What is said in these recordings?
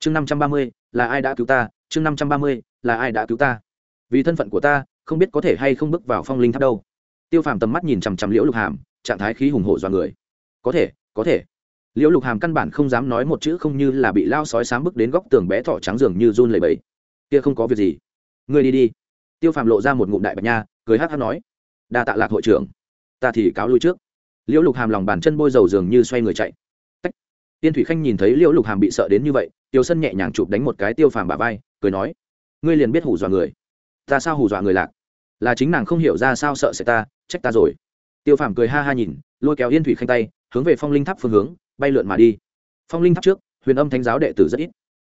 chương năm trăm ba mươi, là ai đã cứu ta, chương năm trăm ba mươi, là ai đã cứu ta? Vì thân phận của ta, không biết có thể hay không bước vào phong linh tháp đâu. Tiêu phàm tầm mắt nhìn chằm chằm liễu lục hàm, trạng thái khí hùng hổ dọa người. Có thể có thể. Liễu lục hàm căn bản không dám nói một chữ không như là bị lao sói sám bước đến góc tường bé thỏ trắng giường như run lầy bẫy kia không có việc gì. Ngươi đi đi. Tiêu phàm lộ ra một ngụm đại bạch nha, cười hát hát nói. Đa tạ lạc hội trưởng. Ta thì cáo lui trước. Liễu lục hàm lòng bàn chân bôi dầu dường như xoay người chạy tiên thủy khanh nhìn thấy liễu lục hàm bị sợ đến như vậy tiêu sân nhẹ nhàng chụp đánh một cái tiêu phàm bả vai, cười nói, ngươi liền biết hù dọa người. Ta sao hù dọa người lạc? Là chính nàng không hiểu ra sao sợ sẽ ta, trách ta rồi. Tiêu phàm cười ha ha nhìn, lôi kéo yên thủy khanh tay, hướng về phong linh tháp phương hướng, bay lượn mà đi. Phong linh tháp trước, huyền âm thánh giáo đệ tử rất ít.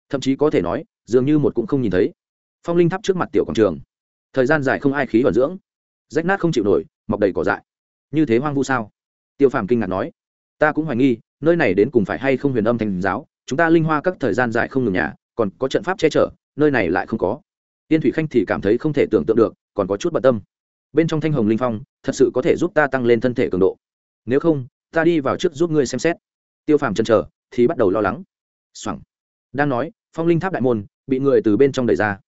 Thậm chí có thể nói, dường như một cũng không nhìn thấy. Phong linh tháp trước mặt tiểu quảng trường. Thời gian dài không ai khí vận dưỡng. Rách nát không chịu nổi, mọc đầy cỏ dại. Như thế hoang vu sao? Tiêu phàm kinh ngạc nói, ta cũng hoài nghi nơi này đến cùng phải hay không huyền âm thành giáo, chúng ta linh hoa các thời gian dài không ngừng nhà, còn có trận pháp che chở, nơi này lại không có. Tiên thủy khanh thì cảm thấy không thể tưởng tượng được, còn có chút bận tâm. Bên trong thanh hồng linh phong, thật sự có thể giúp ta tăng lên thân thể cường độ. Nếu không, ta đi vào trước giúp ngươi xem xét. Tiêu phàm chân chờ, thì bắt đầu lo lắng. Xoẳng đang nói, phong linh tháp đại môn bị người từ bên trong đẩy ra.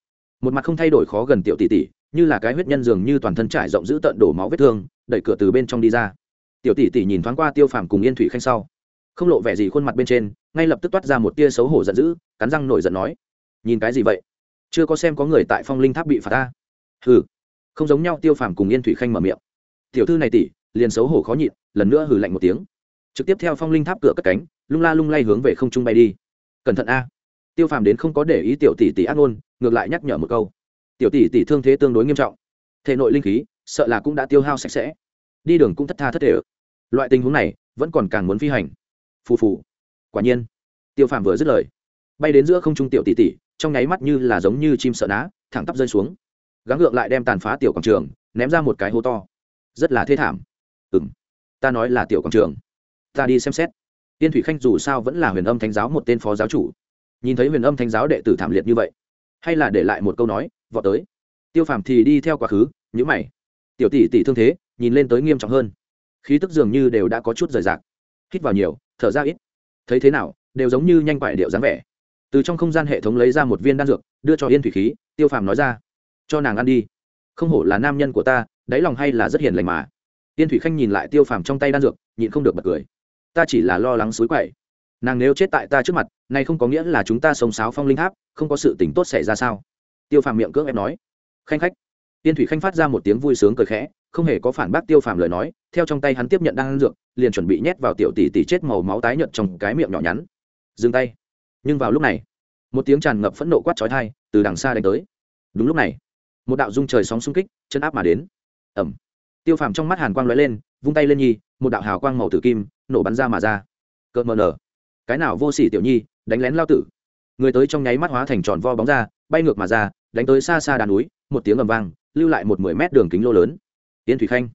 Một mặt không thay đổi khó gần tiểu tỷ tỷ, như là cái huyết nhân dường như toàn thân trải rộng giữ tận đổ máu vết thương, đẩy cửa từ bên trong đi ra. Tiểu tỷ tỷ nhìn thoáng qua tiêu phàm cùng yên thủy khanh sau không lộ vẻ gì khuôn mặt bên trên, ngay lập tức toát ra một tia xấu hổ giận dữ, cắn răng nổi giận nói, nhìn cái gì vậy? Chưa có xem có người tại phong linh tháp bị phạt ta? Hừ. Không giống nhau, tiêu phàm cùng yên thủy khanh mở miệng. Tiểu thư này tỷ, liền xấu hổ khó nhịn, lần nữa hừ lạnh một tiếng. Trực tiếp theo phong linh tháp cửa cất cánh, lung la lung lay hướng về không trung bay đi. Cẩn thận a. Tiêu phàm đến không có để ý tiểu tỷ tỷ ác ngôn ngược lại nhắc nhở một câu. Tiểu tỷ tỷ thương thế tương đối nghiêm trọng, thể nội linh khí, sợ là cũng đã tiêu hao sạch sẽ, đi đường cũng thất tha thất thể. Loại tình huống này vẫn còn càng muốn phi hành phù phù. Quả nhiên, tiêu phàm vừa dứt lời, bay đến giữa không trung tiểu tỷ tỷ, trong nháy mắt như là giống như chim sợ ná, thẳng tắp rơi xuống. Gắng gượng lại đem tàn phá tiểu quảng trường, ném ra một cái hố to. Rất là thê thảm. Ừ m ta nói là tiểu quảng trường. Ta đi xem xét. Tiên thủy khanh dù sao vẫn là huyền âm thánh giáo một tên phó giáo chủ. Nhìn thấy huyền âm thánh giáo đệ tử thảm liệt như vậy, hay là để lại một câu nói, vọt tới. Tiêu phàm thì đi theo quá khứ nhữ mày. Tiểu tỷ tỷ thương thế, nhìn lên tới nghiêm trọng hơn. Khí tức dường như đều đã có chút rời rạc. Hít vào nhiều thở ra ít. Thấy thế nào, đều giống như nhanh quại điệu dáng vẻ. Từ trong không gian hệ thống lấy ra một viên đan dược, đưa cho yên thủy khí, tiêu phàm nói ra, cho nàng ăn đi. Không hổ là nam nhân của ta, đáy lòng hay là rất hiền lành mà. Yên thủy khanh nhìn lại tiêu phàm trong tay đan dược, nhịn không được bật cười. Ta chỉ là lo lắng suối quậy. Nàng nếu chết tại ta trước mặt, nay không có nghĩa là chúng ta sống sáo phong linh tháp, không có sự tỉnh tốt xảy ra sao? Tiêu phàm miệng cưỡng ép nói. Khanh khách tiên thủy khanh phát ra một tiếng vui sướng cười khẽ, không hề có phản bác tiêu phàm lời nói, theo trong tay hắn tiếp nhận đan dược, liền chuẩn bị nhét vào tiểu tỷ tỷ chết màu máu tái nhợt trong cái miệng nhỏ nhắn. Dừng tay. Nhưng vào lúc này, một tiếng tràn ngập phẫn nộ quát trói thai từ đằng xa đánh tới. Đúng lúc này, một đạo dung trời sóng xung kích, chân áp mà đến. Ẩm tiêu phàm trong mắt hàn quang lóe lên, vung tay lên nhi, một đạo hào quang màu tử kim nổ bắn ra mà ra. Cợt mờ nở. Cái nào vô sỉ tiểu nhi, đánh lén lao tử. Người tới trong nháy mắt hóa thành tròn vo bóng ra, bay ngược mà ra, đánh tới xa xa đàn núi, một tiếng ầm vang lưu lại một mười mét đường kính lô lớn. Yên thủy khanh,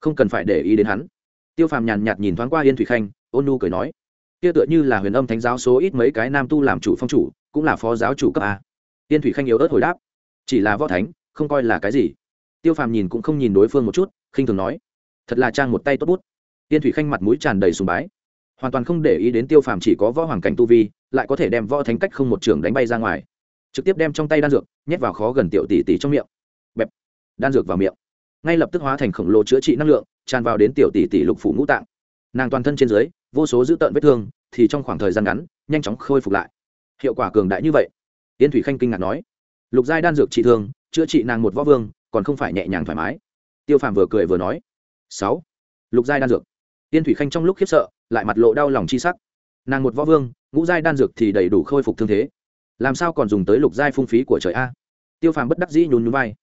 không cần phải để ý đến hắn. Tiêu phàm nhàn nhạt nhìn thoáng qua yên thủy khanh, ôn nu cười nói, kia tựa như là huyền âm thánh giáo số ít mấy cái nam tu làm chủ phong chủ, cũng là phó giáo chủ cấp a. Yên thủy khanh yếu ớt hồi đáp, chỉ là võ thánh, không coi là cái gì. Tiêu phàm nhìn cũng không nhìn đối phương một chút, khinh thường nói, thật là trang một tay tốt bút. Yên thủy khanh mặt mũi tràn đầy sùng bái, hoàn toàn không để ý đến tiêu phàm chỉ có võ hoàng cảnh tu vi, lại có thể đem võ thánh cách không một trường đánh bay ra ngoài. Trực tiếp đem trong tay đan dược nhét vào khó gần tiểu tỷ tỷ trong miệng đan dược vào miệng. Ngay lập tức hóa thành khổng lồ chữa trị năng lượng, tràn vào đến tiểu tỷ tỷ lục phủ ngũ tạng. Nàng toàn thân trên dưới, vô số dữ tợn vết thương, thì trong khoảng thời gian ngắn, nhanh chóng khôi phục lại. Hiệu quả cường đại như vậy. Yên thủy khanh kinh ngạc nói, lục giai đan dược trị thương, chữa trị nàng một võ vương, còn không phải nhẹ nhàng thoải mái. Tiêu phàm vừa cười vừa nói, sáu, lục giai đan dược. Yên thủy khanh trong lúc khiếp sợ, lại mặt lộ đau lòng chi sắc. Nàng một võ vương, ngũ giai đan dược thì đầy đủ khôi phục thương thế. Làm sao còn dùng tới lục giai phung phí của trời a? Tiêu phàm bất đắc dĩ nhún nhún vai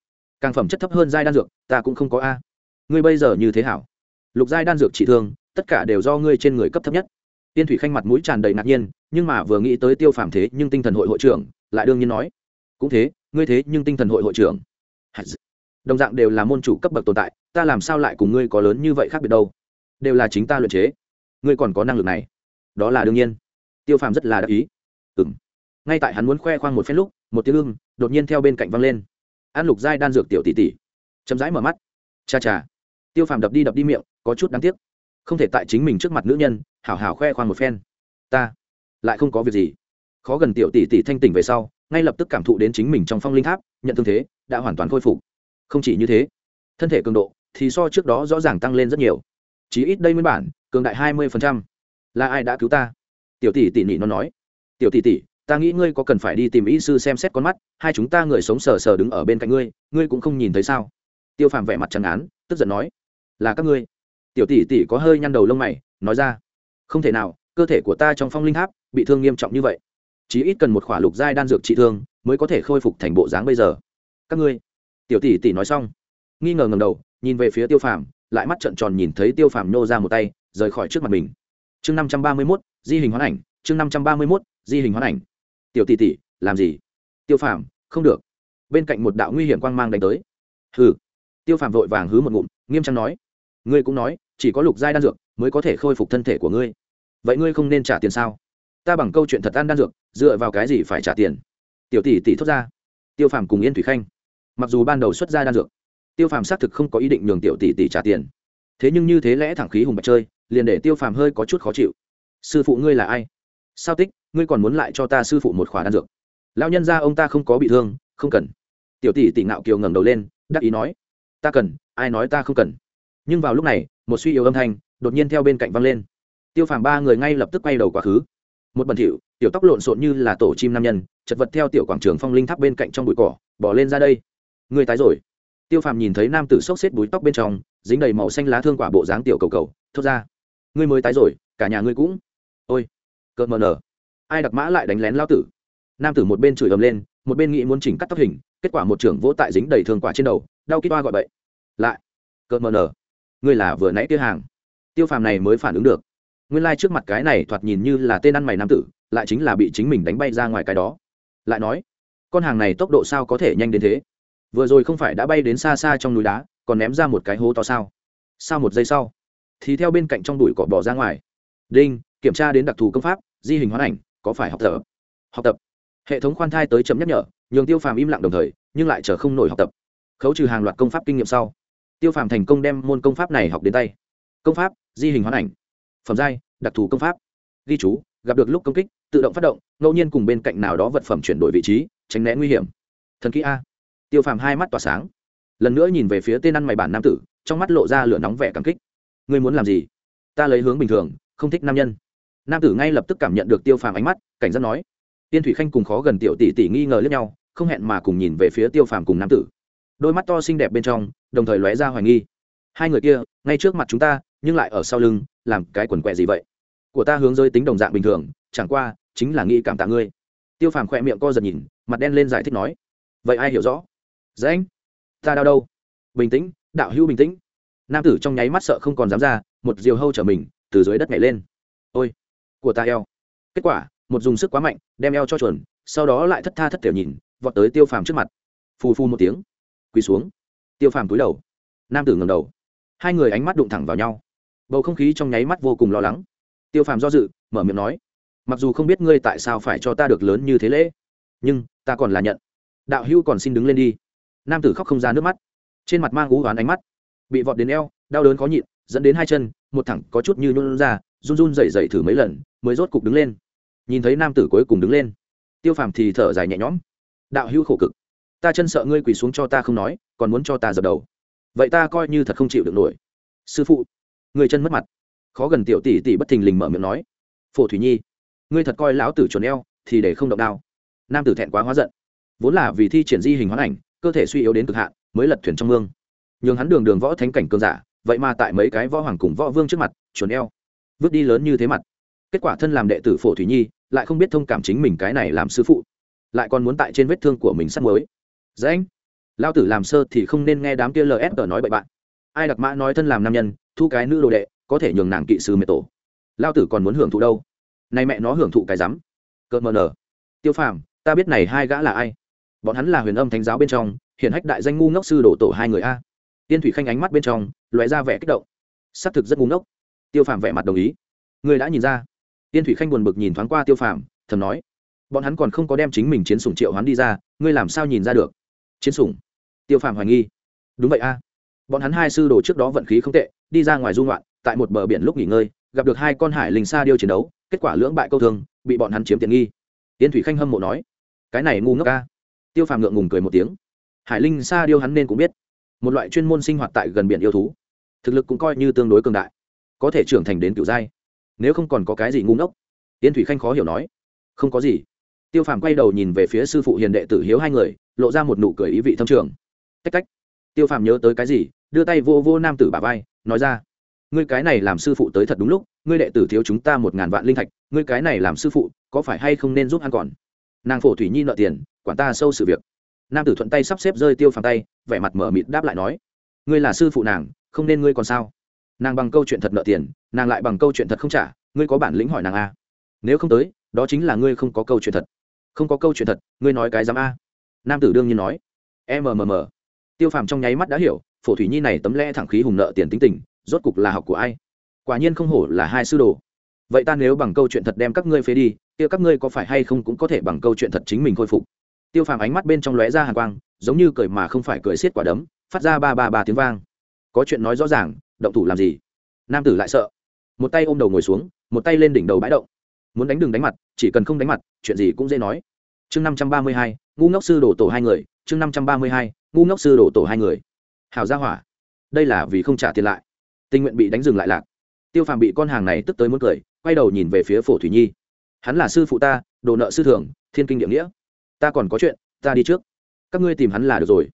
càng phẩm chất thấp hơn giai đan dược, ta cũng không có a. Ngươi bây giờ như thế hảo. Lục giai đan dược trị thương tất cả đều do ngươi trên người cấp thấp nhất. Tiên thủy khanh mặt mũi tràn đầy ngạc nhiên, nhưng mà vừa nghĩ tới tiêu phàm thế nhưng tinh thần hội hội trưởng, lại đương nhiên nói, cũng thế, ngươi thế nhưng tinh thần hội hội trưởng. Đồng dạng đều là môn chủ cấp bậc tồn tại, ta làm sao lại cùng ngươi có lớn như vậy khác biệt đâu? Đều là chính ta luyện chế. Ngươi còn có năng lực này. Đó là đương nhiên. Tiêu phàm rất là đắc ý. Ừ m ngay tại hắn muốn khoe khoang một phen lúc, một tiếng ưng đột nhiên theo bên cạnh văng lên an lục giai đan dược tiểu tỷ tỷ. Chậm rãi mở mắt. Cha cha. Tiêu phàm đập đi đập đi miệng, có chút đáng tiếc. Không thể tại chính mình trước mặt nữ nhân, hảo hảo khoe khoang một phen. Ta lại không có việc gì. Khó gần tiểu tỷ tỷ thanh tỉnh về sau, ngay lập tức cảm thụ đến chính mình trong phong linh tháp, nhận thương thế, đã hoàn toàn khôi phục. Không chỉ như thế, thân thể cường độ thì so trước đó rõ ràng tăng lên rất nhiều. Chỉ ít đây nguyên bản, cường đại hai mươi là ai đã cứu ta? Tiểu tỷ tỷ nị nó nói. Tiểu tỷ tỷ ta nghĩ ngươi có cần phải đi tìm y sư xem xét con mắt, hai chúng ta người sống sờ sờ đứng ở bên cạnh ngươi ngươi cũng không nhìn thấy sao? Tiêu phàm vẻ mặt trắng án, tức giận nói, là các ngươi. Tiểu tỷ tỷ có hơi nhăn đầu lông mày, nói ra, không thể nào, cơ thể của ta trong phong linh tháp bị thương nghiêm trọng như vậy. Chỉ ít cần một khỏa lục giai đan dược trị thương mới có thể khôi phục thành bộ dáng bây giờ. Các ngươi. Tiểu tỷ tỷ nói xong, nghi ngờ ngầm đầu, nhìn về phía tiêu phàm, lại mắt trợn tròn nhìn thấy tiêu phàm nhô ra một tay, rời khỏi trước mặt mình. Chương năm trăm ba mươi mốt, di hình hoán ảnh, chương năm trăm ba mươi mốt, di hình hoán ảnh tiểu tỷ tỷ, làm gì? Tiêu phàm, không được. Bên cạnh một đạo nguy hiểm quang mang đánh tới. Hừ. Tiêu phàm vội vàng hứ một ngụm, nghiêm trang nói. Ngươi cũng nói, chỉ có lục giai đan dược mới có thể khôi phục thân thể của ngươi. Vậy ngươi không nên trả tiền sao? Ta bằng câu chuyện thật ăn đan dược, dựa vào cái gì phải trả tiền? Tiểu tỷ tỷ thốt ra. Tiêu phàm cùng yên thủy khanh. Mặc dù ban đầu xuất ra đan dược, tiêu phàm xác thực không có ý định nhường tiểu tỷ tỷ trả tiền. Thế nhưng như thế lẽ thẳng khí hùng bạch chơi, liền để tiêu phàm hơi có chút khó chịu. Sư phụ ngươi là ai? Sao tích? Ngươi còn muốn lại cho ta sư phụ một khóa đan dược. Lão nhân ra ông ta không có bị thương, không cần. Tiểu tỷ tỷ ngạo kiều ngẩng đầu lên, đắc ý nói, ta cần, ai nói ta không cần. Nhưng vào lúc này, một suy yếu âm thanh đột nhiên theo bên cạnh văng lên. Tiêu phàm ba người ngay lập tức quay đầu quá khứ. Một bẩn thỉu, tiểu tóc lộn xộn như là tổ chim nam nhân, chật vật theo tiểu quảng trường phong linh tháp bên cạnh trong bụi cỏ, bỏ lên ra đây. Người tái rồi. Tiêu phàm nhìn thấy nam tử xốc xếp búi tóc bên trong, dính đầy màu xanh lá thương quả bộ dáng tiểu cầu cầu, thốt ra, ngươi mới tái rồi, cả nhà ngươi cũng. Ôi, cợt mờ nở ai đặc mã lại đánh lén lao tử? Nam tử một bên chửi ầm lên, một bên nghĩ muốn chỉnh cắt tóc hình, kết quả một trưởng vỗ tại dính đầy thương quả trên đầu, đau kít toa gọi bậy. Lại, cợt mờ nở. Ngươi là vừa nãy tiêu hàng. Tiêu phàm này mới phản ứng được. Nguyên lai、like、trước mặt cái này thoạt nhìn như là tên ăn mày nam tử, lại chính là bị chính mình đánh bay ra ngoài cái đó. Lại nói, con hàng này tốc độ sao có thể nhanh đến thế? Vừa rồi không phải đã bay đến xa xa trong núi đá, còn ném ra một cái hố to sao? Sau một giây sau, thì theo bên cạnh trong đùi cỏ bỏ ra ngoài. Đinh, kiểm tra đến đặc thù công pháp, di hình hoán ảnh có phải học tập? Học tập. Hệ thống khoan thai tới chấm nhắc nhở, nhường tiêu phàm im lặng đồng thời, nhưng lại chờ không nổi học tập. Khấu trừ hàng loạt công pháp kinh nghiệm sau, tiêu phàm thành công đem môn công pháp này học đến tay. Công pháp, di hình hoán ảnh. Phẩm giai, đặc thù công pháp. Ghi chú, gặp được lúc công kích, tự động phát động, ngẫu nhiên cùng bên cạnh nào đó vật phẩm chuyển đổi vị trí, tránh né nguy hiểm. Thần kỹ a. Tiêu phàm hai mắt tỏa sáng. Lần nữa nhìn về phía tên ăn mày bản nam tử, trong mắt lộ ra lửa nóng vẻ cảm kích. Ngươi muốn làm gì? Ta lấy hướng bình thường, không thích nam nhân nam tử ngay lập tức cảm nhận được tiêu phàm ánh mắt, cảnh giác nói, tiên thủy khanh cùng khó gần tiểu tỷ tỷ nghi ngờ lẫn nhau, không hẹn mà cùng nhìn về phía tiêu phàm cùng nam tử. Đôi mắt to xinh đẹp bên trong, đồng thời lóe ra hoài nghi. Hai người kia, ngay trước mặt chúng ta, nhưng lại ở sau lưng, làm cái quần quẹ gì vậy? Của ta hướng rơi tính đồng dạng bình thường, chẳng qua, chính là nghĩ cảm tạ ngươi. Tiêu phàm khỏe miệng co giật nhìn, mặt đen lên giải thích nói, vậy ai hiểu rõ? Dễ anh, ta đau đâu? Bình tĩnh, đạo hữu bình tĩnh. Nam tử trong nháy mắt sợ không còn dám ra, một diều hâu trở mình, từ dưới đất nhảy lên. Ôi của ta eo. Kết quả, một dùng sức quá mạnh, đem eo cho chuẩn sau đó lại thất tha thất tiểu nhìn, vọt tới tiêu phàm trước mặt. Phù phu một tiếng, quỳ xuống. Tiêu phàm cúi đầu. Nam tử ngầm đầu. Hai người ánh mắt đụng thẳng vào nhau. Bầu không khí trong nháy mắt vô cùng lo lắng. Tiêu phàm do dự, mở miệng nói, mặc dù không biết ngươi tại sao phải cho ta được lớn như thế lễ, nhưng ta còn là nhận. Đạo hữu còn xin đứng lên đi. Nam tử khóc không ra nước mắt. Trên mặt mang ú oán ánh mắt. Bị vọt đến eo, đau đớn khó nhịn, dẫn đến hai chân, một thẳng có chút như nhún ra, run run dậy dậy thử mấy lần mới rốt cục đứng lên. Nhìn thấy nam tử cuối cùng đứng lên, tiêu phàm thì thở dài nhẹ nhõm. Đạo hữu khổ cực, ta chân sợ ngươi quỳ xuống cho ta không nói, còn muốn cho ta dập đầu. Vậy ta coi như thật không chịu được nổi. Sư phụ người chân mất mặt. Khó gần tiểu tỷ tỷ bất thình lình mở miệng nói. Phổ thủy nhi, ngươi thật coi lão tử chuẩn eo, thì để không động đao. Nam tử thẹn quá hóa giận. Vốn là vì thi triển di hình hoán ảnh, cơ thể suy yếu đến cực hạn, mới lật thuyền trong mương. Nhường hắn đường đường võ thánh cảnh cơn giả, vậy mà tại mấy cái võ hoàng cùng võ vương trước mặt chuẩn eo. Vứt đi lớn như thế mặt kết quả thân làm đệ tử phổ thủy nhi, lại không biết thông cảm chính mình cái này làm sư phụ. Lại còn muốn tại trên vết thương của mình sắt mới dễ anh lao tử làm sơ thì không nên nghe đám kia lsg nói bậy bạn. Ai đặc mã nói thân làm nam nhân, thu cái nữ đồ đệ, có thể nhường nàng kỵ sư mệt tổ. Lao tử còn muốn hưởng thụ đâu? Nay mẹ nó hưởng thụ cái rắm. Cợt mờ nở. Tiêu phàm, ta biết này hai gã là ai? Bọn hắn là huyền âm thánh giáo bên trong hiện hách đại danh ngu ngốc sư đổ tổ hai người a. Tiên thủy khanh ánh mắt bên trong, lóe ra vẻ kích động. Xác thực rất ngu ngốc. Tiêu phàm vẻ mặt đồng ý. Người đã nhìn ra tiên thủy khanh buồn bực nhìn thoáng qua tiêu phàm, thầm nói, bọn hắn còn không có đem chính mình chiến sủng triệu hoán đi ra, ngươi làm sao nhìn ra được? Chiến sủng? Tiêu phàm hoài nghi. Đúng vậy a. Bọn hắn hai sư đồ trước đó vận khí không tệ, đi ra ngoài du ngoạn, tại một bờ biển lúc nghỉ ngơi, gặp được hai con hải linh sa điêu chiến đấu, kết quả lưỡng bại câu thương, bị bọn hắn chiếm tiện nghi. Tiên thủy khanh hâm mộ nói, cái này ngu ngốc a. Tiêu phàm ngượng ngùng cười một tiếng. Hải linh sa điêu hắn nên cũng biết, một loại chuyên môn sinh hoạt tại gần biển yêu thú, thực lực cũng coi như tương đối cường đại, có thể trưởng thành đến kiểu giai nếu không còn có cái gì ngu ngốc. Tiên thủy khanh khó hiểu nói, không có gì. Tiêu phàm quay đầu nhìn về phía sư phụ hiền đệ tử hiếu hai người, lộ ra một nụ cười ý vị thâm trường. Tách cách tiêu phàm nhớ tới cái gì, đưa tay vô vô nam tử bà vai, nói ra, ngươi cái này làm sư phụ tới thật đúng lúc, ngươi đệ tử thiếu chúng ta một ngàn vạn linh thạch, ngươi cái này làm sư phụ, có phải hay không nên giúp ăn còn? Nàng phổ thủy nhi nợ tiền, quản ta sâu sự việc. Nam tử thuận tay sắp xếp rơi tiêu phàm tay, vẻ mặt mở mịt đáp lại nói, ngươi là sư phụ nàng, không nên ngươi còn sao? Nàng bằng câu chuyện thật nợ tiền, nàng lại bằng câu chuyện thật không trả, ngươi có bản lĩnh hỏi nàng a. Nếu không tới, đó chính là ngươi không có câu chuyện thật. Không có câu chuyện thật, ngươi nói cái dám a. Nam tử đương nhiên nói. Mmm tiêu phàm trong nháy mắt đã hiểu, phổ thủy nhi này tấm lẽ thẳng khí hùng nợ tiền tính tình, rốt cục là học của ai? Quả nhiên không hổ là hai sư đồ. Vậy ta nếu bằng câu chuyện thật đem các ngươi phế đi, kia các ngươi có phải hay không cũng có thể bằng câu chuyện thật chính mình khôi phục? Tiêu phàm ánh mắt bên trong lóe ra hàng quang, giống như cười mà không phải cười xiết quả đấm, phát ra ba ba ba tiếng vang. Có chuyện nói rõ ràng động thủ làm gì? Nam tử lại sợ. Một tay ôm đầu ngồi xuống, một tay lên đỉnh đầu bãi động. Muốn đánh đừng đánh mặt, chỉ cần không đánh mặt, chuyện gì cũng dễ nói. Chương năm trăm ba mươi hai, ngu ngốc sư đổ tổ hai người. Chương năm trăm ba mươi hai, ngu ngốc sư đổ tổ hai người. Hào gia hỏa. Đây là vì không trả tiền lại. Tình nguyện bị đánh dừng lại lạc. Tiêu phàm bị con hàng này tức tới muốn cười, quay đầu nhìn về phía phổ thủy nhi. Hắn là sư phụ ta, đồ nợ sư thường thiên kinh địa nghĩa. Ta còn có chuyện, ta đi trước. Các ngươi tìm hắn là được rồi.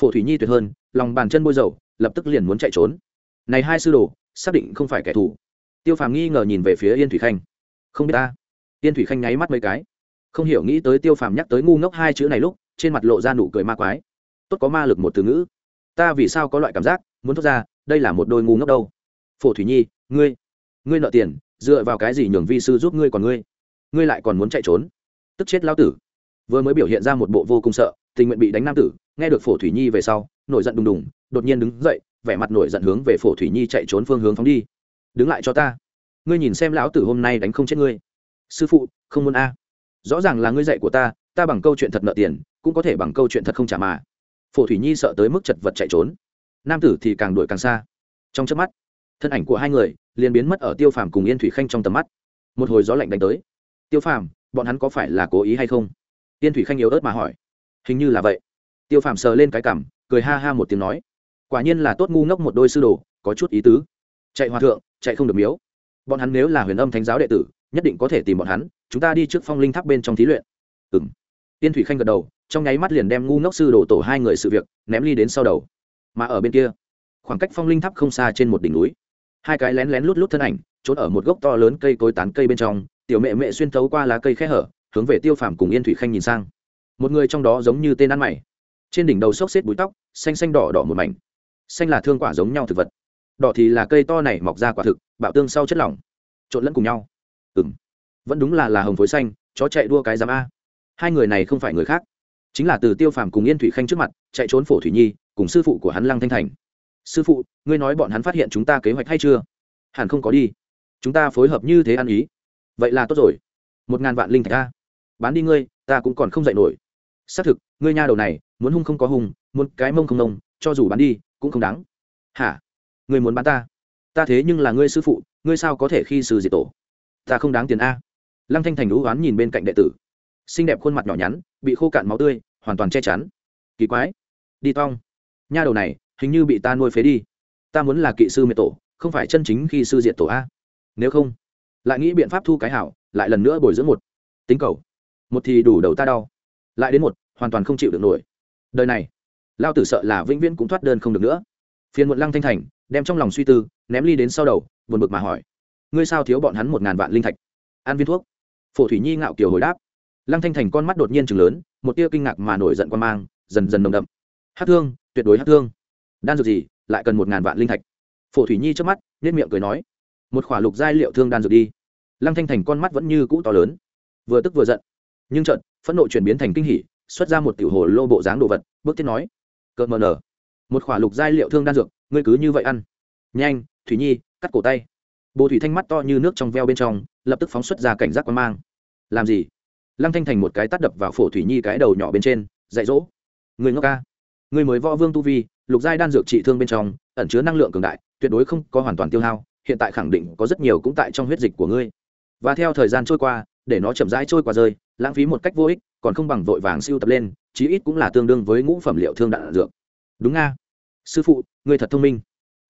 Phổ thủy nhi tuyệt hơn, lòng bàn chân bôi dầu, lập tức liền muốn chạy trốn này hai sư đồ, xác định không phải kẻ thù. Tiêu phàm nghi ngờ nhìn về phía yên thủy khanh. Không biết ta. Yên thủy khanh nháy mắt mấy cái. Không hiểu nghĩ tới tiêu phàm nhắc tới ngu ngốc hai chữ này lúc, trên mặt lộ ra nụ cười ma quái. Tốt có ma lực một từ ngữ. Ta vì sao có loại cảm giác, muốn thốt ra, đây là một đôi ngu ngốc đâu? Phổ thủy nhi, ngươi ngươi nợ tiền, dựa vào cái gì nhường vi sư giúp ngươi còn ngươi? Ngươi lại còn muốn chạy trốn? Tức chết lão tử. Vừa mới biểu hiện ra một bộ vô cùng sợ, tình nguyện bị đánh nam tử, nghe được phổ thủy nhi về sau, nổi giận đùng đùng, đột nhiên đứng dậy vẻ mặt nổi giận hướng về phổ thủy nhi chạy trốn phương hướng phóng đi. Đứng lại cho ta. Ngươi nhìn xem lão tử hôm nay đánh không chết ngươi. Sư phụ, không muốn a. Rõ ràng là ngươi dạy của ta ta bằng câu chuyện thật nợ tiền, cũng có thể bằng câu chuyện thật không trả mà. Phổ thủy nhi sợ tới mức chật vật chạy trốn. Nam tử thì càng đuổi càng xa. Trong chớp mắt, thân ảnh của hai người liền biến mất ở tiêu phàm cùng yên thủy khanh trong tầm mắt. Một hồi gió lạnh đánh tới. Tiêu phàm, bọn hắn có phải là cố ý hay không? Yên thủy khanh yếu ớt mà hỏi. Hình như là vậy. Tiêu phàm sờ lên cái cảm cười ha ha một tiếng nói quả nhiên là tốt ngu ngốc một đôi sư đồ, có chút ý tứ. Chạy hòa thượng, chạy không được miếu. Bọn hắn nếu là huyền âm thánh giáo đệ tử, nhất định có thể tìm bọn hắn, chúng ta đi trước phong linh tháp bên trong thí luyện. Ừ m tiên thủy khanh gật đầu, trong nháy mắt liền đem ngu ngốc sư đồ tổ hai người sự việc ném ly đến sau đầu. Mà ở bên kia, khoảng cách phong linh tháp không xa trên một đỉnh núi, hai cái lén lén lút lút thân ảnh, trốn ở một gốc to lớn cây cối tán cây bên trong, tiểu mẹ mẹ xuyên thấu qua lá cây khe hở, hướng về tiêu phàm cùng yên thủy khanh nhìn sang. Một người trong đó giống như tên ăn mày. Trên đỉnh đầu xốc xếp búi tóc, xanh xanh đỏ đỏ một mảnh xanh là thương quả giống nhau thực vật. Đỏ thì là cây to này mọc ra quả thực, bạo tương sau chất lỏng. Trộn lẫn cùng nhau. Ừ m vẫn đúng là là hồng phối xanh, chó chạy đua cái giám a. Hai người này không phải người khác. Chính là từ tiêu phàm cùng yên thủy khanh trước mặt, chạy trốn phổ thủy nhi, cùng sư phụ của hắn lăng thanh thành. Sư phụ, ngươi nói bọn hắn phát hiện chúng ta kế hoạch hay chưa? Hẳn không có đi. Chúng ta phối hợp như thế ăn ý. Vậy là tốt rồi. Một ngàn vạn linh thạch ta bán đi ngươi, ta cũng còn không dạy nổi. Xác thực, ngươi nha đầu này, muốn hung không có hung, muốn cái mông không nông cho dù bán đi cũng không đáng. Hả? Ngươi muốn bán ta? Ta thế nhưng là ngươi sư phụ, ngươi sao có thể khi sư diệt tổ? Ta không đáng tiền a. Lăng thanh thành đũ oán nhìn bên cạnh đệ tử. Xinh đẹp khuôn mặt nhỏ nhắn, bị khô cạn máu tươi, hoàn toàn che chắn. Kỳ quái. Đi tong. Nha đầu này, hình như bị ta nuôi phế đi. Ta muốn là kỵ sư miệt tổ, không phải chân chính khi sư diệt tổ a. Nếu không, lại nghĩ biện pháp thu cái hảo, lại lần nữa bồi dưỡng một. Tính cầu. Một thì đủ đầu ta đau. Lại đến một, hoàn toàn không chịu được nổi. Đời này lao tử sợ là vĩnh viễn cũng thoát đơn không được nữa. Phiền muộn lăng thanh thành, đem trong lòng suy tư, ném ly đến sau đầu, buồn bực mà hỏi. Ngươi sao thiếu bọn hắn một ngàn vạn linh thạch? An viên thuốc. Phổ thủy nhi ngạo kiều hồi đáp. Lăng thanh thành con mắt đột nhiên chừng lớn, một tia kinh ngạc mà nổi giận quan mang, dần dần nồng đậm. Hát thương, tuyệt đối hát thương. Đan dược gì, lại cần một ngàn vạn linh thạch? Phổ thủy nhi trước mắt nhất miệng cười nói. Một khỏa lục giai liệu thương đan dược đi. Lăng thanh thành con mắt vẫn như cũ to lớn. Vừa tức vừa giận. Nhưng trận phẫn nộ chuyển biến thành kinh hỉ, xuất ra một tiểu hồ lô bộ dáng đồ vật, bước tiếp nói cợt mờ nở. Một khỏa lục giai liệu thương đan dược, ngươi cứ như vậy ăn. Nhanh, thủy nhi, cắt cổ tay. Bồ thủy thanh mắt to như nước trong veo bên trong, lập tức phóng xuất ra cảnh giác quan mang. Làm gì? Lăng thanh thành một cái tắt đập vào phổ thủy nhi cái đầu nhỏ bên trên, dạy dỗ. Người ngốc ca. Người mới võ vương tu vi, lục giai đan dược trị thương bên trong, ẩn chứa năng lượng cường đại, tuyệt đối không có hoàn toàn tiêu hao, hiện tại khẳng định có rất nhiều cũng tại trong huyết dịch của ngươi. Và theo thời gian trôi qua, để nó chậm rãi trôi qua rơi lãng phí một cách vô ích, còn không bằng vội vàng siêu tập lên, chí ít cũng là tương đương với ngũ phẩm liệu thương đạn dược. Đúng nga. Sư phụ người thật thông minh.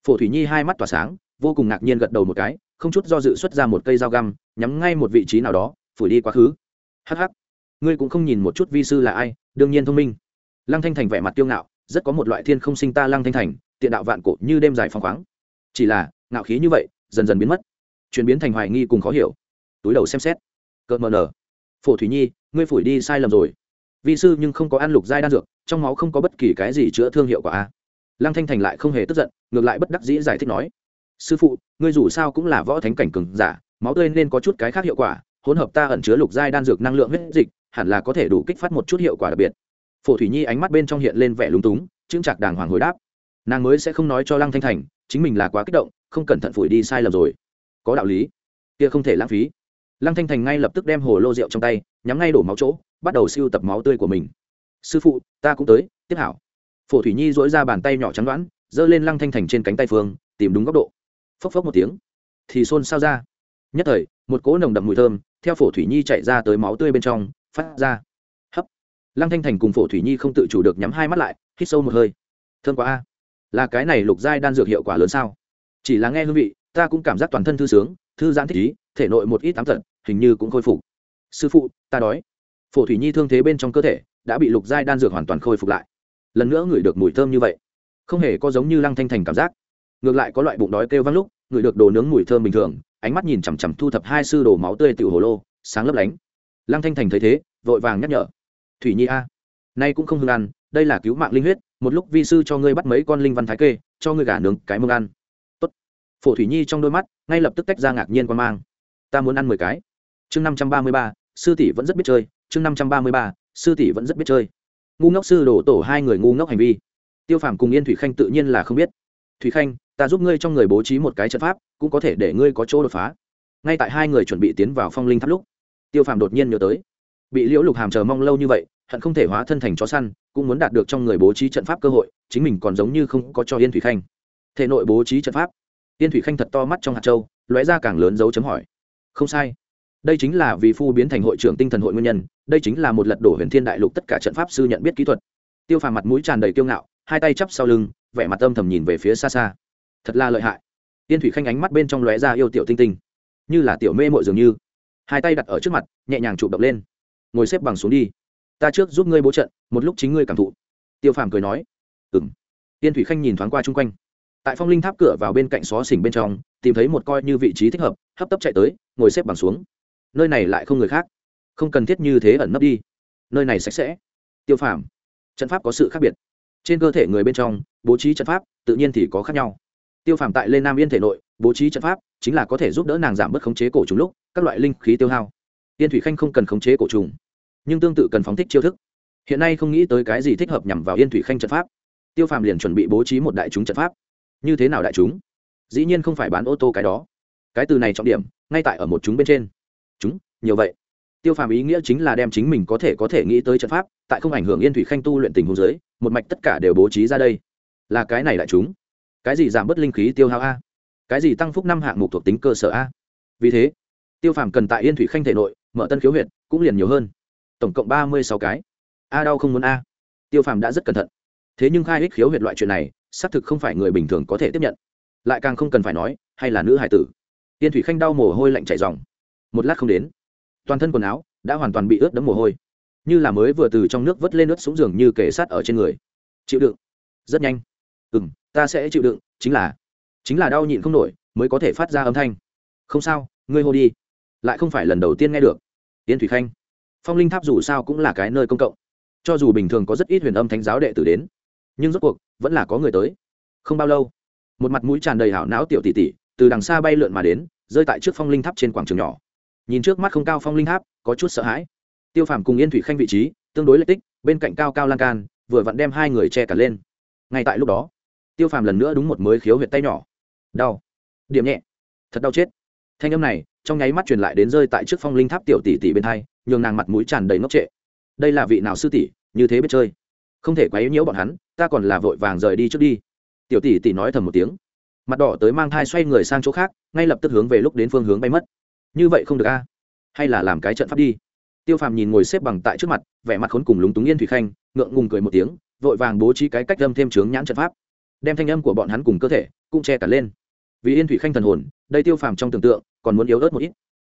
Phổ thủy nhi hai mắt tỏa sáng, vô cùng ngạc nhiên gật đầu một cái, không chút do dự xuất ra một cây dao găm, nhắm ngay một vị trí nào đó, phủi đi quá khứ. Hh ngươi cũng không nhìn một chút vi sư là ai, đương nhiên thông minh. Lăng thanh thành vẻ mặt tiêu ngạo, rất có một loại thiên không sinh ta lăng thanh thành, tiện đạo vạn cổ như đêm dài phong khoáng. Chỉ là, ngạo khí như vậy, dần dần biến mất. Chuyển biến thành hoài nghi cùng khó hiểu. Túi đầu xem xét. Cợt mờ nở phổ thủy nhi, ngươi phủi đi sai lầm rồi. Vi sư nhưng không có ăn lục giai đan dược, trong máu không có bất kỳ cái gì chữa thương hiệu quả. A lăng thanh thành lại không hề tức giận, ngược lại bất đắc dĩ giải thích nói, sư phụ, ngươi dù sao cũng là võ thánh cảnh cường giả, máu tươi nên có chút cái khác hiệu quả, hỗn hợp ta ẩn chứa lục giai đan dược năng lượng huyết dịch, hẳn là có thể đủ kích phát một chút hiệu quả đặc biệt. Phổ thủy nhi ánh mắt bên trong hiện lên vẻ lúng túng, chững chạc đàng hoàng hồi đáp, nàng mới sẽ không nói cho lăng thanh thành, chính mình là quá kích động, không cẩn thận phủi đi sai lầm rồi. Có đạo lý. Kia không thể lãng phí lăng thanh thành ngay lập tức đem hồ lô rượu trong tay, nhắm ngay đổ máu chỗ, bắt đầu siêu tập máu tươi của mình. Sư phụ, ta cũng tới, tiếp hảo. Phổ thủy nhi dỗi ra bàn tay nhỏ trắng đoán, giơ lên lăng thanh thành trên cánh tay phương, tìm đúng góc độ. Phốc phốc một tiếng, thì xôn sao ra. Nhất thời, một cỗ nồng đậm mùi thơm, theo phổ thủy nhi chạy ra tới máu tươi bên trong, phát ra. Hấp. Lăng thanh thành cùng phổ thủy nhi không tự chủ được nhắm hai mắt lại, hít sâu một hơi. Thơm quá a. Là cái này lục giai đan dược hiệu quả lớn sao? Chỉ là nghe hương vị, ta cũng cảm giác toàn thân thư sướng, thư giãn thích ý, thể nội một ít tám tận hình như cũng khôi phục. Sư phụ, ta đói. Phổ thủy nhi thương thế bên trong cơ thể đã bị lục giai đan dược hoàn toàn khôi phục lại. Lần nữa ngửi được mùi thơm như vậy, không hề có giống như lăng thanh thành cảm giác. Ngược lại có loại bụng đói kêu vang lúc, ngửi được đồ nướng mùi thơm bình thường, ánh mắt nhìn chằm chằm thu thập hai sư đồ máu tươi tiểu hồ lô, sáng lấp lánh. Lăng thanh thành thấy thế, vội vàng nhắc nhở. Thủy nhi a, nay cũng không hương ăn, đây là cứu mạng linh huyết, một lúc vi sư cho ngươi bắt mấy con linh văn thái kê, cho ngươi gà nướng cái mông ăn. Tốt. Phổ thủy nhi trong đôi mắt, ngay lập tức tách ra ngạc nhiên quan mang. Ta muốn ăn mười cái chương năm trăm ba mươi ba, sư tỷ vẫn rất biết chơi, chương năm trăm ba mươi ba, sư tỷ vẫn rất biết chơi. Ngu ngốc sư đổ tổ hai người ngu ngốc hành vi. Tiêu phàm cùng yên thủy khanh tự nhiên là không biết. Thủy khanh, ta giúp ngươi trong người bố trí một cái trận pháp, cũng có thể để ngươi có chỗ đột phá. Ngay tại hai người chuẩn bị tiến vào phong linh tháp lúc, tiêu phàm đột nhiên nhớ tới. Bị liễu lục hàm chờ mong lâu như vậy, hận không thể hóa thân thành chó săn, cũng muốn đạt được trong người bố trí trận pháp cơ hội, chính mình còn giống như không có cho yên thủy khanh. Thể nội bố trí trận pháp. Yên thủy khanh thật to mắt trong hạt châu, lóe ra càng lớn dấu chấm hỏi. Không sai đây chính là vì phu biến thành hội trưởng tinh thần hội nguyên nhân, đây chính là một lật đổ huyền thiên đại lục tất cả trận pháp sư nhận biết kỹ thuật. Tiêu phàm mặt mũi tràn đầy kiêu ngạo, hai tay chắp sau lưng, vẻ mặt âm thầm nhìn về phía xa xa. Thật là lợi hại. Tiên thủy khanh ánh mắt bên trong lóe ra yêu tiểu tinh tinh. Như là tiểu mê mội dường như. Hai tay đặt ở trước mặt, nhẹ nhàng chụp động lên. Ngồi xếp bằng xuống đi. Ta trước giúp ngươi bố trận, một lúc chính ngươi cảm thụ. Tiêu phàm cười nói. Ừng tiên thủy khanh nhìn thoáng qua chung quanh. Tại phong linh tháp cửa vào bên cạnh xó xỉnh bên trong, tìm thấy một coi như vị trí thích hợp, hấp tấp chạy tới, ngồi xếp bằng xuống nơi này lại không người khác. Không cần thiết như thế ẩn nấp đi. Nơi này sạch sẽ. Tiêu phàm. Trận pháp có sự khác biệt. Trên cơ thể người bên trong, bố trí trận pháp, tự nhiên thì có khác nhau. Tiêu phàm tại lên nam yên thể nội, bố trí trận pháp chính là có thể giúp đỡ nàng giảm bớt khống chế cổ trùng lúc, các loại linh khí tiêu hao. Tiên thủy khanh không cần khống chế cổ trùng, nhưng tương tự cần phóng thích chiêu thức. Hiện nay không nghĩ tới cái gì thích hợp nhằm vào yên thủy khanh trận pháp. Tiêu phàm liền chuẩn bị bố trí một đại chúng trận pháp. Như thế nào đại chúng? Dĩ nhiên không phải bán ô tô cái đó. Cái từ này trọng điểm, ngay tại ở một chúng bên trên chúng, nhiều vậy. Tiêu phàm ý nghĩa chính là đem chính mình có thể có thể nghĩ tới trận pháp, tại không ảnh hưởng yên thủy khanh tu luyện tình hồ dưới, một mạch tất cả đều bố trí ra đây. Là cái này đại chúng. Cái gì giảm bớt linh khí tiêu hao a? Cái gì tăng phúc năm hạng mục thuộc tính cơ sở a? Vì thế, tiêu phàm cần tại yên thủy khanh thể nội, mở tân khiếu huyện cũng liền nhiều hơn. Tổng cộng ba mươi sáu cái. A đau không muốn a. Tiêu phàm đã rất cẩn thận. Thế nhưng khai ích khiếu huyệt loại chuyện này, xác thực không phải người bình thường có thể tiếp nhận. Lại càng không cần phải nói, hay là nữ hải tử. Tiên thủy khanh đau mồ hôi lạnh chảy dòng một lát không đến. Toàn thân quần áo đã hoàn toàn bị ướt đẫm mồ hôi. Như là mới vừa từ trong nước vớt lên ướt xuống giường như kể sát ở trên người. Chịu đựng. Rất nhanh. Ừ m ta sẽ chịu đựng, chính là chính là đau nhịn không nổi mới có thể phát ra âm thanh. Không sao, ngươi hô đi. Lại không phải lần đầu tiên nghe được. Tiên thủy khanh, phong linh tháp dù sao cũng là cái nơi công cộng. Cho dù bình thường có rất ít huyền âm thánh giáo đệ tử đến, nhưng rốt cuộc vẫn là có người tới. Không bao lâu, một mặt mũi tràn đầy hảo não tiểu tỷ tỷ từ đằng xa bay lượn mà đến, rơi tại trước phong linh tháp trên quảng trường nhỏ nhìn trước mắt không cao phong linh tháp có chút sợ hãi. Tiêu phàm cùng yên thủy khanh vị trí, tương đối lợi tích, bên cạnh cao cao lan can, vừa vặn đem hai người che cả lên. Ngay tại lúc đó, tiêu phàm lần nữa đúng một mới khiếu huyệt tay nhỏ. Đau. Điểm nhẹ. Thật đau chết. Thanh âm này, trong nháy mắt truyền lại đến rơi tại trước phong linh tháp tiểu tỷ tỷ bên thai nhường nàng mặt mũi tràn đầy ngốc trệ. Đây là vị nào sư tỷ, như thế biết chơi. Không thể quá yếu nhiễu bọn hắn, ta còn là vội vàng rời đi trước đi. Tiểu tỷ tỷ nói thầm một tiếng. Mặt đỏ tới mang thai xoay người sang chỗ khác, ngay lập tức hướng về lúc đến phương hướng bay mất như vậy không được a? À? Hay là làm cái trận pháp đi. Tiêu phàm nhìn ngồi xếp bằng tại trước mặt, vẻ mặt khốn cùng lúng túng yên thủy khanh, ngượng ngùng cười một tiếng, vội vàng bố trí cái cách âm thêm chướng nhãn trận pháp. Đem thanh âm của bọn hắn cùng cơ thể cũng che cả lên. Vì yên thủy khanh thần hồn, đây tiêu phàm trong tưởng tượng còn muốn yếu ớt một ít.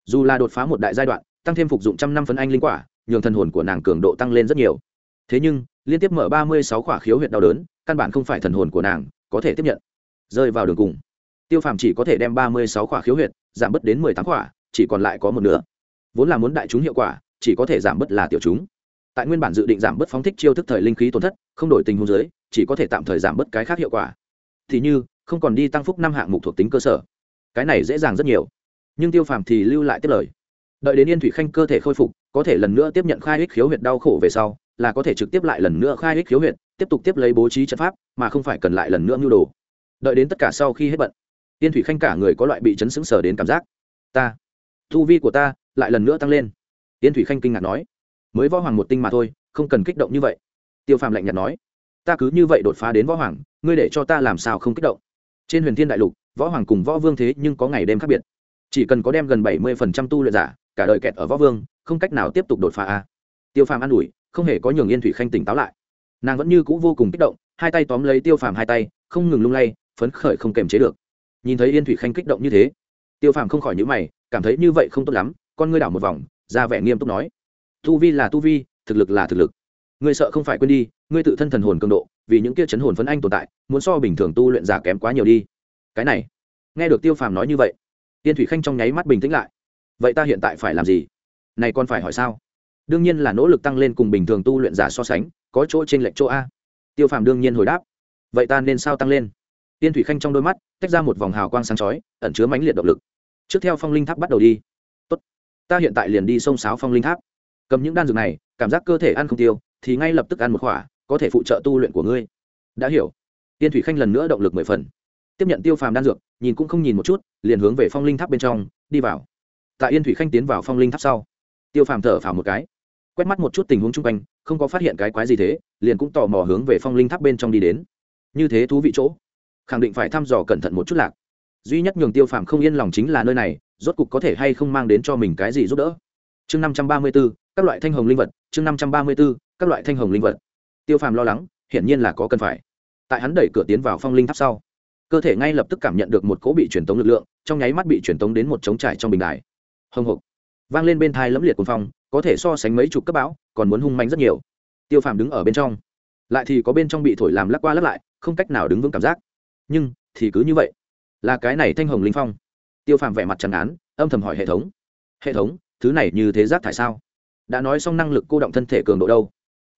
Dù là đột phá một đại giai đoạn, tăng thêm phục dụng trăm năm phân anh linh quả, nhường thần hồn của nàng cường độ tăng lên rất nhiều. Thế nhưng, liên tiếp mở ba mươi sáu khỏa khiếu huyệt đau đớn, căn bản không phải thần hồn của nàng có thể tiếp nhận. Rơi vào đường cùng. Tiêu phàm chỉ có thể đem ba mươi sáu khỏa khiếu huyệt giảm bớt đến mười tám khỏa chỉ còn lại có một nửa. Vốn là muốn đại chúng hiệu quả, chỉ có thể giảm bớt là tiểu chúng. Tại nguyên bản dự định giảm bớt phóng thích chiêu thức thời linh khí tổn thất, không đổi tình huống giới chỉ có thể tạm thời giảm bớt cái khác hiệu quả. Thì như, không còn đi tăng phúc năm hạng mục thuộc tính cơ sở. Cái này dễ dàng rất nhiều. Nhưng tiêu phàm thì lưu lại tiếp lời. Đợi đến yên thủy khanh cơ thể khôi phục, có thể lần nữa tiếp nhận khai ích khiếu huyệt đau khổ về sau, là có thể trực tiếp lại lần nữa khai ích khiếu huyệt, tiếp tục tiếp lấy bố trí trận pháp, mà không phải cần lại lần nữa mưu đồ. Đợi đến tất cả sau khi hết bận, yên thủy khanh cả người có loại bị chấn xứng sở đến cảm giác. Ta thu vi của ta lại lần nữa tăng lên. Yên thủy khanh kinh ngạc nói, mới võ hoàng một tinh mà thôi, không cần kích động như vậy. Tiêu phàm lạnh nhạt nói, ta cứ như vậy đột phá đến võ hoàng, ngươi để cho ta làm sao không kích động? Trên huyền thiên đại lục, võ hoàng cùng võ vương thế nhưng có ngày đêm khác biệt. Chỉ cần có đem gần bảy mươi phần trăm tu luyện giả, cả đời kẹt ở võ vương, không cách nào tiếp tục đột phá a. Tiêu phàm an ủi, không hề có nhường yên thủy khanh tỉnh táo lại. Nàng vẫn như c ũ vô cùng kích động, hai tay tóm lấy tiêu phàm hai tay, không ngừng lung lay, phấn khởi không kềm chế được. Nhìn thấy yên thủy khanh kích động như thế tiêu phàm không khỏi nhữ mày, cảm thấy như vậy không tốt lắm, con ngươi đảo một vòng, ra vẻ nghiêm túc nói. Tu vi là tu vi, thực lực là thực lực. Ngươi sợ không phải quên đi, ngươi tự thân thần hồn cường độ, vì những kia chấn hồn phấn anh tồn tại, muốn so bình thường tu luyện giả kém quá nhiều đi. Cái này, nghe được tiêu phàm nói như vậy, tiên thủy khanh trong nháy mắt bình tĩnh lại. Vậy ta hiện tại phải làm gì? Này còn phải hỏi sao? Đương nhiên là nỗ lực tăng lên cùng bình thường tu luyện giả so sánh, có chỗ trên lệnh chỗ a. Tiêu phàm đương nhiên hồi đáp. Vậy ta nên sao tăng lên? Tiên thủy khanh trong đôi mắt, tách ra một vòng hào quang sáng chói, ẩn chứa mãnh liệt động lực. Trước theo phong linh tháp bắt đầu đi. Tốt. Ta hiện tại liền đi xông sáo phong linh tháp. Cầm những đan dược này, cảm giác cơ thể ăn không tiêu, thì ngay lập tức ăn một khỏa, có thể phụ trợ tu luyện của ngươi. Đã hiểu. Tiên thủy khanh lần nữa động lực mười phần. Tiếp nhận tiêu phàm đan dược, nhìn cũng không nhìn một chút, liền hướng về phong linh tháp bên trong, đi vào. Tại yên thủy khanh tiến vào phong linh tháp sau, tiêu phàm thở phào một cái. Quét mắt một chút tình huống chung quanh, không có phát hiện cái quái gì thế, liền cũng tò mò hướng về phong linh tháp bên trong đi đến. Như thế thú vị chỗ khẳng định phải thăm dò cẩn thận một chút lạc. Duy nhất nhường tiêu phàm không yên lòng chính là nơi này, rốt cục có thể hay không mang đến cho mình cái gì giúp đỡ. Chương năm trăm ba mươi b ố các loại thanh hồng linh vật, chương năm trăm ba mươi b ố các loại thanh hồng linh vật. Tiêu phàm lo lắng, hiển nhiên là có cần phải. Tại hắn đẩy cửa tiến vào phong linh tháp sau, cơ thể ngay lập tức cảm nhận được một cỗ bị truyền tống lực lượng, trong nháy mắt bị truyền tống đến một trống trải trong bình đài. Hồng hộc, vang lên bên thai lẫm liệt cuồng phong, có thể so sánh mấy chục cấp bão, còn muốn hung mạnh rất nhiều. Tiêu phàm đứng ở bên trong, lại thì có bên trong bị thổi làm lắc qua lắc lại, không cách nào đứng vững cảm giác nhưng thì cứ như vậy. Là cái này thanh hồng linh phong. Tiêu phàm vẻ mặt trần án, âm thầm hỏi hệ thống. Hệ thống, thứ này như thế rác thải sao? Đã nói xong năng lực cô động thân thể cường độ đâu?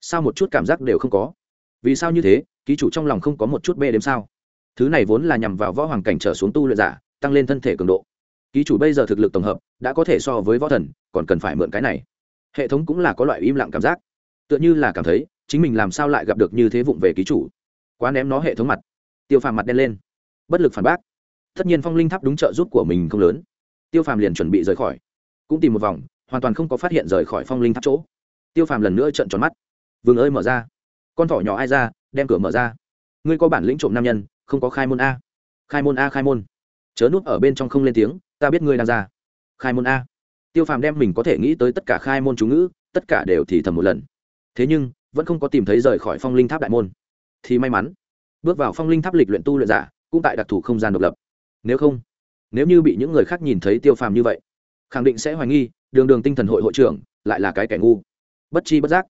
Sao một chút cảm giác đều không có? Vì sao như thế, ký chủ trong lòng không có một chút bê đếm sao? Thứ này vốn là nhằm vào võ hoàng cảnh trở xuống tu luyện giả, tăng lên thân thể cường độ. Ký chủ bây giờ thực lực tổng hợp, đã có thể so với võ thần, còn cần phải mượn cái này. Hệ thống cũng là có loại im lặng cảm giác. Tựa như là cảm thấy, chính mình làm sao lại gặp được như thế vụng về ký chủ. Quá ném nó hệ thống mặt tiêu phàm mặt đen lên. Bất lực phản bác. Tất nhiên phong linh tháp đúng trợ giúp của mình không lớn. Tiêu phàm liền chuẩn bị rời khỏi. Cũng tìm một vòng, hoàn toàn không có phát hiện rời khỏi phong linh tháp chỗ. Tiêu phàm lần nữa trận tròn mắt. Vương ơi mở ra. Con thỏ nhỏ ai ra, đem cửa mở ra. Ngươi có bản lĩnh trộm nam nhân, không có khai môn a. Khai môn a, khai môn. Chớ núp ở bên trong không lên tiếng, ta biết ngươi đang ra. Khai môn a. Tiêu phàm đem mình có thể nghĩ tới tất cả khai môn chú ngữ, tất cả đều thì thầm một lần. Thế nhưng, vẫn không có tìm thấy rời khỏi phong linh tháp đại môn. Thì may mắn bước vào phong linh tháp lịch luyện tu luyện giả, cũng tại đặc thù không gian độc lập. Nếu không, nếu như bị những người khác nhìn thấy tiêu phàm như vậy, khẳng định sẽ hoài nghi, đường đường tinh thần hội hội trưởng lại là cái kẻ ngu. Bất chi bất giác,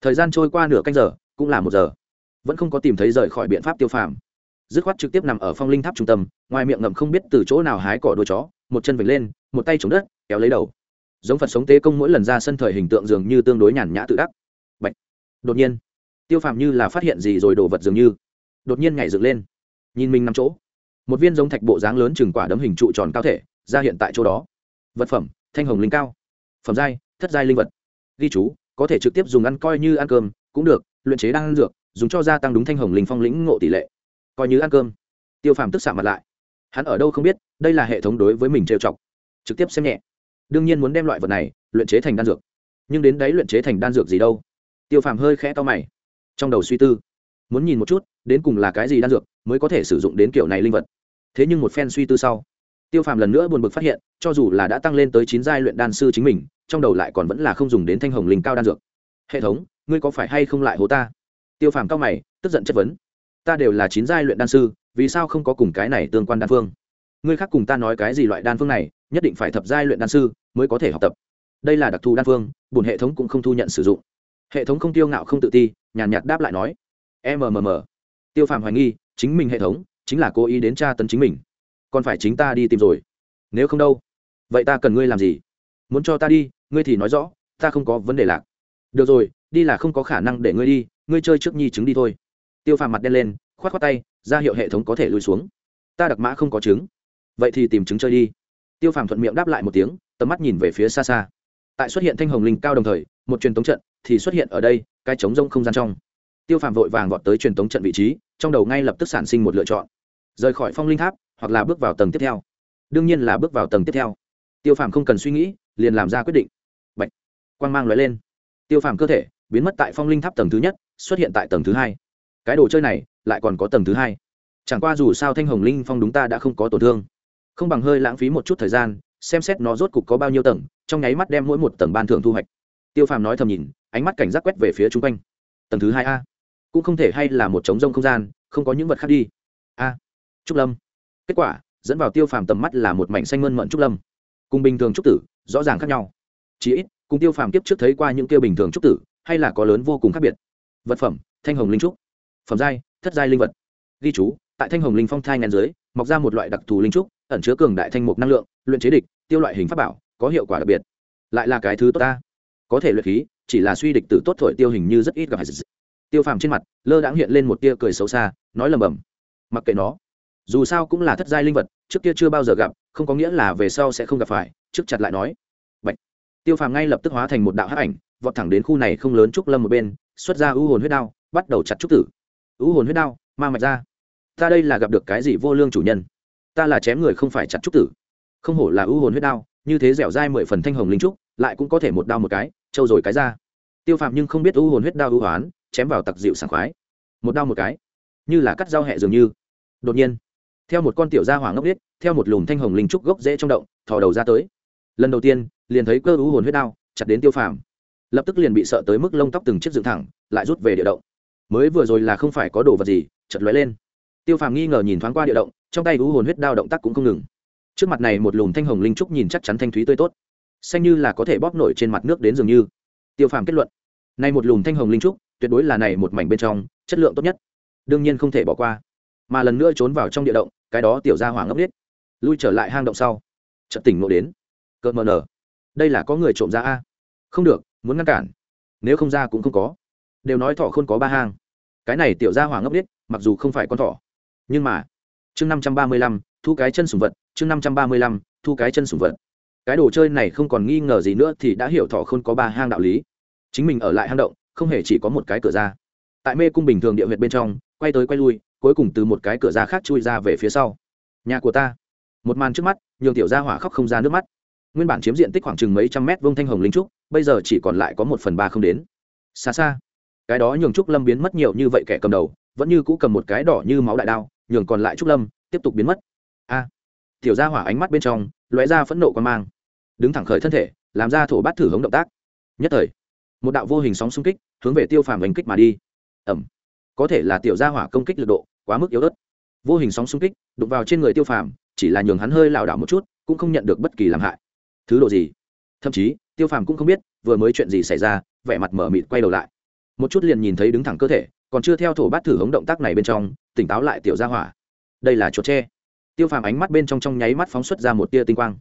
thời gian trôi qua nửa canh giờ, cũng là một giờ. Vẫn không có tìm thấy rời khỏi biện pháp tiêu phàm. Dứt khoát trực tiếp nằm ở phong linh tháp trung tâm, ngoài miệng ngậm không biết từ chỗ nào hái cỏ đôi chó, một chân vểnh lên, một tay chống đất, kéo lấy đầu. Giống phật sống tế công mỗi lần ra sân thời hình tượng dường như tương đối nhàn nhã tự đắc. Bạch. đột nhiên, tiêu phàm như là phát hiện gì rồi đồ vật dường như đột nhiên nhảy dựng lên. Nhìn mình nằm chỗ, một viên giống thạch bộ dáng lớn chừng quả đấm hình trụ tròn cao thể, ra hiện tại chỗ đó. Vật phẩm, thanh hồng linh cao. Phẩm giai, thất giai linh vật. Ghi chú, có thể trực tiếp dùng ăn coi như ăn cơm, cũng được, luyện chế đang ăn dược, dùng cho gia tăng đúng thanh hồng linh phong lĩnh ngộ tỷ lệ. Coi như ăn cơm. Tiêu phàm tức xạ mặt lại. Hắn ở đâu không biết, đây là hệ thống đối với mình trêu chọc. Trực tiếp xem nhẹ. Đương nhiên muốn đem loại vật này luyện chế thành đan dược. Nhưng đến đấy luyện chế thành đan dược gì đâu? Tiêu phàm hơi khẽ to mày. Trong đầu suy tư, muốn nhìn một chút đến cùng là cái gì đan dược mới có thể sử dụng đến kiểu này linh vật? Thế nhưng một phen suy tư sau, tiêu phàm lần nữa buồn bực phát hiện, cho dù là đã tăng lên tới chín giai luyện đan sư chính mình, trong đầu lại còn vẫn là không dùng đến thanh hồng linh cao đan dược. Hệ thống, ngươi có phải hay không lại hố ta? Tiêu phàm cao mày, tức giận chất vấn. Ta đều là chín giai luyện đan sư, vì sao không có cùng cái này tương quan đan phương? Ngươi khác cùng ta nói cái gì loại đan phương này, nhất định phải thập giai luyện đan sư mới có thể học tập. Đây là đặc thù đan phương bùn hệ thống cũng không thu nhận sử dụng. Hệ thống không tiêu ngạo không tự ti, nhàn nhạt đáp lại nói. Mmm tiêu phàm hoài nghi, chính mình hệ thống chính là cố ý đến tra tấn chính mình. Còn phải chính ta đi tìm rồi. Nếu không đâu, vậy ta cần ngươi làm gì? Muốn cho ta đi, ngươi thì nói rõ, ta không có vấn đề lạc. Được rồi, đi là không có khả năng để ngươi đi, ngươi chơi trước nhi chứng đi thôi. Tiêu phàm mặt đen lên k h o á t k h o á tay, ra hiệu hệ thống có thể lùi xuống. Ta đặc mã không có chứng. Vậy thì tìm chứng chơi đi. Tiêu phàm thuận miệng đáp lại một tiếng, tầm mắt nhìn về phía xa xa. Tại xuất hiện thanh hồng linh cao đồng thời, một truyền tống trận thì xuất hiện ở đây, cái trống rông không gian trong tiêu phàm vội vàng vọt tới truyền tống trận vị trí, trong đầu ngay lập tức sản sinh một lựa chọn. Rời khỏi phong linh tháp, hoặc là bước vào tầng tiếp theo. Đương nhiên là bước vào tầng tiếp theo. Tiêu phàm không cần suy nghĩ, liền làm ra quyết định. Bạch. quang mang lóe lên. Tiêu phàm cơ thể biến mất tại phong linh tháp tầng thứ nhất, xuất hiện tại tầng thứ hai. Cái đồ chơi này lại còn có tầng thứ hai. Chẳng qua dù sao thanh hồng linh phong đúng ta đã không có tổn thương. Không bằng hơi lãng phí một chút thời gian, xem xét nó rốt cục có bao nhiêu tầng, trong nháy mắt đem mỗi một tầng ban thưởng thu hoạch. Tiêu phàm nói thầm nhìn, ánh mắt cảnh giác quét về phía chung quanh. Tầng thứ hai a cũng không thể hay là một trống rông không gian, không có những vật khác đi. A, trúc lâm. Kết quả, dẫn vào tiêu phàm tầm mắt là một mảnh xanh mơn mận trúc lâm. Cùng bình thường trúc tử, rõ ràng khác nhau. Chỉ ít, cùng tiêu phàm kiếp trước thấy qua những kia bình thường trúc tử, hay là có lớn vô cùng khác biệt. Vật phẩm, thanh hồng linh trúc. Phẩm giai, thất giai linh vật. Ghi chú, tại thanh hồng linh phong thai ngàn dưới, mọc ra một loại đặc thù linh trúc, ẩn chứa cường đại thanh mục năng lượng, luyện chế địch, tiêu loại hình pháp bảo, có hiệu quả đặc biệt. Lại là cái thứ tốt ta. Có thể luyện khí, chỉ là suy địch tử tốt thổi tiêu hình như rất ít gặp tiêu phàm trên mặt, lơ đãng hiện lên một tia cười xấu xa, nói lầm bầm mặc kệ nó, dù sao cũng là thất giai linh vật, trước kia chưa bao giờ gặp, không có nghĩa là về sau sẽ không gặp phải, trước chặt lại nói. Bạch. tiêu phàm ngay lập tức hóa thành một đạo hắc ảnh, vọt thẳng đến khu này không lớn trúc lâm một bên, xuất ra ưu hồn huyết đao, bắt đầu chặt trúc tử. Ưu hồn huyết đao, ma mạch ra. Ta đây là gặp được cái gì vô lương chủ nhân? Ta là chém người không phải chặt trúc tử. Không hổ là ưu hồn huyết đao, như thế dẻo dai mười phần thanh hồng linh trúc, lại cũng có thể một đao một cái, trâu rồi cái ra. Tiêu phàm nhưng không biết ưu hồn huyết đao ưu hoán chém vào tặc dịu sảng khoái. Một đao một cái, như là cắt dao hẹ dường như. Đột nhiên, theo một con tiểu gia hỏa ngốc biết theo một lùm thanh hồng linh trúc gốc rễ trong động, thò đầu ra tới. Lần đầu tiên, liền thấy cơ ưu hồn huyết đao chặt đến tiêu phàm. Lập tức liền bị sợ tới mức lông tóc từng chiếc dựng thẳng, lại rút về địa động. Mới vừa rồi là không phải có đồ vật gì chật lóe lên. Tiêu phàm nghi ngờ nhìn thoáng qua địa động, trong tay ưu hồn huyết đao động tác cũng không ngừng. Trước mặt này một lùm thanh hồng linh trúc nhìn chắc chắn thanh thúy tươi tốt, xanh như là có thể bóp nổi trên mặt nước đến dường như. Tiêu phàm kết luận nay một lùm thanh hồng linh trúc tuyệt đối là này một mảnh bên trong, chất lượng tốt nhất. Đương nhiên không thể bỏ qua. Mà lần nữa trốn vào trong địa động, cái đó tiểu ra hỏa ngốc biết lui trở lại hang động sau. Chợt tỉnh ngộ đến. Cợt mờ nở. Đây là có người trộm ra a? Không được, muốn ngăn cản. Nếu không ra cũng không có. Đều nói thỏ không có ba hang. Cái này tiểu ra hỏa ngốc biết mặc dù không phải con thỏ. Nhưng mà, chương năm trăm ba mươi lăm, thu cái chân sùng vật, chương năm trăm ba mươi lăm, thu cái chân sùng vật. Cái đồ chơi này không còn nghi ngờ gì nữa thì đã hiểu thỏ không có ba hang đạo lý. Chính mình ở lại hang động không hề chỉ có một cái cửa ra. Tại mê cung bình thường địa huyệt bên trong, quay tới quay lui, cuối cùng từ một cái cửa ra khác chui ra về phía sau. Nhà của ta. Một màn trước mắt, nhường tiểu gia hỏa khóc không ra nước mắt. Nguyên bản chiếm diện tích khoảng chừng mấy trăm mét vông thanh hồng linh trúc, bây giờ chỉ còn lại có một phần ba không đến. Xa xa, cái đó nhường trúc lâm biến mất nhiều như vậy kẻ cầm đầu, vẫn như cũ cầm một cái đỏ như máu đại đao, nhường còn lại trúc lâm tiếp tục biến mất. A, tiểu gia hỏa ánh mắt bên trong lóe ra phẫn nộ quan mang, đứng thẳng khởi thân thể, làm ra thổ bát thử hống động tác. Nhất thời một đạo vô hình sóng xung kích, hướng về tiêu phàm đánh kích mà đi. Ẩm. Có thể là tiểu gia hỏa công kích lực độ quá mức yếu ớt. Vô hình sóng xung kích, đụng vào trên người tiêu phàm, chỉ là nhường hắn hơi lảo đảo một chút, cũng không nhận được bất kỳ làm hại. Thứ độ gì? Thậm chí, tiêu phàm cũng không biết, vừa mới chuyện gì xảy ra, vẻ mặt mở mịt quay đầu lại. Một chút liền nhìn thấy đứng thẳng cơ thể, còn chưa theo thổ bát thử hống động tác này bên trong, tỉnh táo lại tiểu gia hỏa. Đây là chuột tre. Tiêu phàm ánh mắt bên trong trong nháy mắt phóng xuất ra một tia tinh quang.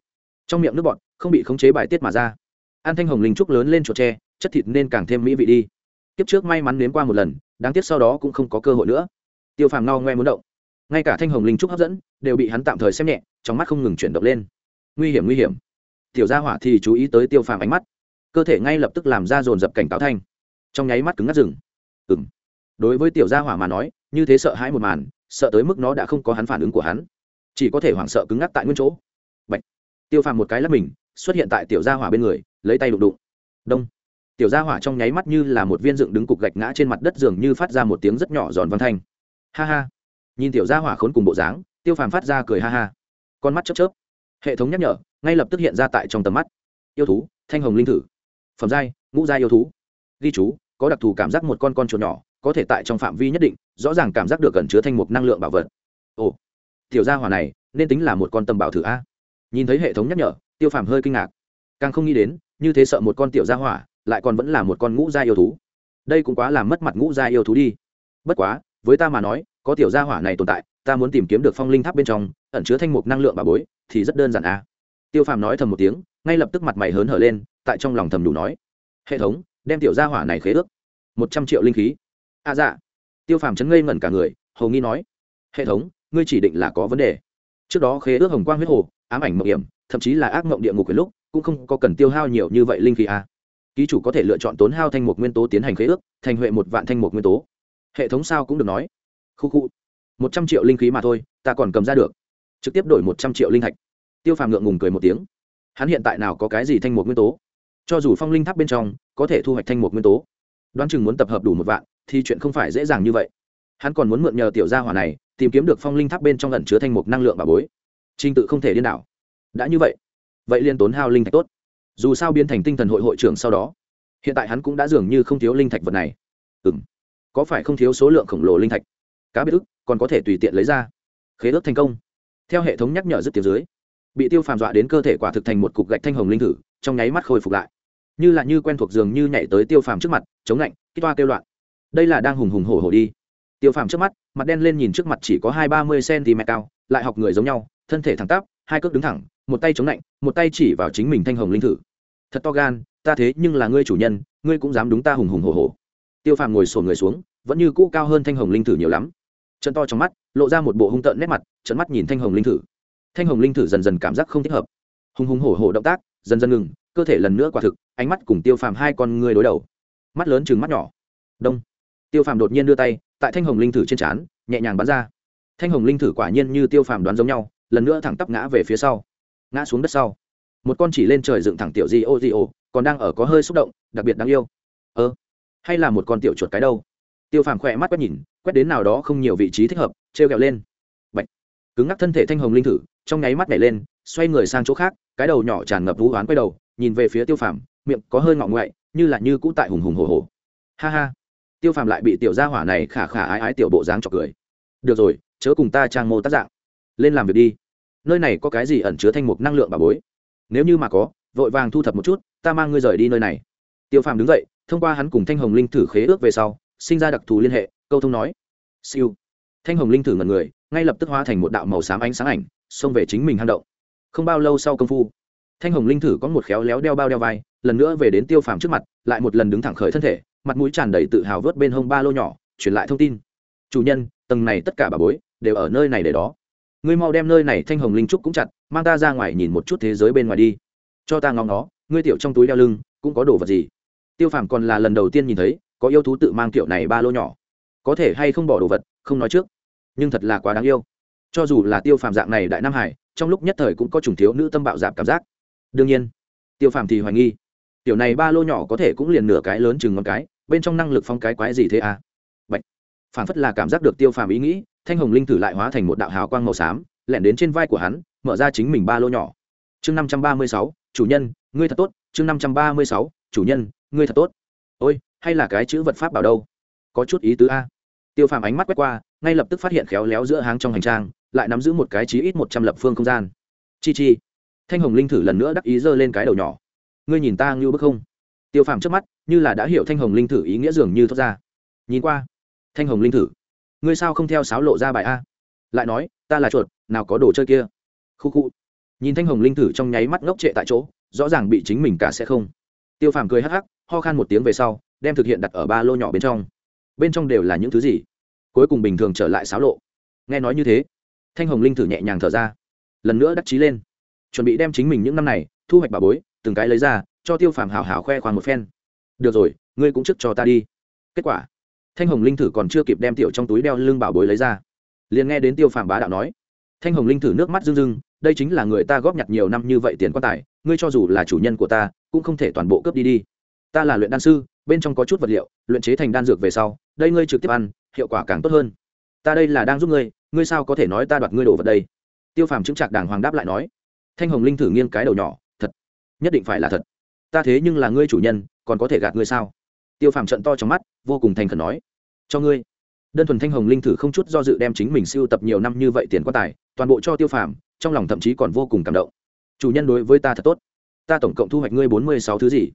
Trong miệng nước bọt không bị khống chế bài tiết mà ra. An thanh hồng linh trúc lớn lên chuột tre chất thịt nên càng thêm mỹ vị đi. Kiếp trước may mắn nếm qua một lần, đáng tiếc sau đó cũng không có cơ hội nữa. Tiêu phàm no ngoe muốn động. Ngay cả thanh hồng linh trúc hấp dẫn, đều bị hắn tạm thời xem nhẹ, trong mắt không ngừng chuyển động lên. Nguy hiểm nguy hiểm. Tiểu gia hỏa thì chú ý tới tiêu phàm ánh mắt. Cơ thể ngay lập tức làm ra dồn dập cảnh cáo thanh. Trong nháy mắt cứng ngắt rừng. Ừ m đối với tiểu gia hỏa mà nói, như thế sợ hãi một màn, sợ tới mức nó đã không có hắn phản ứng của hắn. Chỉ có thể hoảng sợ cứng ngắc tại nguyên chỗ. Bạch. tiêu phàm một cái lắp mình, xuất hiện tại tiểu gia hỏa bên người, lấy tay đụng đụng. Đông tiểu gia hỏa trong nháy mắt như là một viên dựng đứng cục gạch ngã trên mặt đất dường như phát ra một tiếng rất nhỏ giòn văn thanh. Ha ha. Nhìn tiểu gia hỏa khốn cùng bộ dáng, tiêu phàm phát ra cười ha ha. Con mắt chớp chớp. Hệ thống nhắc nhở, ngay lập tức hiện ra tại trong tầm mắt. Yêu thú, thanh hồng linh thử. Phẩm giai, ngũ giai yêu thú. Ghi chú, có đặc thù cảm giác một con con chuột nhỏ, có thể tại trong phạm vi nhất định, rõ ràng cảm giác được gần chứa thanh mục năng lượng bảo vật. Ồ. Tiểu gia hỏa này, nên tính là một con tầm bảo thử a. Nhìn thấy hệ thống nhắc nhở, tiêu phàm hơi kinh ngạc. Càng không nghĩ đến, như thế sợ một con tiểu gia hỏa lại còn vẫn là một con ngũ gia yêu thú. Đây cũng quá làm mất mặt ngũ gia yêu thú đi. Bất quá, với ta mà nói, có tiểu gia hỏa này tồn tại, ta muốn tìm kiếm được phong linh tháp bên trong, ẩn chứa thanh mục năng lượng bà bối, thì rất đơn giản à? tiêu phàm nói thầm một tiếng, ngay lập tức mặt mày hớn hở lên, tại trong lòng thầm đủ nói. Hệ thống, đem tiểu gia hỏa này khế ước. Một trăm triệu linh khí. A à dạ. Tiêu phàm chấn ngây ngẩn cả người, hầu nghi nói. Hệ thống, ngươi chỉ định là có vấn đề. Trước đó khế ước hồng quang huyết hồ, ám ảnh mộng hiểm, thậm chí là ác mộng địa ngục quyền lúc, cũng không có cần tiêu hao nhiều như vậy linh khí à? Ký chủ có thể lựa chọn tốn hao thanh mục nguyên tố tiến hành khế ước, thành huệ một vạn thanh mục nguyên tố. Hệ thống sao cũng được nói. Khu khu. Một trăm triệu linh khí mà thôi, ta còn cầm ra được. Trực tiếp đổi một trăm triệu linh thạch. Tiêu phàm ngượng ngùng cười một tiếng. Hắn hiện tại nào có cái gì thanh mục nguyên tố? Cho dù phong linh tháp bên trong, có thể thu hoạch thanh mục nguyên tố. Đoán chừng muốn tập hợp đủ một vạn, thì chuyện không phải dễ dàng như vậy. Hắn còn muốn mượn nhờ tiểu gia hỏa này, tìm kiếm được phong linh tháp bên trong lần chứa thanh mục năng lượng bà bối. Trình tự không thể điên đảo. Đã như vậy vậy liên tốn hao linh thạch tốt dù sao biến thành tinh thần hội hội trưởng sau đó, hiện tại hắn cũng đã dường như không thiếu linh thạch vật này. Ừ m có phải không thiếu số lượng khổng lồ linh thạch? Cá biết ức, còn có thể tùy tiện lấy ra. Khế ước thành công. Theo hệ thống nhắc nhở dứt tiếng dưới, bị tiêu phàm dọa đến cơ thể quả thực thành một cục gạch thanh hồng linh thử, trong nháy mắt khôi phục lại. Như là như quen thuộc dường như nhảy tới tiêu phàm trước mặt, chống lạnh, kích toa kêu loạn. Đây là đang hùng hùng hổ hổ đi. Tiêu phàm trước mắt, mặt đen lên nhìn trước mặt chỉ có hai ba mươi cm cao, lại học người giống nhau, thân thể thẳng tắp, hai cước đứng thẳng một tay chống lạnh, một tay chỉ vào chính mình thanh hồng linh thử. Thật to gan, ta thế nhưng là ngươi chủ nhân, ngươi cũng dám đúng ta hùng hùng hổ hổ. Tiêu phàm ngồi sổn người xuống, vẫn như cũ cao hơn thanh hồng linh thử nhiều lắm. Chân to trong mắt, lộ ra một bộ hung tợn nét mặt, trận mắt nhìn thanh hồng linh thử. Thanh hồng linh thử dần dần cảm giác không thích hợp. Hùng hùng hổ hổ động tác, dần dần ngừng, cơ thể lần nữa quả thực, ánh mắt cùng tiêu phàm hai con người đối đầu. Mắt lớn chừng mắt nhỏ. Đông. Tiêu phàm đột nhiên đưa tay, tại thanh hồng linh thử trên trán, nhẹ nhàng bắn ra. Thanh hồng linh thử quả nhiên như tiêu phàm đoán giống nhau, lần nữa thẳng tắp ngã về phía sau ngã xuống đất sau. Một con chỉ lên trời dựng thẳng tiểu di ô di ô, còn đang ở có hơi xúc động, đặc biệt đáng yêu. Ơ, hay là một con tiểu chuột cái đâu? Tiêu phàm khỏe mắt quét nhìn, quét đến nào đó không nhiều vị trí thích hợp t r e o g ẹ o lên. Bạch. cứng ngắc thân thể thanh hồng linh thử, trong nháy mắt nhảy lên, xoay người sang chỗ khác, cái đầu nhỏ tràn ngập vũ oán quay đầu, nhìn về phía tiêu phàm, miệng có hơi ngọng ngoại, như là như cũ tại hùng hùng hồ hồ ha ha. Tiêu phàm lại bị tiểu gia hỏa này khả khả ái ái tiểu bộ dáng chọc cười. Được rồi, chớ cùng ta trang mô tác dạng. Lên làm việc đi nơi này có cái gì ẩn chứa thanh mục năng lượng bà bối? Nếu như mà có, vội vàng thu thập một chút, ta mang ngươi rời đi nơi này. Tiêu phàm đứng dậy, thông qua hắn cùng thanh hồng linh thử khế ước về sau, sinh ra đặc thù liên hệ, câu thông nói, siêu. Thanh hồng linh thử ngần người, ngay lập tức hóa thành một đạo màu xám ánh sáng ảnh, xông về chính mình hang động. Không bao lâu sau công phu, thanh hồng linh thử có một khéo léo đeo bao đeo vai, lần nữa về đến tiêu phàm trước mặt, lại một lần đứng thẳng khởi thân thể, mặt mũi tràn đầy tự hào vớt bên hông ba lô nhỏ, truyền lại thông tin. Chủ nhân, tầng này tất cả bà bối đều ở nơi này để đó ngươi mau đem nơi này thanh hồng linh trúc cũng chặt, mang ta ra ngoài nhìn một chút thế giới bên ngoài đi. Cho ta ngóng nó ngươi tiểu trong túi đeo lưng, cũng có đồ vật gì? Tiêu phàm còn là lần đầu tiên nhìn thấy, có yêu thú tự mang kiểu này ba lô nhỏ. Có thể hay không bỏ đồ vật, không nói trước. Nhưng thật là quá đáng yêu. Cho dù là tiêu phàm dạng này đại nam hải, trong lúc nhất thời cũng có trùng thiếu nữ tâm bạo dạp cảm giác. Đương nhiên, tiêu phàm thì hoài nghi, tiểu này ba lô nhỏ có thể cũng liền nửa cái lớn chừng ngón cái, bên trong năng lực phong cái quái gì thế à? Bạch. phản phất là cảm giác được tiêu phàm ý nghĩ thanh hồng linh thử lại hóa thành một đạo hào quang màu xám, lẻn đến trên vai của hắn, mở ra chính mình ba lô nhỏ. Chương năm trăm ba mươi sáu, chủ nhân, ngươi thật tốt. Chương năm trăm ba mươi sáu, chủ nhân, ngươi thật tốt. Ôi, hay là cái chữ vật pháp bảo đâu? Có chút ý tứ a. Tiêu phàm ánh mắt quét qua, ngay lập tức phát hiện khéo léo giữa háng trong hành trang, lại nắm giữ một cái chí ít một trăm lập phương không gian. Chi chi. Thanh hồng linh thử lần nữa đắc ý giơ lên cái đầu nhỏ. Ngươi nhìn ta ngưu bức không? Tiêu phàm trước mắt, như là đã hiểu thanh hồng linh thử ý nghĩa dường như thoát ra. Nhìn qua. Thanh hồng linh thử ngươi sao không theo sáo lộ ra bài a? Lại nói, ta là chuột, nào có đồ chơi kia. Khu khu. Nhìn thanh hồng linh thử trong nháy mắt ngốc trệ tại chỗ, rõ ràng bị chính mình cả sẽ không. Tiêu phàm cười hắc hắc, ho khan một tiếng về sau, đem thực hiện đặt ở ba lô nhỏ bên trong. Bên trong đều là những thứ gì? Cuối cùng bình thường trở lại xáo lộ. Nghe nói như thế, thanh hồng linh thử nhẹ nhàng thở ra. Lần nữa đắc chí lên. Chuẩn bị đem chính mình những năm này, thu hoạch bà bối, từng cái lấy ra, cho tiêu phàm hào hào khoe khoang một phen. Được rồi, ngươi cũng chức cho ta đi. Kết quả thanh hồng linh thử còn chưa kịp đem tiểu trong túi đeo lưng bảo bối lấy ra. Liền nghe đến tiêu phàm bá đạo nói, thanh hồng linh thử nước mắt rưng rưng, đây chính là người ta góp nhặt nhiều năm như vậy tiền quan tài, ngươi cho dù là chủ nhân của ta, cũng không thể toàn bộ cướp đi đi. Ta là luyện đan sư, bên trong có chút vật liệu, luyện chế thành đan dược về sau, đây ngươi trực tiếp ăn, hiệu quả càng tốt hơn. Ta đây là đang giúp ngươi ngươi sao có thể nói ta đoạt ngươi đồ vật đây? Tiêu phàm chứng chặt đàng hoàng đáp lại nói, thanh hồng linh thử nghiêng cái đầu nhỏ, thật, nhất định phải là thật. Ta thế nhưng là ngươi chủ nhân, còn có thể gạt ngươi sao? Tiêu phàm trận to trong mắt, vô cùng thành khẩn nói, cho ngươi. Đơn thuần thanh hồng linh thử không chút do dự đem chính mình siêu tập nhiều năm như vậy tiền quan tài, toàn bộ cho tiêu phàm, trong lòng thậm chí còn vô cùng cảm động. Chủ nhân đối với ta thật tốt. Ta tổng cộng thu hoạch ngươi bốn mươi sáu thứ gì?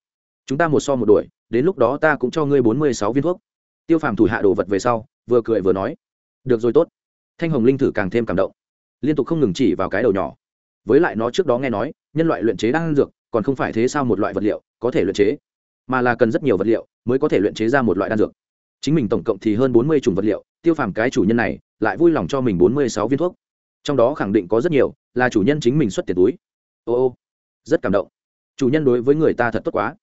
Chúng ta một so một đuổi, đến lúc đó ta cũng cho ngươi bốn mươi sáu viên thuốc. Tiêu phàm thủ hạ đồ vật về sau, vừa cười vừa nói, được rồi tốt. Thanh hồng linh thử càng thêm cảm động, liên tục không ngừng chỉ vào cái đầu nhỏ. Với lại nó trước đó nghe nói, nhân loại luyện chế đang dược, còn không phải thế sao một loại vật liệu có thể luyện chế, mà là cần rất nhiều vật liệu mới có thể luyện chế ra một loại đan dược. Chính mình tổng cộng thì hơn bốn mươi chủng vật liệu, tiêu phàm cái chủ nhân này lại vui lòng cho mình bốn mươi sáu viên thuốc. Trong đó khẳng định có rất nhiều là chủ nhân chính mình xuất tiền túi. Ô ô, rất cảm động. Chủ nhân đối với người ta thật tốt quá.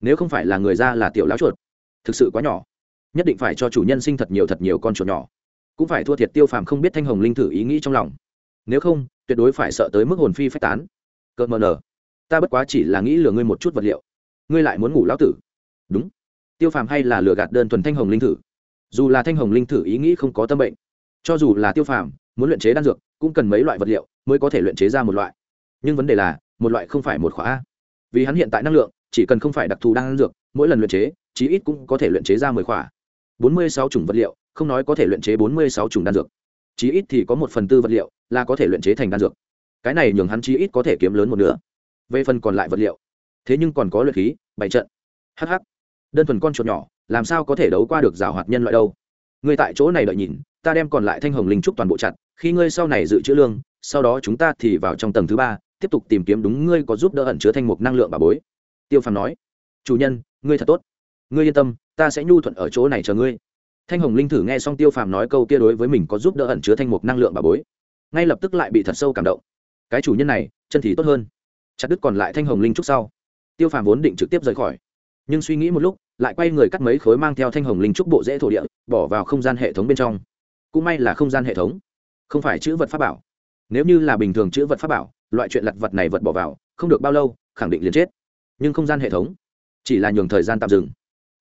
Nếu không phải là người ra là tiểu lão chuột, thực sự quá nhỏ. Nhất định phải cho chủ nhân sinh thật nhiều thật nhiều con chuột nhỏ. Cũng phải thua thiệt tiêu phàm không biết thanh hồng linh thử ý nghĩ trong lòng. Nếu không, tuyệt đối phải sợ tới mức hồn phi phách tán. Cợt mờ nở ta bất quá chỉ là nghĩ lừa ngươi một chút vật liệu. Ngươi lại muốn ngủ lão tử. Đúng tiêu phàm hay là lừa gạt đơn thuần thanh hồng linh thử? Dù là thanh hồng linh thử ý nghĩ không có tâm bệnh, cho dù là tiêu phàm muốn luyện chế đan dược, cũng cần mấy loại vật liệu mới có thể luyện chế ra một loại. Nhưng vấn đề là, một loại không phải một khóa. Vì hắn hiện tại năng lượng, chỉ cần không phải đặc thù đan dược, mỗi lần luyện chế, chí ít cũng có thể luyện chế ra mười khóa. Bốn mươi sáu chủng vật liệu, không nói có thể luyện chế bốn mươi sáu chủng đan dược. Chí ít thì có một phần tư vật liệu là có thể luyện chế thành đan dược. Cái này nhường hắn chí ít có thể kiếm lớn một nửa. Về phần còn lại vật liệu, thế nhưng còn có luyện khí bảy trận. Hh đơn thuần con chuột nhỏ, làm sao có thể đấu qua được rào hoạt nhân loại đâu? Ngươi tại chỗ này đợi nhìn, ta đem còn lại thanh hồng linh trúc toàn bộ chặt, khi ngươi sau này dự trữ lương, sau đó chúng ta thì vào trong tầng thứ ba, tiếp tục tìm kiếm đúng ngươi có giúp đỡ ẩn chứa thanh mục năng lượng bà bối. Tiêu phàm nói. Chủ nhân, ngươi thật tốt. Ngươi yên tâm, ta sẽ nhu thuận ở chỗ này chờ ngươi. Thanh hồng linh thử nghe xong tiêu phàm nói câu kia đối với mình có giúp đỡ ẩn chứa thanh mục năng lượng bà bối, ngay lập tức lại bị thật sâu cảm động. Cái chủ nhân này, chân thì tốt hơn. Chặt đứt còn lại thanh hồng linh trúc sau. Tiêu phàm vốn định trực tiếp rời khỏi, nhưng suy nghĩ một lúc lại quay người cắt mấy khối mang theo thanh hồng linh trúc bộ dễ thổ địa, bỏ vào không gian hệ thống bên trong. Cũng may là không gian hệ thống. Không phải chữ vật pháp bảo. Nếu như là bình thường chữ vật pháp bảo, loại chuyện lặt vật này vật bỏ vào, không được bao lâu, khẳng định liền chết. Nhưng không gian hệ thống, chỉ là nhường thời gian tạm dừng.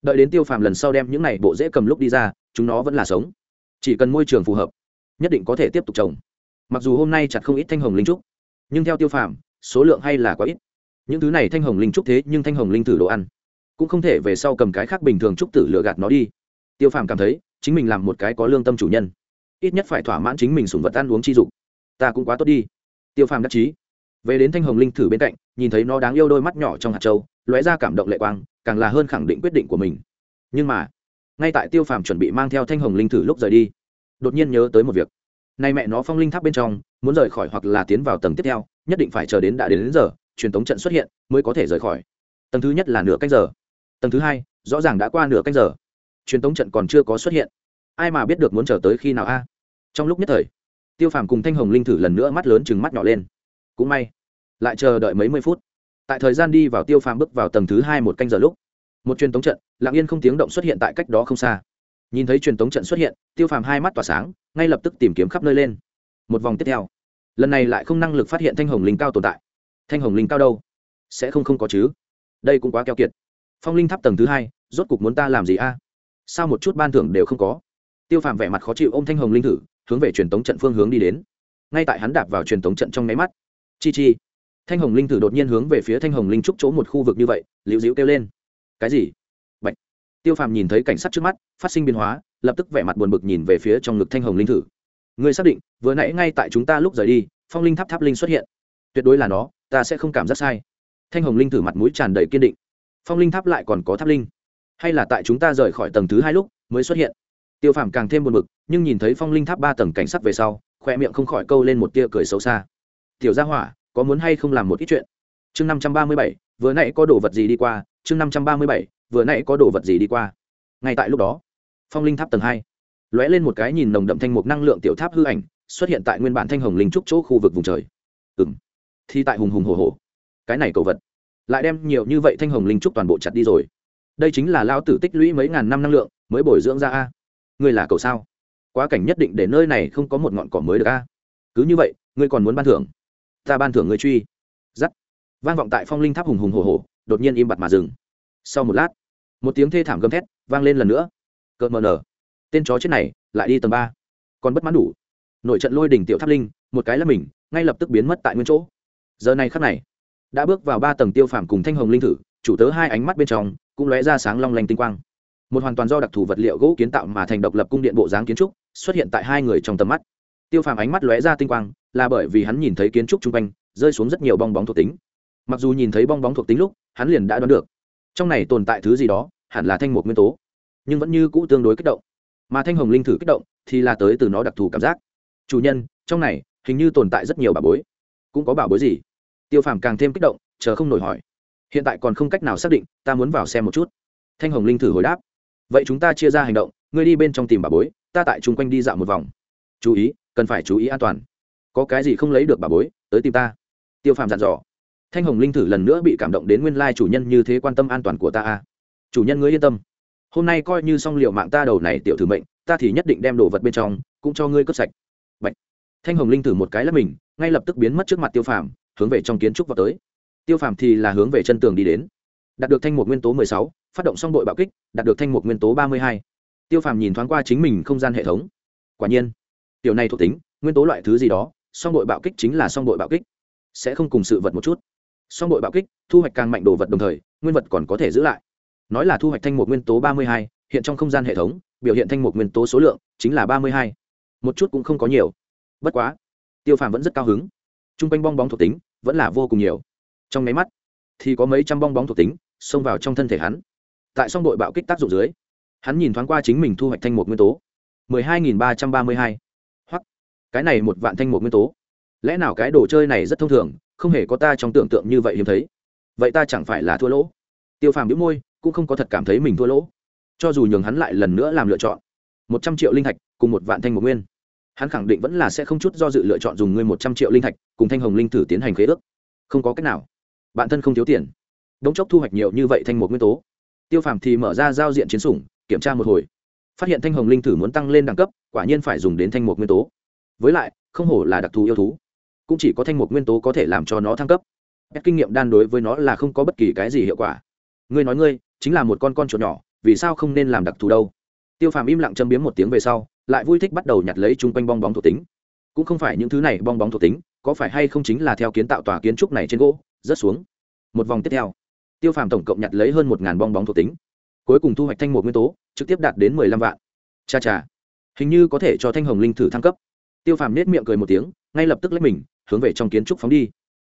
Đợi đến tiêu phàm lần sau đem những này bộ dễ cầm lúc đi ra, chúng nó vẫn là sống. Chỉ cần môi trường phù hợp, nhất định có thể tiếp tục trồng. Mặc dù hôm nay chặt không ít thanh hồng linh trúc, nhưng theo tiêu phàm, số lượng hay là quá ít. Những thứ này thanh hồng linh trúc thế nhưng thanh hồng linh thử đồ ăn cũng không thể về sau cầm cái khác bình thường trúc tử lựa gạt nó đi. Tiêu phàm cảm thấy chính mình làm một cái có lương tâm chủ nhân. Ít nhất phải thỏa mãn chính mình sùng vật ăn uống chi dục. Ta cũng quá tốt đi. Tiêu phàm đắc chí. Về đến thanh hồng linh thử bên cạnh nhìn thấy nó đáng yêu đôi mắt nhỏ trong hạt châu, lóe ra cảm động lệ quang càng là hơn khẳng định quyết định của mình. Nhưng mà ngay tại tiêu phàm chuẩn bị mang theo thanh hồng linh thử lúc rời đi đột nhiên nhớ tới một việc. Nay mẹ nó phong linh tháp bên trong muốn rời khỏi hoặc là tiến vào tầng tiếp theo nhất định phải chờ đến đã đến, đến giờ truyền tống trận xuất hiện mới có thể rời khỏi. Tầng thứ nhất là nửa canh giờ tầng thứ hai, rõ ràng đã qua nửa canh giờ. Truyền tống trận còn chưa có xuất hiện. Ai mà biết được muốn chờ tới khi nào a? Trong lúc nhất thời, tiêu phàm cùng thanh hồng linh thử lần nữa mắt lớn chừng mắt nhỏ lên. Cũng may, lại chờ đợi mấy mươi phút. Tại thời gian đi vào tiêu phàm bước vào tầng thứ hai một canh giờ lúc, một truyền tống trận, lặng yên không tiếng động xuất hiện tại cách đó không xa. Nhìn thấy truyền tống trận xuất hiện, tiêu phàm hai mắt tỏa sáng, ngay lập tức tìm kiếm khắp nơi lên. Một vòng tiếp theo, lần này lại không năng lực phát hiện thanh hồng linh cao tồn tại. Thanh hồng linh cao đâu? Sẽ không không có chứ. Đây cũng quá keo kiệt phong linh tháp tầng thứ hai, rốt cục muốn ta làm gì a? Sao một chút ban thưởng đều không có? Tiêu phàm vẻ mặt khó chịu ô m thanh hồng linh thử, hướng về truyền tống trận phương hướng đi đến. Ngay tại hắn đạp vào truyền tống trận trong nháy mắt, chi chi. Thanh hồng linh thử đột nhiên hướng về phía thanh hồng linh trúc chỗ một khu vực như vậy, liễu dĩu kêu lên. Cái gì? Bạch. tiêu phàm nhìn thấy cảnh sát trước mắt, phát sinh biến hóa, lập tức vẻ mặt buồn bực nhìn về phía trong ngực thanh hồng linh thử. Người xác định, vừa nãy ngay tại chúng ta lúc rời đi, phong linh tháp tháp linh xuất hiện. Tuyệt đối là nó, ta sẽ không cảm giác sai. Thanh hồng linh thử mặt mũi tràn đầy kiên định phong linh tháp lại còn có tháp linh. Hay là tại chúng ta rời khỏi tầng thứ hai lúc mới xuất hiện. Tiêu phàm càng thêm buồn bực, nhưng nhìn thấy phong linh tháp ba tầng cảnh sắc về sau khoe miệng không khỏi câu lên một tia cười xấu xa. Tiểu gia hỏa, có muốn hay không làm một ít chuyện? Chương năm trăm ba mươi bảy, vừa nãy có đồ vật gì đi qua? Chương năm trăm ba mươi bảy, vừa nãy có đồ vật gì đi qua? Ngay tại lúc đó, phong linh tháp tầng hai, lóe lên một cái nhìn nồng đậm thanh mục năng lượng tiểu tháp hư ảnh, xuất hiện tại nguyên bản thanh hồng linh trúc chỗ khu vực vùng trời. Ừ m thì tại hùng hùng hồ hồ cái này cầu vật lại đem nhiều như vậy thanh hồng linh trúc toàn bộ chặt đi rồi. Đây chính là lao tử tích lũy mấy ngàn năm năng lượng, mới bồi dưỡng ra a. Ngươi là cậu sao? Quá cảnh nhất định để nơi này không có một ngọn cỏ mới được a. Cứ như vậy, ngươi còn muốn ban thưởng? Ta ban thưởng ngươi truy. Giắt. Vang vọng tại phong linh tháp hùng hùng hồ hồ đột nhiên im bặt mà dừng. Sau một lát, một tiếng thê thảm gầm thét vang lên lần nữa. Cợt mờ nở. Tên chó chết này lại đi tầng ba. Còn bất mãn đủ. Nội trận lôi đỉnh tiểu tháp linh, một cái là mình, ngay lập tức biến mất tại nguyên chỗ. Giờ này khắc này đã bước vào ba tầng tiêu phàm cùng thanh hồng linh thử, chủ tớ hai ánh mắt bên trong cũng lóe ra sáng long lanh tinh quang. Một hoàn toàn do đặc thù vật liệu gỗ kiến tạo mà thành độc lập cung điện bộ dáng kiến trúc, xuất hiện tại hai người trong tầm mắt. Tiêu phàm ánh mắt lóe ra tinh quang, là bởi vì hắn nhìn thấy kiến trúc chung quanh rơi xuống rất nhiều bong bóng thuộc tính. Mặc dù nhìn thấy bong bóng thuộc tính lúc, hắn liền đã đoán được, trong này tồn tại thứ gì đó hẳn là thanh một nguyên tố, nhưng vẫn như cũ tương đối kích động. Mà thanh hồng linh thử kích động thì là tới từ nó đặc thù cảm giác. Chủ nhân, trong này hình như tồn tại rất nhiều bảo bối. Cũng có bảo bối gì? Tiêu phàm càng thêm kích động, chờ không nổi hỏi. Hiện tại còn không cách nào xác định, ta muốn vào xem một chút. Thanh hồng linh thử hồi đáp. Vậy chúng ta chia ra hành động, ngươi đi bên trong tìm bà bối, ta tại chung quanh đi dạo một vòng. Chú ý, cần phải chú ý an toàn. Có cái gì không lấy được bà bối, tới tìm ta. Tiêu phàm dặn dò. Thanh hồng linh thử lần nữa bị cảm động đến nguyên lai chủ nhân như thế quan tâm an toàn của ta a chủ nhân ngươi yên tâm. Hôm nay coi như xong liệu mạng ta đầu này tiểu thử mệnh, ta thì nhất định đem đồ vật bên trong, cũng cho ngươi cướp sạch. Bạch. thanh hồng linh thử một cái là mình, ngay lập tức biến mất trước mặt tiêu phàm hướng về trong kiến trúc vào tới. Tiêu phàm thì là hướng về chân tường đi đến. Đạt được thanh một nguyên tố mười sáu, phát động xong đội bạo kích, đạt được thanh một nguyên tố ba mươi hai. Tiêu phàm nhìn thoáng qua chính mình không gian hệ thống. Quả nhiên điều này thuộc tính, nguyên tố loại thứ gì đó, song đội bạo kích chính là song đội bạo kích. Sẽ không cùng sự vật một chút. Song đội bạo kích, thu hoạch càng mạnh đồ vật đồng thời, nguyên vật còn có thể giữ lại. Nói là thu hoạch thanh một nguyên tố ba mươi hai, hiện trong không gian hệ thống, biểu hiện thanh một nguyên tố số lượng chính là ba mươi hai. Một chút cũng không có nhiều. Bất quá, tiêu phàm vẫn rất cao hứng t r u n g quanh bong bóng thuộc tính vẫn là vô cùng nhiều. Trong máy mắt thì có mấy trăm bong bóng thuộc tính xông vào trong thân thể hắn. Tại song đội bạo kích tác dụng dưới, hắn nhìn thoáng qua chính mình thu hoạch thanh một nguyên tố. mười hai nghìn ba trăm ba mươi hai. Hoặc cái này một vạn thanh một nguyên tố. Lẽ nào cái đồ chơi này rất thông thường, không hề có ta trong tưởng tượng như vậy hiếm thấy. Vậy ta chẳng phải là thua lỗ. Tiêu phàm đĩu môi, cũng không có thật cảm thấy mình thua lỗ. Cho dù nhường hắn lại lần nữa làm lựa chọn. Một trăm triệu linh thạch cùng một vạn thanh một nguyên hắn khẳng định vẫn là sẽ không chút do dự lựa chọn dùng ngươi một trăm triệu linh thạch cùng thanh hồng linh thử tiến hành khế ước. Không có cách nào. Bản thân không thiếu tiền. Đống chốc thu hoạch nhiều như vậy thanh một nguyên tố. Tiêu phàm thì mở ra giao diện chiến sủng, kiểm tra một hồi. Phát hiện thanh hồng linh thử muốn tăng lên đẳng cấp, quả nhiên phải dùng đến thanh một nguyên tố. Với lại, không hổ là đặc thù yêu thú. Cũng chỉ có thanh một nguyên tố có thể làm cho nó thăng cấp. Kinh nghiệm đan đối với nó là không có bất kỳ cái gì hiệu quả. Ngươi nói ngươi, chính là một con con chuột nhỏ, vì sao không nên làm đặc thù đâu? Tiêu phàm im lặng châm biếm một tiếng về sau lại vui thích bắt đầu nhặt lấy chung quanh bong bóng thuộc tính. Cũng không phải những thứ này bong bóng thuộc tính, có phải hay không chính là theo kiến tạo tòa kiến trúc này trên gỗ, rớt xuống. Một vòng tiếp theo, tiêu phàm tổng cộng nhặt lấy hơn một ngàn bong bóng thuộc tính. Cuối cùng thu hoạch thanh một nguyên tố, trực tiếp đạt đến mười lăm vạn. Cha cha, hình như có thể cho thanh hồng linh thử thăng cấp. Tiêu phàm nết miệng cười một tiếng, ngay lập tức lấy mình, hướng về trong kiến trúc phóng đi.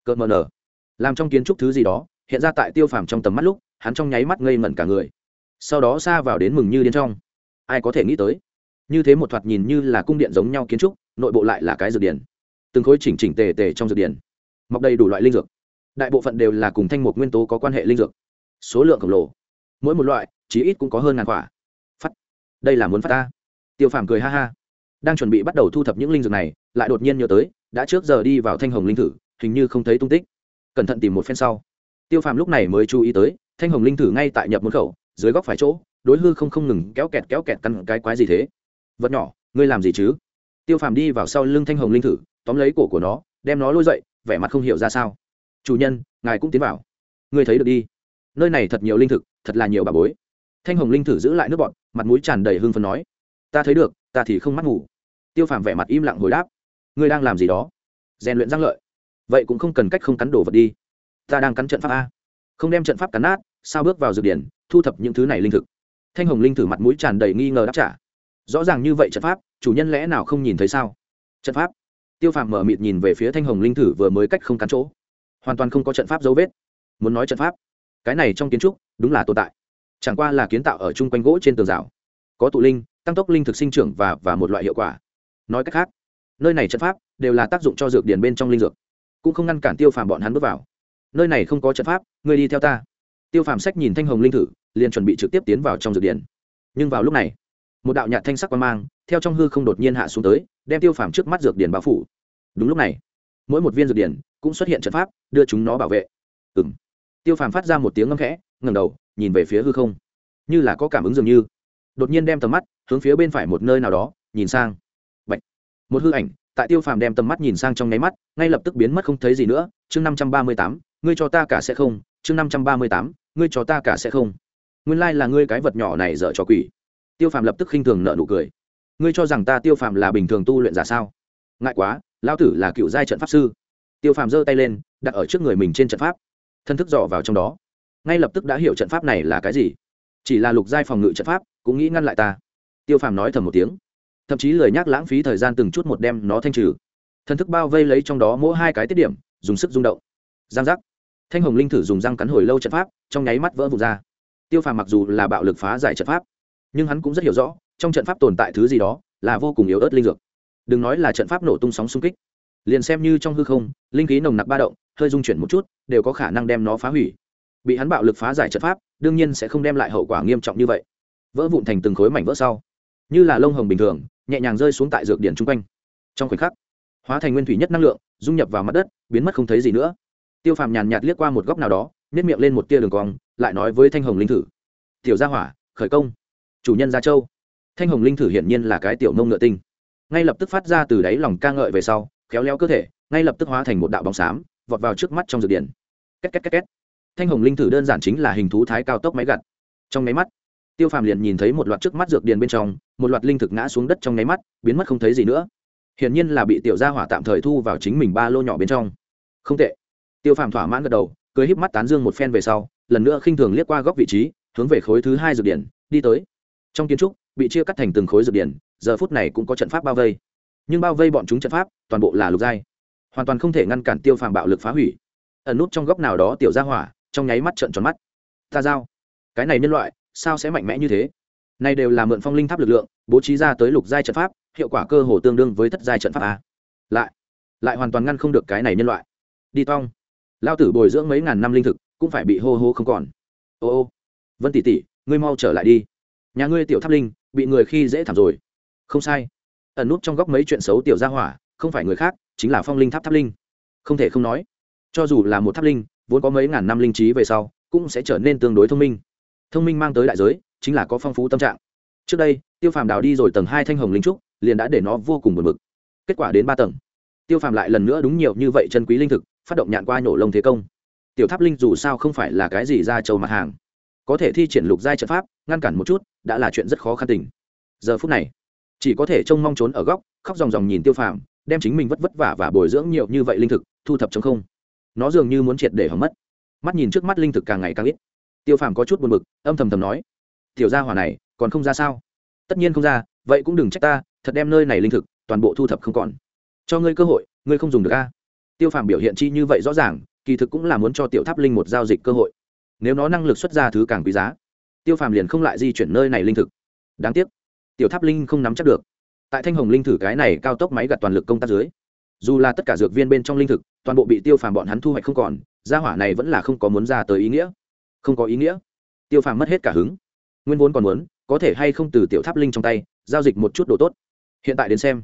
Cợt mờ nở. Làm trong kiến trúc thứ gì đó, hiện ra tại tiêu phàm trong tầm mắt lúc, hắn trong nháy mắt ngây ngẩn cả người. Sau đó xa vào đến mừng như điên trong. Ai có thể nghĩ tới? Như thế một thoạt nhìn như là cung điện giống nhau kiến trúc, nội bộ lại là cái dược điển từng khối chỉnh chỉnh tề tề trong dược điển mọc đầy đủ loại linh dược. Đại bộ phận đều là cùng thanh một nguyên tố có quan hệ linh dược. Số lượng khổng lồ. Mỗi một loại, chí ít cũng có hơn ngàn quả. Phát. Đây là muốn phát ta. Tiêu phàm cười ha ha. Đang chuẩn bị bắt đầu thu thập những linh dược này, lại đột nhiên nhớ tới, đã trước giờ đi vào thanh hồng linh thử, hình như không thấy tung tích. Cẩn thận tìm một phen sau. Tiêu phàm lúc này mới chú ý tới, thanh hồng linh thử ngay tại nhập môn khẩu, dưới góc phải chỗ, đối hư không không ngừng kéo kẹt kéo kẹt căn cái quái gì thế vật nhỏ, ngươi làm gì chứ? Tiêu phàm đi vào sau lưng thanh hồng linh thử, tóm lấy cổ của nó, đem nó lôi dậy, vẻ mặt không hiểu ra sao. Chủ nhân, ngài cũng tiến vào. Ngươi thấy được đi. Nơi này thật nhiều linh thực, thật là nhiều bà bối. Thanh hồng linh thử giữ lại nước bọn, mặt mũi tràn đầy hưng phấn nói. Ta thấy được, ta thì không mắt ngủ. Tiêu phàm vẻ mặt im lặng hồi đáp. Ngươi đang làm gì đó? Rèn luyện răng lợi. Vậy cũng không cần cách không cắn đổ vật đi. Ta đang cắn trận pháp a. Không đem trận pháp cắn nát, sao bước vào dược điển, thu thập những thứ này linh thực? Thanh hồng linh thử mặt mũi tràn đầy nghi ngờ đáp trả rõ ràng như vậy trận pháp, chủ nhân lẽ nào không nhìn thấy sao? Trận pháp? Tiêu phàm mở mịt nhìn về phía thanh hồng linh thử vừa mới cách không cắn chỗ. Hoàn toàn không có trận pháp dấu vết. Muốn nói trận pháp? Cái này trong kiến trúc, đúng là tồn tại. Chẳng qua là kiến tạo ở chung quanh gỗ trên tường rào. Có tụ linh, tăng tốc linh thực sinh trưởng và và một loại hiệu quả. Nói cách khác, nơi này trận pháp đều là tác dụng cho dược điển bên trong linh dược. Cũng không ngăn cản tiêu phàm bọn hắn bước vào. Nơi này không có trận pháp, ngươi đi theo ta. Tiêu phàm sách nhìn thanh hồng linh thử, liền chuẩn bị trực tiếp tiến vào trong dược điển nhưng vào lúc này một đạo nhạt thanh sắc quang mang theo trong hư không đột nhiên hạ xuống tới, đem tiêu phàm trước mắt dược điển bao phủ. Đúng lúc này, mỗi một viên dược điển cũng xuất hiện trận pháp, đưa chúng nó bảo vệ. Ừ m tiêu phàm phát ra một tiếng ngâm khẽ ngầm đầu, nhìn về phía hư không. Như là có cảm ứng dường như. Đột nhiên đem tầm mắt hướng phía bên phải một nơi nào đó, nhìn sang. Bạch. một hư ảnh, tại tiêu phàm đem tầm mắt nhìn sang trong nháy mắt, ngay lập tức biến mất không thấy gì nữa. Chương năm trăm ba mươi tám, ngươi cho ta cả sẽ không. Chương năm trăm ba mươi tám, ngươi cho ta cả sẽ không. Nguyên lai là ngươi cái vật nhỏ này dở cho quỷ tiêu phàm lập tức khinh thường nợ nụ cười. Ngươi cho rằng ta tiêu phàm là bình thường tu luyện giả sao? Ngại quá lao tử là cựu giai trận pháp sư. Tiêu phàm giơ tay lên, đặt ở trước người mình trên trận pháp. Thân thức dò vào trong đó. Ngay lập tức đã hiểu trận pháp này là cái gì. Chỉ là lục giai phòng ngự trận pháp, cũng nghĩ ngăn lại ta. Tiêu phàm nói thầm một tiếng. Thậm chí lời nhắc lãng phí thời gian từng chút một đem nó thanh trừ. Thân thức bao vây lấy trong đó mỗi hai cái tiết điểm, dùng sức rung động. Giang giác. Thanh hồng linh thử dùng răng cắn hồi lâu trận pháp, trong nháy mắt vỡ vụt ra. Tiêu phàm mặc dù là bạo lực phá giải trận pháp nhưng hắn cũng rất hiểu rõ, trong trận pháp tồn tại thứ gì đó là vô cùng yếu ớt linh dược. Đừng nói là trận pháp nổ tung sóng xung kích, liền xem như trong hư không, linh khí nồng nặc ba động, hơi dung chuyển một chút, đều có khả năng đem nó phá hủy. Bị hắn bạo lực phá giải trận pháp, đương nhiên sẽ không đem lại hậu quả nghiêm trọng như vậy. Vỡ vụn thành từng khối mảnh vỡ sau, như là lông hồng bình thường, nhẹ nhàng rơi xuống tại dược điển chung quanh. Trong khoảnh khắc, hóa thành nguyên thủy nhất năng lượng, dung nhập vào mặt đất, biến mất không thấy gì nữa. Tiêu phàm nhàn nhạt liếc qua một góc nào đó nhét miệng lên một tia đường cong, lại nói với thanh hồng linh thử. Tiểu gia hỏa, khởi công chủ nhân gia châu. Thanh hồng linh thử hiển nhiên là cái tiểu nông ngựa tinh. Ngay lập tức phát ra từ đáy lòng ca ngợi về sau, khéo léo cơ thể, ngay lập tức hóa thành một đạo bóng xám, vọt vào trước mắt trong dược điện. Két két két két. Thanh hồng linh thử đơn giản chính là hình thú thái cao tốc máy gặt. Trong máy mắt, tiêu phàm liền nhìn thấy một loạt trước mắt dược điền bên trong, một loạt linh thực ngã xuống đất trong nháy mắt, biến mất không thấy gì nữa. Hiển nhiên là bị tiểu gia hỏa tạm thời thu vào chính mình ba lô nhỏ bên trong. Không tệ. Tiêu phàm thỏa mãn gật đầu cười híp mắt tán dương một phen về sau, lần nữa khinh thường liếc qua góc vị trí, hướng về khối thứ hai dược điển đi tới trong kiến trúc, bị chia cắt thành từng khối dược điển, giờ phút này cũng có trận pháp bao vây. Nhưng bao vây bọn chúng trận pháp, toàn bộ là lục giai. Hoàn toàn không thể ngăn cản tiêu phàm bạo lực phá hủy. Ẩn nút trong góc nào đó tiểu gia hỏa, trong nháy mắt trận tròn mắt. Ta giao. Cái này nhân loại, sao sẽ mạnh mẽ như thế? Này đều là mượn phong linh tháp lực lượng, bố trí ra tới lục giai trận pháp, hiệu quả cơ hồ tương đương với thất giai trận pháp a. Lại lại hoàn toàn ngăn không được cái này nhân loại. Đi tong. Lao tử bồi dưỡng mấy ngàn năm linh thực, cũng phải bị hô hô không còn. Ô ô. Vân tỷ tỷ, ngươi mau trở lại đi nhà ngươi tiểu tháp linh, bị người khi dễ thảm rồi. Không sai. Ẩn nút trong góc mấy chuyện xấu tiểu gia hỏa, không phải người khác, chính là phong linh tháp tháp linh. Không thể không nói, cho dù là một tháp linh, vốn có mấy ngàn năm linh trí về sau, cũng sẽ trở nên tương đối thông minh. Thông minh mang tới đại giới, chính là có phong phú tâm trạng. Trước đây, tiêu phàm đào đi rồi tầng hai thanh hồng linh trúc, liền đã để nó vô cùng buồn bực. Kết quả đến ba tầng. Tiêu phàm lại lần nữa đúng nhiều như vậy chân quý linh thực, phát động nhạn qua nhổ lông thế công. Tiểu tháp linh dù sao không phải là cái gì ra trầu mặt hàng có thể thi triển lục giai trận pháp, ngăn cản một chút, đã là chuyện rất khó khăn tình. Giờ phút này, chỉ có thể trông mong trốn ở góc, khóc dòng dòng nhìn tiêu phàm, đem chính mình vất vất vả và bồi dưỡng nhiều như vậy linh thực, thu thập chống không. Nó dường như muốn triệt để hỏng mất. Mắt nhìn trước mắt linh thực càng ngày càng ít. Tiêu phàm có chút buồn bực, âm thầm thầm nói, tiểu gia hỏa này, còn không ra sao? Tất nhiên không ra, vậy cũng đừng trách ta, thật đem nơi này linh thực, toàn bộ thu thập không còn. Cho ngươi cơ hội, ngươi không dùng được a. Tiêu phàm biểu hiện chi như vậy rõ ràng, kỳ thực cũng là muốn cho tiểu tháp linh một giao dịch cơ hội nếu nó năng lực xuất ra thứ càng quý giá, tiêu phàm liền không lại di chuyển nơi này linh thực. Đáng tiếc, tiểu tháp linh không nắm chắc được. Tại thanh hồng linh thử cái này cao tốc máy gặt toàn lực công tác dưới, dù là tất cả dược viên bên trong linh thực, toàn bộ bị tiêu phàm bọn hắn thu hoạch không còn, gia hỏa này vẫn là không có muốn ra tới ý nghĩa. Không có ý nghĩa. Tiêu phàm mất hết cả hứng. Nguyên vốn còn muốn, có thể hay không từ tiểu tháp linh trong tay, giao dịch một chút đồ tốt. Hiện tại đến xem,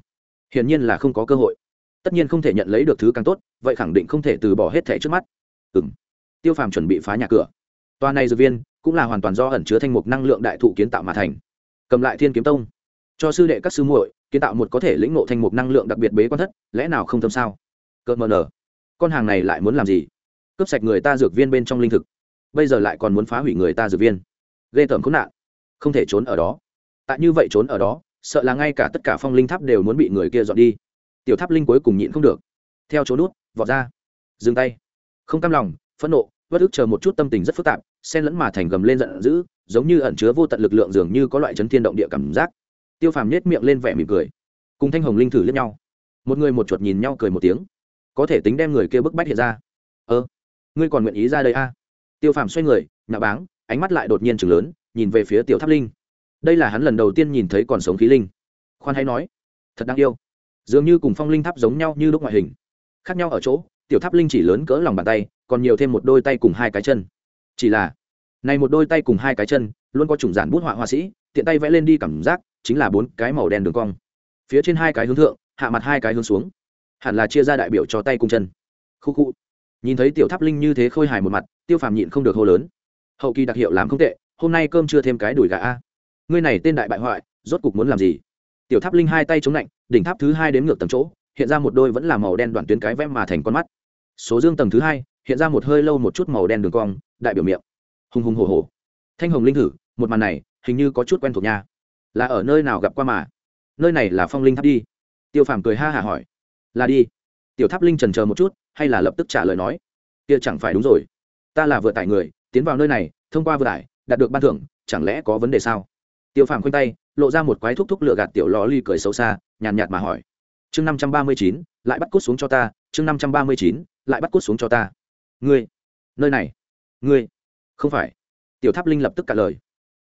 hiển nhiên là không có cơ hội. Tất nhiên không thể nhận lấy được thứ càng tốt, vậy khẳng định không thể từ bỏ hết thẻ trước mắt. Ừ m tiêu phàm chuẩn bị phá nhà cửa toa này dược viên cũng là hoàn toàn do ẩn chứa thanh mục năng lượng đại thụ kiến tạo mà thành. Cầm lại thiên kiếm tông. Cho sư đệ các sư muội, kiến tạo một có thể lĩnh ngộ thanh mục năng lượng đặc biệt bế quan thất, lẽ nào không thâm sao? Cợt mờ nở. Con hàng này lại muốn làm gì? Cướp sạch người ta dược viên bên trong linh thực. Bây giờ lại còn muốn phá hủy người ta dược viên. Ghê tởm khốn nạn. Không thể trốn ở đó. Tại như vậy trốn ở đó, sợ là ngay cả tất cả phong linh tháp đều muốn bị người kia dọn đi. Tiểu tháp linh cuối cùng nhịn không được. Theo chỗ nút, vọt ra. Dừng tay. Không cam lòng, phẫn nộ, bất ức chờ một chút tâm tình rất phức tạp sen lẫn mà thành gầm lên giận dữ, giống như ẩn chứa vô tận lực lượng dường như có loại chấn thiên động địa cảm giác. Tiêu phàm nhét miệng lên vẻ mỉm cười. Cùng thanh hồng linh thử lẫn nhau. Một người một chuột nhìn nhau cười một tiếng. Có thể tính đem người kia bức bách hiện ra. Ơ, ngươi còn nguyện ý ra đây a? À? tiêu phàm xoay người nhạ báng, ánh mắt lại đột nhiên chừng lớn, nhìn về phía tiểu tháp linh. Đây là hắn lần đầu tiên nhìn thấy còn sống khí linh. Khoan hay nói, thật đáng yêu. Dường như cùng phong linh tháp giống nhau như lúc ngoại hình. Khác nhau ở chỗ, tiểu tháp linh chỉ lớn cỡ lòng bàn tay, còn nhiều thêm một đôi tay cùng hai cái chân chỉ là, này một đôi tay cùng hai cái chân, luôn có chủng giản bút họa họa sĩ, tiện tay vẽ lên đi cảm giác chính là bốn cái màu đen đường cong. Phía trên hai cái hướng thượng, hạ mặt hai cái hướng xuống. Hẳn là chia ra đại biểu cho tay cùng chân. Khu khu. Nhìn thấy tiểu tháp linh như thế khôi hài một mặt, tiêu phàm nhịn không được hô lớn. Hậu kỳ đặc hiệu làm không tệ, hôm nay cơm chưa thêm cái đùi gà a. Ngươi này tên đại bại hoại, rốt cục muốn làm gì? Tiểu tháp linh hai tay chống lạnh, đỉnh tháp thứ hai đến ngược tầng chỗ, hiện ra một đôi vẫn là màu đen đoạn tuyến cái vẽ mà thành con mắt. Số dương tầng thứ hai hiện ra một hơi lâu một chút màu đen đường cong, đại biểu miệng. Hùng hùng hồ hồ thanh hồng linh thử, một màn này, hình như có chút quen thuộc nha. Là ở nơi nào gặp qua mà? Nơi này là phong linh tháp đi. Tiêu phàm cười ha hả hỏi. Là đi. Tiểu tháp linh trần chờ một chút, hay là lập tức trả lời nói. Kia chẳng phải đúng rồi. Ta là vừa tải người, tiến vào nơi này, thông qua vừa tải, đạt được ban thưởng, chẳng lẽ có vấn đề sao? Tiêu phàm khoanh tay, lộ ra một quái thúc thúc lựa gạt tiểu lò ly cười xấu xa, nhàn nhạt mà hỏi. Chương năm trăm ba mươi chín, lại bắt cút xuống cho ta, chương năm trăm ba mươi chín, lại bắt cút xuống cho ta ngươi? Nơi này? Ngươi? Không phải. Tiểu tháp linh lập tức cả lời.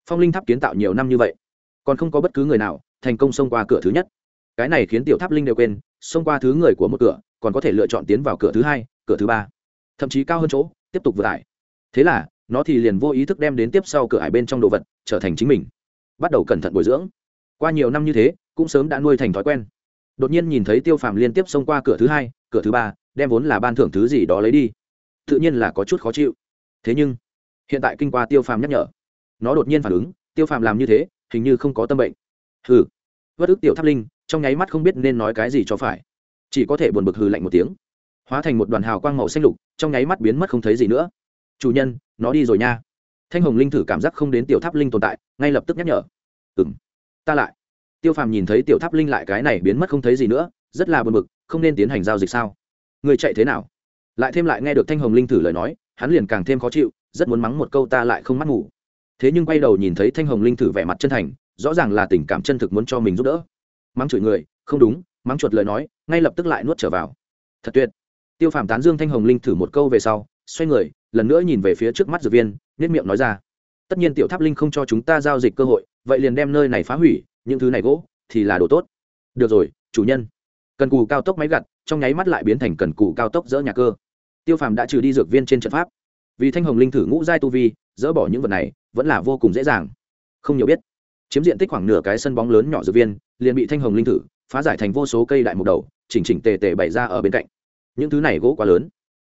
Phong linh tháp kiến tạo nhiều năm như vậy, còn không có bất cứ người nào thành công xông qua cửa thứ nhất. Cái này khiến tiểu tháp linh đều quên, xông qua thứ người của một cửa, còn có thể lựa chọn tiến vào cửa thứ hai, cửa thứ ba. Thậm chí cao hơn chỗ, tiếp tục vượt ải. Thế là, nó thì liền vô ý thức đem đến tiếp sau cửa ải bên trong đồ vật, trở thành chính mình. Bắt đầu cẩn thận bồi dưỡng. Qua nhiều năm như thế, cũng sớm đã nuôi thành thói quen. Đột nhiên nhìn thấy tiêu phàm liên tiếp xông qua cửa thứ hai, cửa thứ ba, đem vốn là ban thưởng thứ gì đó lấy đi tự nhiên là có chút khó chịu. Thế nhưng, hiện tại kinh qua tiêu phàm nhắc nhở, nó đột nhiên phản ứng, tiêu phàm làm như thế, hình như không có tâm bệnh. Hừ vất ức tiểu tháp linh, trong nháy mắt không biết nên nói cái gì cho phải. Chỉ có thể buồn bực hừ lạnh một tiếng. Hóa thành một đoàn hào quang màu xanh lục, trong nháy mắt biến mất không thấy gì nữa. Chủ nhân, nó đi rồi nha. Thanh hồng linh thử cảm giác không đến tiểu tháp linh tồn tại, ngay lập tức nhắc nhở. Ừ m ta lại. Tiêu phàm nhìn thấy tiểu tháp linh lại cái này biến mất không thấy gì nữa, rất là buồn bực, không nên tiến hành giao dịch sao? Người chạy thế nào? Lại thêm lại nghe được thanh hồng linh thử lời nói, hắn liền càng thêm khó chịu, rất muốn mắng một câu ta lại không mắt ngủ. Thế nhưng quay đầu nhìn thấy thanh hồng linh thử vẻ mặt chân thành, rõ ràng là tình cảm chân thực muốn cho mình giúp đỡ. Mắng chửi người, không đúng, mắng chuột lời nói, ngay lập tức lại nuốt trở vào. Thật tuyệt. Tiêu phàm tán dương thanh hồng linh thử một câu về sau, xoay người, lần nữa nhìn về phía trước mắt dược viên nhất miệng nói ra. Tất nhiên tiểu tháp linh không cho chúng ta giao dịch cơ hội, vậy liền đem nơi này phá hủy, những thứ này gỗ, thì là đồ tốt. Được rồi, chủ nhân. Cần cù cao tốc máy gặt trong nháy mắt lại biến thành cần cù cao tốc dỡ nhà cơ. Tiêu phàm đã trừ đi dược viên trên trận pháp. Vì thanh hồng linh thử ngũ giai tu vi, dỡ bỏ những vật này, vẫn là vô cùng dễ dàng. Không nhiều biết, chiếm diện tích khoảng nửa cái sân bóng lớn nhỏ dược viên, liền bị thanh hồng linh thử, phá giải thành vô số cây đại mục đầu, chỉnh chỉnh tề tề bày ra ở bên cạnh. Những thứ này gỗ quá lớn.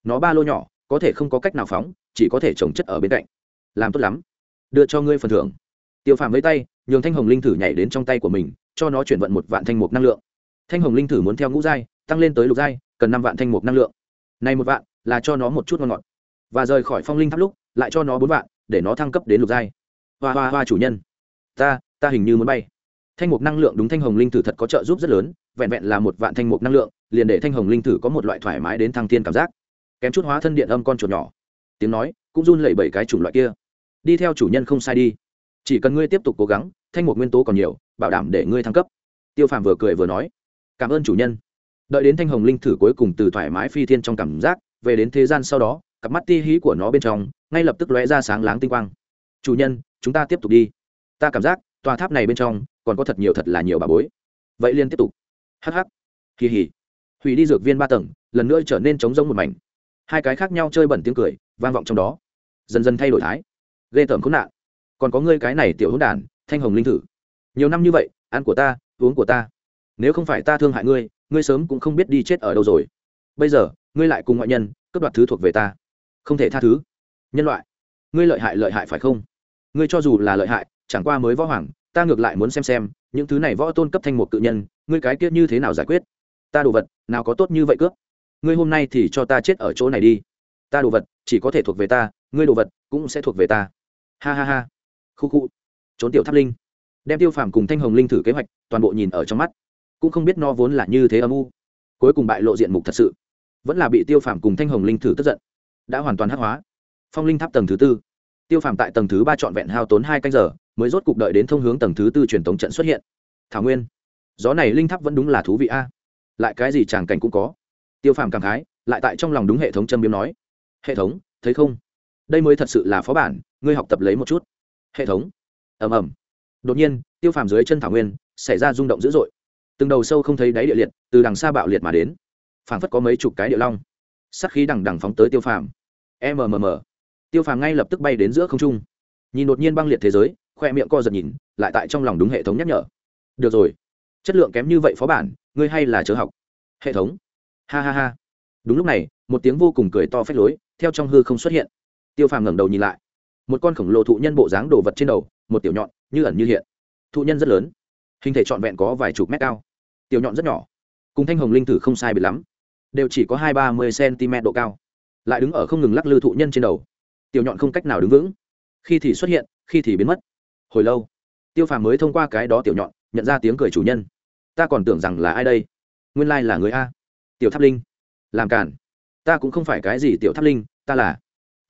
Nó ba lô nhỏ, có thể không có cách nào phóng, chỉ có thể trồng chất ở bên cạnh. Làm tốt lắm. Đưa cho ngươi phần thưởng. Tiêu phàm với tay, nhường thanh hồng linh thử nhảy đến trong tay của mình, cho nó chuyển vận một vạn thanh mục năng lượng. Thanh hồng linh thử muốn theo ngũ giai tăng lên tới lục giai, cần năm vạn thanh mục năng lượng. Này một vạn là cho nó một chút ngon ngọt. Và rời khỏi phong linh tháp lúc, lại cho nó bốn vạn, để nó thăng cấp đến lục giai. Hoa hoa hoa chủ nhân. Ta ta hình như muốn bay. Thanh mục năng lượng đúng thanh hồng linh thử thật có trợ giúp rất lớn, vẹn vẹn là một vạn thanh mục năng lượng, liền để thanh hồng linh thử có một loại thoải mái đến thăng thiên cảm giác. Kém chút hóa thân điện âm con chuột nhỏ. Tiếng nói, cũng run lẩy bẩy cái chủng loại kia. Đi theo chủ nhân không sai đi. Chỉ cần ngươi tiếp tục cố gắng, thanh mục nguyên tố còn nhiều, bảo đảm để ngươi thăng cấp. Tiêu phàm vừa cười vừa nói. Cảm ơn chủ nhân đợi đến thanh hồng linh thử cuối cùng từ thoải mái phi thiên trong cảm giác, về đến thế gian sau đó, cặp mắt ti hí của nó bên trong, ngay lập tức lóe ra sáng láng tinh quang. Chủ nhân, chúng ta tiếp tục đi. Ta cảm giác, tòa tháp này bên trong, còn có thật nhiều thật là nhiều bà bối. Vậy liên tiếp tục. Hh kỳ hỉ. Hủy đi dược viên ba tầng, lần nữa trở nên trống rỗng một mảnh. Hai cái khác nhau chơi bẩn tiếng cười, vang vọng trong đó. Dần dần thay đổi thái. Ghê tởm khốn nạn. Còn có ngươi cái này tiểu hỗn đản, thanh hồng linh thử. Nhiều năm như vậy, ăn của ta, uống của ta. Nếu không phải ta thương hại ngươi ngươi sớm cũng không biết đi chết ở đâu rồi. Bây giờ, ngươi lại cùng ngoại nhân, cướp đoạt thứ thuộc về ta. Không thể tha thứ. Nhân loại, ngươi lợi hại lợi hại phải không? Ngươi cho dù là lợi hại, chẳng qua mới võ hoàng, ta ngược lại muốn xem xem, những thứ này võ tôn cấp thanh một cự nhân, ngươi cái kiết như thế nào giải quyết? Ta đồ vật, nào có tốt như vậy cướp? Ngươi hôm nay thì cho ta chết ở chỗ này đi. Ta đồ vật, chỉ có thể thuộc về ta, ngươi đồ vật cũng sẽ thuộc về ta. Ha ha ha. Khu khu. Trốn tiểu tháp linh. Đem tiêu phàm cùng thanh hồng linh thử kế hoạch, toàn bộ nhìn ở trong mắt cũng không biết no vốn là như thế âm u. Cuối cùng bại lộ diện mục thật sự. Vẫn là bị tiêu phàm cùng thanh hồng linh thử tức giận. Đã hoàn toàn hắc hóa. Phong linh tháp tầng thứ tư. Tiêu phàm tại tầng thứ ba trọn vẹn hao tốn hai canh giờ, mới rốt cục đợi đến thông hướng tầng thứ tư truyền thống trận xuất hiện. Thảo nguyên. Gió này linh tháp vẫn đúng là thú vị a. Lại cái gì tràng cảnh cũng có. Tiêu phàm cảm khái, lại tại trong lòng đúng hệ thống châm biếm nói. Hệ thống, thấy không? Đây mới thật sự là phó bản, ngươi học tập lấy một chút. Hệ thống. Ầm ầm. Đột nhiên, tiêu phàm dưới chân thảo nguyên, xảy ra rung động dữ dội từng đầu sâu không thấy đáy địa liệt, từ đằng xa bạo liệt mà đến. Phảng phất có mấy chục cái địa long. Sắc khí đằng đằng phóng tới tiêu phàm. Mmm tiêu phàm ngay lập tức bay đến giữa không trung. Nhìn đột nhiên băng liệt thế giới, khoe miệng co giật nhìn, lại tại trong lòng đúng hệ thống nhắc nhở. Được rồi. Chất lượng kém như vậy phó bản, ngươi hay là chớ học. Hệ thống. Ha ha ha. Đúng lúc này, một tiếng vô cùng cười to phách lối, theo trong hư không xuất hiện. Tiêu phàm ngẩng đầu nhìn lại. Một con khổng lồ thụ nhân bộ dáng đồ vật trên đầu, một tiểu nhọn, như ẩn như hiện. Thụ nhân rất lớn. Hình thể trọn vẹn có vài chục mét cao tiểu nhọn rất nhỏ. Cùng thanh hồng linh tử không sai biệt lắm. Đều chỉ có hai ba mươi cm độ cao. Lại đứng ở không ngừng lắc lư thụ nhân trên đầu. Tiểu nhọn không cách nào đứng vững. Khi thì xuất hiện, khi thì biến mất. Hồi lâu, tiêu phàm mới thông qua cái đó tiểu nhọn, nhận ra tiếng cười chủ nhân. Ta còn tưởng rằng là ai đây? Nguyên lai là người a. Tiểu tháp linh. Làm cản ta cũng không phải cái gì tiểu tháp linh, ta là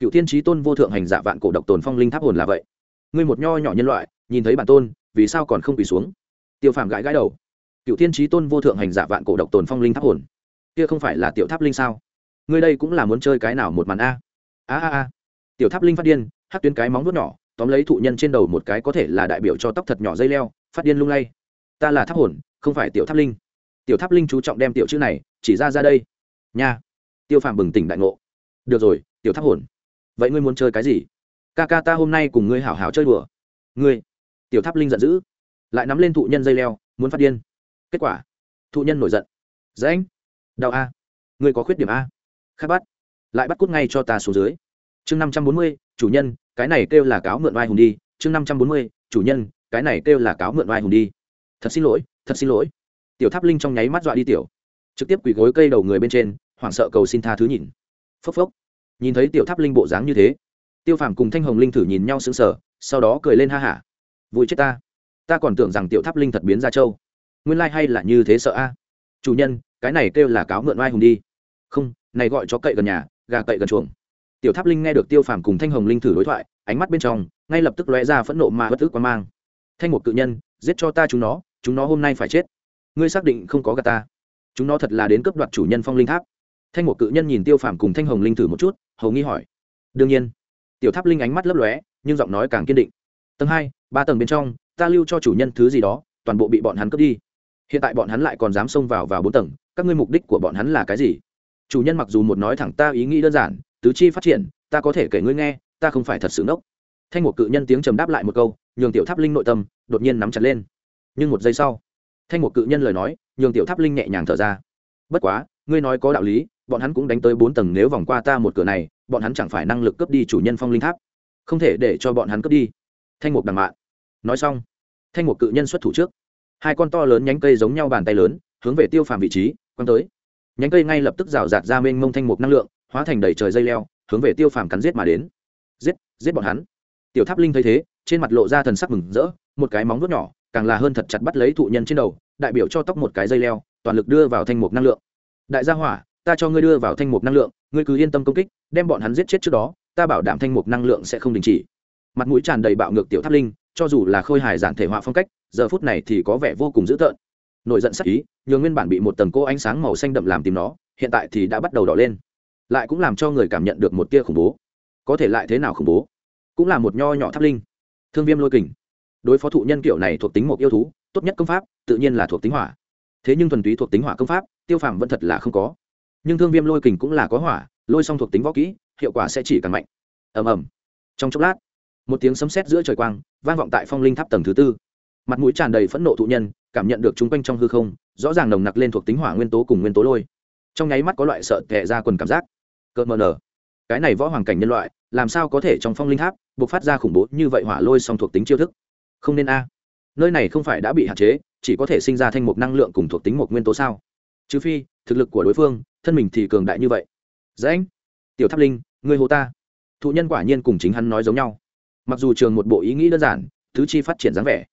cựu thiên trí tôn vô thượng hành giả vạn cổ độc tồn phong linh tháp hồn là vậy. Ngươi một nho nhỏ nhân loại, nhìn thấy bản tôn, vì sao còn không quỳ xuống? Tiêu phàm gãi gãi đầu cựu thiên trí tôn vô thượng hành giả vạn cổ độc tồn phong linh tháp hồn. Kia không phải là tiểu tháp linh sao? Ngươi đây cũng là muốn chơi cái nào một màn a? A a a. Tiểu tháp linh phát điên hát tuyến cái móng vuốt nhỏ, tóm lấy thụ nhân trên đầu một cái có thể là đại biểu cho tóc thật nhỏ dây leo, phát điên lung lay. Ta là tháp hồn, không phải tiểu tháp linh. Tiểu tháp linh chú trọng đem tiểu chữ này, chỉ ra ra đây. Nha. Tiêu phàm bừng tỉnh đại ngộ. Được rồi, tiểu tháp hồn. Vậy ngươi muốn chơi cái gì? Ca ca ta hôm nay cùng ngươi hảo hảo chơi đùa. Ngươi. Tiểu tháp linh giận dữ. Lại nắm lên thụ nhân dây leo, muốn phát điên kết quả, thụ nhân nổi giận. Dễ anh, đau a. Ngươi có khuyết điểm a. Khát bắt lại bắt cút ngay cho ta xuống dưới. Chương năm trăm bốn mươi, chủ nhân, cái này kêu là cáo mượn vai hùng đi. Chương năm trăm bốn mươi, chủ nhân, cái này kêu là cáo mượn vai hùng đi. Thật xin lỗi, thật xin lỗi. Tiểu tháp linh trong nháy mắt dọa đi tiểu. Trực tiếp quỳ gối cây đầu người bên trên, hoảng sợ cầu xin tha thứ nhìn. Phốc phốc. Nhìn thấy tiểu tháp linh bộ dáng như thế, tiêu phàm cùng thanh hồng linh thử nhìn nhau sững sờ, sau đó cười lên ha hả. Vui chết ta. Ta còn tưởng rằng tiểu tháp linh thật biến ra châu nguyên lai、like、hay là như thế sợ a? Chủ nhân, cái này kêu là cáo mượn oai hùng đi. Không, này gọi cho cậy gần nhà, gà cậy gần chuồng. Tiểu tháp linh nghe được tiêu phàm cùng thanh hồng linh thử đối thoại, ánh mắt bên trong, ngay lập tức lóe ra phẫn nộ mà bất tức quá mang. Thanh một cự nhân, giết cho ta chúng nó chúng nó hôm nay phải chết. Ngươi xác định không có gà ta. Chúng nó thật là đến cướp đoạt chủ nhân phong linh tháp. Thanh một cự nhân nhìn tiêu phàm cùng thanh hồng linh thử một chút, hầu nghi hỏi. Đương nhiên. Tiểu tháp linh ánh mắt lấp lóe, nhưng giọng nói càng kiên định. Tầng hai, ba tầng bên trong, ta lưu cho chủ nhân thứ gì đó, toàn bộ bị bọn hắn cướp đi hiện tại bọn hắn lại còn dám xông vào vào bốn tầng, các ngươi mục đích của bọn hắn là cái gì? Chủ nhân mặc dù một nói thẳng ta ý nghĩ đơn giản, tứ chi phát triển, ta có thể kể ngươi nghe, ta không phải thật sự ngốc. Thanh một cự nhân tiếng trầm đáp lại một câu, nhường tiểu tháp linh nội tâm đột nhiên nắm chặt lên. Nhưng một giây sau, thanh một cự nhân lời nói, nhường tiểu tháp linh nhẹ nhàng thở ra. Bất quá, ngươi nói có đạo lý, bọn hắn cũng đánh tới bốn tầng nếu vòng qua ta một cửa này, bọn hắn chẳng phải năng lực cướp đi chủ nhân phong linh tháp. Không thể để cho bọn hắn cướp đi. Thanh mục đằng mạn. Nói xong, thanh mục cự nhân xuất thủ trước hai con to lớn nhánh cây giống nhau bàn tay lớn, hướng về tiêu phàm vị trí, quăng tới. Nhánh cây ngay lập tức rào rạt ra mênh mông thanh mục năng lượng, hóa thành đầy trời dây leo, hướng về tiêu phàm cắn giết mà đến. Giết giết bọn hắn. Tiểu tháp linh thấy thế, trên mặt lộ ra thần sắc mừng rỡ, một cái móng vuốt nhỏ, càng là hơn thật chặt bắt lấy thụ nhân trên đầu, đại biểu cho tóc một cái dây leo, toàn lực đưa vào thanh mục năng lượng. Đại gia hỏa, ta cho ngươi đưa vào thanh mục năng lượng, ngươi cứ yên tâm công kích, đem bọn hắn giết chết trước đó, ta bảo đảm thanh mục năng lượng sẽ không đình chỉ. Mặt mũi tràn đầy bạo ngược tiểu tháp linh, cho dù là khôi hài giản thể họa phong cách giờ phút này thì có vẻ vô cùng dữ tợn. Nổi giận sắc ý, nhường nguyên bản bị một tầng cô ánh sáng màu xanh đậm làm tìm nó, hiện tại thì đã bắt đầu đỏ lên. Lại cũng làm cho người cảm nhận được một tia khủng bố. Có thể lại thế nào khủng bố? Cũng là một nho nhỏ tháp linh. Thương viêm lôi kình. Đối phó thụ nhân kiểu này thuộc tính một yêu thú, tốt nhất công pháp, tự nhiên là thuộc tính hỏa. Thế nhưng thuần túy thuộc tính hỏa công pháp, tiêu phàm vẫn thật là không có. Nhưng thương viêm lôi kình cũng là có hỏa, lôi xong thuộc tính võ kỹ, hiệu quả sẽ chỉ càng mạnh. Ầm ầm. Trong chốc lát, một tiếng sấm sét giữa trời quang, vang vọng tại phong linh tháp tầng thứ tư mặt mũi tràn đầy phẫn nộ thụ nhân, cảm nhận được chúng quanh trong hư không, rõ ràng nồng nặc lên thuộc tính hỏa nguyên tố cùng nguyên tố lôi. Trong nháy mắt có loại sợ tệ ra quần cảm giác. Cợt mờ nở cái này võ hoàng cảnh nhân loại, làm sao có thể trong phong linh tháp buộc phát ra khủng bố như vậy hỏa lôi song thuộc tính chiêu thức? Không nên a. À. Nơi này không phải đã bị hạn chế, chỉ có thể sinh ra thanh mục năng lượng cùng thuộc tính một nguyên tố sao? Trừ phi, thực lực của đối phương, thân mình thì cường đại như vậy. Dễ anh tiểu tháp linh người hồ ta. Thụ nhân quả nhiên cùng chính hắn nói giống nhau. Mặc dù trường một bộ ý nghĩ đơn giản thứ chi phát triển dáng vẻ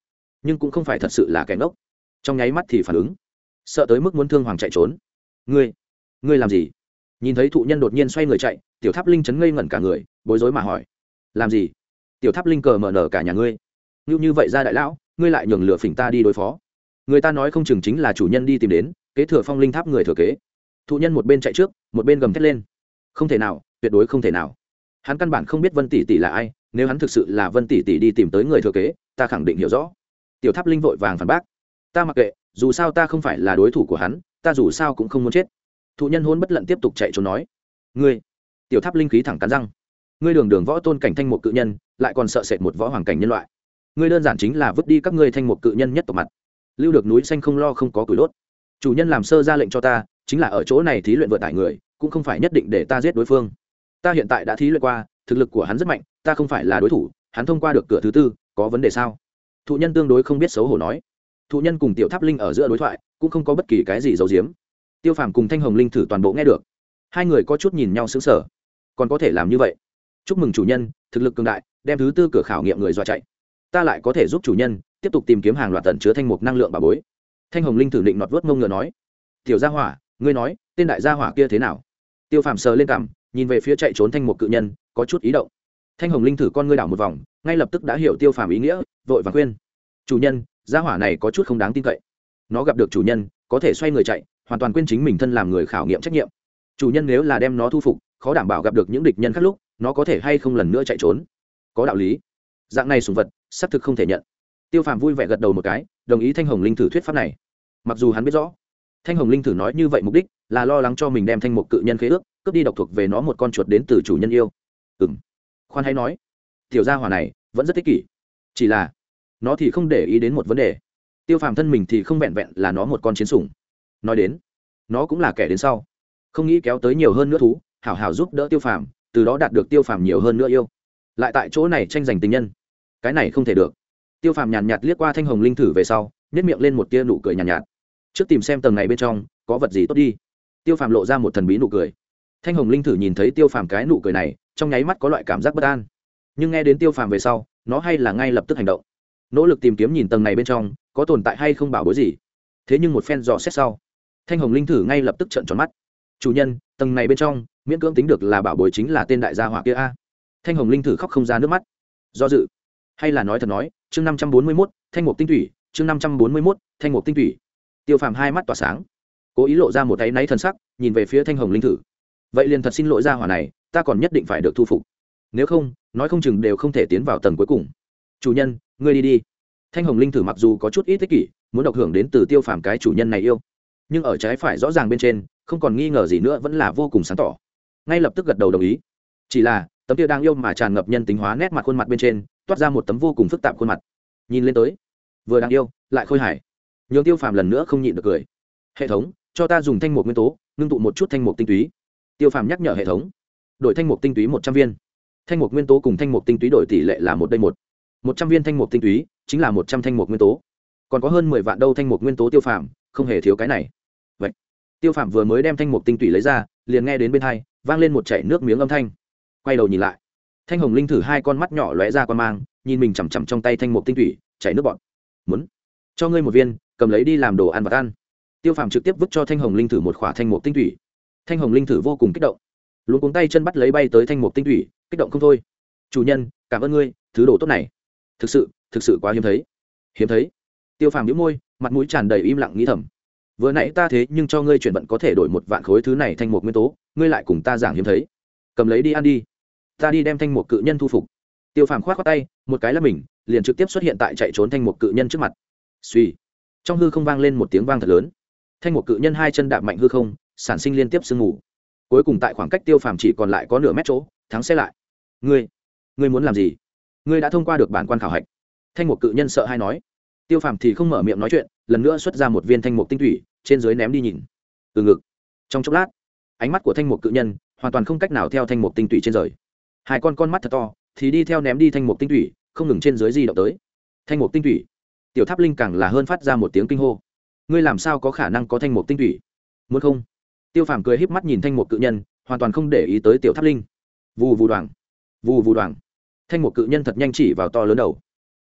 nhưng cũng không phải thật sự là kẻ ngốc. Trong nháy mắt thì phản ứng. Sợ tới mức muốn thương hoàng chạy trốn. Ngươi ngươi làm gì? Nhìn thấy thụ nhân đột nhiên xoay người chạy, tiểu tháp linh chấn ngây ngẩn cả người, bối rối mà hỏi. Làm gì? Tiểu tháp linh cờ mở nở cả nhà ngươi. Như như vậy ra đại lão, ngươi lại nhường lửa phỉnh ta đi đối phó. Người ta nói không chừng chính là chủ nhân đi tìm đến, kế thừa phong linh tháp người thừa kế. Thụ nhân một bên chạy trước, một bên gầm thét lên. Không thể nào, tuyệt đối không thể nào. Hắn căn bản không biết vân tỷ tỷ là ai, nếu hắn thực sự là vân tỷ tỷ đi tìm tới người thừa kế, ta khẳng định hiểu rõ tiểu tháp linh vội vàng phản bác. Ta mặc kệ, dù sao ta không phải là đối thủ của hắn, ta dù sao cũng không muốn chết. Thụ nhân hôn bất lận tiếp tục chạy trốn nói. Ngươi, tiểu tháp linh khí thẳng cắn răng. Ngươi đường đường võ tôn cảnh thanh một cự nhân, lại còn sợ sệt một võ hoàng cảnh nhân loại. Ngươi đơn giản chính là vứt đi các ngươi thanh một cự nhân nhất tộc mặt. Lưu được núi xanh không lo không có cửi đốt. Chủ nhân làm sơ ra lệnh cho ta, chính là ở chỗ này thí luyện vượt tải người, cũng không phải nhất định để ta giết đối phương. Ta hiện tại đã thí luyện qua, thực lực của hắn rất mạnh, ta không phải là đối thủ, hắn thông qua được cửa thứ tư, có vấn đề sao? Thụ nhân tương đối không biết xấu hổ nói. Thụ nhân cùng tiểu tháp linh ở giữa đối thoại, cũng không có bất kỳ cái gì giấu giếm. Tiêu phàm cùng thanh hồng linh thử toàn bộ nghe được. Hai người có chút nhìn nhau xứng sở còn có thể làm như vậy. Chúc mừng chủ nhân, thực lực cường đại, đem thứ tư cửa khảo nghiệm người dọa chạy. Ta lại có thể giúp chủ nhân, tiếp tục tìm kiếm hàng loạt tận chứa thanh mục năng lượng bà bối. Thanh hồng linh thử định nọt vớt mông ngựa nói. Tiểu gia hỏa, ngươi nói, tên đại gia hỏa kia thế nào? Tiêu phàm sờ lên cảm nhìn về phía chạy trốn thanh mục cự nhân, có chút ý động thanh hồng linh thử con ngươi đảo một vòng, ngay lập tức đã hiểu tiêu phàm ý nghĩa, vội và khuyên. Chủ nhân, gia hỏa này có chút không đáng tin cậy. Nó gặp được chủ nhân, có thể xoay người chạy, hoàn toàn quên chính mình thân làm người khảo nghiệm trách nhiệm. Chủ nhân nếu là đem nó thu phục, khó đảm bảo gặp được những địch nhân khác lúc, nó có thể hay không lần nữa chạy trốn. Có đạo lý. Dạng này sùng vật, xác thực không thể nhận. Tiêu phàm vui vẻ gật đầu một cái, đồng ý thanh hồng linh thử thuyết pháp này. Mặc dù hắn biết rõ, thanh hồng linh thử nói như vậy mục đích là lo lắng cho mình đem thanh mục cự nhân khế ước, cướp đi độc thuộc về nó một con chuột đến từ chủ nhân yêu. Ừ m khoan hay nói tiểu gia hỏa này vẫn rất tích kỷ chỉ là nó thì không để ý đến một vấn đề. Tiêu phàm thân mình thì không vẹn vẹn là nó một con chiến sủng. Nói đến nó cũng là kẻ đến sau không nghĩ kéo tới nhiều hơn nữa thú hảo hảo giúp đỡ tiêu phàm từ đó đạt được tiêu phàm nhiều hơn nữa yêu. Lại tại chỗ này tranh giành tình nhân cái này không thể được. Tiêu phàm nhàn nhạt liếc qua thanh hồng linh thử về sau nhét miệng lên một tia nụ cười nhàn nhạt, nhạt. Trước tìm xem tầng này bên trong có vật gì tốt đi. Tiêu phàm lộ ra một thần bí nụ cười. Thanh hồng linh thử nhìn thấy tiêu phàm cái nụ cười này trong nháy mắt có loại cảm giác bất an. Nhưng nghe đến tiêu phàm về sau, nó hay là ngay lập tức hành động. Nỗ lực tìm kiếm nhìn tầng này bên trong, có tồn tại hay không bảo bối gì. Thế nhưng một phen dò xét sau, thanh hồng linh thử ngay lập tức trợn tròn mắt. Chủ nhân, tầng này bên trong, miễn cưỡng tính được là bảo bối chính là tên đại gia hỏa kia a. Thanh hồng linh thử khóc không ra nước mắt. Do dự. Hay là nói thật nói, chương năm trăm bốn mươi mốt, thanh mục tinh thủy, chương năm trăm bốn mươi mốt, thanh mục tinh thủy. Tiêu phàm hai mắt tỏa sáng. Cố ý lộ ra một tay náy thân sắc, nhìn về phía thanh hồng linh thử. Vậy liền thật xin lỗi ra hỏa này ta còn nhất định phải được thu phục. Nếu không, nói không chừng đều không thể tiến vào tầng cuối cùng. Chủ nhân, ngươi đi đi. Thanh hồng linh thử mặc dù có chút ít thích kỷ, muốn độc hưởng đến từ tiêu phàm cái chủ nhân này yêu. Nhưng ở trái phải rõ ràng bên trên, không còn nghi ngờ gì nữa vẫn là vô cùng sáng tỏ. Ngay lập tức gật đầu đồng ý. Chỉ là, tấm tiêu đang yêu mà tràn ngập nhân tính hóa nét mặt khuôn mặt bên trên, toát ra một tấm vô cùng phức tạp khuôn mặt. Nhìn lên tới, vừa đang yêu, lại khôi hài. Nhường tiêu phàm lần nữa không nhịn được cười. Hệ thống, cho ta dùng thanh mục nguyên tố, ngưng tụ một chút thanh mục tinh túy. Tiêu phàm nhắc nhở hệ thống đổi thanh mục tinh túy một trăm viên. Thanh mục nguyên tố cùng thanh mục tinh túy đổi tỷ lệ là một đây một. Một trăm viên thanh mục tinh túy chính là một trăm thanh mục nguyên tố. Còn có hơn mười vạn đâu thanh mục nguyên tố tiêu phàm không hề thiếu cái này. Vậy tiêu phàm vừa mới đem thanh mục tinh túy lấy ra liền nghe đến bên hai vang lên một chảy nước miếng âm thanh. Quay đầu nhìn lại thanh hồng linh thử hai con mắt nhỏ lóe ra qua mang nhìn mình chằm chằm trong tay thanh mục tinh túy chảy nước bọt. Muốn cho ngươi một viên cầm lấy đi làm đồ ăn và ăn. Tiêu phàm trực tiếp vứt cho thanh hồng linh thử một khỏa thanh mục tinh túy, thanh hồng linh thử vô cùng kích động luôn cuống tay chân bắt lấy bay tới thanh mục tinh thủy, kích động không thôi. Chủ nhân, cảm ơn ngươi, thứ đồ tốt này. Thực sự thực sự quá hiếm thấy. Hiếm thấy? Tiêu phàm nhíu môi, mặt mũi tràn đầy im lặng nghĩ thầm. Vừa nãy ta thế nhưng cho ngươi chuyển vận có thể đổi một vạn khối thứ này thành một nguyên tố, ngươi lại cùng ta giảng hiếm thấy. Cầm lấy đi ăn đi. Ta đi đem thanh một cự nhân thu phục. Tiêu phàm k h o á t tay, một cái là mình, liền trực tiếp xuất hiện tại chạy trốn thanh một cự nhân trước mặt. Suy trong hư không vang lên một tiếng vang thật lớn. Thanh một cự nhân hai chân đạp mạnh hư không, sản sinh liên tiếp sương mù cuối cùng tại khoảng cách tiêu phàm chỉ còn lại có nửa mét chỗ, thắng xe lại. Ngươi ngươi muốn làm gì? Ngươi đã thông qua được bản quan khảo hạch. Thanh mục cự nhân sợ hay nói. Tiêu phàm thì không mở miệng nói chuyện, lần nữa xuất ra một viên thanh mục tinh thủy, trên dưới ném đi nhìn. Từ ngực. Trong chốc lát, ánh mắt của thanh mục cự nhân hoàn toàn không cách nào theo thanh mục tinh thủy trên rời. Hai con con mắt thật to, thì đi theo ném đi thanh mục tinh thủy, không ngừng trên dưới di động tới. Thanh mục tinh thủy. Tiểu tháp linh càng là hơn phát ra một tiếng kinh hô. Ngươi làm sao có khả năng có thanh mục tinh thủy? Muốn không? Tiêu phàm cười híp mắt nhìn thanh mục cự nhân, hoàn toàn không để ý tới tiểu tháp linh. Vù vù đoàn vù vù đoàn thanh mục cự nhân thật nhanh chỉ vào to lớn đầu.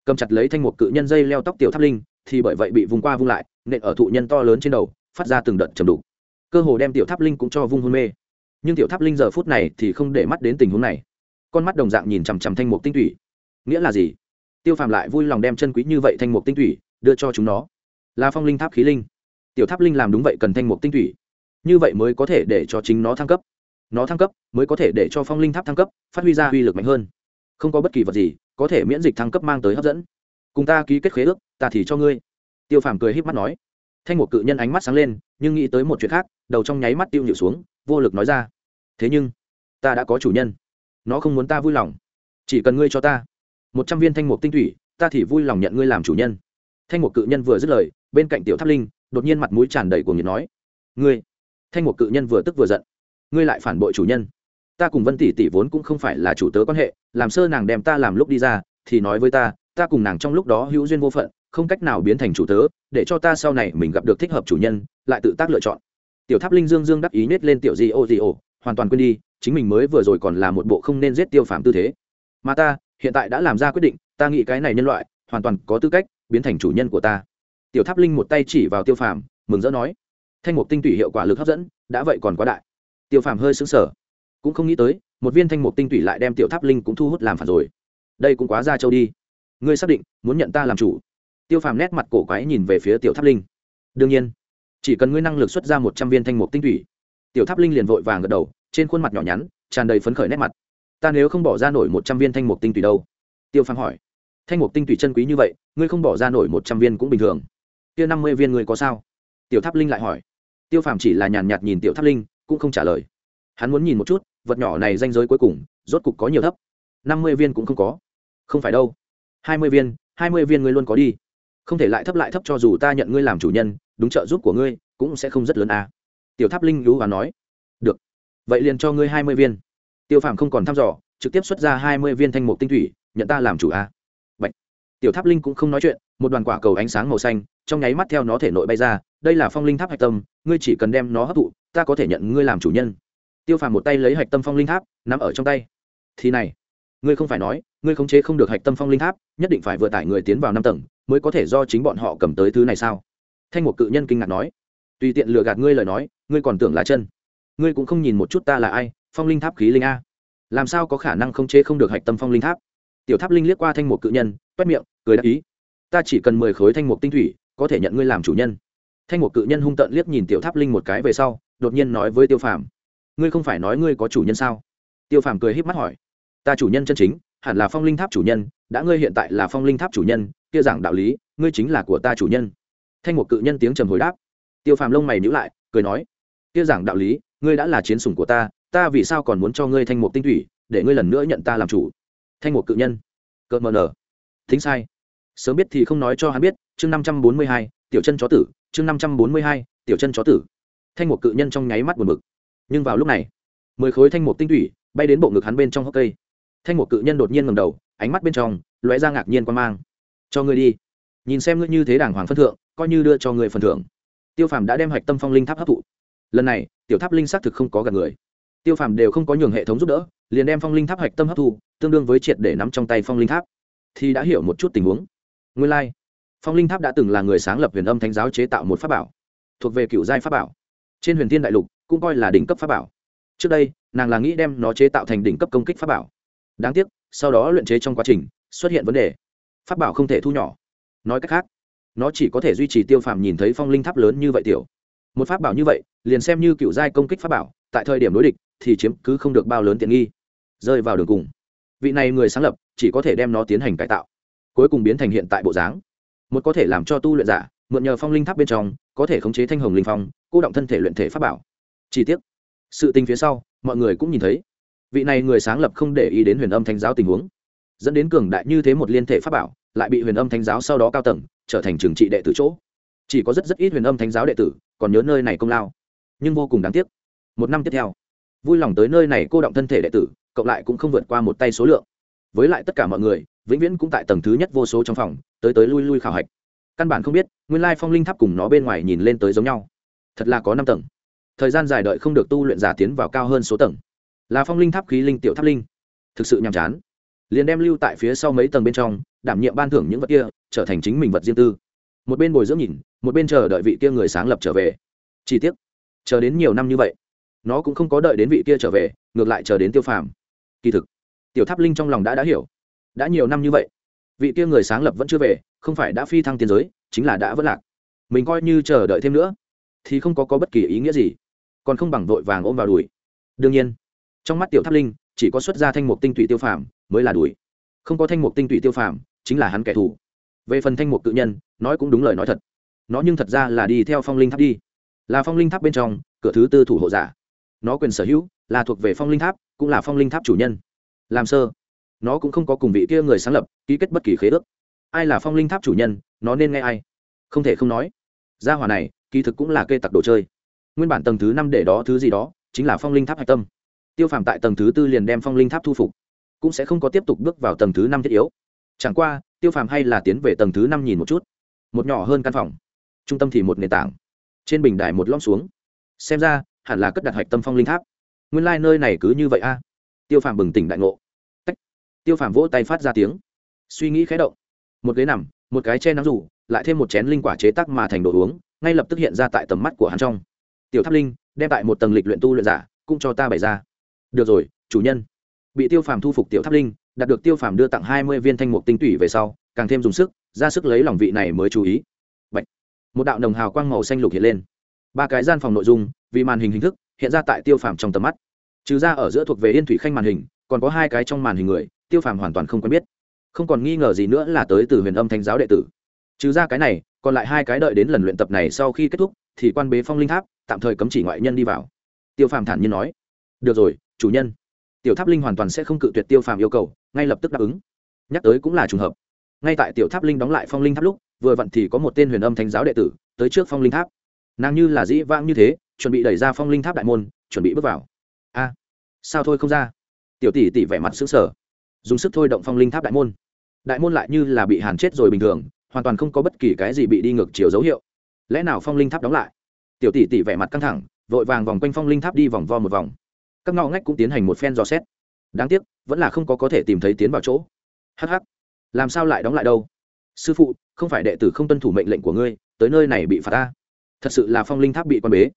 Cầm chặt lấy thanh mục cự nhân dây leo tóc tiểu tháp linh, thì bởi vậy bị vùng qua vung lại, nện ở thụ nhân to lớn trên đầu, phát ra từng đợt chầm đủ cơ hồ đem tiểu tháp linh cũng cho vung hôn mê. Nhưng tiểu tháp linh giờ phút này thì không để mắt đến tình huống này. Con mắt đồng dạng nhìn chằm chằm thanh mục tinh thủy nghĩa là gì? Tiêu phàm lại vui lòng đem chân quý như vậy thanh mục tinh thủy đưa cho chúng nó. Là phong linh tháp khí linh. Tiểu tháp linh làm đúng vậy cần thanh mục tinh thủy như vậy mới có thể để cho chính nó thăng cấp. Nó thăng cấp mới có thể để cho phong linh tháp thăng cấp, phát huy ra uy lực mạnh hơn. Không có bất kỳ vật gì có thể miễn dịch thăng cấp mang tới hấp dẫn. Cùng ta ký kết khế ước, ta thì cho ngươi. Tiêu phàm cười h í p mắt nói. Thanh một cự nhân ánh mắt sáng lên, nhưng nghĩ tới một chuyện khác, đầu trong nháy mắt tiêu nhịu xuống, vô lực nói ra. Thế nhưng, ta đã có chủ nhân. Nó không muốn ta vui lòng. Chỉ cần ngươi cho ta một trăm viên thanh mục tinh thủy, ta thì vui lòng nhận ngươi làm chủ nhân. Thanh mục cự nhân vừa dứt lời, bên cạnh tiểu tháp linh, đột nhiên mặt mũi tràn đầy của nhiệt nói. Ngươi thanh mục cự nhân vừa tức vừa giận. Ngươi lại phản bội chủ nhân. Ta cùng vân tỷ tỷ vốn cũng không phải là chủ tớ quan hệ, làm sơ nàng đem ta làm lúc đi ra, thì nói với ta ta cùng nàng trong lúc đó hữu duyên vô phận, không cách nào biến thành chủ tớ, để cho ta sau này mình gặp được thích hợp chủ nhân, lại tự tác lựa chọn. Tiểu tháp linh dương dương đắc ý nết lên tiểu di ô di ô, hoàn toàn quên đi, chính mình mới vừa rồi còn là một bộ không nên giết tiêu phạm tư thế. Mà ta, hiện tại đã làm ra quyết định, ta nghĩ cái này nhân loại, hoàn toàn có tư cách, biến thành chủ nhân của ta. Tiểu tháp linh một tay chỉ vào tiêu phàm, mừng rỡ nói thanh mục tinh tủy hiệu quả lực hấp dẫn, đã vậy còn quá đại. Tiêu phàm hơi xứng sở cũng không nghĩ tới, một viên thanh mục tinh tủy lại đem tiểu tháp linh cũng thu hút làm phản rồi. Đây cũng quá ra châu đi. Ngươi xác định, muốn nhận ta làm chủ. Tiêu phàm nét mặt cổ quái nhìn về phía tiểu tháp linh. Đương nhiên, chỉ cần ngươi năng lực xuất ra một trăm viên thanh mục tinh thủy tiểu tháp linh liền vội vàng gật đầu, trên khuôn mặt nhỏ nhắn, tràn đầy phấn khởi nét mặt. Ta nếu không bỏ ra nổi một trăm viên thanh mục tinh thủy đâu? Tiêu phàm hỏi. Thanh mục tinh thủy chân quý như vậy, ngươi không bỏ ra nổi một trăm viên cũng bình thường. Kia năm mươi viên ngươi có sao? Tiểu tháp linh lại hỏi tiêu phàm chỉ là nhàn nhạt nhìn tiểu tháp linh, cũng không trả lời. Hắn muốn nhìn một chút, vật nhỏ này danh giới cuối cùng, rốt cục có nhiều thấp. Năm mươi viên cũng không có. Không phải đâu. Hai mươi viên, hai mươi viên ngươi luôn có đi. Không thể lại thấp lại thấp cho dù ta nhận ngươi làm chủ nhân, đúng trợ giúp của ngươi, cũng sẽ không rất lớn à. tiểu tháp linh lú và nói. Được. Vậy liền cho ngươi hai mươi viên. Tiêu phàm không còn thăm dò, trực tiếp xuất ra hai mươi viên thanh mục tinh thủy, nhận ta làm chủ a à. Bạch. tiểu tháp linh cũng không nói chuyện, một đoàn quả cầu ánh sáng màu xanh, trong nháy mắt theo nó thể nội bay ra, đây là phong linh tháp hạch tâm ngươi chỉ cần đem nó hấp thụ, ta có thể nhận ngươi làm chủ nhân. Tiêu phàm một tay lấy hạch tâm phong linh tháp, nắm ở trong tay. Thì này, ngươi không phải nói, ngươi khống chế không được hạch tâm phong linh tháp, nhất định phải vừa tải người tiến vào năm tầng, mới có thể do chính bọn họ cầm tới thứ này sao? Thanh một cự nhân kinh ngạc nói. Tùy tiện lừa gạt ngươi lời nói, ngươi còn tưởng là chân. Ngươi cũng không nhìn một chút ta là ai, phong linh tháp khí linh a. Làm sao có khả năng khống chế không được hạch tâm phong linh tháp? Tiểu tháp linh liếc qua thanh một cự nhân, toét miệng, cười đáp ý. Ta chỉ cần mười khối thanh Mục tinh thủy, có thể nhận ngươi làm chủ nhân thanh một cự nhân hung tợn liếc nhìn tiểu tháp linh một cái về sau, đột nhiên nói với tiêu phàm, ngươi không phải nói ngươi có chủ nhân sao? Tiêu phàm cười híp mắt hỏi, ta chủ nhân chân chính, hẳn là phong linh tháp chủ nhân, đã ngươi hiện tại là phong linh tháp chủ nhân, kia giảng đạo lý, ngươi chính là của ta chủ nhân. Thanh một cự nhân tiếng trầm hồi đáp. Tiêu phàm lông mày nhữ lại, cười nói, kia giảng đạo lý, ngươi đã là chiến sủng của ta ta vì sao còn muốn cho ngươi thanh một tinh thủy, để ngươi lần nữa nhận ta làm chủ? Thanh một cự nhân, cợt mờ nở, thính sai, sớm biết thì không nói cho hắn biết, chương năm trăm bốn mươi hai, tiểu chân chó tử chương năm trăm bốn mươi hai, tiểu chân chó tử. Thanh mục cự nhân trong nháy mắt buồn bực. Nhưng vào lúc này, mười khối thanh mục tinh thủy bay đến bộ ngực hắn bên trong hốc cây. Thanh mục cự nhân đột nhiên ngầm đầu, ánh mắt bên trong lóe ra ngạc nhiên quan mang. Cho ngươi đi. Nhìn xem ngươi như thế đàng hoàng phân thượng, coi như đưa cho ngươi phần thưởng. Tiêu phàm đã đem hạch tâm phong linh tháp hấp thụ. Lần này, tiểu tháp linh xác thực không có gần người. Tiêu phàm đều không có nhường hệ thống giúp đỡ, liền đem phong linh tháp hạch tâm hấp thu, tương đương với triệt để nắm trong tay phong linh tháp. Thì đã hiểu một chút tình huống. Nguyên lai、like phong linh tháp đã từng là người sáng lập huyền âm thánh giáo chế tạo một pháp bảo, thuộc về cựu giai pháp bảo. Trên huyền thiên đại lục cũng coi là đỉnh cấp pháp bảo. Trước đây, nàng là nghĩ đem nó chế tạo thành đỉnh cấp công kích pháp bảo. Đáng tiếc, sau đó luyện chế trong quá trình, xuất hiện vấn đề. Pháp bảo không thể thu nhỏ. Nói cách khác, nó chỉ có thể duy trì tiêu phàm nhìn thấy phong linh tháp lớn như vậy tiểu. Một pháp bảo như vậy, liền xem như cựu giai công kích pháp bảo, tại thời điểm đối địch, thì chiếm cứ không được bao lớn tiện nghi. Rơi vào đường cùng. Vị này người sáng lập, chỉ có thể đem nó tiến hành cải tạo. Cuối cùng biến thành hiện tại bộ dáng một có thể làm cho tu luyện giả, mượn nhờ phong linh tháp bên trong, có thể khống chế thanh hồng linh phong, cô động thân thể luyện thể pháp bảo. Chi tiết sự tình phía sau, mọi người cũng nhìn thấy. Vị này người sáng lập không để ý đến huyền âm thánh giáo tình huống. Dẫn đến cường đại như thế một liên thể pháp bảo, lại bị huyền âm thánh giáo sau đó cao tầng, trở thành trường trị đệ tử chỗ. Chỉ có rất rất ít huyền âm thánh giáo đệ tử còn nhớ nơi này công lao. Nhưng vô cùng đáng tiếc, một năm tiếp theo, vui lòng tới nơi này cô động thân thể đệ tử, cộng lại cũng không vượt qua một tay số lượng. Với lại tất cả mọi người vĩnh viễn cũng tại tầng thứ nhất vô số trong phòng, tới tới lui lui khảo hạch. Căn bản không biết, nguyên lai phong linh tháp cùng nó bên ngoài nhìn lên tới giống nhau. Thật là có năm tầng. Thời gian dài đợi không được tu luyện giả tiến vào cao hơn số tầng. Là phong linh tháp khí linh tiểu tháp linh. Thực sự nhàm chán. Liền đem lưu tại phía sau mấy tầng bên trong, đảm nhiệm ban thưởng những vật kia, trở thành chính mình vật riêng tư. Một bên bồi dưỡng nhìn, một bên chờ đợi vị kia người sáng lập trở về. Chi tiết chờ đến nhiều năm như vậy, nó cũng không có đợi đến vị kia trở về, ngược lại chờ đến tiêu phàm. Kỳ thực, tiểu tháp linh trong lòng đã đã hiểu đã nhiều năm như vậy vị kia người sáng lập vẫn chưa về không phải đã phi thăng tiến giới chính là đã vất lạc. Mình coi như chờ đợi thêm nữa thì không có, có bất kỳ ý nghĩa gì còn không bằng vội vàng ôm vào đùi. Đương nhiên trong mắt tiểu tháp linh chỉ có xuất ra thanh mục tinh tụy tiêu phàm mới là đùi. Không có thanh mục tinh tụy tiêu phàm chính là hắn kẻ thù. Về phần thanh mục tự nhân nói cũng đúng lời nói thật. Nó nhưng thật ra là đi theo phong linh tháp đi. Là phong linh tháp bên trong cửa thứ tư thủ hộ giả. Nó quyền sở hữu là thuộc về phong linh tháp cũng là phong linh tháp chủ nhân. Làm sơ nó cũng không có cùng vị kia người sáng lập, ký kết bất kỳ khế ước. Ai là phong linh tháp chủ nhân, nó nên nghe ai? Không thể không nói. Gia hỏa này, kỳ thực cũng là kê tặc đồ chơi. Nguyên bản tầng thứ năm để đó thứ gì đó, chính là phong linh tháp hạch tâm. Tiêu phàm tại tầng thứ tư liền đem phong linh tháp thu phục, cũng sẽ không có tiếp tục bước vào tầng thứ năm thiết yếu. Chẳng qua, tiêu phàm hay là tiến về tầng thứ năm nhìn một chút. Một nhỏ hơn căn phòng, trung tâm thì một nền tảng, trên bình đài một lom xuống. Xem ra, hẳn là cất đặt hạch tâm phong linh tháp. Nguyên lai、like、nơi này cứ như vậy a. Tiêu phàm bừng tỉnh đại ngộ tiêu phàm vỗ tay phát ra tiếng. Suy nghĩ khé động. Một ghế nằm, một cái che nắng rủ, lại thêm một chén linh quả chế tắc mà thành đồ uống, ngay lập tức hiện ra tại tầm mắt của hắn trong. Tiểu tháp linh, đem tại một tầng lịch luyện tu luyện giả, cũng cho ta bày ra. Được rồi, chủ nhân. Bị tiêu phàm thu phục tiểu tháp linh, đạt được tiêu phàm đưa tặng hai mươi viên thanh mục tinh tủy về sau, càng thêm dùng sức, ra sức lấy lòng vị này mới chú ý. Bạch. một đạo nồng hào quang màu xanh lục hiện lên. Ba cái gian phòng nội dung, vì màn hình hình thức, hiện ra tại tiêu phàm trong tầm mắt. Trừ ra ở giữa thuộc về yên thủy khanh màn hình, còn có hai cái trong màn hình người tiêu phàm hoàn toàn không quen biết. Không còn nghi ngờ gì nữa là tới từ huyền âm thanh giáo đệ tử. Trừ ra cái này, còn lại hai cái đợi đến lần luyện tập này sau khi kết thúc, thì quan bế phong linh tháp, tạm thời cấm chỉ ngoại nhân đi vào. Tiêu phàm thản nhiên nói, được rồi, chủ nhân. Tiểu tháp linh hoàn toàn sẽ không cự tuyệt tiêu phàm yêu cầu, ngay lập tức đáp ứng. Nhắc tới cũng là trùng hợp. Ngay tại tiểu tháp linh đóng lại phong linh tháp lúc, vừa vặn thì có một tên huyền âm thánh giáo đệ tử tới trước phong linh tháp. Nàng như là dĩ vãng như thế, chuẩn bị đẩy ra phong linh tháp đại môn, chuẩn bị bước vào. A, sao thôi không ra? Tiểu tỷ tỷ vẻ mặt xứng sở dùng sức thôi động phong linh tháp đại môn. Đại môn lại như là bị hàn chết rồi bình thường, hoàn toàn không có bất kỳ cái gì bị đi ngược chiều dấu hiệu. Lẽ nào phong linh tháp đóng lại? Tiểu tỷ tỷ vẻ mặt căng thẳng, vội vàng vòng quanh phong linh tháp đi vòng vo một vòng. Các ngõ ngách cũng tiến hành một phen dò xét. Đáng tiếc, vẫn là không có có thể tìm thấy tiến vào chỗ. Hh làm sao lại đóng lại đâu? Sư phụ, không phải đệ tử không tuân thủ mệnh lệnh của ngươi, tới nơi này bị phạt ta. Thật sự là phong linh tháp bị quan bế.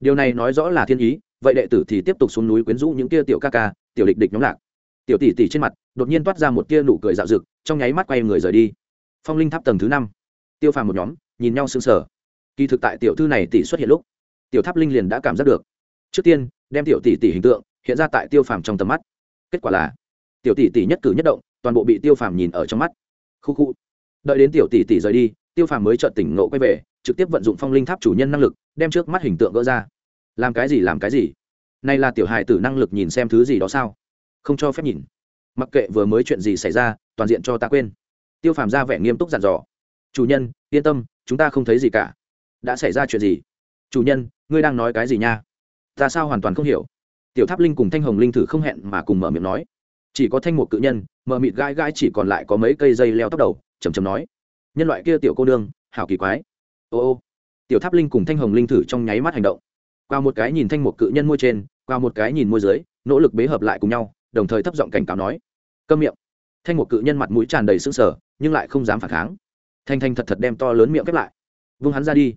Điều này nói rõ là thiên ý, vậy đệ tử thì tiếp tục xuống núi quyến rũ những kia tiểu ca ca, tiểu địch địch nhóm lạc. Tiểu tỷ tỷ trên mặt đột nhiên toát ra một tia nụ cười dạo rực trong nháy mắt quay người rời đi. Phong linh tháp tầng thứ năm. Tiêu phàm một nhóm, nhìn nhau sững sờ. Kỳ thực tại tiểu thư này tỷ xuất hiện lúc, tiểu tháp linh liền đã cảm giác được. Trước tiên, đem tiểu tỷ tỷ hình tượng hiện ra tại tiêu phàm trong tầm mắt. Kết quả là, tiểu tỷ tỷ nhất cử nhất động, toàn bộ bị tiêu phàm nhìn ở trong mắt. Khu khu. Đợi đến tiểu tỷ tỷ rời đi, tiêu phàm mới chợt tỉnh ngộ quay về, trực tiếp vận dụng phong linh tháp chủ nhân năng lực, đem trước mắt hình tượng gỡ ra. Làm cái gì, làm cái gì? Nay là tiểu hài tử năng lực nhìn xem thứ gì đó sao? Không cho phép nhìn mặc kệ vừa mới chuyện gì xảy ra, toàn diện cho ta quên. Tiêu phàm ra vẻ nghiêm túc dặn dò. Chủ nhân, yên tâm, chúng ta không thấy gì cả. Đã xảy ra chuyện gì? Chủ nhân, ngươi đang nói cái gì nha? Ta sao hoàn toàn không hiểu. Tiểu tháp linh cùng thanh hồng linh thử không hẹn mà cùng mở miệng nói. Chỉ có thanh một cự nhân, mờ mịt gai gai chỉ còn lại có mấy cây dây leo tóc đầu chầm chầm nói. Nhân loại kia tiểu cô đương hảo kỳ quái. Ô ô. Tiểu tháp linh cùng thanh hồng linh thử trong nháy mắt hành động. Qua một cái nhìn thanh một cự nhân môi trên, qua một cái nhìn môi dưới, nỗ lực bế hợp lại cùng nhau đồng thời thấp giọng cảnh cáo nói, câm miệng. Thanh một cự nhân mặt mũi tràn đầy sững sờ, nhưng lại không dám phản kháng. Thanh thanh thật thật đem to lớn miệng khép lại. Vung hắn ra đi.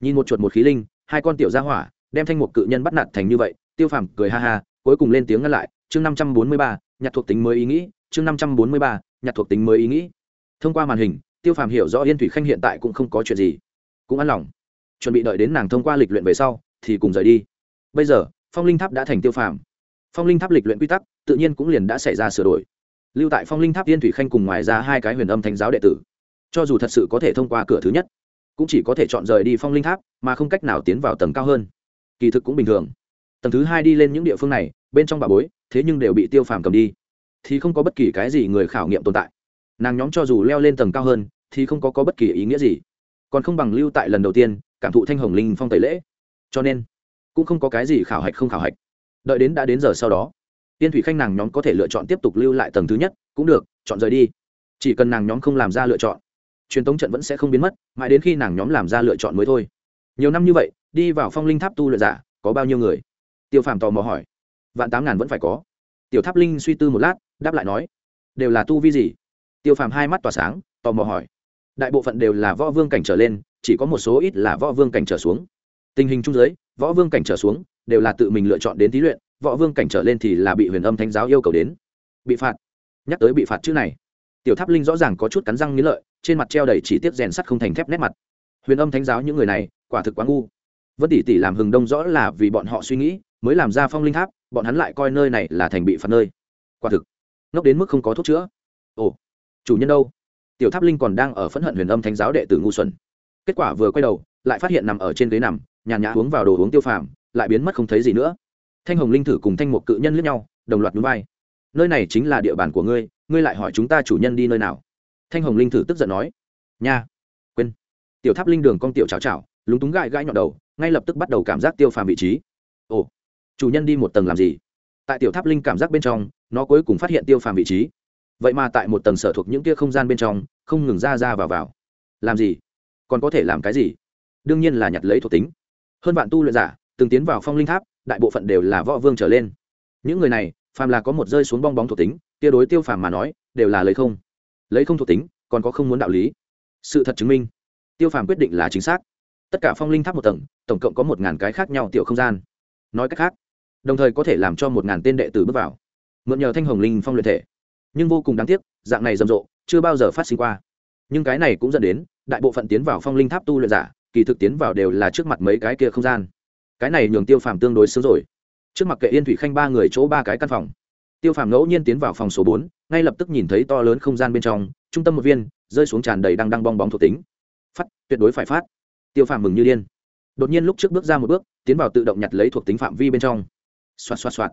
Nhìn một chuột một khí linh, hai con tiểu ra hỏa, đem thanh một cự nhân bắt nạt thành như vậy, tiêu phàm cười ha ha, cuối cùng lên tiếng ngăn lại, chương năm trăm bốn mươi ba, nhặt thuộc tính mới ý nghĩ, chương năm trăm bốn mươi ba, nhặt thuộc tính mới ý nghĩ. Thông qua màn hình, tiêu phàm hiểu rõ yên thủy khanh hiện tại cũng không có chuyện gì, cũng an lòng. Chuẩn bị đợi đến nàng thông qua lịch luyện về sau, thì cùng rời đi. Bây giờ, phong linh tháp đã thành tiêu phàm. Phong linh tháp lịch luyện quy tắc tự nhiên cũng liền đã xảy ra sửa đổi. Lưu tại phong linh tháp tiên thủy khanh cùng ngoài ra hai cái huyền âm thánh giáo đệ tử. Cho dù thật sự có thể thông qua cửa thứ nhất cũng chỉ có thể chọn rời đi phong linh tháp mà không cách nào tiến vào tầng cao hơn. Kỳ thực cũng bình thường. Tầng thứ hai đi lên những địa phương này bên trong bà bối thế nhưng đều bị tiêu phàm cầm đi. Thì không có bất kỳ cái gì người khảo nghiệm tồn tại. Nàng nhóm cho dù leo lên tầng cao hơn thì không có, có bất kỳ ý nghĩa gì. Còn không bằng lưu tại lần đầu tiên cảm thụ thanh hồng linh phong tẩy lễ. Cho nên cũng không có cái gì khảo hạch không khảo hạch. Đợi đến đã đến giờ sau đó tiên thủy khanh nàng nhóm có thể lựa chọn tiếp tục lưu lại tầng thứ nhất, cũng được, chọn rời đi. Chỉ cần nàng nhóm không làm ra lựa chọn, truyền thống trận vẫn sẽ không biến mất, mãi đến khi nàng nhóm làm ra lựa chọn mới thôi. Nhiều năm như vậy, đi vào phong linh tháp tu luyện giả, có bao nhiêu người? Tiêu phàm tò mò hỏi. Vạn tám ngàn vẫn phải có. Tiểu tháp linh suy tư một lát, đáp lại nói. Đều là tu vi gì? Tiêu phàm hai mắt tỏa sáng, tò mò hỏi. Đại bộ phận đều là võ vương cảnh trở lên, chỉ có một số ít là võ vương cảnh trở xuống. Tình hình trung giới võ vương cảnh trở xuống, đều là tự mình lựa chọn đến thí luyện võ vương cảnh trở lên thì là bị huyền âm thánh giáo yêu cầu đến. Bị phạt. Nhắc tới bị phạt chữ này, tiểu tháp linh rõ ràng có chút cắn răng nghĩ lợi, trên mặt treo đầy chỉ tiết rèn sắt không thành thép nét mặt. Huyền âm thánh giáo những người này, quả thực quá ngu. Vân tỷ tỷ làm hừng đông rõ là vì bọn họ suy nghĩ, mới làm ra phong linh tháp, bọn hắn lại coi nơi này là thành bị phạt nơi. Quả thực, ngốc đến mức không có thuốc chữa. Ồ, chủ nhân đâu? Tiểu tháp linh còn đang ở phẫn hận huyền âm thánh giáo đệ tử ngu xuẩn. Kết quả vừa quay đầu, lại phát hiện nằm ở trên ghế nằm, nhàn nhã uống vào đồ uống tiêu phàm, lại biến mất không thấy gì nữa thanh hồng linh thử cùng thanh một cự nhân lướt nhau, đồng loạt núi vai. Nơi này chính là địa bàn của ngươi ngươi lại hỏi chúng ta chủ nhân đi nơi nào? Thanh hồng linh thử tức giận nói. Nha. Quên. Tiểu tháp linh đường con tiểu chào chào lúng túng gãi gãi nhọn đầu, ngay lập tức bắt đầu cảm giác tiêu phàm vị trí. Ồ, chủ nhân đi một tầng làm gì? Tại tiểu tháp linh cảm giác bên trong, nó cuối cùng phát hiện tiêu phàm vị trí. Vậy mà tại một tầng sở thuộc những tia không gian bên trong, không ngừng ra ra vào vào. Làm gì? Còn có thể làm cái gì? Đương nhiên là nhặt lấy thuộc tính. Hơn bạn tu luyện giả, từng tiến vào phong linh tháp đại bộ phận đều là võ vương trở lên. Những người này, phàm là có một rơi xuống bong bóng thuộc tính tia đối tiêu phàm mà nói, đều là lấy không. Lấy không thuộc tính, còn có không muốn đạo lý. Sự thật chứng minh, tiêu phàm quyết định là chính xác. Tất cả phong linh tháp một tầng, tổng cộng có một ngàn cái khác nhau tiểu không gian. Nói cách khác, đồng thời có thể làm cho một ngàn tên đệ tử bước vào. Mượn nhờ thanh hồng linh phong luyện thể. Nhưng vô cùng đáng tiếc, dạng này rầm rộ, chưa bao giờ phát sinh qua. Nhưng cái này cũng dẫn đến, đại bộ phận tiến vào phong linh tháp tu luyện giả, kỳ thực tiến vào đều là trước mặt mấy cái kia không gian cái này nhường tiêu phàm tương đối sớm rồi. Trước mặt kệ yên thủy khanh ba người chỗ ba cái căn phòng. Tiêu phàm ngẫu nhiên tiến vào phòng số bốn, ngay lập tức nhìn thấy to lớn không gian bên trong, trung tâm một viên, rơi xuống tràn đầy đang đang bong bóng thuộc tính. Phát, tuyệt đối phải phát. Tiêu phàm mừng như điên. Đột nhiên lúc trước bước ra một bước, tiến vào tự động nhặt lấy thuộc tính phạm vi bên trong. Xoạt xoạt xoạt.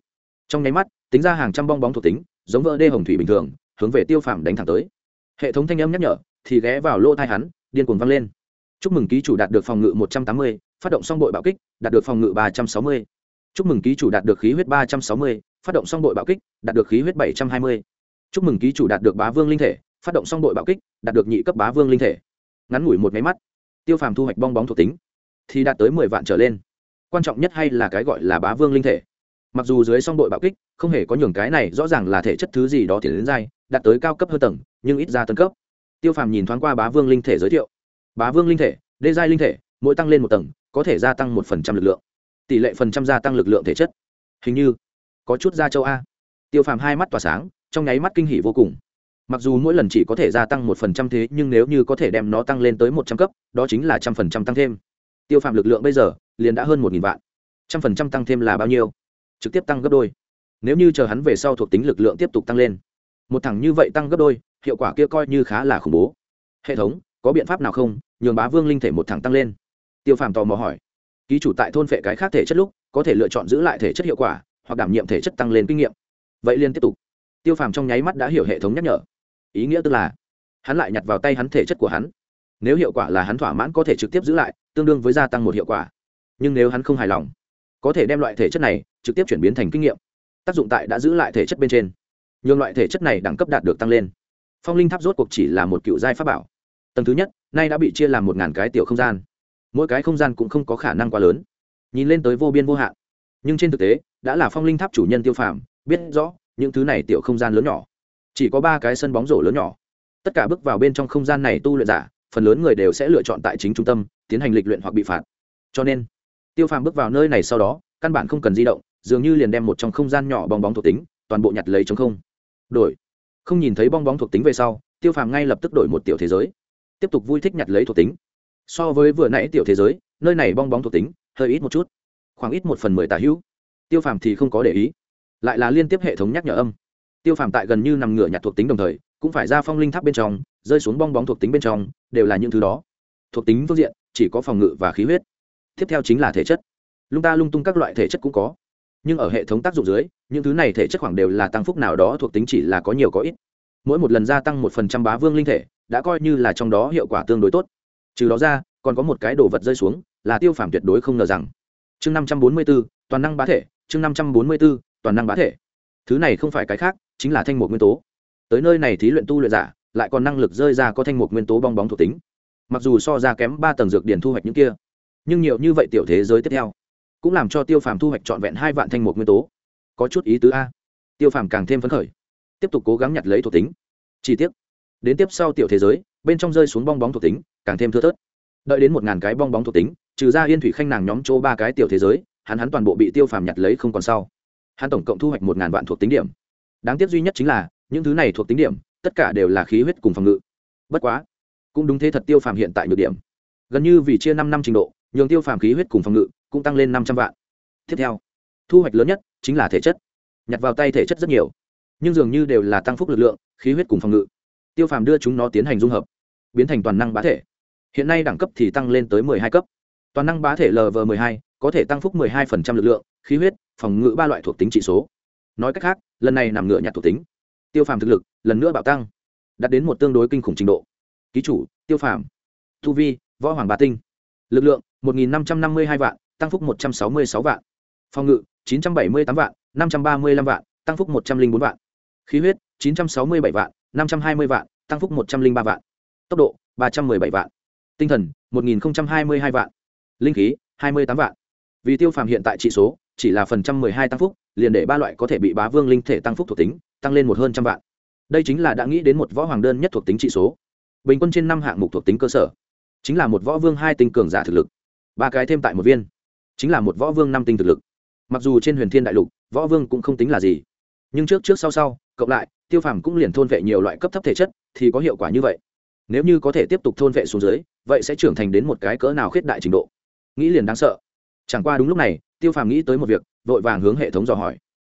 Trong nháy mắt, tính ra hàng trăm bong bóng thuộc tính, giống vỡ đê hồng thủy bình thường, hướng về tiêu phàm đánh thẳng tới. Hệ thống thanh âm nhắc nhở, thì ghé vào lỗ thai hắn, điên cuồng văng lên chúc mừng ký chủ đạt được phòng ngự một trăm tám mươi, phát động song đội bạo kích, đạt được phòng ngự ba trăm sáu mươi. Chúc mừng ký chủ đạt được khí huyết ba trăm sáu mươi, phát động song đội bạo kích, đạt được khí huyết bảy trăm hai mươi. Chúc mừng ký chủ đạt được bá vương linh thể, phát động song đội bạo kích, đạt được nhị cấp bá vương linh thể. Ngắn ngủi một máy mắt. Tiêu phàm thu hoạch bong bóng thuộc tính, thì đạt tới mười vạn trở lên. Quan trọng nhất hay là cái gọi là bá vương linh thể. Mặc dù dưới song đội bạo kích, không hề có nhường cái này rõ ràng là thể chất thứ gì đó tiến đến dai, đạt tới cao cấp hơn tầng, nhưng ít ra tân cấp. Tiêu phàm nhìn thoáng qua bá vương linh thể giới thiệu bá vương linh thể, đê giai linh thể, mỗi tăng lên một tầng, có thể gia tăng một phần trăm lực lượng. Tỷ lệ phần trăm gia tăng lực lượng thể chất. Hình như, có chút da châu a. Tiêu phàm hai mắt tỏa sáng, trong nháy mắt kinh hỉ vô cùng. Mặc dù mỗi lần chỉ có thể gia tăng một phần trăm thế, nhưng nếu như có thể đem nó tăng lên tới một trăm cấp, đó chính là trăm phần trăm tăng thêm. Tiêu phàm lực lượng bây giờ, liền đã hơn một nghìn vạn. Trăm phần trăm tăng thêm là bao nhiêu? Trực tiếp tăng gấp đôi. Nếu như chờ hắn về sau thuộc tính lực lượng tiếp tục tăng lên. Một thằng như vậy tăng gấp đôi, hiệu quả kia coi như khá là khủng bố. Hệ thống có biện pháp nào không, nhường bá vương linh thể một thẳng tăng lên. Tiêu phàm tò mò hỏi. Ký chủ tại thôn phệ cái khác thể chất lúc, có thể lựa chọn giữ lại thể chất hiệu quả, hoặc đảm nhiệm thể chất tăng lên kinh nghiệm. Vậy liên tiếp tục. Tiêu phàm trong nháy mắt đã hiểu hệ thống nhắc nhở. Ý nghĩa tức là, hắn lại nhặt vào tay hắn thể chất của hắn. Nếu hiệu quả là hắn thỏa mãn có thể trực tiếp giữ lại, tương đương với gia tăng một hiệu quả. Nhưng nếu hắn không hài lòng, có thể đem loại thể chất này trực tiếp chuyển biến thành kinh nghiệm. Tác dụng tại đã giữ lại thể chất bên trên. Nhường loại thể chất này đẳng cấp đạt được tăng lên. Phong linh tháp rốt cuộc chỉ là một cựu giai pháp bảo tầng thứ nhất, nay đã bị chia làm một ngàn cái tiểu không gian. Mỗi cái không gian cũng không có khả năng quá lớn. Nhìn lên tới vô biên vô hạn. Nhưng trên thực tế, đã là phong linh tháp chủ nhân tiêu phàm, biết rõ, những thứ này tiểu không gian lớn nhỏ. Chỉ có ba cái sân bóng rổ lớn nhỏ. Tất cả bước vào bên trong không gian này tu luyện giả, phần lớn người đều sẽ lựa chọn tại chính trung tâm, tiến hành lịch luyện hoặc bị phạt. Cho nên, tiêu phàm bước vào nơi này sau đó, căn bản không cần di động, dường như liền đem một trong không gian nhỏ bong bóng thuộc tính, toàn bộ nhặt lấy chống không. Đổi. Không nhìn thấy bong bóng thuộc tính về sau, tiêu phàm ngay lập tức đổi một tiểu thế giới tiếp tục vui thích nhặt lấy thuộc tính. So với vừa nãy tiểu thế giới, nơi này bong bóng thuộc tính, hơi ít một chút. Khoảng ít một phần mười tà hữu. Tiêu phàm thì không có để ý. Lại là liên tiếp hệ thống nhắc nhở âm. Tiêu phàm tại gần như nằm ngửa nhặt thuộc tính đồng thời, cũng phải ra phong linh tháp bên trong, rơi xuống bong bóng thuộc tính bên trong, đều là những thứ đó. Thuộc tính phương diện, chỉ có phòng ngự và khí huyết. Tiếp theo chính là thể chất. Lung ta lung tung các loại thể chất cũng có. Nhưng ở hệ thống tác dụng dưới, những thứ này thể chất khoảng đều là tăng phúc nào đó thuộc tính chỉ là có nhiều có ít. Mỗi một lần gia tăng một phần trăm bá vương linh thể đã coi như là trong đó hiệu quả tương đối tốt. Trừ đó ra, còn có một cái đồ vật rơi xuống, là tiêu phàm tuyệt đối không ngờ rằng. Chương năm trăm bốn mươi b ố toàn năng bá thể, chương năm trăm bốn mươi b ố toàn năng bá thể. Thứ này không phải cái khác, chính là thanh mục nguyên tố. Tới nơi này thí luyện tu luyện giả, lại còn năng lực rơi ra có thanh mục nguyên tố bong bóng thuộc tính. Mặc dù so ra kém ba tầng dược điển thu hoạch những kia, nhưng nhiều như vậy tiểu thế giới tiếp theo, cũng làm cho tiêu phàm thu hoạch trọn vẹn hai vạn thanh mục nguyên tố. Có chút ý tứ a. Tiêu phàm càng thêm phấn khởi, tiếp tục cố gắng nhặt lấy thuộc tính. Chi tiết đến tiếp sau tiểu thế giới, bên trong rơi xuống bong bóng thuộc tính, càng thêm thưa thớt. Đợi đến một ngàn cái bong bóng thuộc tính, trừ ra yên thủy khanh nàng nhóm chỗ ba cái tiểu thế giới, hắn hắn toàn bộ bị tiêu phàm nhặt lấy không còn sau hắn tổng cộng thu hoạch một ngàn vạn thuộc tính điểm. Đáng tiếc duy nhất chính là, những thứ này thuộc tính điểm, tất cả đều là khí huyết cùng phòng ngự. Bất quá, cũng đúng thế thật tiêu phàm hiện tại nhược điểm. Gần như vì chia năm năm trình độ, nhường tiêu phàm khí huyết cùng phòng ngự cũng tăng lên năm trăm vạn. Tiếp theo, thu hoạch lớn nhất chính là thể chất. Nhặt vào tay thể chất rất nhiều, nhưng dường như đều là tăng phúc lực lượng, khí huyết cùng phòng ngự tiêu phàm đưa chúng nó tiến hành dung hợp, biến thành toàn năng bá thể. Hiện nay đẳng cấp thì tăng lên tới mười hai cấp. Toàn năng bá thể lv m ộ hai có thể tăng phúc mười hai phần trăm lực lượng, khí huyết, phòng ngự ba loại thuộc tính trị số. Nói cách khác, lần này nằm ngựa nhặt thuộc tính. Tiêu phàm thực lực lần nữa bạo tăng, đạt đến một tương đối kinh khủng trình độ. Ký chủ, tiêu phàm. Thu vi, võ hoàng bà tinh. Lực lượng, một nghìn năm trăm năm mươi hai vạn, tăng phúc một trăm sáu mươi sáu vạn. Phòng ngự, chín trăm bảy mươi tám vạn, năm trăm ba mươi năm vạn, tăng phúc một trăm linh bốn vạn. Khí huyết, chín trăm sáu mươi bảy vạn năm trăm hai mươi vạn, tăng phúc một trăm linh ba vạn. Tốc độ, ba trăm m ư ơ i bảy vạn. Tinh thần, một nghìn hai mươi hai vạn. Linh khí, hai mươi tám vạn. Vì tiêu phàm hiện tại trị số, chỉ là phần trăm m ư ơ i hai tăng phúc, liền để ba loại có thể bị bá vương linh thể tăng phúc thuộc tính, tăng lên một hơn trăm vạn. Đây chính là đã nghĩ đến một võ hoàng đơn nhất thuộc tính trị số. Bình quân trên năm hạng mục thuộc tính cơ sở. Chính là một võ vương hai tinh cường giả thực lực. Ba cái thêm tại một viên. Chính là một võ vương năm tinh thực lực. Mặc dù trên huyền thiên đại lục, võ vương cũng không tính là gì nhưng trước trước sau sau, cộng lại, tiêu phàm cũng liền thôn vệ nhiều loại cấp thấp thể chất, thì có hiệu quả như vậy. Nếu như có thể tiếp tục thôn vệ xuống dưới, vậy sẽ trưởng thành đến một cái cỡ nào khuyết đại trình độ? Nghĩ liền đáng sợ. Chẳng qua đúng lúc này, tiêu phàm nghĩ tới một việc, vội vàng hướng hệ thống dò hỏi.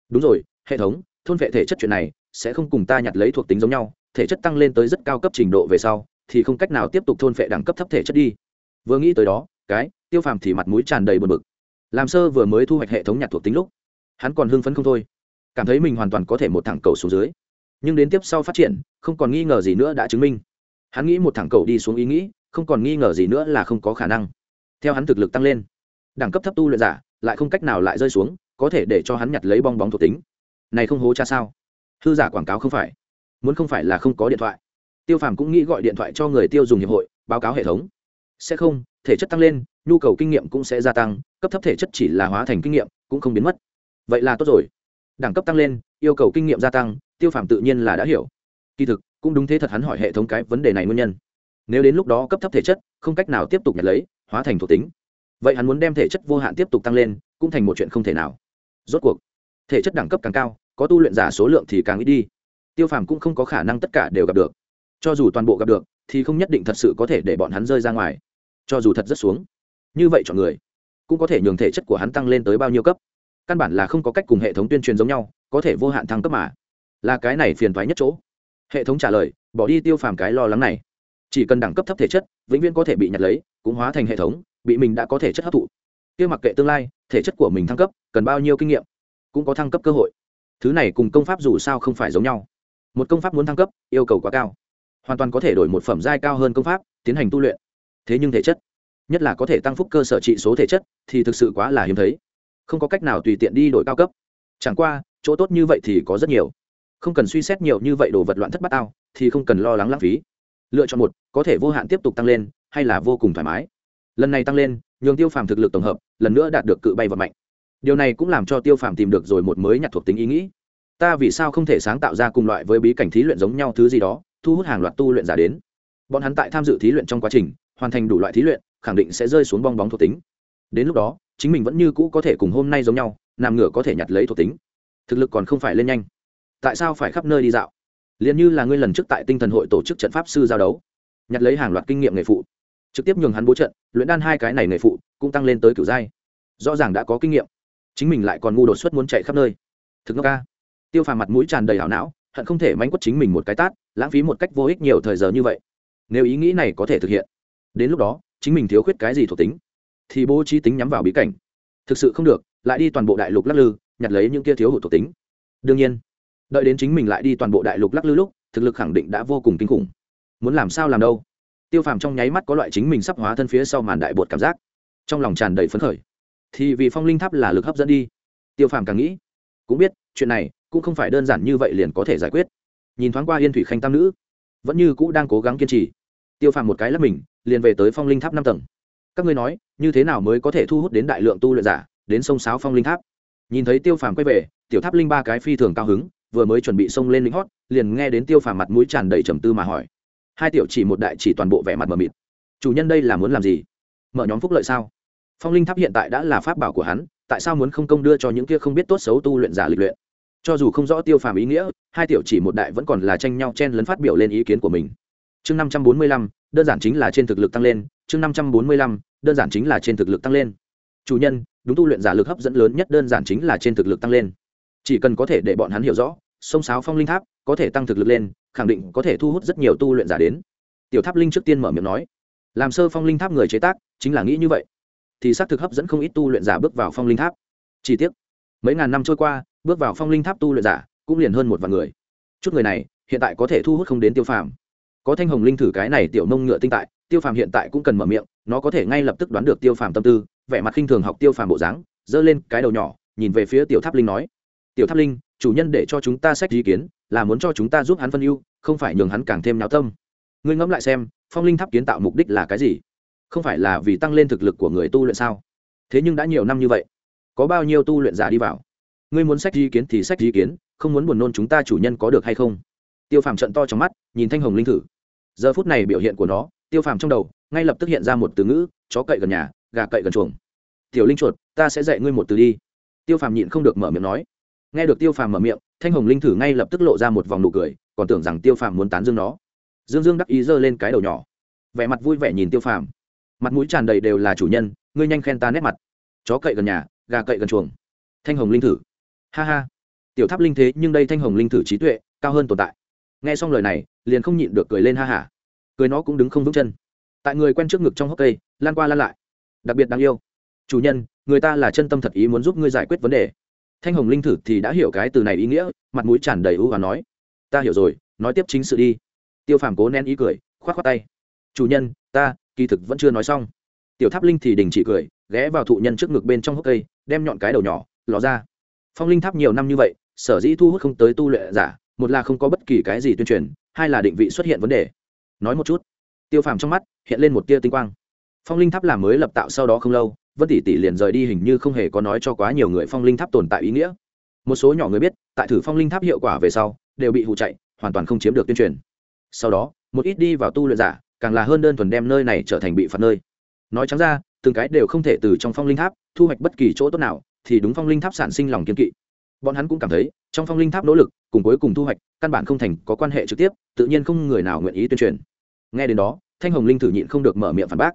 Đúng rồi, hệ thống, thôn vệ thể chất chuyện này, sẽ không cùng ta nhặt lấy thuộc tính giống nhau, thể chất tăng lên tới rất cao cấp trình độ về sau, thì không cách nào tiếp tục thôn vệ đẳng cấp thấp thể chất đi. Vừa nghĩ tới đó, cái, tiêu phàm thì mặt mũi tràn đầy buồn bực. Làm sơ vừa mới thu hoạch hệ thống nhặt thuộc tính lúc, hắn còn hưng phấn không thôi cảm thấy mình hoàn toàn có thể một thẳng cầu xuống dưới. Nhưng đến tiếp sau phát triển, không còn nghi ngờ gì nữa đã chứng minh. Hắn nghĩ một thẳng cầu đi xuống ý nghĩ, không còn nghi ngờ gì nữa là không có khả năng. Theo hắn thực lực tăng lên, đẳng cấp thấp tu luyện giả lại không cách nào lại rơi xuống, có thể để cho hắn nhặt lấy bong bóng thuộc tính. Này không hố cha sao? Hư giả quảng cáo không phải. Muốn không phải là không có điện thoại. Tiêu phàm cũng nghĩ gọi điện thoại cho người tiêu dùng hiệp hội, báo cáo hệ thống. Sẽ không, thể chất tăng lên, nhu cầu kinh nghiệm cũng sẽ gia tăng, cấp thấp thể chất chỉ là hóa thành kinh nghiệm, cũng không biến mất. Vậy là tốt rồi đẳng cấp tăng lên, yêu cầu kinh nghiệm gia tăng, tiêu phàm tự nhiên là đã hiểu. Kỳ thực, cũng đúng thế thật hắn hỏi hệ thống cái vấn đề này nguyên nhân. Nếu đến lúc đó cấp thấp thể chất, không cách nào tiếp tục nhặt lấy, hóa thành thuộc tính. Vậy hắn muốn đem thể chất vô hạn tiếp tục tăng lên, cũng thành một chuyện không thể nào. Rốt cuộc, thể chất đẳng cấp càng cao, có tu luyện giả số lượng thì càng ít đi. Tiêu phàm cũng không có khả năng tất cả đều gặp được. Cho dù toàn bộ gặp được, thì không nhất định thật sự có thể để bọn hắn rơi ra ngoài. Cho dù thật rất xuống, như vậy chọn người, cũng có thể nhường thể chất của hắn tăng lên tới bao nhiêu cấp căn bản là không có cách cùng hệ thống tuyên truyền giống nhau, có thể vô hạn thăng cấp mà. Là cái này phiền thoái nhất chỗ. Hệ thống trả lời, bỏ đi tiêu phàm cái lo lắng này. Chỉ cần đẳng cấp thấp thể chất, vĩnh viễn có thể bị nhặt lấy, cũng hóa thành hệ thống, bị mình đã có thể chất hấp thụ. Kia mặc kệ tương lai, thể chất của mình thăng cấp, cần bao nhiêu kinh nghiệm, cũng có thăng cấp cơ hội. Thứ này cùng công pháp dù sao không phải giống nhau. Một công pháp muốn thăng cấp, yêu cầu quá cao. Hoàn toàn có thể đổi một phẩm giai cao hơn công pháp, tiến hành tu luyện. Thế nhưng thể chất, nhất là có thể tăng phúc cơ sở trị số thể chất, thì thực sự quá là hiếm thấy không có cách nào tùy tiện đi đổi cao cấp. Chẳng qua, chỗ tốt như vậy thì có rất nhiều. Không cần suy xét nhiều như vậy đồ vật loạn thất bát ao thì không cần lo lắng lãng phí. Lựa chọn một, có thể vô hạn tiếp tục tăng lên, hay là vô cùng thoải mái. Lần này tăng lên, nhường tiêu phàm thực lực tổng hợp, lần nữa đạt được cự bay vật mạnh điều này cũng làm cho tiêu phàm tìm được rồi một mới nhặt thuộc tính ý nghĩ. Ta vì sao không thể sáng tạo ra cùng loại với bí cảnh thí luyện giống nhau thứ gì đó, thu hút hàng loạt tu luyện giả đến. Bọn hắn tại tham dự thí luyện trong quá trình, hoàn thành đủ loại thí luyện, khẳng định sẽ rơi xuống bong bóng thuộc tính. Đến lúc đó chính mình vẫn như cũ có thể cùng hôm nay giống nhau, nằm ngửa có thể nhặt lấy thuộc tính. Thực lực còn không phải lên nhanh. Tại sao phải khắp nơi đi dạo? Liền như là ngươi lần trước tại tinh thần hội tổ chức trận pháp sư giao đấu, nhặt lấy hàng loạt kinh nghiệm nghề phụ. Trực tiếp nhường hắn bố trận, luyện đan hai cái này nghề phụ cũng tăng lên tới kiểu giai. Rõ ràng đã có kinh nghiệm. Chính mình lại còn ngu đột xuất muốn chạy khắp nơi. Thực ngốc ca tiêu phàm mặt mũi tràn đầy hảo não, hận không thể mánh quất chính mình một cái tát, lãng phí một cách vô ích nhiều thời giờ như vậy. Nếu ý nghĩ này có thể thực hiện, đến lúc đó, chính mình thiếu khuyết cái gì thuộc tính thì bố trí tính nhắm vào bí cảnh. Thực sự không được, lại đi toàn bộ đại lục lắc lư, nhặt lấy những kia thiếu hụt thuộc tính. Đương nhiên, đợi đến chính mình lại đi toàn bộ đại lục lắc lư lúc, thực lực khẳng định đã vô cùng kinh khủng. Muốn làm sao làm đâu? Tiêu phàm trong nháy mắt có loại chính mình sắp hóa thân phía sau màn đại bột cảm giác. Trong lòng tràn đầy phấn khởi. Thì vì phong linh tháp là lực hấp dẫn đi. Tiêu phàm càng nghĩ, cũng biết, chuyện này cũng không phải đơn giản như vậy liền có thể giải quyết. Nhìn thoáng qua yên thủy khanh tam nữ, vẫn như cũ đang cố gắng kiên trì. Tiêu phàm một cái lắp mình, liền về tới phong linh tháp năm tầng các ngươi nói, như thế nào mới có thể thu hút đến đại lượng tu luyện giả, đến sông sáo phong linh tháp? Nhìn thấy tiêu phàm quay về, tiểu tháp linh ba cái phi thường cao hứng, vừa mới chuẩn bị xông lên lính hót, liền nghe đến tiêu phàm mặt mũi tràn đầy trầm tư mà hỏi. Hai tiểu chỉ một đại chỉ toàn bộ vẻ mặt mờ mịt. Chủ nhân đây là muốn làm gì? Mở nhóm phúc lợi sao? Phong linh tháp hiện tại đã là pháp bảo của hắn, tại sao muốn không công đưa cho những kia không biết tốt xấu tu luyện giả lịch luyện? Cho dù không rõ tiêu phàm ý nghĩa, hai tiểu chỉ một đại vẫn còn là tranh nhau chen lấn phát biểu lên ý kiến của mình. Chương năm trăm bốn mươi lăm đơn giản chính là trên thực lực tăng lên, chương năm trăm bốn mươi lăm, đơn giản chính là trên thực lực tăng lên. Chủ nhân, đúng tu luyện giả lực hấp dẫn lớn nhất đơn giản chính là trên thực lực tăng lên. Chỉ cần có thể để bọn hắn hiểu rõ, sông sáo phong linh tháp có thể tăng thực lực lên, khẳng định có thể thu hút rất nhiều tu luyện giả đến. Tiểu tháp linh trước tiên mở miệng nói, làm sơ phong linh tháp người chế tác, chính là nghĩ như vậy. Thì xác thực hấp dẫn không ít tu luyện giả bước vào phong linh tháp. Chi tiết mấy ngàn năm trôi qua, bước vào phong linh tháp tu luyện giả cũng liền hơn một vạn người. Chút người này, hiện tại có thể thu hút không đến tiêu phàm có thanh hồng linh thử cái này tiểu nông ngựa tinh tại, tiêu phàm hiện tại cũng cần mở miệng, nó có thể ngay lập tức đoán được tiêu phàm tâm tư, vẻ mặt khinh thường học tiêu phàm bộ dáng, giơ lên cái đầu nhỏ, nhìn về phía tiểu tháp linh nói, tiểu tháp linh, chủ nhân để cho chúng ta sách ý kiến, là muốn cho chúng ta giúp hắn phân ưu, không phải nhường hắn càng thêm náo tâm. Ngươi ngẫm lại xem, phong linh tháp kiến tạo mục đích là cái gì? Không phải là vì tăng lên thực lực của người tu luyện sao? Thế nhưng đã nhiều năm như vậy, có bao nhiêu tu luyện giả đi vào? Ngươi muốn sách ý kiến thì sách ý kiến, không muốn buồn nôn chúng ta chủ nhân có được hay không? Tiêu phàm trận to trong mắt, nhìn thanh hồng linh thử giờ phút này biểu hiện của nó, tiêu phàm trong đầu, ngay lập tức hiện ra một từ ngữ, chó cậy gần nhà, gà cậy gần chuồng. Tiểu linh chuột, ta sẽ dạy ngươi một từ đi. Tiêu phàm nhịn không được mở miệng nói. Nghe được tiêu phàm mở miệng, thanh hồng linh thử ngay lập tức lộ ra một vòng nụ cười, còn tưởng rằng tiêu phàm muốn tán dương nó. Dương dương đắc ý giơ lên cái đầu nhỏ. Vẻ mặt vui vẻ nhìn tiêu phàm. Mặt mũi tràn đầy đều là chủ nhân, ngươi nhanh khen ta nét mặt. Chó cậy gần nhà, gà cậy gần chuồng. Thanh hồng linh thử. Ha ha. Tiểu tháp linh thế nhưng đây thanh hồng linh thử trí tuệ, cao hơn tồn tại nghe xong lời này, liền không nhịn được cười lên ha hả. Cười nó cũng đứng không vững chân. Tại người quen trước ngực trong hốc cây, lan qua lan lại. Đặc biệt đáng yêu. Chủ nhân, người ta là chân tâm thật ý muốn giúp ngươi giải quyết vấn đề. Thanh hồng linh thử thì đã hiểu cái từ này ý nghĩa, mặt mũi tràn đầy ưu và nói. Ta hiểu rồi, nói tiếp chính sự đi. Tiêu phàm cố nén ý cười k h o á t k h o á tay. Chủ nhân, ta, kỳ thực vẫn chưa nói xong. Tiểu tháp linh thì đình chỉ cười, ghé vào thụ nhân trước ngực bên trong hốc cây, đem nhọn cái đầu nhỏ, lò ra. Phong linh tháp nhiều năm như vậy, sở dĩ thu hút không tới tu luyện giả một là không có bất kỳ cái gì tuyên truyền, hai là định vị xuất hiện vấn đề. Nói một chút, tiêu phàm trong mắt hiện lên một tia tinh quang. Phong linh tháp làm mới lập tạo sau đó không lâu, vân tỷ tỷ liền rời đi hình như không hề có nói cho quá nhiều người phong linh tháp tồn tại ý nghĩa. Một số nhỏ người biết, tại thử phong linh tháp hiệu quả về sau, đều bị hụ chạy, hoàn toàn không chiếm được tuyên truyền. Sau đó, một ít đi vào tu luyện giả, càng là hơn đơn thuần đem nơi này trở thành bị phạt nơi. Nói trắng ra, từng cái đều không thể từ trong phong linh tháp thu hoạch bất kỳ chỗ tốt nào, thì đúng phong linh tháp sản sinh lòng kiên kỵ bọn hắn cũng cảm thấy, trong phong linh tháp nỗ lực, cùng cuối cùng thu hoạch, căn bản không thành có quan hệ trực tiếp, tự nhiên không người nào nguyện ý tuyên truyền. Nghe đến đó, thanh hồng linh thử nhịn không được mở miệng phản bác.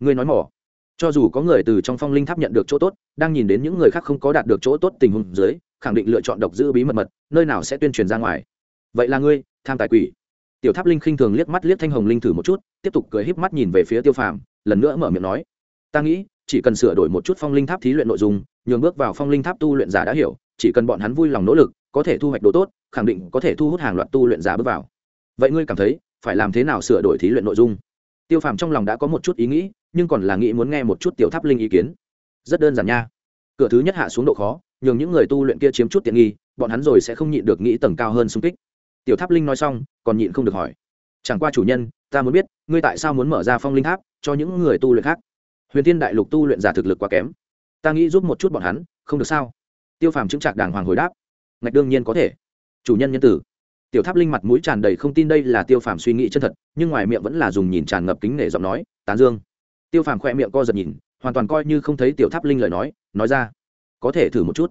Ngươi nói mỏ. Cho dù có người từ trong phong linh tháp nhận được chỗ tốt, đang nhìn đến những người khác không có đạt được chỗ tốt tình huống dưới, khẳng định lựa chọn độc giữ bí mật mật, nơi nào sẽ tuyên truyền ra ngoài. Vậy là ngươi, tham tài quỷ. Tiểu tháp linh khinh thường liếc mắt liếc thanh hồng linh thử một chút, tiếp tục cười híp mắt nhìn về phía tiêu phàm, lần nữa mở miệng nói. Ta nghĩ, chỉ cần sửa đổi một chút phong linh tháp thí luyện nội dung, nhường bước vào phong linh tháp tu luyện giả đã hiểu chỉ cần bọn hắn vui lòng nỗ lực, có thể thu hoạch đồ tốt, khẳng định có thể thu hút hàng loạt tu luyện giả bước vào. Vậy ngươi cảm thấy, phải làm thế nào sửa đổi thí luyện nội dung? Tiêu phàm trong lòng đã có một chút ý nghĩ, nhưng còn là nghĩ muốn nghe một chút tiểu tháp linh ý kiến. Rất đơn giản nha. Cửa thứ nhất hạ xuống độ khó, nhường những người tu luyện kia chiếm chút tiện nghi, bọn hắn rồi sẽ không nhịn được nghĩ tầng cao hơn xung kích. Tiểu tháp linh nói xong, còn nhịn không được hỏi. Chẳng qua chủ nhân, ta muốn biết, ngươi tại sao muốn mở ra phong linh tháp cho những người tu luyện khác? Huyền Thiên đại lục tu luyện giả thực lực quá kém. Ta nghĩ giúp một chút bọn hắn, không được sao? Tiêu phàm chứng trạc đàng hoàng hồi đáp. Ngạch đương nhiên có thể. Chủ nhân nhân tử. Tiểu tháp linh mặt mũi tràn đầy không tin đây là tiêu phàm suy nghĩ chân thật, nhưng ngoài miệng vẫn là dùng nhìn tràn ngập kính nể giọng nói, tán dương. Tiêu phàm khỏe miệng co giật nhìn, hoàn toàn coi như không thấy tiểu tháp linh lời nói nói ra, có thể thử một chút.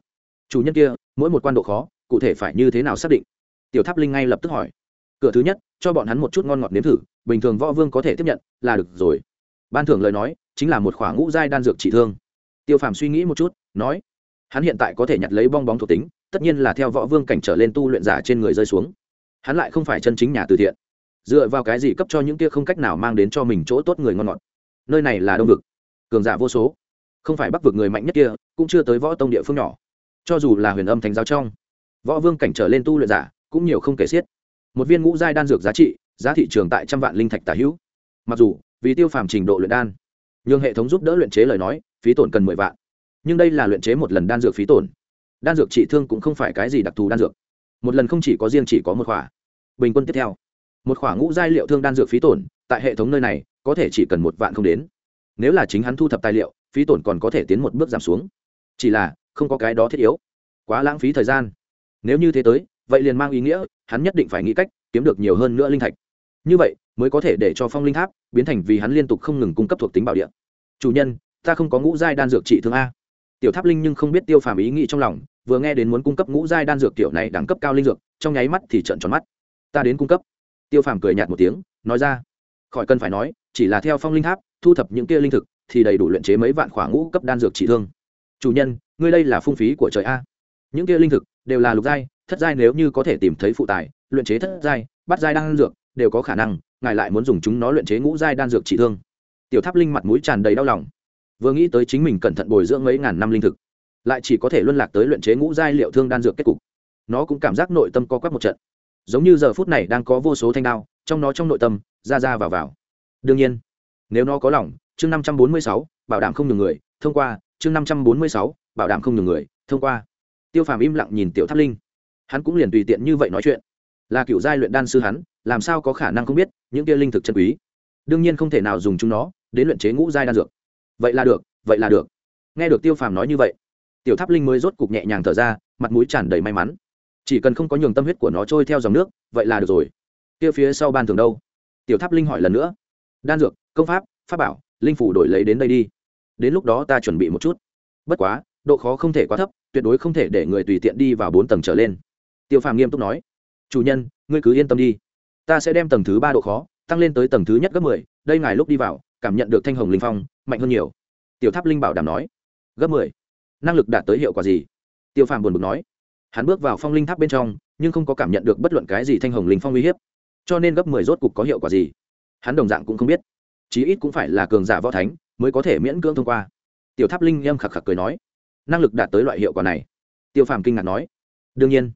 Chủ nhân kia, mỗi một quan độ khó, cụ thể phải như thế nào xác định? Tiểu tháp linh ngay lập tức hỏi. Cửa thứ nhất, cho bọn hắn một chút ngon ngọt nếm thử, bình thường võ vương có thể tiếp nhận, là được rồi. Ban thưởng lời nói, chính là một khoảng ngũ giai đan dược trị thương. Tiêu phàm suy nghĩ một chút, nói hắn hiện tại có thể nhặt lấy bong bóng thuộc tính, tất nhiên là theo võ vương cảnh trở lên tu luyện giả trên người rơi xuống. Hắn lại không phải chân chính nhà từ thiện. Dựa vào cái gì cấp cho những kia không cách nào mang đến cho mình chỗ tốt người ngon ngọt? Nơi này là đông vực. Cường giả vô số. Không phải bắc vực người mạnh nhất kia, cũng chưa tới võ tông địa phương nhỏ. Cho dù là huyền âm thành giáo trong, võ vương cảnh trở lên tu luyện giả cũng nhiều không kể xiết. Một viên ngũ giai đan dược giá trị, giá thị trường tại trăm vạn linh thạch tả hữu. Mặc dù, vì tiêu phàm trình độ luyện đan, nhưng hệ thống giúp đỡ luyện chế lời nói, phí tổn cần mười vạn nhưng đây là luyện chế một lần đan dược phí tổn. Đan dược trị thương cũng không phải cái gì đặc thù đan dược. Một lần không chỉ có riêng chỉ có một khỏa. Bình quân tiếp theo, một khỏa ngũ giai liệu thương đan dược phí tổn, tại hệ thống nơi này, có thể chỉ cần một vạn không đến. Nếu là chính hắn thu thập tài liệu, phí tổn còn có thể tiến một bước giảm xuống. Chỉ là, không có cái đó thiết yếu. Quá lãng phí thời gian. Nếu như thế tới, vậy liền mang ý nghĩa, hắn nhất định phải nghĩ cách kiếm được nhiều hơn nữa linh thạch. Như vậy, mới có thể để cho phong linh tháp biến thành vì hắn liên tục không ngừng cung cấp thuộc tính bảo địa. Chủ nhân, ta không có ngũ giai đan dược trị thương a tiểu tháp linh nhưng không biết tiêu phàm ý nghĩ trong lòng, vừa nghe đến muốn cung cấp ngũ giai đan dược kiểu này đẳng cấp cao linh dược, trong nháy mắt thì trận tròn mắt. Ta đến cung cấp. Tiêu phàm cười nhạt một tiếng, nói ra. Khỏi cần phải nói, chỉ là theo phong linh tháp, thu thập những kia linh thực, thì đầy đủ luyện chế mấy vạn khỏa ngũ cấp đan dược trị thương. Chủ nhân, ngươi đây là phung phí của trời a. Những kia linh thực đều là lục giai, thất giai nếu như có thể tìm thấy phụ tài, luyện chế thất giai, bắt giai đan dược đều có khả năng, ngài lại muốn dùng chúng nó luyện chế ngũ giai đan dược trị thương. Tiểu tháp linh mặt mũi tràn đầy đau lòng vừa nghĩ tới chính mình cẩn thận bồi dưỡng mấy ngàn năm linh thực, lại chỉ có thể luân lạc tới luyện chế ngũ giai liệu thương đan dược kết cục. Nó cũng cảm giác nội tâm co quắp một trận. Giống như giờ phút này đang có vô số thanh đao, trong nó trong nội tâm, ra ra vào vào. Đương nhiên, nếu nó có lòng, chương năm trăm bốn mươi sáu, bảo đảm không nhường người, thông qua, chương năm trăm bốn mươi sáu, bảo đảm không nhường người, thông qua. Tiêu phàm im lặng nhìn tiểu tháp linh. Hắn cũng liền tùy tiện như vậy nói chuyện. Là cựu giai luyện đan sư hắn, làm sao có khả năng không biết những kia linh thực chân quý. Đương nhiên không thể nào dùng chúng nó đến luyện chế ngũ giai đan dược vậy là được, vậy là được. Nghe được tiêu phàm nói như vậy, tiểu tháp linh mới rốt cục nhẹ nhàng thở ra, mặt mũi tràn đầy may mắn. Chỉ cần không có nhường tâm huyết của nó trôi theo dòng nước, vậy là được rồi. Kia phía sau ban thường đâu? Tiểu tháp linh hỏi lần nữa. Đan dược, công pháp pháp bảo, linh phủ đổi lấy đến đây đi. Đến lúc đó ta chuẩn bị một chút. Bất quá, độ khó không thể quá thấp, tuyệt đối không thể để người tùy tiện đi vào bốn tầng trở lên. Tiêu phàm nghiêm túc nói. Chủ nhân, ngươi cứ yên tâm đi. Ta sẽ đem tầng thứ ba độ khó, tăng lên tới tầng thứ nhất gấp mười, đây ngài lúc đi vào cảm nhận được thanh hồng linh phong, mạnh hơn nhiều. Tiểu tháp linh bảo đảm nói, gấp mười. Năng lực đạt tới hiệu quả gì? Tiêu phàm buồn bực nói, hắn bước vào phong linh tháp bên trong, nhưng không có cảm nhận được bất luận cái gì thanh hồng linh phong uy hiếp, cho nên gấp mười rốt cục có hiệu quả gì? Hắn đồng dạng cũng không biết, chí ít cũng phải là cường giả võ thánh mới có thể miễn cưỡng thông qua. Tiểu tháp linh em khạc khạc cười nói, năng lực đạt tới loại hiệu quả này? Tiêu phàm kinh ngạc nói, đương nhiên.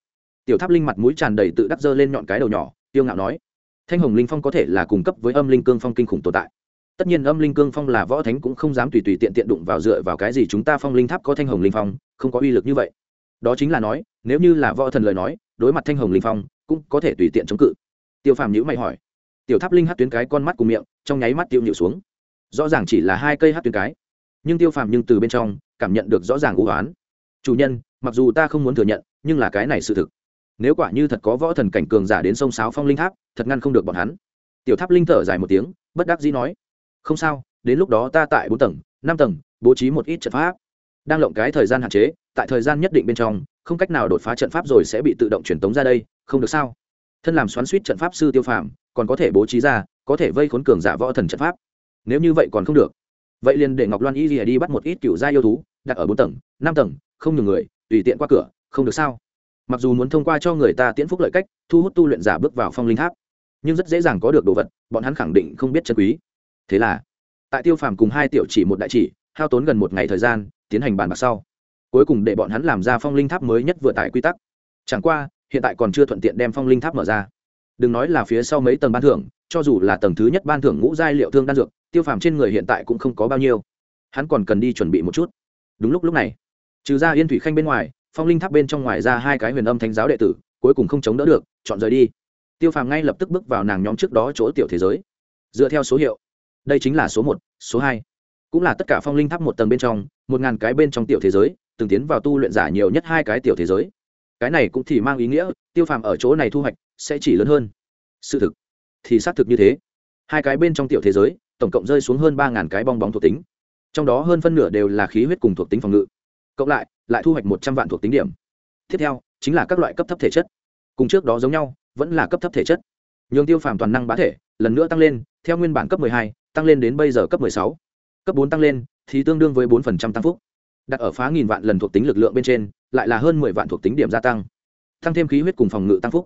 Tiểu tháp linh mặt mũi tràn đầy tự đắc dơ lên nhọn cái đầu nhỏ, tiêu ngạo nói, thanh hồng linh phong có thể là cung cấp với âm linh cương phong kinh khủng tồn tại tất nhiên âm linh cương phong là võ thánh cũng không dám tùy tùy tiện tiện đụng vào dựa vào cái gì chúng ta phong linh tháp có thanh hồng linh phong, không có uy lực như vậy. Đó chính là nói, nếu như là võ thần lời nói, đối mặt thanh hồng linh phong, cũng có thể tùy tiện chống cự. Tiêu phàm nhữ mày hỏi. Tiểu tháp linh hát tuyến cái con mắt cùng miệng, trong nháy mắt tiêu nhịu xuống. Rõ ràng chỉ là hai cây hát tuyến cái. Nhưng tiêu phàm nhưng từ bên trong, cảm nhận được rõ ràng ưu oán chủ nhân, mặc dù ta không muốn thừa nhận, nhưng là cái này sự thực. Nếu quả như thật có võ thần cảnh cường giả đến sông sáo phong linh tháp, thật ngăn không được bọn hắn. Tiểu tháp linh thở dài một tiếng, bất đắc dĩ nói không sao, đến lúc đó ta tại bốn tầng, năm tầng, bố trí một ít trận pháp. Đang lộng cái thời gian hạn chế, tại thời gian nhất định bên trong, không cách nào đột phá trận pháp rồi sẽ bị tự động truyền tống ra đây, không được sao? Thân làm xoắn suýt trận pháp sư tiêu phàm, còn có thể bố trí ra, có thể vây khốn cường giả võ thần trận pháp. Nếu như vậy còn không được. Vậy liền để ngọc loan y rìa đi bắt một ít cựu gia yêu thú, đặt ở bốn tầng, năm tầng, không nhường người, tùy tiện qua cửa, không được sao? Mặc dù muốn thông qua cho người ta tiễn phúc lợi cách, thu hút tu luyện giả bước vào phong linh tháp, nhưng rất dễ dàng có được đồ vật, bọn hắn khẳng định không biết chân quý thế là, tại tiêu phàm cùng hai tiểu chỉ một đại chỉ, hao tốn gần một ngày thời gian, tiến hành bàn bạc sau. Cuối cùng để bọn hắn làm ra phong linh tháp mới nhất vừa tại quy tắc. Chẳng qua, hiện tại còn chưa thuận tiện đem phong linh tháp mở ra. Đừng nói là phía sau mấy tầng ban thưởng, cho dù là tầng thứ nhất ban thưởng ngũ giai liệu thương đan dược, tiêu phàm trên người hiện tại cũng không có bao nhiêu. Hắn còn cần đi chuẩn bị một chút. Đúng lúc lúc này, trừ ra yên thủy khanh bên ngoài, phong linh tháp bên trong ngoài ra hai cái huyền âm thánh giáo đệ tử, cuối cùng không chống đỡ được, chọn rời đi. Tiêu phàm ngay lập tức bước vào nàng nhóm trước đó chỗ tiểu thế giới. Dựa theo số hiệu đây chính là số một, số hai. Cũng là tất cả phong linh tháp một tầng bên trong, một ngàn cái bên trong tiểu thế giới, từng tiến vào tu luyện giả nhiều nhất hai cái tiểu thế giới. Cái này cũng thì mang ý nghĩa, tiêu phàm ở chỗ này thu hoạch sẽ chỉ lớn hơn. Sự thực thì xác thực như thế. Hai cái bên trong tiểu thế giới, tổng cộng rơi xuống hơn ba ngàn cái bong bóng thuộc tính. Trong đó hơn phân nửa đều là khí huyết cùng thuộc tính phòng ngự. Cộng lại lại thu hoạch một trăm vạn thuộc tính điểm. Tiếp theo, chính là các loại cấp thấp thể chất. Cùng trước đó giống nhau, vẫn là cấp thấp thể chất. Nhường tiêu phàm toàn năng bá thể, lần nữa tăng lên theo nguyên bản cấp 12, tăng lên đến bây giờ cấp 16. cấp 4 tăng lên thì tương đương với 4% tăng phúc. Đặt ở phá nghìn vạn lần thuộc tính lực lượng bên trên lại là hơn mười vạn thuộc tính điểm gia tăng. Tăng thêm khí huyết cùng phòng ngự tăng phúc.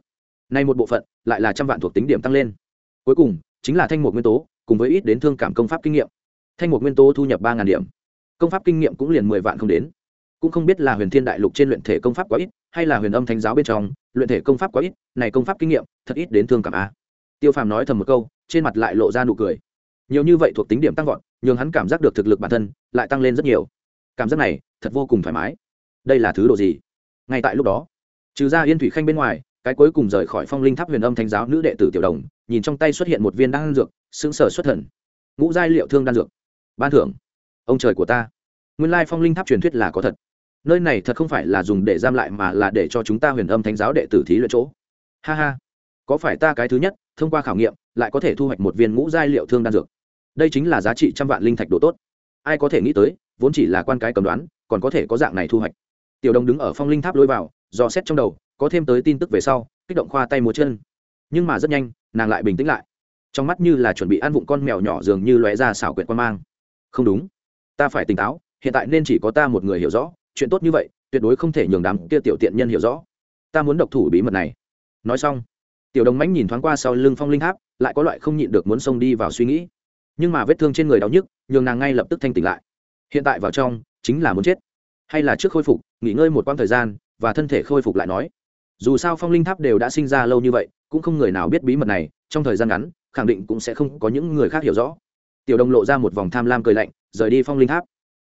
Nay một bộ phận lại là trăm vạn thuộc tính điểm tăng lên. Cuối cùng chính là thanh mục nguyên tố cùng với ít đến thương cảm công pháp kinh nghiệm. Thanh mục nguyên tố thu nhập 3000 điểm. Công pháp kinh nghiệm cũng liền mười vạn không đến. Cũng không biết là huyền thiên đại lục trên luyện thể công pháp quá ít hay là huyền âm thánh giáo bên trong luyện thể công pháp quá ít này công pháp kinh nghiệm thật ít đến thương cảm a. Tiêu phàm nói thầm một câu trên mặt lại lộ ra nụ cười. Nhiều như vậy thuộc tính điểm tăng vọt, nhường hắn cảm giác được thực lực bản thân lại tăng lên rất nhiều. Cảm giác này thật vô cùng thoải mái. Đây là thứ đồ gì? Ngay tại lúc đó, trừ ra yên thủy khanh bên ngoài, cái cuối cùng rời khỏi phong linh tháp huyền âm thánh giáo nữ đệ tử tiểu đồng, nhìn trong tay xuất hiện một viên đan dược xứng sở xuất thần. Ngũ giai liệu thương đan dược. Ban thưởng. Ông trời của ta. Nguyên lai phong linh tháp truyền thuyết là có thật. Nơi này thật không phải là dùng để giam lại mà là để cho chúng ta huyền âm thánh giáo đệ tử thí luyện chỗ. Ha ha. Có phải ta cái thứ nhất thông qua khảo nghiệm, lại có thể thu hoạch một viên ngũ giai liệu thương đan dược. Đây chính là giá trị trăm vạn linh thạch độ tốt. Ai có thể nghĩ tới, vốn chỉ là quan cái cầm đoán, còn có thể có dạng này thu hoạch. Tiểu đồng đứng ở phong linh tháp lôi vào, dò xét trong đầu, có thêm tới tin tức về sau, kích động khoa tay múa chân. Nhưng mà rất nhanh, nàng lại bình tĩnh lại. Trong mắt như là chuẩn bị ăn vụng con mèo nhỏ dường như lóe ra xảo quyệt quan mang. Không đúng. Ta phải tỉnh táo, hiện tại nên chỉ có ta một người hiểu rõ, chuyện tốt như vậy, tuyệt đối không thể nhường đám kia tiểu tiện nhân hiểu rõ. Ta muốn độc thủ bí mật này. Nói xong tiểu đồng mãnh nhìn thoáng qua sau lưng phong linh tháp, lại có loại không nhịn được muốn xông đi vào suy nghĩ. Nhưng mà vết thương trên người đau nhức, nhường nàng ngay lập tức thanh tỉnh lại. Hiện tại vào trong, chính là muốn chết. Hay là trước khôi phục, nghỉ ngơi một quãng thời gian, và thân thể khôi phục lại nói. Dù sao phong linh tháp đều đã sinh ra lâu như vậy, cũng không người nào biết bí mật này, trong thời gian ngắn, khẳng định cũng sẽ không có những người khác hiểu rõ. Tiểu đồng lộ ra một vòng tham lam cười lạnh, rời đi phong linh tháp.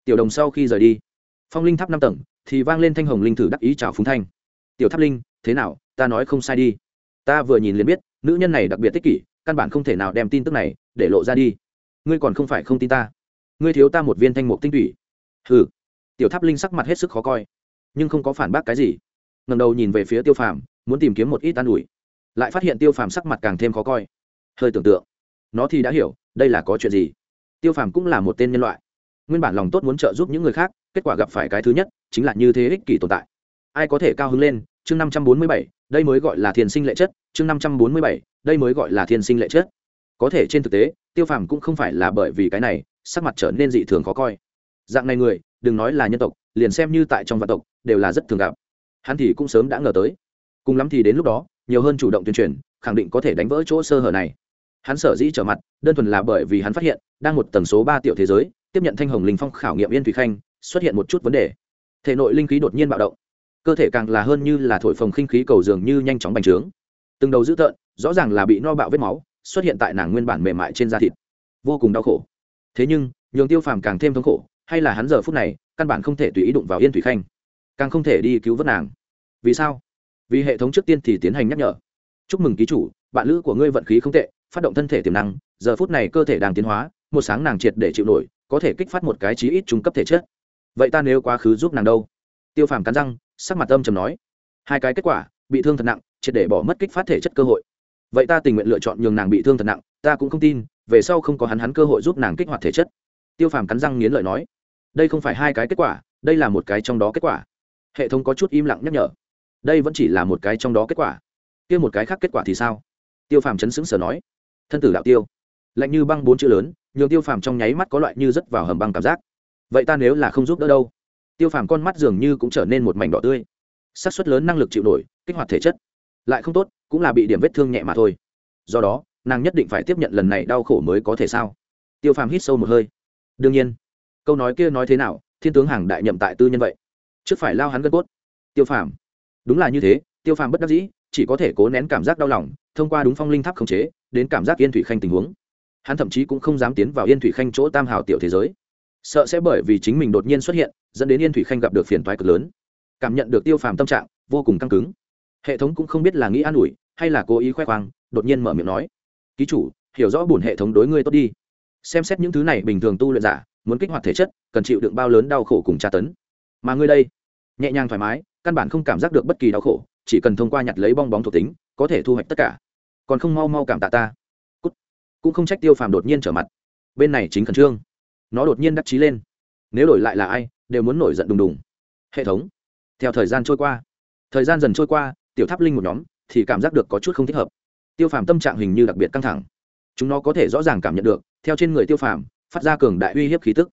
Tiểu đồng sau khi rời đi, phong linh tháp năm tầng, thì vang lên thanh hồng linh thử đắc ý chào phúng thanh. Tiểu tháp linh, thế nào? Ta nói không sai đi ta vừa nhìn liền biết, nữ nhân này đặc biệt tích kỷ, căn bản không thể nào đem tin tức này để lộ ra đi. Ngươi còn không phải không tin ta. Ngươi thiếu ta một viên thanh mục tinh thủy hừ. Tiểu tháp linh sắc mặt hết sức khó coi, nhưng không có phản bác cái gì. Ngầm đầu nhìn về phía tiêu phàm, muốn tìm kiếm một ít an ủi. Lại phát hiện tiêu phàm sắc mặt càng thêm khó coi. Hơi tưởng tượng, nó thì đã hiểu, đây là có chuyện gì. Tiêu phàm cũng là một tên nhân loại. Nguyên bản lòng tốt muốn trợ giúp những người khác, kết quả gặp phải cái thứ nhất, chính là như thế ích kỷ tồn tại ai có thể cao hứng lên? Chương năm trăm bốn mươi bảy, đây mới gọi là thiên sinh lệ chất. Chương năm trăm bốn mươi bảy, đây mới gọi là thiên sinh lệ chất. Có thể trên thực tế, tiêu phàm cũng không phải là bởi vì cái này, sắc mặt trở nên dị thường khó coi. Dạng này người, đừng nói là nhân tộc, liền xem như tại trong vạn tộc, đều là rất thường gặp. Hắn thì cũng sớm đã ngờ tới. Cùng lắm thì đến lúc đó, nhiều hơn chủ động tuyên truyền, khẳng định có thể đánh vỡ chỗ sơ hở này. Hắn sở dĩ trở mặt, đơn thuần là bởi vì hắn phát hiện, đang một tầng số ba tiểu thế giới, tiếp nhận thanh hồng linh phong khảo nghiệm yên thủy khanh, xuất hiện một chút vấn đề. Thể nội linh khí đột nhiên bạo động cơ thể càng là hơn như là thổi phồng khinh khí cầu dường như nhanh chóng bành trướng. Từng đầu dữ tợn, rõ ràng là bị no bạo vết máu, xuất hiện tại nàng nguyên bản mềm mại trên da thịt. Vô cùng đau khổ. Thế nhưng, nhường tiêu phàm càng thêm thống khổ, hay là hắn giờ phút này, căn bản không thể tùy ý đụng vào yên thủy khanh. Càng không thể đi cứu vớt nàng. Vì sao? Vì hệ thống trước tiên thì tiến hành nhắc nhở. Chúc mừng ký chủ, bạn lữ của ngươi vận khí không tệ, phát động thân thể tiềm năng, giờ phút này cơ thể đang tiến hóa, một sáng nàng triệt để chịu nổi, có thể kích phát một cái chí ít trung cấp thể chất. Vậy ta nếu quá khứ giúp nàng đâu? Tiêu phàm cắn răng sắc mặt âm trầm nói, hai cái kết quả, bị thương thật nặng, triệt để bỏ mất kích phát thể chất cơ hội. Vậy ta tình nguyện lựa chọn nhường nàng bị thương thật nặng, ta cũng không tin, về sau không có hắn hắn cơ hội giúp nàng kích hoạt thể chất. Tiêu phàm cắn răng nghiến lợi nói, đây không phải hai cái kết quả, đây là một cái trong đó kết quả. Hệ thống có chút im lặng nhắc nhở, đây vẫn chỉ là một cái trong đó kết quả. Kia một cái khác kết quả thì sao? Tiêu phàm chấn xứng sở nói, thân tử đạo tiêu, lạnh như băng bốn chữ lớn, nhường tiêu phàm trong nháy mắt có loại như rất vào hầm băng cảm giác. Vậy ta nếu là không giúp đỡ đâu? Tiêu phàm con mắt dường như cũng trở nên một mảnh đỏ tươi. Sát suất lớn năng lực chịu nổi, kích hoạt thể chất. Lại không tốt, cũng là bị điểm vết thương nhẹ mà thôi. Do đó, nàng nhất định phải tiếp nhận lần này đau khổ mới có thể sao? Tiêu phàm hít sâu một hơi. Đương nhiên. Câu nói kia nói thế nào, thiên tướng hàng đại nhậm tại tư nhân vậy? Trước phải lao hắn gân cốt. Tiêu phàm. Đúng là như thế, tiêu phàm bất đắc dĩ, chỉ có thể cố nén cảm giác đau lòng, thông qua đúng phong linh tháp khống chế, đến cảm giác yên thủy khanh tình huống. Hắn thậm chí cũng không dám tiến vào yên thủy khanh chỗ tam hào tiểu thế giới sợ sẽ bởi vì chính mình đột nhiên xuất hiện, dẫn đến yên thủy khanh gặp được phiền toái cực lớn. Cảm nhận được tiêu phàm tâm trạng, vô cùng căng cứng. Hệ thống cũng không biết là nghĩ an ủi, hay là cố ý khoe khoang, đột nhiên mở miệng nói, ký chủ, hiểu rõ bổn hệ thống đối ngươi tốt đi. Xem xét những thứ này bình thường tu luyện giả, muốn kích hoạt thể chất, cần chịu đựng bao lớn đau khổ cùng tra tấn. Mà ngươi đây, nhẹ nhàng thoải mái, căn bản không cảm giác được bất kỳ đau khổ, chỉ cần thông qua nhặt lấy bong bóng thuộc tính, có thể thu hoạch tất cả. Còn không mau mau cảm tạ ta. Cút. cũng không trách tiêu phàm đột nhiên trở mặt. Bên này chính khẩn trương nó đột nhiên đắc chí lên. Nếu đổi lại là ai, đều muốn nổi giận đùng đùng. Hệ thống, theo thời gian trôi qua, thời gian dần trôi qua, tiểu tháp linh một nhóm thì cảm giác được có chút không thích hợp. Tiêu phàm tâm trạng hình như đặc biệt căng thẳng. Chúng nó có thể rõ ràng cảm nhận được, theo trên người tiêu phàm, phát ra cường đại uy hiếp khí tức.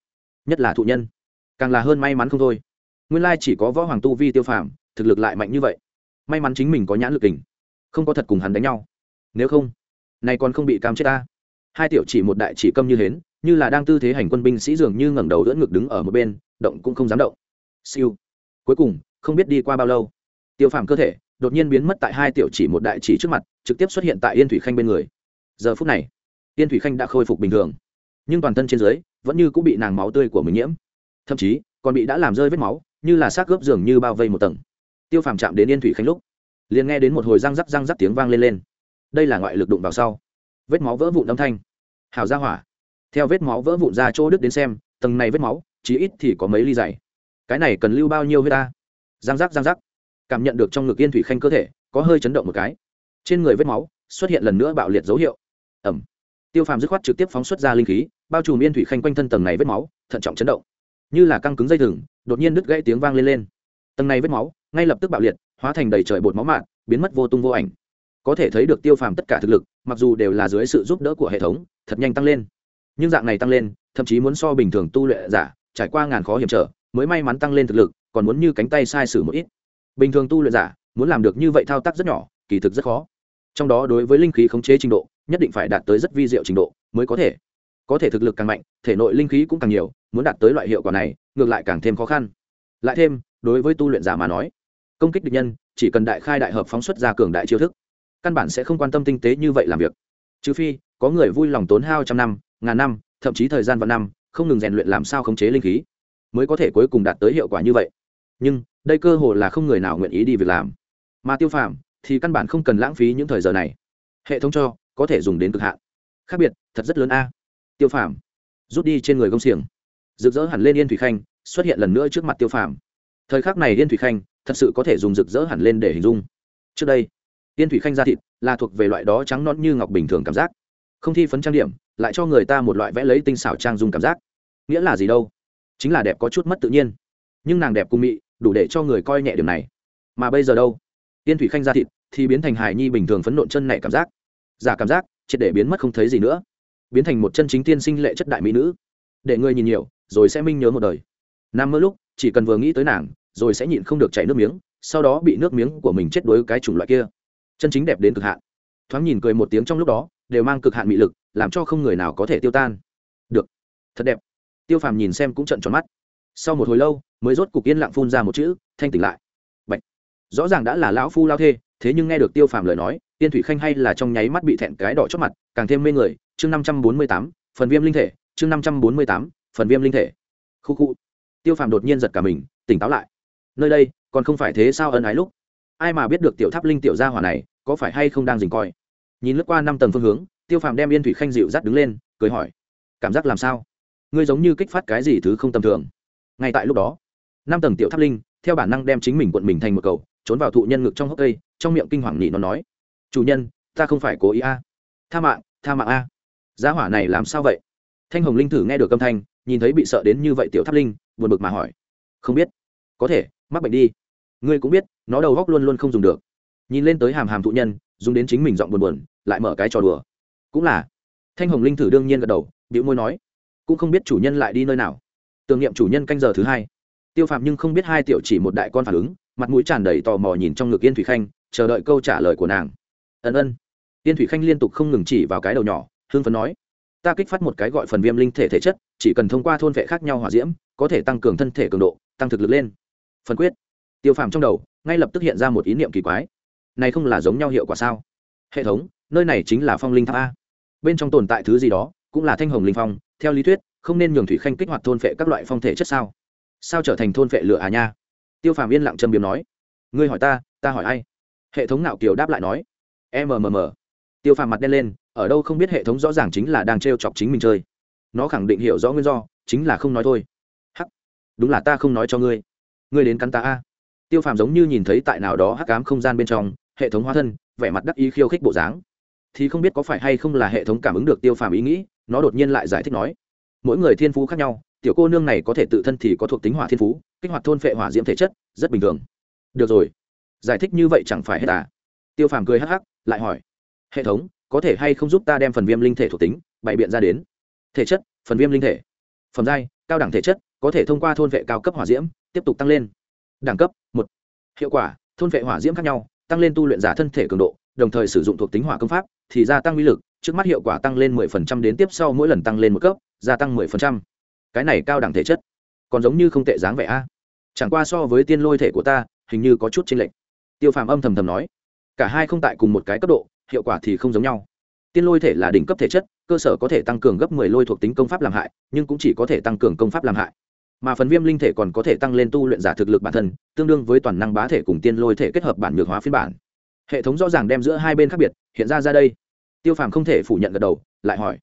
Nhất là thụ nhân, càng là hơn may mắn không thôi. Nguyên lai chỉ có võ hoàng tu vi tiêu phàm, thực lực lại mạnh như vậy. May mắn chính mình có nhãn lực kình, không có thật cùng hắn đánh nhau. Nếu không, nay còn không bị cam chết ta. Hai tiểu chỉ một đại chỉ câm như hến như là đang tư thế hành quân binh sĩ dường như ngẩng đầu đỡ ngực đứng ở một bên, động cũng không dám động. Siêu. Cuối cùng, không biết đi qua bao lâu, tiêu phàm cơ thể đột nhiên biến mất tại hai tiểu chỉ một đại chỉ trước mặt, trực tiếp xuất hiện tại yên thủy khanh bên người. Giờ phút này, yên thủy khanh đã khôi phục bình thường, nhưng toàn thân trên dưới vẫn như cũng bị nàng máu tươi của mình nhiễm. Thậm chí, còn bị đã làm rơi vết máu, như là xác gớp dường như bao vây một tầng. Tiêu phàm chạm đến yên thủy khanh lúc, liền nghe đến một hồi răng rắc răng rắc tiếng vang lên lên. Đây là ngoại lực đụng vào sau. Vết máu vỡ vụn âm thanh. Hào ra hỏa theo vết máu vỡ vụn ra chỗ đứt đến xem, tầng này vết máu, chí ít thì có mấy ly dày. Cái này cần lưu bao nhiêu huyết ta? Giang giác giang giác. Cảm nhận được trong ngực yên thủy khanh cơ thể, có hơi chấn động một cái. Trên người vết máu, xuất hiện lần nữa bạo liệt dấu hiệu. Ẩm. Tiêu phàm dứt khoát trực tiếp phóng xuất ra linh khí, bao trùm yên thủy khanh quanh thân tầng này vết máu, thận trọng chấn động. Như là căng cứng dây thừng, đột nhiên đứt gãy tiếng vang lên lên. Tầng này vết máu, ngay lập tức bạo liệt, hóa thành đầy trời bột máu mạn biến mất vô tung vô ảnh. Có thể thấy được tiêu phàm tất cả thực lực, mặc dù đều là dưới sự giúp đỡ của hệ thống, thật nhanh tăng lên nhưng dạng này tăng lên, thậm chí muốn so bình thường tu luyện giả, trải qua ngàn khó hiểm trở, mới may mắn tăng lên thực lực, còn muốn như cánh tay sai sử một ít. Bình thường tu luyện giả, muốn làm được như vậy thao tác rất nhỏ, kỳ thực rất khó. Trong đó đối với linh khí khống chế trình độ, nhất định phải đạt tới rất vi diệu trình độ mới có thể. Có thể thực lực càng mạnh, thể nội linh khí cũng càng nhiều, muốn đạt tới loại hiệu quả này, ngược lại càng thêm khó khăn. Lại thêm, đối với tu luyện giả mà nói, công kích địch nhân, chỉ cần đại khai đại hợp phóng xuất ra cường đại chiêu thức, căn bản sẽ không quan tâm tinh tế như vậy làm việc. Trừ phi, có người vui lòng tốn hao trăm năm ngàn năm, thậm chí thời gian vạn năm, không ngừng rèn luyện làm sao khống chế linh khí, mới có thể cuối cùng đạt tới hiệu quả như vậy. Nhưng, đây cơ hội là không người nào nguyện ý đi việc làm. Mà tiêu phàm thì căn bản không cần lãng phí những thời giờ này. Hệ thống cho, có thể dùng đến cực hạn. Khác biệt, thật rất lớn a. Tiêu phàm rút đi trên người công xiềng. Rực rỡ hẳn lên yên thủy khanh, xuất hiện lần nữa trước mặt tiêu phàm. Thời khắc này yên thủy khanh thật sự có thể dùng rực rỡ hẳn lên để hình dung. Trước đây, yên thủy khanh da thịt là thuộc về loại đó trắng non như ngọc bình thường cảm giác không thi phấn trang điểm, lại cho người ta một loại vẽ lấy tinh xảo trang dùng cảm giác. Nghĩa là gì đâu? Chính là đẹp có chút mất tự nhiên. Nhưng nàng đẹp cùng mị, đủ để cho người coi nhẹ điểm này. Mà bây giờ đâu? Tiên thủy khanh ra thịt, thì biến thành hài nhi bình thường phấn nộn chân này cảm giác. Giả cảm giác, triệt để biến mất không thấy gì nữa. Biến thành một chân chính tiên sinh lệ chất đại mỹ nữ. Để người nhìn nhiều, rồi sẽ minh nhớ một đời. Nam mơ lúc, chỉ cần vừa nghĩ tới nàng, rồi sẽ nhịn không được chảy nước miếng, sau đó bị nước miếng của mình chết đuối cái chủng loại kia. Chân chính đẹp đến cực hạn thoáng nhìn cười một tiếng trong lúc đó, đều mang cực hạn mị lực, làm cho không người nào có thể tiêu tan. Được. Thật đẹp. Tiêu phàm nhìn xem cũng trận tròn mắt. Sau một hồi lâu, mới rốt cục yên lặng phun ra một chữ, thanh tỉnh lại. Bạch. rõ ràng đã là lão phu lao thê, thế nhưng nghe được tiêu phàm lời nói, tiên thủy khanh hay là trong nháy mắt bị thẹn cái đỏ chót mặt, càng thêm mê người. Chương năm trăm bốn mươi tám, phần viêm linh thể. Chương năm trăm bốn mươi tám, phần viêm linh thể. Khu khu. Tiêu phàm đột nhiên giật cả mình, tỉnh táo lại. Nơi đây, còn không phải thế sao ân ái lúc? Ai mà biết được tiểu tháp linh tiểu gia hỏa này có phải hay không đang dình coi? Nhìn lướt qua năm tầng phương hướng, tiêu phàm đem yên thủy khanh dịu dắt đứng lên, cười hỏi, cảm giác làm sao? Ngươi giống như kích phát cái gì thứ không tầm thường. Ngay tại lúc đó, năm tầng tiểu tháp linh, theo bản năng đem chính mình quận mình thành một cầu, trốn vào thụ nhân ngực trong hốc cây, trong miệng kinh hoàng nhị nó nói, chủ nhân, ta không phải cố ý a. Tha mạng tha mạng a. Giá hỏa này làm sao vậy? Thanh hồng linh thử nghe được âm thanh, nhìn thấy bị sợ đến như vậy tiểu tháp linh, buồn bực mà hỏi, không biết, có thể, mắc bệnh đi. Ngươi cũng biết, nó đầu góc luôn luôn không dùng được nhìn lên tới hàm hàm thụ nhân, dùng đến chính mình giọng buồn buồn, lại mở cái trò đùa. Cũng là. Thanh hồng linh thử đương nhiên gật đầu điệu môi nói, cũng không biết chủ nhân lại đi nơi nào. Tưởng niệm chủ nhân canh giờ thứ hai. Tiêu phạm nhưng không biết hai tiểu chỉ một đại con phản ứng, mặt mũi tràn đầy tò mò nhìn trong ngực yên thủy khanh, chờ đợi câu trả lời của nàng. Ân ân. Yên thủy khanh liên tục không ngừng chỉ vào cái đầu nhỏ hương phấn nói, ta kích phát một cái gọi phần viêm linh thể thể chất, chỉ cần thông qua thôn vệ khác nhau hỏa diễm, có thể tăng cường thân thể cường độ, tăng thực lực lên. Phần quyết. Tiêu phàm trong đầu, ngay lập tức hiện ra một ý niệm kỳ quái này không là giống nhau hiệu quả sao? Hệ thống, nơi này chính là phong linh tháp a. Bên trong tồn tại thứ gì đó, cũng là thanh hồng linh phong. Theo lý thuyết, không nên nhường thủy khanh kích hoạt thôn phệ các loại phong thể chất sao? Sao trở thành thôn phệ lửa à nha? Tiêu phàm yên lặng châm biếm nói. Ngươi hỏi ta ta hỏi ai? Hệ thống nạo kiều đáp lại nói. Mmm tiêu phàm mặt đen lên, ở đâu không biết hệ thống rõ ràng chính là đang t chọc chính mình chơi. Nó khẳng định hiểu rõ nguyên do, chính là không nói thôi. Hắc. Đúng là ta không nói cho ngươi. Ngươi đến cắn ta a. Tiêu phàm giống như nhìn thấy tại nào đó hắc cám không gian bên trong hệ thống hóa thân, vẻ mặt đắc ý khiêu khích bộ dáng. Thì không biết có phải hay không là hệ thống cảm ứng được tiêu phàm ý nghĩ, nó đột nhiên lại giải thích nói, mỗi người thiên phú khác nhau, tiểu cô nương này có thể tự thân thì có thuộc tính hỏa thiên phú, kích hoạt thôn phệ hỏa diễm thể chất, rất bình thường. Được rồi, giải thích như vậy chẳng phải hết à? Tiêu phàm cười hắc hắc, lại hỏi, hệ thống, có thể hay không giúp ta đem phần viêm linh thể thuộc tính, bày biện ra đến? Thể chất, phần viêm linh thể. Phẩm giai, cao đẳng thể chất, có thể thông qua thôn vệ cao cấp hỏa diễm, tiếp tục tăng lên. Đẳng cấp, một. Hiệu quả, thôn vệ hỏa diễm khác nhau tăng lên tu luyện giả thân thể cường độ, đồng thời sử dụng thuộc tính hỏa công pháp, thì gia tăng uy lực, trước mắt hiệu quả tăng lên 10% đến tiếp sau mỗi lần tăng lên một cấp, gia tăng 10%. cái này cao đẳng thể chất, còn giống như không tệ dáng vẻ a. Chẳng qua so với tiên lôi thể của ta, hình như có chút chênh lệch. Tiêu phàm âm thầm thầm nói, cả hai không tại cùng một cái cấp độ, hiệu quả thì không giống nhau. Tiên lôi thể là đỉnh cấp thể chất, cơ sở có thể tăng cường gấp 10 lôi thuộc tính công pháp làm hại, nhưng cũng chỉ có thể tăng cường công pháp làm hại mà phần viêm linh thể còn có thể tăng lên tu luyện giả thực lực bản thân, tương đương với toàn năng bá thể cùng tiên lôi thể kết hợp bản nhược hóa phiên bản. Hệ thống rõ ràng đem giữa hai bên khác biệt, hiện ra ra đây. Tiêu phàm không thể phủ nhận gật đầu, lại hỏi,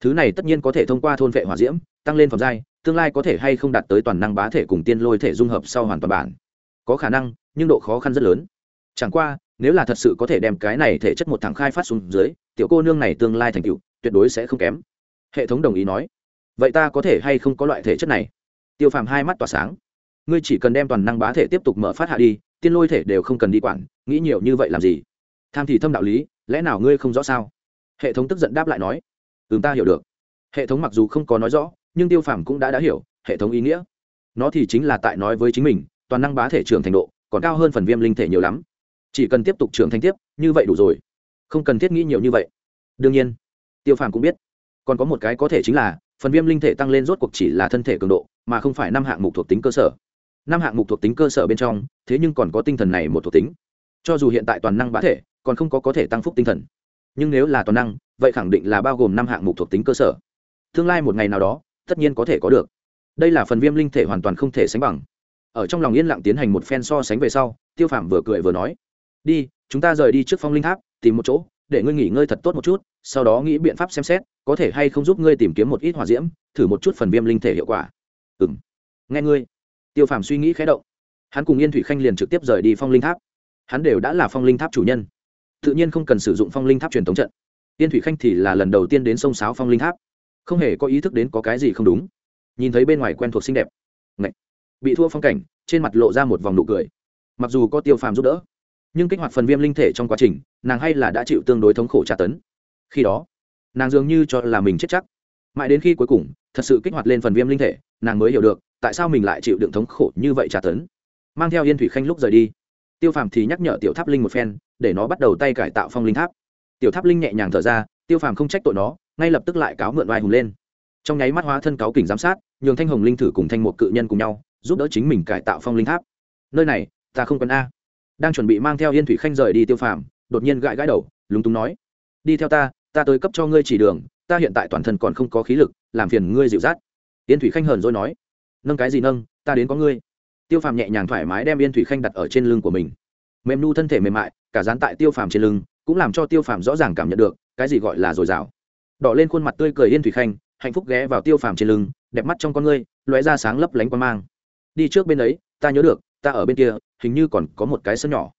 thứ này tất nhiên có thể thông qua thôn vệ hỏa diễm, tăng lên phẩm giai, tương lai có thể hay không đạt tới toàn năng bá thể cùng tiên lôi thể dung hợp sau hoàn toàn bản? Có khả năng, nhưng độ khó khăn rất lớn. Chẳng qua, nếu là thật sự có thể đem cái này thể chất một thẳng khai phát xuống dưới, tiểu cô nương này tương lai thành tựu, tuyệt đối sẽ không kém. Hệ thống đồng ý nói, vậy ta có thể hay không có loại thể chất này? Tiêu phàm hai mắt tỏa sáng. Ngươi chỉ cần đem toàn năng bá thể tiếp tục mở phát hạ đi, tiên lôi thể đều không cần đi quản, nghĩ nhiều như vậy làm gì? Tham thì thâm đạo lý, lẽ nào ngươi không rõ sao? Hệ thống tức giận đáp lại nói. Ừ ta hiểu được. Hệ thống mặc dù không có nói rõ, nhưng tiêu phàm cũng đã đã hiểu hệ thống ý nghĩa. Nó thì chính là tại nói với chính mình, toàn năng bá thể trưởng thành độ còn cao hơn phần viêm linh thể nhiều lắm. Chỉ cần tiếp tục trưởng thành tiếp, như vậy đủ rồi. Không cần thiết nghĩ nhiều như vậy. Đương nhiên, tiêu phàm cũng biết. Còn có một cái có thể chính là phần viêm linh thể tăng lên rốt cuộc chỉ là thân thể cường độ, mà không phải năm hạng mục thuộc tính cơ sở. Năm hạng mục thuộc tính cơ sở bên trong, thế nhưng còn có tinh thần này một thuộc tính. Cho dù hiện tại toàn năng bá thể, còn không có có thể tăng phúc tinh thần. Nhưng nếu là toàn năng, vậy khẳng định là bao gồm năm hạng mục thuộc tính cơ sở. Tương lai một ngày nào đó, tất nhiên có thể có được. Đây là phần viêm linh thể hoàn toàn không thể sánh bằng. Ở trong lòng yên lặng tiến hành một phen so sánh về sau, tiêu phạm vừa cười vừa nói, đi, chúng ta rời đi trước phong linh tháp, tìm một chỗ để ngươi nghỉ ngơi thật tốt một chút, sau đó nghĩ biện pháp xem xét, có thể hay không giúp ngươi tìm kiếm một ít hỏa diễm, thử một chút phần viêm linh thể hiệu quả. Ừ m nghe ngươi. Tiêu phàm suy nghĩ khé động. Hắn cùng yên thủy khanh liền trực tiếp rời đi phong linh tháp. Hắn đều đã là phong linh tháp chủ nhân. Tự nhiên không cần sử dụng phong linh tháp truyền thống trận. Yên thủy khanh thì là lần đầu tiên đến sông sáo phong linh tháp. Không hề có ý thức đến có cái gì không đúng. Nhìn thấy bên ngoài quen thuộc xinh đẹp. Ngậy. bị thua phong cảnh, trên mặt lộ ra một vòng nụ cười. Mặc dù có tiêu phàm giúp đỡ, nhưng kích hoạt phần viêm linh thể trong quá trình nàng hay là đã chịu tương đối thống khổ tra tấn. Khi đó, nàng dường như cho là mình chết chắc. Mãi đến khi cuối cùng, thật sự kích hoạt lên phần viêm linh thể, nàng mới hiểu được tại sao mình lại chịu đựng thống khổ như vậy tra tấn. Mang theo yên thủy khanh lúc rời đi, tiêu phàm thì nhắc nhở tiểu tháp linh một phen, để nó bắt đầu tay cải tạo phong linh tháp. Tiểu tháp linh nhẹ nhàng thở ra, tiêu phàm không trách tội nó, ngay lập tức lại cáo mượn oai hùng lên. Trong nháy mắt hóa thân cáo kỉnh giám sát, nhường thanh hồng linh thử cùng thanh một cự nhân cùng nhau, giúp đỡ chính mình cải tạo phong linh tháp. Nơi này, ta không cần a. Đang chuẩn bị mang theo yên thủy khanh rời đi tiêu phàm đột nhiên gãi gãi đầu, lúng túng nói, đi theo ta ta tới cấp cho ngươi chỉ đường, ta hiện tại toàn thân còn không có khí lực, làm phiền ngươi dịu dắt. Yên thủy khanh hờn rồi nói, nâng cái gì nâng, ta đến có ngươi. Tiêu phàm nhẹ nhàng thoải mái đem yên thủy khanh đặt ở trên lưng của mình. Mềm nu thân thể mềm mại, cả dán tại tiêu phàm trên lưng, cũng làm cho tiêu phàm rõ ràng cảm nhận được, cái gì gọi là dồi dào. Đỏ lên khuôn mặt tươi cười yên thủy khanh, hạnh phúc ghé vào tiêu phàm trên lưng, đẹp mắt trong con ngươi, lóe ra sáng lấp lánh quan mang. Đi trước bên ấy, ta nhớ được, ta ở bên kia, hình như còn có một cái sân nhỏ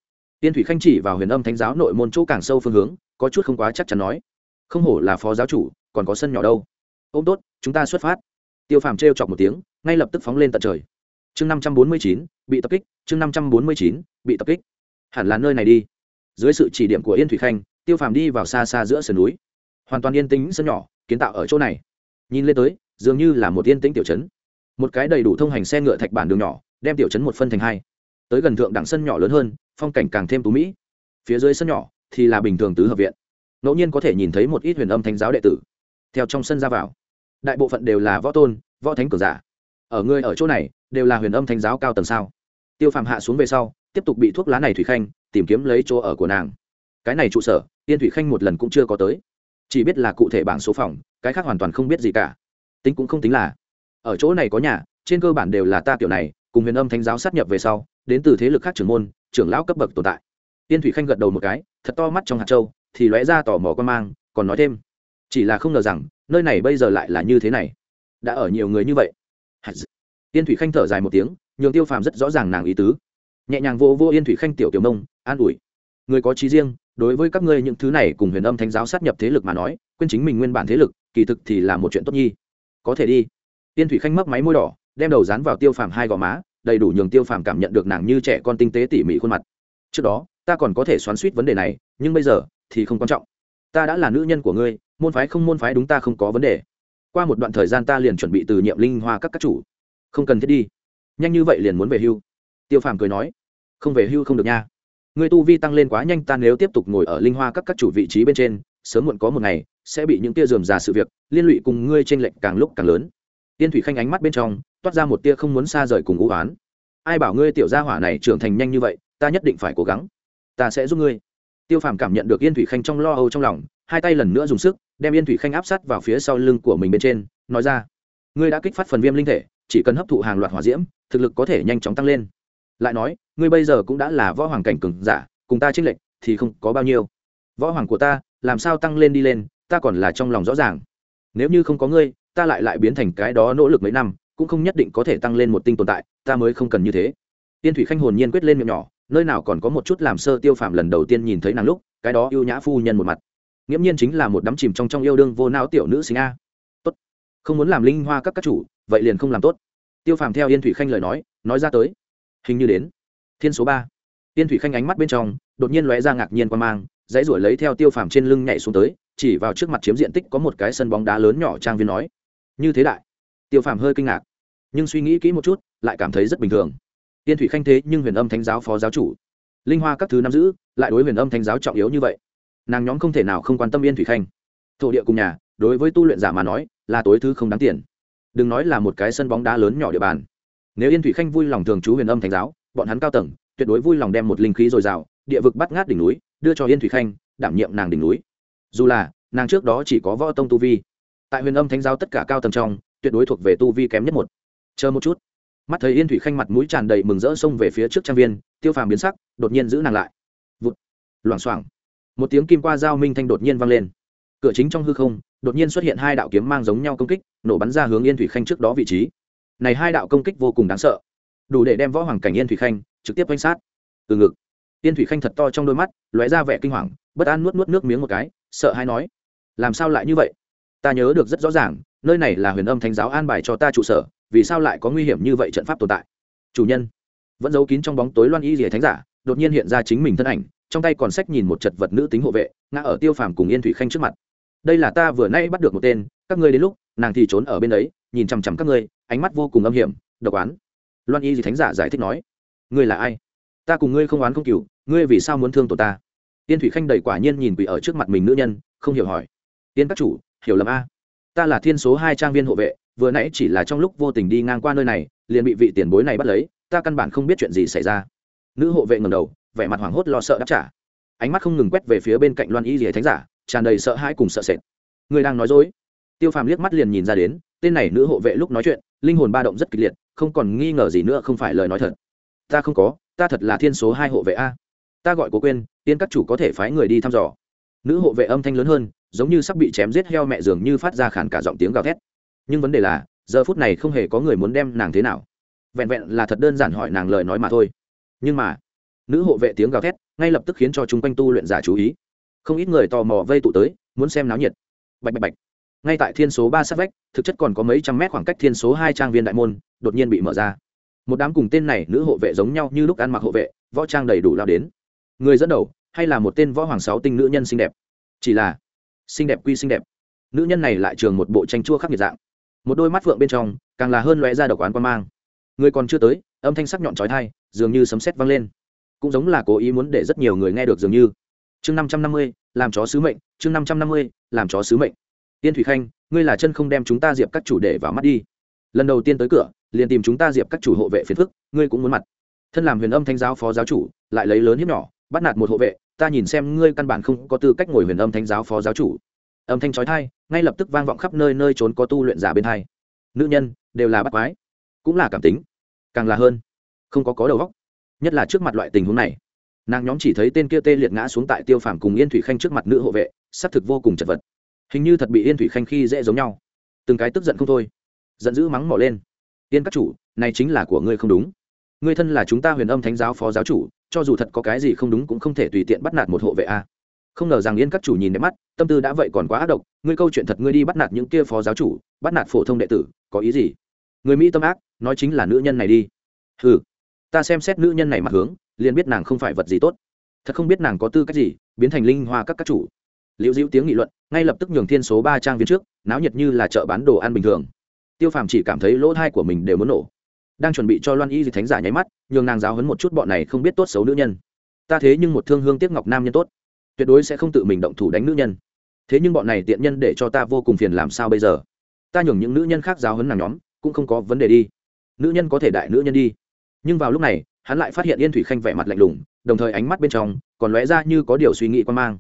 tiên thủy khanh chỉ vào huyền âm thánh giáo nội môn chỗ càng sâu phương hướng, có chút không quá chắc chắn nói. Không hổ là phó giáo chủ, còn có sân nhỏ đâu. Ô m tốt, chúng ta xuất phát. Tiêu phàm t chọc một tiếng, ngay lập tức phóng lên tận trời. Chương năm trăm bốn mươi chín, bị tập kích, chương năm trăm bốn mươi chín, bị tập kích. Hẳn là nơi này đi. Dưới sự chỉ điểm của yên thủy khanh, tiêu phàm đi vào xa xa giữa sườn núi. Hoàn toàn yên tĩnh sân nhỏ, kiến tạo ở chỗ này. Nhìn lên tới, dường như là một yên tĩnh tiểu trấn. Một cái đầy đủ thông hành xe ngựa thạch bản đường nhỏ, đem tiểu trấn một phân thành hai. Tới gần thượng đẳng sân nhỏ lớn hơn phong cảnh càng thêm tú mỹ. Phía dưới sân nhỏ thì là bình thường tứ hợp viện. Ngẫu nhiên có thể nhìn thấy một ít huyền âm thánh giáo đệ tử. Theo trong sân ra vào, đại bộ phận đều là võ tôn, võ thánh cường giả. Ở ngươi ở chỗ này, đều là huyền âm thánh giáo cao tầng sao? Tiêu phàm hạ xuống về sau, tiếp tục bị thuốc lá này thủy khanh, tìm kiếm lấy chỗ ở của nàng. Cái này trụ sở, tiên thủy khanh một lần cũng chưa có tới. Chỉ biết là cụ thể bảng số phòng, cái khác hoàn toàn không biết gì cả. Tính cũng không tính là. Ở chỗ này có nhà, trên cơ bản đều là ta kiểu này, cùng huyền âm thánh giáo sát nhập về sau, đến từ thế lực khác trưởng môn trưởng lão cấp bậc tồn tại. Tiên thủy khanh gật đầu một cái, thật to mắt trong hạt châu, thì lóe ra tò mò quan mang, còn nói thêm. Chỉ là không ngờ rằng, nơi này bây giờ lại là như thế này. Đã ở nhiều người như vậy. Tiên thủy khanh thở dài một tiếng, nhường tiêu phàm rất rõ ràng nàng ý tứ. Nhẹ nhàng vô vô yên thủy khanh tiểu tiểu mông an ủi. Người có trí riêng, đối với các ngươi những thứ này cùng huyền âm thánh giáo sát nhập thế lực mà nói, quên chính mình nguyên bản thế lực, kỳ thực thì là một chuyện tốt nhi. Có thể đi. Tiên thủy khanh mấp máy môi đỏ, đem đầu dán vào tiêu phàm hai gò má đầy đủ nhường tiêu phàm cảm nhận được nàng như trẻ con tinh tế tỉ mỉ khuôn mặt. Trước đó, ta còn có thể xoắn suýt vấn đề này, nhưng bây giờ thì không quan trọng. Ta đã là nữ nhân của ngươi, môn phái không môn phái đúng ta không có vấn đề. Qua một đoạn thời gian ta liền chuẩn bị từ nhiệm linh hoa các các chủ. Không cần thiết đi. Nhanh như vậy liền muốn về hưu. Tiêu phàm cười nói. Không về hưu không được nha. Ngươi tu vi tăng lên quá nhanh, ta nếu tiếp tục ngồi ở linh hoa các các chủ vị trí bên trên, sớm muộn có một ngày, sẽ bị những tia dườm già sự việc, liên lụy cùng ngươi t r ê n lệch càng lúc càng lớn. Tiên thủy khanh ánh mắt bên trong toát ra một tia không muốn xa rời cùng u oán. Ai bảo ngươi tiểu gia hỏa này trưởng thành nhanh như vậy, ta nhất định phải cố gắng. Ta sẽ giúp ngươi. Tiêu phàm cảm nhận được yên thủy khanh trong lo âu trong lòng, hai tay lần nữa dùng sức, đem yên thủy khanh áp sát vào phía sau lưng của mình bên trên, nói ra. Ngươi đã kích phát phần viêm linh thể, chỉ cần hấp thụ hàng loạt hỏa diễm, thực lực có thể nhanh chóng tăng lên. Lại nói, ngươi bây giờ cũng đã là võ hoàng cảnh cường giả, cùng ta trích lệnh thì không có bao nhiêu. Võ hoàng của ta, làm sao tăng lên đi lên, ta còn là trong lòng rõ ràng. Nếu như không có ngươi, ta lại lại biến thành cái đó nỗ lực mấy năm cũng không nhất định có thể tăng lên một tinh tồn tại, ta mới không cần như thế. Tiên thủy khanh hồn nhiên quyết lên miệng nhỏ, nơi nào còn có một chút làm sơ tiêu phạm lần đầu tiên nhìn thấy nàng lúc, cái đó ưu nhã phu nhân một mặt. Nghiễm nhiên chính là một đắm chìm trong trong yêu đương vô não tiểu nữ sinh a. Tốt. Không muốn làm linh hoa các các chủ, vậy liền không làm tốt. Tiêu phàm theo yên thủy khanh lời nói nói ra tới. Hình như đến. Thiên số ba. Yên thủy khanh ánh mắt bên trong, đột nhiên lóe ra ngạc nhiên quan mang, dãy ruổi lấy theo tiêu phàm trên lưng nhảy xuống tới, chỉ vào trước mặt chiếm diện tích có một cái sân bóng đá lớn nhỏ trang viên nói, như thế đại. Tiêu phàm hơi kinh ngạc nhưng suy nghĩ kỹ một chút, lại cảm thấy rất bình thường. Yên thủy khanh thế nhưng huyền âm thánh giáo phó giáo chủ. Linh hoa các thứ nắm giữ, lại đối huyền âm thánh giáo trọng yếu như vậy. Nàng nhóm không thể nào không quan tâm yên thủy khanh. Thổ địa cùng nhà, đối với tu luyện giả mà nói, là tối thứ không đáng tiền. Đừng nói là một cái sân bóng đá lớn nhỏ địa bàn. Nếu yên thủy khanh vui lòng thường trú huyền âm thánh giáo, bọn hắn cao tầng, tuyệt đối vui lòng đem một linh khí dồi dào, địa vực bắt ngát đỉnh núi, đưa cho yên thủy khanh, đảm nhiệm nàng đỉnh núi. Dù là, nàng trước đó chỉ có võ tông tu vi. Tại huyền âm thánh giáo tất cả cao tầng trong, tuyệt đối thuộc về tu vi kém nhất một chờ một chút. Mắt thấy yên thủy khanh mặt mũi tràn đầy mừng rỡ xông về phía trước trang viên, tiêu phàm biến sắc, đột nhiên giữ nàng lại. Vụt. Loảng xoảng. Một tiếng kim qua dao minh thanh đột nhiên vang lên. Cửa chính trong hư không, đột nhiên xuất hiện hai đạo kiếm mang giống nhau công kích, nổ bắn ra hướng yên thủy khanh trước đó vị trí. Này hai đạo công kích vô cùng đáng sợ. Đủ để đem võ hoàng cảnh yên thủy khanh trực tiếp quanh sát. Từ ngực, yên thủy khanh thật to trong đôi mắt, lóe ra vẻ kinh hoàng, bất an nuốt nuốt nước miếng một cái, sợ hay nói, làm sao lại như vậy? Ta nhớ được rất rõ ràng, nơi này là huyền âm thánh giáo an bài cho ta trụ sở vì sao lại có nguy hiểm như vậy trận pháp tồn tại? Chủ nhân, vẫn giấu kín trong bóng tối loan y rìa thánh giả, đột nhiên hiện ra chính mình thân ảnh, trong tay còn sách nhìn một chật vật nữ tính hộ vệ, ngã ở tiêu phàm cùng yên thủy khanh trước mặt. Đây là ta vừa nay bắt được một tên, các ngươi đến lúc, nàng thì trốn ở bên đấy, nhìn chằm chằm các ngươi, ánh mắt vô cùng âm hiểm, độc oán. Loan y gì thánh giả giải thích nói, ngươi là ai? Ta cùng ngươi không oán không cừu, ngươi vì sao muốn thương tổ ta? Yên thủy khanh đầy quả nhiên nhìn quỷ ở trước mặt mình nữ nhân, không hiểu hỏi. Yên các chủ, hiểu lầm a. Ta là thiên số hai trang viên hộ vệ vừa nãy chỉ là trong lúc vô tình đi ngang qua nơi này, liền bị vị tiền bối này bắt lấy, ta căn bản không biết chuyện gì xảy ra. Nữ hộ vệ ngầm đầu, vẻ mặt hoảng hốt lo sợ đáp trả. Ánh mắt không ngừng quét về phía bên cạnh loan y dìa thánh giả, tràn đầy sợ hãi cùng sợ sệt. Người đang nói dối. Tiêu phàm liếc mắt liền nhìn ra đến, tên này nữ hộ vệ lúc nói chuyện, linh hồn ba động rất kịch liệt, không còn nghi ngờ gì nữa không phải lời nói thật. Ta không có, ta thật là thiên số hai hộ vệ a. Ta gọi cố quên tiên các chủ có thể phái người đi thăm dò. Nữ hộ vệ âm thanh lớn hơn, giống như sắp bị chém giết heo mẹ dường như phát ra khản cả giọng tiếng gào thét nhưng vấn đề là, giờ phút này không hề có người muốn đem nàng thế nào. Vẹn vẹn là thật đơn giản hỏi nàng lời nói mà thôi. Nhưng mà, nữ hộ vệ tiếng gào thét ngay lập tức khiến cho chúng quanh tu luyện giả chú ý. Không ít người tò mò vây tụ tới, muốn xem náo nhiệt. Bạch bạch bạch. Ngay tại thiên số ba sát vách, thực chất còn có mấy trăm mét khoảng cách thiên số hai trang viên đại môn, đột nhiên bị mở ra. Một đám cùng tên này nữ hộ vệ giống nhau như lúc ăn mặc hộ vệ, võ trang đầy đủ lao đến. Người dẫn đầu, hay là một tên võ hoàng sáu tinh nữ nhân xinh đẹp? Chỉ là, xinh đẹp quy xinh đẹp. Nữ nhân này lại trường một bộ tranh chua khắc nghiệt dạng một đôi mắt phượng bên trong, càng là hơn lóe ra độc oán quan mang. Người còn chưa tới, âm thanh sắc nhọn trói thai dường như sấm sét vang lên. Cũng giống là cố ý muốn để rất nhiều người nghe được dường như. Chương năm trăm năm mươi, làm chó sứ mệnh, chương năm trăm năm mươi, làm chó sứ mệnh. Tiên thủy khanh, ngươi là chân không đem chúng ta diệp các chủ để vào mắt đi. Lần đầu tiên tới cửa, liền tìm chúng ta diệp các chủ hộ vệ phiền phức, ngươi cũng muốn mặt. Thân làm huyền âm thánh giáo phó giáo chủ, lại lấy lớn hiếp nhỏ, bắt nạt một hộ vệ, ta nhìn xem ngươi căn bản không có tư cách ngồi huyền âm thánh giáo phó giáo chủ âm thanh trói thai ngay lập tức vang vọng khắp nơi nơi trốn có tu luyện giả bên thai nữ nhân, đều là bắt quái, cũng là cảm tính, càng là hơn, không có có đầu góc nhất là trước mặt loại tình huống này, nàng nhóm chỉ thấy tên kia tê liệt ngã xuống tại tiêu phàm cùng yên thủy khanh trước mặt nữ hộ vệ xác thực vô cùng chật vật. Hình như thật bị yên thủy khanh khi dễ giống nhau. Từng cái tức giận không thôi, giận dữ mắng mỏ lên. Yên các chủ, này chính là của ngươi không đúng. Ngươi thân là chúng ta huyền âm thánh giáo phó giáo chủ, cho dù thật có cái gì không đúng cũng không thể tùy tiện bắt nạt một hộ vệ a không ngờ rằng yên các chủ nhìn đẹp mắt, tâm tư đã vậy còn quá ác độc, ngươi câu chuyện thật ngươi đi bắt nạt những kia phó giáo chủ, bắt nạt phổ thông đệ tử, có ý gì? Người mỹ tâm ác, nói chính là nữ nhân này đi. Ừ ta xem xét nữ nhân này mặt hướng, liền biết nàng không phải vật gì tốt. Thật không biết nàng có tư cách gì, biến thành linh hoa các các chủ. Liễu dĩu tiếng nghị luận, ngay lập tức nhường thiên số ba trang viên trước, náo nhiệt như là chợ bán đồ ăn bình thường. Tiêu phàm chỉ cảm thấy lỗ thai của mình đều muốn nổ. Đang chuẩn bị cho loan y di thánh giả nháy mắt, nhường nàng giáo hấn một chút bọn này không biết tốt xấu nữ nhân. Ta thế nhưng một thương hương tiếc ngọc nam nhân tốt tuyệt đối sẽ không tự mình động thủ đánh nữ nhân. Thế nhưng bọn này tiện nhân để cho ta vô cùng phiền làm sao bây giờ? Ta nhường những nữ nhân khác giáo hấn nàng nhóm, cũng không có vấn đề đi. Nữ nhân có thể đại nữ nhân đi. Nhưng vào lúc này, hắn lại phát hiện yên thủy khanh vẻ mặt lạnh lùng, đồng thời ánh mắt bên trong còn lóe ra như có điều suy nghĩ quan mang.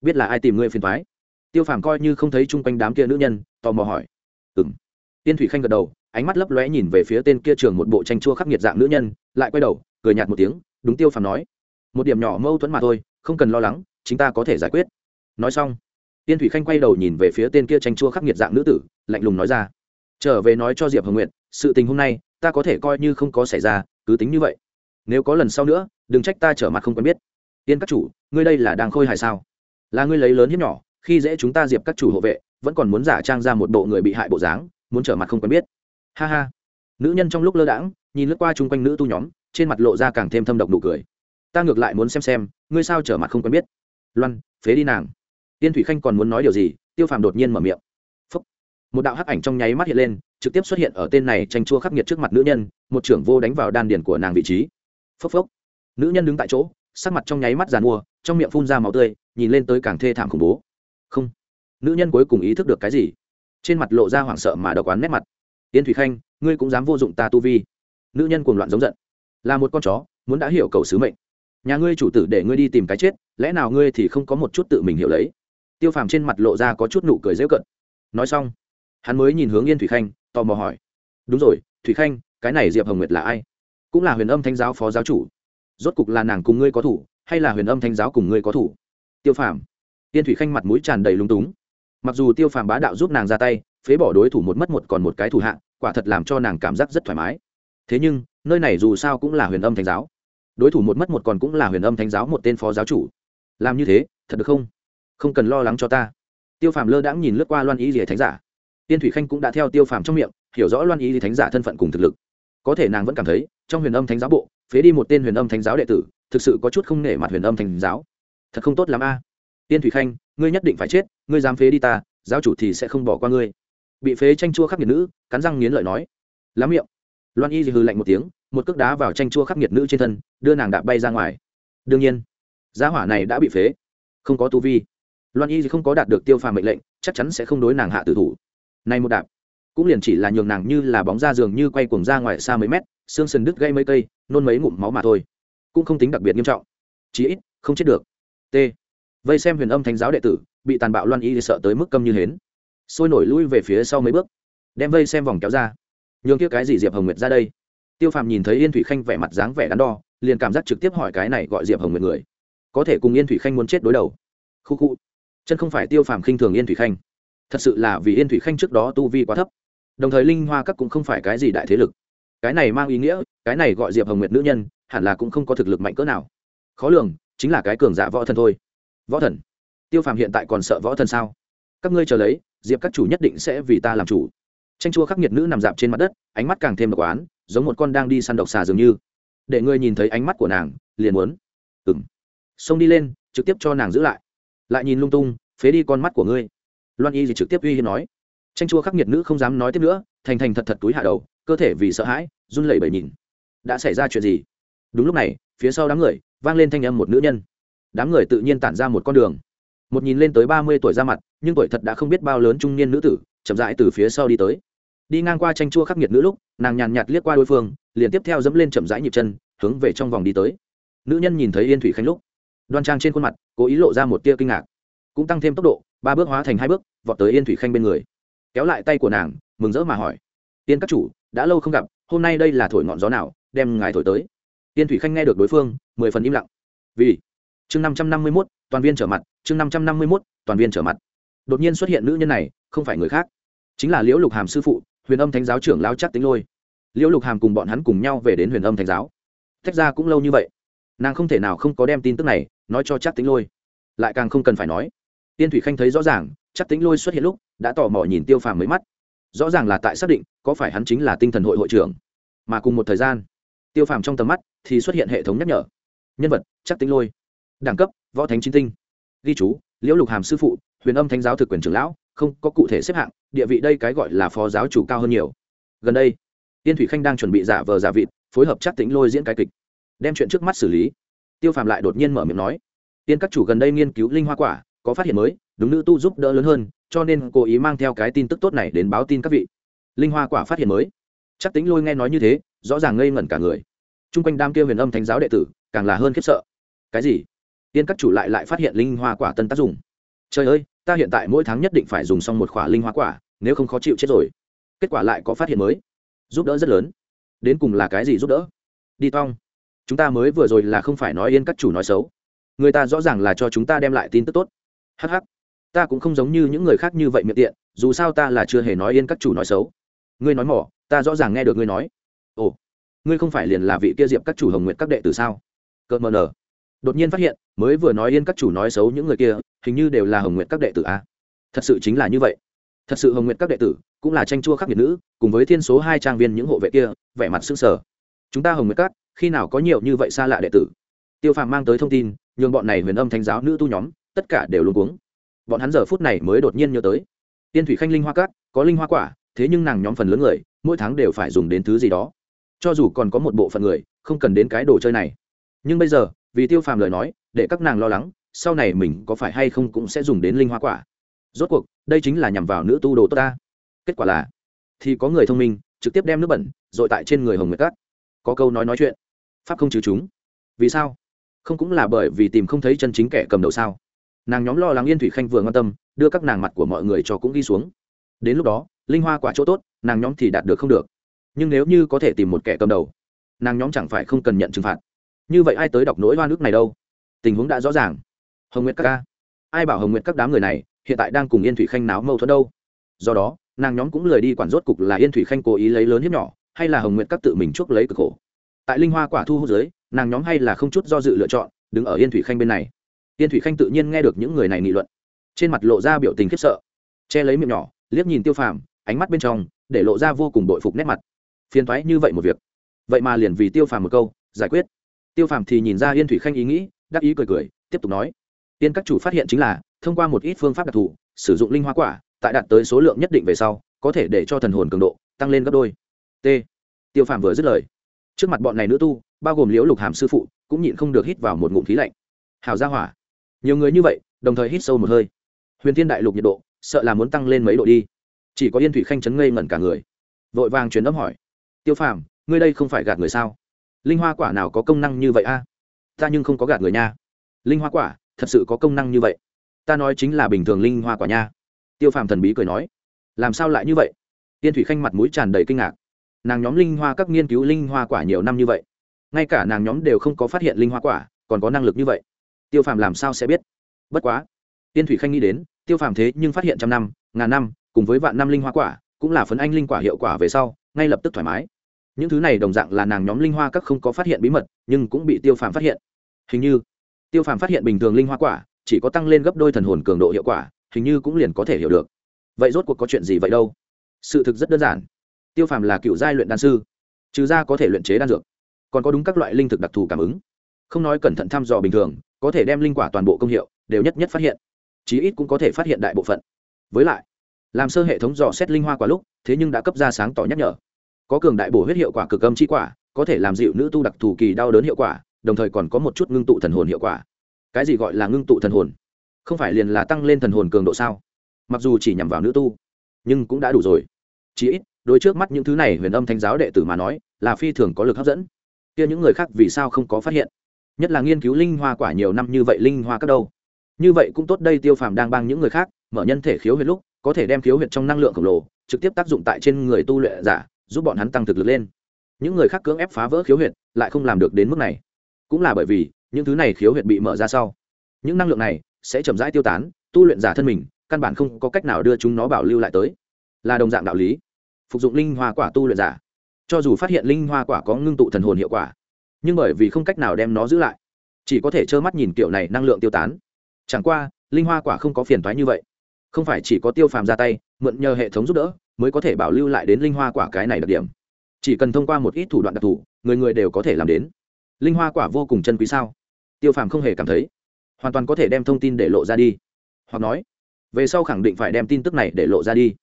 Biết là ai tìm ngươi phiền thoái tiêu phàm coi như không thấy chung quanh đám kia nữ nhân, tò mò hỏi. Ừ m yên thủy khanh gật đầu, ánh mắt lấp lóe nhìn về phía tên kia trường một bộ tranh chua khắc nghiệt dạng nữ nhân, lại quay đầu, cười nhạt một tiếng, đúng tiêu phàm nói. Một điểm nhỏ mâu thuẫn mà thôi, không cần lo lắng chúng ta có thể giải quyết. Nói xong, tiên thủy khanh quay đầu nhìn về phía tên kia tranh chua khắc nghiệt dạng nữ tử, lạnh lùng nói ra, trở về nói cho diệp hồng nguyện sự tình hôm nay, ta có thể coi như không có xảy ra, cứ tính như vậy. Nếu có lần sau nữa, đừng trách ta trở mặt không quen biết. Tiên các chủ, ngươi đây là đang khôi hài sao? Là ngươi lấy lớn hiếp nhỏ, khi dễ chúng ta diệp các chủ hộ vệ, vẫn còn muốn giả trang ra một bộ người bị hại bộ dáng, muốn trở mặt không quen biết. Ha ha. Nữ nhân trong lúc lơ đãng, nhìn lướt qua chung quanh nữ tu nhóm, trên mặt lộ ra càng thêm thâm độc nụ cười. Ta ngược lại muốn xem xem, ngươi sao trở mặt không quen biết? Loan, phế đi nàng. Tiên thủy khanh còn muốn nói điều gì, tiêu phàm đột nhiên mở miệng. Phúc. một đạo hắc ảnh trong nháy mắt hiện lên, trực tiếp xuất hiện ở tên này tranh chua khắc nghiệt trước mặt nữ nhân, một trưởng vô đánh vào đan điền của nàng vị trí. Phốc phốc. Nữ nhân đứng tại chỗ, sắc mặt trong nháy mắt giàn mua, trong miệng phun ra máu tươi, nhìn lên tới càng thê thảm khủng bố. Không. Nữ nhân cuối cùng ý thức được cái gì? Trên mặt lộ ra hoảng sợ mà độc oán nét mặt. Tiên thủy khanh, ngươi cũng dám vô dụng ta tu vi. Nữ nhân cuồng loạn giống giận. Là một con chó, muốn đã hiểu cầu sứ mệnh nhà ngươi chủ tử để ngươi đi tìm cái chết lẽ nào ngươi thì không có một chút tự mình hiểu lấy? Tiêu phàm trên mặt lộ ra có chút nụ cười dễ cận nói xong hắn mới nhìn hướng yên thủy khanh tò mò hỏi. Đúng rồi thủy khanh cái này diệp hồng nguyệt là ai? Cũng là huyền âm thanh giáo phó giáo chủ. Rốt cục là nàng cùng ngươi có thủ hay là huyền âm thanh giáo cùng ngươi có thủ? Tiêu phàm. Yên thủy khanh mặt mũi tràn đầy lung túng. Mặc dù tiêu phàm bá đạo giúp nàng ra tay phế bỏ đối thủ một mất một còn một cái thủ hạng, quả thật làm cho nàng cảm giác rất thoải mái. Thế nhưng nơi này dù sao cũng là huyền âm thánh giáo đối thủ một mất một còn cũng là huyền âm thánh giáo một tên phó giáo chủ. Làm như thế, thật được không? Không cần lo lắng cho ta. Tiêu phàm lơ đãng nhìn lướt qua loan ý rỉa thánh giả. Tiên thủy khanh cũng đã theo tiêu phàm trong miệng, hiểu rõ loan y thánh giả thân phận cùng thực lực. Có thể nàng vẫn cảm thấy, trong huyền âm thánh giáo bộ, phế đi một tên huyền âm thánh giáo đệ tử, thực sự có chút không nể mặt huyền âm thánh giáo. Thật không tốt lắm a. Tiên thủy khanh, ngươi nhất định phải chết, ngươi dám phế đi ta, giáo chủ thì sẽ không bỏ qua ngươi. Bị phế tranh chua khắc nghiệt nữ, cắn răng nghiến lợi nói. Lắm miệng. Loan y hừ lạnh một tiếng một cước đá vào tranh chua khắc nghiệt nữ trên thân, đưa nàng đạp bay ra ngoài. Đương nhiên, giá hỏa này đã bị phế. Không có tu vi. Loan y không có đạt được tiêu phàm mệnh lệnh, chắc chắn sẽ không đối nàng hạ tử thủ. Nay một đạp, cũng liền chỉ là nhường nàng như là bóng ra giường như quay cuồng ra ngoài xa mấy mét, xương sần đứt gây mấy cây, nôn mấy ngụm máu mà thôi. Cũng không tính đặc biệt nghiêm trọng. Chí ít, không chết được. T. Vây xem huyền âm thánh giáo đệ tử, bị tàn bạo loan y thì sợ tới mức câm như hến. Sôi nổi lui về phía sau mấy bước, đem vây xem vòng kéo ra. Nhường kia cái gì diệp hồng nguyệt ra đây? Tiêu phàm nhìn thấy yên thủy khanh vẻ mặt dáng vẻ đắn đo, liền cảm giác trực tiếp hỏi cái này gọi diệp hồng nguyệt người. Có thể cùng yên thủy khanh muốn chết đối đầu. Khu khu. Chân không phải tiêu phàm khinh thường yên thủy khanh. Thật sự là vì yên thủy khanh trước đó tu vi quá thấp. Đồng thời linh hoa các cũng không phải cái gì đại thế lực. Cái này mang ý nghĩa, cái này gọi diệp hồng nguyệt nữ nhân, hẳn là cũng không có thực lực mạnh cỡ nào. Khó lường, chính là cái cường giả võ thần thôi. Võ thần? Tiêu phàm hiện tại còn sợ võ thần sao? Các ngươi chờ lấy, diệp các chủ nhất định sẽ vì ta làm chủ tranh chua khắc nghiệt nữ nằm dạp trên mặt đất, ánh mắt càng thêm độc oán, giống một con đang đi săn độc xà dường như. Để ngươi nhìn thấy ánh mắt của nàng, liền muốn ừng xông đi lên, trực tiếp cho nàng giữ lại. Lại nhìn lung tung, phế đi con mắt của ngươi. Loan y gì trực tiếp uy hiếp nói. Tranh chua khắc nghiệt nữ không dám nói tiếp nữa, thành thành thật thật túi hạ đầu, cơ thể vì sợ hãi, run lẩy bẩy nhìn. Đã xảy ra chuyện gì? Đúng lúc này, phía sau đám người, vang lên thanh âm một nữ nhân. Đám người tự nhiên tản ra một con đường. Một nhìn lên tới ba mươi tuổi ra mặt, nhưng tuổi thật đã không biết bao lớn trung niên nữ tử, chậm rãi từ phía sau đi tới đi ngang qua tranh chua khắc nghiệt nữ lúc, nàng nhàn nhạt liếc qua đối phương, liền tiếp theo dẫm lên chậm rãi nhịp chân, hướng về trong vòng đi tới. Nữ nhân nhìn thấy yên thủy khanh lúc, đoan trang trên khuôn mặt, cố ý lộ ra một tia kinh ngạc. Cũng tăng thêm tốc độ, ba bước hóa thành hai bước, vọt tới yên thủy khanh bên người. Kéo lại tay của nàng, mừng rỡ mà hỏi tiên các chủ, đã lâu không gặp, hôm nay đây là thổi ngọn gió nào, đem ngài thổi tới? Tiên thủy khanh nghe được đối phương, mười phần im lặng. Vì? Chương năm trăm năm mươi mốt, toàn viên trở mặt, chương năm trăm năm mươi mốt, toàn viên trở mặt. Đột nhiên xuất hiện nữ nhân này, không phải người khác, chính là liễu lục hàm sư phụ huyền âm thánh giáo trưởng lao chắc tính lôi. Liễu lục hàm cùng bọn hắn cùng nhau về đến huyền âm thánh giáo. Thách ra cũng lâu như vậy, nàng không thể nào không có đem tin tức này nói cho chắc tính lôi. Lại càng không cần phải nói. Tiên thủy khanh thấy rõ ràng, chắc tính lôi xuất hiện lúc, đã tò mò nhìn tiêu phàm mấy mắt. Rõ ràng là tại xác định, có phải hắn chính là tinh thần hội hội trưởng. Mà cùng một thời gian, tiêu phàm trong tầm mắt thì xuất hiện hệ thống nhắc nhở. Nhân vật, chắc tính lôi. Đẳng cấp, võ thánh chính tinh. Ghi chú, liễu lục hàm sư phụ, huyền âm thánh giáo thực quyền trưởng lão, không có cụ thể xếp hạng địa vị đây cái gọi là phó giáo chủ cao hơn nhiều. Gần đây tiên thủy khanh đang chuẩn bị giả vờ giả vịt, phối hợp chắc tính lôi diễn cái kịch. Đem chuyện trước mắt xử lý. Tiêu phàm lại đột nhiên mở miệng nói, tiên các chủ gần đây nghiên cứu linh hoa quả, có phát hiện mới, đúng nữ tu giúp đỡ lớn hơn, cho nên cố ý mang theo cái tin tức tốt này đến báo tin các vị. Linh hoa quả phát hiện mới. Chắc tính lôi nghe nói như thế, rõ ràng ngây ngẩn cả người. T r u n g quanh đam kia huyền âm thánh giáo đệ tử, càng là hơn khiếp sợ. Cái gì? Tiên các chủ lại lại phát hiện linh hoa quả tân tác dụng trời ơi, ta hiện tại mỗi tháng nhất định phải dùng xong một khoả linh hoa quả, nếu không khó chịu chết rồi. Kết quả lại có phát hiện mới. Giúp đỡ rất lớn. Đến cùng là cái gì giúp đỡ? Đi tong. Chúng ta mới vừa rồi là không phải nói yên các chủ nói xấu. Người ta rõ ràng là cho chúng ta đem lại tin tức tốt. Hh ta cũng không giống như những người khác như vậy miệng tiện, dù sao ta là chưa hề nói yên các chủ nói xấu. Ngươi nói mỏ, ta rõ ràng nghe được ngươi nói. Ồ, ngươi không phải liền là vị kia diệp các chủ hồng nguyện các đệ tử sao? Cợt mờ nở đột nhiên phát hiện, mới vừa nói yên các chủ nói xấu những người kia, hình như đều là hồng nguyện các đệ tử a. À? thật sự chính là như vậy. Thật sự hồng nguyện các đệ tử cũng là tranh chua khắc nghiệt nữ, cùng với thiên số hai trang viên những hộ vệ kia, vẻ mặt s ư sở chúng ta hồng nguyện các, khi nào có nhiều như vậy xa lạ đệ tử? Tiêu phàm mang tới thông tin, nhường bọn này huyền âm thánh giáo nữ tu nhóm, tất cả đều luôn cuống. Bọn hắn giờ phút này mới đột nhiên nhớ tới. Tiên thủy khanh linh hoa cát có linh hoa quả, thế nhưng nàng nhóm phần lớn người, mỗi tháng đều phải dùng đến thứ gì đó. Cho dù còn có một bộ phận người, không cần đến cái đồ chơi này. Nhưng bây giờ vì tiêu phàm lời nói, để các nàng lo lắng, sau này mình có phải hay không cũng sẽ dùng đến linh hoa quả. Rốt cuộc, đây chính là nhằm vào nữ tu đồ tốt ta. Kết quả là, thì có người thông minh, trực tiếp đem nước bẩn dội tại trên người hồng nguyệt cát. Có câu nói nói chuyện, pháp không trừ chúng. Vì sao? Không cũng là bởi vì tìm không thấy chân chính kẻ cầm đầu sao? Nàng nhóm lo lắng yên thủy khanh vừa quan tâm, đưa các nàng mặt của mọi người cho cũng ghi xuống. Đến lúc đó, linh hoa quả chỗ tốt, nàng nhóm thì đạt được không được. Nhưng nếu như có thể tìm một kẻ cầm đầu, nàng nhóm chẳng phải không cần nhận trừng phạt như vậy ai tới đọc nỗi oan ức này đâu? Tình huống đã rõ ràng. Hồng nguyệt các ca. Ai bảo hồng nguyệt các đám người này hiện tại đang cùng yên thủy khanh náo mâu thuẫn đâu? Do đó, nàng nhóm cũng lười đi quản rốt cục là yên thủy khanh cố ý lấy lớn hiếp nhỏ, hay là hồng nguyệt các tự mình chuốc lấy cực khổ. Tại linh hoa quả thu hút giới nàng nhóm hay là không chút do dự lựa chọn, đứng ở yên thủy khanh bên này. Yên thủy khanh tự nhiên nghe được những người này nghị luận. Trên mặt lộ ra biểu tình khiếp sợ. Che lấy miệng nhỏ, liếc nhìn tiêu phàm, ánh mắt bên trong, để lộ ra vô cùng bội phục nét mặt. Phiền thoái như vậy một việc. Vậy mà liền vì tiêu phàm một câu, giải quyết tiêu phàm thì nhìn ra yên thủy khanh ý nghĩ, đắc ý cười cười, tiếp tục nói. Yên các chủ phát hiện chính là, thông qua một ít phương pháp đặc thù, sử dụng linh hoa quả, tại đạt tới số lượng nhất định về sau, có thể để cho thần hồn cường độ tăng lên gấp đôi. T. Tiêu phàm vừa dứt lời. Trước mặt bọn này nữ tu, bao gồm liễu lục hàm sư phụ, cũng nhịn không được hít vào một ngụm khí lạnh. Hào ra hỏa. Nhiều người như vậy, đồng thời hít sâu một hơi. Huyền thiên đại lục nhiệt độ, sợ là muốn tăng lên mấy độ đi. Chỉ có yên thủy khanh chấn ngây ngẩn cả người. Vội vàng truyền âm hỏi. Tiêu phàm, ngươi đây không phải gạt người sao? Linh hoa quả nào có công năng như vậy a? Ta nhưng không có gạt người nha. Linh hoa quả, thật sự có công năng như vậy. Ta nói chính là bình thường linh hoa quả nha. Tiêu phàm thần bí cười nói. Làm sao lại như vậy? Tiên thủy khanh mặt mũi tràn đầy kinh ngạc. Nàng nhóm linh hoa các nghiên cứu linh hoa quả nhiều năm như vậy. Ngay cả nàng nhóm đều không có phát hiện linh hoa quả, còn có năng lực như vậy. Tiêu phàm làm sao sẽ biết? Bất quá. Tiên thủy khanh nghĩ đến, tiêu phàm thế nhưng phát hiện trăm năm, ngàn năm, cùng với vạn năm linh hoa quả, cũng là phấn anh linh quả hiệu quả về sau, ngay lập tức thoải mái những thứ này đồng dạng là nàng nhóm linh hoa các không có phát hiện bí mật, nhưng cũng bị tiêu phàm phát hiện. Hình như, tiêu phàm phát hiện bình thường linh hoa quả chỉ có tăng lên gấp đôi thần hồn cường độ hiệu quả, hình như cũng liền có thể hiểu được. Vậy rốt cuộc có chuyện gì vậy đâu? Sự thực rất đơn giản. Tiêu phàm là cựu giai luyện đan sư, trừ ra có thể luyện chế đan dược, còn có đúng các loại linh thực đặc thù cảm ứng. Không nói cẩn thận thăm dò bình thường, có thể đem linh quả toàn bộ công hiệu đều nhất nhất phát hiện, chí ít cũng có thể phát hiện đại bộ phận. Với lại, làm sơ hệ thống dò xét linh hoa quả lúc, thế nhưng đã cấp ra sáng tỏ nhắc nhở có cường đại bổ huyết hiệu quả cực âm chi quả, có thể làm dịu nữ tu đặc thù kỳ đau đớn hiệu quả, đồng thời còn có một chút ngưng tụ thần hồn hiệu quả. Cái gì gọi là ngưng tụ thần hồn? Không phải liền là tăng lên thần hồn cường độ sao? Mặc dù chỉ nhằm vào nữ tu, nhưng cũng đã đủ rồi. Chỉ ít đôi trước mắt những thứ này huyền âm thánh giáo đệ tử mà nói, là phi thường có lực hấp dẫn. Kia những người khác vì sao không có phát hiện? Nhất là nghiên cứu linh hoa quả nhiều năm như vậy linh hoa các đâu. Như vậy cũng tốt đây tiêu phàm đang bang những người khác, mở nhân thể khiếu huyệt lúc, có thể đem khiếu huyệt trong năng lượng khổng lồ, trực tiếp tác dụng tại trên người tu luyện giả giúp bọn hắn tăng thực lực lên. Những người khác cưỡng ép phá vỡ khiếu huyệt, lại không làm được đến mức này. Cũng là bởi vì, những thứ này khiếu huyệt bị mở ra sau, những năng lượng này sẽ chậm rãi tiêu tán, tu luyện giả thân mình, căn bản không có cách nào đưa chúng nó bảo lưu lại tới. Là đồng dạng đạo lý. Phục dụng linh hoa quả tu luyện giả. Cho dù phát hiện linh hoa quả có ngưng tụ thần hồn hiệu quả, nhưng bởi vì không cách nào đem nó giữ lại, chỉ có thể trơ mắt nhìn kiểu này năng lượng tiêu tán. Chẳng qua, linh hoa quả không có phiền toái như vậy. Không phải chỉ có tiêu phàm ra tay, mượn nhờ hệ thống giúp đỡ mới có thể bảo lưu lại đến linh hoa quả cái này đặc điểm. Chỉ cần thông qua một ít thủ đoạn đặc thù, người người đều có thể làm đến. Linh hoa quả vô cùng chân quý sao? Tiêu phàm không hề cảm thấy. Hoàn toàn có thể đem thông tin để lộ ra đi. Hoặc nói, về sau khẳng định phải đem tin tức này để lộ ra đi.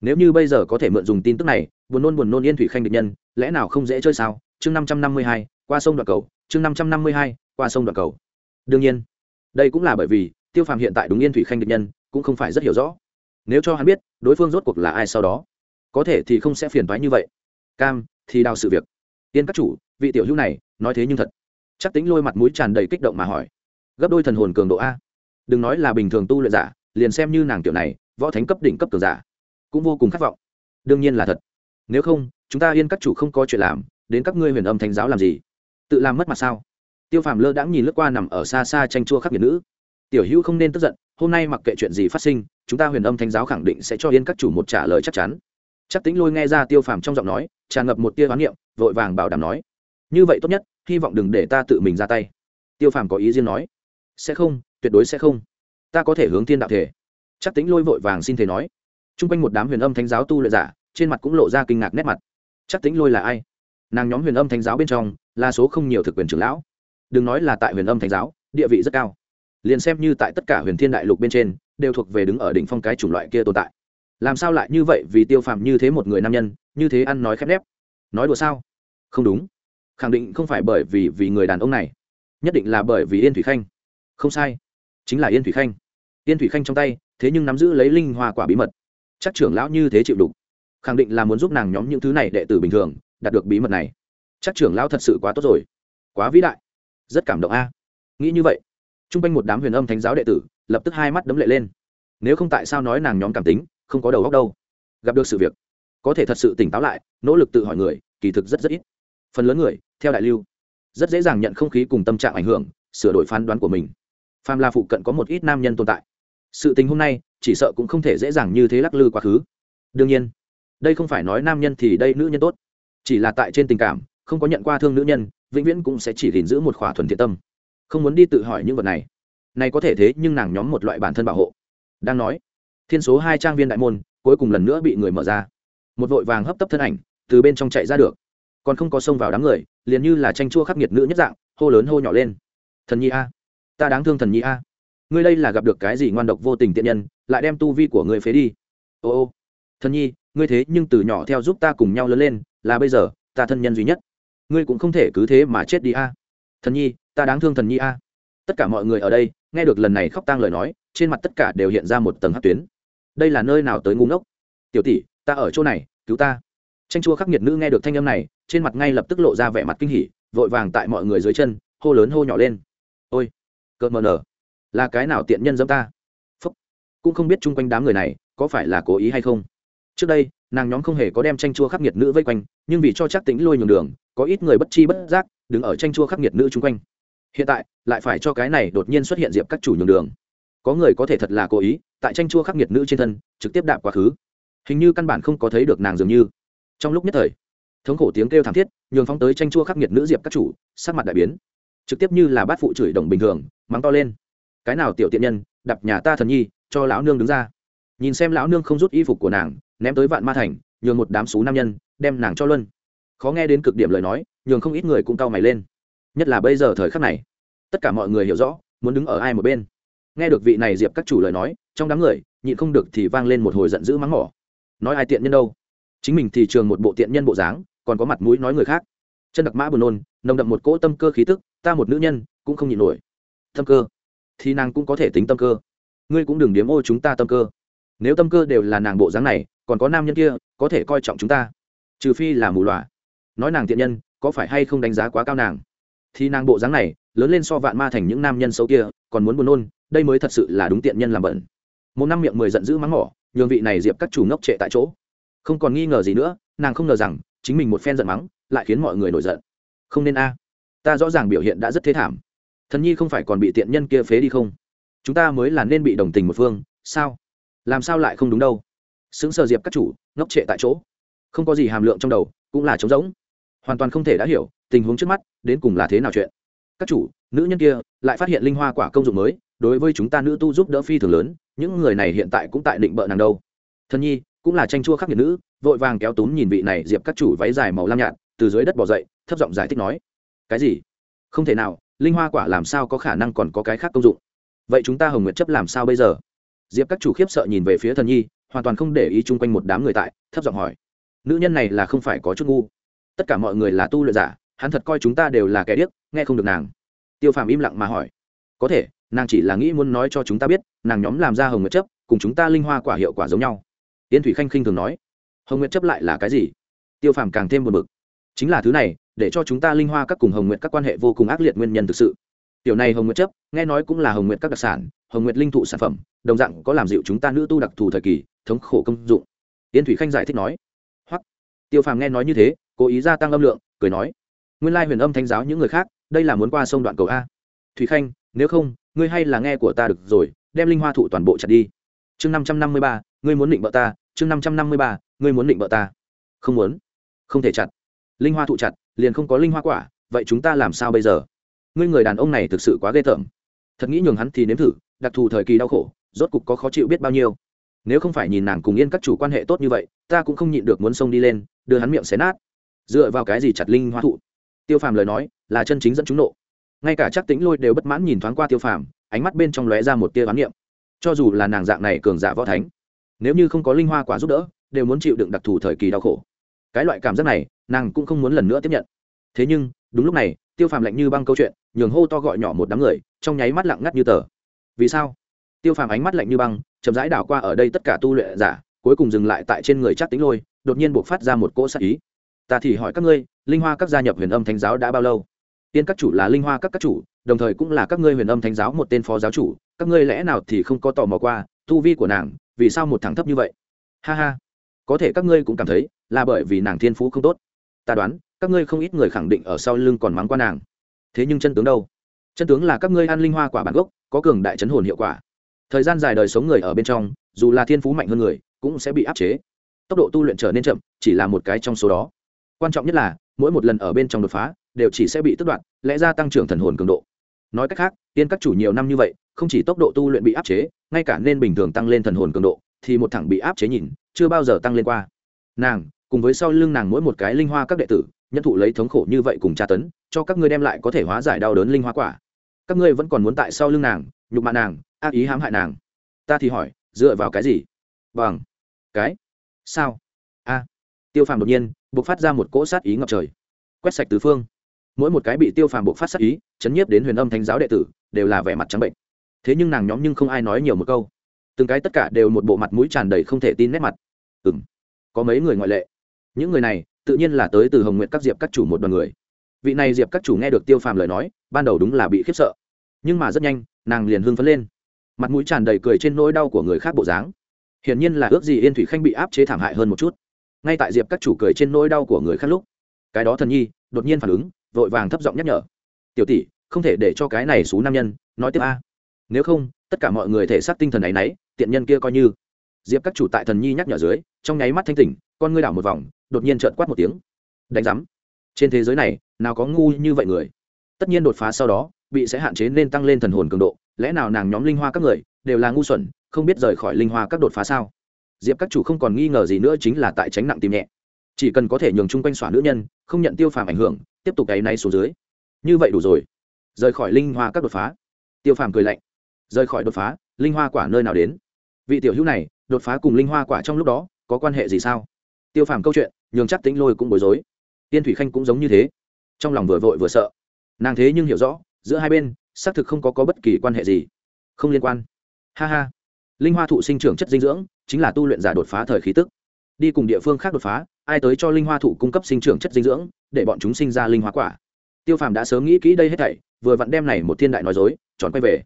Nếu như bây giờ có thể mượn dùng tin tức này, buồn nôn buồn nôn yên thủy khanh địch nhân, lẽ nào không dễ chơi sao? Chương năm trăm năm mươi hai, qua sông đoạn cầu. Chương năm trăm năm mươi hai, qua sông đoạn cầu. Đương nhiên, đây cũng là bởi vì tiêu phàm hiện tại đúng yên thủy khanh địch nhân, cũng không phải rất hiểu rõ nếu cho hắn biết, đối phương rốt cuộc là ai sau đó, có thể thì không sẽ phiền toái như vậy. Cam, thì đào sự việc. Tiên các chủ, vị tiểu hữu này, nói thế nhưng thật. Chắc tính lôi mặt mũi tràn đầy kích động mà hỏi. Gấp đôi thần hồn cường độ a. Đừng nói là bình thường tu luyện giả, liền xem như nàng tiểu này, võ thánh cấp đỉnh cấp cường giả, cũng vô cùng khát vọng. Đương nhiên là thật. Nếu không, chúng ta yên các chủ không có chuyện làm, đến các ngươi huyền âm thánh giáo làm gì? Tự làm mất mặt sao? Tiêu phàm lơ đãng nhìn lướt qua nằm ở xa xa tranh chua khắc nghiệt nữ. Tiểu hữu không nên tức giận, hôm nay mặc kệ chuyện gì phát sinh chúng ta huyền âm thánh giáo khẳng định sẽ cho yên các chủ một trả lời chắc chắn. Chắc tính lôi nghe ra tiêu phàm trong giọng nói, tràn ngập một tia hoán niệm, vội vàng bảo đảm nói, như vậy tốt nhất, hy vọng đừng để ta tự mình ra tay. Tiêu phàm có ý riêng nói, sẽ không, tuyệt đối sẽ không. Ta có thể hướng thiên đạo thể. Chắc tính lôi vội vàng xin thể nói. T r u n g quanh một đám huyền âm thánh giáo tu lợi giả, trên mặt cũng lộ ra kinh ngạc nét mặt. Chắc tính lôi là ai? Nàng nhóm huyền âm thánh giáo bên trong, là số không nhiều thực quyền trưởng lão. Đừng nói là tại huyền âm thánh giáo, địa vị rất cao. Liền xem như tại tất cả huyền thiên đại lục bên trên đều thuộc về đứng ở đỉnh phong cái chủng loại kia tồn tại. Làm sao lại như vậy vì tiêu phàm như thế một người nam nhân, như thế ăn nói khép nép? Nói đùa sao? Không đúng. Khẳng định không phải bởi vì vì người đàn ông này. Nhất định là bởi vì yên thủy khanh. Không sai. Chính là yên thủy khanh. Yên thủy khanh trong tay, thế nhưng nắm giữ lấy linh hoa quả bí mật. Chắc trưởng lão như thế chịu đục. Khẳng định là muốn giúp nàng nhóm những thứ này đệ tử bình thường, đạt được bí mật này. Chắc trưởng lão thật sự quá tốt rồi. Quá vĩ đại. Rất cảm động a. Nghĩ như vậy. T r u n g quanh một đám huyền âm thánh giáo đệ tử lập tức hai mắt đấm lệ lên. Nếu không tại sao nói nàng nhóm cảm tính, không có đầu góc đâu? Gặp được sự việc, có thể thật sự tỉnh táo lại, nỗ lực tự hỏi người, kỳ thực rất rất ít. Phần lớn người, theo đại lưu, rất dễ dàng nhận không khí cùng tâm trạng ảnh hưởng, sửa đổi phán đoán của mình. Phàm là phụ cận có một ít nam nhân tồn tại, sự tình hôm nay chỉ sợ cũng không thể dễ dàng như thế lắc lư quá khứ. Đương nhiên, đây không phải nói nam nhân thì đây nữ nhân tốt. Chỉ là tại trên tình cảm, không có nhận qua thương nữ nhân, vĩnh viễn cũng sẽ chỉ gìn giữ một khỏa thuần thiện tâm. Không muốn đi tự hỏi những vật này này có thể thế nhưng nàng nhóm một loại bản thân bảo hộ. Đang nói, thiên số hai trang viên đại môn, cuối cùng lần nữa bị người mở ra. Một vội vàng hấp tấp thân ảnh, từ bên trong chạy ra được. Còn không có xông vào đám người, liền như là tranh chua khắc nghiệt nữ nhất dạng, hô lớn hô nhỏ lên. Thần nhi a, ta đáng thương thần nhi a. Ngươi đây là gặp được cái gì ngoan độc vô tình tiện nhân, lại đem tu vi của ngươi phế đi. Ô ô, thần nhi, ngươi thế nhưng từ nhỏ theo giúp ta cùng nhau lớn lên, là bây giờ, ta thân nhân duy nhất. Ngươi cũng không thể cứ thế mà chết đi a. Thần nhi, ta đáng thương thần nhi a tất cả mọi người ở đây, nghe được lần này khóc tang lời nói, trên mặt tất cả đều hiện ra một tầng hát tuyến. Đây là nơi nào tới ngu ngốc? Tiểu tỷ, ta ở chỗ này, cứu ta. Tranh chua khắc nghiệt nữ nghe được thanh âm này, trên mặt ngay lập tức lộ ra vẻ mặt kinh hỉ, vội vàng tại mọi người dưới chân, hô lớn hô nhỏ lên. Ôi, cợt mờ nở. Là cái nào tiện nhân dâm ta? Phúc. Cũng không biết chung quanh đám người này, có phải là cố ý hay không? Trước đây, nàng nhóm không hề có đem tranh chua khắc nghiệt nữ vây quanh, nhưng vì cho chắc tính lôi nhường đường, có ít người bất chi bất giác, đứng ở tranh chua khắc nghiệt nữ chung quanh hiện tại lại phải cho cái này đột nhiên xuất hiện diệp các chủ nhường đường. Có người có thể thật là cố ý, tại tranh chua khắc nghiệt nữ trên thân, trực tiếp đạp quá khứ. Hình như căn bản không có thấy được nàng dường như. Trong lúc nhất thời, thống khổ tiếng kêu thảm thiết, nhường phóng tới tranh chua khắc nghiệt nữ diệp các chủ, sắc mặt đại biến. Trực tiếp như là bát phụ chửi đồng bình thường, mắng to lên. Cái nào tiểu tiện nhân đập nhà ta thần nhi, cho lão nương đứng ra. Nhìn xem lão nương không rút y phục của nàng, ném tới vạn ma thành, nhường một đám xú nam nhân, đem nàng cho luân. Khó nghe đến cực điểm lời nói, nhường không ít người cũng cau mày lên nhất là bây giờ thời khắc này. Tất cả mọi người hiểu rõ, muốn đứng ở ai một bên. Nghe được vị này diệp các chủ lời nói, trong đám người, nhịn không được thì vang lên một hồi giận dữ mắng mỏ. Nói ai tiện nhân đâu? Chính mình thì trường một bộ tiện nhân bộ dáng, còn có mặt mũi nói người khác. Chân đặc mã buồn nôn, nồng đậm một cỗ tâm cơ khí tức, ta một nữ nhân, cũng không nhịn nổi. Tâm cơ? Thì nàng cũng có thể tính tâm cơ. Ngươi cũng đừng điếm ô chúng ta tâm cơ. Nếu tâm cơ đều là nàng bộ dáng này, còn có nam nhân kia, có thể coi trọng chúng ta. Trừ phi là mù loà. Nói nàng tiện nhân, có phải hay không đánh giá quá cao nàng? Thì nàng bộ dáng này, lớn lên so vạn ma thành những nam nhân xấu kia, còn muốn buồn nôn, đây mới thật sự là đúng tiện nhân làm bẩn. Một năm miệng mười giận dữ mắng mỏ, nhường vị này diệp các chủ ngốc trệ tại chỗ. Không còn nghi ngờ gì nữa, nàng không ngờ rằng, chính mình một phen giận mắng, lại khiến mọi người nổi giận. Không nên a. Ta rõ ràng biểu hiện đã rất thế thảm. Thần nhi không phải còn bị tiện nhân kia phế đi không? Chúng ta mới là nên bị đồng tình một phương, sao? Làm sao lại không đúng đâu? Xứng sờ diệp các chủ, ngốc trệ tại chỗ. Không có gì hàm lượng trong đầu, cũng là trống rỗng. Hoàn toàn không thể đã hiểu tình huống trước mắt, đến cùng là thế nào chuyện? Các chủ, nữ nhân kia lại phát hiện linh hoa quả công dụng mới, đối với chúng ta nữ tu giúp đỡ phi thường lớn, những người này hiện tại cũng tại định bợ nàng đâu. Thân nhi, cũng là tranh chua khắc nghiệt nữ, vội vàng kéo túm nhìn vị này diệp các chủ váy dài màu lam nhạt, từ dưới đất bỏ dậy, thấp giọng giải thích nói, cái gì? Không thể nào, linh hoa quả làm sao có khả năng còn có cái khác công dụng? Vậy chúng ta hồng nguyệt chấp làm sao bây giờ? Diệp các chủ khiếp sợ nhìn về phía thần nhi, hoàn toàn không để ý chung quanh một đám người tại, thấp giọng hỏi, nữ nhân này là không phải có chút ngu. Tất cả mọi người là tu luyện giả hắn thật coi chúng ta đều là kẻ điếc, nghe không được nàng. Tiêu phàm im lặng mà hỏi. Có thể, nàng chỉ là nghĩ muốn nói cho chúng ta biết, nàng nhóm làm ra hồng nguyệt chấp, cùng chúng ta linh hoa quả hiệu quả giống nhau. Tiên thủy khanh khinh thường nói. Hồng nguyệt chấp lại là cái gì? Tiêu phàm càng thêm buồn bực. Chính là thứ này, để cho chúng ta linh hoa các cùng hồng nguyệt các quan hệ vô cùng ác liệt nguyên nhân thực sự. Tiểu này hồng nguyệt chấp, nghe nói cũng là hồng nguyệt các đặc sản, hồng nguyệt linh thụ sản phẩm, đồng dạng có làm dịu chúng ta nữ tu đặc thù thời kỳ, thống khổ công dụng. Tiên thủy khanh giải thích nói. Hoặc tiêu phàm nghe nói như thế, cố ý gia tăng âm lượng, cười nói nguyên lai huyền âm thanh giáo những người khác, đây là muốn qua sông đoạn cầu a. Thủy khanh, nếu không, ngươi hay là nghe của ta được rồi, đem linh hoa thụ toàn bộ chặt đi. Chương năm trăm năm mươi ba, ngươi muốn định bợ ta, chương năm trăm năm mươi ba, ngươi muốn định bợ ta. Không muốn. Không thể chặt. Linh hoa thụ chặt, liền không có linh hoa quả, vậy chúng ta làm sao bây giờ? Ngươi người đàn ông này thực sự quá ghê tởm. Thật nghĩ nhường hắn thì nếm thử, đặc thù thời kỳ đau khổ, rốt cục có khó chịu biết bao nhiêu. Nếu không phải nhìn nàng cùng yên các chủ quan hệ tốt như vậy, ta cũng không nhịn được muốn xông đi lên, đưa hắn miệng xé nát. Dựa vào cái gì chặt linh hoa thụ? Tiêu phàm lời nói là chân chính dẫn chúng nộ. Ngay cả chắc tính lôi đều bất mãn nhìn thoáng qua tiêu phàm, ánh mắt bên trong lóe ra một tia oán niệm. Cho dù là nàng dạng này cường giả võ thánh, nếu như không có linh hoa quả giúp đỡ, đều muốn chịu đựng đặc thù thời kỳ đau khổ. Cái loại cảm giác này, nàng cũng không muốn lần nữa tiếp nhận. Thế nhưng, đúng lúc này, tiêu phàm lạnh như băng câu chuyện, nhường hô to gọi nhỏ một đám người, trong nháy mắt lặng ngắt như tờ. Vì sao? Tiêu phàm ánh mắt lạnh như băng, chậm rãi đảo qua ở đây tất cả tu luyện giả, cuối cùng dừng lại tại trên người chắc tính lôi, đột nhiên buộc phát ra một cỗ sắc ý. Ta thì hỏi các ngươi linh hoa các gia nhập huyền âm thánh giáo đã bao lâu? Tiên các chủ là linh hoa các các chủ, đồng thời cũng là các ngươi huyền âm thánh giáo một tên phó giáo chủ, các ngươi lẽ nào thì không có tò mò qua tu vi của nàng, vì sao một thằng thấp như vậy? Ha ha. Có thể các ngươi cũng cảm thấy là bởi vì nàng thiên phú không tốt. Ta đoán, các ngươi không ít người khẳng định ở sau lưng còn mắng qua nàng. Thế nhưng chân tướng đâu? Chân tướng là các ngươi ăn linh hoa quả bản gốc, có cường đại chấn hồn hiệu quả. Thời gian dài đời sống người ở bên trong, dù là thiên phú mạnh hơn người, cũng sẽ bị áp chế. Tốc độ tu luyện trở nên chậm, chỉ là một cái trong số đó. Quan trọng nhất là mỗi một lần ở bên trong đột phá, đều chỉ sẽ bị tước đoạn lẽ ra tăng trưởng thần hồn cường độ. Nói cách khác, tiên các chủ nhiều năm như vậy, không chỉ tốc độ tu luyện bị áp chế, ngay cả nên bình thường tăng lên thần hồn cường độ, thì một thẳng bị áp chế nhìn, chưa bao giờ tăng lên qua. Nàng, cùng với sau lưng nàng mỗi một cái linh hoa các đệ tử nhân thụ lấy thống khổ như vậy cùng tra tấn, cho các ngươi đem lại có thể hóa giải đau đớn linh hoa quả. Các ngươi vẫn còn muốn tại sau lưng nàng, nhục mạ nàng, ác ý hãm hại nàng. Ta thì hỏi, dựa vào cái gì? Bằng. Cái? Sao? A. Tiêu phàm đột nhiên buộc phát ra một cỗ sát ý ngập trời. Quét sạch tứ phương. Mỗi một cái bị tiêu phàm buộc phát sát ý, chấn nhiếp đến huyền âm thánh giáo đệ tử, đều là vẻ mặt trắng bệnh. Thế nhưng nàng nhóm nhưng không ai nói nhiều một câu. Từng cái tất cả đều một bộ mặt mũi tràn đầy không thể tin nét mặt. Ừ m có mấy người ngoại lệ. Những người này, tự nhiên là tới từ hồng nguyện các diệp các chủ một đoàn người. Vị này diệp các chủ nghe được tiêu phàm lời nói, ban đầu đúng là bị khiếp sợ. Nhưng mà rất nhanh, nàng liền hưng phấn lên. Mặt mũi tràn đầy cười trên nỗi đau của người khác bộ dáng. Hiển nhiên là ước gì yên thủy khanh bị áp chế thảm hại hơn một chút ngay tại diệp các chủ cười trên nỗi đau của người khác lúc cái đó thần nhi đột nhiên phản ứng vội vàng thấp giọng nhắc nhở tiểu tỷ không thể để cho cái này xú nam nhân nói tiếp a nếu không tất cả mọi người thể xác tinh thần ấ y n ấ y tiện nhân kia coi như diệp các chủ tại thần nhi nhắc nhở dưới trong nháy mắt thanh tỉnh con ngươi đảo một vòng đột nhiên trợn quát một tiếng đánh giám trên thế giới này nào có ngu như vậy người tất nhiên đột phá sau đó bị sẽ hạn chế nên tăng lên thần hồn cường độ lẽ nào nàng nhóm linh hoa các người đều là ngu xuẩn không biết rời khỏi linh hoa các đột phá sao diệp các chủ không còn nghi ngờ gì nữa chính là tại tránh nặng tìm nhẹ. Chỉ cần có thể nhường chung quanh xóa nữ nhân không nhận tiêu phàm ảnh hưởng tiếp tục cái nay xuống dưới. Như vậy đủ rồi. Rời khỏi linh hoa các đột phá. Tiêu phàm cười lạnh. Rời khỏi đột phá linh hoa quả nơi nào đến? Vị tiểu hữu này đột phá cùng linh hoa quả trong lúc đó có quan hệ gì sao? Tiêu phàm câu chuyện nhường chắc tính lôi cũng bối rối. Tiên thủy khanh cũng giống như thế. Trong lòng vừa vội vừa sợ. Nàng thế nhưng hiểu rõ giữa hai bên xác thực không có, có bất kỳ quan hệ gì. Không liên quan. Ha ha. Linh hoa thụ sinh trưởng chất dinh dưỡng chính là tu luyện giả đột phá thời khí tức. Đi cùng địa phương khác đột phá, ai tới cho linh hoa thụ cung cấp sinh trưởng chất dinh dưỡng, để bọn chúng sinh ra linh hoa quả. Tiêu phàm đã sớm nghĩ kỹ đây hết thảy, vừa vặn đem này một thiên đại nói dối tròn quay về.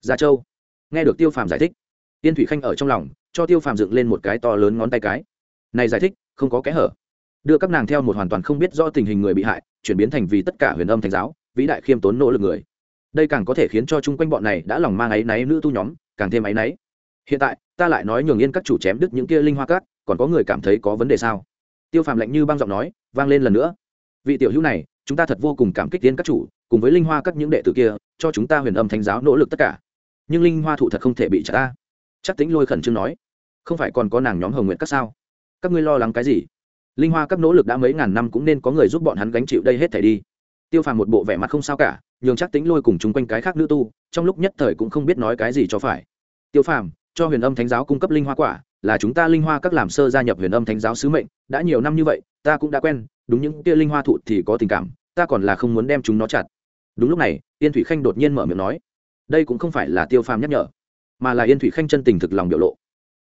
Gia châu. Nghe được tiêu phàm giải thích, tiên thủy khanh ở trong lòng, cho tiêu phàm dựng lên một cái to lớn ngón tay cái. Này giải thích, không có kẽ hở. Đưa các nàng theo một hoàn toàn không biết do tình hình người bị hại, chuyển biến thành vì tất cả huyền âm thành giáo, vĩ đại khiêm tốn nỗ lực người. Đây càng có thể khiến cho chung quanh bọn này đã lòng mang áy náy nữ tu nhóm, càng thêm áy náy. Hiện tại ta lại nói nhường yên các chủ chém đứt những kia linh hoa cát còn có người cảm thấy có vấn đề sao? Tiêu phàm lạnh như băng giọng nói, vang lên lần nữa. Vị tiểu hữu này, chúng ta thật vô cùng cảm kích tiên các chủ, cùng với linh hoa các những đệ tử kia, cho chúng ta huyền âm thánh giáo nỗ lực tất cả. Nhưng linh hoa thụ thật không thể bị trả ta. Chắc tính lôi khẩn trương nói, không phải còn có nàng nhóm hồng nguyện các sao? Các ngươi lo lắng cái gì? Linh hoa các nỗ lực đã mấy ngàn năm cũng nên có người giúp bọn hắn gánh chịu đây hết thể đi. Tiêu phàm một bộ vẻ mặt không sao cả, nhường chắc tính lôi cùng chung quanh cái khác nữ tu, trong lúc nhất thời cũng không biết nói cái gì cho phải. Tiêu phàm cho huyền âm thánh giáo cung cấp linh hoa quả, là chúng ta linh hoa các làm sơ gia nhập huyền âm thánh giáo sứ mệnh, đã nhiều năm như vậy, ta cũng đã quen, đúng những kia linh hoa thụ thì có tình cảm, ta còn là không muốn đem chúng nó chặt. Đúng lúc này, yên thủy khanh đột nhiên mở miệng nói, đây cũng không phải là tiêu phàm nhắc nhở, mà là yên thủy khanh chân tình thực lòng biểu lộ.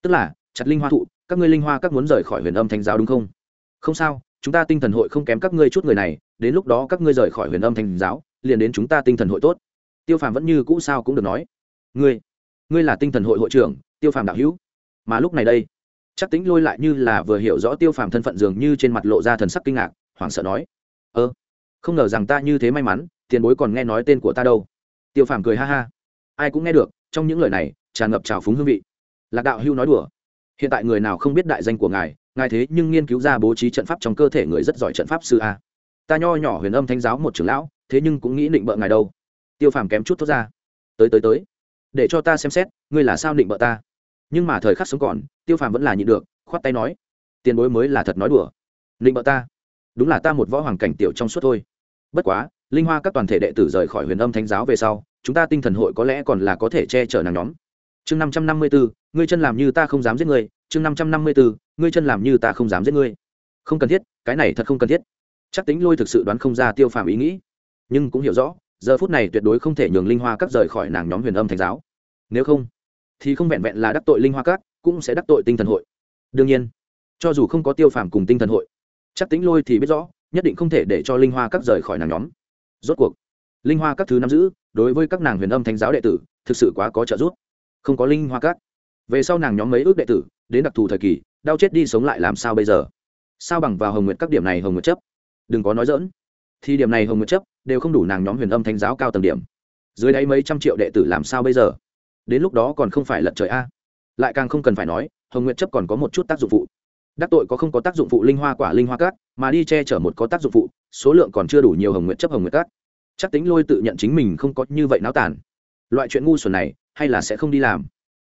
Tức là, chặt linh hoa thụ, các ngươi linh hoa các muốn rời khỏi huyền âm thánh giáo đúng không? Không sao, chúng ta tinh thần hội không kém các ngươi chút người này, đến lúc đó các ngươi rời khỏi huyền âm thánh giáo, liền đến chúng ta tinh thần hội tốt. Tiêu phàm vẫn như cũ sao cũng được nói, ngươi ngươi là tinh thần hội hội trưởng, tiêu phàm đạo hữu. Mà lúc này đây, chắc tính lôi lại như là vừa hiểu rõ tiêu phàm thân phận dường như trên mặt lộ ra thần sắc kinh ngạc, hoảng sợ nói, ơ, không ngờ rằng ta như thế may mắn, tiền bối còn nghe nói tên của ta đâu. Tiêu phàm cười ha ha. Ai cũng nghe được, trong những lời này, tràn ngập trào phúng hương vị. Lạc đạo hưu nói đùa, hiện tại người nào không biết đại danh của ngài ngài thế nhưng nghiên cứu ra bố trí trận pháp trong cơ thể người rất giỏi trận pháp sư a. Ta nho nhỏ huyền âm thanh giáo một trưởng lão, thế nhưng cũng nghĩ định bợ ngài đâu. Tiêu phàm kém chút thốt ra, tới tới tới để cho ta xem xét, ngươi là sao định bợ ta? Nhưng mà thời khắc sống còn, tiêu phàm vẫn là nhịn được, khoát tay nói, tiền bối mới là thật nói đùa. Định bợ ta? Đúng là ta một võ hoàng cảnh tiểu trong suốt thôi. Bất quá, linh hoa các toàn thể đệ tử rời khỏi huyền âm thánh giáo về sau, chúng ta tinh thần hội có lẽ còn là có thể che chở nàng nhóm. Chương năm trăm năm mươi bốn ngươi chân làm như ta không dám giết ngươi. Chương năm trăm năm mươi bốn ngươi chân làm như ta không dám giết ngươi. Không cần thiết, cái này thật không cần thiết. Chắc tính lôi thực sự đoán không ra tiêu phàm ý nghĩ, nhưng cũng hiểu rõ giờ phút này tuyệt đối không thể nhường linh hoa các rời khỏi nàng nhóm huyền âm Thánh giáo. Nếu không, thì không vẹn vẹn là đắc tội linh hoa các, cũng sẽ đắc tội tinh thần hội. Đương nhiên, cho dù không có tiêu phàm cùng tinh thần hội, chắc tính lôi thì biết rõ, nhất định không thể để cho linh hoa các rời khỏi nàng nhóm. Rốt cuộc, linh hoa các thứ nắm giữ, đối với các nàng huyền âm thánh giáo đệ tử, thực sự quá có trợ giúp. Không có linh hoa các, về sau nàng nhóm mấy ước đệ tử, đến đặc thù thời kỳ, đau chết đi sống lại làm sao bây giờ? Sao bằng vào hồng nguyệt các điểm này hồng nguyệt chấp? Đừng có nói dỡn thì điểm này hồng nguyệt chấp đều không đủ nàng nhóm huyền âm thánh giáo cao tầng điểm. Dưới đáy mấy trăm triệu đệ tử làm sao bây giờ? Đến lúc đó còn không phải lật trời a. Lại càng không cần phải nói hồng nguyệt chấp còn có một chút tác dụng phụ. Đắc tội có không có tác dụng phụ linh hoa quả linh hoa cát mà đi che chở một có tác dụng phụ số lượng còn chưa đủ nhiều hồng nguyệt chấp hồng nguyệt cát. Chắc tính lôi tự nhận chính mình không có như vậy náo tàn. Loại chuyện ngu xuẩn này hay là sẽ không đi làm.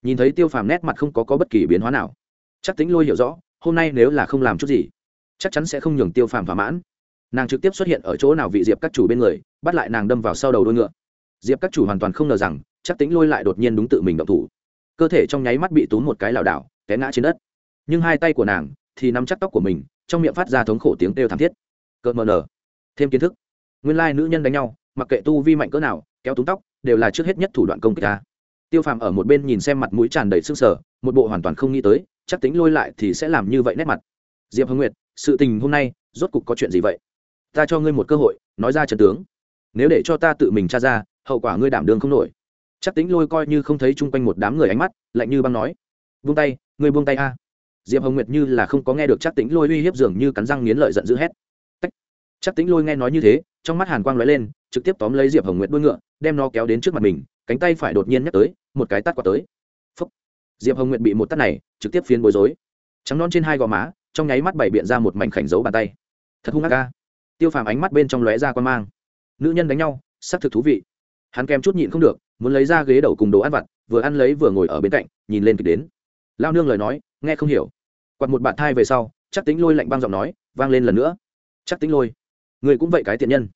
Nhìn thấy tiêu phàm nét mặt không có, có bất kỳ biến hóa nào. Chắc tính lôi hiểu rõ hôm nay nếu là không làm chút gì chắc chắn sẽ không nhường tiêu phàm thỏa mãn nàng trực tiếp xuất hiện ở chỗ nào vị diệp các chủ bên người, bắt lại nàng đâm vào sau đầu đôi ngựa. Diệp các chủ hoàn toàn không ngờ rằng, chắc tính lôi lại đột nhiên đúng tự mình động thủ. Cơ thể trong nháy mắt bị túm một cái lảo đảo, té ngã trên đất. Nhưng hai tay của nàng thì nắm chắc tóc của mình, trong miệng phát ra thống khổ tiếng kêu thảm thiết. Cợt mờ nở. Thêm kiến thức. Nguyên lai nữ nhân đánh nhau, mặc kệ tu vi mạnh cỡ nào, kéo túm tóc, đều là trước hết nhất thủ đoạn công kích ta. Tiêu phàm ở một bên nhìn xem mặt mũi tràn đầy sưng sờ, một bộ hoàn toàn không nghĩ tới, chắc tính lôi lại thì sẽ làm như vậy nét mặt. Diệp hưng nguyệt, sự tình hôm nay rốt cục có chuyện gì vậy? Ta cho ngươi một cơ hội, nói ra trần tướng. Nếu để cho ta tự mình tra ra, hậu quả ngươi đảm đương không nổi. Chắc tính lôi coi như không thấy chung quanh một đám người ánh mắt, lạnh như băng nói, buông tay, ngươi buông tay a. Diệp hồng nguyệt như là không có nghe được chắc tính lôi uy hiếp dường như cắn răng nghiến lợi giận dữ hét. Tách. chắc tính lôi nghe nói như thế, trong mắt hàn quang lóe lên, trực tiếp tóm lấy diệp hồng nguyệt đuôi ngựa, đem nó kéo đến trước mặt mình, cánh tay phải đột nhiên nhắc tới, một cái tắt quả tới. Phúc. diệp hồng nguyệt bị một tắt này, trực tiếp phiến bối rối. Trắng non trên hai gò má, trong nháy mắt bảy biện ra một mảnh khảnh dấu bàn tay. Thật hung hạ ca tiêu phàm ánh mắt bên trong lóe ra quan mang. Nữ nhân đánh nhau, xác thực thú vị. Hắn kèm chút nhịn không được, muốn lấy ra ghế đầu cùng đồ ăn vặt, vừa ăn lấy vừa ngồi ở bên cạnh, nhìn lên kịch đến. Lao nương lời nói, nghe không hiểu. Quặt một bạn thai về sau, chắc tính lôi lạnh băng giọng nói, vang lên lần nữa. Chắc tính lôi. Người cũng vậy cái tiện nhân.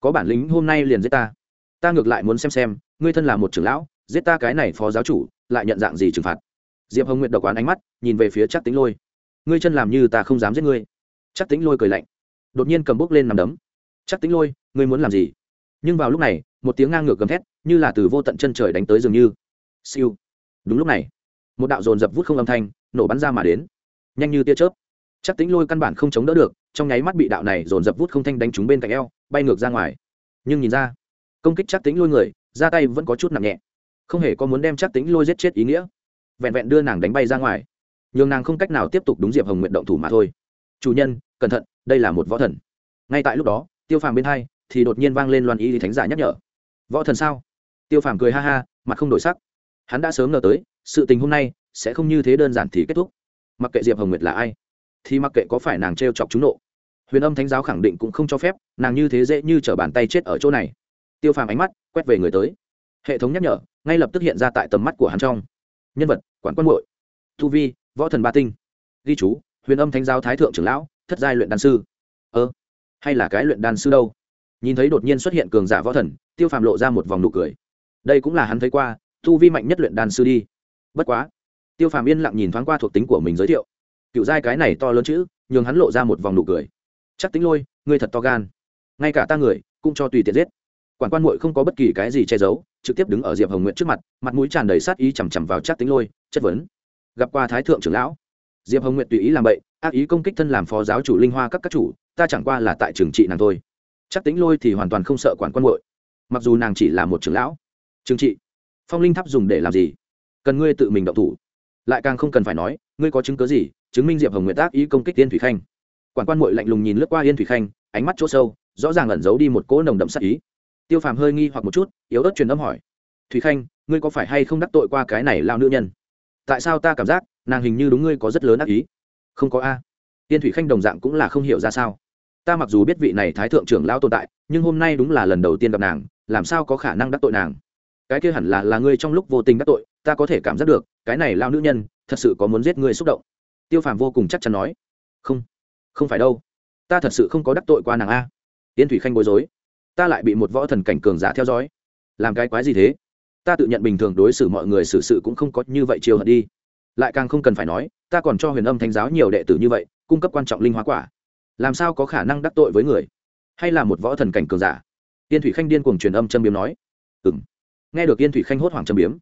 Có bản lính hôm nay liền giết ta. Ta ngược lại muốn xem xem, ngươi thân là một trưởng lão, giết ta cái này phó giáo chủ, lại nhận dạng gì trừng phạt. Diệp hồng nguyệt độc quán ánh mắt, nhìn về phía chắc tính lôi. Ngươi chân làm như ta không dám giết ngươi. Chắc tính lôi cười lạnh đột nhiên cầm bốc lên nằm đấm. Chắc tính lôi, ngươi muốn làm gì? Nhưng vào lúc này, một tiếng ngang ngược gầm thét, như là từ vô tận chân trời đánh tới dường như. Siêu. Đúng lúc này, một đạo dồn dập vút không âm thanh nổ bắn ra mà đến. Nhanh như tia chớp. Chắc tính lôi căn bản không chống đỡ được, trong nháy mắt bị đạo này dồn dập vút không thanh đánh trúng bên cạnh eo, bay ngược ra ngoài. Nhưng nhìn ra, công kích chắc tính lôi người, ra tay vẫn có chút nặng nhẹ. Không hề có muốn đem chắc tính lôi giết chết ý nghĩa. Vẹn vẹn đưa nàng đánh bay ra ngoài. Nhường nàng không cách nào tiếp tục đúng diệp hồng nguyện động thủ mà thôi. Chủ nhân, cẩn thận đây là một võ thần. Ngay tại lúc đó, tiêu phàm bên hai thì đột nhiên vang lên loan ý thánh giả nhắc nhở. Võ thần sao? Tiêu phàm cười ha ha, mặt không đổi sắc. Hắn đã sớm ngờ tới, sự tình hôm nay sẽ không như thế đơn giản thì kết thúc. Mặc kệ diệp hồng nguyệt là ai, thì mặc kệ có phải nàng t r e o chọc chúng nộ, huyền âm thánh giáo khẳng định cũng không cho phép nàng như thế dễ như t r ở bàn tay chết ở chỗ này. Tiêu phàm ánh mắt quét về người tới. Hệ thống nhắc nhở ngay lập tức hiện ra tại tầm mắt của hắn trong. Nhân vật, quản quân hội thu vi, võ thần ba tinh. Ghi chú, huyền âm thánh giáo thái thượng trưởng lão thất giai luyện đan sư. Ơ, hay là cái luyện đan sư đâu? Nhìn thấy đột nhiên xuất hiện cường giả võ thần, tiêu phàm lộ ra một vòng nụ cười. Đây cũng là hắn thấy qua thu vi mạnh nhất luyện đan sư đi. Bất quá, tiêu phàm yên lặng nhìn thoáng qua thuộc tính của mình giới thiệu. Cựu giai cái này to lớn chữ nhường hắn lộ ra một vòng nụ cười. Chắc tính lôi, ngươi thật to gan. Ngay cả ta người, cũng cho tùy tiện giết. Quản quan muội không có bất kỳ cái gì che giấu, trực tiếp đứng ở diệp hồng nguyện trước mặt mặt mũi tràn đầy sát ý chằm chằm vào chắc tính lôi, chất vấn. Gặp qua thái thượng trưởng lão diệp hồng nguyện tùy ý làm bậy, ác ý công kích thân làm phó giáo chủ linh hoa các các chủ, ta chẳng qua là tại trường trị nàng thôi. Chắc tính lôi thì hoàn toàn không sợ quản quan vội mặc dù nàng chỉ là một trưởng lão. Trường trị? Phong linh tháp dùng để làm gì? Cần ngươi tự mình động thủ. Lại càng không cần phải nói, ngươi có chứng cớ gì, chứng minh diệp hồng nguyện tác ý công kích tiên thủy khanh? Quản quan mội lạnh lùng nhìn lướt qua yên thủy khanh, ánh mắt chỗ sâu, rõ ràng ẩn giấu đi một cỗ nồng đậm sắc ý. Tiêu phàm hơi nghi hoặc một chút, yếu ớt truyền âm hỏi. Thủy khanh, ngươi có phải hay không đắc tội qua cái này lao nữ nhân? Tại sao ta cảm giác nàng hình như đúng ngươi có rất lớn ác ý. Không có a. Tiên thủy khanh đồng dạng cũng là không hiểu ra sao. Ta mặc dù biết vị này thái thượng trưởng lao tồn tại, nhưng hôm nay đúng là lần đầu tiên gặp nàng, làm sao có khả năng đắc tội nàng? Cái kia hẳn là là ngươi trong lúc vô tình đắc tội, ta có thể cảm giác được, cái này lao nữ nhân, thật sự có muốn giết ngươi xúc động. Tiêu phàm vô cùng chắc chắn nói. Không không phải đâu. Ta thật sự không có đắc tội qua nàng a. Tiên thủy khanh bối rối. Ta lại bị một võ thần cảnh cường giả theo dõi. Làm cái quái gì thế? Ta tự nhận bình thường đối xử mọi người xử sự cũng không có như vậy chiều hận đi lại càng không cần phải nói, ta còn cho huyền âm thánh giáo nhiều đệ tử như vậy, cung cấp quan trọng linh hóa quả. Làm sao có khả năng đắc tội với người? Hay là một võ thần cảnh cường giả? Yên thủy khanh điên cuồng truyền âm châm biếm nói. Ừ m nghe được yên thủy khanh hốt hoảng châm biếm,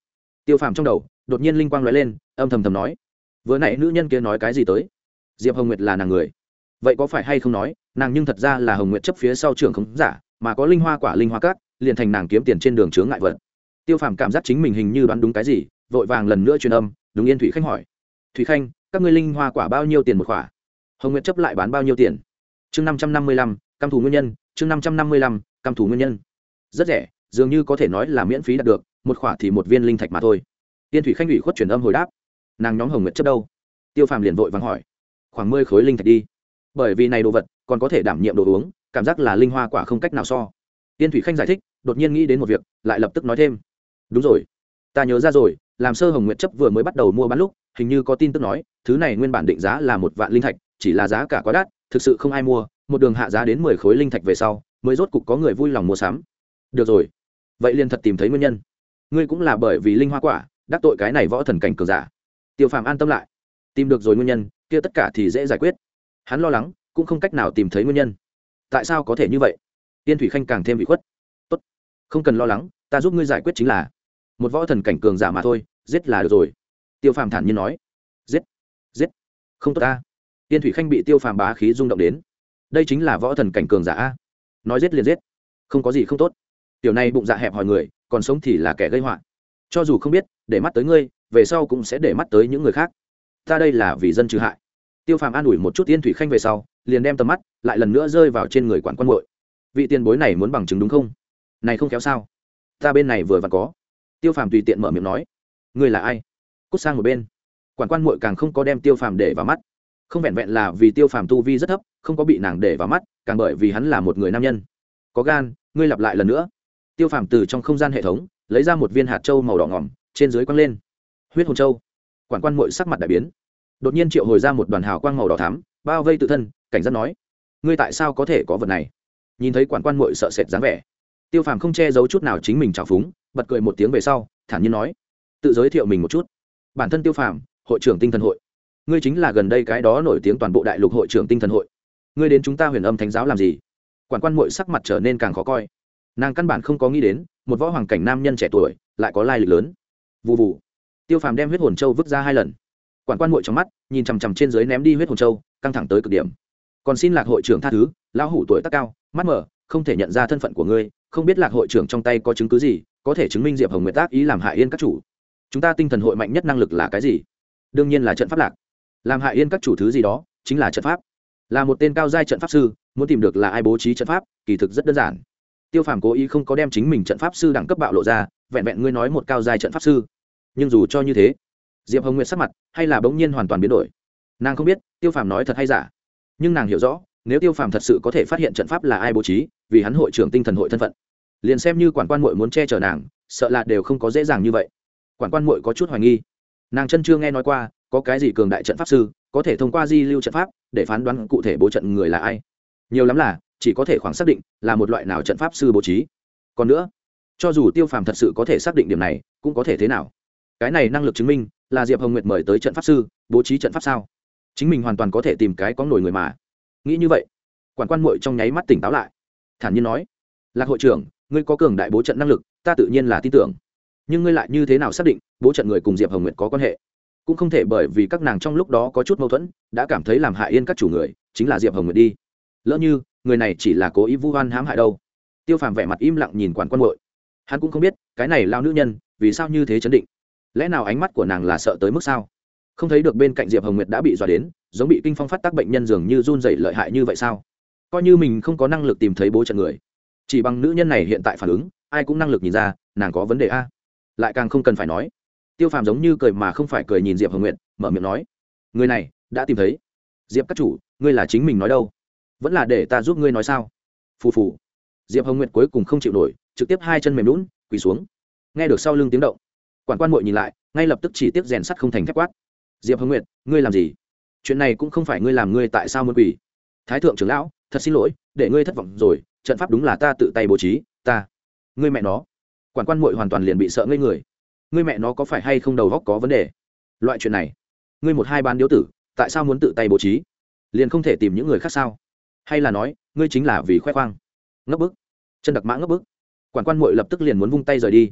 tiêu phàm trong đầu, đột nhiên linh quang l ó e lên, âm thầm thầm nói. Vừa nãy nữ nhân kia nói cái gì tới? Diệp hồng nguyệt là nàng người. Vậy có phải hay không nói, nàng nhưng thật ra là hồng nguyệt chấp phía sau trường khống giả, mà có linh hoa quả linh hoa cát liền thành nàng kiếm tiền trên đường chướng ngại vật. Tiêu phàm cảm giác chính mình hình như đoán đúng cái gì, vội vàng lần nữa truyền âm đúng yên thủy khanh hỏi. Thủy khanh, các ngươi linh hoa quả bao nhiêu tiền một quả? Hồng nguyệt chấp lại bán bao nhiêu tiền? Chương năm trăm năm mươi lăm, căm thủ nguyên nhân. Chương năm trăm năm mươi lăm, căm thủ nguyên nhân. Rất rẻ, dường như có thể nói là miễn phí đạt được, một khỏa thì một viên linh thạch mà thôi. Tiên thủy khanh ủy khuất truyền âm hồi đáp. Nàng nhóm hồng nguyệt chấp đâu? Tiêu phàm liền vội vắng hỏi. Khoảng mười khối linh thạch đi. Bởi vì này đồ vật, còn có thể đảm nhiệm đồ uống, cảm giác là linh hoa quả không cách nào so. Tiên thủy khanh giải thích, đột nhiên nghĩ đến một việc, lại lập tức nói thêm. Đúng rồi. Ta nhớ ra rồi làm sơ hồng nguyện chấp vừa mới bắt đầu mua bán lúc, hình như có tin tức nói, thứ này nguyên bản định giá là một vạn linh thạch, chỉ là giá cả quá đắt, thực sự không ai mua, một đường hạ giá đến mười khối linh thạch về sau, mới rốt cục có người vui lòng mua sắm. Được rồi, vậy liền thật tìm thấy nguyên nhân. Ngươi cũng là bởi vì linh hoa quả, đắc tội cái này võ thần cảnh cường giả. Tiêu phàm an tâm lại. Tìm được rồi nguyên nhân, kia tất cả thì dễ giải quyết. Hắn lo lắng, cũng không cách nào tìm thấy nguyên nhân. Tại sao có thể như vậy? Tiên thủy khanh càng thêm bị khuất. Tốt, không cần lo lắng, ta giúp ngươi giải quyết chính là một võ thần cảnh cường giả mà thôi, giết là được rồi. Tiêu phàm thản nhiên nói. Giết giết. Không tốt ta. Tiên thủy khanh bị tiêu phàm bá khí rung động đến. Đây chính là võ thần cảnh cường giả a. Nói giết liền giết. Không có gì không tốt. Tiểu này bụng dạ hẹp hòi người, còn sống thì là kẻ gây họa. Cho dù không biết, để mắt tới ngươi, về sau cũng sẽ để mắt tới những người khác. Ta đây là vì dân trừ hại. Tiêu phàm an ủi một chút tiên thủy khanh về sau, liền đem tầm mắt lại lần nữa rơi vào trên người quản quân hội vị tiền bối này muốn bằng chứng đúng không? Này không kéo sao? Ta bên này vừa và có tiêu phàm tùy tiện mở miệng nói, ngươi là ai? Cút sang một bên. Quản quan mội càng không có đem tiêu phàm để vào mắt. Không vẹn vẹn là vì tiêu phàm tu vi rất thấp, không có bị nàng để vào mắt, càng bởi vì hắn là một người nam nhân. Có gan, ngươi lặp lại lần nữa. Tiêu phàm từ trong không gian hệ thống, lấy ra một viên hạt trâu màu đỏ ngỏm, trên dưới quăng lên. Huyết hồn trâu quản quan mội sắc mặt đại biến. Đột nhiên triệu hồi ra một đoàn hào quang màu đỏ thắm, bao vây tự thân, cảnh giác nói, ngươi tại sao có thể có vật này? Nhìn thấy quản quan mội sợ sệt dáng vẻ, tiêu phàm không che giấu chút nào chính mình trào phúng bật cười một tiếng về sau, thản nhiên nói, tự giới thiệu mình một chút. Bản thân tiêu phàm, hội trưởng tinh thần hội. Ngươi chính là gần đây cái đó nổi tiếng toàn bộ đại lục hội trưởng tinh thần hội. Ngươi đến chúng ta huyền âm thánh giáo làm gì? Quản quan mội sắc mặt trở nên càng khó coi. Nàng căn bản không có nghĩ đến, một võ hoàng cảnh nam nhân trẻ tuổi, lại có lai lịch lớn. Vụ vụ tiêu phàm đem huyết hồn châu vứt ra hai lần. Quản quan mội trong mắt, nhìn chằm chằm trên dưới ném đi huyết hồn châu, căng thẳng tới cực điểm. Còn xin lạc hội trưởng tha thứ, lão hủ tuổi tác cao, mắt mở, không thể nhận ra thân phận của ngươi, không biết lạc hội trưởng trong tay có chứng cứ gì có thể chứng minh diệp hồng nguyệt tác ý làm hại yên các chủ. Chúng ta tinh thần hội mạnh nhất năng lực là cái gì? Đương nhiên là trận pháp lạc. Làm hại yên các chủ thứ gì đó, chính là trận pháp. Là một tên cao giai trận pháp sư, muốn tìm được là ai bố trí trận pháp, kỳ thực rất đơn giản. Tiêu phàm cố ý không có đem chính mình trận pháp sư đẳng cấp bạo lộ ra, vẹn vẹn ngươi nói một cao giai trận pháp sư. Nhưng dù cho như thế, diệp hồng nguyệt sắc mặt hay là bỗng nhiên hoàn toàn biến đổi. Nàng không biết, tiêu phàm nói thật hay giả. Nhưng nàng hiểu rõ, nếu tiêu phàm thật sự có thể phát hiện trận pháp là ai bố trí, vì hắn hội trưởng tinh thần hội thân phận liền xem như quản quan muội muốn che chở nàng, sợ là đều không có dễ dàng như vậy. Quản quan muội có chút hoài nghi. Nàng chân chưa nghe nói qua, có cái gì cường đại trận pháp sư, có thể thông qua di lưu trận pháp để phán đoán cụ thể bố trận người là ai. Nhiều lắm là, chỉ có thể khoảng xác định là một loại nào trận pháp sư bố trí. Còn nữa, cho dù tiêu phàm thật sự có thể xác định điểm này, cũng có thể thế nào? Cái này năng lực chứng minh là diệp hồng nguyệt mời tới trận pháp sư, bố trí trận pháp sao? Chính mình hoàn toàn có thể tìm cái có nổi người mà. Nghĩ như vậy, quản quan mội trong nháy mắt tỉnh táo lại. Thản nhiên nói, lạc hội trưởng ngươi có cường đại bố trận năng lực, ta tự nhiên là tin tưởng. Nhưng ngươi lại như thế nào xác định, bố trận người cùng diệp hồng nguyệt có quan hệ? Cũng không thể bởi vì các nàng trong lúc đó có chút mâu thuẫn, đã cảm thấy làm hại yên các chủ người, chính là diệp hồng nguyệt đi. Lỡ như, người này chỉ là cố ý vu oan hãm hại đâu. Tiêu phàm vẻ mặt im lặng nhìn quản quan mội hắn cũng không biết, cái này lao nữ nhân, vì sao như thế chấn định? Lẽ nào ánh mắt của nàng là sợ tới mức sao? Không thấy được bên cạnh diệp hồng nguyệt đã bị dọa đến, giống bị kinh phong phát tác bệnh nhân dường như run dày lợi hại như vậy sao? Coi như mình không có năng lực tìm thấy bố trận người chỉ bằng nữ nhân này hiện tại phản ứng, ai cũng năng lực nhìn ra, nàng có vấn đề a. Lại càng không cần phải nói. Tiêu phàm giống như cười mà không phải cười nhìn diệp hồng nguyệt, mở miệng nói, người này, đã tìm thấy. Diệp các chủ, ngươi là chính mình nói đâu? Vẫn là để ta giúp ngươi nói sao? Phù phù. Diệp hồng nguyệt cuối cùng không chịu nổi, trực tiếp hai chân mềm lún quỳ xuống. Nghe được sau lưng tiếng động, quản quan mội nhìn lại, ngay lập tức chỉ tiếp rèn sắt không thành thép quát. Diệp hồng nguyệt, ngươi làm gì? Chuyện này cũng không phải ngươi làm, ngươi tại sao muốn quỳ? Thái thượng trưởng lão, thật xin lỗi, để ngươi thất vọng rồi trận pháp đúng là ta tự tay bố trí, ta, ngươi mẹ nó. Quản quan mội hoàn toàn liền bị sợ ngây người. Ngươi mẹ nó có phải hay không đầu góc có vấn đề? Loại chuyện này, ngươi một hai bán điếu tử, tại sao muốn tự tay bố trí? Liền không thể tìm những người khác sao? Hay là nói, ngươi chính là vì khoe khoang? Ngấp bức. Chân đặc mã ngấp bức. Quản quan mội lập tức liền muốn vung tay rời đi.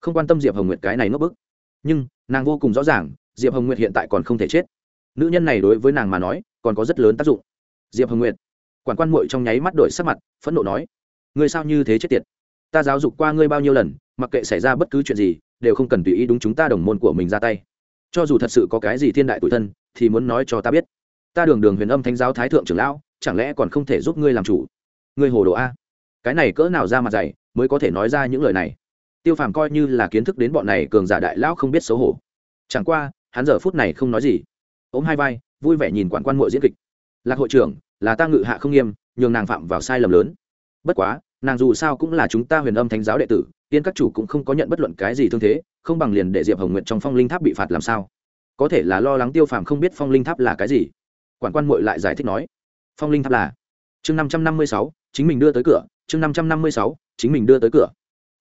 Không quan tâm diệp hồng nguyệt cái này ngấp bức. Nhưng, nàng vô cùng rõ ràng, diệp hồng nguyệt hiện tại còn không thể chết. Nữ nhân này đối với nàng mà nói, còn có rất lớn tác dụng. Diệp hồng nguyệt quản quan muội trong nháy mắt đổi sắc mặt, phẫn nộ nói, ngươi sao như thế chết tiệt? Ta giáo dục qua ngươi bao nhiêu lần, mặc kệ xảy ra bất cứ chuyện gì, đều không cần tùy ý đúng chúng ta đồng môn của mình ra tay. Cho dù thật sự có cái gì thiên đại tuổi thân, thì muốn nói cho ta biết. Ta đường đường huyền âm thánh giáo thái thượng trưởng lão, chẳng lẽ còn không thể giúp ngươi làm chủ? Ngươi hồ đồ a. Cái này cỡ nào ra mặt dày, mới có thể nói ra những lời này. Tiêu phàm coi như là kiến thức đến bọn này cường giả đại lão không biết xấu hổ. Chẳng qua, hắn giờ phút này không nói gì. Ôm hai vai, vui vẻ nhìn quản quan mội diễn kịch. Lạc hội trưởng là ta ngự hạ không nghiêm, nhường nàng phạm vào sai lầm lớn. Bất quá, nàng dù sao cũng là chúng ta huyền âm thánh giáo đệ tử, tiên các chủ cũng không có nhận bất luận cái gì thương thế, không bằng liền để diệp hồng nguyện trong phong linh tháp bị phạt làm sao? Có thể là lo lắng tiêu phàm không biết phong linh tháp là cái gì? Quản quan mội lại giải thích nói. Phong linh tháp là? Chương năm trăm năm mươi sáu, chính mình đưa tới cửa. Chương năm trăm năm mươi sáu, chính mình đưa tới cửa.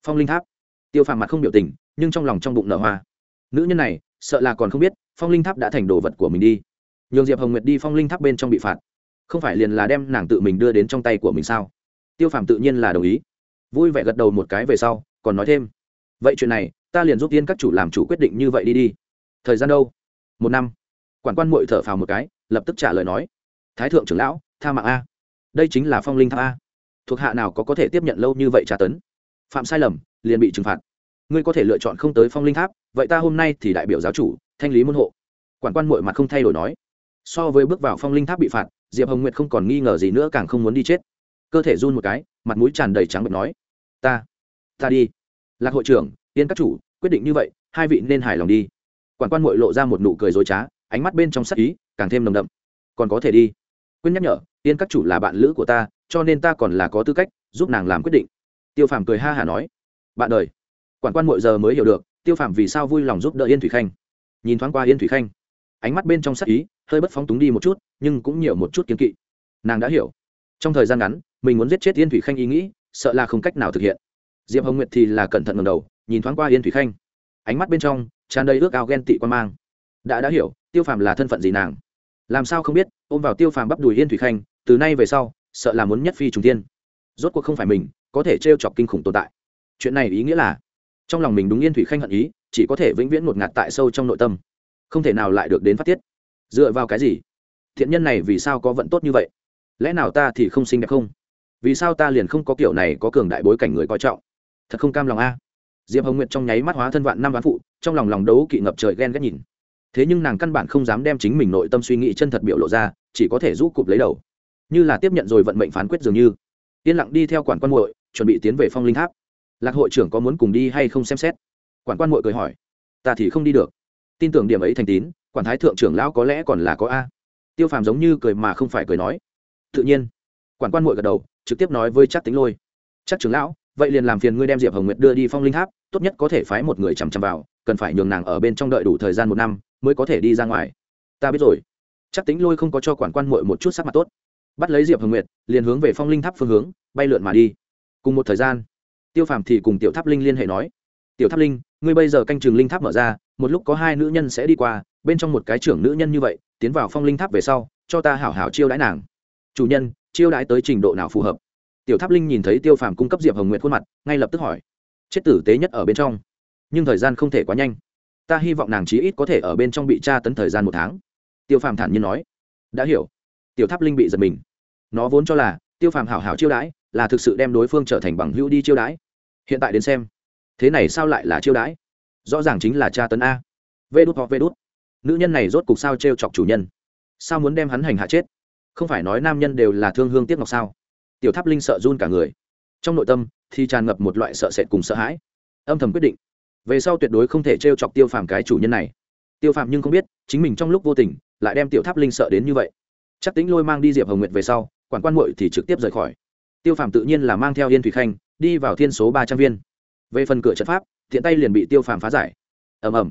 Phong linh tháp. Tiêu phàm mặt không biểu tình, nhưng trong lòng trong bụng nở hoa. Nữ nhân này, sợ là còn không biết, phong linh tháp đã thành đồ vật của mình đi. Nhường diệp hồng nguyệt đi phong linh tháp bên trong bị phạt không phải liền là đem nàng tự mình đưa đến trong tay của mình sao? Tiêu phàm tự nhiên là đồng ý. Vui vẻ gật đầu một cái về sau, còn nói thêm. Vậy chuyện này, ta liền giúp tiên các chủ làm chủ quyết định như vậy đi đi. Thời gian đâu? Một năm. Quản quan mội thở phào một cái, lập tức trả lời nói. Thái thượng trưởng lão, tha mạng a. Đây chính là phong linh tháp a. Thuộc hạ nào có có thể tiếp nhận lâu như vậy trả tấn? Phạm sai lầm, liền bị trừng phạt. Ngươi có thể lựa chọn không tới phong linh tháp, vậy ta hôm nay thì đại biểu giáo chủ, thanh lý môn hộ. Quản quan mội mặt không thay đổi nói. So với bước vào phong linh tháp bị phạt diệp hồng nguyệt không còn nghi ngờ gì nữa, càng không muốn đi chết. Cơ thể run một cái, mặt mũi tràn đầy trắng bệch nói, ta ta đi. Lạc hội trưởng, tiên các chủ, quyết định như vậy, hai vị nên hài lòng đi. Quản quan mội lộ ra một nụ cười dối trá, ánh mắt bên trong sắc ý càng thêm nồng đậm. Còn có thể đi. Quyết nhắc nhở, tiên các chủ là bạn lữ của ta, cho nên ta còn là có tư cách giúp nàng làm quyết định. Tiêu phàm cười ha hả nói, bạn đời. Quản quan mội giờ mới hiểu được, tiêu phàm vì sao vui lòng giúp đỡ yên thủy khanh. Nhìn thoáng qua yên thủy khanh, ánh mắt bên trong sắc ý hơi bất phóng túng đi một chút nhưng cũng nhiều một chút kiến kỵ. Nàng đã hiểu. Trong thời gian ngắn, mình muốn giết chết yên thủy khanh ý nghĩ, sợ là không cách nào thực hiện. Diệp hồng nguyệt thì là cẩn thận ngầm đầu, nhìn thoáng qua yên thủy khanh. Ánh mắt bên trong tràn đầy ước ao ghen tị quan mang. Đã đã hiểu, tiêu phàm là thân phận gì nàng? Làm sao không biết, ôm vào tiêu phàm bắp đùi yên thủy khanh, từ nay về sau, sợ là muốn nhất phi trùng tiên rốt cuộc không phải mình, có thể t r e o chọc kinh khủng tồn tại. Chuyện này ý nghĩa là, trong lòng mình đúng yên thủy khanh hận ý, chỉ có thể vĩnh viễn một ngạt tại sâu trong nội tâm. Không thể nào lại được đến phát tiết. Dựa vào cái gì? Thiện nhân này vì sao có vận tốt như vậy? Lẽ nào ta thì không xinh đẹp không? Vì sao ta liền không có kiểu này có cường đại bối cảnh người coi trọng? Thật không cam lòng a. Diệp hồng nguyệt trong nháy mắt hóa thân vạn năm ván phụ, trong lòng lòng đấu kỵ ngập trời ghen ghét nhìn. Thế nhưng nàng căn bản không dám đem chính mình nội tâm suy nghĩ chân thật biểu lộ ra, chỉ có thể rũ cụp lấy đầu. Như là tiếp nhận rồi vận mệnh phán quyết dường như. Yên lặng đi theo quản quan muội, chuẩn bị tiến về phong linh tháp. Lạc hội trưởng có muốn cùng đi hay không xem xét? Quản quan muội cười hỏi. Ta thì không đi được. Tin tưởng điểm ấy thành tín, quản thái thượng trưởng lão có lẽ còn là có a tiêu phàm giống như cười mà không phải cười nói. Tự nhiên, quản quan muội gật đầu, trực tiếp nói với chắc tính lôi. Chắc trưởng lão, vậy liền làm phiền ngươi đem diệp hồng nguyệt đưa đi phong linh tháp, tốt nhất có thể phái một người chằm chằm vào, cần phải nhường nàng ở bên trong đợi đủ thời gian một năm mới có thể đi ra ngoài. Ta biết rồi. Chắc tính lôi không có cho quản quan muội một chút sắc mặt tốt. Bắt lấy diệp hồng nguyệt, liền hướng về phong linh tháp phương hướng, bay lượn mà đi. Cùng một thời gian, tiêu phàm thì cùng tiểu tháp linh liên hệ nói. Tiểu tháp linh, ngươi bây giờ canh chừng linh tháp mở ra, một lúc có hai nữ nhân sẽ đi qua, bên trong một cái trưởng nữ nhân như vậy tiến vào phong linh tháp về sau, cho ta hảo hảo chiêu đãi nàng. Chủ nhân, chiêu đãi tới trình độ nào phù hợp? Tiểu tháp linh nhìn thấy tiêu phàm cung cấp diệp hồng nguyệt khuôn mặt, ngay lập tức hỏi. Chết tử tế nhất ở bên trong. Nhưng thời gian không thể quá nhanh. Ta hy vọng nàng chí ít có thể ở bên trong bị tra tấn thời gian một tháng. Tiêu phàm thản nhiên nói. Đã hiểu. Tiểu tháp linh bị giật mình. Nó vốn cho là, tiêu phàm hảo hảo chiêu đãi, là thực sự đem đối phương trở thành bằng hữu đi chiêu đãi. Hiện tại đến xem, thế này sao lại là chiêu đãi? Rõ ràng chính là tra tấn a. Vê đút hoặc vê đút nữ nhân này rốt cục sao t r e o chọc chủ nhân? Sao muốn đem hắn hành hạ chết? Không phải nói nam nhân đều là thương hương tiếc ngọc sao? Tiểu tháp linh sợ run cả người. Trong nội tâm thì tràn ngập một loại sợ sệt cùng sợ hãi. Âm thầm quyết định, về sau tuyệt đối không thể t r e o chọc tiêu phàm cái chủ nhân này. Tiêu phàm nhưng không biết, chính mình trong lúc vô tình lại đem tiểu tháp linh sợ đến như vậy. Chắc tính lôi mang đi diệp hồng nguyệt về sau, quản quan mội thì trực tiếp rời khỏi. Tiêu phàm tự nhiên là mang theo yên thủy khanh đi vào thiên số ba trăm viên. Về phần cửa trận pháp thiện tay liền bị tiêu phàm phá giải. Ầm ầm.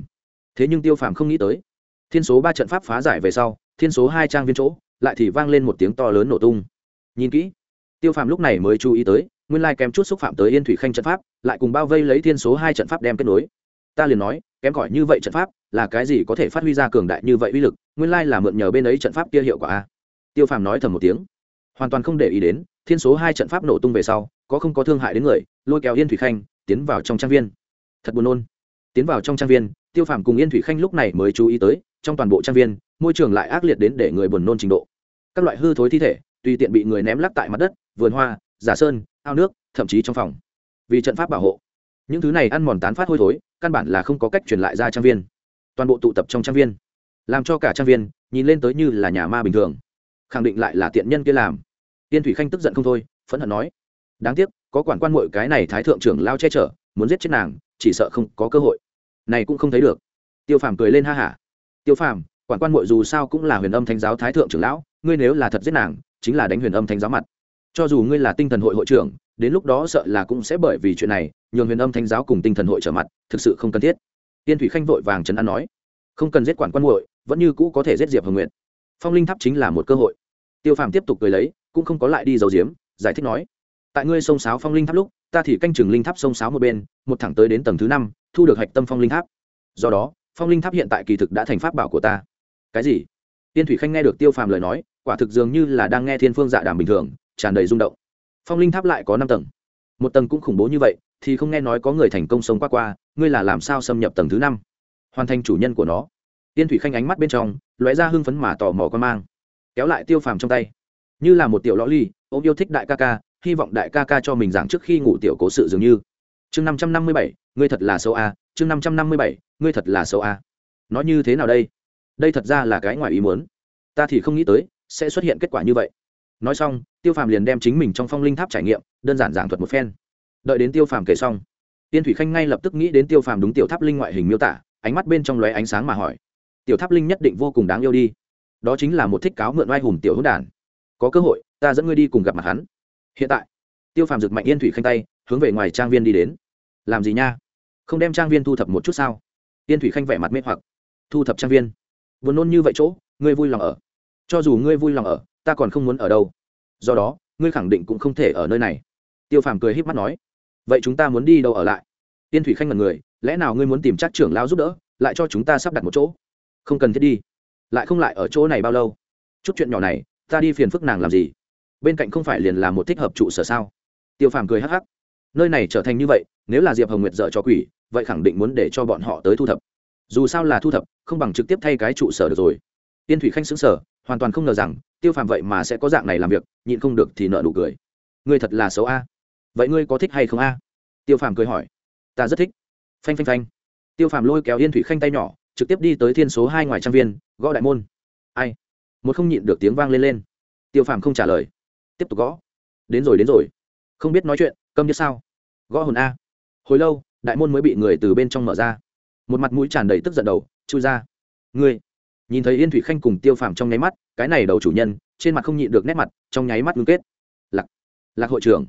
Thế nhưng tiêu phàm không nghĩ tới thiên số ba trận pháp phá giải về sau, thiên số hai trang viên chỗ, lại thì vang lên một tiếng to lớn nổ tung. Nhìn kỹ, tiêu phàm lúc này mới chú ý tới, nguyên lai kém chút xúc phạm tới yên thủy khanh trận pháp, lại cùng bao vây lấy thiên số hai trận pháp đem kết nối. Ta liền nói, kém cỏi như vậy trận pháp, là cái gì có thể phát huy ra cường đại như vậy uy lực, nguyên lai là mượn nhờ bên ấy trận pháp kia hiệu quả a. Tiêu phàm nói thầm một tiếng. Hoàn toàn không để ý đến, thiên số hai trận pháp nổ tung về sau, có không có thương hại đến người, lôi kéo yên thủy khanh, tiến vào trong trang viên. Thật buồn nôn. Tiến vào trong trang viên, tiêu phàm cùng yên thủy khanh lúc này mới chú ý tới trong toàn bộ trang viên, môi trường lại ác liệt đến để người buồn nôn trình độ. Các loại hư thối thi thể, tùy tiện bị người ném lắc tại mặt đất, vườn hoa, giả sơn, ao nước, thậm chí trong phòng. Vì trận pháp bảo hộ, những thứ này ăn mòn tán phát hôi thối, căn bản là không có cách truyền lại ra trang viên. Toàn bộ tụ tập trong trang viên, làm cho cả trang viên nhìn lên tới như là nhà ma bình thường. Khẳng định lại là tiện nhân kia làm. Tiên thủy khanh tức giận không thôi, phẫn hận nói, đáng tiếc, có quản quan mội cái này thái thượng trưởng lao che chở, muốn giết chết nàng, chỉ sợ không có cơ hội. Này cũng không thấy được. Tiêu phàm cười lên ha hả tiêu phàm, quản quan mội dù sao cũng là huyền âm thánh giáo thái thượng trưởng lão, ngươi nếu là thật giết nàng, chính là đánh huyền âm thánh giáo mặt. Cho dù ngươi là tinh thần hội hội trưởng, đến lúc đó sợ là cũng sẽ bởi vì chuyện này, nhường huyền âm thánh giáo cùng tinh thần hội trở mặt, thực sự không cần thiết. Tiên thủy khanh vội vàng trấn an nói, không cần giết quản quan muội, vẫn như cũ có thể giết diệp hồng nguyện phong linh tháp chính là một cơ hội. Tiêu phàm tiếp tục cười lấy, cũng không có lại đi dầu diếm giải thích nói, tại ngươi sông sáo phong linh tháp lúc, ta thì canh chừng linh tháp sông sáo một bên, một thẳng tới đến tầng thứ năm, thu được hạch tâm phong linh tháp. Do đó phong linh tháp hiện tại kỳ thực đã thành pháp bảo của ta. Cái gì? Tiên thủy khanh nghe được tiêu phàm lời nói, quả thực dường như là đang nghe thiên phương dạ đàm bình thường, tràn đầy rung động. Phong linh tháp lại có năm tầng. Một tầng cũng khủng bố như vậy, thì không nghe nói có người thành công sống qua qua, ngươi là làm sao xâm nhập tầng thứ năm? Hoàn thành chủ nhân của nó. Tiên thủy khanh ánh mắt bên trong, lóe ra hưng phấn mà tò mò con mang. Kéo lại tiêu phàm trong tay. Như là một tiểu lõ ly ô yêu thích đại ca ca, hy vọng đại ca ca cho mình giảng trước khi ngủ tiểu cố sự dường như. Chương năm trăm năm mươi bảy, ngươi thật là xấu a chương năm trăm năm mươi bảy, ngươi thật là xấu a nói như thế nào đây? Đây thật ra là cái ngoài ý muốn. Ta thì không nghĩ tới, sẽ xuất hiện kết quả như vậy. Nói xong, tiêu phàm liền đem chính mình trong phong linh tháp trải nghiệm, đơn giản giảng thuật một phen. Đợi đến tiêu phàm kể xong, tiên thủy khanh ngay lập tức nghĩ đến tiêu phàm đúng tiểu tháp linh ngoại hình miêu tả, ánh mắt bên trong lóe ánh sáng mà hỏi. Tiểu tháp linh nhất định vô cùng đáng yêu đi. Đó chính là một thích cáo mượn oai hùng tiểu hữu đản. Có cơ hội, ta dẫn ngươi đi cùng gặp mặt hắn. Hiện tại, tiêu phàm giật mạnh yên thủy khanh tay, hướng về ngoài trang viên đi đến. Làm gì nha? Không đem trang viên thu thập một chút sao? Tiên thủy khanh vẻ mặt mê hoặc. Thu thập trang viên? Buồn nôn như vậy chỗ, ngươi vui lòng ở. Cho dù ngươi vui lòng ở, ta còn không muốn ở đâu. Do đó, ngươi khẳng định cũng không thể ở nơi này. Tiêu phàm cười h í p mắt nói. Vậy chúng ta muốn đi đâu ở lại? Tiên thủy khanh là người, lẽ nào ngươi muốn tìm chắc trưởng lao giúp đỡ, lại cho chúng ta sắp đặt một chỗ? Không cần thiết đi. Lại không lại ở chỗ này bao lâu? Chút chuyện nhỏ này, ta đi phiền phức nàng làm gì? Bên cạnh không phải liền là một thích hợp trụ sở sao? Tiêu phàm cười hắc hắc. Nơi này trở thành như vậy, nếu là diệp hồng nguyệt dở cho quỷ vậy khẳng định muốn để cho bọn họ tới thu thập. Dù sao là thu thập, không bằng trực tiếp thay cái trụ sở được rồi. Tiên thủy khanh xứng sở hoàn toàn không ngờ rằng, tiêu phàm vậy mà sẽ có dạng này làm việc, nhịn không được thì nợ nụ cười. Ngươi thật là xấu a. Vậy ngươi có thích hay không a? Tiêu phàm cười hỏi. Ta rất thích. Phanh phanh phanh. Tiêu phàm lôi kéo yên thủy khanh tay nhỏ, trực tiếp đi tới thiên số hai ngoài trang viên, gõ đại môn. Ai? Một không nhịn được tiếng vang lên lên. Tiêu phàm không trả lời. Tiếp tục gõ. Đến rồi đến rồi. Không biết nói chuyện, câm như sao? Gõ hồn a. Hồi lâu đại môn mới bị người từ bên trong mở ra. Một mặt mũi tràn đầy tức giận đầu, chui ra. Ngươi! Nhìn thấy yên thủy khanh cùng tiêu phàm trong nháy mắt, cái này đầu chủ nhân, trên mặt không nhịn được nét mặt, trong nháy mắt ngưng kết. Lạc lạc hội trưởng,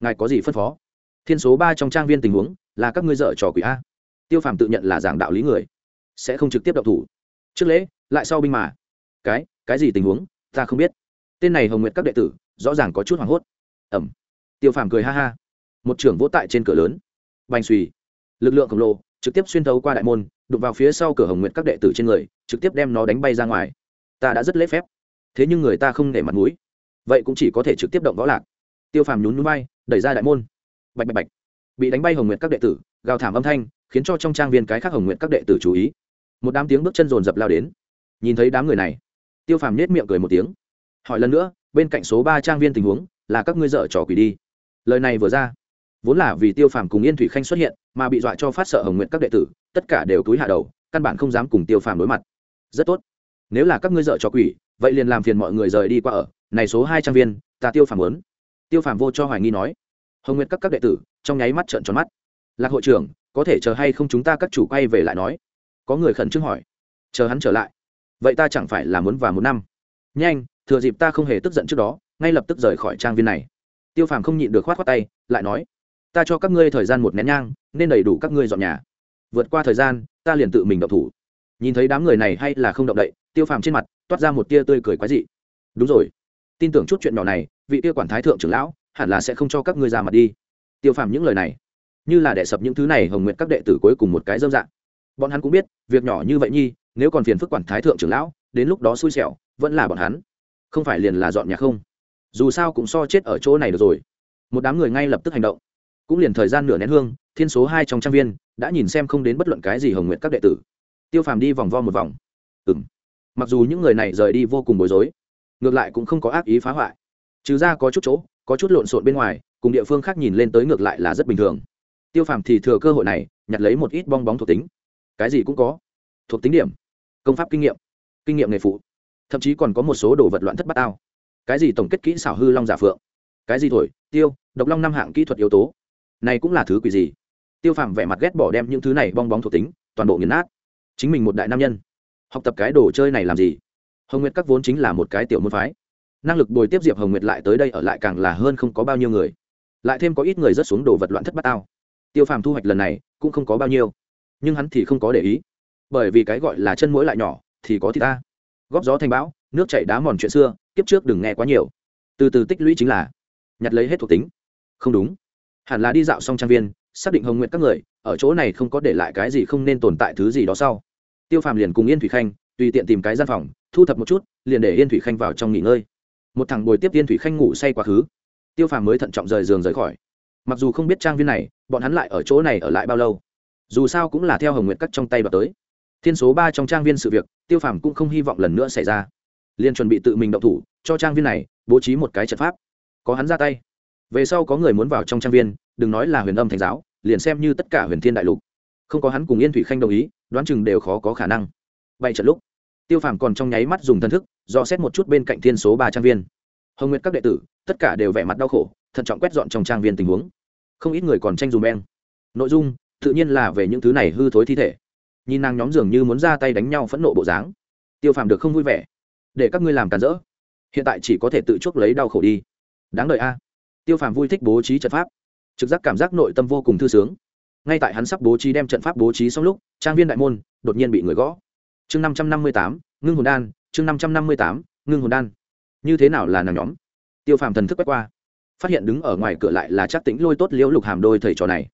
ngài có gì phân phó? Thiên số ba trong trang viên tình huống, là các ngươi dợ trò quỷ a. Tiêu phàm tự nhận là giảng đạo lý người, sẽ không trực tiếp đậu thủ. Trước lễ, lại sau binh mà. Cái cái gì tình huống, ta không biết. Tên này hồng nguyệt các đệ tử, rõ ràng có chút hoảng hốt. Ẩm. Tiêu phàm cười ha ha. Một trưởng vỗ tại trên cửa lớn. Bành suy lực lượng khổng lồ trực tiếp xuyên thấu qua đại môn, đụng vào phía sau cửa hồng nguyện các đệ tử trên người, trực tiếp đem nó đánh bay ra ngoài. Ta đã rất lễ phép. Thế nhưng người ta không để mặt mũi. Vậy cũng chỉ có thể trực tiếp động võ lạc. Tiêu phàm nhún núi bay đẩy ra đại môn. Bạch bạch bạch. Bị đánh bay hồng nguyện các đệ tử, gào thảm âm thanh, khiến cho trong trang viên cái khác hồng nguyện các đệ tử chú ý. Một đám tiếng bước chân rồn rập lao đến. Nhìn thấy đám người này, tiêu phàm nết miệng cười một tiếng. Hỏi lần nữa, bên cạnh số ba trang viên tình huống, là các ngươi dở trò quỷ đi. Lời này vừa ra vốn là vì tiêu phàm cùng yên thủy khanh xuất hiện, mà bị dọa cho phát sợ hồng nguyện các đệ tử, tất cả đều túi hạ đầu, căn bản không dám cùng tiêu phàm đối mặt. Rất tốt. Nếu là các ngươi dợ cho quỷ, vậy liền làm phiền mọi người rời đi qua ở. Này số hai trăm viên, ta tiêu phàm lớn tiêu phàm vô cho hoài nghi nói. Hồng nguyện các các đệ tử, trong nháy mắt trợn tròn mắt. Lạc hội trưởng, có thể chờ hay không chúng ta các chủ quay về lại nói. Có người khẩn trương hỏi. Chờ hắn trở lại. Vậy ta chẳng phải là muốn và một năm. Nhanh, thừa dịp ta không hề tức giận trước đó, ngay lập tức rời khỏi trang viên này. Tiêu phàm không nhịn được khoát khoát tay, lại nói ta cho các ngươi thời gian một nén nhang, nên đầy đủ các ngươi dọn nhà. Vượt qua thời gian, ta liền tự mình động thủ. Nhìn thấy đám người này hay là không động đậy, tiêu phàm trên mặt toát ra một tia tươi cười quái dị. Đúng rồi, tin tưởng chút chuyện nhỏ này, vị tiêu quản thái thượng trưởng lão hẳn là sẽ không cho các ngươi ra mặt đi. Tiêu phàm những lời này, như là đệ sập những thứ này hồng nguyện các đệ tử cuối cùng một cái dâm dạng. Bọn hắn cũng biết, việc nhỏ như vậy nhi, nếu còn phiền phức quản thái thượng trưởng lão, đến lúc đó xui xẻo, vẫn là bọn hắn. Không phải liền là dọn nhà không? Dù sao cũng so chết ở chỗ này được rồi. Một đám người ngay lập tức hành động cũng liền thời gian nửa nén hương, thiên số hai trong trang viên đã nhìn xem không đến bất luận cái gì hồng nguyện các đệ tử. Tiêu phàm đi vòng vo một vòng. Ừ m mặc dù những người này rời đi vô cùng bối rối, ngược lại cũng không có ác ý phá hoại. Trừ ra có chút chỗ, có chút lộn xộn bên ngoài, cùng địa phương khác nhìn lên tới ngược lại là rất bình thường. Tiêu phàm thì thừa cơ hội này, nhặt lấy một ít bong bóng thuộc tính. Cái gì cũng có. Thuộc tính điểm, công pháp kinh nghiệm kinh nghiệm nghề phụ. Thậm chí còn có một số đồ vật loạn thất bát ao. Cái gì tổng kết kỹ xảo hư long giả phượng? Cái gì thổi, tiêu, độc long năm hạng kỹ thuật yếu tố này cũng là thứ quỷ gì? Tiêu phàm vẻ mặt ghét bỏ đem những thứ này bong bóng thuộc tính, toàn bộ nghiền nát. Chính mình một đại nam nhân. Học tập cái đồ chơi này làm gì? Hồng nguyệt các vốn chính là một cái tiểu môn phái. Năng lực bồi tiếp diệp hồng nguyệt lại tới đây ở lại càng là hơn không có bao nhiêu người. Lại thêm có ít người rất xuống đồ vật loạn thất bát ao tiêu phàm thu hoạch lần này cũng không có bao nhiêu. Nhưng hắn thì không có để ý. Bởi vì cái gọi là chân mũi lại nhỏ, thì có thì ta. Góp gió thành bão, nước chảy đá mòn chuyện xưa, kiếp trước đừng nghe quá nhiều. Từ từ tích lũy chính là nhặt lấy hết thuộc tính. Không đúng hẳn là đi dạo xong trang viên, xác định hồng nguyện các người, ở chỗ này không có để lại cái gì không nên tồn tại thứ gì đó sau. Tiêu phàm liền cùng yên thủy khanh, tùy tiện tìm cái gian phòng, thu thập một chút, liền để yên thủy khanh vào trong nghỉ ngơi. Một thằng bồi tiếp yên thủy khanh ngủ say quá khứ. Tiêu phàm mới thận trọng rời giường rời khỏi. Mặc dù không biết trang viên này, bọn hắn lại ở chỗ này ở lại bao lâu. Dù sao cũng là theo hồng nguyện cắt trong tay và tới. Thiên số ba trong trang viên sự việc, tiêu phàm cũng không hy vọng lần nữa xảy ra. Liền chuẩn bị tự mình động thủ, cho trang viên này bố trí một cái trận pháp. Có hắn ra tay về sau có người muốn vào trong trang viên, đừng nói là huyền âm thành giáo, liền xem như tất cả huyền thiên đại lục. Không có hắn cùng yên thủy khanh đồng ý, đoán chừng đều khó có khả năng. Vậy trận lúc, tiêu phàm còn trong nháy mắt dùng thân thức do xét một chút bên cạnh thiên số ba trang viên. Hồng nguyệt các đệ tử, tất cả đều vẻ mặt đau khổ, thận trọng quét dọn trong trang viên tình huống. Không ít người còn tranh dùm beng. Nội dung, tự nhiên là về những thứ này hư thối thi thể. Nhìn nàng nhóm dường như muốn ra tay đánh nhau phẫn nộ bộ dáng, tiêu phàm được không vui vẻ. Để các ngươi làm cản rỡ. Hiện tại chỉ có thể tự chuốc lấy đau khổ đi. Đáng đợi a tiêu phàm vui thích bố trí trận pháp. Trực giác cảm giác nội tâm vô cùng thư sướng. Ngay tại hắn sắp bố trí đem trận pháp bố trí xong lúc, trang viên đại môn đột nhiên bị người gõ. Chương năm trăm năm mươi tám, ngưng hồn đan, chương năm trăm năm mươi tám, ngưng hồn đan. Như thế nào là nàng nhóm? Tiêu phàm thần thức quét qua. Phát hiện đứng ở ngoài cửa lại là chắc tính lôi tốt liễu lục hàm đôi thầy trò này.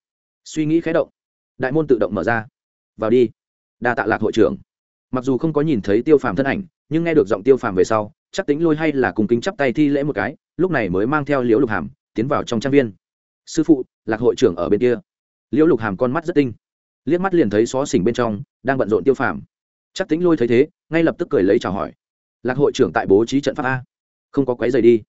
Suy nghĩ khé động, đại môn tự động mở ra. Vào đi, đa tạ lạc hội trưởng. Mặc dù không có nhìn thấy tiêu phàm thân ảnh, nhưng nghe được giọng tiêu phàm về sau chắc tính lôi hay là cùng kính chắp tay thi lễ một cái, lúc này mới mang theo liễu lục hàm tiến vào trong trang viên. Sư phụ, lạc hội trưởng ở bên kia. Liễu lục hàm con mắt rất tinh. Liếc mắt liền thấy xó xỉnh bên trong đang bận rộn tiêu phàm. Chắc tính lôi thấy thế, ngay lập tức cười lấy chào hỏi. Lạc hội trưởng tại bố trí trận pháp a. Không có quấy dày đi.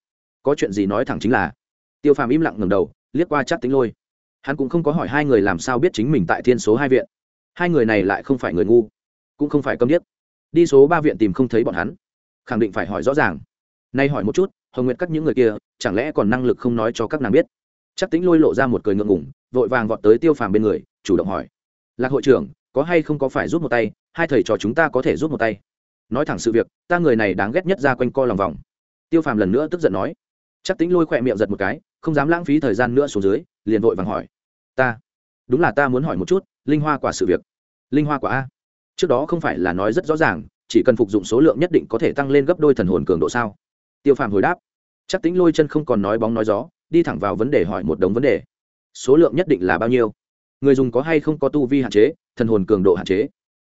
Có chuyện gì nói thẳng chính là. Tiêu phàm im lặng ngầm đầu, liếc qua chắc tính lôi. Hắn cũng không có hỏi hai người làm sao biết chính mình tại thiên số hai viện. Hai người này lại không phải người ngu, cũng không phải câm điếc. Đi số ba viện tìm không thấy bọn hắn. Khẳng định phải hỏi rõ ràng. Nay hỏi một chút hồng nguyệt cắt những người kia, chẳng lẽ còn năng lực không nói cho các nàng biết? Chắc tính lôi lộ ra một cười ngượng ngủng vội vàng vọt tới tiêu phàm bên người, chủ động hỏi. Lạc hội trưởng, có hay không có phải rút một tay? Hai thầy trò chúng ta có thể rút một tay. Nói thẳng sự việc, ta người này đáng ghét nhất ra quanh co lòng vòng. Tiêu phàm lần nữa tức giận nói. Chắc tính lôi khỏe miệng giật một cái, không dám lãng phí thời gian nữa xuống dưới, liền vội vàng hỏi. Ta, đúng là ta muốn hỏi một chút, linh hoa quả sự việc. Linh hoa quả a. Trước đó không phải là nói rất rõ ràng, chỉ cần phục dụng số lượng nhất định có thể tăng lên gấp đôi thần hồn cường độ sao? Tiêu phàm hồi đáp chắc tính lôi chân không còn nói bóng nói gió, đi thẳng vào vấn đề hỏi một đống vấn đề. Số lượng nhất định là bao nhiêu? Người dùng có hay không có tu vi hạn chế, thần hồn cường độ hạn chế?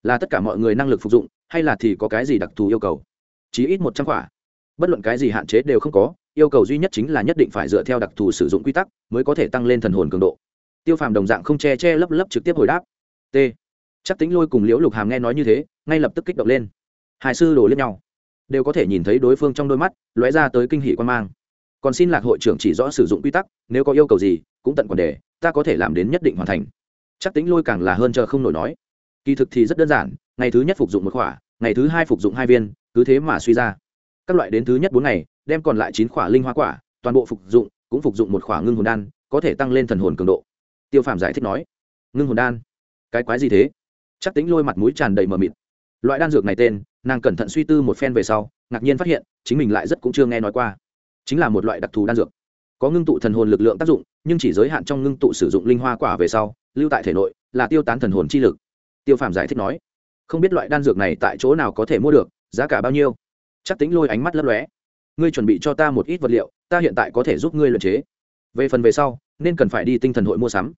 Là tất cả mọi người năng lực phục dụng, hay là thì có cái gì đặc thù yêu cầu? Chí ít một trăm quả. Bất luận cái gì hạn chế đều không có, yêu cầu duy nhất chính là nhất định phải dựa theo đặc thù sử dụng quy tắc mới có thể tăng lên thần hồn cường độ. Tiêu phàm đồng dạng không che che lấp lấp trực tiếp hồi đáp. T. Chắc tính lôi cùng liễu lục hàm nghe nói như thế, ngay lập tức kích động lên. Hai sư đổ lên nhau đều có thể nhìn thấy đối phương trong đôi mắt, lóe ra tới kinh hỷ quan mang. Còn xin lạc hội trưởng chỉ rõ sử dụng quy tắc, nếu có yêu cầu gì, cũng tận quản đề, ta có thể làm đến nhất định hoàn thành. Chắc tính lôi càng là hơn chờ không nổi nói. Kỳ thực thì rất đơn giản, ngày thứ nhất phục dụng một khỏa, ngày thứ hai phục dụng hai viên, cứ thế mà suy ra. Các loại đến thứ nhất bốn ngày, đem còn lại chín khỏa linh hoa quả, toàn bộ phục dụng, cũng phục dụng một khỏa ngưng hồn đan, có thể tăng lên thần hồn cường độ. Tiêu phàm giải thích nói. Ngưng hồn đan? Cái quái gì thế? Chắc tính lôi mặt mũi tràn đầy mờ mịt loại đan dược này tên, nàng cẩn thận suy tư một phen về sau, ngạc nhiên phát hiện, chính mình lại rất cũng chưa nghe nói qua. Chính là một loại đặc thù đan dược. Có ngưng tụ thần hồn lực lượng tác dụng, nhưng chỉ giới hạn trong ngưng tụ sử dụng linh hoa quả về sau, lưu tại thể nội, là tiêu tán thần hồn chi lực. Tiêu phàm giải thích nói, không biết loại đan dược này tại chỗ nào có thể mua được, giá cả bao nhiêu? Chắc tính lôi ánh mắt lấp lóe. Ngươi chuẩn bị cho ta một ít vật liệu, ta hiện tại có thể giúp ngươi luyện chế. Về phần về sau, nên cần phải đi tinh thần hội mua sắm.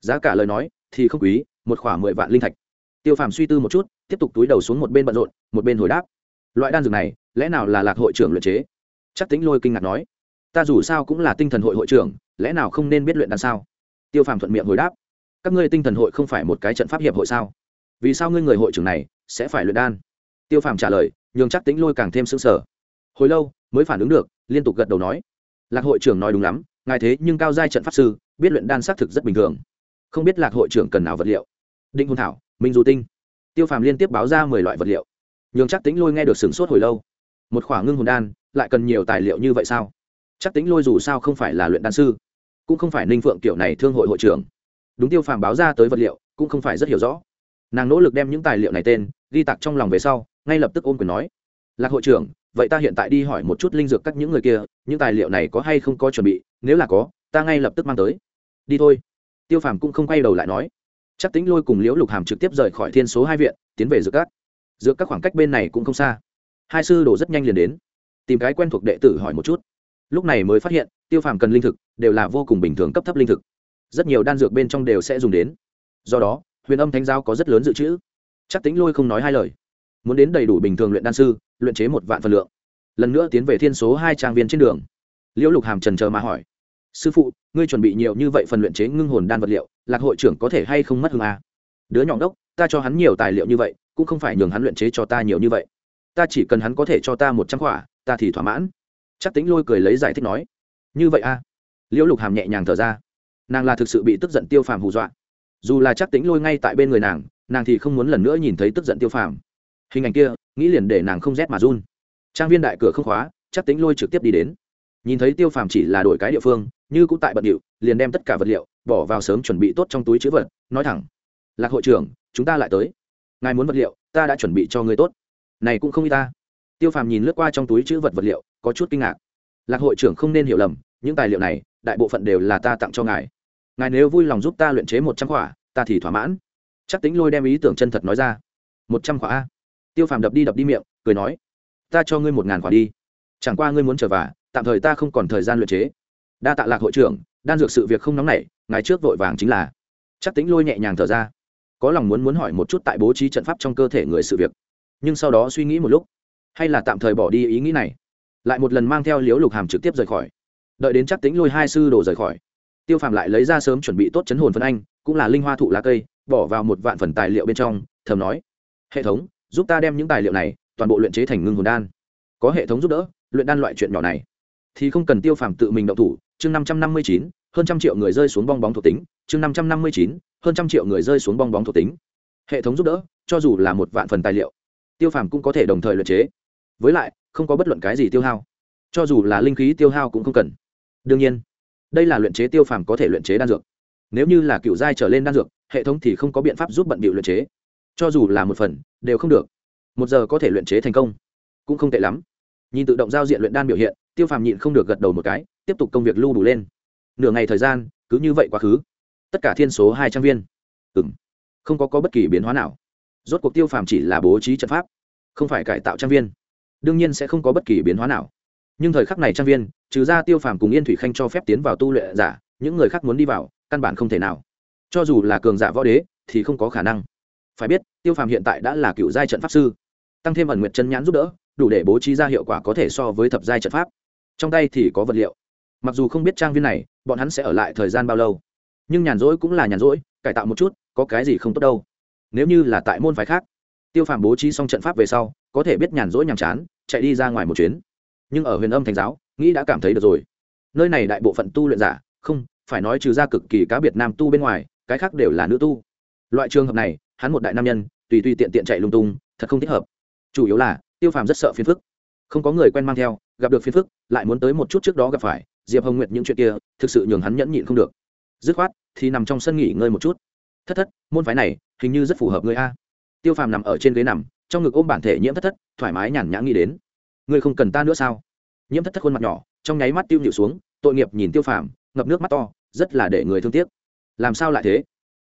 Giá cả lời nói, thì không quý, một khoảng mười vạn linh thạch tiêu phàm suy tư một chút, tiếp tục túi đầu xuống một bên bận rộn, một bên hồi đáp. Loại đan dược này, lẽ nào là lạc hội trưởng luyện chế? Chắc tính lôi kinh ngạc nói. Ta dù sao cũng là tinh thần hội hội trưởng, lẽ nào không nên biết luyện đan sao? Tiêu phàm thuận miệng hồi đáp. Các ngươi tinh thần hội không phải một cái trận pháp hiệp hội sao? Vì sao ngươi người hội trưởng này sẽ phải luyện đan? Tiêu phàm trả lời, nhường chắc tính lôi càng thêm sững sờ. Hồi lâu, mới phản ứng được, liên tục gật đầu nói. Lạc hội trưởng nói đúng lắm, ngài thế nhưng cao giai trận pháp sư, biết luyện đan xác thực rất bình thường. Không biết lạc hội trưởng cần nào vật liệu? Định hôn thảo minh du tinh tiêu phàm liên tiếp báo ra mười loại vật liệu nhường chắc tính lôi nghe được sửng sốt hồi lâu một khoảng ngưng hồn đan lại cần nhiều tài liệu như vậy sao chắc tính lôi dù sao không phải là luyện đan sư cũng không phải ninh phượng kiểu này thương hội hội trưởng đúng tiêu phàm báo ra tới vật liệu cũng không phải rất hiểu rõ nàng nỗ lực đem những tài liệu này tên ghi tặc trong lòng về sau ngay lập tức ôm quyền nói lạc hội trưởng vậy ta hiện tại đi hỏi một chút linh dược các những người kia những tài liệu này có hay không có chuẩn bị nếu là có ta ngay lập tức mang tới đi thôi tiêu phàm cũng không quay đầu lại nói chắc tính lôi cùng liễu lục hàm trực tiếp rời khỏi thiên số hai viện, tiến về giữa các. Giữa các khoảng cách bên này cũng không xa. Hai sư đồ rất nhanh liền đến. Tìm cái quen thuộc đệ tử hỏi một chút. Lúc này mới phát hiện, tiêu phàm cần linh thực, đều là vô cùng bình thường cấp thấp linh thực. Rất nhiều đan dược bên trong đều sẽ dùng đến. Do đó, huyền âm thánh giao có rất lớn dự trữ. Chắc tính lôi không nói hai lời. Muốn đến đầy đủ bình thường luyện đan sư, luyện chế một vạn phần lượng. Lần nữa tiến về thiên số hai trang viên trên đường. Liễu lục hàm trần chờ mà hỏi sư phụ, ngươi chuẩn bị nhiều như vậy phần luyện chế ngưng hồn đan vật liệu, lạc hội trưởng có thể hay không mất hương à? đứa nhỏ đốc ta cho hắn nhiều tài liệu như vậy, cũng không phải nhường hắn luyện chế cho ta nhiều như vậy. Ta chỉ cần hắn có thể cho ta một trăm quả ta thì thỏa mãn. Chắc tính lôi cười lấy giải thích nói. Như vậy a à? liễu lục hàm nhẹ nhàng thở ra. Nàng là thực sự bị tức giận tiêu phàm hù dọa. Dù là chắc tính lôi ngay tại bên người nàng nàng thì không muốn lần nữa nhìn thấy tức giận tiêu phàm. Hình ảnh kia, nghĩ liền để nàng không rét mà run. Trang viên đại cửa không khóa, chắc tính lôi trực tiếp đi đến nhìn thấy tiêu phàm chỉ là đổi cái địa phương, như cũng tại bận điệu, liền đem tất cả vật liệu bỏ vào sớm chuẩn bị tốt trong túi chữ vật, nói thẳng, lạc hội trưởng, chúng ta lại tới. Ngài muốn vật liệu, ta đã chuẩn bị cho người tốt. Này cũng không y ta. Tiêu phàm nhìn lướt qua trong túi chữ vật vật liệu, có chút kinh ngạc. Lạc hội trưởng không nên hiểu lầm, những tài liệu này, đại bộ phận đều là ta tặng cho ngài. Ngài nếu vui lòng giúp ta luyện chế một trăm quả ta thì thỏa mãn. Chắc tính lôi đem ý tưởng chân thật nói ra. Một trăm quả a? Tiêu phàm đập đi đập đi miệng, cười nói, ta cho ngươi một ngàn quả đi. Chẳng qua ngươi muốn trở về tạm thời ta không còn thời gian luyện chế. Đa tạ lạc hội trưởng, đan dược sự việc không nóng nảy ngày trước vội vàng chính là. Chắc tính lôi nhẹ nhàng thở ra. Có lòng muốn muốn hỏi một chút tại bố trí trận pháp trong cơ thể người sự việc. Nhưng sau đó suy nghĩ một lúc, hay là tạm thời bỏ đi ý nghĩ này. Lại một lần mang theo liếu lục hàm trực tiếp rời khỏi. Đợi đến chắc tính lôi hai sư đồ rời khỏi, tiêu phàm lại lấy ra sớm chuẩn bị tốt chấn hồn phân anh, cũng là linh hoa thụ lá cây, bỏ vào một vạn phần tài liệu bên trong, thầm nói, hệ thống, giúp ta đem những tài liệu này toàn bộ luyện chế thành ngưng hồn đan. Có hệ thống giúp đỡ, luyện đan loại chuyện nhỏ này thì không cần tiêu phàm tự mình động thủ, chương năm trăm năm mươi chín, hơn trăm triệu người rơi xuống bong bóng thuộc tính, chương năm trăm năm mươi chín, hơn trăm triệu người rơi xuống bong bóng thuộc tính. Hệ thống giúp đỡ, cho dù là một vạn phần tài liệu, tiêu phàm cũng có thể đồng thời luyện chế. Với lại, không có bất luận cái gì tiêu hao. Cho dù là linh khí tiêu hao cũng không cần. Đương nhiên, đây là luyện chế tiêu phàm có thể luyện chế đan dược. Nếu như là cựu giai trở lên đan dược, hệ thống thì không có biện pháp giúp bận bịu luyện chế. Cho dù là một phần, đều không được. Một giờ có thể luyện chế thành công. Cũng không tệ lắm. Nhìn tự động giao diện luyện đan biểu hiện tiêu phàm nhịn không được gật đầu một cái tiếp tục công việc lưu đủ lên. Nửa ngày thời gian cứ như vậy quá khứ. Tất cả thiên số hai trăm viên. Ừng không có, có bất kỳ biến hóa nào. Rốt cuộc tiêu phàm chỉ là bố trí trận pháp không phải cải tạo trang viên. Đương nhiên sẽ không có bất kỳ biến hóa nào. Nhưng thời khắc này trang viên trừ ra tiêu phàm cùng yên thủy khanh cho phép tiến vào tu luyện giả những người khác muốn đi vào căn bản không thể nào. Cho dù là cường giả võ đế thì không có khả năng. Phải biết tiêu phàm hiện tại đã là cựu giai trận pháp sư. Tăng thêm ẩn nguyệt chân nhãn giúp đỡ đủ để bố trí ra hiệu quả có thể so với thập giai trận pháp trong tay thì có vật liệu. Mặc dù không biết trang viên này, bọn hắn sẽ ở lại thời gian bao lâu. Nhưng nhàn rỗi cũng là nhàn rỗi, cải tạo một chút, có cái gì không tốt đâu. Nếu như là tại môn phái khác, tiêu phàm bố trí xong trận pháp về sau, có thể biết nhàn rỗi nhàm chán, chạy đi ra ngoài một chuyến. Nhưng ở huyền âm thành giáo, nghĩ đã cảm thấy được rồi. Nơi này đại bộ phận tu luyện giả, không, phải nói trừ ra cực kỳ cá biệt nam tu bên ngoài, cái khác đều là nữ tu. Loại trường hợp này, hắn một đại nam nhân, tùy tùy tiện tiện chạy lung tung, thật không thích hợp. Chủ yếu là, tiêu phàm rất sợ phiền phức. Không có người quen mang theo gặp được phiền phức, lại muốn tới một chút trước đó gặp phải, diệp hồng nguyệt những chuyện kia, thực sự nhường hắn nhẫn nhịn không được. Dứt khoát, thì nằm trong sân nghỉ ngơi một chút. Thất thất, môn phái này, hình như rất phù hợp người a. Tiêu phàm nằm ở trên ghế nằm, trong ngực ôm bản thể nhiễm thất thất, thoải mái nhàn nhã nghĩ đến. Ngươi không cần ta nữa sao? Nhiễm thất thất khuôn mặt nhỏ, trong nháy mắt tiêu nhịu xuống, tội nghiệp nhìn tiêu phàm, ngập nước mắt to, rất là để người thương tiếc. Làm sao lại thế?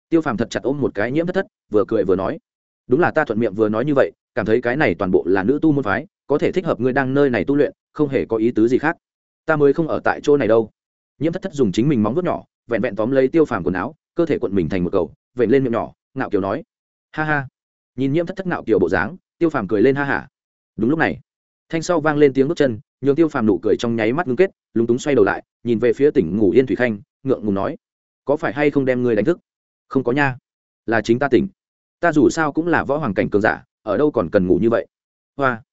Tiêu phàm thật chặt ôm một cái nhiễm thất thất, vừa cười vừa nói. Đúng là ta thuận miệng vừa nói như vậy, cảm thấy cái này toàn bộ là nữ tu môn phái có thể thích hợp ngươi đang nơi này tu luyện, không hề có ý tứ gì khác. Ta mới không ở tại chỗ này đâu. Nhiễm thất thất dùng chính mình móng vuốt nhỏ, vẹn vẹn tóm lấy tiêu phàm quần áo, cơ thể cuộn mình thành một cầu vẹn lên miệng nhỏ, ngạo kiều nói, ha ha. Nhìn nhiễm thất thất ngạo kiều bộ dáng, tiêu phàm cười lên ha hả. Đúng lúc này, thanh sau vang lên tiếng bước chân, nhường tiêu phàm nụ cười trong nháy mắt ngưng kết, lúng túng xoay đầu lại, nhìn về phía tỉnh ngủ yên thủy khanh, ngượng ngùng nói, có phải hay không đem ngươi đánh thức? Không có nha. Là chính ta tỉnh. Ta dù sao cũng là võ hoàng cảnh cường giả, ở đâu còn cần ngủ như vậy? Hoa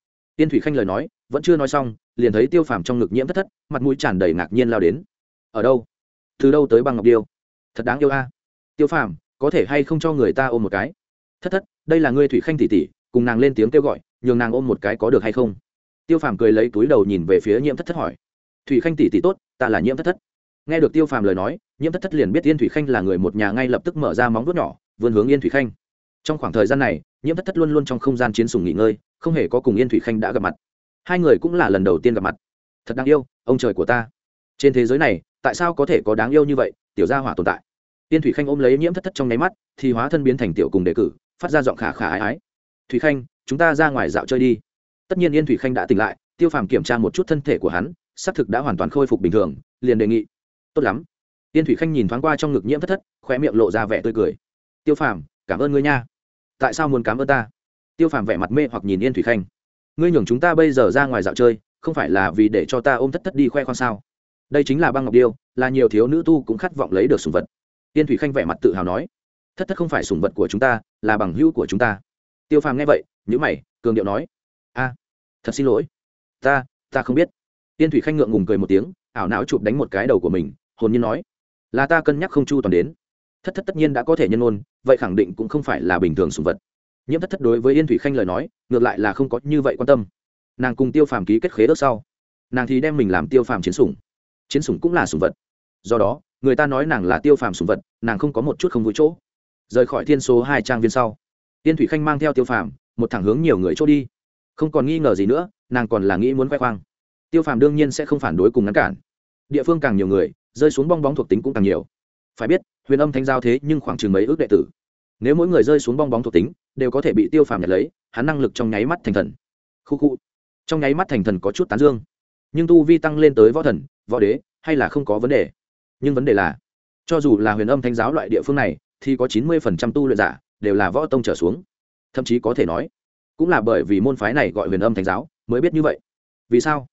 yên thủy khanh lời nói, vẫn chưa nói xong, liền thấy tiêu phàm trong ngực nhiễm thất thất, mặt mũi tràn đầy ngạc nhiên lao đến. Ở đâu? Từ đâu tới băng ngọc điêu? Thật đáng yêu a. Tiêu phàm, có thể hay không cho người ta ôm một cái? Thất thất, đây là ngươi thủy khanh tỉ tỉ cùng nàng lên tiếng kêu gọi, nhường nàng ôm một cái có được hay không? Tiêu phàm cười lấy túi đầu nhìn về phía nhiễm thất thất hỏi. Thủy khanh tỉ tỉ tốt, ta là nhiễm thất thất. Nghe được tiêu phàm lời nói, nhiễm thất thất liền biết yên thủy khanh là người một nhà ngay lập tức mở ra móng vuốt nhỏ, vươn hướng yên thủy khanh. Trong khoảng thời gian này, nhiễm thất thất luôn luôn trong không gian chiến sùng nghỉ ngơi không hề có cùng yên thủy khanh đã gặp mặt. Hai người cũng là lần đầu tiên gặp mặt. Thật đáng yêu, ông trời của ta. Trên thế giới này, tại sao có thể có đáng yêu như vậy, tiểu gia hỏa tồn tại? Yên thủy khanh ôm lấy nhiễm thất thất trong nháy mắt, thì hóa thân biến thành tiểu cùng đề cử, phát ra giọng khả khả ái ái. Thủy khanh, chúng ta ra ngoài dạo chơi đi. Tất nhiên yên thủy khanh đã tỉnh lại, tiêu phàm kiểm tra một chút thân thể của hắn, xác thực đã hoàn toàn khôi phục bình thường, liền đề nghị. Tốt lắm. Yên thủy khanh nhìn thoáng qua trong ngực nhiễm thất thất khoe miệng lộ ra vẻ tươi cười. Tiêu phàm, cảm ơn ngươi nha. Tại sao muốn cảm ơn ta? Tiêu phàm vẻ mặt mê hoặc nhìn yên thủy khanh. Ngươi nhường chúng ta bây giờ ra ngoài dạo chơi, không phải là vì để cho ta ôm thất thất đi khoe khoang sao? Đây chính là băng ngọc điêu, là nhiều thiếu nữ tu cũng khát vọng lấy được sùng vật. Yên thủy khanh vẻ mặt tự hào nói, thất thất không phải sùng vật của chúng ta, là bằng hữu của chúng ta. Tiêu phàm nghe vậy nhữ mày, cường điệu nói, a, thật xin lỗi. Ta ta không biết. Yên thủy khanh ngượng ngùng cười một tiếng, ảo não chụp đánh một cái đầu của mình, hồn nhiên nói, là ta cân nhắc không chu toàn đến. Thất thất tất nhiên đã có thể nhân ôn vậy khẳng định cũng không phải là bình thường sùng vật nhiễm thất thất đối với yên thủy khanh lời nói, ngược lại là không có như vậy quan tâm. Nàng cùng tiêu phàm ký kết khế ước sau, nàng thì đem mình làm tiêu phàm chiến sủng. Chiến sủng cũng là sủng vật. Do đó, người ta nói nàng là tiêu phàm sủng vật, nàng không có một chút không vui chỗ. Rời khỏi thiên số hai trang viên sau tiên thủy khanh mang theo tiêu phàm, một thẳng hướng nhiều người chỗ đi. Không còn nghi ngờ gì nữa, nàng còn là nghĩ muốn khoe khoang. Tiêu phàm đương nhiên sẽ không phản đối cùng ngăn cản. Địa phương càng nhiều người, rơi xuống bong bóng thuộc tính cũng càng nhiều. Phải biết, huyền âm thanh giao thế nhưng khoảng chừng mấy ước đệ tử nếu mỗi người rơi xuống bong bóng thuộc tính, đều có thể bị tiêu phàm nhặt lấy, hắn năng lực trong nháy mắt thành thần. Khu khu. Trong nháy mắt thành thần có chút tán dương. Nhưng tu vi tăng lên tới võ thần, võ đế, hay là không có vấn đề. Nhưng vấn đề là, cho dù là huyền âm thanh giáo loại địa phương này, thì có chín mươi phần trăm tu luyện giả, đều là võ tông trở xuống. Thậm chí có thể nói, cũng là bởi vì môn phái này gọi huyền âm thánh giáo, mới biết như vậy. Vì sao?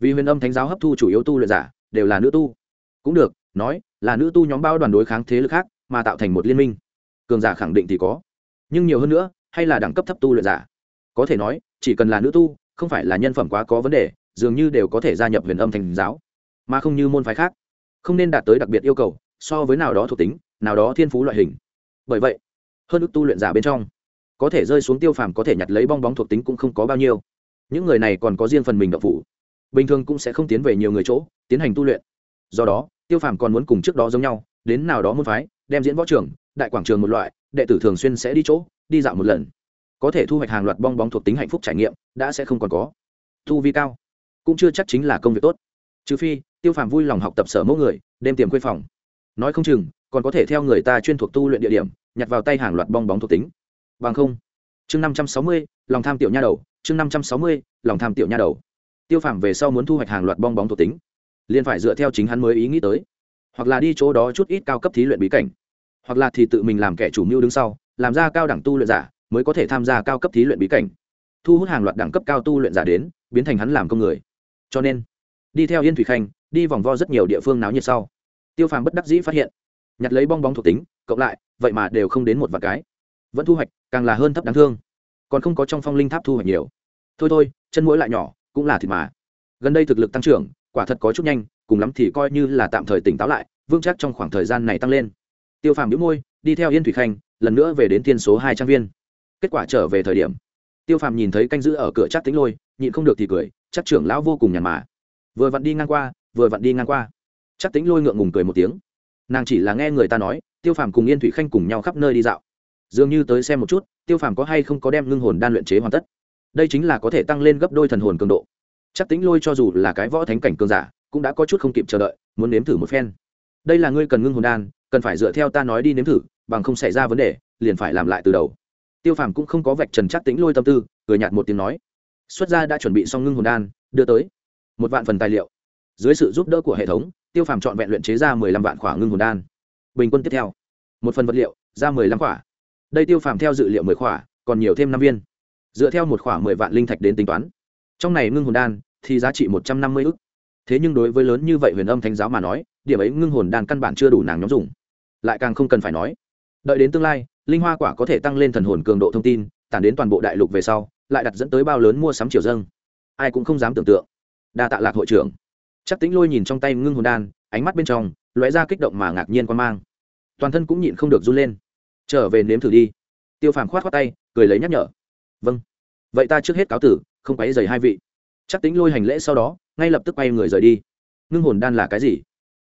Vì huyền âm thánh giáo hấp thu chủ yếu tu luyện giả, đều là nữ tu. Cũng được, nói, là nữ tu nhóm bao đoàn đối kháng thế lực khác, mà tạo thành một liên minh cường giả khẳng định thì có. Nhưng nhiều hơn nữa, hay là đẳng cấp thấp tu luyện giả. Có thể nói, chỉ cần là nữ tu, không phải là nhân phẩm quá có vấn đề, dường như đều có thể gia nhập huyền âm thành giáo. Mà không như môn phái khác. Không nên đạt tới đặc biệt yêu cầu, so với nào đó thuộc tính, nào đó thiên phú loại hình. Bởi vậy, hơn ước tu luyện giả bên trong, có thể rơi xuống tiêu phàm có thể nhặt lấy bong bóng thuộc tính cũng không có bao nhiêu. Những người này còn có riêng phần mình đậu phủ. Bình thường cũng sẽ không tiến về nhiều người chỗ, tiến hành tu luyện. Do đó, tiêu phàm còn muốn cùng trước đó giống nhau, đến nào đó môn phái, đem diễn võ trưởng đại quảng trường một loại, đệ tử thường xuyên sẽ đi chỗ, đi dạo một lần. Có thể thu hoạch hàng loạt bong bóng thuộc tính hạnh phúc trải nghiệm, đã sẽ không còn có. Thu vi cao, cũng chưa chắc chính là công việc tốt. Trừ phi, tiêu phàm vui lòng học tập sở mẫu người đem tiềm quê phòng. Nói không chừng, còn có thể theo người ta chuyên thuộc tu luyện địa điểm, nhặt vào tay hàng loạt bong bóng thuộc tính. Bằng không, chương năm trăm sáu mươi, lòng tham tiểu nha đầu, chương năm trăm sáu mươi, lòng tham tiểu nha đầu. Tiêu phàm về sau muốn thu hoạch hàng loạt bong bóng thuộc tính, liền phải dựa theo chính hắn mới ý nghĩ tới, hoặc là đi chỗ đó chút ít cao cấp thí luyện bí cảnh hoặc là thì tự mình làm kẻ chủ mưu đứng sau, làm ra cao đẳng tu luyện giả, mới có thể tham gia cao cấp thí luyện bí cảnh. Thu hút hàng loạt đẳng cấp cao tu luyện giả đến, biến thành hắn làm công người. Cho nên, đi theo yên thủy khanh, đi vòng vo rất nhiều địa phương náo nhiệt sau. Tiêu phàm bất đắc dĩ phát hiện, nhặt lấy bong bóng thuộc tính, cộng lại, vậy mà đều không đến một vài cái. Vẫn thu hoạch, càng là hơn thấp đáng thương. Còn không có trong phong linh tháp thu hoạch nhiều. Thôi thôi, chân mũi lại nhỏ, cũng là thịt mà. Gần đây thực lực tăng trưởng, quả thật có chút nhanh, cùng lắm thì coi như là tạm thời tỉnh táo lại, vững chắc trong khoảng thời gian này tăng lên tiêu phàm đĩu môi, đi theo yên thủy khanh, lần nữa về đến tiên số hai trang viên. Kết quả trở về thời điểm, tiêu phàm nhìn thấy canh giữ ở cửa chắc tính lôi, nhịn không được thì cười, chắc trưởng lão vô cùng nhàn mạ vừa vặn đi ngang qua, vừa vặn đi ngang qua. Chắc tính lôi ngượng ngùng cười một tiếng. Nàng chỉ là nghe người ta nói, tiêu phàm cùng yên thủy khanh cùng nhau khắp nơi đi dạo. Dường như tới xem một chút, tiêu phàm có hay không có đem ngưng hồn đan luyện chế hoàn tất. Đây chính là có thể tăng lên gấp đôi thần hồn cường độ. Chắc tính lôi cho dù là cái võ thánh cảnh cường giả, cũng đã có chút không kịp chờ đợi, muốn nếm thử một phen. Đây là ngươi cần ngưng hồn đan cần phải dựa theo ta nói đi nếm thử, bằng không xảy ra vấn đề, liền phải làm lại từ đầu. Tiêu phàm cũng không có vạch trần chắc tính lôi tâm tư, cười nhạt một tiếng nói, xuất gia đã chuẩn bị xong ngưng hồn đan, đưa tới một vạn phần tài liệu. Dưới sự giúp đỡ của hệ thống, tiêu phàm chọn vẹn luyện chế ra mười lăm vạn khỏa ngưng hồn đan. Bình quân tiếp theo, một phần vật liệu, ra mười lăm khỏa. Đây tiêu phàm theo dự liệu mười khỏa, còn nhiều thêm năm viên. Dựa theo một khỏa mười vạn linh thạch đến tính toán. Trong này ngưng hồn đan thì giá trị một trăm năm mươi ức. Thế nhưng đối với lớn như vậy huyền âm thánh giáo mà nói, điểm ấy ngưng hồn đan căn bản chưa đủ nàng nhóm dùng lại càng không cần phải nói. Đợi đến tương lai, linh hoa quả có thể tăng lên thần hồn cường độ thông tin, tản đến toàn bộ đại lục về sau, lại đặt dẫn tới bao lớn mua sắm triều dâng. Ai cũng không dám tưởng tượng. Đa tạ lạc hội trưởng. Chắc tính lôi nhìn trong tay ngưng hồn đan, ánh mắt bên trong lóe ra kích động mà ngạc nhiên quan mang. Toàn thân cũng nhịn không được run lên. Trở về nếm thử đi. Tiêu phàm khoát khoát tay, cười lấy nhắc nhở. Vâng. Vậy ta trước hết cáo tử, không quấy dày hai vị. Chắc tính lôi hành lễ sau đó, ngay lập tức quay người rời đi. Ngưng hồn đan là cái gì?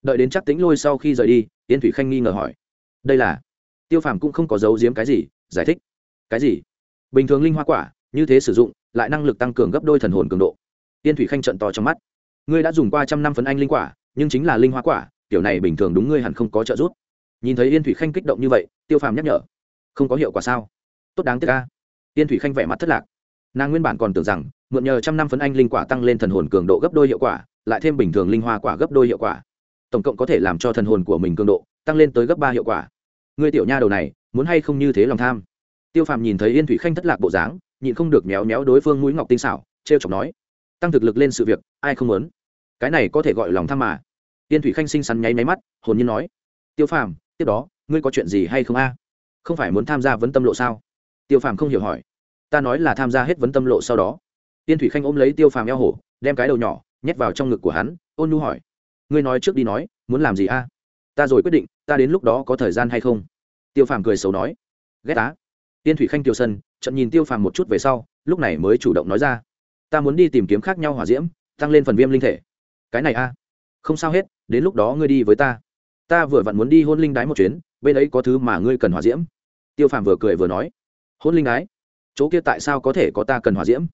Đợi đến chắc tính lôi sau khi rời đi, yên thủy khanh nghi ngờ hỏi. Đây là? Tiêu phàm cũng không có giấu giếm cái gì, giải thích. Cái gì? Bình thường linh hoa quả, như thế sử dụng, lại năng lực tăng cường gấp đôi thần hồn cường độ. Yên thủy khanh trận to trong mắt. Ngươi đã dùng qua trăm năm phấn anh linh quả, nhưng chính là linh hoa quả, kiểu này bình thường đúng ngươi hẳn không có trợ giúp. Nhìn thấy yên thủy khanh kích động như vậy, tiêu phàm nhắc nhở. Không có hiệu quả sao? Tốt đáng tiếc ca yên thủy khanh vẻ mặt thất lạc. Nàng nguyên bản còn tưởng rằng, mượn nhờ trăm năm phấn anh linh quả tăng lên thần hồn cường độ gấp đôi hiệu quả, lại thêm bình thường linh hoa quả gấp đôi hiệu quả tổng cộng có thể làm cho thần hồn của mình cường độ tăng lên tới gấp ba hiệu quả. Người tiểu nha đầu này, muốn hay không như thế lòng tham? Tiêu phàm nhìn thấy yên thủy khanh thất lạc bộ dáng, nhịn không được méo méo đối phương mũi ngọc tinh xảo t r e o chọc nói, tăng thực lực lên sự việc, ai không muốn? Cái này có thể gọi lòng tham mà. Yên thủy khanh xinh xắn nháy máy mắt, hồn nhiên nói, tiêu phàm, tiếp đó, ngươi có chuyện gì hay không a? Không phải muốn tham gia vấn tâm lộ sao? Tiêu phàm không hiểu hỏi, ta nói là tham gia hết vấn tâm lộ sau đó. Tiên thủy khanh ôm lấy tiêu phàm eo hổ, đem cái đầu nhỏ nhét vào trong ngực của hắn, ôn nhu hỏi ngươi nói trước đi nói, muốn làm gì a? Ta rồi quyết định, ta đến lúc đó có thời gian hay không? Tiêu phàm cười xấu nói. Ghét á. Tiên thủy khanh tiêu sân trận nhìn tiêu phàm một chút về sau, lúc này mới chủ động nói ra. Ta muốn đi tìm kiếm khác nhau hỏa diễm, tăng lên phần viêm linh thể. Cái này a. Không sao hết, đến lúc đó ngươi đi với ta. Ta vừa vặn muốn đi hôn linh đái một chuyến, bên ấy có thứ mà ngươi cần hỏa diễm. Tiêu phàm vừa cười vừa nói. Hôn linh đái? Chỗ kia tại sao có thể có ta cần hỏa diễm?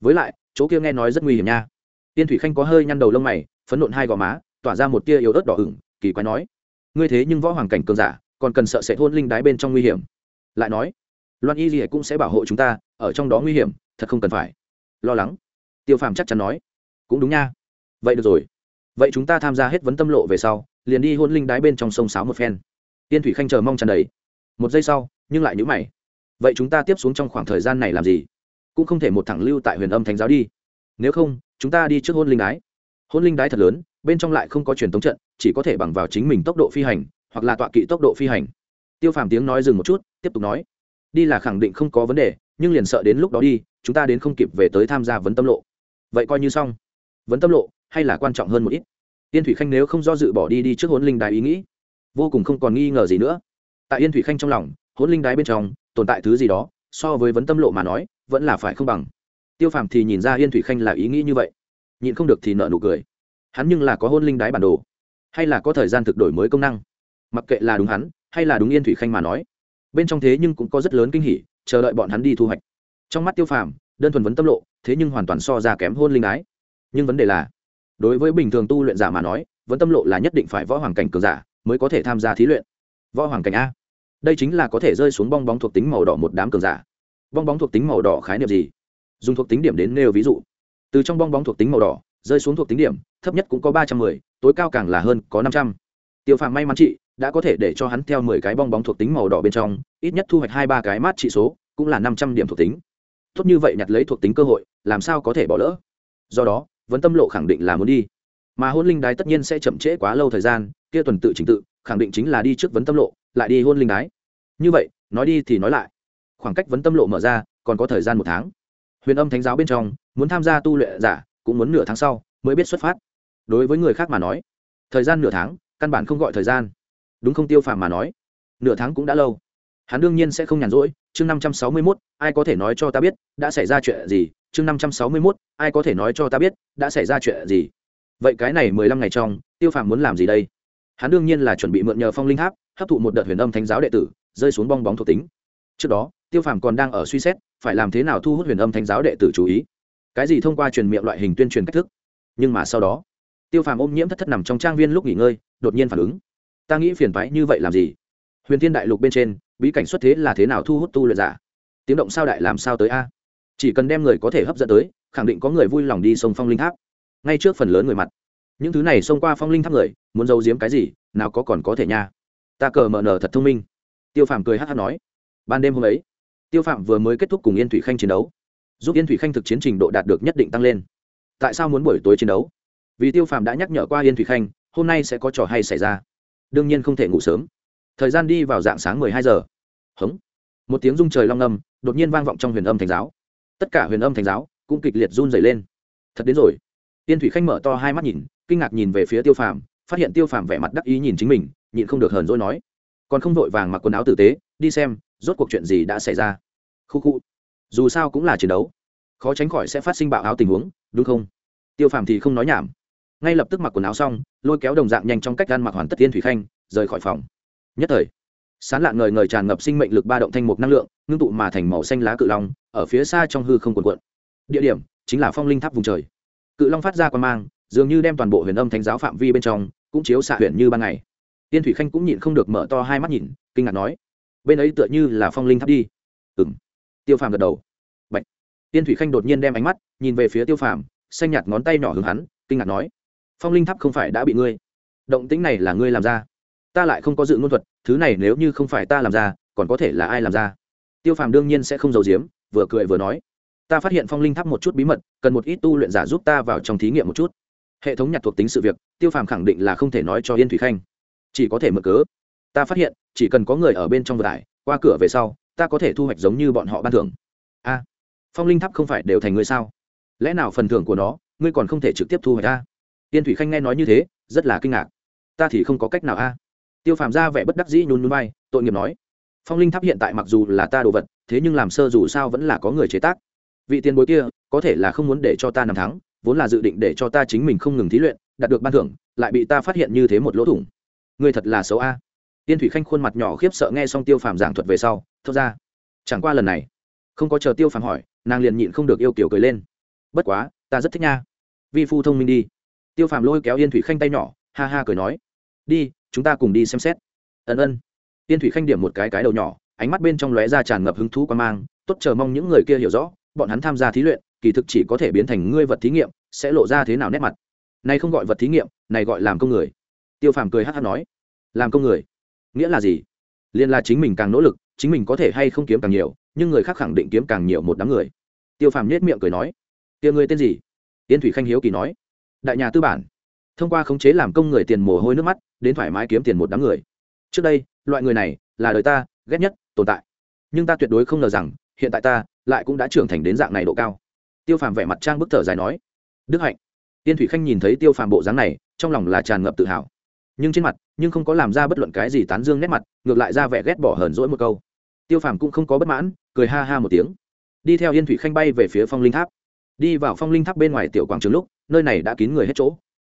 Với lại, chỗ kia nghe nói rất nguy hiểm nha. Tiên thủy khanh có hơi nhăn đầu lông mày, phấn nộn hai gò má tỏa ra một tia yếu ớt đỏ ửng, kỳ quái nói, ngươi thế nhưng võ hoàng cảnh cường giả, còn cần sợ sẽ hôn linh đái bên trong nguy hiểm. Lại nói, loan y gì cũng sẽ bảo hộ chúng ta, ở trong đó nguy hiểm, thật không cần phải lo lắng. Tiêu phàm chắc chắn nói, cũng đúng nha. Vậy được rồi. Vậy chúng ta tham gia hết vấn tâm lộ về sau, liền đi hôn linh đái bên trong sông sáo một phen. Tiên thủy khanh chờ mong tràn đầy. Một giây sau, nhưng lại nhữ mày. Vậy chúng ta tiếp xuống trong khoảng thời gian này làm gì? Cũng không thể một thẳng lưu tại huyền âm thánh giáo đi. Nếu không, chúng ta đi trước hôn linh đái. Hôn linh đái thật lớn bên trong lại không có truyền thống trận, chỉ có thể bằng vào chính mình tốc độ phi hành, hoặc là tọa kỵ tốc độ phi hành. Tiêu phàm tiếng nói dừng một chút, tiếp tục nói, đi là khẳng định không có vấn đề, nhưng liền sợ đến lúc đó đi, chúng ta đến không kịp về tới tham gia vấn tâm lộ. Vậy coi như xong. Vấn tâm lộ, hay là quan trọng hơn một ít? Yên thủy khanh nếu không do dự bỏ đi đi trước hốn linh đái ý nghĩ, vô cùng không còn nghi ngờ gì nữa. Tại yên thủy khanh trong lòng hốn linh đái bên trong, tồn tại thứ gì đó, so với vấn tâm lộ mà nói, vẫn là phải không bằng. Tiêu phàm thì nhìn ra yên thủy khanh là ý nghĩ như vậy. Nhịn không được thì nợ nụ cười hắn nhưng là có hôn linh đái bản đồ, hay là có thời gian thực đổi mới công năng. Mặc kệ là đúng hắn, hay là đúng yên thủy khanh mà nói, bên trong thế nhưng cũng có rất lớn kinh hỉ, chờ đợi bọn hắn đi thu hoạch. Trong mắt tiêu phàm, đơn thuần vấn tâm lộ, thế nhưng hoàn toàn so ra kém hôn linh đái. Nhưng vấn đề là, đối với bình thường tu luyện giả mà nói, vấn tâm lộ là nhất định phải võ hoàng cảnh cường giả mới có thể tham gia thí luyện. Võ hoàng cảnh a. Đây chính là có thể rơi xuống bong bóng thuộc tính màu đỏ một đám cường giả. Bong bóng thuộc tính màu đỏ khái niệm gì? Dùng thuộc tính điểm đến nêu ví dụ. Từ trong bong bóng thuộc tính màu đỏ rơi xuống thuộc tính điểm, thấp nhất cũng có ba trăm mười, tối cao càng là hơn có năm trăm. Tiêu Phàm may mắn chị, đã có thể để cho hắn theo mười cái bong bóng thuộc tính màu đỏ bên trong, ít nhất thu hoạch hai ba cái mát trị số, cũng là năm trăm điểm thuộc tính. Tốt như vậy nhặt lấy thuộc tính cơ hội, làm sao có thể bỏ lỡ? Do đó, vấn tâm lộ khẳng định là muốn đi. Mà hôn linh đái tất nhiên sẽ chậm trễ quá lâu thời gian, kia tuần tự trình tự, khẳng định chính là đi trước vấn tâm lộ, lại đi hôn linh đái. Như vậy, nói đi thì nói lại. Khoảng cách vấn tâm lộ mở ra, còn có thời gian một tháng. Huyền âm thánh giáo bên trong, muốn tham gia tu luyện giả cũng muốn nửa tháng sau mới biết xuất phát. Đối với người khác mà nói, thời gian nửa tháng, căn bản không gọi thời gian. Đúng không tiêu phàm mà nói, nửa tháng cũng đã lâu. Hắn đương nhiên sẽ không nhàn rỗi, chương năm trăm sáu mươi mốt, ai có thể nói cho ta biết đã xảy ra chuyện gì? Chương năm trăm sáu mươi mốt, ai có thể nói cho ta biết đã xảy ra chuyện gì? Vậy cái này mười lăm ngày trong, tiêu phàm muốn làm gì đây? Hắn đương nhiên là chuẩn bị mượn nhờ phong linh tháp, hấp thụ một đợt huyền âm thánh giáo đệ tử, rơi xuống bong bóng thuộc tính. Trước đó, tiêu phàm còn đang ở suy xét phải làm thế nào thu hút huyền âm thánh giáo đệ tử chú ý cái gì thông qua truyền miệng loại hình tuyên truyền cách thức? Nhưng mà sau đó, tiêu phàm ôm nhiễm thất thất nằm trong trang viên lúc nghỉ ngơi, đột nhiên phản ứng. Ta nghĩ phiền thoái như vậy làm gì? Huyền thiên đại lục bên trên, bí cảnh xuất thế là thế nào thu hút tu luyện giả? Tiếng động sao đại làm sao tới a? Chỉ cần đem người có thể hấp dẫn tới, khẳng định có người vui lòng đi sông phong linh tháp. Ngay trước phần lớn người mặt. Những thứ này xông qua phong linh tháp người, muốn giấu giếm cái gì, nào có còn có thể nha. Ta cờ mờ nờ thật thông minh. Tiêu phàm cười hát hát nói. Ban đêm hôm ấy, tiêu phạm vừa mới kết thúc cùng yên thủy khanh chiến đấu giúp yên thủy khanh thực chiến trình độ đạt được nhất định tăng lên tại sao muốn buổi tối chiến đấu vì tiêu phạm đã nhắc nhở qua yên thủy khanh hôm nay sẽ có trò hay xảy ra đương nhiên không thể ngủ sớm thời gian đi vào dạng sáng mười hai giờ hống một tiếng rung trời long âm đột nhiên vang vọng trong huyền âm thành giáo tất cả huyền âm thành giáo cũng kịch liệt run dày lên thật đến rồi tiên thủy khanh mở to hai mắt nhìn kinh ngạc nhìn về phía tiêu phàm phát hiện tiêu phàm vẻ mặt đắc ý nhìn chính mình nhịn không được hờn dỗi nói còn không vội vàng mặc quần áo tử tế đi xem rốt cuộc chuyện gì đã xảy ra khu khu dù sao cũng là chiến đấu. Khó tránh khỏi sẽ phát sinh bạo áo tình huống, đúng không? Tiêu phàm thì không nói nhảm. Ngay lập tức mặc quần áo xong, lôi kéo đồng dạng nhanh trong cách gan mặc hoàn tất tiên thủy khanh, rời khỏi phòng. Nhất thời, sán lạn ngời ngời tràn ngập sinh mệnh lực ba động thanh mục năng lượng, ngưng tụ mà thành màu xanh lá cự long, ở phía xa trong hư không cuộn cuộn. Địa điểm chính là phong linh tháp vùng trời. Cự long phát ra quan mang, dường như đem toàn bộ huyền âm thánh giáo phạm vi bên trong cũng chiếu xạ huyện như ban ngày. Tiên thủy khanh cũng nhịn không được mở to hai mắt nhìn, kinh ngạc nói, bên ấy tựa như là phong linh tháp đi tiêu phàm gật đầu. Bạch. tiên thủy khanh đột nhiên đem ánh mắt nhìn về phía tiêu phàm, xanh nhạt ngón tay nhỏ hướng hắn, kinh ngạc nói, phong linh tháp không phải đã bị ngươi, động tĩnh này là ngươi làm ra. Ta lại không có dự ngôn thuật, thứ này nếu như không phải ta làm ra, còn có thể là ai làm ra? Tiêu phàm đương nhiên sẽ không giấu giếm, vừa cười vừa nói, ta phát hiện phong linh tháp một chút bí mật, cần một ít tu luyện giả giúp ta vào trong thí nghiệm một chút. Hệ thống nhặt thuộc tính sự việc, tiêu phàm khẳng định là không thể nói cho yên thủy khanh. Chỉ có thể mở cớ. Ta phát hiện, chỉ cần có người ở bên trong vừa tải qua cửa về sau ta có thể thu hoạch giống như bọn họ ban thưởng. A, phong linh tháp không phải đều thành ngươi sao? Lẽ nào phần thưởng của nó, ngươi còn không thể trực tiếp thu hoạch ta tiên thủy khanh nghe nói như thế, rất là kinh ngạc. Ta thì không có cách nào a. Tiêu phàm ra vẻ bất đắc dĩ nhún núi bay tội nghiệp nói. Phong linh tháp hiện tại mặc dù là ta đồ vật, thế nhưng làm sơ dù sao vẫn là có người chế tác. Vị tiền bối kia, có thể là không muốn để cho ta nằm thắng, vốn là dự định để cho ta chính mình không ngừng thí luyện, đạt được ban thưởng, lại bị ta phát hiện như thế một lỗ thủng. Người thật là xấu a tiên thủy khanh khuôn mặt nhỏ khiếp sợ nghe xong tiêu phàm giảng thuật về sau, thốt ra, chẳng qua lần này, không có chờ tiêu phàm hỏi, nàng liền nhịn không được yêu kiểu cười lên. Bất quá, ta rất thích nha. Vi phu thông minh đi. Tiêu phàm lôi kéo yên thủy khanh tay nhỏ, ha ha cười nói, đi, chúng ta cùng đi xem xét. Ân ân. Tiên thủy khanh điểm một cái cái đầu nhỏ, ánh mắt bên trong lóe ra tràn ngập hứng thú quan mang, tốt, chờ mong những người kia hiểu rõ, bọn hắn tham gia thí luyện, kỳ thực chỉ có thể biến thành ngươi vật thí nghiệm, sẽ lộ ra thế nào nét mặt. Này không gọi vật thí nghiệm, này gọi làm công người. Tiêu phàm cười hát hát nói, làm công người? Nghĩa là gì? Liên là chính mình càng nỗ lực, chính mình có thể hay không kiếm càng nhiều, nhưng người khác khẳng định kiếm càng nhiều một đám người. Tiêu phàm nhét miệng cười nói tiêu người tên gì? Tiên thủy khanh hiếu kỳ nói, đại nhà tư bản. Thông qua khống chế làm công người tiền mồ hôi nước mắt, đến thoải mái kiếm tiền một đám người. Trước đây, loại người này là đời ta, ghét nhất, tồn tại. Nhưng ta tuyệt đối không ngờ rằng, hiện tại ta lại cũng đã trưởng thành đến dạng này độ cao. Tiêu phàm vẻ mặt trang bức thở dài nói, đức hạnh. Tiên thủy khanh nhìn thấy tiêu phàm bộ dáng này, trong lòng là tràn ngập tự hào nhưng trên mặt nhưng không có làm ra bất luận cái gì tán dương nét mặt ngược lại ra vẻ ghét bỏ hờn dỗi một câu tiêu phàm cũng không có bất mãn cười ha ha một tiếng đi theo yên thủy khanh bay về phía phong linh tháp đi vào phong linh tháp bên ngoài tiểu quảng trường lúc nơi này đã kín người hết chỗ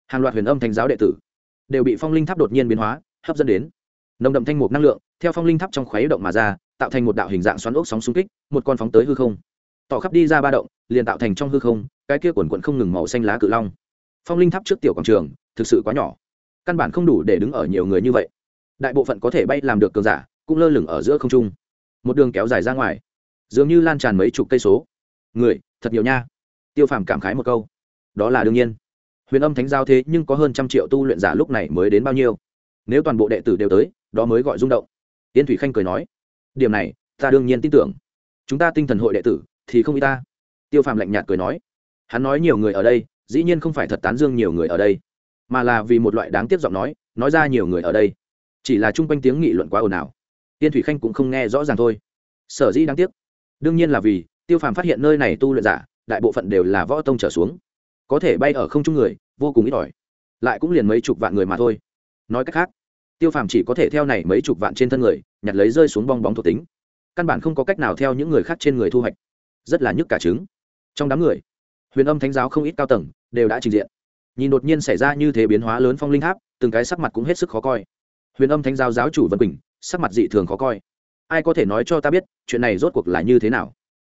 hàng loạt huyền âm thành giáo đệ tử đều bị phong linh tháp đột nhiên biến hóa hấp dẫn đến nồng đậm thanh mục năng lượng theo phong linh tháp trong khuấy động mà ra tạo thành một đạo hình dạng xoắn ốc sóng xung kích một con phóng tới hư không tỏ khắp đi ra ba động liền tạo thành trong hư không cái kia quần quận không ngừng màu xanh lá cự long phong linh tháp trước tiểu quảng trường thực sự quá nhỏ căn bản không đủ để đứng ở nhiều người như vậy. Đại bộ phận có thể bay làm được cường giả, cũng lơ lửng ở giữa không trung. Một đường kéo dài ra ngoài, dường như lan tràn mấy chục cây số. Người, thật nhiều nha. Tiêu phàm cảm khái một câu. Đó là đương nhiên. Huyền âm thánh giao thế nhưng có hơn trăm triệu tu luyện giả lúc này mới đến bao nhiêu? Nếu toàn bộ đệ tử đều tới, đó mới gọi rung động. Tiên thủy khanh cười nói. Điểm này, ta đương nhiên tin tưởng. Chúng ta tinh thần hội đệ tử, thì không y ta. Tiêu phàm lạnh nhạt cười nói. Hắn nói nhiều người ở đây, dĩ nhiên không phải thật tán dương nhiều người ở đây mà là vì một loại đáng tiếc giọng nói nói ra nhiều người ở đây. Chỉ là chung quanh tiếng nghị luận quá ồn ào. Tiên thủy khanh cũng không nghe rõ ràng thôi. Sở dĩ đáng tiếc, đương nhiên là vì tiêu phàm phát hiện nơi này tu luyện giả, đại bộ phận đều là võ tông trở xuống. Có thể bay ở không chung người, vô cùng ít ỏi. Lại cũng liền mấy chục vạn người mà thôi. Nói cách khác, tiêu phàm chỉ có thể theo này mấy chục vạn trên thân người, nhặt lấy rơi xuống bong bóng thuộc tính. Căn bản không có cách nào theo những người khác trên người thu hoạch. Rất là nhức cả trứng. Trong đám người, huyền âm thánh giáo không ít cao tầng đều đã trình diện nhìn đột nhiên xảy ra như thế biến hóa lớn phong linh tháp, từng cái sắc mặt cũng hết sức khó coi. Huyền âm thánh giáo giáo chủ vân quỳnh, sắc mặt dị thường khó coi. Ai có thể nói cho ta biết, chuyện này rốt cuộc là như thế nào?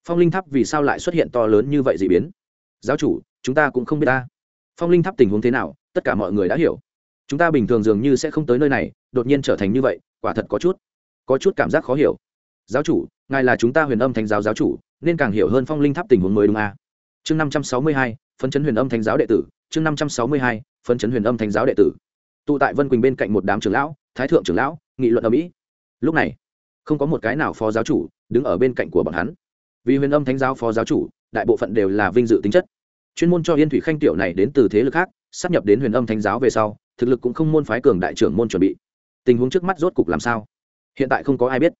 Phong linh tháp vì sao lại xuất hiện to lớn như vậy dị biến? Giáo chủ, chúng ta cũng không biết ta. Phong linh tháp tình huống thế nào, tất cả mọi người đã hiểu. Chúng ta bình thường dường như sẽ không tới nơi này, đột nhiên trở thành như vậy, quả thật có chút có chút cảm giác khó hiểu. Giáo chủ, ngài là chúng ta huyền âm thánh giáo giáo chủ, nên càng hiểu hơn phong linh tháp tình huống mới đúng à. chương năm trăm sáu mươi hai, phấn chấn huyền âm thánh giáo đệ tử chương năm trăm sáu mươi hai, phấn chấn huyền âm thánh giáo đệ tử. Tụ tại vân quỳnh bên cạnh một đám trưởng lão, thái thượng trưởng lão, nghị luận ở mỹ. Lúc này, không có một cái nào phó giáo chủ đứng ở bên cạnh của bọn hắn. Vì huyền âm thánh giáo phó giáo chủ, đại bộ phận đều là vinh dự tính chất. Chuyên môn cho yên thủy khanh tiểu này đến từ thế lực khác, sắp nhập đến huyền âm thánh giáo về sau, thực lực cũng không môn phái cường đại trưởng môn chuẩn bị. Tình huống trước mắt rốt cục làm sao? Hiện tại không có ai biết.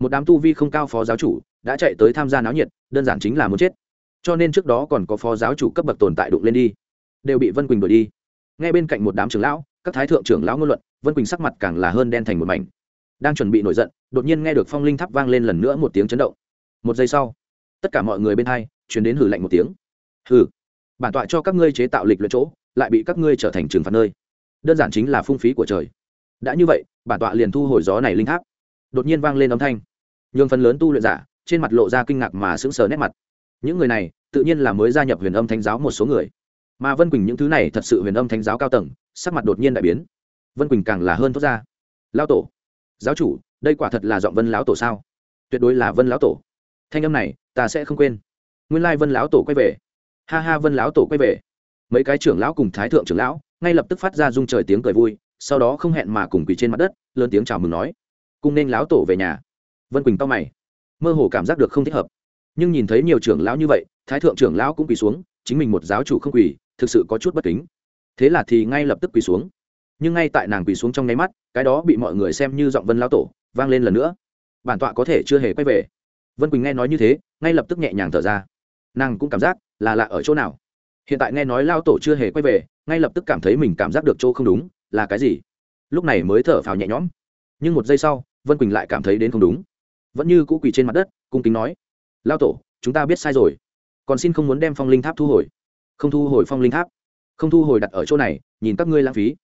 Một đám tu vi không cao phó giáo chủ đã chạy tới tham gia náo nhiệt, đơn giản chính là muốn chết. Cho nên trước đó còn có phó giáo chủ cấp bậc tồn tại đụng lên đi đều bị vân quỳnh đuổi đi. Ngay bên cạnh một đám trưởng lão, các thái thượng trưởng lão ngôn luận, vân quỳnh sắc mặt càng là hơn đen thành một mảnh. Đang chuẩn bị nổi giận, đột nhiên nghe được phong linh tháp vang lên lần nữa một tiếng chấn động. Một giây sau, tất cả mọi người bên hai chuyển đến hử lạnh một tiếng. Hử, bản tọa cho các ngươi chế tạo lịch luyện chỗ, lại bị các ngươi trở thành trường phạt nơi. Đơn giản chính là phung phí của trời. Đã như vậy, bản tọa liền thu hồi gió này linh tháp. Đột nhiên vang lên âm thanh. Nhường phần lớn tu luyện giả, trên mặt lộ ra kinh ngạc mà sững sờ nét mặt. Những người này, tự nhiên là mới gia nhập huyền âm thánh giáo một số người mà vân quỳnh những thứ này thật sự huyền âm thánh giáo cao tầng sắc mặt đột nhiên đại biến vân quỳnh càng là hơn thốt ra lão tổ giáo chủ đây quả thật là giọng vân lão tổ sao tuyệt đối là vân lão tổ thanh âm này ta sẽ không quên nguyên lai vân lão tổ quay về ha ha vân lão tổ quay về mấy cái trưởng lão cùng thái thượng trưởng lão ngay lập tức phát ra rung trời tiếng cười vui sau đó không hẹn mà cùng quỳ trên mặt đất lớn tiếng chào mừng nói cùng nên lão tổ về nhà vân quỳnh to mày mơ hồ cảm giác được không thích hợp nhưng nhìn thấy nhiều trưởng lão như vậy thái thượng trưởng lão cũng quỳ xuống chính mình một giáo chủ không quỳ, thực sự có chút bất kính. Thế là thì ngay lập tức quỳ xuống. Nhưng ngay tại nàng quỳ xuống trong nháy mắt, cái đó bị mọi người xem như giọng vân lao tổ vang lên lần nữa. Bản tọa có thể chưa hề quay về. Vân quỳnh nghe nói như thế, ngay lập tức nhẹ nhàng thở ra. Nàng cũng cảm giác là lạ ở chỗ nào. Hiện tại nghe nói lao tổ chưa hề quay về, ngay lập tức cảm thấy mình cảm giác được chỗ không đúng, là cái gì? Lúc này mới thở phào nhẹ nhõm. Nhưng một giây sau, vân quỳnh lại cảm thấy đến không đúng. Vẫn như cũ quỳ trên mặt đất, cung kính nói lao tổ, chúng ta biết sai rồi còn xin không muốn đem phong linh tháp thu hồi. Không thu hồi phong linh tháp. Không thu hồi đặt ở chỗ này, nhìn các ngươi lãng phí.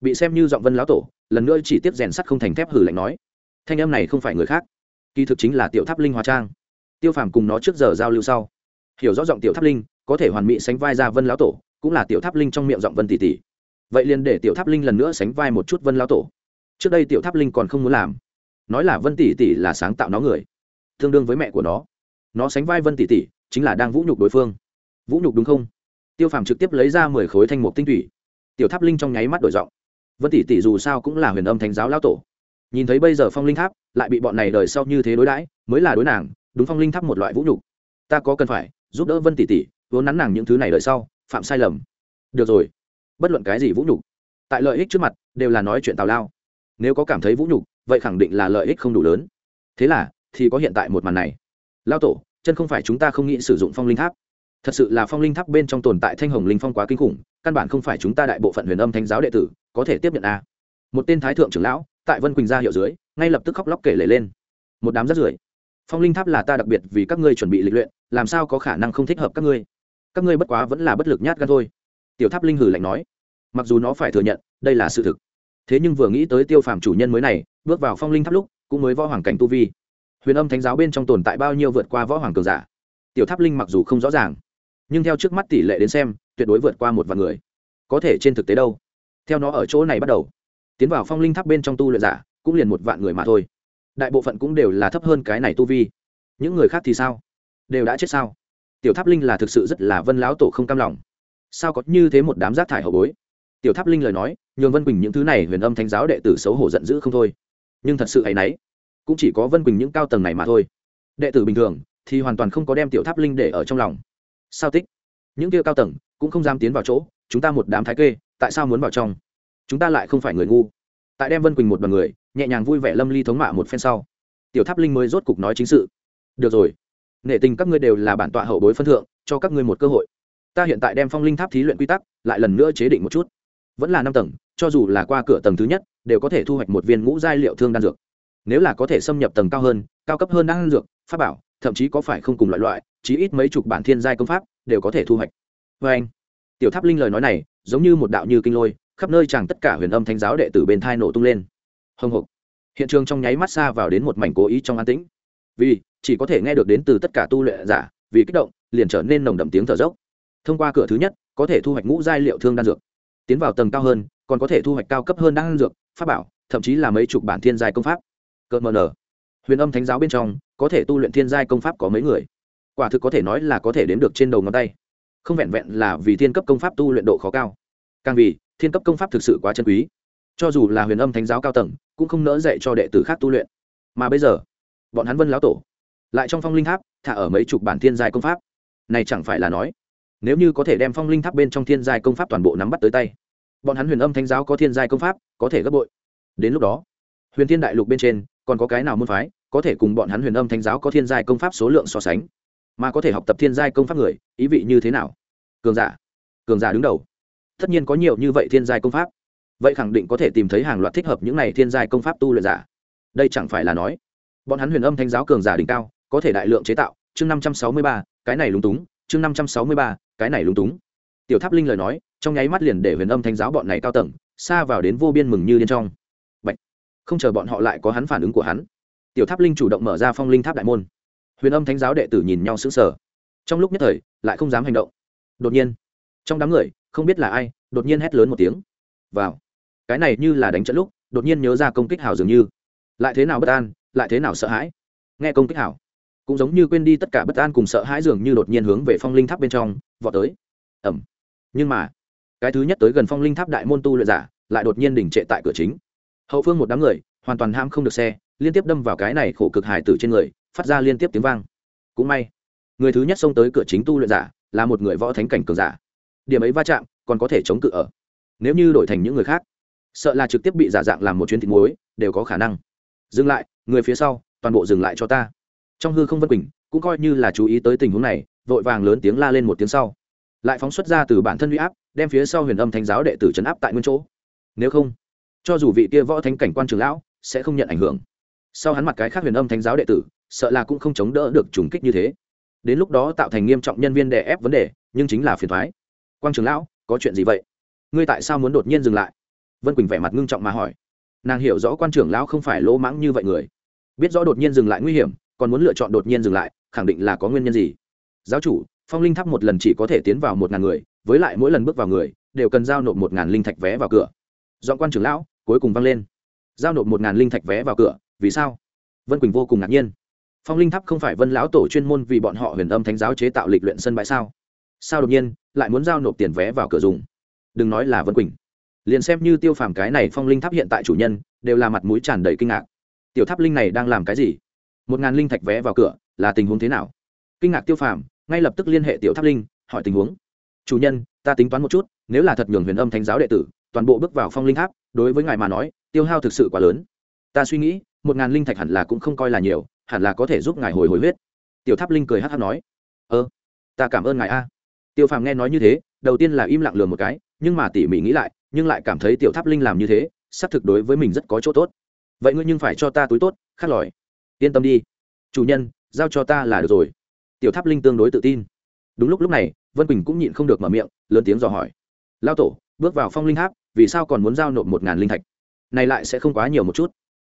Bị xem như giọng vân lão tổ, lần nữa chỉ tiếp rèn sắt không thành thép hử lạnh nói. Thanh em này không phải người khác. Kỳ thực chính là tiểu tháp linh hóa trang. Tiêu phàm cùng nó trước giờ giao lưu sau, hiểu rõ giọng tiểu tháp linh, có thể hoàn mỹ sánh vai ra vân lão tổ, cũng là tiểu tháp linh trong miệng giọng vân tỷ tỷ. Vậy liền để tiểu tháp linh lần nữa sánh vai một chút vân lão tổ. Trước đây tiểu tháp linh còn không muốn làm. Nói là vân tỷ tỷ là sáng tạo nó người, tương đương với mẹ của nó. Nó sánh vai vân tỷ tỷ chính là đang vũ nhục đối phương. Vũ nhục đúng không? Tiêu phàm trực tiếp lấy ra mười khối thanh mục tinh thủy tiểu tháp linh trong nháy mắt đổi giọng. Vân tỷ tỷ dù sao cũng là huyền âm thánh giáo lão tổ. Nhìn thấy bây giờ phong linh tháp, lại bị bọn này đời sau như thế đối đãi, mới là đối nàng, đúng phong linh tháp một loại vũ nhục. Ta có cần phải, giúp đỡ vân tỷ tỷ, vốn nắn nàng những thứ này đời sau, phạm sai lầm. Được rồi. Bất luận cái gì vũ nhục, tại lợi ích trước mặt, đều là nói chuyện tào lao. Nếu có cảm thấy vũ nhục, vậy khẳng định là lợi ích không đủ lớn. Thế là, thì có hiện tại một màn này. Lao tổ chân không phải chúng ta không nghĩ sử dụng phong linh tháp. Thật sự là phong linh tháp bên trong tồn tại thanh hồng linh phong quá kinh khủng, căn bản không phải chúng ta đại bộ phận huyền âm thánh giáo đệ tử có thể tiếp nhận a. Một tên thái thượng trưởng lão, tại vân quỳnh gia hiệu dưới, ngay lập tức khóc lóc kể lể lên. Một đám rất rưởi. Phong linh tháp là ta đặc biệt vì các ngươi chuẩn bị lịch luyện, làm sao có khả năng không thích hợp các ngươi? Các ngươi bất quá vẫn là bất lực nhát gan thôi. Tiểu tháp linh hử lạnh nói. Mặc dù nó phải thừa nhận, đây là sự thực. Thế nhưng vừa nghĩ tới tiêu phàm chủ nhân mới này, bước vào phong linh tháp lúc, cũng mới võ hoàng cảnh tu vi huyền âm thánh giáo bên trong tồn tại bao nhiêu vượt qua võ hoàng cường giả? Tiểu tháp linh mặc dù không rõ ràng, nhưng theo trước mắt tỷ lệ đến xem, tuyệt đối vượt qua một vạn người. Có thể trên thực tế đâu? Theo nó ở chỗ này bắt đầu, tiến vào phong linh tháp bên trong tu luyện giả cũng liền một vạn người mà thôi. Đại bộ phận cũng đều là thấp hơn cái này tu vi. Những người khác thì sao? Đều đã chết sao? Tiểu tháp linh là thực sự rất là vân lão tổ không cam lòng. Sao có như thế một đám rác thải hậu bối? Tiểu tháp linh lời nói, nhường vân quỳnh những thứ này huyền âm thánh giáo đệ tử xấu hổ giận dữ không thôi. Nhưng thật sự ấ y n ấ y cũng chỉ có vân quỳnh những cao tầng này mà thôi. Đệ tử bình thường thì hoàn toàn không có đem tiểu tháp linh để ở trong lòng. Sao tích những kia cao tầng cũng không dám tiến vào chỗ, chúng ta một đám thái kê, tại sao muốn vào trong? Chúng ta lại không phải người ngu. Tại đem vân quỳnh một đ người, nhẹ nhàng vui vẻ lâm ly thống mạ một phen sau, tiểu tháp linh mới rốt cục nói chính sự. Được rồi nệ tình các ngươi đều là bản tọa hậu bối phân thượng, cho các ngươi một cơ hội. Ta hiện tại đem phong linh tháp thí luyện quy tắc lại lần nữa chế định một chút. Vẫn là năm tầng, cho dù là qua cửa tầng thứ nhất, đều có thể thu hoạch một viên ngũ giai liệu thương đan dược nếu là có thể xâm nhập tầng cao hơn, cao cấp hơn năng dược, pháp bảo, thậm chí có phải không cùng loại loại, chí ít mấy chục bản thiên giai công pháp đều có thể thu hoạch. Vê anh, tiểu tháp linh lời nói này, giống như một đạo như kinh lôi, khắp nơi chẳng tất cả huyền âm thánh giáo đệ tử bên thai nổ tung lên. Hồng hộc hiện trường trong nháy mắt xa vào đến một mảnh cố ý trong an tĩnh. Vì, chỉ có thể nghe được đến từ tất cả tu luyện giả, vì kích động, liền trở nên nồng đậm tiếng thở dốc. Thông qua cửa thứ nhất, có thể thu hoạch ngũ giai liệu thương đan dược. Tiến vào tầng cao hơn, còn có thể thu hoạch cao cấp hơn đan dược, pháp bảo, thậm chí là mấy chục bản thiên giai công pháp cợt mờ nở huyền âm thánh giáo bên trong, có thể tu luyện thiên giai công pháp có mấy người? Quả thực có thể nói là có thể đếm được trên đầu ngón tay. Không vẹn vẹn là vì thiên cấp công pháp tu luyện độ khó cao. Càng vì, thiên cấp công pháp thực sự quá chân quý. Cho dù là huyền âm thánh giáo cao tầng, cũng không nỡ dạy cho đệ tử khác tu luyện. Mà bây giờ, bọn hắn vân lão tổ, lại trong phong linh tháp, thả ở mấy chục bản thiên giai công pháp. Này chẳng phải là nói, nếu như có thể đem phong linh tháp bên trong thiên giai công pháp toàn bộ nắm bắt tới tay, bọn hắn huyền âm thánh giáo có thiên giai công pháp, có thể gấp bội. Đến lúc đó, huyền thiên đại lục bên trên còn có cái nào môn phái có thể cùng bọn hắn huyền âm thánh giáo có thiên giai công pháp số lượng so sánh? Mà có thể học tập thiên giai công pháp người, ý vị như thế nào? Cường giả cường giả đứng đầu. Tất nhiên có nhiều như vậy thiên giai công pháp. Vậy khẳng định có thể tìm thấy hàng loạt thích hợp những này thiên giai công pháp tu luyện giả. Đây chẳng phải là nói, bọn hắn huyền âm thánh giáo cường giả đỉnh cao, có thể đại lượng chế tạo. Chương năm trăm sáu mươi ba, cái này lúng túng. Chương năm trăm sáu mươi ba, cái này lúng túng. Tiểu tháp linh lời nói, trong nháy mắt liền để huyền âm thánh giáo bọn này cao tầng, xa vào đến vô biên mừng như điên trong không chờ bọn họ lại có hắn phản ứng của hắn. Tiểu tháp linh chủ động mở ra phong linh tháp đại môn. Huyền âm thánh giáo đệ tử nhìn nhau sững sờ. Trong lúc nhất thời, lại không dám hành động. Đột nhiên, trong đám người, không biết là ai, đột nhiên hét lớn một tiếng. Vào. Cái này như là đánh trận lúc, đột nhiên nhớ ra công kích hào dường như. Lại thế nào bất an, lại thế nào sợ hãi. Nghe công kích hảo, cũng giống như quên đi tất cả bất an cùng sợ hãi dường như đột nhiên hướng về phong linh tháp bên trong, vọt tới. Ẩm nhưng mà, cái thứ nhất tới gần phong linh tháp đại môn tu luyện giả, lại đột nhiên đỉnh trệ tại cửa chính hậu phương một đám người hoàn toàn ham không được xe liên tiếp đâm vào cái này khổ cực hải tử trên người phát ra liên tiếp tiếng vang cũng may người thứ nhất xông tới cửa chính tu luyện giả là một người võ thánh cảnh cường giả điểm ấy va chạm còn có thể chống cự ở nếu như đổi thành những người khác sợ là trực tiếp bị giả dạng làm một chuyến thịt muối đều có khả năng dừng lại người phía sau toàn bộ dừng lại cho ta trong hư không vân quỳnh cũng coi như là chú ý tới tình huống này vội vàng lớn tiếng la lên một tiếng sau lại phóng xuất ra từ bản thân huy áp đem phía sau huyền âm thánh giáo đệ tử trấn áp tại nguyên chỗ nếu không cho dù vị kia võ thánh cảnh quan trường lão, sẽ không nhận ảnh hưởng. Sau hắn mặt cái khác huyền âm thánh giáo đệ tử, sợ là cũng không chống đỡ được trùng kích như thế. Đến lúc đó tạo thành nghiêm trọng nhân viên đè ép vấn đề, nhưng chính là phiền thoái. Quang trường lão, có chuyện gì vậy? Ngươi tại sao muốn đột nhiên dừng lại? Vân quỳnh vẻ mặt ngưng trọng mà hỏi. Nàng hiểu rõ quan trưởng lão không phải lỗ mãng như vậy người. Biết rõ đột nhiên dừng lại nguy hiểm, còn muốn lựa chọn đột nhiên dừng lại, khẳng định là có nguyên nhân gì? Giáo chủ, phong linh tháp một lần chỉ có thể tiến vào một ngàn người, với lại mỗi lần bước vào người, đều cần giao nộp một ngàn linh thạch vé vào cửa. Dọn quan trưởng lão cuối cùng vang lên. Giao nộp một ngàn linh thạch vé vào cửa, vì sao? Vân quỳnh vô cùng ngạc nhiên. Phong linh tháp không phải vân lão tổ chuyên môn vì bọn họ huyền âm thánh giáo chế tạo lịch luyện sân bãi sao? Sao đột nhiên, lại muốn giao nộp tiền vé vào cửa dùng? Đừng nói là vân quỳnh. Liền xem như tiêu phàm cái này phong linh tháp hiện tại chủ nhân, đều là mặt mũi tràn đầy kinh ngạc. Tiểu tháp linh này đang làm cái gì? Một ngàn linh thạch vé vào cửa, là tình huống thế nào? Kinh ngạc tiêu phàm, ngay lập tức liên hệ tiểu tháp linh, hỏi tình huống. Chủ nhân, ta tính toán một chút, nếu là thật nhường huyền âm thánh giáo đệ tử, toàn bộ bước vào phong linh tháp đối với ngài mà nói, tiêu hao thực sự quá lớn. Ta suy nghĩ, một ngàn linh thạch hẳn là cũng không coi là nhiều, hẳn là có thể giúp ngài hồi hồi huyết. Tiểu tháp linh cười hát hát nói. Ơ, ta cảm ơn ngài a. Tiêu phàm nghe nói như thế, đầu tiên là im lặng lừa một cái, nhưng mà tỉ mỉ nghĩ lại, nhưng lại cảm thấy tiểu tháp linh làm như thế, xác thực đối với mình rất có chỗ tốt. Vậy ngươi nhưng phải cho ta túi tốt, khát lòi. Yên tâm đi. Chủ nhân, giao cho ta là được rồi. Tiểu tháp linh tương đối tự tin. Đúng lúc lúc này, vân quỳnh cũng nhịn không được mở miệng, lớn tiếng dò hỏi. Lao tổ, bước vào phong linh tháp vì sao còn muốn giao nộp một ngàn linh thạch? Này lại sẽ không quá nhiều một chút.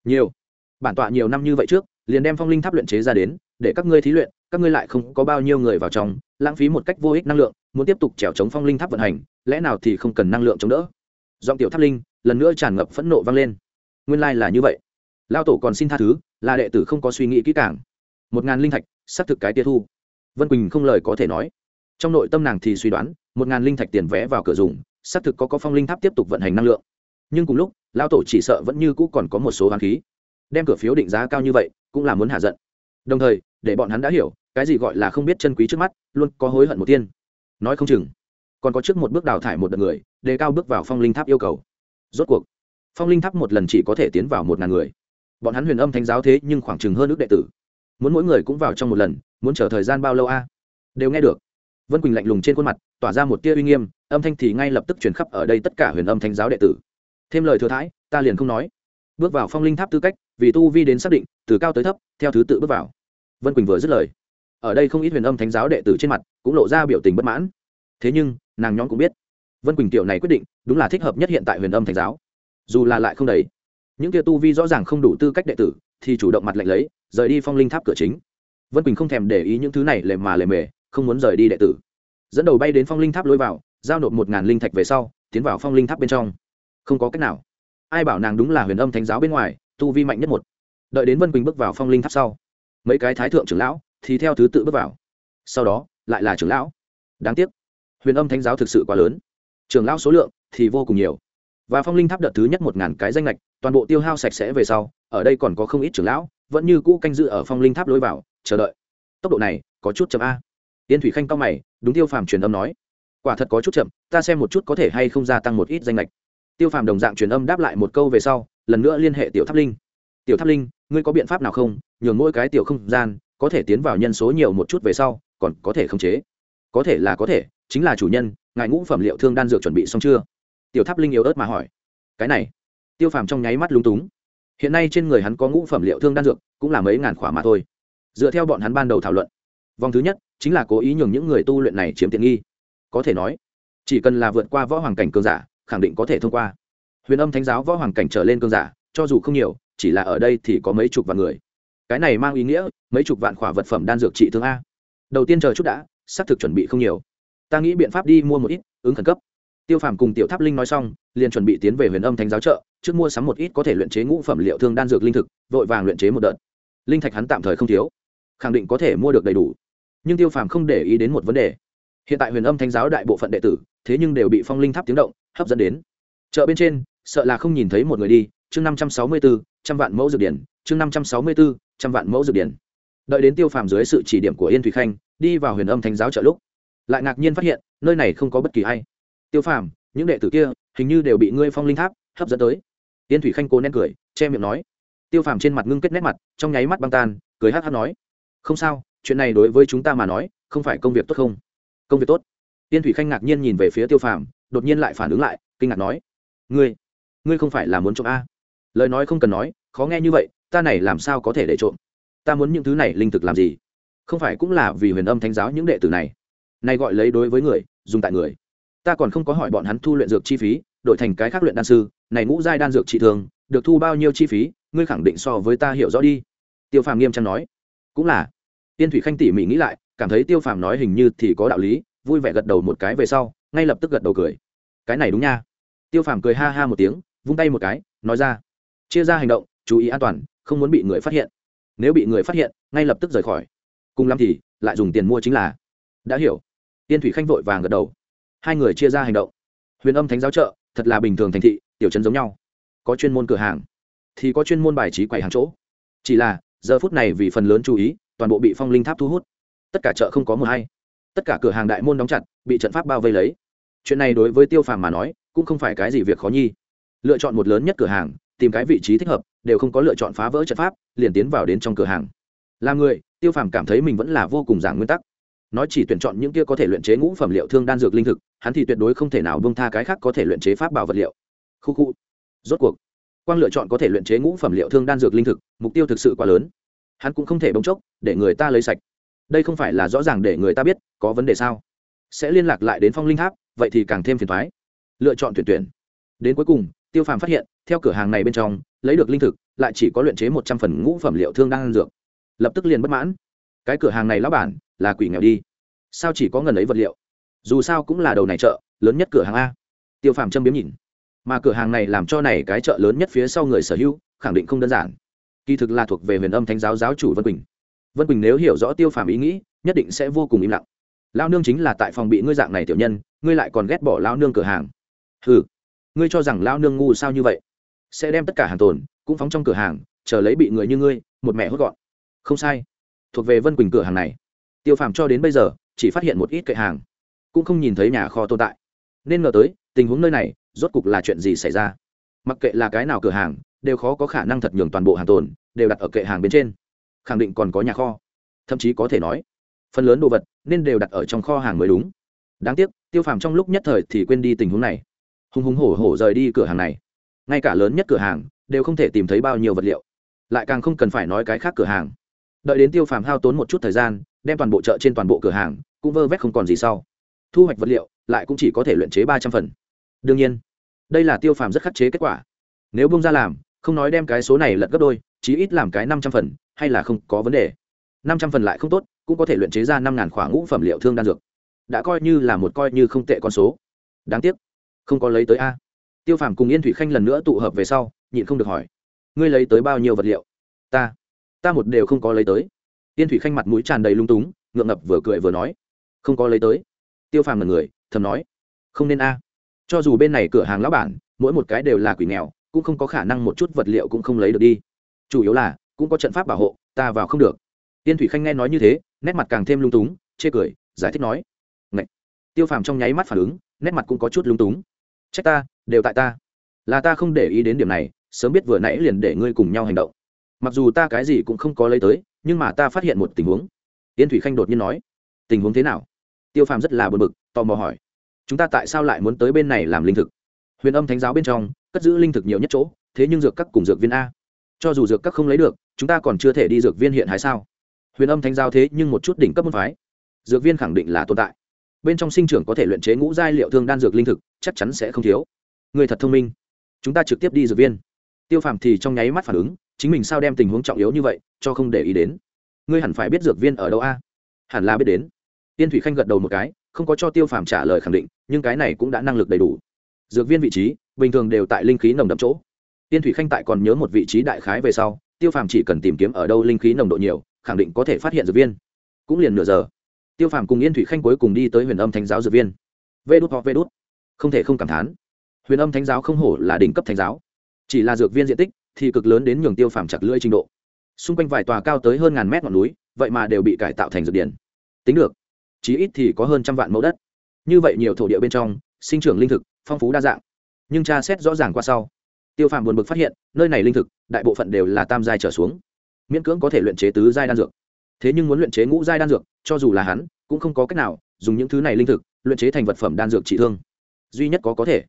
Nhiều. Bản tọa nhiều năm như vậy trước, liền đem phong linh tháp luyện chế ra đến, để các ngươi thí luyện, các ngươi lại không có bao nhiêu người vào trong, lãng phí một cách vô ích năng lượng, muốn tiếp tục trèo chống phong linh tháp vận hành, lẽ nào thì không cần năng lượng chống đỡ? Giọng tiểu tháp linh lần nữa tràn ngập phẫn nộ vang lên. Nguyên lai là như vậy. Lao tổ còn xin tha thứ, là đệ tử không có suy nghĩ kỹ càng. Một ngàn linh thạch, xác thực cái tia thu. Vân quỳnh không lời có thể nói. Trong nội tâm nàng thì suy đoán, một ngàn linh thạch tiền vé vào cửa dùng xác thực có có phong linh tháp tiếp tục vận hành năng lượng. Nhưng cùng lúc lao tổ chỉ sợ vẫn như cũ còn có một số hoàng khí. Đem cửa phiếu định giá cao như vậy, cũng là muốn hạ giận. Đồng thời, để bọn hắn đã hiểu, cái gì gọi là không biết chân quý trước mắt, luôn có hối hận một tiên. Nói không chừng, còn có trước một bước đào thải một đợt người đề cao bước vào phong linh tháp yêu cầu. Rốt cuộc, phong linh tháp một lần chỉ có thể tiến vào một ngàn người. Bọn hắn huyền âm thánh giáo thế nhưng khoảng chừng hơn ước đệ tử. Muốn mỗi người cũng vào trong một lần, muốn chờ thời gian bao lâu a? Đều nghe được. Vân quỳnh lạnh lùng trên khuôn mặt, tỏa ra một tia uy nghiêm âm thanh thì ngay lập tức truyền khắp ở đây tất cả huyền âm thánh giáo đệ tử. Thêm lời thừa thãi, ta liền không nói. Bước vào phong linh tháp tư cách, vì tu vi đến xác định, từ cao tới thấp, theo thứ tự bước vào. Vân quỳnh vừa dứt lời. Ở đây không ít huyền âm thánh giáo đệ tử trên mặt cũng lộ ra biểu tình bất mãn. Thế nhưng, nàng nhóm cũng biết, vân quỳnh tiểu này quyết định, đúng là thích hợp nhất hiện tại huyền âm thánh giáo. Dù là lại không đầy, những kia tu vi rõ ràng không đủ tư cách đệ tử, thì chủ động mặt lệnh lấy, rời đi phong linh tháp cửa chính. Vân quỳnh không thèm để ý những thứ này lề mà lề mề, không muốn rời đi đệ tử. Dẫn đầu bay đến phong linh tháp lối vào giao nộp một ngàn linh thạch về sau, tiến vào phong linh tháp bên trong. Không có cách nào. Ai bảo nàng đúng là huyền âm thánh giáo bên ngoài, tu vi mạnh nhất một. Đợi đến vân quỳnh bước vào phong linh tháp sau, mấy cái thái thượng trưởng lão thì theo thứ tự bước vào. Sau đó, lại là trưởng lão. Đáng tiếc, huyền âm thánh giáo thực sự quá lớn. Trưởng lão số lượng thì vô cùng nhiều. Và phong linh tháp đợt thứ nhất một ngàn cái danh lệch toàn bộ tiêu hao sạch sẽ về sau, ở đây còn có không ít trưởng lão, vẫn như cũ canh dự ở phong linh tháp lối vào, chờ đợi. Tốc độ này có chút chậm a. Tiên thủy khanh cao mày, đúng tiêu phàm truyền âm nói quả thật có chút chậm, ta xem một chút có thể hay không gia tăng một ít danh lệch tiêu phàm đồng dạng truyền âm đáp lại một câu về sau, lần nữa liên hệ tiểu tháp linh. Tiểu tháp linh, ngươi có biện pháp nào không? Nhường mỗi cái tiểu không gian, có thể tiến vào nhân số nhiều một chút về sau, còn có thể khống chế. Có thể là có thể, chính là chủ nhân, ngài ngũ phẩm liệu thương đan dược chuẩn bị xong chưa? Tiểu tháp linh yếu ớt mà hỏi. Cái này, tiêu phàm trong nháy mắt lúng túng. Hiện nay trên người hắn có ngũ phẩm liệu thương đan dược, cũng là mấy ngàn khỏa mà thôi. Dựa theo bọn hắn ban đầu thảo luận, vòng thứ nhất chính là cố ý nhường những người tu luyện này chiếm tiện nghi có thể nói, chỉ cần là vượt qua võ hoàng cảnh cường giả, khẳng định có thể thông qua. Huyền âm thánh giáo võ hoàng cảnh trở lên cường giả, cho dù không nhiều, chỉ là ở đây thì có mấy chục vạn người. Cái này mang ý nghĩa, mấy chục vạn khỏa vật phẩm đan dược trị thương a. Đầu tiên chờ chút đã, xác thực chuẩn bị không nhiều. Ta nghĩ biện pháp đi mua một ít, ứng khẩn cấp. Tiêu phàm cùng tiểu tháp linh nói xong, liền chuẩn bị tiến về huyền âm thánh giáo chợ, trước mua sắm một ít có thể luyện chế ngũ phẩm liệu thương đan dược linh thực, vội vàng luyện chế một đợt. Linh thạch hắn tạm thời không thiếu, khẳng định có thể mua được đầy đủ. Nhưng tiêu phàm không để ý đến một vấn đề hiện tại huyền âm thánh giáo đại bộ phận đệ tử, thế nhưng đều bị phong linh tháp tiếng động, hấp dẫn đến. Chợ bên trên, sợ là không nhìn thấy một người đi, chương năm trăm sáu mươi bốn trăm vạn mẫu dược điển, chương năm trăm sáu mươi bốn trăm vạn mẫu dược điển. Đợi đến tiêu phàm dưới sự chỉ điểm của yên thủy khanh, đi vào huyền âm thánh giáo chợ lúc, lại ngạc nhiên phát hiện, nơi này không có bất kỳ ai. Tiêu phàm, những đệ tử kia, hình như đều bị ngươi phong linh tháp, hấp dẫn tới. Yên thủy khanh cố nén cười, che miệng nói. Tiêu phàm trên mặt ngưng kết nét mặt, trong nháy mắt băng tan, cười hát hát nói. Không sao, chuyện này đối với chúng ta mà nói, không phải công việc tốt không? Công việc tốt. Tiên thủy khanh ngạc nhiên nhìn về phía tiêu phàm, đột nhiên lại phản ứng lại, kinh ngạc nói, ngươi ngươi không phải là muốn trộm a? Lời nói không cần nói, khó nghe như vậy, ta này làm sao có thể để trộm? Ta muốn những thứ này linh thực làm gì? Không phải cũng là vì huyền âm thánh giáo những đệ tử này? Này gọi lấy đối với người, dùng tại người. Ta còn không có hỏi bọn hắn thu luyện dược chi phí, đổi thành cái khác luyện đan sư, này ngũ giai đan dược trị thường, được thu bao nhiêu chi phí, ngươi khẳng định so với ta hiểu rõ đi. Tiêu phàm nghiêm trang nói, cũng là. Tiên thủy khanh tỉ mỉ nghĩ lại cảm thấy tiêu phàm nói hình như thì có đạo lý, vui vẻ gật đầu một cái về sau, ngay lập tức gật đầu cười. Cái này đúng nha. Tiêu phàm cười ha ha một tiếng, vung tay một cái, nói ra. Chia ra hành động, chú ý an toàn, không muốn bị người phát hiện. Nếu bị người phát hiện, ngay lập tức rời khỏi. Cùng lắm thì, lại dùng tiền mua chính là. Đã hiểu. Tiên thủy khanh vội vàng gật đầu. Hai người chia ra hành động. Huyền âm thánh giáo chợ thật là bình thường thành thị, tiểu chân giống nhau. Có chuyên môn cửa hàng, thì có chuyên môn bài trí quầy hàng chỗ. Chỉ là, giờ phút này vì phần lớn chú ý, toàn bộ bị phong linh tháp thu hút tất cả chợ không có mùa hay. Tất cả cửa hàng đại môn đóng chặt, bị trận pháp bao vây lấy. Chuyện này đối với tiêu phàm mà nói, cũng không phải cái gì việc khó nhi. Lựa chọn một lớn nhất cửa hàng, tìm cái vị trí thích hợp, đều không có lựa chọn phá vỡ trận pháp, liền tiến vào đến trong cửa hàng. Là người, tiêu phàm cảm thấy mình vẫn là vô cùng giảng nguyên tắc. Nói chỉ tuyển chọn những kia có thể luyện chế ngũ phẩm liệu thương đan dược linh thực, hắn thì tuyệt đối không thể nào bông tha cái khác có thể luyện chế pháp bảo vật liệu. Khu khu. Rốt cuộc, quang lựa chọn có thể luyện chế ngũ phẩm liệu thương đan dược linh thực, mục tiêu thực sự quá lớn. Hắn cũng không thể bông chốc, để người ta lấy sạch đây không phải là rõ ràng để người ta biết có vấn đề sao? Sẽ liên lạc lại đến phong linh tháp, vậy thì càng thêm phiền thoái lựa chọn tuyển tuyển. Đến cuối cùng, tiêu phàm phát hiện, theo cửa hàng này bên trong, lấy được linh thực, lại chỉ có luyện chế một trăm phần ngũ phẩm liệu thương đang ăn dược. Lập tức liền bất mãn. Cái cửa hàng này lão bản, là quỷ nghèo đi. Sao chỉ có ngần ấy vật liệu? Dù sao cũng là đầu này chợ, lớn nhất cửa hàng a. Tiêu phàm châm biếm nhìn. Mà cửa hàng này làm cho này cái chợ lớn nhất phía sau người sở hữu, khẳng định không đơn giản. Kỳ thực là thuộc về huyền âm thánh giáo giáo chủ vân quỳnh vân quỳnh nếu hiểu rõ tiêu phàm ý nghĩ, nhất định sẽ vô cùng im lặng. Lao nương chính là tại phòng bị ngươi dạng này tiểu nhân, ngươi lại còn ghét bỏ lao nương cửa hàng. Ừ ngươi cho rằng lao nương ngu sao như vậy? Sẽ đem tất cả hàng tồn, cũng phóng trong cửa hàng, chờ lấy bị người như ngươi, một mẹ hốt gọn. Không sai. Thuộc về vân quỳnh cửa hàng này. Tiêu phàm cho đến bây giờ, chỉ phát hiện một ít kệ hàng. Cũng không nhìn thấy nhà kho tồn tại. Nên ngờ tới, tình huống nơi này, rốt cục là chuyện gì xảy ra? Mặc kệ là cái nào cửa hàng, đều khó có khả năng thật nhường toàn bộ hàng tồn, đều đặt ở kệ hàng bên trên khẳng định còn có nhà kho. Thậm chí có thể nói, phần lớn đồ vật nên đều đặt ở trong kho hàng mới đúng. Đáng tiếc, tiêu phàm trong lúc nhất thời thì quên đi tình huống này. Hùng hùng hổ hổ rời đi cửa hàng này. Ngay cả lớn nhất cửa hàng đều không thể tìm thấy bao nhiêu vật liệu. Lại càng không cần phải nói cái khác cửa hàng. Đợi đến tiêu phàm hao tốn một chút thời gian, đem toàn bộ chợ trên toàn bộ cửa hàng cũng vơ vét không còn gì sau. Thu hoạch vật liệu lại cũng chỉ có thể luyện chế ba trăm phần. Đương nhiên, đây là tiêu phàm rất khắc chế kết quả. Nếu bung ra làm, không nói đem cái số này lật gấp đôi, chí ít làm cái năm trăm phần hay là không có vấn đề. Năm trăm phần lại không tốt, cũng có thể luyện chế ra năm ngàn khoảng ngũ phẩm liệu thương đan dược. Đã coi như là một coi như không tệ con số. Đáng tiếc, không có lấy tới a. Tiêu phàm cùng yên thủy khanh lần nữa tụ hợp về sau, nhịn không được hỏi, ngươi lấy tới bao nhiêu vật liệu? Ta ta một đều không có lấy tới. Yên thủy khanh mặt mũi tràn đầy lung túng, ngượng ngập vừa cười vừa nói, không có lấy tới. Tiêu phàm là người, thầm nói, không nên a. Cho dù bên này cửa hàng lão bản, mỗi một cái đều là quỷ nghèo, cũng không có khả năng một chút vật liệu cũng không lấy được đi. Chủ yếu là cũng có trận pháp bảo hộ, ta vào không được. Tiên thủy khanh nghe nói như thế, nét mặt càng thêm lung túng, chê cười, giải thích nói, Ngậy! tiêu phàm trong nháy mắt phản ứng, nét mặt cũng có chút lung túng. Trách ta, đều tại ta. Là ta không để ý đến điểm này, sớm biết vừa nãy liền để ngươi cùng nhau hành động. Mặc dù ta cái gì cũng không có lấy tới, nhưng mà ta phát hiện một tình huống. Tiên thủy khanh đột nhiên nói, tình huống thế nào? Tiêu phàm rất là bực bực, tò mò hỏi, chúng ta tại sao lại muốn tới bên này làm linh thực? Huyền âm thánh giáo bên trong, cất giữ linh thực nhiều nhất chỗ, thế nhưng dược các cùng dược viên a. Cho dù dược các không lấy được chúng ta còn chưa thể đi dược viên hiện hay sao? Huyền âm thánh giao thế nhưng một chút đỉnh cấp môn phái. Dược viên khẳng định là tồn tại. Bên trong sinh trưởng có thể luyện chế ngũ giai liệu thương đan dược linh thực, chắc chắn sẽ không thiếu. Người thật thông minh. Chúng ta trực tiếp đi dược viên. Tiêu phàm thì trong nháy mắt phản ứng, chính mình sao đem tình huống trọng yếu như vậy, cho không để ý đến. Ngươi hẳn phải biết dược viên ở đâu a? Hẳn là biết đến. Tiên thủy khanh gật đầu một cái, không có cho tiêu phàm trả lời khẳng định, nhưng cái này cũng đã năng lực đầy đủ. Dược viên vị trí, bình thường đều tại linh khí nồng đậm chỗ. Tiên thủy khanh tại còn nhớ một vị trí đại khái về sau tiêu phàm chỉ cần tìm kiếm ở đâu linh khí nồng độ nhiều, khẳng định có thể phát hiện dược viên. Cũng liền nửa giờ, tiêu phàm cùng yên thủy khanh cuối cùng đi tới huyền âm thánh giáo dược viên. Vê đút hoặc vê đút. Không thể không cảm thán, huyền âm thánh giáo không hổ là đỉnh cấp thánh giáo. Chỉ là dược viên diện tích thì cực lớn đến nhường tiêu phàm chặt lưỡi trình độ. Xung quanh vài tòa cao tới hơn ngàn mét ngọn núi, vậy mà đều bị cải tạo thành dược điển. Tính được, chí ít thì có hơn trăm vạn mẫu đất. Như vậy nhiều thổ địa bên trong, sinh trưởng linh thực, phong phú đa dạng. Nhưng tra xét rõ ràng qua sau tiêu phàm buồn bực phát hiện, nơi này linh thực, đại bộ phận đều là tam giai trở xuống. Miễn cưỡng có thể luyện chế tứ giai đan dược. Thế nhưng muốn luyện chế ngũ giai đan dược, cho dù là hắn, cũng không có cách nào dùng những thứ này linh thực luyện chế thành vật phẩm đan dược trị thương. Duy nhất có có thể,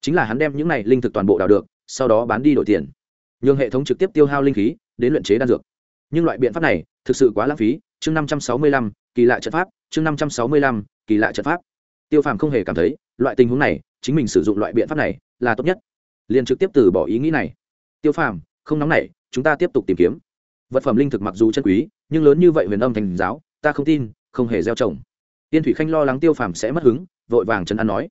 chính là hắn đem những này linh thực toàn bộ đào được, sau đó bán đi đổi tiền. Nhường hệ thống trực tiếp tiêu hao linh khí đến luyện chế đan dược. Nhưng loại biện pháp này thực sự quá lãng phí, chương năm trăm sáu mươi lăm, kỳ lạ trận pháp, chương năm trăm sáu mươi lăm, kỳ lạ trận pháp. Tiêu phàm không hề cảm thấy, loại tình huống này, chính mình sử dụng loại biện pháp này là tốt nhất liền trực tiếp từ bỏ ý nghĩ này. Tiêu phàm, không nóng nảy, chúng ta tiếp tục tìm kiếm. Vật phẩm linh thực mặc dù chân quý, nhưng lớn như vậy huyền âm thành giáo, ta không tin, không hề gieo trồng. Tiên thủy khanh lo lắng tiêu phàm sẽ mất hứng, vội vàng chân ăn nói,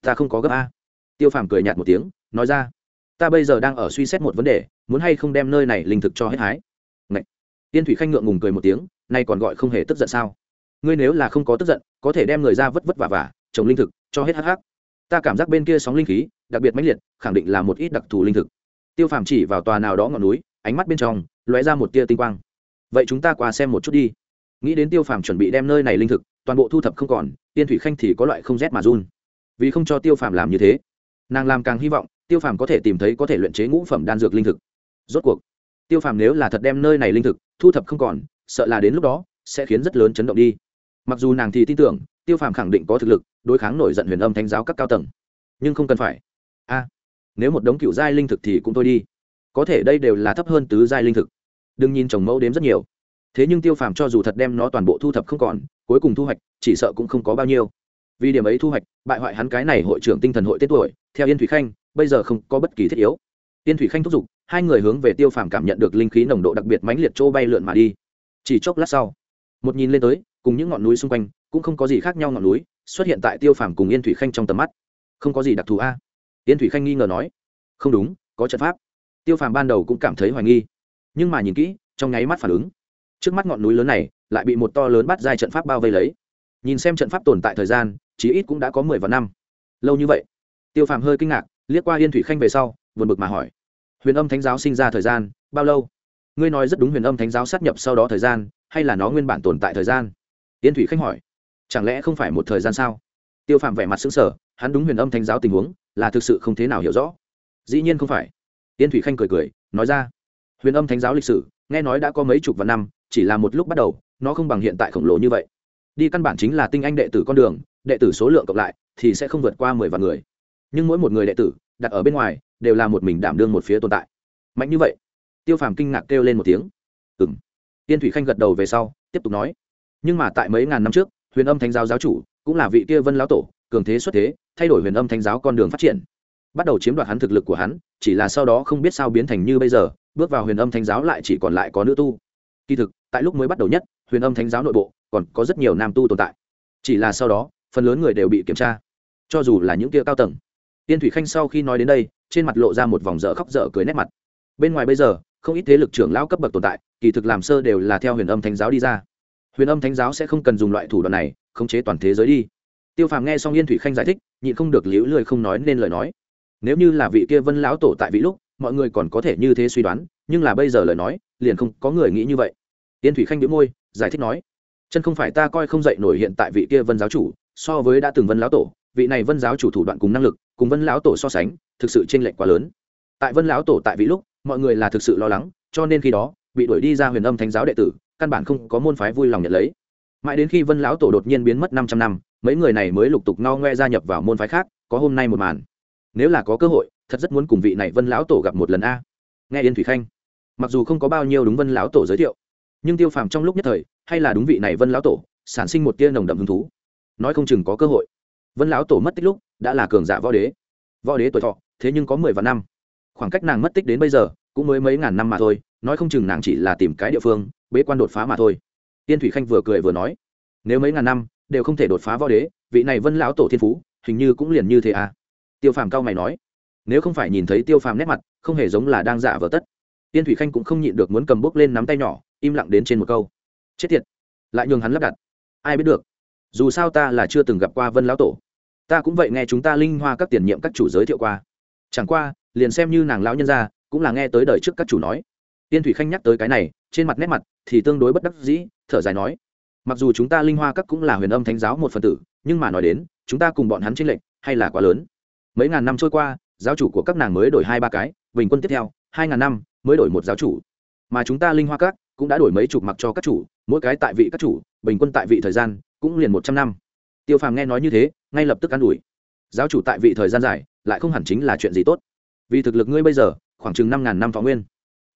ta không có gấp a. Tiêu phàm cười nhạt một tiếng, nói ra, ta bây giờ đang ở suy xét một vấn đề, muốn hay không đem nơi này linh thực cho hết hái? Ngậy! tiên thủy khanh ngượng ngùng cười một tiếng, nay còn gọi không hề tức giận sao? Ngươi nếu là không có tức giận, có thể đem người ra vất vất vả vả, trồng linh thực, cho hết hắc hắc ta cảm giác bên kia sóng linh khí, đặc biệt mãnh liệt, khẳng định là một ít đặc thù linh thực. Tiêu phàm chỉ vào tòa nào đó ngọn núi, ánh mắt bên trong lóe ra một tia tinh quang. Vậy chúng ta qua xem một chút đi. Nghĩ đến tiêu phàm chuẩn bị đem nơi này linh thực, toàn bộ thu thập không còn, tiên thủy khanh thì có loại không rét mà run. Vì không cho tiêu phàm làm như thế, nàng làm càng hy vọng, tiêu phàm có thể tìm thấy có thể luyện chế ngũ phẩm đan dược linh thực. Rốt cuộc, tiêu phàm nếu là thật đem nơi này linh thực thu thập không còn, sợ là đến lúc đó sẽ khiến rất lớn chấn động đi mặc dù nàng thì tin tưởng, tiêu phàm khẳng định có thực lực, đối kháng nổi giận huyền âm thánh giáo các cao tầng. Nhưng không cần phải. A, nếu một đống cựu giai linh thực thì cũng thôi đi. Có thể đây đều là thấp hơn tứ giai linh thực. Đừng nhìn trồng mẫu đếm rất nhiều. Thế nhưng tiêu phàm cho dù thật đem nó toàn bộ thu thập không còn, cuối cùng thu hoạch, chỉ sợ cũng không có bao nhiêu. Vì điểm ấy thu hoạch, bại hoại hắn cái này hội trưởng tinh thần hội tết tuổi, theo yên thủy khanh, bây giờ không có bất kỳ thiết yếu. Yên thủy khanh thúc giục, hai người hướng về tiêu phàm cảm nhận được linh khí nồng độ đặc biệt mãnh liệt chỗ bay lượn mà đi. Chỉ chốc lát sau, một nhìn lên tới cùng những ngọn núi xung quanh cũng không có gì khác nhau ngọn núi xuất hiện tại tiêu phàm cùng yên thủy khanh trong tầm mắt không có gì đặc thù a yên thủy khanh nghi ngờ nói không đúng có trận pháp tiêu phàm ban đầu cũng cảm thấy hoài nghi nhưng mà nhìn kỹ trong nháy mắt phản ứng trước mắt ngọn núi lớn này lại bị một to lớn bắt dài trận pháp bao vây lấy nhìn xem trận pháp tồn tại thời gian chí ít cũng đã có mười vạn năm lâu như vậy tiêu phàm hơi kinh ngạc liếc qua yên thủy khanh về sau buồn bực mà hỏi huyền âm thánh giáo sinh ra thời gian bao lâu ngươi nói rất đúng huyền âm thánh giáo sát nhập sau đó thời gian hay là nó nguyên bản tồn tại thời gian yên thủy khanh hỏi, chẳng lẽ không phải một thời gian sao? Tiêu phàm vẻ mặt xứng sở hắn đúng huyền âm thánh giáo tình huống, là thực sự không thế nào hiểu rõ. Dĩ nhiên không phải. Yên thủy khanh cười cười, nói ra, huyền âm thánh giáo lịch sử, nghe nói đã có mấy chục vạn năm, chỉ là một lúc bắt đầu, nó không bằng hiện tại khổng lồ như vậy. Đi căn bản chính là tinh anh đệ tử con đường, đệ tử số lượng cộng lại, thì sẽ không vượt qua mười vạn người. Nhưng mỗi một người đệ tử, đặt ở bên ngoài, đều là một mình đảm đương một phía tồn tại. Mạnh như vậy, tiêu phàm kinh ngạc kêu lên một tiếng. Ừng tiên thủy khanh gật đầu về sau, tiếp tục nói nhưng mà tại mấy ngàn năm trước, huyền âm thánh giáo giáo chủ cũng là vị kia vân lão tổ, cường thế xuất thế, thay đổi huyền âm thánh giáo con đường phát triển. Bắt đầu chiếm đoạt hắn thực lực của hắn, chỉ là sau đó không biết sao biến thành như bây giờ, bước vào huyền âm thánh giáo lại chỉ còn lại có nữ tu. Kỳ thực, tại lúc mới bắt đầu nhất, huyền âm thánh giáo nội bộ còn có rất nhiều nam tu tồn tại. Chỉ là sau đó, phần lớn người đều bị kiểm tra. Cho dù là những kia cao tầng. Tiên thủy khanh sau khi nói đến đây, trên mặt lộ ra một vòng dở khóc dở cười nét mặt. Bên ngoài bây giờ, không ít thế lực trưởng lão cấp bậc tồn tại, kỳ thực làm sơ đều là theo huyền âm thánh giáo đi ra huyền âm thánh giáo sẽ không cần dùng loại thủ đoạn này, khống chế toàn thế giới đi. Tiêu phàm nghe xong yên thủy khanh giải thích, nhịn không được liễu lười không nói nên lời nói. Nếu như là vị kia vân lão tổ tại vị lúc, mọi người còn có thể như thế suy đoán, nhưng là bây giờ lời nói, liền không có người nghĩ như vậy. Yên thủy khanh đĩu môi, giải thích nói, chân không phải ta coi không dậy nổi hiện tại vị kia vân giáo chủ, so với đã từng vân lão tổ, vị này vân giáo chủ thủ đoạn cùng năng lực, cùng vân lão tổ so sánh, thực sự chênh lệch quá lớn. Tại vân lão tổ tại vị lúc, mọi người là thực sự lo lắng, cho nên khi đó, bị đuổi đi ra huyền âm thánh giáo đệ tử căn bản không có môn phái vui lòng nhận lấy. Mãi đến khi vân lão tổ đột nhiên biến mất năm trăm năm, mấy người này mới lục tục no ngoe gia nhập vào môn phái khác, có hôm nay một màn. Nếu là có cơ hội, thật rất muốn cùng vị này vân lão tổ gặp một lần a. Nghe yên thủy khanh, mặc dù không có bao nhiêu đúng vân lão tổ giới thiệu, nhưng tiêu phàm trong lúc nhất thời, hay là đúng vị này vân lão tổ, sản sinh một tia nồng đậm hứng thú. Nói không chừng có cơ hội. Vân lão tổ mất tích lúc, đã là cường giả võ đế. Võ đế tuổi thọ, thế nhưng có mười vạn năm. Khoảng cách nàng mất tích đến bây giờ, cũng mới mấy ngàn năm mà thôi nói không chừng nàng chỉ là tìm cái địa phương, bế quan đột phá mà thôi. Tiên thủy khanh vừa cười vừa nói, nếu mấy ngàn năm, đều không thể đột phá võ đế, vị này vân lão tổ thiên phú, hình như cũng liền như thế à? Tiêu phàm cao mày nói, nếu không phải nhìn thấy tiêu phàm nét mặt, không hề giống là đang giả vờ tất. Tiên thủy khanh cũng không nhịn được muốn cầm bốc lên nắm tay nhỏ, im lặng đến trên một câu, chết tiệt! Lại nhường hắn lắp đặt, ai biết được, dù sao ta là chưa từng gặp qua vân lão tổ. Ta cũng vậy nghe chúng ta linh hoa các tiền nhiệm các chủ giới thiệu qua. Chẳng qua, liền xem như nàng lão nhân gia, cũng là nghe tới đời trước các chủ nói tiên thủy khanh nhắc tới cái này, trên mặt nét mặt thì tương đối bất đắc dĩ, thở dài nói, mặc dù chúng ta linh hoa các cũng là huyền âm thánh giáo một phần tử, nhưng mà nói đến, chúng ta cùng bọn hắn tranh lệch hay là quá lớn. Mấy ngàn năm trôi qua, giáo chủ của các nàng mới đổi hai ba cái, bình quân tiếp theo, hai ngàn năm mới đổi một giáo chủ. Mà chúng ta linh hoa các cũng đã đổi mấy chục mặc cho các chủ, mỗi cái tại vị các chủ, bình quân tại vị thời gian cũng liền một trăm năm. Tiêu phàm nghe nói như thế, ngay lập tức an ủi, giáo chủ tại vị thời gian dài, lại không hẳn chính là chuyện gì tốt. Vì thực lực ngươi bây giờ, khoảng chừng năm ngàn năm phó nguyên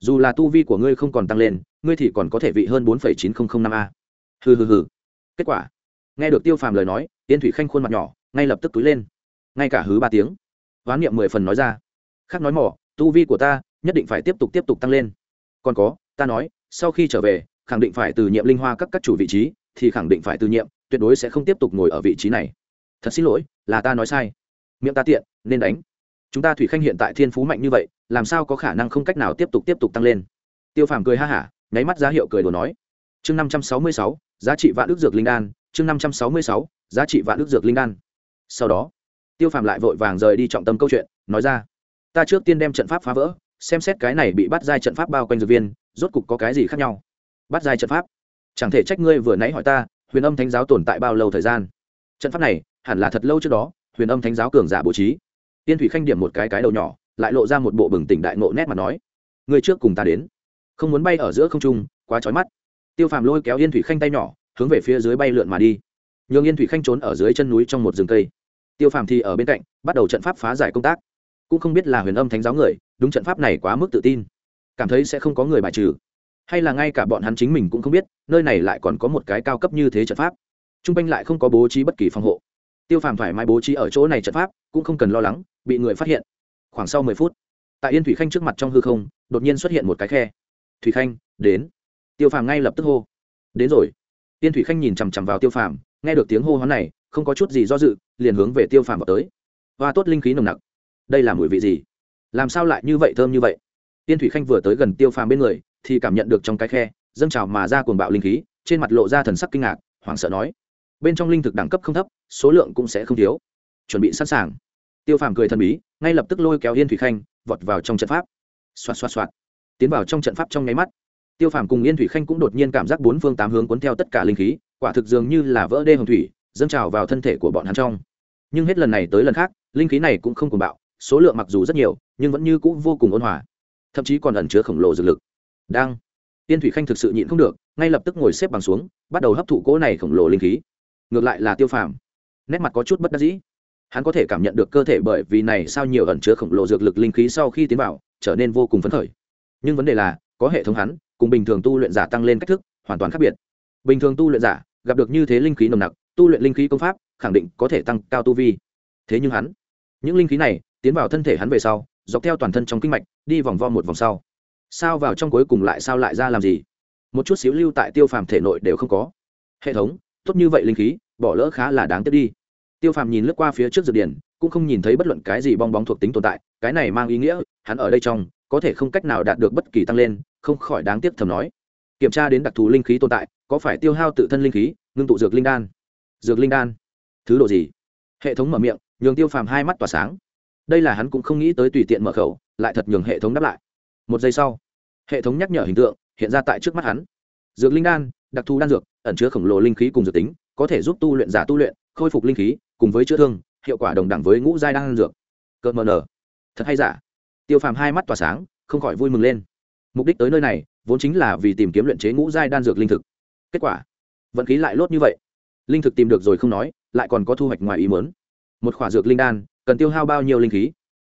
dù là tu vi của ngươi không còn tăng lên, ngươi thì còn có thể vị hơn bốn chín nghìn năm a. Hừ hừ hừ. Kết quả, nghe được tiêu phàm lời nói tiên thủy khanh khuôn mặt nhỏ, ngay lập tức túi lên. Ngay cả hứ ba tiếng oán niệm mười phần nói ra. Khác nói mỏ, tu vi của ta nhất định phải tiếp tục tiếp tục tăng lên. Còn có, ta nói, sau khi trở về, khẳng định phải từ nhiệm linh hoa các các chủ vị trí, thì khẳng định phải từ nhiệm, tuyệt đối sẽ không tiếp tục ngồi ở vị trí này. Thật xin lỗi, là ta nói sai. Miệng ta tiện, nên đánh chúng ta thủy khanh hiện tại thiên phú mạnh như vậy, làm sao có khả năng không cách nào tiếp tục tiếp tục tăng lên? Tiêu phàm cười ha hả, nháy mắt giá hiệu cười đồ nói. Chương năm trăm sáu mươi sáu, giá trị vạn đức dược linh đan, chương năm trăm sáu mươi sáu, giá trị vạn đức dược linh đan. Sau đó, tiêu phàm lại vội vàng rời đi trọng tâm câu chuyện, nói ra. Ta trước tiên đem trận pháp phá vỡ, xem xét cái này bị bắt giai trận pháp bao quanh dược viên, rốt cục có cái gì khác nhau. Bắt giai trận pháp? Chẳng thể trách ngươi vừa nãy hỏi ta, huyền âm thánh giáo tồn tại bao lâu thời gian? Trận pháp này, hẳn là thật lâu trước đó, huyền âm thánh giáo cường giả bố trí tiên thủy khanh điểm một cái cái đầu nhỏ, lại lộ ra một bộ bừng tỉnh đại ngộ nét mà nói, người trước cùng ta đến. Không muốn bay ở giữa không trung, quá trói mắt. Tiêu phàm lôi kéo yên thủy khanh tay nhỏ, hướng về phía dưới bay lượn mà đi. Nhường yên thủy khanh trốn ở dưới chân núi trong một rừng cây. Tiêu phàm thì ở bên cạnh, bắt đầu trận pháp phá giải công tác. Cũng không biết là huyền âm thánh giáo người, đúng trận pháp này quá mức tự tin. Cảm thấy sẽ không có người bài trừ. Hay là ngay cả bọn hắn chính mình cũng không biết, nơi này lại còn có một cái cao cấp như thế trận pháp. T r u n g quanh lại không có bố trí bất kỳ phòng hộ. Tiêu phàm thoải mái bố trí ở chỗ này trận pháp, cũng không cần lo lắng bị người phát hiện. Khoảng sau mười phút, tại yên thủy khanh trước mặt trong hư không, đột nhiên xuất hiện một cái khe. Thủy khanh, đến. Tiêu phàm ngay lập tức hô. Đến rồi. Yên thủy khanh nhìn chằm chằm vào tiêu phàm, nghe được tiếng hô hoán này, không có chút gì do dự, liền hướng về tiêu phàm vào tới. Hoa tốt linh khí nồng nặc. Đây là mùi vị gì? Làm sao lại như vậy thơm như vậy? Tiên thủy khanh vừa tới gần tiêu phàm bên người, thì cảm nhận được trong cái khe, dâng trào mà ra cuồng bạo linh khí, trên mặt lộ ra thần sắc kinh ngạc, hoảng sợ nói. Bên trong linh thực đẳng cấp không thấp, số lượng cũng sẽ không thiếu. Chuẩn bị sẵn sàng tiêu phàm cười thần bí, ngay lập tức lôi kéo yên thủy khanh, vọt vào trong trận pháp. Xoạt xoạt xoạt. Tiến vào trong trận pháp trong nháy mắt, tiêu phàm cùng yên thủy khanh cũng đột nhiên cảm giác bốn phương tám hướng cuốn theo tất cả linh khí, quả thực dường như là vỡ đê hồng thủy, dâng trào vào thân thể của bọn hắn trong. Nhưng hết lần này tới lần khác, linh khí này cũng không cuồng bạo, số lượng mặc dù rất nhiều, nhưng vẫn như c ũ vô cùng ôn hòa, thậm chí còn ẩn chứa khổng lồ dược lực. Đang, Yên thủy khanh thực sự nhịn không được, ngay lập tức ngồi xếp bằng xuống, bắt đầu hấp thụ cỗ này khổng lồ linh khí. Ngược lại là tiêu phàm, nét mặt có chút bất đắc dĩ hắn có thể cảm nhận được cơ thể bởi vì này sao nhiều ẩn chứa khổng lồ dược lực linh khí sau khi tiến vào, trở nên vô cùng phấn khởi. Nhưng vấn đề là, có hệ thống hắn, cùng bình thường tu luyện giả tăng lên cách thức, hoàn toàn khác biệt. Bình thường tu luyện giả, gặp được như thế linh khí nồng nặc, tu luyện linh khí công pháp, khẳng định có thể tăng cao tu vi. Thế nhưng hắn, những linh khí này, tiến vào thân thể hắn về sau, dọc theo toàn thân trong kinh mạch, đi vòng vo một vòng sau. Sao vào trong cuối cùng lại sao lại ra làm gì? Một chút xíu lưu tại tiêu phàm thể nội đều không có. Hệ thống, tốt như vậy linh khí, bỏ lỡ khá là đáng tiếc đi tiêu phàm nhìn lướt qua phía trước dược điển, cũng không nhìn thấy bất luận cái gì bong bóng thuộc tính tồn tại, cái này mang ý nghĩa, hắn ở đây trong, có thể không cách nào đạt được bất kỳ tăng lên, không khỏi đáng tiếc thầm nói. Kiểm tra đến đặc thù linh khí tồn tại, có phải tiêu hao tự thân linh khí, ngưng tụ dược linh đan? Dược linh đan? Thứ độ gì? Hệ thống mở miệng, nhường tiêu phàm hai mắt tỏa sáng. Đây là hắn cũng không nghĩ tới tùy tiện mở khẩu, lại thật nhường hệ thống đáp lại. Một giây sau, hệ thống nhắc nhở hình tượng, hiện ra tại trước mắt hắn. Dược linh đan, đặc thù đan dược, ẩn chứa khổng lồ linh khí cùng dược tính, có thể giúp tu luyện, giả tu luyện, khôi phục linh khí cùng với chữa thương, hiệu quả đồng đẳng với ngũ giai đan dược. Cợt mờ nở. Thật hay giả? Tiêu phàm hai mắt tỏa sáng, không khỏi vui mừng lên. Mục đích tới nơi này, vốn chính là vì tìm kiếm luyện chế ngũ giai đan dược linh thực. Kết quả, vận khí lại lốt như vậy. Linh thực tìm được rồi không nói, lại còn có thu hoạch ngoài ý mớn một khỏa dược linh đan, cần tiêu hao bao nhiêu linh khí?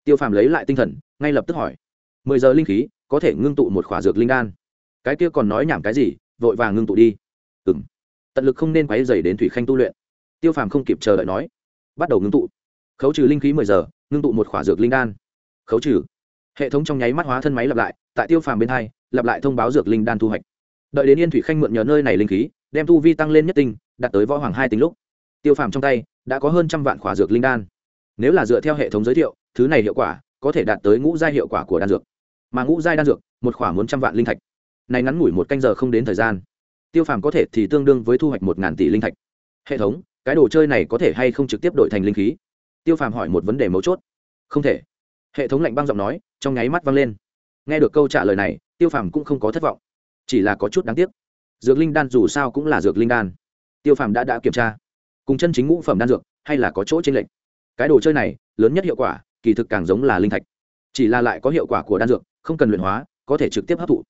Tiêu phàm lấy lại tinh thần, ngay lập tức hỏi. Mười giờ linh khí, có thể ngưng tụ một khỏa dược linh đan. Cái kia còn nói nhảm cái gì, vội vàng ngưng tụ đi. Ừ m tận lực không nên quáy dày đến thủy khanh tu luyện. Tiêu phàm không kịp chờ đợi nói bắt đầu ngưng tụ. Khấu trừ linh khí mười giờ, ngưng tụ một khỏa dược linh đan. Khấu trừ. Hệ thống trong nháy mắt hóa thân máy lặp lại, tại tiêu phàm bên hai, lặp lại thông báo dược linh đan thu hoạch. Đợi đến yên thủy khanh mượn nhờ nơi này linh khí, đem tu vi tăng lên nhất tinh, đạt tới võ hoàng hai tính lúc. Tiêu phàm trong tay, đã có hơn trăm vạn khỏa dược linh đan. Nếu là dựa theo hệ thống giới thiệu, thứ này hiệu quả có thể đạt tới ngũ giai hiệu quả của đan dược. Mà ngũ giai đan dược, một khỏa muốn trăm vạn linh thạch. Này ngắn ngủi một canh giờ không đến thời gian, tiêu phàm có thể thì tương đương với thu hoạch một ngàn tỷ linh thạch. Hệ thống cái đồ chơi này có thể hay không trực tiếp đổi thành linh khí? Tiêu phàm hỏi một vấn đề mấu chốt. Không thể. Hệ thống lạnh băng giọng nói, trong nháy mắt vang lên. Nghe được câu trả lời này, tiêu phàm cũng không có thất vọng. Chỉ là có chút đáng tiếc. Dược linh đan dù sao cũng là dược linh đan. Tiêu phàm đã đã kiểm tra. Cùng chân chính ngũ phẩm đan dược, hay là có chỗ trên lệnh cái đồ chơi này, lớn nhất hiệu quả, kỳ thực càng giống là linh thạch. Chỉ là lại có hiệu quả của đan dược, không cần luyện hóa, có thể trực tiếp hấp thụ.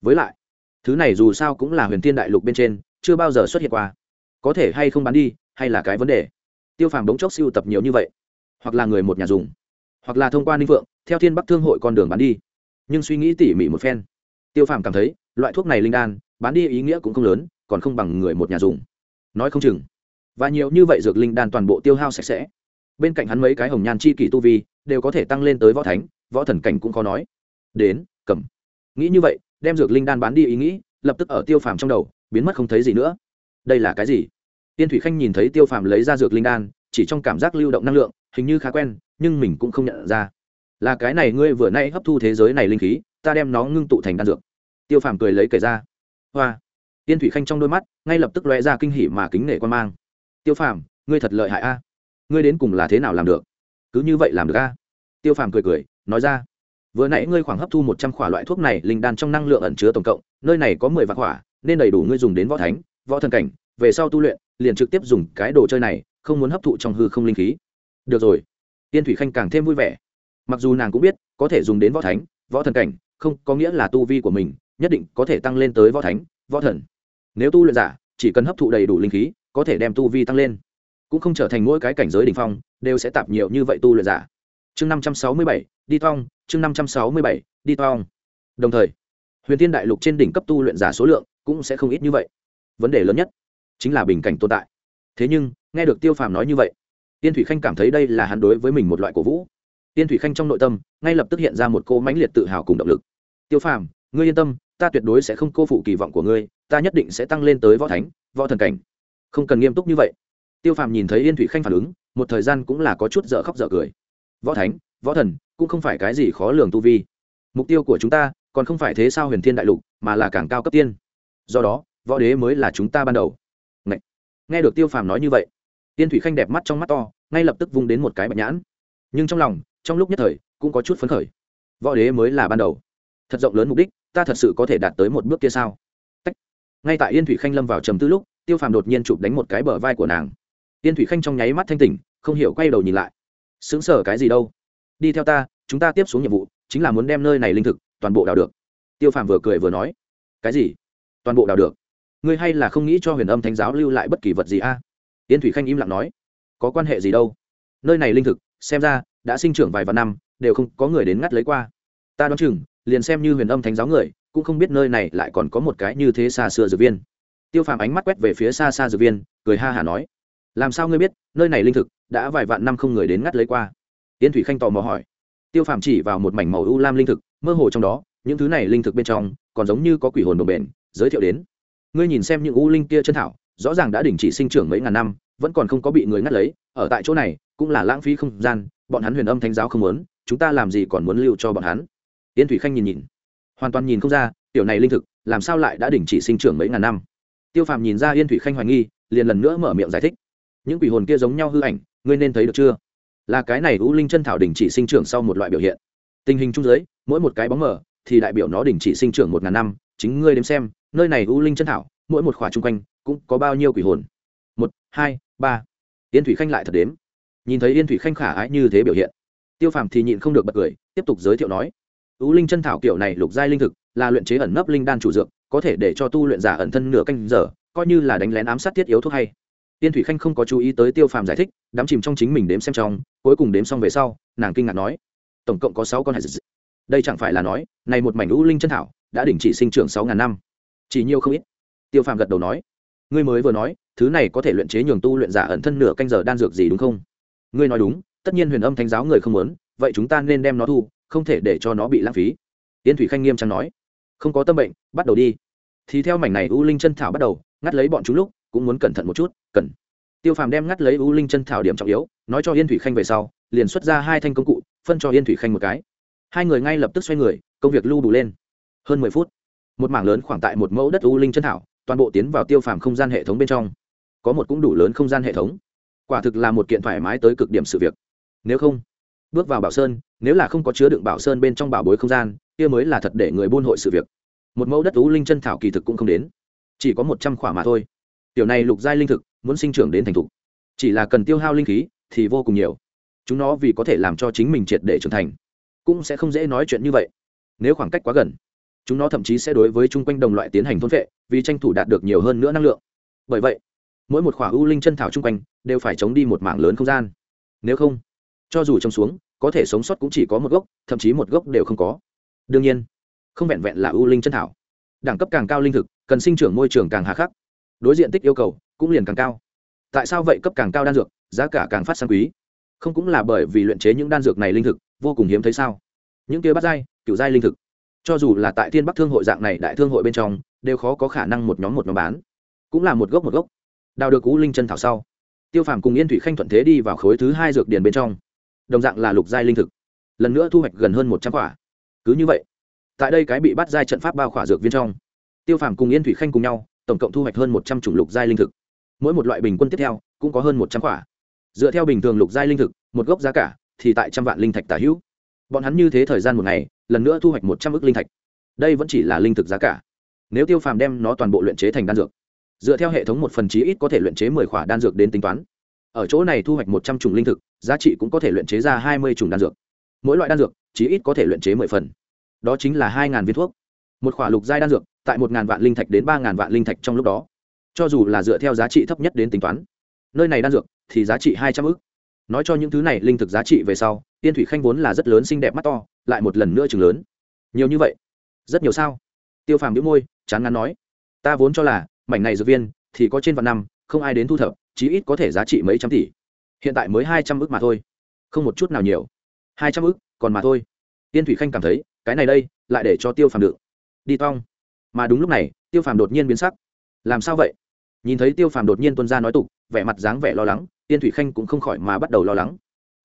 Với lại, thứ này dù sao cũng là huyền thiên đại lục bên trên, chưa bao giờ xuất hiện qua. Có thể hay không bán đi hay là cái vấn đề? Tiêu phàm đống chốc siêu tập nhiều như vậy, hoặc là người một nhà dùng, hoặc là thông qua ninh vượng theo thiên bắc thương hội con đường bán đi. Nhưng suy nghĩ tỉ mỉ một phen, tiêu phàm cảm thấy, loại thuốc này linh đan, bán đi ý nghĩa cũng không lớn, còn không bằng người một nhà dùng. Nói không chừng, và nhiều như vậy dược linh đan toàn bộ tiêu hao sạch sẽ. Bên cạnh hắn mấy cái hồng nhan chi kỷ tu vi, đều có thể tăng lên tới võ thánh, võ thần cảnh cũng khó nói. Đến, cầm. Nghĩ như vậy, đem dược linh đan bán đi ý nghĩ, lập tức ở tiêu phàm trong đầu, biến mất không thấy gì nữa. Đây là cái gì? Tiên thủy khanh nhìn thấy tiêu phàm lấy ra dược linh đan, chỉ trong cảm giác lưu động năng lượng, hình như khá quen, nhưng mình cũng không nhận ra. Là cái này ngươi vừa nay hấp thu thế giới này linh khí, ta đem nó ngưng tụ thành đan dược. Tiêu phàm cười lấy kể ra. Hoa. Tiên thủy khanh trong đôi mắt, ngay lập tức lóe ra kinh hỉ mà kính nể quan mang. Tiêu phàm, ngươi thật lợi hại a. Ngươi đến cùng là thế nào làm được? Cứ như vậy làm được a. Tiêu phàm cười cười, nói ra. Vừa nãy ngươi khoảng hấp thu một trăm khỏa loại thuốc này, linh đan trong năng lượng ẩn chứa tổng cộng, nơi này có mười vạn khỏa, nên đầy đủ ngươi dùng đến võ thánh, võ thần cảnh, về sau tu luyện liền trực tiếp dùng cái đồ chơi này, không muốn hấp thụ trong hư không linh khí. Được rồi. Tiên thủy khanh càng thêm vui vẻ. Mặc dù nàng cũng biết, có thể dùng đến võ thánh, võ thần cảnh, không có nghĩa là tu vi của mình, nhất định có thể tăng lên tới võ thánh, võ thần. Nếu tu luyện giả, chỉ cần hấp thụ đầy đủ linh khí, có thể đem tu vi tăng lên. Cũng không trở thành mỗi cái cảnh giới đ ỉ n h phong, đều sẽ tạp nhiều như vậy tu luyện giả. Chương năm trăm sáu mươi bảy, đi thong, chương năm trăm sáu mươi bảy, đi thong. Đồng thời, huyền thiên đại lục trên đỉnh cấp tu luyện giả số lượng cũng sẽ không ít như vậy. Vấn đề lớn nhất chính là bình cảnh tồn tại. Thế nhưng, nghe được tiêu phàm nói như vậy, tiên thủy khanh cảm thấy đây là hắn đối với mình một loại cổ vũ. Tiên thủy khanh trong nội tâm, ngay lập tức hiện ra một cô mãnh liệt tự hào cùng động lực. Tiêu phàm, ngươi yên tâm, ta tuyệt đối sẽ không cô phụ kỳ vọng của ngươi, ta nhất định sẽ tăng lên tới võ thánh, võ thần cảnh. Không cần nghiêm túc như vậy. Tiêu phàm nhìn thấy yên thủy khanh phản ứng, một thời gian cũng là có chút dở khóc dở cười. Võ thánh, võ thần, cũng không phải cái gì khó lường tu vi. Mục tiêu của chúng ta còn không phải thế sao huyền thiên đại lục, mà là càng cao cấp tiên. Do đó, võ đế mới là chúng ta ban đầu nghe được tiêu phàm nói như vậy, tiên thủy khanh đẹp mắt trong mắt to, ngay lập tức vung đến một cái bạch nhãn. Nhưng trong lòng, trong lúc nhất thời, cũng có chút phấn khởi. Võ đế mới là ban đầu. Thật rộng lớn mục đích, ta thật sự có thể đạt tới một bước kia sao? Tách. ngay tại yên thủy khanh lâm vào trầm tư lúc, tiêu phàm đột nhiên chụp đánh một cái bờ vai của nàng. Yên thủy khanh trong nháy mắt thanh tỉnh, không hiểu quay đầu nhìn lại. Xứng sở cái gì đâu? Đi theo ta, chúng ta tiếp xuống nhiệm vụ, chính là muốn đem nơi này linh thực toàn bộ đào được. Tiêu phàm vừa cười vừa nói. Cái gì? Toàn bộ đào được? Ngươi hay là không nghĩ cho huyền âm thánh giáo lưu lại bất kỳ vật gì a? À? yên thủy khanh im lặng nói, có quan hệ gì đâu? Nơi này linh thực, xem ra, đã sinh trưởng vài vạn năm, đều không có người đến ngắt lấy qua. Ta đoán chừng, liền xem như huyền âm thánh giáo người, cũng không biết nơi này lại còn có một cái như thế xa xưa dược viên. Tiêu phàm ánh mắt quét về phía xa xa dược viên, cười ha hả nói, làm sao ngươi biết, nơi này linh thực đã vài vạn năm không người đến ngắt lấy qua? Yên thủy khanh tò mò hỏi. Tiêu phàm chỉ vào một mảnh màu u lam linh thực, mơ hồ trong đó, những thứ này linh thực bên trong, còn giống như có quỷ hồn đồng bền giới thiệu đến ngươi nhìn xem những u linh kia chân thảo, rõ ràng đã đình chỉ sinh trưởng mấy ngàn năm, vẫn còn không có bị người ngắt lấy, ở tại chỗ này, cũng là lãng phí không gian, bọn hắn huyền âm thánh giáo không muốn, chúng ta làm gì còn muốn lưu cho bọn hắn. Yên thủy khanh nhìn nhìn, hoàn toàn nhìn không ra, tiểu này linh thực, làm sao lại đã đình chỉ sinh trưởng mấy ngàn năm? Tiêu phàm nhìn ra yên thủy khanh hoài nghi, liền lần nữa mở miệng giải thích. Những quỷ hồn kia giống nhau hư ảnh, ngươi nên thấy được chưa? Là cái này u linh chân thảo đình chỉ sinh trưởng sau một loại biểu hiện. Tình hình trung giới mỗi một cái bóng mở thì đại biểu nó đình chỉ sinh trưởng một ngàn năm chính ngươi đếm xem, nơi này u linh chân thảo, mỗi một khỏa chung quanh cũng có bao nhiêu quỷ hồn? Một, hai, ba. Yên thủy khanh lại thật đếm. Nhìn thấy yên thủy khanh khả ái như thế biểu hiện, tiêu phàm thì nhịn không được bật cười, tiếp tục giới thiệu nói, u linh chân thảo kiểu này lục giai linh thực, là luyện chế ẩn nấp linh đan chủ dược, có thể để cho tu luyện giả ẩn thân nửa canh giờ, coi như là đánh lén ám sát thiết yếu thuốc hay. Tiên thủy khanh không có chú ý tới tiêu phàm giải thích, đắm chìm trong chính mình đếm xem trong, cuối cùng đếm xong về sau, nàng kinh ngạc nói, tổng cộng có sáu con hải dị đây chẳng phải là nói, này một mảnh u linh chân thảo đã đình chỉ sinh trưởng sáu ngàn năm. Chỉ nhiều không ít. Tiêu phàm gật đầu nói, ngươi mới vừa nói, thứ này có thể luyện chế nhường tu luyện giả ẩn thân nửa canh giờ đan dược gì đúng không? Ngươi nói đúng, tất nhiên huyền âm thánh giáo người không muốn, vậy chúng ta nên đem nó thu, không thể để cho nó bị lãng phí. Tiên thủy khanh nghiêm trang nói, không có tâm bệnh, bắt đầu đi. Thì theo mảnh này u linh chân thảo bắt đầu, ngắt lấy bọn chúng lúc, cũng muốn cẩn thận một chút, cần. Tiêu phàm đem ngắt lấy u linh chân thảo điểm trọng yếu, nói cho yên thủy khanh về sau, liền xuất ra hai thanh công cụ, phân cho yên thủy khanh một cái. Hai người ngay lập tức xoay người, công việc lưu đủ lên hơn mười phút, một mảng lớn khoảng tại một mẫu đất u linh chân thảo, toàn bộ tiến vào tiêu phàm không gian hệ thống bên trong. Có một cũng đủ lớn không gian hệ thống. Quả thực là một kiện thoải mái tới cực điểm sự việc. Nếu không, bước vào bảo sơn, nếu là không có chứa đựng bảo sơn bên trong bảo bối không gian, kia mới là thật để người buôn hội sự việc. Một mẫu đất u linh chân thảo kỳ thực cũng không đến. Chỉ có một trăm khỏa mà thôi. Tiểu này lục giai linh thực, muốn sinh trưởng đến thành thục. Chỉ là cần tiêu hao linh khí, thì vô cùng nhiều. Chúng nó vì có thể làm cho chính mình triệt để trưởng thành, cũng sẽ không dễ nói chuyện như vậy. Nếu khoảng cách quá gần chúng nó thậm chí sẽ đối với chung quanh đồng loại tiến hành thôn vệ, vì tranh thủ đạt được nhiều hơn nữa năng lượng. Bởi vậy, mỗi một khỏa u linh chân thảo chung quanh đều phải chống đi một mảng lớn không gian. Nếu không, cho dù trông xuống, có thể sống sót cũng chỉ có một gốc, thậm chí một gốc đều không có. Đương nhiên, không vẹn vẹn là u linh chân thảo. Đẳng cấp càng cao linh thực, cần sinh trưởng môi trường càng hà khắc. Đối diện tích yêu cầu cũng liền càng cao. Tại sao vậy? Cấp càng cao đan dược, giá cả càng phát sang quý. Không cũng là bởi vì luyện chế những đan dược này linh thực, vô cùng hiếm thấy sao? Những kia bắt dai kiểu giai linh thực cho dù là tại thiên bắc thương hội dạng này đại thương hội bên trong, đều khó có khả năng một nhóm một nhóm bán. Cũng là một gốc một gốc. Đào được cú linh chân thảo sau, tiêu phàm cùng yên thủy khanh thuận thế đi vào khối thứ hai dược điền bên trong. Đồng dạng là lục giai linh thực. Lần nữa thu hoạch gần hơn một trăm quả. Cứ như vậy, tại đây cái bị bắt giai trận pháp bao khỏa dược viên trong, tiêu phàm cùng yên thủy khanh cùng nhau, tổng cộng thu hoạch hơn một trăm chủng lục giai linh thực. Mỗi một loại bình quân tiếp theo cũng có hơn một trăm quả. Dựa theo bình thường lục giai linh thực, một gốc giá cả thì tại trăm vạn linh thạch tả hữu bọn hắn như thế thời gian một ngày, lần nữa thu hoạch một trăm ước linh thạch. Đây vẫn chỉ là linh thực giá cả. Nếu tiêu phàm đem nó toàn bộ luyện chế thành đan dược, dựa theo hệ thống một phần chí ít có thể luyện chế mười khỏa đan dược đến tính toán. Ở chỗ này thu hoạch một trăm chủng linh thực, giá trị cũng có thể luyện chế ra hai mươi chủng đan dược. Mỗi loại đan dược, chí ít có thể luyện chế mười phần. Đó chính là hai viên thuốc. Một khỏa lục giai đan dược, tại một vạn linh thạch đến ba vạn linh thạch trong lúc đó. Cho dù là dựa theo giá trị thấp nhất đến tính toán, nơi này đan dược thì giá trị hai trăm ư c nói cho những thứ này linh thực giá trị về sau tiên thủy khanh vốn là rất lớn xinh đẹp mắt to, lại một lần nữa chừng lớn. Nhiều như vậy? Rất nhiều sao? Tiêu phàm đĩu môi, chán ngắn nói. Ta vốn cho là, mảnh này dược viên, thì có trên vạn năm, không ai đến thu thập, chí ít có thể giá trị mấy trăm tỷ. Hiện tại mới hai trăm ước mà thôi. Không một chút nào nhiều. Hai trăm ước còn mà thôi. Tiên thủy khanh cảm thấy, cái này đây, lại để cho tiêu phàm được. Đi tong. Mà đúng lúc này, tiêu phàm đột nhiên biến sắc. Làm sao vậy? Nhìn thấy tiêu phàm đột nhiên tuân ra nói tục, vẻ mặt dáng vẻ lo lắng, tiên thủy khanh cũng không khỏi mà bắt đầu lo lắng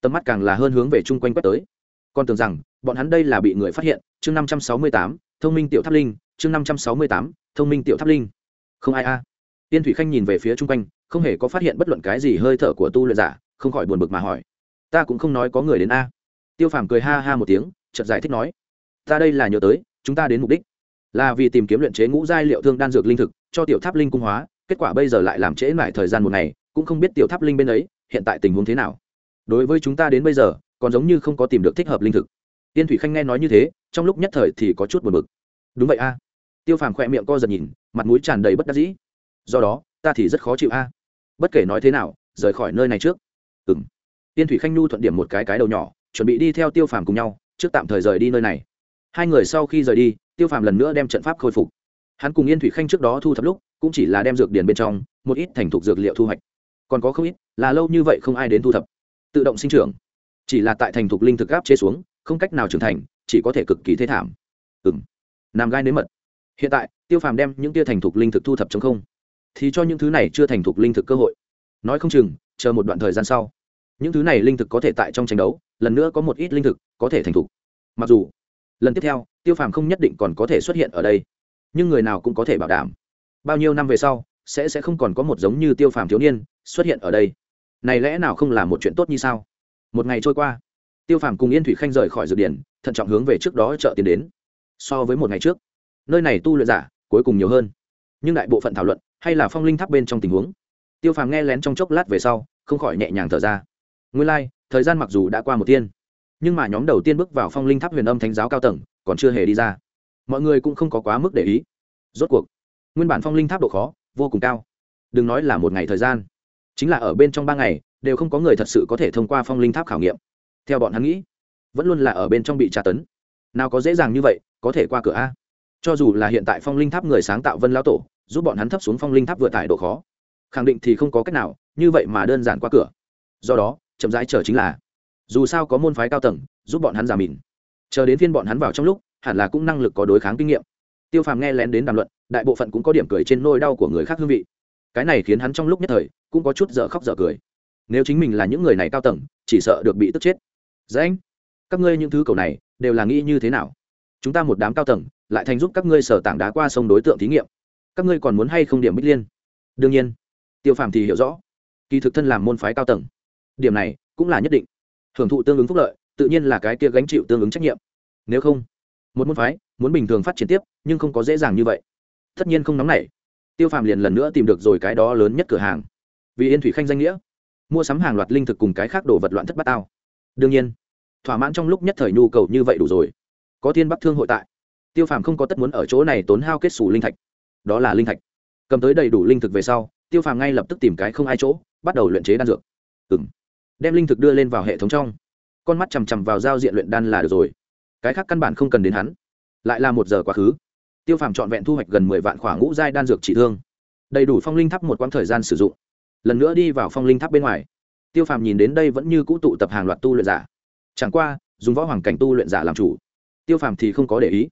tầm mắt càng là hơn hướng về chung quanh quét tới. Con tưởng rằng, bọn hắn đây là bị người phát hiện, chương năm trăm sáu mươi tám, thông minh tiểu tháp linh, chương năm trăm sáu mươi tám, thông minh tiểu tháp linh. Không ai a. Tiên thủy khanh nhìn về phía chung quanh, không hề có phát hiện bất luận cái gì hơi thở của tu luyện giả, không khỏi buồn bực mà hỏi. Ta cũng không nói có người đến a. Tiêu phàm cười ha ha một tiếng, chợt giải thích nói. Ta đây là nhớ tới, chúng ta đến mục đích. Là vì tìm kiếm luyện chế ngũ giai liệu thương đan dược linh thực, cho tiểu tháp linh cung hóa, kết quả bây giờ lại làm trễ lại thời gian một ngày, cũng không biết tiểu tháp linh bên ấy, hiện tại tình huống thế nào đối với chúng ta đến bây giờ, còn giống như không có tìm được thích hợp linh thực. Tiên thủy khanh nghe nói như thế, trong lúc nhất thời thì có chút buồn bực. Đúng vậy a. Tiêu phàm khỏe miệng co giật nhìn, mặt mũi tràn đầy bất đắc dĩ. Do đó, ta thì rất khó chịu a. Bất kể nói thế nào, rời khỏi nơi này trước. Ừ m tiên thủy khanh nhu thuận điểm một cái cái đầu nhỏ, chuẩn bị đi theo tiêu phàm cùng nhau, trước tạm thời rời đi nơi này. Hai người sau khi rời đi, tiêu phàm lần nữa đem trận pháp khôi phục. Hắn cùng yên thủy khanh trước đó thu thập lúc, cũng chỉ là đem dược điền bên trong, một ít thành thục dược liệu thu hoạch. Còn có không ít, là lâu như vậy không ai đến thu thập tự động sinh trưởng. Chỉ là tại thành thục linh thực áp chế xuống, không cách nào trưởng thành, chỉ có thể cực kỳ thế thảm. Ừ m làm gai nếm mật. Hiện tại, tiêu phàm đem những tia thành thục linh thực thu thập chống không. Thì cho những thứ này chưa thành thục linh thực cơ hội. Nói không chừng, chờ một đoạn thời gian sau, những thứ này linh thực có thể tại trong tranh đấu, lần nữa có một ít linh thực có thể thành thục. Mặc dù, lần tiếp theo, tiêu phàm không nhất định còn có thể xuất hiện ở đây, nhưng người nào cũng có thể bảo đảm. Bao nhiêu năm về sau, sẽ sẽ không còn có một giống như tiêu phàm thiếu niên xuất hiện ở đây này lẽ nào không là một chuyện tốt như sao? Một ngày trôi qua tiêu phàm cùng yên thủy khanh rời khỏi dược điển thận trọng hướng về trước đó chợ tiến đến. So với một ngày trước nơi này tu luyện giả cuối cùng nhiều hơn. Nhưng đại bộ phận thảo luận hay là phong linh tháp bên trong tình huống. Tiêu phàm nghe lén trong chốc lát về sau không khỏi nhẹ nhàng thở ra. Nguyên lai、like, thời gian mặc dù đã qua một tiên nhưng mà nhóm đầu tiên bước vào phong linh tháp huyền âm thánh giáo cao tầng còn chưa hề đi ra. Mọi người cũng không có quá mức để ý. Rốt cuộc nguyên bản phong linh tháp độ khó vô cùng cao. Đừng nói là một ngày thời gian chính là ở bên trong ba ngày, đều không có người thật sự có thể thông qua phong linh tháp khảo nghiệm. Theo bọn hắn nghĩ, vẫn luôn là ở bên trong bị tra tấn. Nào có dễ dàng như vậy, có thể qua cửa a. Cho dù là hiện tại phong linh tháp người sáng tạo vân lao tổ, giúp bọn hắn thấp xuống phong linh tháp vừa tải độ khó, khẳng định thì không có cách nào, như vậy mà đơn giản qua cửa. Do đó, chậm rãi chờ chính là, dù sao có môn phái cao tầng, giúp bọn hắn giả mìn chờ đến phiên bọn hắn vào trong lúc, hẳn là cũng năng lực có đối kháng kinh nghiệm. Tiêu phàm nghe lén đến đàm luận, đại bộ phận cũng có điểm cười trên nôi đau của người khác hương vị cái này khiến hắn trong lúc nhất thời cũng có chút dở khóc dở cười. Nếu chính mình là những người này cao tầng, chỉ sợ được bị tức chết. Dễ anh, các ngươi những thứ cầu này đều là nghĩ như thế nào? Chúng ta một đám cao tầng, lại thành giúp các ngươi sở tảng đá qua sông đối tượng thí nghiệm. Các ngươi còn muốn hay không điểm bích liên? Đương nhiên. Tiêu phàm thì hiểu rõ. Kỳ thực thân làm môn phái cao tầng, điểm này cũng là nhất định. Hưởng thụ tương ứng phúc lợi, tự nhiên là cái kia gánh chịu tương ứng trách nhiệm. Nếu không, một môn phái muốn bình thường phát triển tiếp, nhưng không có dễ dàng như vậy. Tất nhiên không nóng nảy tiêu phàm liền lần nữa tìm được rồi cái đó lớn nhất cửa hàng. Vì yên thủy khanh danh nghĩa, mua sắm hàng loạt linh thực cùng cái khác đồ vật loạn thất bát tao. Đương nhiên, thỏa mãn trong lúc nhất thời nhu cầu như vậy đủ rồi. Có thiên bắc thương hội tại, tiêu phàm không có tất muốn ở chỗ này tốn hao kết xù linh thạch. Đó là linh thạch. Cầm tới đầy đủ linh thực về sau, tiêu phàm ngay lập tức tìm cái không ai chỗ, bắt đầu luyện chế đan dược. Ừng đem linh thực đưa lên vào hệ thống trong. Con mắt chằm chằm vào giao diện luyện đan là được rồi. Cái khác căn bản không cần đến hắn. Lại là một giờ quá khứ tiêu phàm trọn vẹn thu hoạch gần mười vạn khỏa ngũ giai đan dược trị thương. Đầy đủ phong linh tháp một quãng thời gian sử dụng. Lần nữa đi vào phong linh tháp bên ngoài. Tiêu phàm nhìn đến đây vẫn như cũ tụ tập hàng loạt tu luyện giả. Chẳng qua, dùng võ hoàng cảnh tu luyện giả làm chủ. Tiêu phàm thì không có để ý.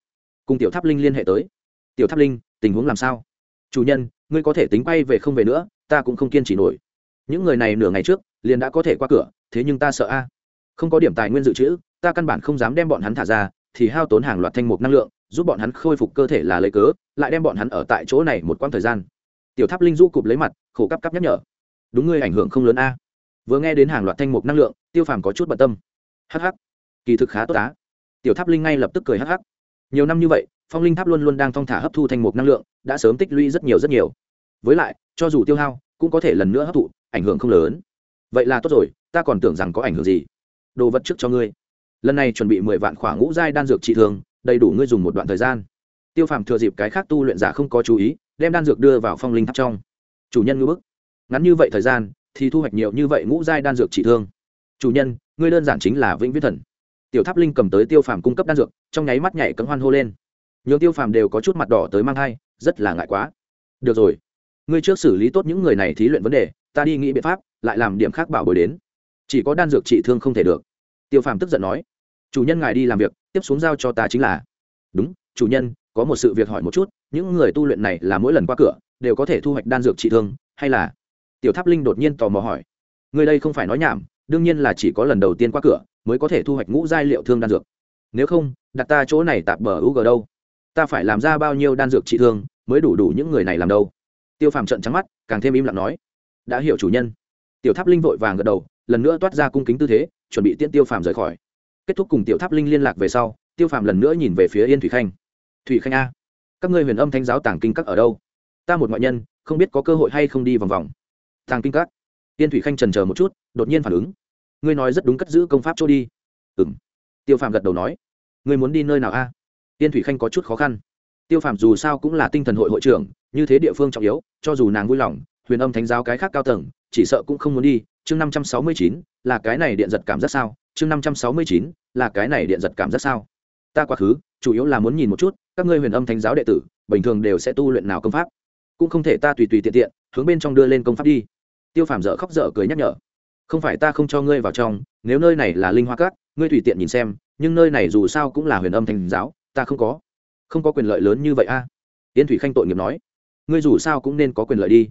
Cùng tiểu tháp linh liên hệ tới. Tiểu tháp linh, tình huống làm sao? Chủ nhân, ngươi có thể tính bay về không về nữa, ta cũng không kiên trì nổi. Những người này nửa ngày trước, liền đã có thể qua cửa, thế nhưng ta sợ a. Không có điểm tài nguyên dự trữ, ta căn bản không dám đem bọn hắn thả ra, thì hao tốn hàng loạt thanh mục năng lượng giúp bọn hắn khôi phục cơ thể là lấy cớ, lại đem bọn hắn ở tại chỗ này một quãng thời gian. Tiểu tháp linh du cụp lấy mặt, khổ cắp cắp nhắc nhở. Đúng ngươi ảnh hưởng không lớn a. Vừa nghe đến hàng loạt thanh mục năng lượng, tiêu phàm có chút bận tâm. Hh kỳ thực khá tốt á. Tiểu tháp linh ngay lập tức cười hh nhiều năm như vậy, phong linh tháp luôn luôn đang thong thả hấp thu thanh mục năng lượng, đã sớm tích lũy rất nhiều rất nhiều. Với lại, cho dù tiêu hao, cũng có thể lần nữa hấp thụ, ảnh hưởng không lớn. Vậy là tốt rồi, ta còn tưởng rằng có ảnh hưởng gì. Đồ vật trước cho ngươi. Lần này chuẩn bị mười vạn khỏa ngũ giai đan dược trị thường đầy đủ ngươi dùng một đoạn thời gian. Tiêu phàm thừa dịp cái khác tu luyện giả không có chú ý, đem đan dược đưa vào phong linh tháp trong. Chủ nhân ngư bức. Ngắn như vậy thời gian, thì thu hoạch nhiều như vậy ngũ giai đan dược trị thương. Chủ nhân, ngươi đơn giản chính là vĩnh viễn thần. Tiểu tháp linh cầm tới tiêu phàm cung cấp đan dược, trong nháy mắt nhảy cấm hoan hô lên. Nhiều tiêu phàm đều có chút mặt đỏ tới mang thai, rất là ngại quá. Được rồi, ngươi trước xử lý tốt những người này thí luyện vấn đề, ta đi nghĩ biện pháp, lại làm điểm khác bảo bồi đến. Chỉ có đan dược trị thương không thể được. Tiêu phàm tức giận nói chủ nhân ngài đi làm việc, tiếp xuống giao cho ta chính là. Đúng, chủ nhân, có một sự việc hỏi một chút, những người tu luyện này là mỗi lần qua cửa, đều có thể thu hoạch đan dược trị thương, hay là? Tiểu tháp linh đột nhiên tò mò hỏi. Người đây không phải nói nhảm, đương nhiên là chỉ có lần đầu tiên qua cửa, mới có thể thu hoạch ngũ giai liệu thương đan dược. Nếu không, đặt ta chỗ này tạp bờ u g đâu? Ta phải làm ra bao nhiêu đan dược trị thương, mới đủ đủ những người này làm đâu? Tiêu phàm trận trắng mắt, càng thêm im lặng nói. Đã hiểu chủ nhân. Tiểu tháp linh vội vàng gật đầu, lần nữa toát ra cung kính tư thế, chuẩn bị tiễn tiêu phàm rời khỏi kết thúc cùng tiểu tháp linh liên lạc về sau, tiêu phàm lần nữa nhìn về phía yên thủy khanh. Thủy khanh a, các ngươi huyền âm thanh giáo tàng kinh các ở đâu? Ta một ngoại nhân, không biết có cơ hội hay không đi vòng vòng. Tàng kinh các? Yên thủy khanh trần chờ một chút, đột nhiên phản ứng. Ngươi nói rất đúng cất giữ công pháp chỗ đi. Ừ m tiêu phàm gật đầu nói. Ngươi muốn đi nơi nào a? Yên thủy khanh có chút khó khăn. Tiêu phàm dù sao cũng là tinh thần hội hội trưởng, như thế địa phương trọng yếu, cho dù nàng vui lòng, huyền âm thánh giáo cái khác cao tầng, chỉ sợ cũng không muốn đi. Chương năm trăm sáu mươi chín, là cái này điện giật cảm giác sao? Chương năm trăm sáu mươi chín, là cái này điện giật cảm giác sao? Ta quá khứ, chủ yếu là muốn nhìn một chút, các ngươi huyền âm thánh giáo đệ tử, bình thường đều sẽ tu luyện nào công pháp? Cũng không thể ta tùy tùy tiện tiện, hướng bên trong đưa lên công pháp đi. Tiêu phàm dở khóc dở cười nhắc nhở. Không phải ta không cho ngươi vào trong, nếu nơi này là linh hoa cát, ngươi tùy tiện nhìn xem, nhưng nơi này dù sao cũng là huyền âm thánh giáo, ta không có. Không có quyền lợi lớn như vậy a. À? thủy khanh tội nghiệp nói. Ngươi dù sao cũng nên có quyền lợi đi.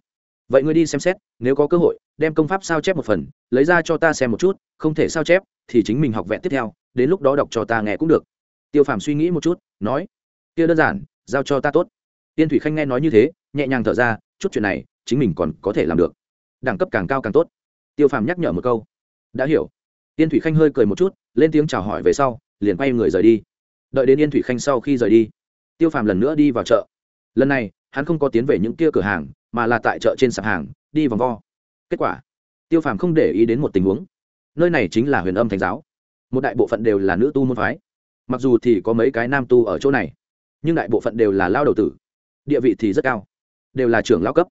Vậy ngươi đi xem xét, nếu có cơ hội, đem công pháp sao chép một phần, lấy ra cho ta xem một chút, không thể sao chép thì chính mình học vẹn tiếp theo, đến lúc đó đọc cho ta nghe cũng được. Tiêu phàm suy nghĩ một chút, nói, kia đơn giản, giao cho ta tốt. Tiên thủy khanh nghe nói như thế, nhẹ nhàng thở ra, chút chuyện này, chính mình còn có thể làm được. Đẳng cấp càng cao càng tốt. Tiêu phàm nhắc nhở một câu, đã hiểu. Tiên thủy khanh hơi cười một chút, lên tiếng chào hỏi về sau, liền quay người rời đi. Đợi đến yên thủy khanh sau khi rời đi, tiêu phàm lần nữa đi vào chợ. Lần này, hắn không có tiến về những kia cửa hàng, mà là tại chợ trên sạp hàng, đi vòng vo. Kết quả, tiêu phàm không để ý đến một tình huống nơi này chính là huyền âm thánh giáo. Một đại bộ phận đều là nữ tu môn phái. Mặc dù thì có mấy cái nam tu ở chỗ này, nhưng đại bộ phận đều là lao đầu tử. Địa vị thì rất cao, đều là trưởng lao cấp.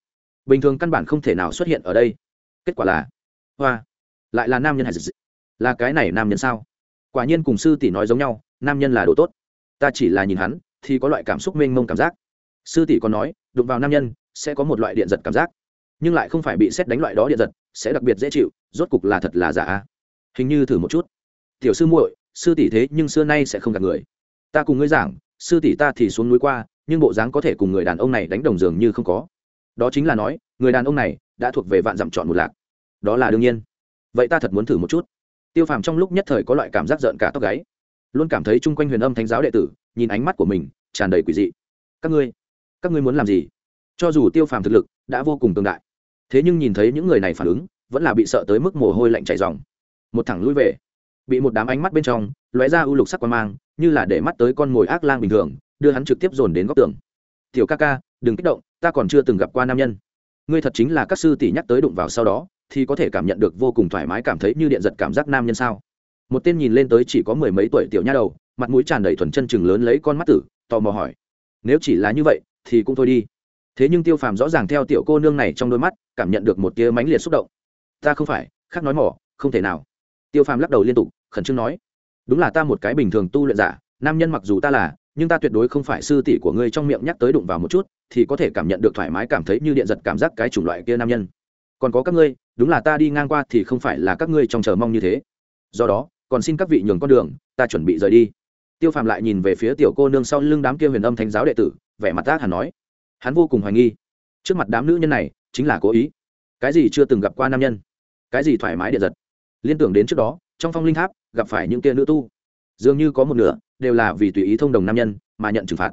Bình thường căn bản không thể nào xuất hiện ở đây. Kết quả là, hoa, lại là nam nhân hay dịch. là cái này nam nhân sao? Quả nhiên cùng sư tỷ nói giống nhau, nam nhân là đồ tốt. Ta chỉ là nhìn hắn, thì có loại cảm xúc mênh mông cảm giác. Sư tỷ còn nói, đụng vào nam nhân, sẽ có một loại điện giật cảm giác. Nhưng lại không phải bị xét đánh loại đó điện giật, sẽ đặc biệt dễ chịu, rốt cục là thật là giả hình như thử một chút. Tiểu sư muội, sư tỷ thế nhưng xưa nay sẽ không gặp người. Ta cùng ngươi giảng, sư tỷ ta thì xuống núi qua, nhưng bộ dáng có thể cùng người đàn ông này đánh đồng giường như không có. Đó chính là nói, người đàn ông này đã thuộc về vạn dặm chọn một lạc. Đó là đương nhiên. Vậy ta thật muốn thử một chút. Tiêu phàm trong lúc nhất thời có loại cảm giác rợn cả tóc gáy. Luôn cảm thấy chung quanh huyền âm thánh giáo đệ tử, nhìn ánh mắt của mình, tràn đầy quỷ dị. Các ngươi các ngươi muốn làm gì? Cho dù tiêu phàm thực lực đã vô cùng tương đại, thế nhưng nhìn thấy những người này phản ứng, vẫn là bị sợ tới mức mồ hôi lạnh chảy dòng một thẳng lui về. Bị một đám ánh mắt bên trong lóe ra ưu lục sắc quan mang, như là để mắt tới con mồi ác lang bình thường, đưa hắn trực tiếp dồn đến góc tường. Tiểu ca ca, đừng kích động, ta còn chưa từng gặp qua nam nhân. Ngươi thật chính là các sư tỷ nhắc tới đụng vào sau đó, thì có thể cảm nhận được vô cùng thoải mái cảm thấy như điện giật cảm giác nam nhân sao? Một tên nhìn lên tới chỉ có mười mấy tuổi tiểu nha đầu, mặt mũi tràn đầy thuần chân chừng lớn lấy con mắt tử, tò mò hỏi, nếu chỉ là như vậy, thì cũng thôi đi. Thế nhưng tiêu phàm rõ ràng theo tiểu cô nương này trong đôi mắt, cảm nhận được một tia mãnh liệt xúc động. Ta không phải, khác nói mỏ, không thể nào tiêu phàm lắc đầu liên tục, khẩn trương nói, đúng là ta một cái bình thường tu luyện giả, nam nhân mặc dù ta là, nhưng ta tuyệt đối không phải sư tỷ của ngươi trong miệng nhắc tới đụng vào một chút, thì có thể cảm nhận được thoải mái cảm thấy như điện giật cảm giác cái chủng loại kia nam nhân. Còn có các ngươi, đúng là ta đi ngang qua thì không phải là các ngươi trong chờ mong như thế. Do đó, còn xin các vị nhường con đường, ta chuẩn bị rời đi. Tiêu phàm lại nhìn về phía tiểu cô nương sau lưng đám kia huyền âm thánh giáo đệ tử, vẻ mặt giác hẳn nói, hắn vô cùng hoài nghi. Trước mặt đám nữ nhân này, chính là cố ý. Cái gì chưa từng gặp qua nam nhân? Cái gì thoải mái điện giật? Liên tưởng đến trước đó, trong phong linh tháp, gặp phải những kia nữ tu. Dường như có một nửa đều là vì tùy ý thông đồng nam nhân mà nhận trừng phạt.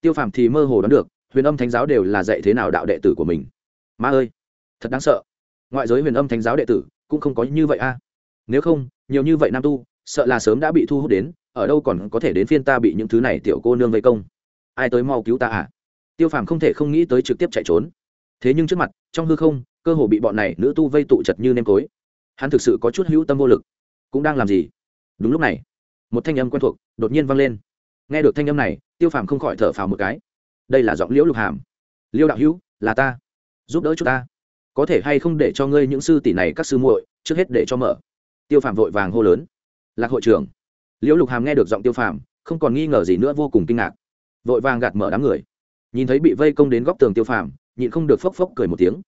Tiêu phàm thì mơ hồ đoán được, huyền âm thánh giáo đều là dạy thế nào đạo đệ tử của mình. Ma ơi, thật đáng sợ. Ngoại giới huyền âm thánh giáo đệ tử cũng không có như vậy a. Nếu không, nhiều như vậy nam tu, sợ là sớm đã bị thu hút đến, ở đâu còn có thể đến phiên ta bị những thứ này tiểu cô nương vây công. Ai tới mau cứu ta à? Tiêu phàm không thể không nghĩ tới trực tiếp chạy trốn. Thế nhưng trước mặt, trong hư không, cơ hồ bị bọn này nữ tu vây tụ chật như nêm cối hắn thực sự có chút hữu tâm vô lực. Cũng đang làm gì? Đúng lúc này, một thanh âm quen thuộc đột nhiên vang lên. Nghe được thanh âm này, tiêu phàm không khỏi thở phào một cái. Đây là giọng liễu lục hàm. Liêu đạo hữu, là ta. Giúp đỡ chúng ta. Có thể hay không để cho ngươi những sư tỷ này các sư muội trước hết để cho mở? Tiêu phàm vội vàng hô lớn. Lạc hội trưởng. Liễu lục hàm nghe được giọng tiêu phàm, không còn nghi ngờ gì nữa vô cùng kinh ngạc. Vội vàng gạt mở đám người. Nhìn thấy bị vây công đến góc tường tiêu phàm, nhịn không được phốc phốc cười một tiếng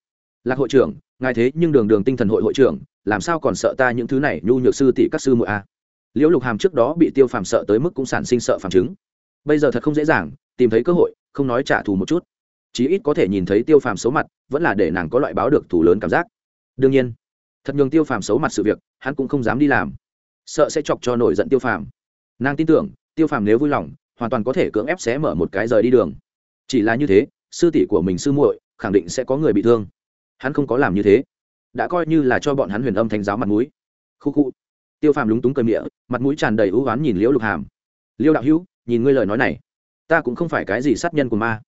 lạc hội trưởng, ngài thế nhưng đường đường tinh thần hội hội trưởng, làm sao còn sợ ta những thứ này, nhu nhược sư tỷ các sư muội a? Liễu lục hàm trước đó bị tiêu phàm sợ tới mức cũng sản sinh sợ phàm chứng. Bây giờ thật không dễ dàng, tìm thấy cơ hội, không nói trả thù một chút. Chí ít có thể nhìn thấy tiêu phàm xấu mặt, vẫn là để nàng có loại báo được thù lớn cảm giác. Đương nhiên, thật nhường tiêu phàm xấu mặt sự việc, hắn cũng không dám đi làm. Sợ sẽ chọc cho nổi giận tiêu phàm. Nàng tin tưởng, tiêu phàm nếu vui lòng, hoàn toàn có thể cưỡng ép xé mở một cái rời đi đường. Chỉ là như thế, sư tỷ của mình sư muội khẳng định sẽ có người bị thương hắn không có làm như thế. Đã coi như là cho bọn hắn huyền âm thánh giáo mặt mũi. Khu khu. Tiêu phàm lúng túng cơm miệng, mặt mũi tràn đầy ưu oán nhìn liễu lục hàm. Liêu đạo hữu, nhìn ngươi lời nói này. Ta cũng không phải cái gì sát nhân của ma.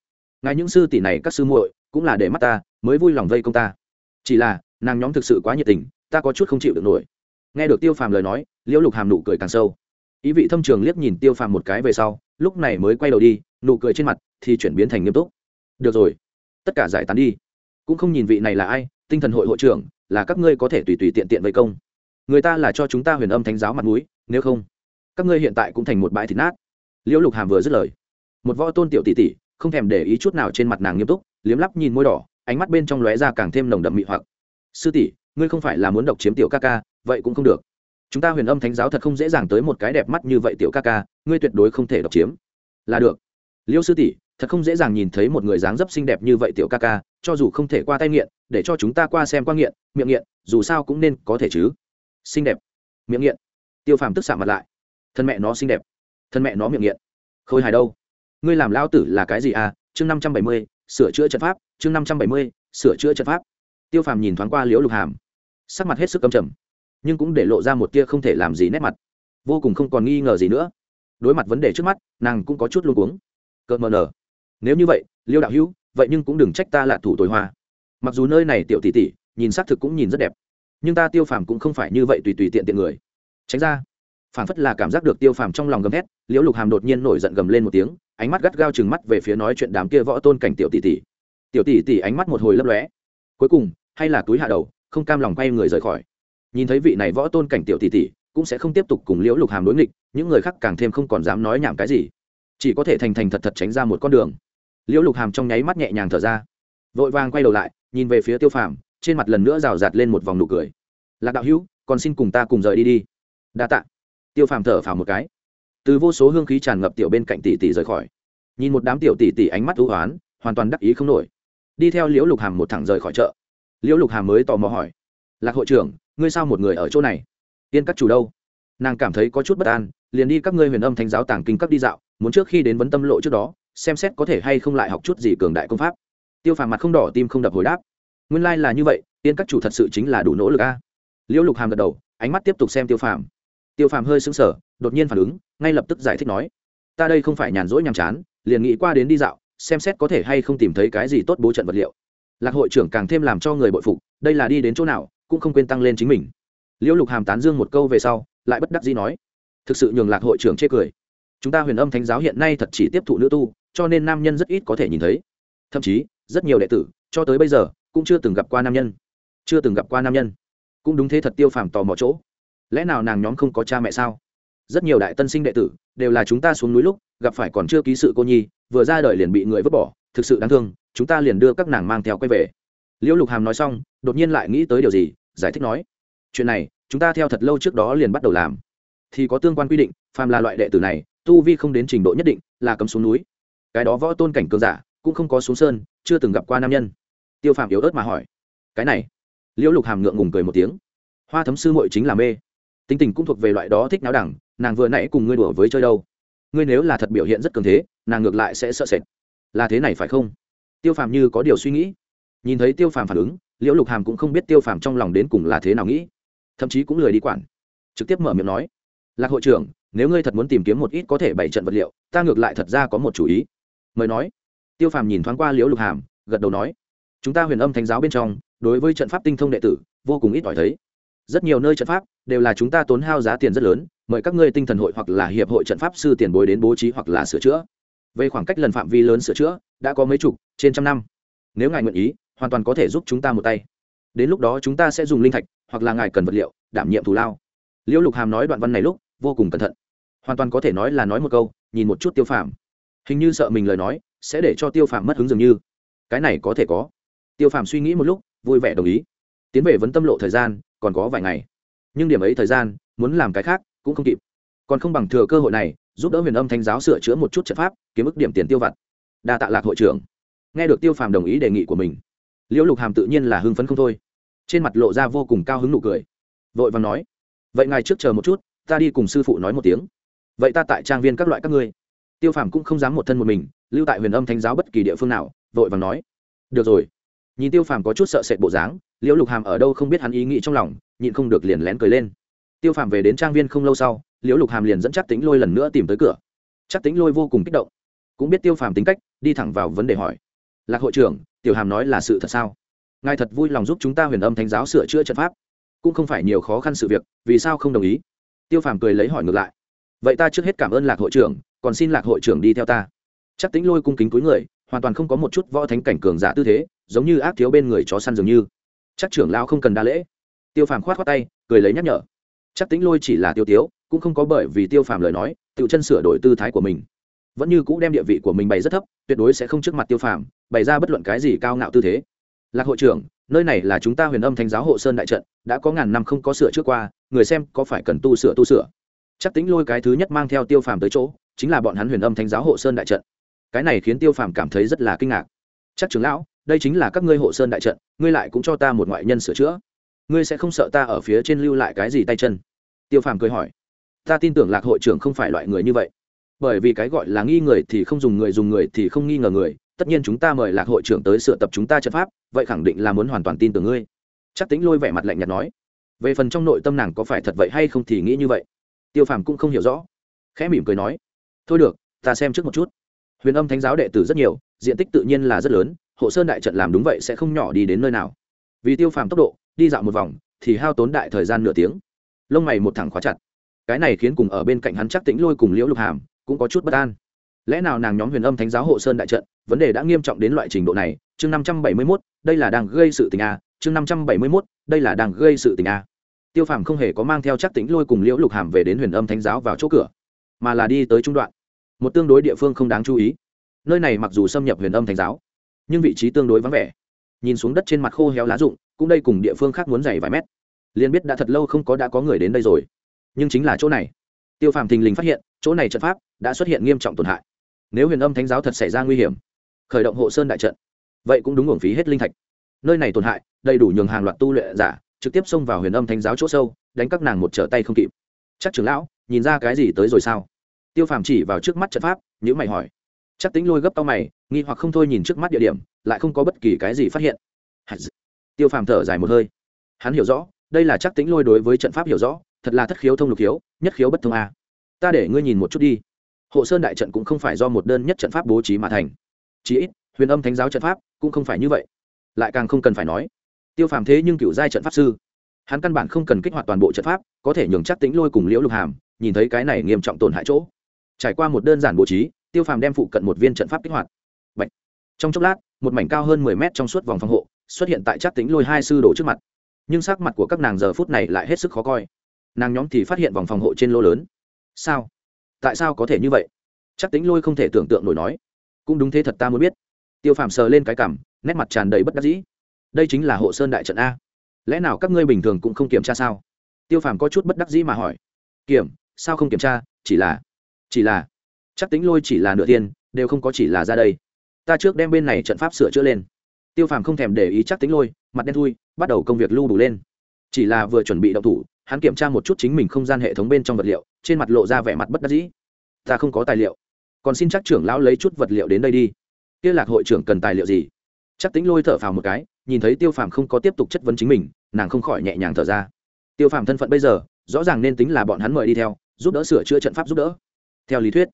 Ngài những sư tỷ này các sư muội cũng là để mắt ta, mới vui lòng vây công ta. Chỉ là, nàng nhóm thực sự quá nhiệt tình, ta có chút không chịu được nổi. Nghe được tiêu phàm lời nói, liễu lục hàm nụ cười càng sâu. Ý vị thâm trường liếc nhìn tiêu phàm một cái về sau, lúc này mới quay đầu đi, nụ cười trên mặt thì chuyển biến thành nghiêm túc. Được rồi, tất cả giải tán đi cũng không nhìn vị này là ai, tinh thần hội hội trưởng, là các ngươi có thể tùy tùy tiện tiện vây công. Người ta là cho chúng ta huyền âm thánh giáo mặt mũi, nếu không, các ngươi hiện tại cũng thành một bãi thịt nát. Liễu lục hàm vừa dứt lời, một võ tôn tiểu tỷ tỷ, không thèm để ý chút nào trên mặt nàng nghiêm túc, liếm lắp nhìn môi đỏ, ánh mắt bên trong lóe ra càng thêm nồng đậm mị hoặc. Sư tỷ, ngươi không phải là muốn độc chiếm tiểu ca ca, vậy cũng không được. Chúng ta huyền âm thánh giáo thật không dễ dàng tới một cái đẹp mắt như vậy tiểu ca ca, ngươi tuyệt đối không thể độc chiếm. Là được liêu sư tỷ, thật không dễ dàng nhìn thấy một người dáng dấp xinh đẹp như vậy tiểu ca ca, cho dù không thể qua tay nghiện, để cho chúng ta qua xem qua nghiện, miệng nghiện, dù sao cũng nên có thể chứ. Xinh đẹp, miệng nghiện. Tiêu phàm tức xạ mặt lại. Thân mẹ nó xinh đẹp, thân mẹ nó miệng nghiện. Khôi hài đâu? Ngươi làm lao tử là cái gì à? Chương năm trăm bảy mươi, sửa chữa trận pháp, chương năm trăm bảy mươi, sửa chữa trận pháp. Tiêu phàm nhìn thoáng qua liễu lục hàm. Sắc mặt hết sức cầm trầm, nhưng cũng để lộ ra một tia không thể làm gì nét mặt. Vô cùng không còn nghi ngờ gì nữa. Đối mặt vấn đề trước mắt, nàng cũng có chút luôn cuống cợt mờ nở nếu như vậy, liêu đạo hữu, vậy nhưng cũng đừng trách ta là thủ tối hoa. Mặc dù nơi này tiểu tỷ tỷ, nhìn xác thực cũng nhìn rất đẹp, nhưng ta tiêu phàm cũng không phải như vậy tùy tùy tiện tiện người. Tránh ra. Phản phất là cảm giác được tiêu phàm trong lòng gầm hét liễu lục hàm đột nhiên nổi giận gầm lên một tiếng, ánh mắt gắt gao chừng mắt về phía nói chuyện đám kia võ tôn cảnh tiểu tỷ tỷ. Tiểu tỷ tỷ ánh mắt một hồi lấp lóe. Cuối cùng, hay là túi hạ đầu, không cam lòng quay người rời khỏi. Nhìn thấy vị này võ tôn cảnh tiểu tỷ tỷ, cũng sẽ không tiếp tục cùng liễu lục hàm đối nghịch, những người khác càng thêm không còn dám nói nhảm cái gì chỉ có thể thành thành thật thật tránh ra một con đường. Liễu lục hàm trong nháy mắt nhẹ nhàng thở ra, vội vàng quay đầu lại, nhìn về phía tiêu phàm, trên mặt lần nữa rào rạt lên một vòng nụ cười. Lạc đạo hữu, còn xin cùng ta cùng rời đi đi. Đa t ạ tiêu phàm thở phào một cái. Từ vô số hương khí tràn ngập tiểu bên cạnh tỷ tỷ rời khỏi. Nhìn một đám tiểu tỷ tỷ ánh mắt thú hoán, hoàn toàn đắc ý không nổi. Đi theo liễu lục hàm một thẳng rời khỏi chợ. Liễu lục hàm mới tò mò hỏi, lạc hội trưởng, ngươi sao một người ở chỗ này? Tiên các chủ đâu? Nàng cảm thấy có chút bất an liền đi các ngươi huyền âm thánh giáo tàng kinh các đi dạo, muốn trước khi đến vấn tâm lộ trước đó, xem xét có thể hay không lại học chút gì cường đại công pháp. Tiêu phàm mặt không đỏ, tim không đập hồi đáp. Nguyên lai、like、là như vậy, tiên các chủ thật sự chính là đủ nỗ lực a. Liễu lục hàm gật đầu, ánh mắt tiếp tục xem tiêu phàm. Tiêu phàm hơi sững sờ, đột nhiên phản ứng, ngay lập tức giải thích nói, ta đây không phải nhàn rỗi nhàm chán, liền nghĩ qua đến đi dạo, xem xét có thể hay không tìm thấy cái gì tốt bố trận vật liệu. Lạc hội trưởng càng thêm làm cho người bội phục, đây là đi đến chỗ nào, cũng không quên tăng lên chính mình. Liễu lục hàm tán dương một câu về sau, lại bất đắc dĩ nói thực sự nhường lạc hội trưởng chê cười. Chúng ta huyền âm thánh giáo hiện nay thật chỉ tiếp thụ nữ tu, cho nên nam nhân rất ít có thể nhìn thấy. Thậm chí, rất nhiều đệ tử, cho tới bây giờ, cũng chưa từng gặp qua nam nhân. Chưa từng gặp qua nam nhân. Cũng đúng thế thật tiêu phàm tò mò chỗ. Lẽ nào nàng nhóm không có cha mẹ sao? Rất nhiều đại tân sinh đệ tử, đều là chúng ta xuống núi lúc, gặp phải còn chưa ký sự cô nhi, vừa ra đời liền bị người vứt bỏ, thực sự đáng thương, chúng ta liền đưa các nàng mang theo quay về. Liễu lục hàm nói xong, đột nhiên lại nghĩ tới điều gì, giải thích nói, chuyện này, chúng ta theo thật lâu trước đó liền bắt đầu làm thì có tương quan quy định, phàm là loại đệ tử này, tu vi không đến trình độ nhất định, là cấm xuống núi. Cái đó võ tôn cảnh cường giả, cũng không có xuống sơn, chưa từng gặp qua nam nhân. Tiêu phạm yếu ớt mà hỏi. Cái này, liễu lục hàm ngượng ngùng cười một tiếng. Hoa thấm sư mội chính là mê. Tính tình cũng thuộc về loại đó thích náo đẳng, nàng vừa nãy cùng ngươi đùa với chơi đâu. Ngươi nếu là thật biểu hiện rất cường thế, nàng ngược lại sẽ sợ sệt. Là thế này phải không? Tiêu phàm như có điều suy nghĩ. Nhìn thấy tiêu phàm phản ứng, liễu lục hàm cũng không biết tiêu phàm trong lòng đến cùng là thế nào nghĩ. Thậm chí cũng lười đi quản. Trực tiếp mở miệng nói lạc hội trưởng, nếu ngươi thật muốn tìm kiếm một ít có thể bảy trận vật liệu, ta ngược lại thật ra có một chủ ý. Mời nói. Tiêu phàm nhìn thoáng qua liễu lục hàm, gật đầu nói, chúng ta huyền âm thánh giáo bên trong, đối với trận pháp tinh thông đệ tử, vô cùng ít ỏi thấy. Rất nhiều nơi trận pháp đều là chúng ta tốn hao giá tiền rất lớn, mời các ngươi tinh thần hội hoặc là hiệp hội trận pháp sư tiền bối đến bố trí hoặc là sửa chữa. Về khoảng cách lần phạm vi lớn sửa chữa, đã có mấy chục, trên trăm năm. Nếu ngài nguyện ý, hoàn toàn có thể giúp chúng ta một tay. Đến lúc đó chúng ta sẽ dùng linh thạch, hoặc là ngài cần vật liệu, đảm nhiệm thù lao. Liễu lục hàm nói đoạn văn này lúc vô cùng cẩn thận. Hoàn toàn có thể nói là nói một câu, nhìn một chút tiêu phàm. Hình như sợ mình lời nói, sẽ để cho tiêu phàm mất hứng dường như. Cái này có thể có. Tiêu phàm suy nghĩ một lúc, vui vẻ đồng ý. Tiến về vấn tâm lộ thời gian, còn có vài ngày. Nhưng điểm ấy thời gian, muốn làm cái khác, cũng không kịp. Còn không bằng thừa cơ hội này, giúp đỡ huyền âm thanh giáo sửa chữa một chút trận pháp, kiếm ức điểm tiền tiêu vặt. Đa tạ lạc hội trưởng. Nghe được tiêu phàm đồng ý đề nghị của mình, liễu lục hàm tự nhiên là hưng phấn không thôi. Trên mặt lộ ra vô cùng cao hứng nụ cười. Vội vàng nói, vậy ngài trước chờ một chút ta đi cùng sư phụ nói một tiếng. Vậy ta tại trang viên các loại các ngươi. Tiêu phàm cũng không dám một thân một mình, lưu tại huyền âm thánh giáo bất kỳ địa phương nào, vội vàng nói. Được rồi. Nhìn tiêu phàm có chút sợ sệt bộ dáng, liễu lục hàm ở đâu không biết hắn ý nghĩ trong lòng, nhịn không được liền lén cười lên. Tiêu phàm về đến trang viên không lâu sau, liễu lục hàm liền dẫn chắc tính lôi lần nữa tìm tới cửa. Chắc tính lôi vô cùng kích động. Cũng biết tiêu phàm tính cách, đi thẳng vào vấn đề hỏi. Lạc hội trưởng, tiểu hàm nói là sự thật sao? Ngài thật vui lòng giúp chúng ta huyền âm thánh giáo sửa chữa trận pháp. Cũng không phải nhiều khó khăn sự việc, vì sao không đồng ý? Tiêu phàm cười lấy hỏi ngược lại. Vậy ta trước hết cảm ơn lạc hội trưởng, còn xin lạc hội trưởng đi theo ta. Chắc tính lôi cung kính cuối người, hoàn toàn không có một chút võ thánh cảnh cường giả tư thế, giống như ác thiếu bên người chó săn dường như. Chắc trưởng lao không cần đa lễ. Tiêu phàm khoát khoát tay, cười lấy nhắc nhở. Chắc tính lôi chỉ là tiêu tiếu, cũng không có bởi vì tiêu phàm lời nói, tự chân sửa đổi tư thái của mình. Vẫn như cũ đem địa vị của mình bày rất thấp, tuyệt đối sẽ không trước mặt tiêu phàm bày ra bất luận cái gì cao ngạo tư thế. Lạc hội trưởng nơi này là chúng ta huyền âm thánh giáo hộ sơn đại trận, đã có ngàn năm không có sửa trước qua, người xem có phải cần tu sửa tu sửa. Chắc tính lôi cái thứ nhất mang theo tiêu phàm tới chỗ, chính là bọn hắn huyền âm thánh giáo hộ sơn đại trận. Cái này khiến tiêu phàm cảm thấy rất là kinh ngạc. Chắc trưởng lão, đây chính là các ngươi hộ sơn đại trận, ngươi lại cũng cho ta một ngoại nhân sửa chữa. Ngươi sẽ không sợ ta ở phía trên lưu lại cái gì tay chân? Tiêu phàm cười hỏi. Ta tin tưởng lạc hội trưởng không phải loại người như vậy. Bởi vì cái gọi là nghi người thì không dùng người dùng người thì không nghi ngờ người tất nhiên chúng ta mời lạc hội trưởng tới sửa tập chúng ta trận pháp, vậy khẳng định là muốn hoàn toàn tin tưởng ngươi. Chắc tính lôi vẻ mặt lạnh nhạt nói. Về phần trong nội tâm nàng có phải thật vậy hay không thì nghĩ như vậy. Tiêu phàm cũng không hiểu rõ. Khẽ mỉm cười nói, thôi được, ta xem trước một chút. Huyền âm thánh giáo đệ tử rất nhiều, diện tích tự nhiên là rất lớn, hộ sơn đại trận làm đúng vậy sẽ không nhỏ đi đến nơi nào. Vì tiêu phàm tốc độ, đi dạo một vòng, thì hao tốn đại thời gian nửa tiếng. Lông mày một thẳng khóa chặt. Cái này khiến cùng ở bên cạnh hắn chắc tĩnh lôi cùng liễu lục hàm cũng có chút bất an lẽ nào nàng nhóm huyền âm thánh giáo hộ sơn đại trận, vấn đề đã nghiêm trọng đến loại trình độ này? Chương năm trăm bảy mươi mốt, đây là đang gây sự tình a. Chương năm trăm bảy mươi mốt, đây là đang gây sự tình a. Tiêu phàm không hề có mang theo chắc tính lôi cùng liễu lục hàm về đến huyền âm thánh giáo vào chỗ cửa, mà là đi tới trung đoạn. Một tương đối địa phương không đáng chú ý. Nơi này mặc dù xâm nhập huyền âm thánh giáo, nhưng vị trí tương đối vắng vẻ. Nhìn xuống đất trên mặt khô héo lá rụng, cũng đây cùng địa phương khác muốn dày vài mét. Liền biết đã thật lâu không có đã có người đến đây rồi. Nhưng chính là chỗ này. Tiêu phàm thình lình phát hiện, chỗ này trận pháp đã xuất hiện nghiêm trọng tổn hại nếu huyền âm thánh giáo thật xảy ra nguy hiểm, khởi động hộ sơn đại trận, vậy cũng đúng uổng phí hết linh thạch. Nơi này tổn hại, đầy đủ nhường hàng loạt tu luyện giả trực tiếp xông vào huyền âm thánh giáo chỗ sâu, đánh các nàng một trở tay không kịp. Chắc trưởng lão, nhìn ra cái gì tới rồi sao? Tiêu phàm chỉ vào trước mắt trận pháp nhữ mày hỏi. Chắc tính lôi gấp tao mày, nghi hoặc không thôi nhìn trước mắt địa điểm, lại không có bất kỳ cái gì phát hiện. Tiêu phàm thở dài một hơi. Hắn hiểu rõ, đây là chắc tính lôi đối với trận pháp hiểu rõ, thật là thất khiếu thông lục khiếu, nhất khiếu bất thông a. Ta để ngươi nhìn một chút đi hộ sơn đại trận cũng không phải do một đơn nhất trận pháp bố trí mà thành. Chí ít, huyền âm thánh giáo trận pháp cũng không phải như vậy. Lại càng không cần phải nói, tiêu phàm thế nhưng cựu giai trận pháp sư. Hắn căn bản không cần kích hoạt toàn bộ trận pháp, có thể nhường chắc tính lôi cùng liễu lục hàm, nhìn thấy cái này nghiêm trọng tổn hại chỗ. Trải qua một đơn giản bố trí, tiêu phàm đem phụ cận một viên trận pháp kích hoạt. Bạch. trong chốc lát, một mảnh cao hơn mười mét trong suốt vòng phòng hộ xuất hiện tại chắc tính lôi hai sư đổ trước mặt. Nhưng sắc mặt của các nàng giờ phút này lại hết sức khó coi. Nàng nhóm thì phát hiện vòng phòng hộ trên lô lớn. Sao? Tại sao có thể như vậy? Chắc tính lôi không thể tưởng tượng nổi nói. Cũng đúng thế thật ta muốn biết. Tiêu phàm sờ lên cái cảm nét mặt tràn đầy bất đắc dĩ. Đây chính là hộ sơn đại trận a. Lẽ nào các ngươi bình thường cũng không kiểm tra sao? Tiêu phàm có chút bất đắc dĩ mà hỏi. Kiểm, sao không kiểm tra? Chỉ là chỉ là, chắc tính lôi chỉ là nửa tiên đều không có chỉ là ra đây. Ta trước đem bên này trận pháp sửa chữa lên. Tiêu phàm không thèm để ý chắc tính lôi, mặt đen thui, bắt đầu công việc lưu đủ lên. Chỉ là vừa chuẩn bị động thủ hắn kiểm tra một chút chính mình không gian hệ thống bên trong vật liệu, trên mặt lộ ra vẻ mặt bất đắc dĩ. Ta không có tài liệu. Còn xin chắc trưởng lão lấy chút vật liệu đến đây đi. Kia lạc hội trưởng cần tài liệu gì? Chắc tính lôi thở phào một cái, nhìn thấy tiêu phàm không có tiếp tục chất vấn chính mình, nàng không khỏi nhẹ nhàng thở ra. Tiêu phàm thân phận bây giờ, rõ ràng nên tính là bọn hắn mời đi theo, giúp đỡ sửa chữa trận pháp giúp đỡ. Theo lý thuyết,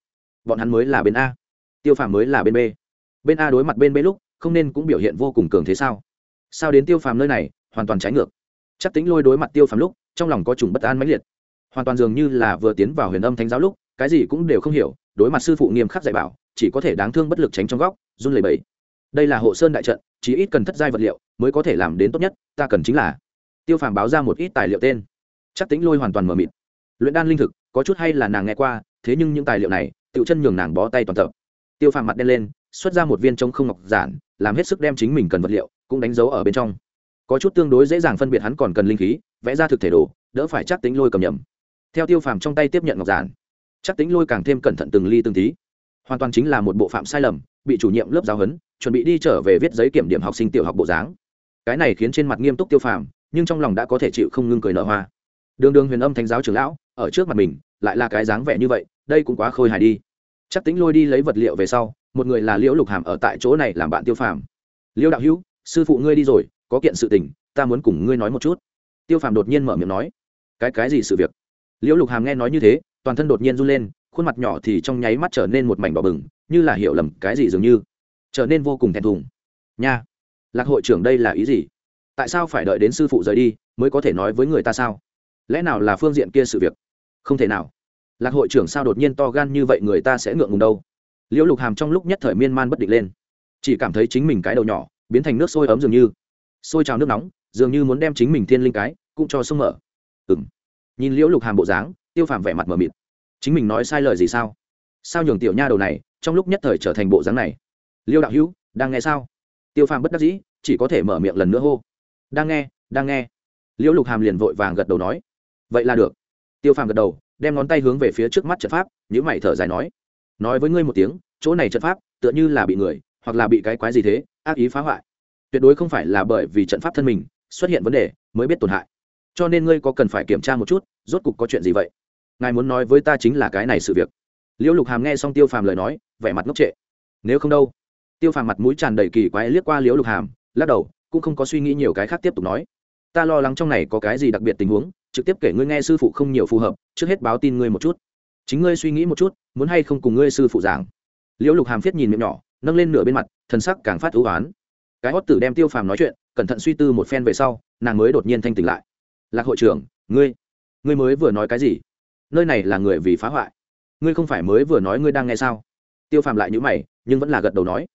bọn hắn mới là bên a. Tiêu phàm mới là bên b. Bên a đối mặt bên b lúc, không nên cũng biểu hiện vô cùng cường thế sao? Sao đến tiêu phàm nơi này, hoàn toàn trái ngược. Chắc tính lôi đối mặt tiêu phàm lúc trong lòng có chủng bất an mãnh liệt. Hoàn toàn dường như là vừa tiến vào huyền âm thánh giáo lúc, cái gì cũng đều không hiểu, đối mặt sư phụ nghiêm khắc dạy bảo, chỉ có thể đáng thương bất lực tránh trong góc, run lẩy bẩy. Đây là hộ sơn đại trận chỉ ít cần thất giai vật liệu mới có thể làm đến tốt nhất, ta cần chính là tiêu phàm báo ra một ít tài liệu tên. Chắc tính lôi hoàn toàn mờ mịt. Luyện đan linh thực, có chút hay là nàng nghe qua, thế nhưng những tài liệu này tự chân nhường nàng bó tay toàn tập. Tiêu phàm mặt đen lên, xuất ra một viên trống không ngọc giản, làm hết sức đem chính mình cần vật liệu, cũng đánh dấu ở bên trong. Có chút tương đối dễ dàng phân biệt hắn còn cần linh khí vẽ ra thực thể đồ, đỡ phải chắc tính lôi cầm nhầm. Theo tiêu phàm trong tay tiếp nhận ngọc giản, chắc tính lôi càng thêm cẩn thận từng ly từng tí. Hoàn toàn chính là một bộ phạm sai lầm, bị chủ nhiệm lớp giáo huấn, chuẩn bị đi trở về viết giấy kiểm điểm học sinh tiểu học bộ dáng. Cái này khiến trên mặt nghiêm túc tiêu phàm, nhưng trong lòng đã có thể chịu không ngưng cười nở hoa. Đường đường huyền âm thánh giáo trưởng lão, ở trước mặt mình, lại là cái dáng vẻ như vậy, đây cũng quá khôi hài đi. Chắc tính lôi đi lấy vật liệu về sau, một người là liễu lục hàm ở tại chỗ này làm bạn tiêu phàm. Liễu đạo hữu, sư phụ ngươi đi rồi, có kiện sự tình, ta muốn cùng ngươi nói một chút tiêu phàm đột nhiên mở miệng nói, cái cái gì sự việc? Liễu lục hàm nghe nói như thế, toàn thân đột nhiên run lên, khuôn mặt nhỏ thì trong nháy mắt trở nên một mảnh đỏ bừng, như là hiểu lầm cái gì dường như, trở nên vô cùng thèm thùng. Nha, lạc hội trưởng đây là ý gì? Tại sao phải đợi đến sư phụ rời đi mới có thể nói với người ta sao? Lẽ nào là phương diện kia sự việc? Không thể nào. Lạc hội trưởng sao đột nhiên to gan như vậy người ta sẽ ngượng ngùng đâu? Liễu lục hàm trong lúc nhất thời miên man bất định lên, chỉ cảm thấy chính mình cái đầu nhỏ biến thành nước sôi ấm dường như, sôi trào nước nóng dường như muốn đem chính mình thiên linh cái cũng cho sông mở. Ừ m nhìn liễu lục hàm bộ dáng, tiêu phàm vẻ mặt mờ mịt. Chính mình nói sai lời gì sao? Sao nhường tiểu nha đầu này trong lúc nhất thời trở thành bộ dáng này? Liêu đạo hữu, đang nghe sao? Tiêu phàm bất đắc dĩ, chỉ có thể mở miệng lần nữa hô. Đang nghe đang nghe. Liễu lục hàm liền vội vàng gật đầu nói. Vậy là được. Tiêu phàm gật đầu, đem ngón tay hướng về phía trước mắt trận pháp nhữ mày thở dài nói. Nói với ngươi một tiếng, chỗ này trận pháp tựa như là bị người, hoặc là bị cái quái gì thế, ác ý phá hoại. Tuyệt đối không phải là bởi vì trận pháp thân mình xuất hiện vấn đề mới biết tổn hại. Cho nên ngươi có cần phải kiểm tra một chút, rốt cục có chuyện gì vậy? Ngài muốn nói với ta chính là cái này sự việc. Liễu lục hàm nghe xong tiêu phàm lời nói, vẻ mặt ngốc trệ. Nếu không đâu? Tiêu phàm mặt mũi tràn đầy kỳ quái liếc qua liễu lục hàm, lắc đầu, cũng không có suy nghĩ nhiều cái khác tiếp tục nói. Ta lo lắng trong này có cái gì đặc biệt tình huống, trực tiếp kể ngươi nghe sư phụ không nhiều phù hợp, trước hết báo tin ngươi một chút. Chính ngươi suy nghĩ một chút, muốn hay không cùng ngươi sư phụ giảng. Liễu lục hàm viết nhìn miệng nhỏ, nâng lên nửa bên mặt, thần sắc càng phát ưu oán cái hót tử đem tiêu phàm nói chuyện, cẩn thận suy tư một phen về sau, nàng mới đột nhiên thanh tỉnh lại. Lạc hội trưởng, ngươi ngươi mới vừa nói cái gì? Nơi này là người vì phá hoại. Ngươi không phải mới vừa nói ngươi đang nghe sao? Tiêu phàm lại nhữ mày, nhưng vẫn là gật đầu nói.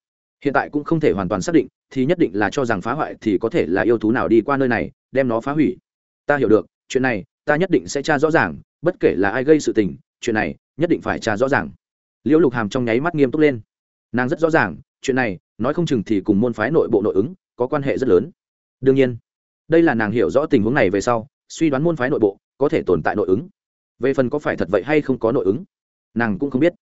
Hiện tại cũng không thể hoàn toàn xác định, thì nhất định là cho rằng phá hoại thì có thể là yêu thú nào đi qua nơi này, đem nó phá hủy. Ta hiểu được, chuyện này, ta nhất định sẽ tra rõ ràng, bất kể là ai gây sự tình, chuyện này, nhất định phải tra rõ ràng. Liễu lục hàm trong nháy mắt nghiêm túc lên. Nàng rất rõ ràng, chuyện này nói không chừng thì cùng môn phái nội bộ nội ứng có quan hệ rất lớn. Đương nhiên, đây là nàng hiểu rõ tình huống này về sau, suy đoán môn phái nội bộ có thể tồn tại nội ứng. Về phần có phải thật vậy hay không có nội ứng, nàng cũng không biết.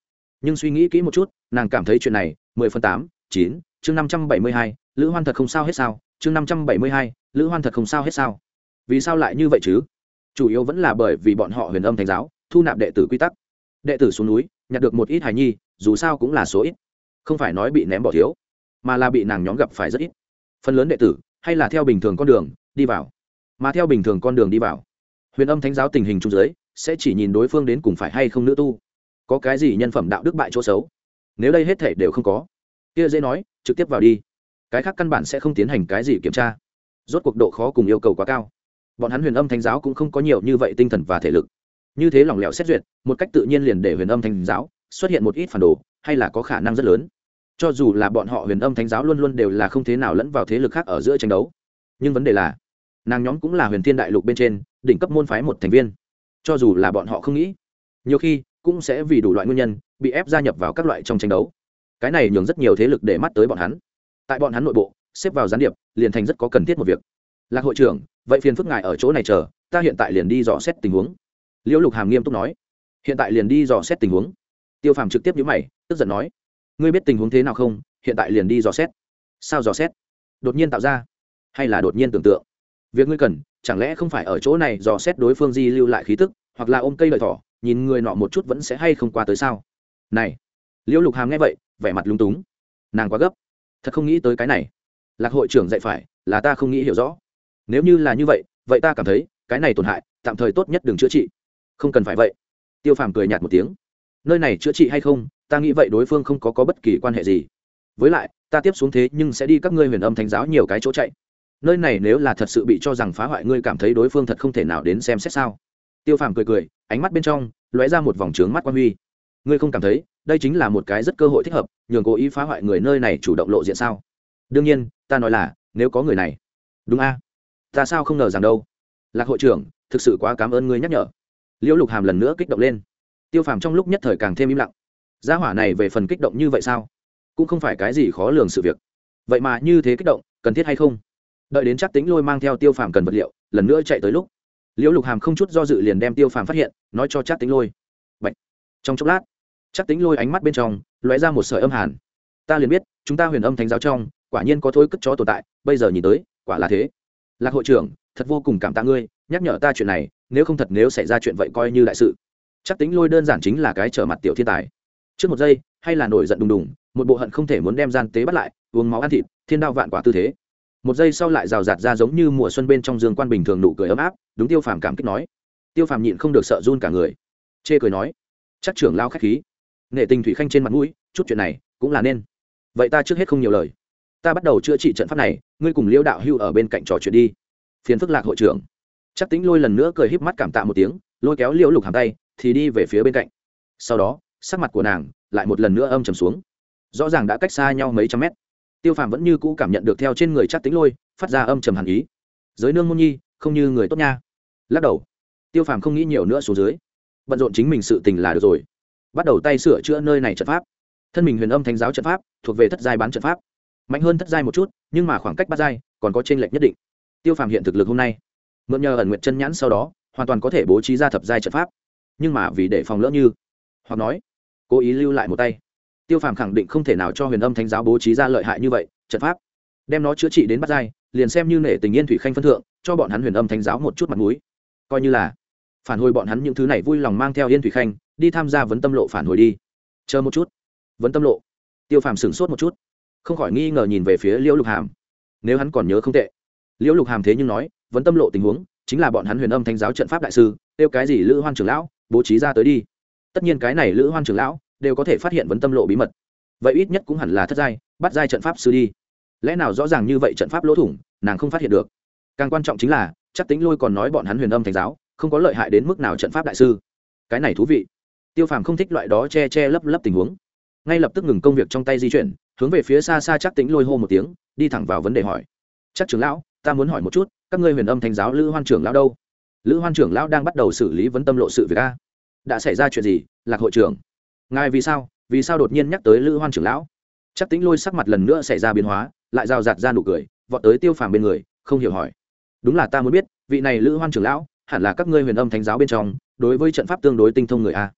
Nhưng suy nghĩ kỹ một chút, nàng cảm thấy chuyện này, mười phần tám, chín, chương năm trăm bảy mươi hai, lữ hoan thật không sao hết sao? Chương năm trăm bảy mươi hai, lữ hoan thật không sao hết sao? Vì sao lại như vậy chứ? Chủ yếu vẫn là bởi vì bọn họ huyền âm thánh giáo, thu nạp đệ tử quy tắc. Đệ tử xuống núi, nhặt được một ít hài nhi, dù sao cũng là số ít. Không phải nói bị ném bỏ thiếu mà là bị nàng nhóm gặp phải rất ít. Phần lớn đệ tử, hay là theo bình thường con đường, đi vào. Mà theo bình thường con đường đi vào, huyền âm thánh giáo tình hình trung giới sẽ chỉ nhìn đối phương đến cùng phải hay không nữ tu. Có cái gì nhân phẩm đạo đức bại chỗ xấu? Nếu đây hết thể đều không có, kia dễ nói, trực tiếp vào đi. Cái khác căn bản sẽ không tiến hành cái gì kiểm tra. Rốt cuộc độ khó cùng yêu cầu quá cao. Bọn hắn huyền âm thánh giáo cũng không có nhiều như vậy tinh thần và thể lực. Như thế lỏng lẻo xét duyệt, một cách tự nhiên liền để huyền âm thánh giáo xuất hiện một ít phản đồ, hay là có khả năng rất lớn cho dù là bọn họ huyền âm thánh giáo luôn luôn đều là không thế nào lẫn vào thế lực khác ở giữa tranh đấu. Nhưng vấn đề là, nàng nhóm cũng là huyền thiên đại lục bên trên đỉnh cấp môn phái một thành viên. Cho dù là bọn họ không nghĩ, nhiều khi cũng sẽ vì đủ loại nguyên nhân bị ép gia nhập vào các loại trong tranh đấu. Cái này nhường rất nhiều thế lực để mắt tới bọn hắn. Tại bọn hắn nội bộ, xếp vào gián điệp liền thành rất có cần thiết một việc. Lạc hội trưởng, vậy phiền phức ngài ở chỗ này chờ, ta hiện tại liền đi dò xét tình huống. Liễu lục hàm nghiêm túc nói. Hiện tại liền đi dò xét tình huống. Tiêu phàm trực tiếp nhữ mày, tức giận nói ngươi biết tình huống thế nào không? Hiện tại liền đi dò xét. Sao dò xét? Đột nhiên tạo ra? Hay là đột nhiên tưởng tượng? Việc ngươi cần, chẳng lẽ không phải ở chỗ này dò xét đối phương di lưu lại khí tức, hoặc là ôm cây lợi thỏ, nhìn người nọ một chút vẫn sẽ hay không qua tới sao? Này! Liễu lục hàm nghe vậy, vẻ mặt lung túng. Nàng quá gấp. Thật không nghĩ tới cái này. Lạc hội trưởng dạy phải, là ta không nghĩ hiểu rõ. Nếu như là như vậy vậy ta cảm thấy, cái này tổn hại, tạm thời tốt nhất đừng chữa trị. Không cần phải vậy. Tiêu phàm cười nhạt một tiếng nơi này chữa trị hay không ta nghĩ vậy đối phương không có, có bất kỳ quan hệ gì. Với lại ta tiếp xuống thế nhưng sẽ đi các ngươi huyền âm thánh giáo nhiều cái chỗ chạy. Nơi này nếu là thật sự bị cho rằng phá hoại ngươi cảm thấy đối phương thật không thể nào đến xem xét sao? Tiêu phàm cười cười ánh mắt bên trong lóe ra một vòng trướng mắt quan huy. Ngươi không cảm thấy đây chính là một cái rất cơ hội thích hợp nhường cố ý phá hoại người nơi này chủ động lộ diện sao? Đương nhiên ta nói là nếu có người này. Đúng a. Ta sao không ngờ rằng đâu. Lạc hội trưởng thực sự quá cảm ơn ngươi nhắc nhở. Liễu lục hàm lần nữa kích động lên tiêu phàm trong lúc nhất thời càng thêm im lặng. Gia hỏa này về phần kích động như vậy sao? Cũng không phải cái gì khó lường sự việc. Vậy mà như thế kích động, cần thiết hay không? Đợi đến chắc tính lôi mang theo tiêu phàm cần vật liệu, lần nữa chạy tới lúc. Liễu lục hàm không chút do dự liền đem tiêu phàm phát hiện, nói cho chắc tính lôi. Bạch. trong chốc lát, chắc tính lôi ánh mắt bên trong lóe ra một sợi âm hàn. Ta liền biết, chúng ta huyền âm thánh giáo trong, quả nhiên có thối cất chó tồn tại, bây giờ nhìn tới, quả là thế. Lạc hội trưởng, thật vô cùng cảm tạ ngươi, nhắc nhở ta chuyện này, nếu không thật nếu xảy ra chuyện vậy coi như đại sự chắc tính lôi đơn giản chính là cái trở mặt tiểu thiên tài. Trước một giây, hay là nổi giận đùng đùng, một bộ hận không thể muốn đem gian tế bắt lại, uống máu ăn thịt, thiên đao vạn quả tư thế. Một giây sau lại rào rạt ra giống như mùa xuân bên trong dương quan bình thường nụ cười ấm áp, đúng tiêu phàm cảm kích nói. Tiêu phàm nhịn không được sợ run cả người. Chê cười nói, chắc trưởng lao khách khí. Nghệ tình thủy khanh trên mặt mũi, chút chuyện này cũng là nên. Vậy ta trước hết không nhiều lời. Ta bắt đầu chữa trị trận pháp này, ngươi cùng liễu đạo hưu ở bên cạnh trò chuyện đi. Phiền phức lạc hội trưởng. Chắc tính lôi lần nữa cười híp mắt cảm tạ một tiếng, lôi kéo liễu lục hàm tay thì đi về phía bên cạnh. Sau đó, sắc mặt của nàng lại một lần nữa âm trầm xuống. Rõ ràng đã cách xa nhau mấy trăm mét. Tiêu phàm vẫn như cũ cảm nhận được theo trên người chắc tính lôi phát ra âm trầm hàn ý. Giới nương môn nhi, không như người tốt nha. Lắc đầu. Tiêu phàm không nghĩ nhiều nữa xuống dưới. Bận rộn chính mình sự tình là được rồi. Bắt đầu tay sửa chữa nơi này trận pháp. Thân mình huyền âm thánh giáo trận pháp, thuộc về thất giai bán trận pháp. Mạnh hơn thất giai một chút, nhưng mà khoảng cách bắt giai còn có t r ê n lệch nhất định. Tiêu phàm hiện thực lực hôm nay. Mượn nhờ ẩn nguyện chân nhãn sau đó, hoàn toàn có thể bố trí ra thập giai trận pháp nhưng mà vì để phòng lỡ như. Hoặc nói, cố ý lưu lại một tay. Tiêu phàm khẳng định không thể nào cho huyền âm thánh giáo bố trí ra lợi hại như vậy, trận pháp. Đem nó chữa trị đến bắt dai liền xem như nể tình yên thủy khanh phân thượng, cho bọn hắn huyền âm thánh giáo một chút mặt m ũ i coi như là phản hồi bọn hắn những thứ này vui lòng mang theo yên thủy khanh, đi tham gia vấn tâm lộ phản hồi đi. Chờ một chút. Vấn tâm lộ. Tiêu phàm sửng sốt một chút. Không khỏi nghi ngờ nhìn về phía liễu lục hàm. Nếu hắn còn nhớ không tệ. Liễu lục hàm thế nhưng nói, vấn tâm lộ tình huống chính là bọn hắn huyền âm thanh giáo trận pháp đại sư, kêu cái gì lữ hoan trưởng lão, bố trí ra tới đi. Tất nhiên cái này lữ hoan trưởng lão đều có thể phát hiện vấn tâm lộ bí mật. Vậy ít nhất cũng hẳn là thất giai, bắt giai trận pháp sư đi. Lẽ nào rõ ràng như vậy trận pháp lỗ thủng, nàng không phát hiện được. Càng quan trọng chính là, chắc tính lôi còn nói bọn hắn huyền âm thành giáo không có lợi hại đến mức nào trận pháp đại sư. Cái này thú vị. Tiêu phàm không thích loại đó che che lấp lấp tình huống. Ngay lập tức ngừng công việc trong tay di chuyển, hướng về phía xa xa chắc tính lôi hô một tiếng, đi thẳng vào vấn đề hỏi. Chắc trưởng lão, ta muốn hỏi một chút các ngươi huyền âm thánh giáo lữ hoan trưởng lão đâu? Lữ hoan trưởng lão đang bắt đầu xử lý vấn tâm lộ sự việc a. Đã xảy ra chuyện gì, lạc hội trưởng? Ngài vì sao vì sao đột nhiên nhắc tới lữ hoan trưởng lão? Chắc tính lôi sắc mặt lần nữa xảy ra biến hóa, lại rào rạt ra nụ cười, vọt tới tiêu phàm bên người, không hiểu hỏi. Đúng là ta muốn biết, vị này lữ hoan trưởng lão, hẳn là các ngươi huyền âm thánh giáo bên trong, đối với trận pháp tương đối tinh thông người a.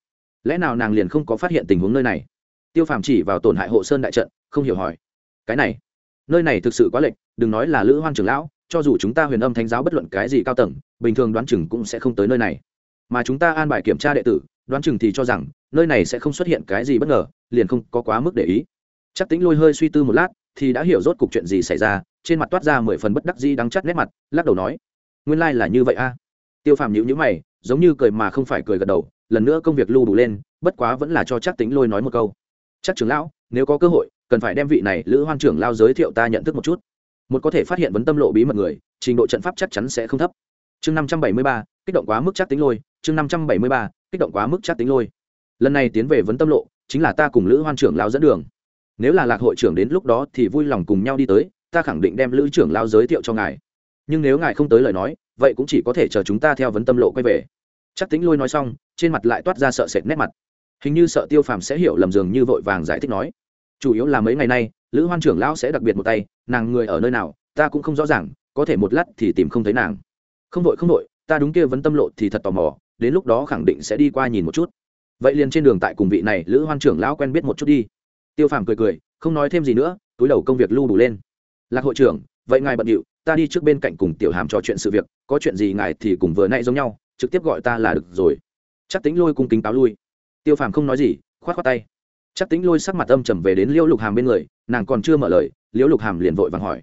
Lẽ nào nàng liền không có phát hiện tình huống nơi này? Tiêu phàm chỉ vào tổn hại hộ sơn đại trận, không hiểu hỏi. Cái này, nơi này thực sự quá lệch, đừng nói là lữ hoan trưởng lão cho dù chúng ta huyền âm thánh giáo bất luận cái gì cao tầng, bình thường đoán chừng cũng sẽ không tới nơi này. Mà chúng ta an bài kiểm tra đệ tử, đoán chừng thì cho rằng, nơi này sẽ không xuất hiện cái gì bất ngờ, liền không có quá mức để ý. Chắc tính lôi hơi suy tư một lát, thì đã hiểu rốt cuộc chuyện gì xảy ra, trên mặt toát ra mười phần bất đắc dĩ đắng chắt nét mặt, lắc đầu nói, nguyên lai là như vậy a. Tiêu phàm nhữ nhữ mày, giống như cười mà không phải cười gật đầu, lần nữa công việc lưu đủ lên, bất quá vẫn là cho chắc tính lôi nói một câu. Chắc trưởng lão, nếu có cơ hội, cần phải đem vị này lữ hoan trưởng lao giới thiệu ta nhận thức một chút một có thể phát hiện vấn tâm lộ bí mật người, trình độ trận pháp chắc chắn sẽ không thấp. Chương năm trăm bảy mươi ba, kích động quá mức chắc tính lôi. Chương năm trăm bảy mươi ba, kích động quá mức chắc tính lôi. Lần này tiến về vấn tâm lộ, chính là ta cùng lữ hoan trưởng lao dẫn đường. Nếu là lạc hội trưởng đến lúc đó thì vui lòng cùng nhau đi tới, ta khẳng định đem lữ trưởng lao giới thiệu cho ngài. Nhưng nếu ngài không tới lời nói, vậy cũng chỉ có thể chờ chúng ta theo vấn tâm lộ quay về. Chắc tính lôi nói xong, trên mặt lại toát ra sợ sệt nét mặt. Hình như sợ tiêu phàm sẽ hiểu lầm dường như vội vàng giải thích nói. Chủ yếu là mấy ngày nay lữ hoan trưởng lão sẽ đặc biệt một tay nàng người ở nơi nào ta cũng không rõ ràng có thể một lát thì tìm không thấy nàng. Không vội không vội, ta đúng kia vấn tâm lộ thì thật tò mò đến lúc đó khẳng định sẽ đi qua nhìn một chút. Vậy liền trên đường tại cùng vị này lữ hoan trưởng lão quen biết một chút đi. Tiêu phàm cười cười không nói thêm gì nữa túi đầu công việc lưu đủ lên. Lạc hội trưởng vậy ngài bận điệu ta đi trước bên cạnh cùng tiểu hàm trò chuyện sự việc có chuyện gì ngài thì cùng vừa nay giống nhau trực tiếp gọi ta là được rồi. Chắc tính lôi cung kính táo lui. Tiêu phàm không nói gì khoát khoát tay chắc tính lôi sắc mặt âm trầm về đến liễu lục hàm bên người nàng còn chưa mở lời liễu lục hàm liền vội vàng hỏi.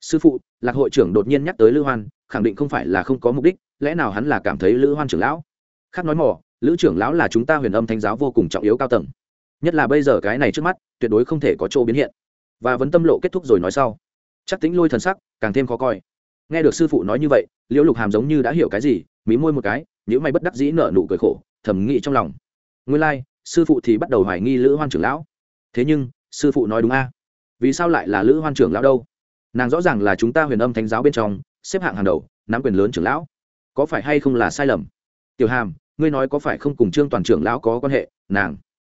Sư phụ lạc hội trưởng đột nhiên nhắc tới lữ hoan khẳng định không phải là không có mục đích lẽ nào hắn là cảm thấy lữ hoan trưởng lão? Khác nói mỏ lữ trưởng lão là chúng ta huyền âm thánh giáo vô cùng trọng yếu cao tầng. Nhất là bây giờ cái này trước mắt tuyệt đối không thể có chỗ biến hiện. Và vấn tâm lộ kết thúc rồi nói sau. Chắc tính lôi thần sắc càng thêm khó coi. Nghe được sư phụ nói như vậy liễu lục hàm giống như đã hiểu cái gì mí môi một cái nếu mày bất đắc dĩ nợ nụ cười khổ thầm nghĩ trong lòng. Nguyên lai、like, sư phụ thì bắt đầu hoài nghi lữ hoan trưởng lão. Thế nhưng, sư phụ nói đúng a. Vì sao lại là lữ hoan trưởng lão đâu? Nàng rõ ràng là chúng ta huyền âm thánh giáo bên trong, xếp hạng hàng đầu, nắm quyền lớn trưởng lão. Có phải hay không là sai lầm? Tiểu hàm, ngươi nói có phải không cùng trương toàn trưởng lão có quan hệ? Nàng.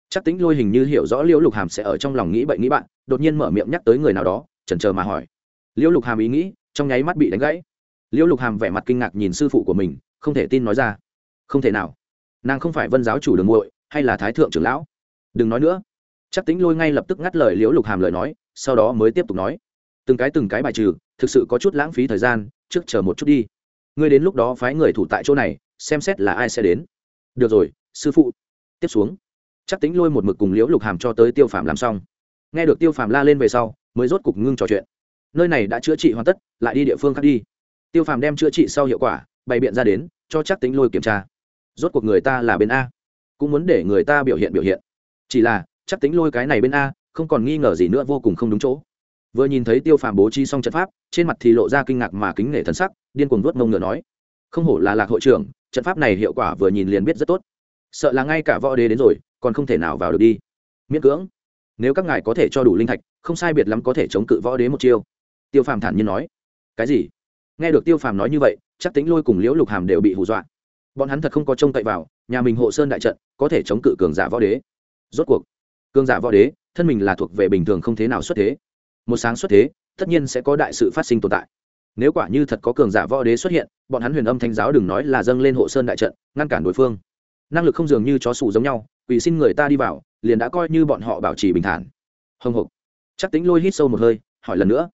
Chắc tính lôi hình như hiểu rõ liễu lục hàm sẽ ở trong lòng nghĩ bậy nghĩ bạn, đột nhiên mở miệng nhắc tới người nào đó, chần chờ mà hỏi. Liễu lục hàm ý nghĩ, trong nháy mắt bị đánh gãy. Liễu lục hàm vẻ mặt kinh ngạc nhìn sư phụ của mình, không thể tin nói ra. Không thể nào. Nàng không phải vân giáo chủ đường muội hay là thái thượng trưởng lão? Đừng nói nữa. Chắc tính lôi ngay lập tức ngắt lời liễu lục hàm lời nói, sau đó mới tiếp tục nói. Từng cái từng cái bài trừ, thực sự có chút lãng phí thời gian, trước chờ một chút đi. Ngươi đến lúc đó phái người thủ tại chỗ này, xem xét là ai sẽ đến. Được rồi, sư phụ. Tiếp xuống. Chắc tính lôi một mực cùng liễu lục hàm cho tới tiêu phàm làm xong. Nghe được tiêu phàm la lên về sau, mới rốt cục ngưng trò chuyện. Nơi này đã chữa trị hoàn tất, lại đi địa phương khác đi. Tiêu phàm đem chữa trị sau hiệu quả, bày biện ra đến, cho chắc tính lôi kiểm tra. Rốt cuộc người ta là bên a cũng muốn để người ta biểu hiện biểu hiện. Chỉ là, chắc tính lôi cái này bên a, không còn nghi ngờ gì nữa, vô cùng không đúng chỗ. Vừa nhìn thấy tiêu phàm bố trí xong trận pháp, trên mặt thì lộ ra kinh ngạc mà kính nể thần sắc, điên cuồng vuốt mông ngựa nói, không hổ là lạc hội trưởng, trận pháp này hiệu quả vừa nhìn liền biết rất tốt. Sợ là ngay cả võ đế đến rồi, còn không thể nào vào được đi. Miễn cưỡng, nếu các ngài có thể cho đủ linh thạch, không sai biệt lắm có thể chống cự võ đế một chiêu. Tiêu phàm thản nhiên nói, cái gì? Nghe được tiêu phàm nói như vậy, chắc tính lôi cùng liễu lục hàm đều bị hù dọa. Bọn hắn thật không có trông cậy vào nhà mình hộ sơn đại trận, có thể chống cự cường giả võ đế. Rốt cuộc, cường giả võ đế, thân mình là thuộc về bình thường không thế nào xuất thế. Một sáng xuất thế, tất nhiên sẽ có đại sự phát sinh tồn tại. Nếu quả như thật có cường giả võ đế xuất hiện, bọn hắn huyền âm thanh giáo đừng nói là dâng lên hộ sơn đại trận, ngăn cản đối phương. Năng lực không dường như chó sủ giống nhau quỷ xin người ta đi vào, liền đã coi như bọn họ bảo trì bình thản. Hồng hộc. Chắc tính lôi hít sâu một hơi, hỏi lần nữa.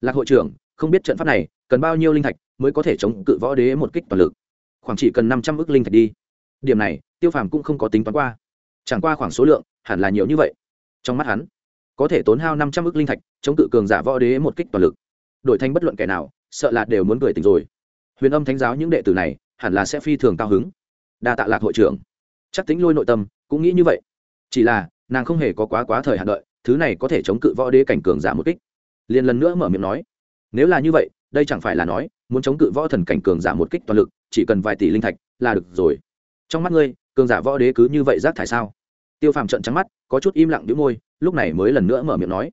Lạc hội trưởng, không biết trận pháp này cần bao nhiêu linh thạch mới có thể chống cự võ đế một kích toàn lực? Khoảng chỉ cần năm trăm ước linh thạch đi điểm này, tiêu phàm cũng không có tính toán qua. Chẳng qua khoảng số lượng, hẳn là nhiều như vậy. Trong mắt hắn, có thể tốn hao năm trăm ước linh thạch, chống cự cường giả võ đế một kích toàn lực. Đổi thành bất luận kẻ nào, sợ là đều muốn cười tình rồi. Huyền âm thánh giáo những đệ tử này, hẳn là sẽ phi thường cao hứng. Đa tạ lạc hội trưởng. Chắc tính lôi nội tâm cũng nghĩ như vậy. Chỉ là, nàng không hề có quá quá thời hạn đợi, thứ này có thể chống cự võ đế cảnh cường giả một kích. Liền lần nữa mở miệng nói, nếu là như vậy, đây chẳng phải là nói, muốn chống cự võ thần cảnh cường giả một kích toàn lực, chỉ cần vài tỷ linh thạch là được rồi trong mắt ngươi, cường giả võ đế cứ như vậy rác thải sao? Tiêu phàm trận trắng mắt, có chút im lặng đĩu môi, lúc này mới lần nữa mở miệng nói.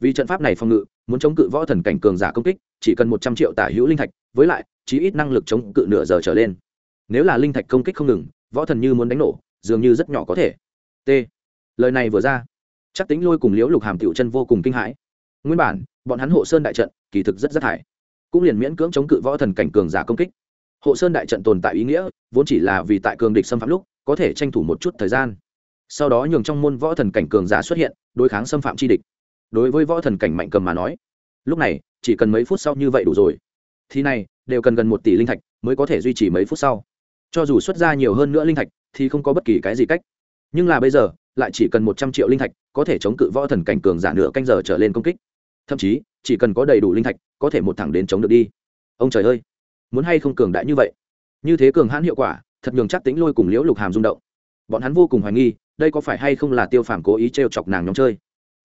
Vì trận pháp này phòng ngự, muốn chống cự võ thần cảnh cường giả công kích, chỉ cần một trăm triệu tả hữu linh thạch, với lại, chí ít năng lực chống cự nửa giờ trở lên. Nếu là linh thạch công kích không ngừng, võ thần như muốn đánh nổ, dường như rất nhỏ có thể. T. Lời này vừa ra, chắc tính lôi cùng liễu lục hàm tiểu chân vô cùng kinh hãi. Nguyên bản, bọn hắn hộ sơn đại trận, kỳ thực rất rất thải. Cũng liền miễn cưỡng chống cự võ thần cảnh cường giả công kích hộ sơn đại trận tồn tại ý nghĩa, vốn chỉ là vì tại cường địch xâm phạm lúc, có thể tranh thủ một chút thời gian. Sau đó nhường trong môn võ thần cảnh cường giả xuất hiện, đối kháng xâm phạm chi địch. Đối với võ thần cảnh mạnh cầm mà nói, lúc này, chỉ cần mấy phút sau như vậy đủ rồi. Thì này, đều cần gần một tỷ linh thạch mới có thể duy trì mấy phút sau. Cho dù xuất ra nhiều hơn nữa linh thạch, thì không có bất kỳ cái gì cách. Nhưng là bây giờ, lại chỉ cần một trăm triệu linh thạch, có thể chống cự võ thần cảnh cường giả nửa canh giờ trở lên công kích. Thậm chí, chỉ cần có đầy đủ linh thạch, có thể một thẳng đến chống được đi. Ông trời ơi! Muốn hay không cường đại như vậy? Như thế cường hãn hiệu quả, thật nhường chắc tính lôi cùng liễu lục hàm rung động. Bọn hắn vô cùng hoài nghi, đây có phải hay không là tiêu phàm cố ý t r e o chọc nàng nhóm chơi?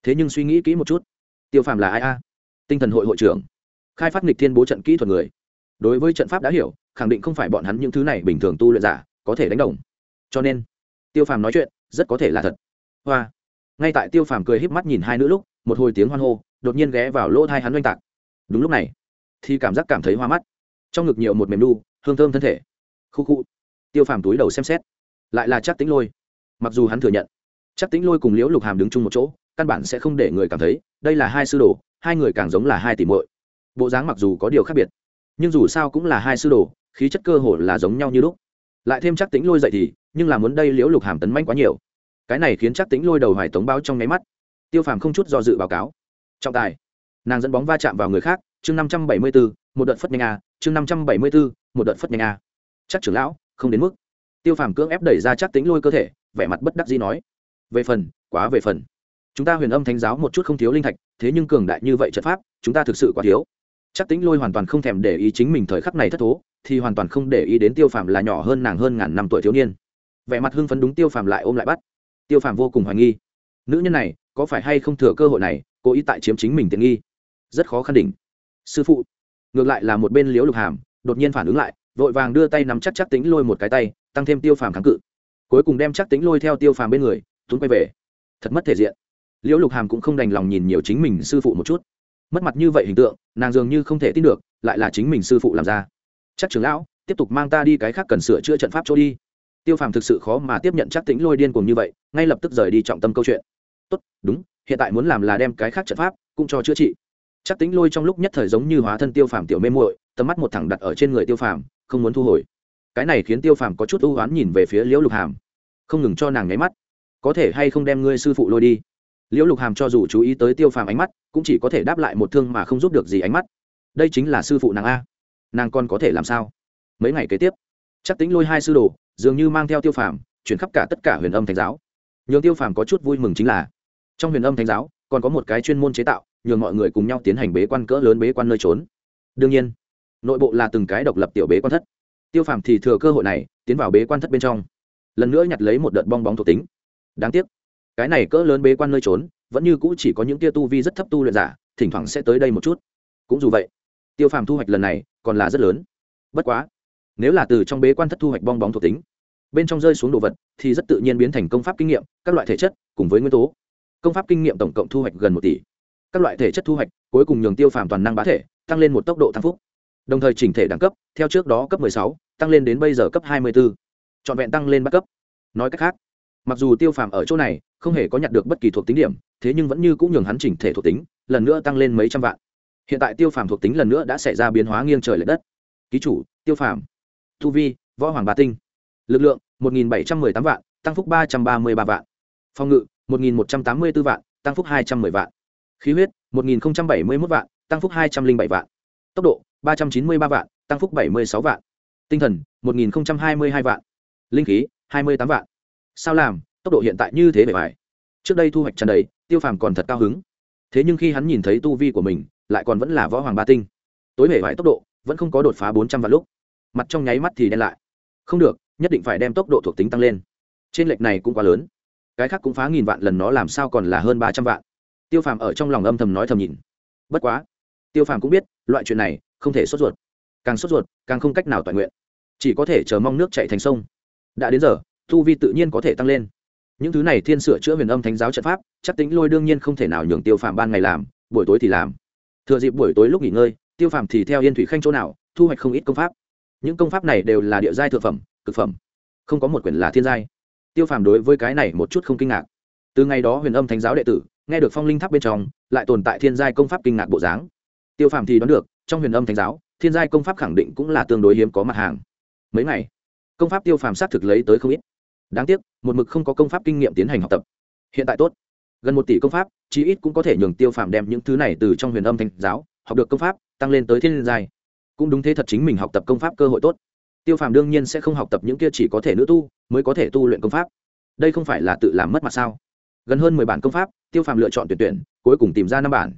Thế nhưng suy nghĩ kỹ một chút. Tiêu phàm là ai a? Tinh thần hội hội trưởng. Khai phát nghịch thiên bố trận kỹ thuật người. Đối với trận pháp đã hiểu, khẳng định không phải bọn hắn những thứ này bình thường tu luyện giả, có thể đánh đồng. Cho nên, tiêu phàm nói chuyện, rất có thể là thật. Hoa. Ngay tại tiêu phàm cười híp mắt nhìn hai nữ lúc, một hồi tiếng hoan hô, đột nhiên ghé vào lỗ thai hắn oanh tạc. Đúng lúc này, thì cảm giác cảm thấy hoa mắt trong ngực nhiều một mềm đu hương thơm thân thể. Khu khu. Tiêu phàm túi đầu xem xét. Lại là chắc tính lôi. Mặc dù hắn thừa nhận chắc tính lôi cùng liễu lục hàm đứng chung một chỗ, căn bản sẽ không để người cảm thấy đây là hai sư đồ, hai người càng giống là hai tỷ muội. Bộ dáng mặc dù có điều khác biệt, nhưng dù sao cũng là hai sư đồ, khí chất cơ hồ là giống nhau như lúc. Lại thêm chắc tính lôi dậy thì, nhưng là muốn đây liễu lục hàm tấn manh quá nhiều. Cái này khiến chắc tính lôi đầu hoài tống báo trong nháy mắt. Tiêu phàm không chút do dự báo cáo. Trọng tài. Nàng dẫn bóng va chạm vào người khác, chương năm trăm bảy mươi bốn một đợt phất nhanh a chương năm trăm bảy mươi bốn, một đợt phất nhanh a. Chắc trưởng lão, không đến mức. Tiêu phàm cưỡng ép đẩy ra chắc tính lôi cơ thể, vẻ mặt bất đắc dĩ nói. Về phần, quá về phần. Chúng ta huyền âm thánh giáo một chút không thiếu linh thạch, thế nhưng cường đại như vậy trận pháp, chúng ta thực sự quá thiếu. Chắc tính lôi hoàn toàn không thèm để ý chính mình thời khắc này thất thố, thì hoàn toàn không để ý đến tiêu phàm là nhỏ hơn nàng hơn ngàn năm tuổi thiếu niên. Vẻ mặt hưng phấn đúng tiêu phàm lại ôm lại bắt. Tiêu phàm vô cùng hoài nghi. Nữ nhân này, có phải hay không thừa cơ hội này, cố ý tại chiếm chính mình tiện nghi? Rất khó khăn đỉnh. Sư phụ ngược lại là một bên liễu lục hàm, đột nhiên phản ứng lại, vội vàng đưa tay nắm chắc chắc tính lôi một cái tay, tăng thêm tiêu phàm kháng cự. Cuối cùng đem chắc tính lôi theo tiêu phàm bên người, tuấn quay về. Thật mất thể diện. Liễu lục hàm cũng không đành lòng nhìn nhiều chính mình sư phụ một chút. Mất mặt như vậy hình tượng, nàng dường như không thể tin được, lại là chính mình sư phụ làm ra. Chắc trưởng lão, tiếp tục mang ta đi cái khác cần sửa chữa trận pháp chỗ đi. Tiêu phàm thực sự khó mà tiếp nhận chắc tính lôi điên cùng như vậy, ngay lập tức rời đi trọng tâm câu chuyện. Tốt, đúng, hiện tại muốn làm là đem cái khác trận pháp, cũng cho chữa trị chắc tính lôi trong lúc nhất thời giống như hóa thân tiêu phàm tiểu mê muội, tầm mắt một thẳng đặt ở trên người tiêu phàm, không muốn thu hồi. Cái này khiến tiêu phàm có chút ưu oán nhìn về phía liễu lục hàm. Không ngừng cho nàng nháy mắt. Có thể hay không đem ngươi sư phụ lôi đi? Liễu lục hàm cho dù chú ý tới tiêu phàm ánh mắt, cũng chỉ có thể đáp lại một thương mà không giúp được gì ánh mắt. Đây chính là sư phụ nàng a. Nàng còn có thể làm sao? Mấy ngày kế tiếp, chắc tính lôi hai sư đồ, dường như mang theo tiêu phàm, chuyển khắp cả tất cả huyền âm thánh giáo. Nhường tiêu phàm có chút vui mừng chính là, trong huyền âm thánh giáo, còn có một cái chuyên môn chế tạo nhường mọi người cùng nhau tiến hành bế quan cỡ lớn bế quan nơi trốn. Đương nhiên, nội bộ là từng cái độc lập tiểu bế quan thất. Tiêu phàm thì thừa cơ hội này, tiến vào bế quan thất bên trong. Lần nữa nhặt lấy một đợt bong bóng thuộc tính. Đáng tiếc, cái này cỡ lớn bế quan nơi trốn, vẫn như cũ chỉ có những tia tu vi rất thấp tu luyện giả, thỉnh thoảng sẽ tới đây một chút. Cũng dù vậy, tiêu phàm thu hoạch lần này còn là rất lớn. Bất quá, nếu là từ trong bế quan thất thu hoạch bong bóng thuộc tính, bên trong rơi xuống đồ vật thì rất tự nhiên biến thành công pháp kinh nghiệm, các loại thể chất cùng với nguyên tố. Công pháp kinh nghiệm tổng cộng thu hoạch gần một tỷ các loại thể chất thu hoạch cuối cùng nhường tiêu phàm toàn năng bá thể tăng lên một tốc độ tăng phúc. Đồng thời chỉnh thể đẳng cấp theo trước đó cấp 16, tăng lên đến bây giờ cấp 24. trọn vẹn tăng lên ba cấp. Nói cách khác mặc dù tiêu phàm ở chỗ này không hề có nhặt được bất kỳ thuộc tính điểm thế nhưng vẫn như cũng nhường hắn chỉnh thể thuộc tính lần nữa tăng lên mấy trăm vạn. Hiện tại tiêu phàm thuộc tính lần nữa đã xảy ra biến hóa nghiêng trời l ệ đất. Ký chủ tiêu phàm. Thu vi võ hoàng bá tinh. Lực lượng một nghìn bảy trăm m ư ơ i tám vạn tăng phúc ba trăm ba mươi ba vạn. Phòng ngự một nghìn một trăm tám mươi b ố vạn tăng phúc hai trăm m ư ơ i vạn khí huyết, một nghìn bảy mươi một vạn, tăng phúc hai trăm linh bảy vạn. Tốc độ, ba trăm chín mươi ba vạn, tăng phúc bảy mươi sáu vạn. Tinh thần, một nghìn hai mươi hai vạn. Linh khí, hai mươi tám vạn. Sao làm, tốc độ hiện tại như thế bề bài trước đây thu hoạch tràn đầy, tiêu phàm còn thật cao hứng. Thế nhưng khi hắn nhìn thấy tu vi của mình, lại còn vẫn là võ hoàng ba tinh. Tối bề bài tốc độ, vẫn không có đột phá bốn trăm vạn lúc. Mặt trong nháy mắt thì đen lại. Không được, nhất định phải đem tốc độ thuộc tính tăng lên. Trên lệch này cũng quá lớn. Cái khác cũng phá nghìn vạn lần nó làm sao còn là hơn ba trăm vạn tiêu phàm ở trong lòng âm thầm nói thầm nhìn. Bất quá, tiêu phàm cũng biết, loại chuyện này không thể sốt ruột. Càng sốt ruột, càng không cách nào toàn nguyện. Chỉ có thể chờ mong nước chạy thành sông. Đã đến giờ, thu vi tự nhiên có thể tăng lên. Những thứ này thiên sửa chữa huyền âm thánh giáo trận pháp, chắc tính lôi đương nhiên không thể nào nhường tiêu phàm ban ngày làm, buổi tối thì làm. Thừa dịp buổi tối lúc nghỉ ngơi, tiêu phàm thì theo yên thủy khanh chỗ nào, thu hoạch không ít công pháp. Những công pháp này đều là địa giai thượng phẩm, cực phẩm. Không có một quyển là thiên giai. Tiêu phàm đối với cái này một chút không kinh ngạc. Từ ngày đó huyền âm thánh giáo đệ tử nghe được phong linh tháp bên trong, lại tồn tại thiên giai công pháp kinh ngạc bộ dáng. Tiêu phàm thì đoán được, trong huyền âm thánh giáo, thiên giai công pháp khẳng định cũng là tương đối hiếm có mặt hàng. Mấy ngày, công pháp tiêu phàm xác thực lấy tới không ít. Đáng tiếc, một mực không có công pháp kinh nghiệm tiến hành học tập. Hiện tại tốt. Gần một tỷ công pháp, chí ít cũng có thể nhường tiêu phàm đem những thứ này từ trong huyền âm thánh giáo, học được công pháp, tăng lên tới thiên giai. Cũng đúng thế thật chính mình học tập công pháp cơ hội tốt. Tiêu phàm đương nhiên sẽ không học tập những kia chỉ có thể nữ tu, mới có thể tu luyện công pháp. Đây không phải là tự làm mất mặt sao? Gần hơn mười bản công pháp, tiêu phàm lựa chọn tuyển tuyển, cuối cùng tìm ra năm bản.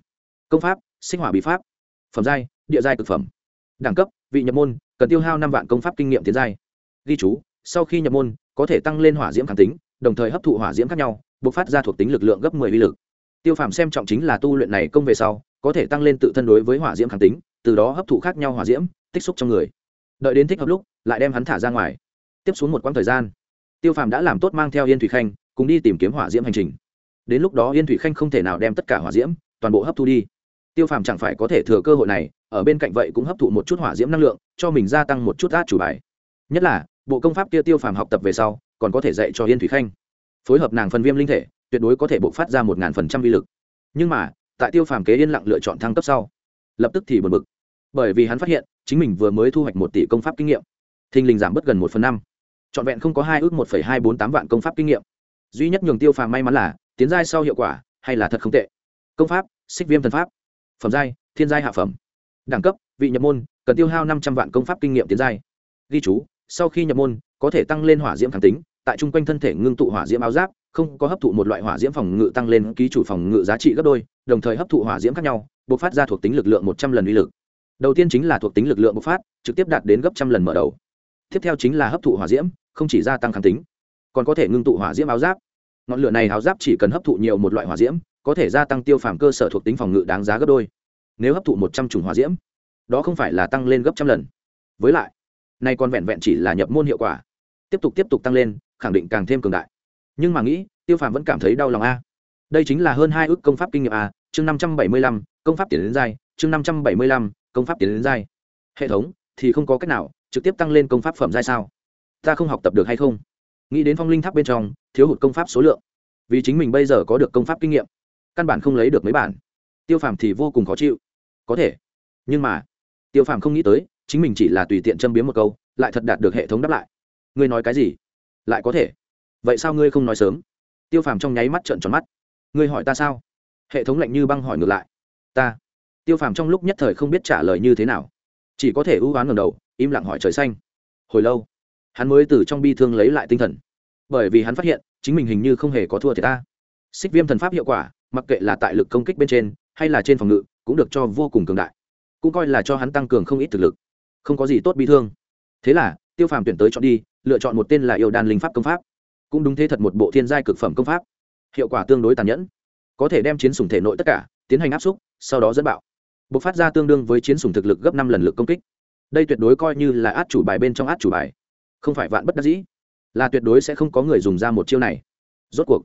Công pháp, sinh hỏa bí pháp. Phẩm giai, địa giai cực phẩm. Đẳng cấp, vị nhập môn, cần tiêu hao năm vạn công pháp kinh nghiệm tiến giai. Ghi chú, sau khi nhập môn, có thể tăng lên hỏa diễm kháng tính, đồng thời hấp thụ hỏa diễm khác nhau, bộc phát ra thuộc tính lực lượng gấp mười uy lực. Tiêu phàm xem trọng chính là tu luyện này công về sau, có thể tăng lên tự thân đối với hỏa diễm kháng tính, từ đó hấp thụ khác nhau hỏa diễm, tích xúc trong người. Đợi đến thích hợp lúc, lại đem hắn thả ra ngoài. Tiếp xuống một quãng thời gian, tiêu phàm đã làm tốt mang theo yên thủy khanh cùng đi tìm kiếm hỏa diễm hành trình. Đến lúc đó yên thủy khanh không thể nào đem tất cả hỏa diễm, toàn bộ hấp thu đi. Tiêu phàm chẳng phải có thể thừa cơ hội này, ở bên cạnh vậy cũng hấp thụ một chút hỏa diễm năng lượng, cho mình gia tăng một chút át chủ bài. Nhất là, bộ công pháp kia tiêu phàm học tập về sau, còn có thể dạy cho yên thủy khanh. Phối hợp nàng phần viêm linh thể, tuyệt đối có thể bộc phát ra một ngàn phần trăm vi lực. Nhưng mà, tại tiêu phàm kế yên lặng lựa chọn thăng cấp sau, lập tức thì bật bực. Bởi vì hắn phát hiện, chính mình vừa mới thu hoạch một tỷ công pháp kinh nghiệm, thình lình giảm bớt gần một phần năm. Trọn vẹn không có hai ước một phẩy hai bốn tám vạn công pháp kinh nghiệm duy nhất nhường tiêu phàm may mắn là tiến giai sau hiệu quả hay là thật không tệ. Công pháp, xích viêm thần pháp. Phẩm giai, thiên giai hạ phẩm. Đẳng cấp, vị nhập môn, cần tiêu hao năm trăm vạn công pháp kinh nghiệm tiến giai. Ghi chú, sau khi nhập môn, có thể tăng lên hỏa diễm kháng tính, tại chung quanh thân thể ngưng tụ hỏa diễm áo giáp, không có hấp thụ một loại hỏa diễm phòng ngự tăng lên ký chủ phòng ngự giá trị gấp đôi, đồng thời hấp thụ hỏa diễm khác nhau, bộc phát ra thuộc tính lực lượng một trăm lần uy lực. Đầu tiên chính là thuộc tính lực lượng bộc phát, trực tiếp đạt đến gấp trăm lần mở đầu. Tiếp theo chính là hấp thụ hỏa diễm, không chỉ gia tăng kháng tính, còn có thể ngưng tụ hỏa diễm áo giáp ngọn lửa này háo giáp chỉ cần hấp thụ nhiều một loại hỏa diễm, có thể gia tăng tiêu phàm cơ sở thuộc tính phòng ngự đáng giá gấp đôi. Nếu hấp thụ một trăm chủng hỏa diễm, đó không phải là tăng lên gấp trăm lần. Với lại nay còn vẹn vẹn chỉ là nhập môn hiệu quả. Tiếp tục tiếp tục tăng lên, khẳng định càng thêm cường đại. Nhưng mà nghĩ, tiêu phàm vẫn cảm thấy đau lòng a. Đây chính là hơn hai ước công pháp kinh nghiệm a, chương năm trăm bảy mươi lăm, công pháp tiền đến giai, chương năm trăm bảy mươi lăm, công pháp tiến đến giai. Hệ thống thì không có cách nào trực tiếp tăng lên công pháp phẩm giai sao? Ta không học tập được hay không? Nghĩ đến phong linh tháp bên trong, thiếu hụt công pháp số lượng. Vì chính mình bây giờ có được công pháp kinh nghiệm, căn bản không lấy được mấy bản. Tiêu phàm thì vô cùng khó chịu. Có thể. Nhưng mà, tiêu phàm không nghĩ tới, chính mình chỉ là tùy tiện châm biếm một câu, lại thật đạt được hệ thống đáp lại. Ngươi nói cái gì? Lại có thể. Vậy sao ngươi không nói sớm? Tiêu phàm trong nháy mắt trợn tròn mắt. Ngươi hỏi ta sao? Hệ thống lạnh như băng hỏi ngược lại. Ta. Tiêu phàm trong lúc nhất thời không biết trả lời như thế nào. Chỉ có thể ưu oán ngầm đầu, im lặng hỏi trời xanh. Hồi lâu hắn mới từ trong bi thương lấy lại tinh thần. Bởi vì hắn phát hiện, chính mình hình như không hề có thua thiệt ta. Xích viêm thần pháp hiệu quả, mặc kệ là tại lực công kích bên trên, hay là trên phòng ngự, cũng được cho vô cùng cường đại. Cũng coi là cho hắn tăng cường không ít thực lực. Không có gì tốt bi thương. Thế là, tiêu phàm tuyển tới chọn đi, lựa chọn một tên là yêu đan linh pháp công pháp. Cũng đúng thế thật một bộ thiên giai cực phẩm công pháp. Hiệu quả tương đối tàn nhẫn. Có thể đem chiến sủng thể nội tất cả, tiến hành áp xúc, sau đó dẫn bạo. Bộc phát ra tương đương với chiến sủng thực lực gấp năm lần lực công kích. Đây tuyệt đối coi như là át chủ bài bên trong át chủ bài không phải vạn bất đắc dĩ, là tuyệt đối sẽ không có người dùng ra một chiêu này. Rốt cuộc,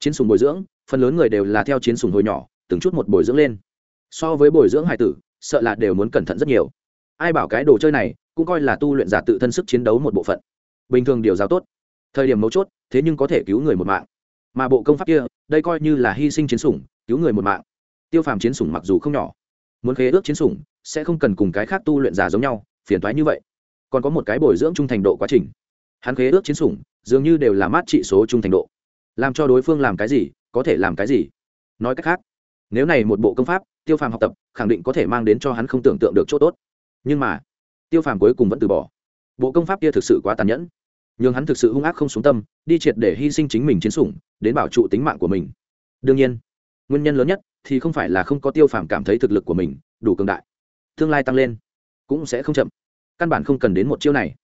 chiến sủng bồi dưỡng, phần lớn người đều là theo chiến sủng hồi nhỏ, từng chút một bồi dưỡng lên. So với bồi dưỡng hải tử, sợ là đều muốn cẩn thận rất nhiều. Ai bảo cái đồ chơi này cũng coi là tu luyện giả tự thân sức chiến đấu một bộ phận. Bình thường điều giáo tốt, thời điểm mấu chốt, thế nhưng có thể cứu người một mạng. Mà bộ công pháp kia, đây coi như là hy sinh chiến sủng, cứu người một mạng. Tiêu phàm chiến sủng mặc dù không nhỏ, muốn khế ước chiến sủng, sẽ không cần cùng cái khác tu luyện giả giống nhau, phiền thoái như vậy còn có một cái bồi dưỡng trung thành độ quá trình. Hắn khế ước chiến sủng, dường như đều là mát trị số trung thành độ. Làm cho đối phương làm cái gì, có thể làm cái gì? Nói cách khác, nếu này một bộ công pháp, tiêu phàm học tập, khẳng định có thể mang đến cho hắn không tưởng tượng được chỗ tốt. Nhưng mà, tiêu phàm cuối cùng vẫn từ bỏ. Bộ công pháp kia thực sự quá tàn nhẫn. N h ư n g hắn thực sự hung ác không xuống tâm, đi triệt để hy sinh chính mình chiến sủng, đến bảo trụ tính mạng của mình. Đương nhiên, nguyên nhân lớn nhất thì không phải là không có tiêu phàm cảm thấy thực lực của mình đủ cường đại. Tương lai tăng lên, cũng sẽ không chậm căn bản không cần đến một chiêu này.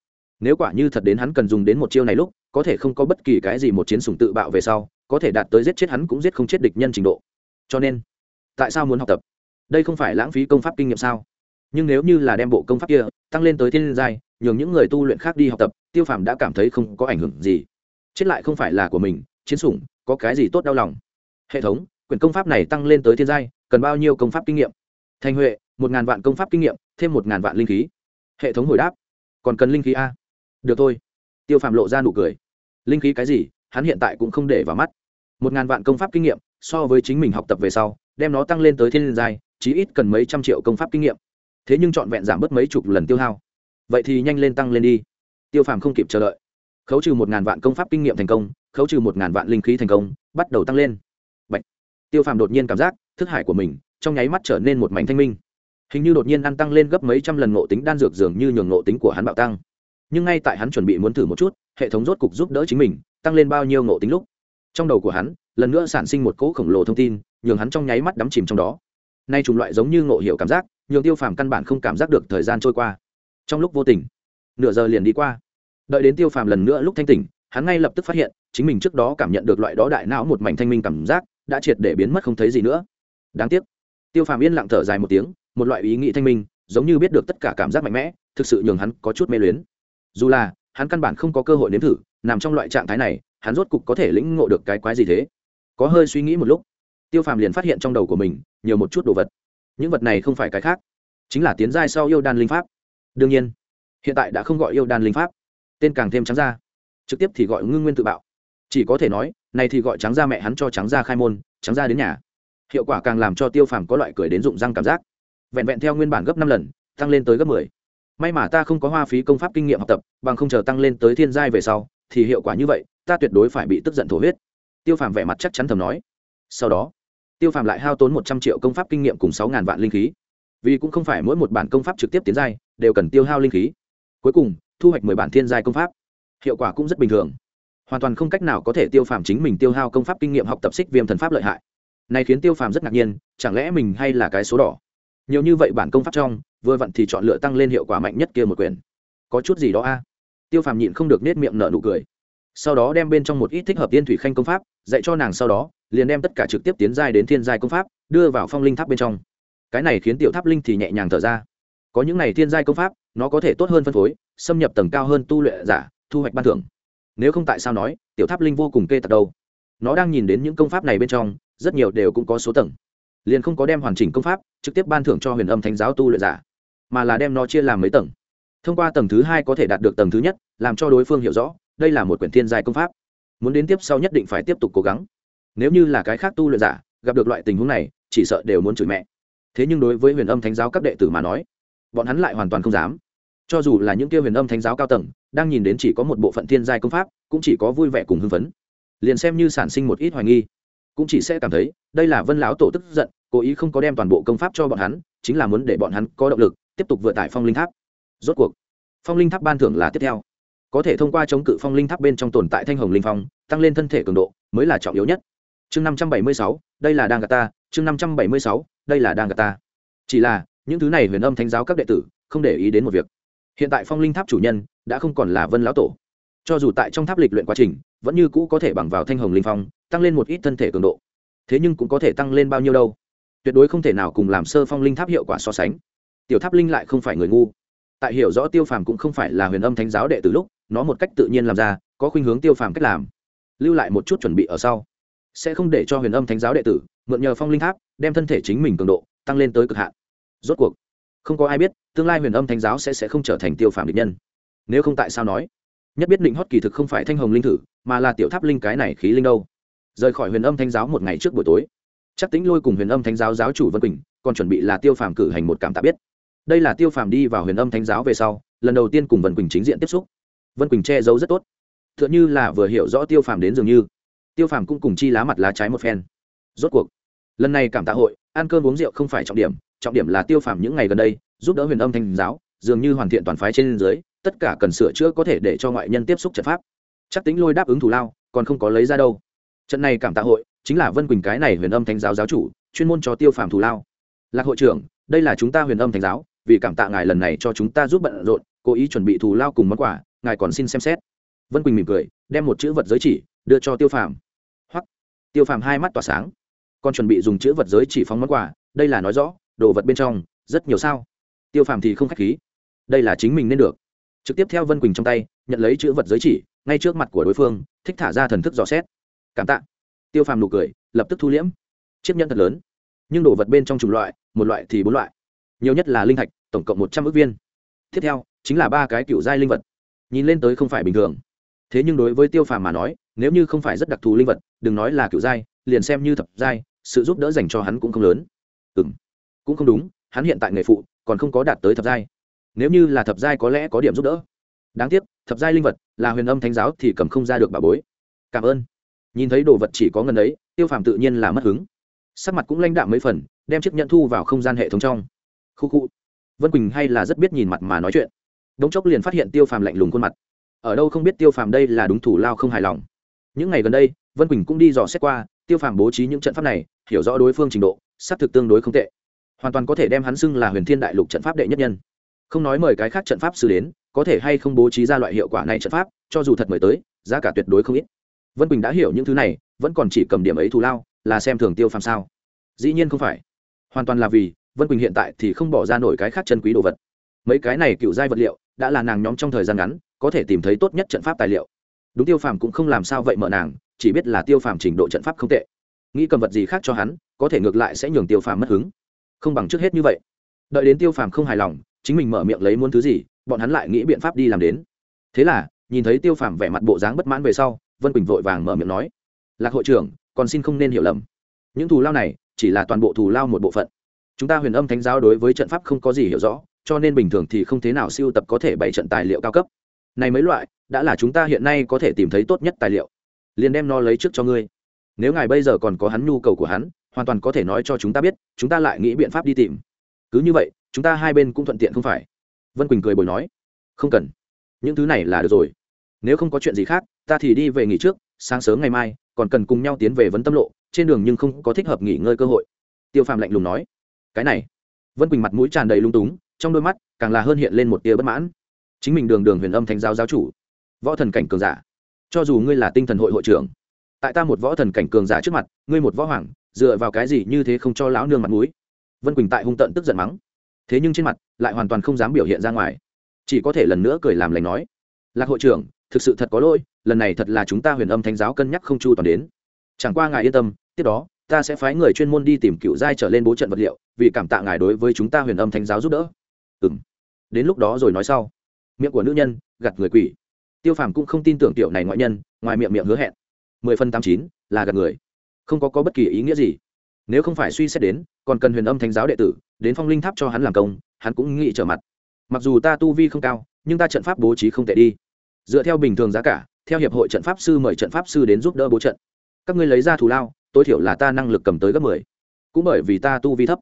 Nếu quả như thật đến hắn cần dùng đến một chiêu này lúc, có thể không có bất kỳ cái gì một chiến sùng tự bạo về sau, có thể đạt tới giết chết hắn cũng giết không chết địch nhân trình độ. Cho nên, tại sao muốn học tập? Đây không phải lãng phí công pháp kinh nghiệm sao? Nhưng nếu như là đem bộ công pháp kia tăng lên tới thiên giai, nhường những người tu luyện khác đi học tập, tiêu phàm đã cảm thấy không có ảnh hưởng gì. Chết lại không phải là của mình, chiến sủng, có cái gì tốt đau lòng? Hệ thống, quyển công pháp này tăng lên tới thiên giai, cần bao nhiêu công pháp kinh nghiệm? Thành huệ, một ngàn vạn công pháp kinh nghiệm, thêm một ngàn vạn linh khí hệ thống hồi đáp. Còn cần linh khí a? Được thôi. Tiêu phạm lộ ra nụ cười. Linh khí cái gì? Hắn hiện tại cũng không để vào mắt. Một ngàn vạn công pháp kinh nghiệm, so với chính mình học tập về sau, đem nó tăng lên tới thiên giai, chí ít cần mấy trăm triệu công pháp kinh nghiệm. Thế nhưng trọn vẹn giảm bớt mấy chục lần tiêu hao. Vậy thì nhanh lên tăng lên đi. Tiêu phàm không kịp chờ đợi. Khấu trừ một ngàn vạn công pháp kinh nghiệm thành công, khấu trừ một ngàn vạn linh khí thành công, bắt đầu tăng lên. Tiêu phàm đột nhiên cảm giác, thức hải của mình trong nháy mắt trở nên một mảnh thanh minh hình như đột nhiên ăn tăng lên gấp mấy trăm lần ngộ tính đan dược dường như nhường ngộ tính của hắn bạo tăng. Nhưng ngay tại hắn chuẩn bị muốn thử một chút, hệ thống rốt cục giúp đỡ chính mình, tăng lên bao nhiêu ngộ tính lúc. Trong đầu của hắn, lần nữa sản sinh một cỗ khổng lồ thông tin, nhường hắn trong nháy mắt đắm chìm trong đó. Nay chủng loại giống như ngộ hiểu cảm giác, nhường tiêu phàm căn bản không cảm giác được thời gian trôi qua. Trong lúc vô tình, nửa giờ liền đi qua. Đợi đến tiêu phàm lần nữa lúc thanh tỉnh, hắn ngay lập tức phát hiện, chính mình trước đó cảm nhận được loại đó đại não một mảnh thanh minh cảm giác, đã triệt để biến mất không thấy gì nữa. Đáng tiếc, tiêu phàm yên lặng thở dài một tiếng một loại ý nghĩ thanh minh, giống như biết được tất cả cảm giác mạnh mẽ, thực sự nhường hắn có chút mê luyến. Dù là, hắn căn bản không có cơ hội nếm thử, nằm trong loại trạng thái này, hắn rốt cục có thể lĩnh ngộ được cái quái gì thế? Có hơi suy nghĩ một lúc, tiêu phàm liền phát hiện trong đầu của mình nhiều một chút đồ vật. Những vật này không phải cái khác, chính là tiến giai sau yêu đan linh pháp. Đương nhiên, hiện tại đã không gọi yêu đan linh pháp, tên càng thêm trắng ra. Trực tiếp thì gọi ngưng nguyên tự bạo. Chỉ có thể nói, này thì gọi trắng ra mẹ hắn cho trắng ra khai môn, trắng ra đến nhà. Hiệu quả càng làm cho tiêu phàm có loại cười đến rụng răng cảm giác vẹn vẹn theo nguyên bản gấp năm lần, tăng lên tới gấp mười. May mà ta không có hoa phí công pháp kinh nghiệm học tập, bằng không chờ tăng lên tới thiên giai về sau, thì hiệu quả như vậy, ta tuyệt đối phải bị tức giận thổ huyết. Tiêu phàm vẻ mặt chắc chắn thầm nói. Sau đó, tiêu phàm lại hao tốn một trăm triệu công pháp kinh nghiệm cùng sáu ngàn vạn linh khí. Vì cũng không phải mỗi một bản công pháp trực tiếp tiến giai, đều cần tiêu hao linh khí. Cuối cùng, thu hoạch mười bản thiên giai công pháp. Hiệu quả cũng rất bình thường. Hoàn toàn không cách nào có thể tiêu phàm chính mình tiêu hao công pháp kinh nghiệm học tập xích viêm thần pháp lợi hại. Này khiến tiêu phàm rất ngạc nhiên, chẳng lẽ mình hay là cái số đỏ? Nhiều như vậy bản công pháp trong, vừa vặn thì chọn lựa tăng lên hiệu quả mạnh nhất kia một quyền. Có chút gì đó a? Tiêu phàm nhịn không được nết miệng nở nụ cười. Sau đó đem bên trong một ít thích hợp tiên thủy khanh công pháp, dạy cho nàng sau đó, liền đem tất cả trực tiếp tiến giai đến thiên giai công pháp, đưa vào phong linh tháp bên trong. Cái này khiến tiểu tháp linh thì nhẹ nhàng thở ra. Có những này thiên giai công pháp, nó có thể tốt hơn phân phối, xâm nhập tầng cao hơn tu luyện giả, thu hoạch ban thưởng. Nếu không tại sao nói, tiểu tháp linh vô cùng kê tật đâu. Nó đang nhìn đến những công pháp này bên trong, rất nhiều đều cũng có số tầng liền không có đem hoàn chỉnh công pháp trực tiếp ban thưởng cho huyền âm thánh giáo tu luyện giả, mà là đem nó chia làm mấy tầng. Thông qua tầng thứ hai có thể đạt được tầng thứ nhất, làm cho đối phương hiểu rõ, đây là một quyển thiên giai công pháp. Muốn đến tiếp sau nhất định phải tiếp tục cố gắng. Nếu như là cái khác tu luyện giả, gặp được loại tình huống này, chỉ sợ đều muốn chửi mẹ. Thế nhưng đối với huyền âm thánh giáo các đệ tử mà nói, bọn hắn lại hoàn toàn không dám. Cho dù là những kia huyền âm thánh giáo cao tầng, đang nhìn đến chỉ có một bộ phận thiên giai công pháp, cũng chỉ có vui vẻ cùng hưng phấn. Liền xem như sản sinh một ít hoài nghi cũng chỉ sẽ cảm thấy đây là vân lão tổ tức giận, cố ý không có đem toàn bộ công pháp cho bọn hắn, chính là muốn để bọn hắn có động lực, tiếp tục vượt tải phong linh tháp. Rốt cuộc, phong linh tháp ban thưởng là tiếp theo. Có thể thông qua chống cự phong linh tháp bên trong tồn tại thanh hồng linh phong, tăng lên thân thể cường độ, mới là trọng yếu nhất. Chương năm trăm bảy mươi sáu, đây là đang gà ta. Chương năm trăm bảy mươi sáu, đây là đang gà ta. Chỉ là, những thứ này huyền âm thánh giáo các đệ tử không để ý đến một việc. Hiện tại phong linh tháp chủ nhân đã không còn là vân lão tổ cho dù tại trong tháp lịch luyện quá trình, vẫn như cũ có thể bằng vào thanh hồng linh phong, tăng lên một ít thân thể cường độ. Thế nhưng cũng có thể tăng lên bao nhiêu đâu? Tuyệt đối không thể nào cùng làm sơ phong linh tháp hiệu quả so sánh. Tiểu tháp linh lại không phải người ngu. Tại hiểu rõ tiêu phàm cũng không phải là huyền âm thánh giáo đệ từ lúc, nó một cách tự nhiên làm ra, có khuynh hướng tiêu phàm cách làm. Lưu lại một chút chuẩn bị ở sau. Sẽ không để cho huyền âm thánh giáo đệ tử mượn nhờ phong linh tháp, đem thân thể chính mình cường độ tăng lên tới cực hạn. Rốt cuộc, không có ai biết, tương lai huyền âm thánh giáo sẽ sẽ không trở thành tiêu phàm địch nhân. Nếu không tại sao nói? Nhất biết định hót kỳ thực không phải thanh hồng linh thử, mà là tiểu tháp linh cái này khí linh đâu. Rời khỏi huyền âm thanh giáo một ngày trước buổi tối chắc tính lôi cùng huyền âm thanh giáo giáo chủ vân quỳnh còn chuẩn bị là tiêu phàm cử hành một cảm tạ biết. Đây là tiêu phàm đi vào huyền âm thanh giáo về sau, lần đầu tiên cùng vân quỳnh chính diện tiếp xúc. Vân quỳnh che giấu rất tốt. T h ư ợ n h ư là vừa hiểu rõ tiêu phàm đến dường như. Tiêu phàm cũng cùng chi lá mặt lá trái một phen. Rốt cuộc, lần này cảm tạ hội, ăn cơm uống rượu không phải trọng điểm trọng điểm là tiêu phàm những ngày gần đây, giúp đỡ huyền âm thanh giáo, dường như hoàn thiện toàn phái trên dưới tất cả cần sửa chữa có thể để cho ngoại nhân tiếp xúc trận pháp. Chắc tính lôi đáp ứng thủ lao, còn không có lấy ra đâu. Trận này cảm tạ hội, chính là vân quỳnh cái này huyền âm thánh giáo giáo chủ, chuyên môn cho tiêu phàm thủ lao. Lạc hội trưởng, đây là chúng ta huyền âm thánh giáo, vì cảm tạ ngài lần này cho chúng ta giúp bận rộn, cố ý chuẩn bị thù lao cùng món quà, ngài còn xin xem xét. Vân quỳnh mỉm cười, đem một chữ vật giới chỉ, đưa cho tiêu phàm. Hoặc tiêu phàm hai mắt tỏa sáng. Còn chuẩn bị dùng chữ vật giới chỉ phóng món quà, đây là nói rõ, đồ vật bên trong, rất nhiều sao. Tiêu phàm thì không k h á c h khí. Đây là chính mình nên được trực tiếp theo vân quỳnh trong tay, nhận lấy chữ vật giới chỉ, ngay trước mặt của đối phương, thích thả ra thần thức dò xét. Cảm tạ. Tiêu phàm nụ cười, lập tức thu liễm. Chiếc nhẫn thật lớn. Nhưng đồ vật bên trong chủng loại, một loại thì bốn loại. Nhiều nhất là linh thạch, tổng cộng một trăm ước viên. Tiếp theo, chính là ba cái cựu giai linh vật. Nhìn lên tới không phải bình thường. Thế nhưng đối với tiêu phàm mà nói, nếu như không phải rất đặc thù linh vật, đừng nói là cựu giai, liền xem như thập giai, sự giúp đỡ dành cho hắn cũng không lớn. Ừ m cũng không đúng, hắn hiện tại nghề phụ, còn không có đạt tới thập giai nếu như là thập giai có lẽ có điểm giúp đỡ. Đáng tiếc, thập giai linh vật là huyền âm thánh giáo thì cầm không ra được bà bối. Cảm ơn. Nhìn thấy đồ vật chỉ có ngần ấy, tiêu phàm tự nhiên là mất hứng. Sắc mặt cũng lãnh đạm mấy phần, đem chiếc nhận thu vào không gian hệ thống trong. Khu khu. Vân quỳnh hay là rất biết nhìn mặt mà nói chuyện. Đống chốc liền phát hiện tiêu phàm lạnh lùng khuôn mặt. Ở đâu không biết tiêu phàm đây là đúng thủ lao không hài lòng. Những ngày gần đây, vân quỳnh cũng đi dò xét qua, tiêu phàm bố trí những trận pháp này, hiểu rõ đối phương trình độ, xác thực tương đối không tệ. Hoàn toàn có thể đem hắn xưng là huyền thiên đại lục trận pháp đệ nhất nhân không nói mời cái khác trận pháp sư đến, có thể hay không bố trí ra loại hiệu quả này trận pháp, cho dù thật mời tới, giá cả tuyệt đối không ít. Vân quỳnh đã hiểu những thứ này, vẫn còn chỉ cầm điểm ấy thù lao, là xem thường tiêu phàm sao? Dĩ nhiên không phải. Hoàn toàn là vì, vân quỳnh hiện tại thì không bỏ ra nổi cái khác chân quý đồ vật. Mấy cái này cựu giai vật liệu, đã là nàng nhóm trong thời gian ngắn, có thể tìm thấy tốt nhất trận pháp tài liệu. Đúng tiêu phàm cũng không làm sao vậy mở nàng, chỉ biết là tiêu phàm trình độ trận pháp không tệ. Nghĩ cầm vật gì khác cho hắn, có thể ngược lại sẽ nhường tiêu phàm mất hứng. Không bằng trước hết như vậy. Đợi đến tiêu phàm không hài lòng chính mình mở miệng lấy muốn thứ gì, bọn hắn lại nghĩ biện pháp đi làm đến. Thế là, nhìn thấy tiêu phàm vẻ mặt bộ dáng bất mãn về sau, vân quỳnh vội vàng mở miệng nói, lạc hội trưởng, còn xin không nên hiểu lầm. Những thù lao này, chỉ là toàn bộ thù lao một bộ phận. Chúng ta huyền âm thánh giáo đối với trận pháp không có gì hiểu rõ, cho nên bình thường thì không thế nào siêu tập có thể bày trận tài liệu cao cấp. Này mấy loại, đã là chúng ta hiện nay có thể tìm thấy tốt nhất tài liệu. Liền đem nó lấy trước cho ngươi. Nếu ngài bây giờ còn có hắn nhu cầu của hắn, hoàn toàn có thể nói cho chúng ta biết, chúng ta lại nghĩ biện pháp đi tìm. Cứ như vậy chúng ta hai bên cũng thuận tiện không phải? Vân quỳnh cười bồi nói, không cần, những thứ này là được rồi. Nếu không có chuyện gì khác, ta thì đi về nghỉ trước, sáng sớm ngày mai, còn cần cùng nhau tiến về vấn tâm lộ, trên đường nhưng không có thích hợp nghỉ ngơi cơ hội. Tiêu phàm lạnh lùng nói, cái này. Vân quỳnh mặt mũi tràn đầy lung túng, trong đôi mắt càng là hơn hiện lên một tia bất mãn. Chính mình đường đường huyền âm thánh giáo giáo chủ, võ thần cảnh cường giả. Cho dù ngươi là tinh thần hội hội trưởng, tại ta một võ thần cảnh cường giả trước mặt, ngươi một võ hoàng, dựa vào cái gì như thế không cho lão nương mặt mũi? Vân quỳnh tại hung tận tức giận mắng thế nhưng trên mặt lại hoàn toàn không dám biểu hiện ra ngoài. Chỉ có thể lần nữa cười làm lành nói lạc hội trưởng thực sự thật có lỗi lần này thật là chúng ta huyền âm thánh giáo cân nhắc không chu toàn đến. Chẳng qua ngài yên tâm tiếp đó ta sẽ phái người chuyên môn đi tìm cựu giai trở lên bố trận vật liệu vì cảm tạ ngài đối với chúng ta huyền âm thánh giáo giúp đỡ. Ừ m đến lúc đó rồi nói sau miệng của nữ nhân gặt người quỷ. Tiêu phàm cũng không tin tưởng tiểu này ngoại nhân ngoài miệng miệng hứa hẹn. Mười phân tám chín là gạt người. Không có, có bất kỳ ý nghĩa gì. Nếu không phải suy xét đến còn cần huyền âm thánh giáo đệ tử đến phong linh tháp cho hắn làm công, hắn cũng nghĩ trở mặt. Mặc dù ta tu vi không cao, nhưng ta trận pháp bố trí không tệ đi. Dựa theo bình thường giá cả, theo hiệp hội trận pháp sư mời trận pháp sư đến giúp đỡ bố trận. Các ngươi lấy ra thù lao, tối thiểu là ta năng lực cầm tới gấp mười. Cũng bởi vì ta tu vi thấp,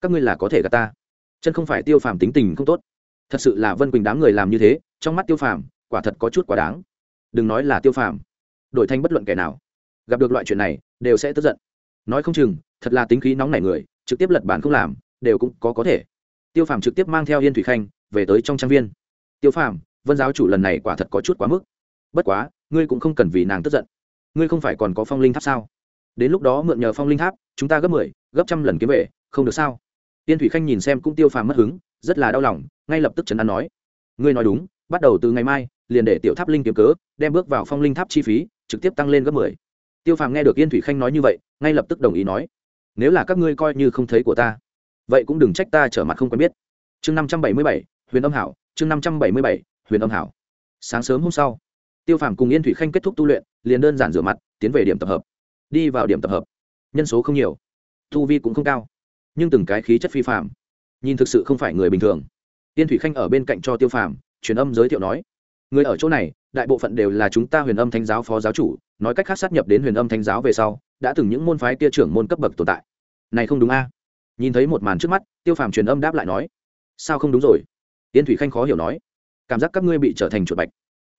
các ngươi là có thể gạt ta. Chân không phải tiêu phàm tính tình không tốt. Thật sự là vân quỳnh đám người làm như thế, trong mắt tiêu phàm, quả thật có chút quá đáng. Đừng nói là tiêu phàm, đổi thanh bất luận kẻ nào, gặp được loại chuyện này, đều sẽ tức giận. Nói không chừng, thật là tính khí nóng nảy người, trực tiếp lật bản không làm đều cũng có có thể. Tiêu phàm trực tiếp mang theo yên thủy khanh về tới trong trang viên. Tiêu phàm, vân giáo chủ lần này quả thật có chút quá mức. Bất quá, ngươi cũng không cần vì nàng tức giận. Ngươi không phải còn có phong linh tháp sao? Đến lúc đó mượn nhờ phong linh tháp, chúng ta gấp mười, gấp trăm lần kiếm về, không được sao? Tiên thủy khanh nhìn xem cũng tiêu phàm mất hứng, rất là đau lòng, ngay lập tức trấn an nói. Ngươi nói đúng, bắt đầu từ ngày mai, liền để tiểu tháp linh kiếm cớ, đem bước vào phong linh tháp chi phí, trực tiếp tăng lên gấp mười. Tiêu phàm nghe được yên thủy khanh nói như vậy, ngay lập tức đồng ý nói. Nếu là các ngươi coi như không thấy của ta vậy cũng đừng trách ta trở mặt không quen biết. Chương năm trăm bảy mươi bảy, huyền âm hảo, chương năm trăm bảy mươi bảy, huyền âm hảo. Sáng sớm hôm sau, tiêu phàm cùng yên thủy khanh kết thúc tu luyện, liền đơn giản rửa mặt, tiến về điểm tập hợp. Đi vào điểm tập hợp. Nhân số không nhiều, tu vi cũng không cao, nhưng từng cái khí chất phi phạm nhìn thực sự không phải người bình thường. Yên thủy khanh ở bên cạnh cho tiêu phàm, truyền âm giới thiệu nói, người ở chỗ này, đại bộ phận đều là chúng ta huyền âm thánh giáo phó giáo chủ, nói cách khác sát nhập đến huyền âm thánh giáo về sau, đã từng những môn phái kia trưởng môn cấp bậc tồn tại. Này không đúng a? Nhìn thấy một màn trước mắt, tiêu phàm truyền âm đáp lại nói, sao không đúng rồi? Tiên thủy khanh khó hiểu nói, cảm giác các ngươi bị trở thành chuột bạch.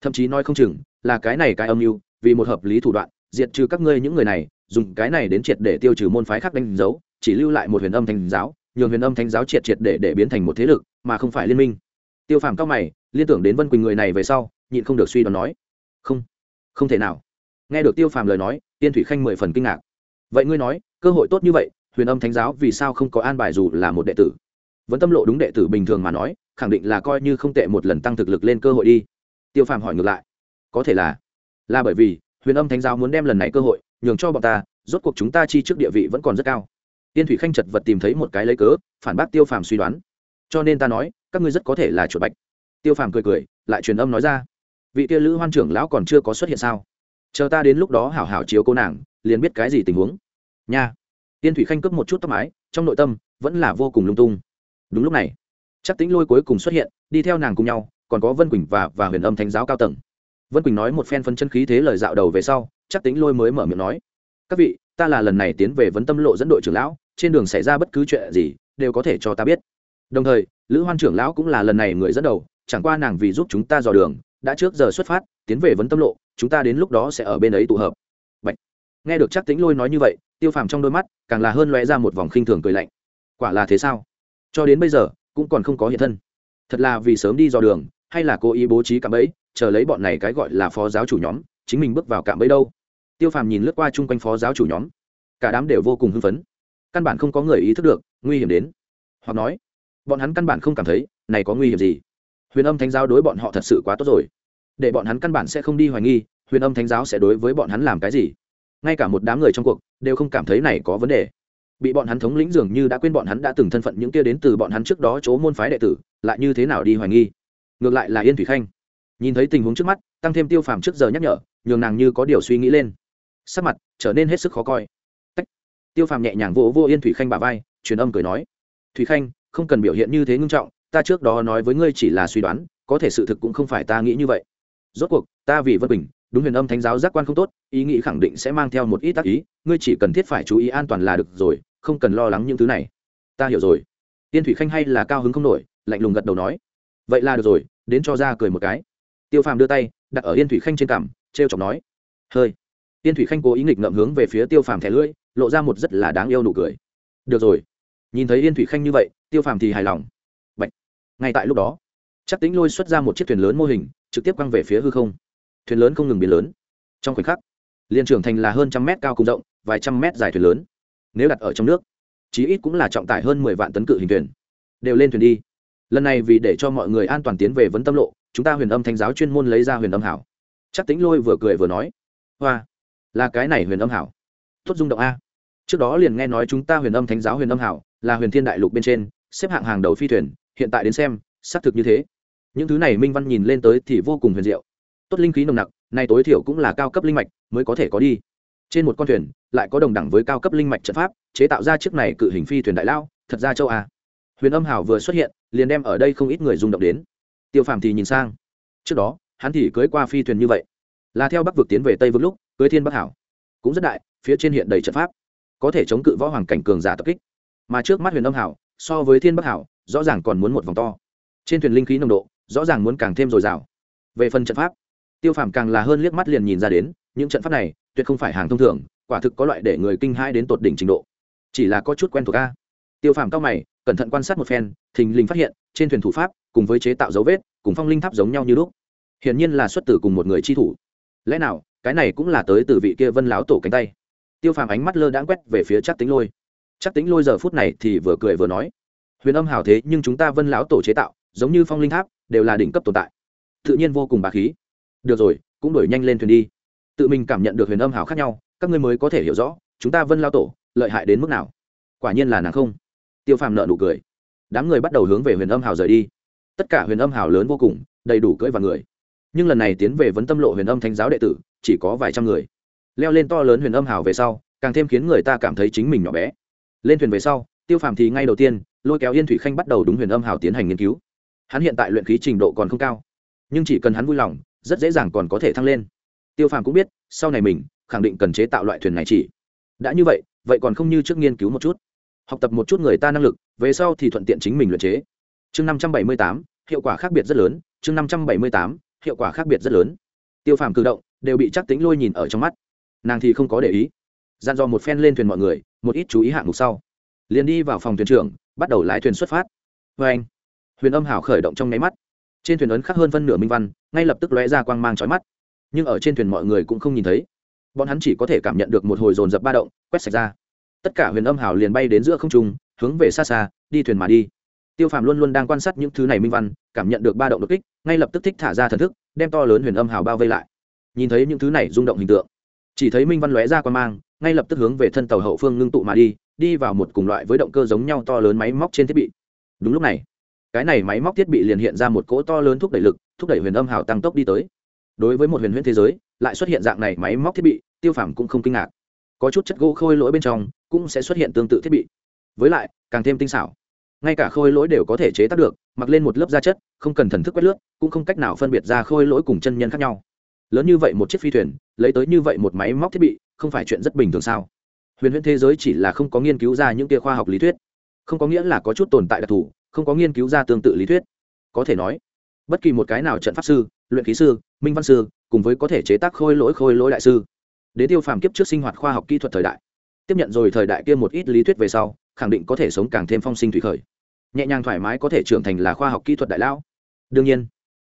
Thậm chí nói không chừng, là cái này cái âm mưu, vì một hợp lý thủ đoạn, diệt trừ các ngươi những người này, dùng cái này đến triệt để tiêu trừ môn phái khác đánh dấu, chỉ lưu lại một huyền âm thánh giáo, nhường huyền âm thánh giáo triệt triệt để để biến thành một thế lực, mà không phải liên minh. Tiêu phàm cao mày, liên tưởng đến vân quỳnh người này về sau, nhịn không được suy đoán nói, không không thể nào. Nghe được tiêu phàm lời nói, tiên thủy khanh mười phần kinh ngạc. Vậy ngươi nói, cơ hội tốt như vậy huyền âm thánh giáo vì sao không có an bài dù là một đệ tử? Vẫn tâm lộ đúng đệ tử bình thường mà nói, khẳng định là coi như không tệ một lần tăng thực lực lên cơ hội đi. Tiêu phàm hỏi ngược lại, có thể là là bởi vì huyền âm thánh giáo muốn đem lần này cơ hội nhường cho bọn ta, rốt cuộc chúng ta chi trước địa vị vẫn còn rất cao. Tiên thủy khanh chật vật tìm thấy một cái lấy cớ, phản bác tiêu phàm suy đoán. Cho nên ta nói, các ngươi rất có thể là chuột bạch. Tiêu phàm cười cười, lại truyền âm nói ra, vị Tia lữ hoan trưởng lão còn chưa có xuất hiện sao? Chờ ta đến lúc đó hảo hảo chiếu cô nàng, liền biết cái gì tình huống. Nha tiên thủy khanh cướp một chút tóc mái, trong nội tâm vẫn là vô cùng lung tung. Đúng lúc này chắc tính lôi cuối cùng xuất hiện, đi theo nàng cùng nhau, còn có vân quỳnh và và huyền âm thánh giáo cao tầng. Vân quỳnh nói một phen phân chân khí thế lời dạo đầu về sau chắc tính lôi mới mở miệng nói, các vị, ta là lần này tiến về vấn tâm lộ dẫn đội trưởng lão, trên đường xảy ra bất cứ chuyện gì, đều có thể cho ta biết. Đồng thời, lữ hoan trưởng lão cũng là lần này người dẫn đầu, chẳng qua nàng vì giúp chúng ta dò đường, đã trước giờ xuất phát, tiến về vấn tâm lộ, chúng ta đến lúc đó sẽ ở bên ấy tụ hợp. Bạch. nghe được chắc tính lôi nói như vậy tiêu phàm trong đôi mắt càng là hơn lóe ra một vòng khinh thường cười lạnh. Quả là thế sao? Cho đến bây giờ, cũng còn không có hiện thân. Thật là vì sớm đi dò đường, hay là cố ý bố trí cạm bẫy, chờ lấy bọn này cái gọi là phó giáo chủ nhóm, chính mình bước vào cạm bẫy đâu? Tiêu phàm nhìn lướt qua chung quanh phó giáo chủ nhóm, cả đám đều vô cùng hưng phấn. Căn bản không có người ý thức được, nguy hiểm đến. Hoặc nói, bọn hắn căn bản không cảm thấy, này có nguy hiểm gì? Huyền âm thánh giáo đối bọn họ thật sự quá tốt rồi. Để bọn hắn căn bản sẽ không đi hoài nghi, huyền âm thánh giáo sẽ đối với bọn hắn làm cái gì? Ngay cả một đám người trong cuộc đều không cảm thấy này có vấn đề. Bị bọn hắn thống lĩnh dường như đã quên bọn hắn đã từng thân phận những kia đến từ bọn hắn trước đó chỗ môn phái đệ tử lại như thế nào đi hoài nghi? Ngược lại là yên thủy khanh. Nhìn thấy tình huống trước mắt tăng thêm tiêu phàm trước giờ nhắc nhở nhường nàng như có điều suy nghĩ lên. Sắc mặt trở nên hết sức khó coi. Tách. tiêu phàm nhẹ nhàng vỗ vô, vô yên thủy khanh bà vai truyền âm cười nói thủy khanh không cần biểu hiện như thế ngưng trọng ta trước đó nói với ngươi chỉ là suy đoán có thể sự thực cũng không phải ta nghĩ như vậy. Rốt cuộc ta vì vân bình đúng huyền âm thánh giáo giác quan không tốt, ý nghĩ khẳng định sẽ mang theo một ít tác ý, ngươi chỉ cần thiết phải chú ý an toàn là được rồi, không cần lo lắng những thứ này. Ta hiểu rồi. Tiên thủy khanh hay là cao hứng không nổi, lạnh lùng gật đầu nói. Vậy là được rồi, đến cho ra cười một cái. Tiêu phàm đưa tay, đặt ở yên thủy khanh trên cằm t r e o chọc nói. Hơi. Yên thủy khanh cố ý nghịch ngậm hướng về phía tiêu phàm thẻ lưỡi, lộ ra một rất là đáng yêu nụ cười. Được rồi. Nhìn thấy yên thủy khanh như vậy, tiêu phàm thì hài lòng. Bạch. ngay tại lúc đó, chắc tính lôi xuất ra một chiếc thuyền lớn mô hình, trực tiếp quăng về phía hư không thuyền lớn không ngừng biến lớn. Trong khoảnh khắc, liên trưởng thành là hơn trăm mét cao cùng rộng, vài trăm mét dài thuyền lớn. Nếu đặt ở trong nước, chí ít cũng là trọng tải hơn mười vạn tấn cự hình thuyền. Đều lên thuyền đi. Lần này vì để cho mọi người an toàn tiến về vấn tâm lộ, chúng ta huyền âm thanh giáo chuyên môn lấy ra huyền âm hảo. Chắc tính lôi vừa cười vừa nói, hoa, là cái này huyền âm hảo. Tốt dung động a. Trước đó liền nghe nói chúng ta huyền âm thánh giáo huyền âm hảo là huyền thiên đại lục bên trên, xếp hạng hàng đầu phi thuyền, hiện tại đến xem, xác thực như thế. Những thứ này minh văn nhìn lên tới thì vô cùng huyền diệu tốt linh khí nồng nặc này tối thiểu cũng là cao cấp linh mạch, mới có thể có đi. Trên một con thuyền, lại có đồng đẳng với cao cấp linh mạch trận pháp, chế tạo ra chiếc này cự hình phi thuyền đại lao thật ra châu a. Huyền âm hảo vừa xuất hiện, liền đem ở đây không ít người rung động đến. Tiêu phàm thì nhìn sang. Trước đó, hắn thì cưới qua phi thuyền như vậy. Là theo bắc vực tiến về tây vực lúc, cưới thiên bắc hảo. Cũng rất đại, phía trên hiện đầy trận pháp. Có thể chống cự võ hoàng cảnh cường giả tập kích. Mà trước mắt huyền âm hảo so với thiên bắc hảo, rõ ràng còn muốn một vòng to. Trên thuyền linh khí nồng độ, rõ ràng muốn càng thêm dồi dào. Về phần trận pháp tiêu phàm càng là hơn liếc mắt liền nhìn ra đến, những trận pháp này tuyệt không phải hàng thông thường, quả thực có loại để người kinh hãi đến tột đỉnh trình độ. Chỉ là có chút quen thuộc a. Tiêu phàm cao mày, cẩn thận quan sát một phen, thình lình phát hiện, trên thuyền thủ pháp, cùng với chế tạo dấu vết, cùng phong linh tháp giống nhau như lúc. Hiển nhiên là xuất tử cùng một người chi thủ. Lẽ nào, cái này cũng là tới từ vị kia vân láo tổ cánh tay? Tiêu phàm ánh mắt lơ đãng quét về phía chắc tính lôi. Chắc tính lôi giờ phút này thì vừa cười vừa nói, huyền âm hào thế nhưng chúng ta vân láo tổ chế tạo, giống như phong linh tháp, đều là đỉnh cấp tồn tại. Tự nhiên vô cùng bà khí được rồi, cũng đuổi nhanh lên thuyền đi. Tự mình cảm nhận được huyền âm hào khác nhau, các ngươi mới có thể hiểu rõ, chúng ta vân lao tổ, lợi hại đến mức nào. Quả nhiên là nàng không. Tiêu phàm nợ nụ cười. Đám người bắt đầu hướng về huyền âm hào rời đi. Tất cả huyền âm hào lớn vô cùng, đầy đủ cưỡi vào người. Nhưng lần này tiến về vấn tâm lộ huyền âm thánh giáo đệ tử, chỉ có vài trăm người. Leo lên to lớn huyền âm hào về sau, càng thêm khiến người ta cảm thấy chính mình nhỏ bé. Lên thuyền về sau, tiêu phàm thì ngay đầu tiên, lôi kéo yên thủy khanh bắt đầu đúng huyền âm hào tiến hành nghiên cứu. Hắn hiện tại luyện khí trình độ còn không cao, nhưng chỉ cần hắn vui lòng rất dễ dàng còn có thể thăng lên. Tiêu phàm cũng biết, sau này mình khẳng định cần chế tạo loại thuyền này chỉ. Đã như vậy vậy còn không như trước nghiên cứu một chút. Học tập một chút người ta năng lực, về sau thì thuận tiện chính mình luyện chế. Chương năm trăm bảy mươi tám, hiệu quả khác biệt rất lớn. Chương năm trăm bảy mươi tám, hiệu quả khác biệt rất lớn. Tiêu phàm cử động đều bị chắc tính lôi nhìn ở trong mắt. Nàng thì không có để ý. Dặn dò một phen lên thuyền mọi người, một ít chú ý hạng mục sau. Liền đi vào phòng thuyền trưởng, bắt đầu lái thuyền xuất phát. Vê anh huyền âm hảo khởi động trong nháy mắt trên thuyền ấn khắc hơn phân nửa minh văn, ngay lập tức lóe ra quang mang trói mắt. Nhưng ở trên thuyền mọi người cũng không nhìn thấy. Bọn hắn chỉ có thể cảm nhận được một hồi dồn dập ba động, quét sạch ra. Tất cả huyền âm hảo liền bay đến giữa không trung, hướng về xa xa, đi thuyền mà đi. Tiêu phàm luôn luôn đang quan sát những thứ này minh văn, cảm nhận được ba động đột kích, ngay lập tức thích thả ra thần thức, đem to lớn huyền âm hào bao vây lại. Nhìn thấy những thứ này rung động hình tượng, chỉ thấy minh văn lóe ra quan mang, ngay lập tức hướng về thân tàu hậu phương ngưng tụ mà đi đi vào một cùng loại với động cơ giống nhau to lớn máy móc trên thiết bị. Đúng lúc này cái này máy móc thiết bị liền hiện ra một cỗ to lớn thúc đẩy lực, thúc đẩy huyền âm hào tăng tốc đi tới. Đối với một huyền huyễn thế giới, lại xuất hiện dạng này máy móc thiết bị, tiêu phàm cũng không kinh ngạc. Có chút chất gỗ khôi lỗi bên trong, cũng sẽ xuất hiện tương tự thiết bị. Với lại, càng thêm tinh xảo. Ngay cả khôi lỗi đều có thể chế tác được, mặc lên một lớp da chất, không cần thần thức quét lướt, cũng không cách nào phân biệt ra khôi lỗi cùng chân nhân khác nhau. Lớn như vậy một chiếc phi thuyền, lấy tới như vậy một máy móc thiết bị, không phải chuyện rất bình thường sao? Huyền huyễn thế giới chỉ là không có nghiên cứu ra những kia khoa học lý thuyết. Không có nghĩa là có chút tồn tại đặc thù không có nghiên cứu ra tương tự lý thuyết. Có thể nói, bất kỳ một cái nào trận pháp sư, luyện khí sư, minh văn sư, cùng với có thể chế tác khôi lỗi khôi lỗi đại sư, đến tiêu phàm kiếp trước sinh hoạt khoa học kỹ thuật thời đại, tiếp nhận rồi thời đại kia một ít lý thuyết về sau, khẳng định có thể sống càng thêm phong sinh thủy khởi. Nhẹ nhàng thoải mái có thể trưởng thành là khoa học kỹ thuật đại lão. Đương nhiên,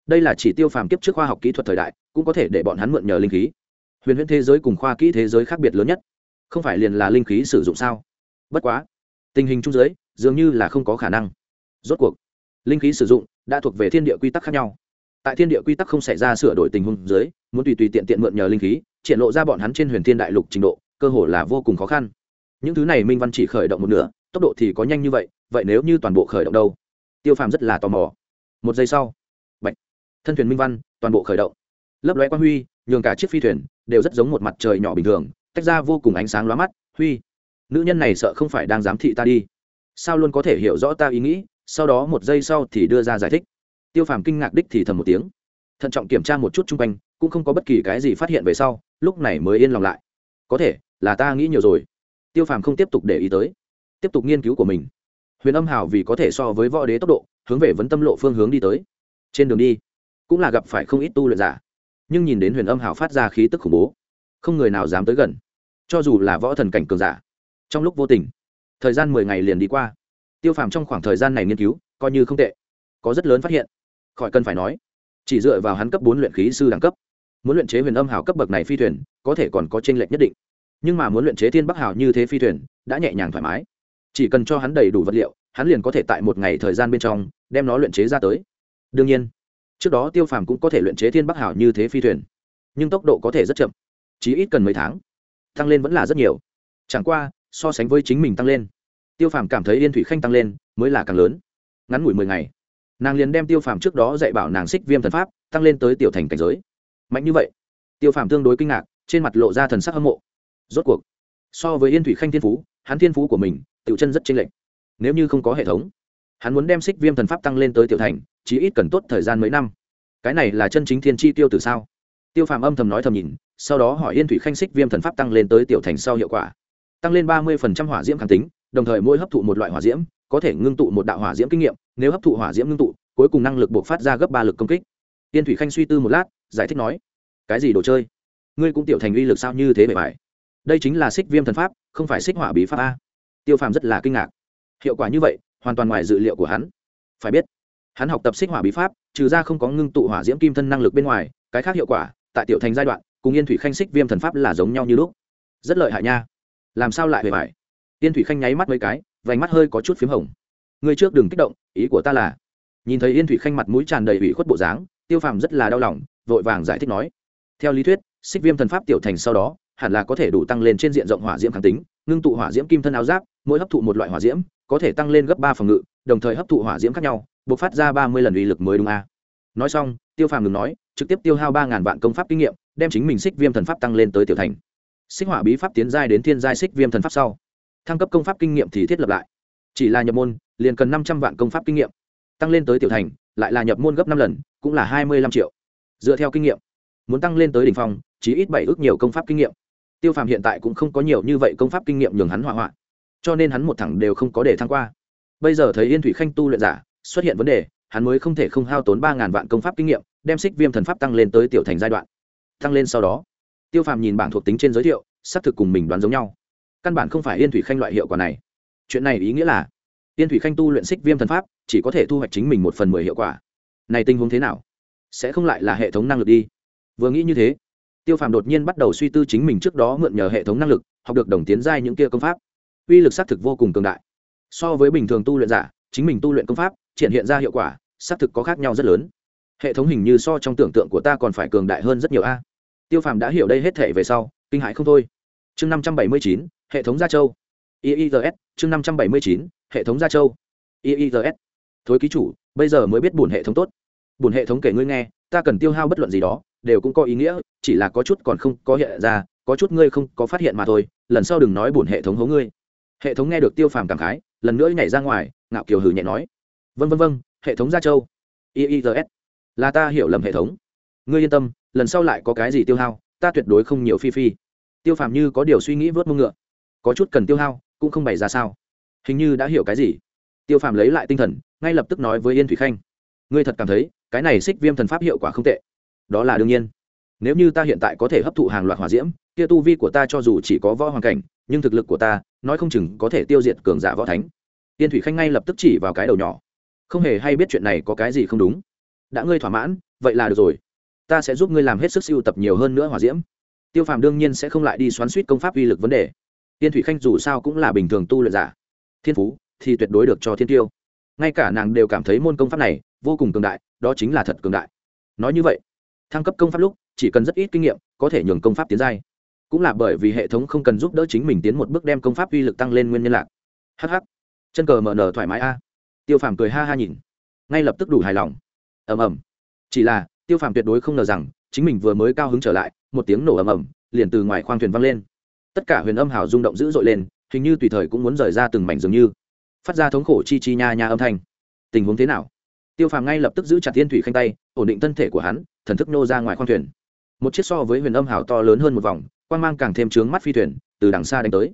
đây là chỉ tiêu phàm kiếp trước khoa học kỹ thuật thời đại, cũng có thể để bọn hắn mượn nhờ linh khí. Huyền huyễn thế giới cùng khoa kỹ thế giới khác biệt lớn nhất. Không phải liền là linh khí sử dụng sao? Bất quá, tình hình chung giới dường như là không có khả năng rốt cuộc, linh khí sử dụng đã thuộc về thiên địa quy tắc khác nhau. Tại thiên địa quy tắc không xảy ra sửa đổi tình huống dưới, muốn tùy tùy tiện tiện mượn nhờ linh khí, triển lộ ra bọn hắn trên huyền thiên đại lục trình độ, cơ hồ là vô cùng khó khăn. Những thứ này minh văn chỉ khởi động một nửa, tốc độ thì có nhanh như vậy vậy nếu như toàn bộ khởi động đâu? Tiêu phàm rất là tò mò. Một giây sau, bạch, thân thuyền minh văn, toàn bộ khởi động. Lấp lóe quan huy, nhường cả chiếc phi thuyền đều rất giống một mặt trời nhỏ bình thường, tách ra vô cùng ánh sáng lóa mắt. Huy, nữ nhân này sợ không phải đang giám thị ta đi. Sao luôn có thể hiểu rõ ta ý nghĩ? Sau đó một giây sau thì đưa ra giải thích. Tiêu phàm kinh ngạc đích thì thầm một tiếng. Thận trọng kiểm tra một chút chung quanh, cũng không có bất kỳ cái gì phát hiện về sau, lúc này mới yên lòng lại. Có thể, là ta nghĩ nhiều rồi. Tiêu phàm không tiếp tục để ý tới. Tiếp tục nghiên cứu của mình. Huyền âm hào vì có thể so với võ đế tốc độ, hướng về vấn tâm lộ phương hướng đi tới. Trên đường đi, cũng là gặp phải không ít tu luyện giả. Nhưng nhìn đến huyền âm hào phát ra khí tức khủng bố, không người nào dám tới gần. Cho dù là võ thần cảnh cường giả, trong lúc vô tình, thời gian mười ngày liền đi qua tiêu phàm trong khoảng thời gian này nghiên cứu, coi như không tệ. Có rất lớn phát hiện. Khỏi cần phải nói, chỉ dựa vào hắn cấp bốn luyện khí sư đẳng cấp. Muốn luyện chế huyền âm hào cấp bậc này phi thuyền, có thể còn có tranh lệch nhất định. Nhưng mà muốn luyện chế thiên bắc hào như thế phi thuyền, đã nhẹ nhàng thoải mái. Chỉ cần cho hắn đầy đủ vật liệu, hắn liền có thể tại một ngày thời gian bên trong, đem nó luyện chế ra tới. Đương nhiên, trước đó tiêu phàm cũng có thể luyện chế thiên bắc hào như thế phi thuyền. Nhưng tốc độ có thể rất chậm chỉ ít cần mấy tháng. Tăng lên vẫn là rất nhiều. Chẳng qua, so sánh với chính mình tăng lên tiêu phàm cảm thấy yên thủy khanh tăng lên mới là càng lớn. Ngắn ngủi mười ngày, nàng liền đem tiêu phàm trước đó dạy bảo nàng xích viêm thần pháp tăng lên tới tiểu thành cảnh giới. Mạnh như vậy, tiêu phàm tương đối kinh ngạc, trên mặt lộ ra thần sắc hâm mộ. Rốt cuộc, so với yên thủy khanh thiên phú, hắn thiên phú của mình tiểu chân rất chênh lệch. Nếu như không có hệ thống, hắn muốn đem xích viêm thần pháp tăng lên tới tiểu thành, chí ít cần tốt thời gian mấy năm. Cái này là chân chính thiên chi tiêu từ sao? Tiêu phàm âm thầm nói thầm nhìn, sau đó hỏi yên thủy khanh xích viêm thần pháp tăng lên tới tiểu thành sau hiệu quả. Tăng lên ba mươi hỏa diễm kháng tính đồng thời mỗi hấp thụ một loại hỏa diễm, có thể ngưng tụ một đạo hỏa diễm kinh nghiệm, nếu hấp thụ hỏa diễm ngưng tụ, cuối cùng năng lực buộc phát ra gấp ba lực công kích. Tiên thủy khanh suy tư một lát, giải thích nói, cái gì đồ chơi? Ngươi cũng tiểu thành uy lực sao như thế bề bài? Đây chính là xích viêm thần pháp, không phải xích hỏa bí pháp a? Tiêu phàm rất là kinh ngạc. Hiệu quả như vậy, hoàn toàn ngoài dự liệu của hắn. Phải biết, hắn học tập xích hỏa bí pháp, trừ ra không có ngưng tụ hỏa diễm kim thân năng lực bên ngoài, cái khác hiệu quả, tại tiểu thành giai đoạn, cùng yên thủy khanh xích viêm thần pháp là giống nhau như lúc. Rất lợi hại nha. Làm sao lại bề phải yên thủy khanh nháy mắt mấy cái, vành mắt hơi có chút p h í m hồng. Người trước đừng kích động, ý của ta là, nhìn thấy yên thủy khanh mặt mũi tràn đầy ủy khuất bộ dáng, tiêu phàm rất là đau lòng, vội vàng giải thích nói, theo lý thuyết, xích viêm thần pháp tiểu thành sau đó, hẳn là có thể đủ tăng lên trên diện rộng hỏa diễm kháng tính, ngưng tụ hỏa diễm kim thân áo giáp, mỗi hấp thụ một loại hỏa diễm, có thể tăng lên gấp ba phòng ngự, đồng thời hấp thụ hỏa diễm khác nhau buộc phát ra ba mươi lần uy lực mới đúng a. Nói xong, tiêu phàm ngừng nói, trực tiếp tiêu hao ba ngàn vạn công pháp kinh nghiệm, đem chính mình xích viêm thần pháp tăng lên tới tiểu thành. Xích hỏa bí pháp tiến giai đến thiên giai xích viêm thần pháp sau thăng cấp công pháp kinh nghiệm thì thiết lập lại. Chỉ là nhập môn, liền cần năm trăm vạn công pháp kinh nghiệm. Tăng lên tới tiểu thành, lại là nhập môn gấp năm lần, cũng là hai mươi lăm triệu. Dựa theo kinh nghiệm, muốn tăng lên tới đ ỉ n h phong, chỉ ít bảy ước nhiều công pháp kinh nghiệm. Tiêu phàm hiện tại cũng không có nhiều như vậy công pháp kinh nghiệm nhường hắn hỏa hoạn. Cho nên hắn một thẳng đều không có để thăng qua. Bây giờ thấy yên thủy khanh tu luyện giả, xuất hiện vấn đề, hắn mới không thể không hao tốn ba ngàn vạn công pháp kinh nghiệm, đem xích viêm thần pháp tăng lên tới tiểu thành giai đoạn. Tăng lên sau đó, tiêu phàm nhìn bảng thuộc tính trên giới thiệu, xác thực cùng mình đoán giống nhau căn bản không phải yên thủy khanh loại hiệu quả này. Chuyện này ý nghĩa là, yên thủy khanh tu luyện xích viêm thần pháp, chỉ có thể thu hoạch chính mình một phần mười hiệu quả. Này tình huống thế nào? Sẽ không lại là hệ thống năng lực đi. Vừa nghĩ như thế, tiêu phàm đột nhiên bắt đầu suy tư chính mình trước đó mượn nhờ hệ thống năng lực, học được đồng tiến giai những kia công pháp. Uy lực xác thực vô cùng cường đại. So với bình thường tu luyện giả, chính mình tu luyện công pháp, triển hiện ra hiệu quả, xác thực có khác nhau rất lớn. Hệ thống hình như so trong tưởng tượng của ta còn phải cường đại hơn rất nhiều a. Tiêu phàm đã hiểu đây hết thể về sau, kinh hãi không thôi. Chương năm trăm bảy mươi chín hệ thống gia châu. Iis chương năm trăm bảy mươi chín, hệ thống gia châu. Iis thối ký chủ, bây giờ mới biết bùn hệ thống tốt. Bùn hệ thống kể ngươi nghe, ta cần tiêu hao bất luận gì đó, đều cũng có ý nghĩa, chỉ là có chút còn không có hiện ra, có chút ngươi không có phát hiện mà thôi, lần sau đừng nói bùn hệ thống hố ngươi. Hệ thống nghe được tiêu phàm cảm khái, lần nữa nhảy ra ngoài, ngạo kiều hừ nhẹ nói. Vân vân vân hệ thống gia châu. Iis là ta hiểu lầm hệ thống. Ngươi yên tâm, lần sau lại có cái gì tiêu hao, ta tuyệt đối không nhiều phi phi. Tiêu phàm như có điều suy nghĩ vớt mông ngựa có chút cần tiêu hao, cũng không bày ra sao. Hình như đã hiểu cái gì. Tiêu phàm lấy lại tinh thần, ngay lập tức nói với yên thủy khanh. Ngươi thật cảm thấy, cái này xích viêm thần pháp hiệu quả không tệ. Đó là đương nhiên. Nếu như ta hiện tại có thể hấp thụ hàng loạt hỏa diễm, kia tu vi của ta cho dù chỉ có võ hoàn cảnh, nhưng thực lực của ta, nói không chừng có thể tiêu diệt cường giả võ thánh. Yên thủy khanh ngay lập tức chỉ vào cái đầu nhỏ. Không hề hay biết chuyện này có cái gì không đúng. Đã ngươi thỏa mãn, vậy là được rồi. Ta sẽ giúp ngươi làm hết sức siêu tập nhiều hơn nữa hỏa diễm. Tiêu phàm đương nhiên sẽ không lại đi xoắn suýt công pháp uy lực vấn đề yên thủy khanh dù sao cũng là bình thường tu luyện giả. Thiên phú thì tuyệt đối được cho thiên tiêu. Ngay cả nàng đều cảm thấy môn công pháp này vô cùng cường đại, đó chính là thật cường đại. Nói như vậy, thăng cấp công pháp lúc chỉ cần rất ít kinh nghiệm, có thể nhường công pháp tiến giai. Cũng là bởi vì hệ thống không cần giúp đỡ chính mình tiến một bước đem công pháp uy lực tăng lên nguyên nhân lạc. Hh chân cờ mở nở thoải mái a. Tiêu phàm cười ha ha nhìn. Ngay lập tức đủ hài lòng. Ầm ầm. Chỉ là, tiêu phàm tuyệt đối không ngờ rằng, chính mình vừa mới cao hứng trở lại, một tiếng nổ ầm ầm, liền từ ngoài khoang thuyền văng lên tất cả huyền âm hào rung động dữ dội lên, hình như tùy thời cũng muốn rời ra từng mảnh dường như. Phát ra thống khổ chi chi nha nha âm thanh. Tình huống thế nào? Tiêu phàm ngay lập tức giữ chặt thiên thủy khanh tay, ổn định thân thể của hắn, thần thức nô ra ngoài khoang thuyền. Một chiếc so với huyền âm hào to lớn hơn một vòng quan mang càng thêm trướng mắt phi thuyền, từ đằng xa đánh tới.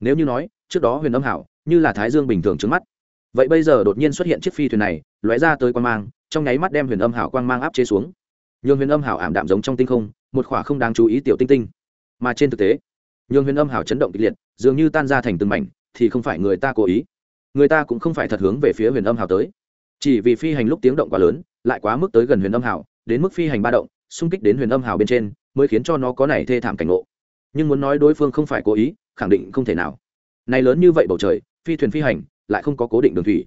Nếu như nói, trước đó huyền âm hào, như là thái dương bình thường trướng mắt. Vậy bây giờ đột nhiên xuất hiện chiếc phi thuyền này, lóe ra tới quan mang, trong nháy mắt đem huyền âm hào quang mang áp chế xuống. Nhường huyền âm hào ảm đạm giống trong tinh không, một khỏa không đáng chú ý tiểu tinh tinh. Mà trên thực tế nhường huyền âm hảo chấn động kịch liệt, dường như tan ra thành từng mảnh, thì không phải người ta cố ý. Người ta cũng không phải thật hướng về phía huyền âm hảo tới. Chỉ vì phi hành lúc tiếng động quá lớn, lại quá mức tới gần huyền âm hảo đến mức phi hành ba động, xung kích đến huyền âm hảo bên trên, mới khiến cho nó có này thê thảm cảnh ngộ. Nhưng muốn nói đối phương không phải cố ý, khẳng định không thể nào. Này lớn như vậy bầu trời, phi thuyền phi hành, lại không có cố định đường thủy.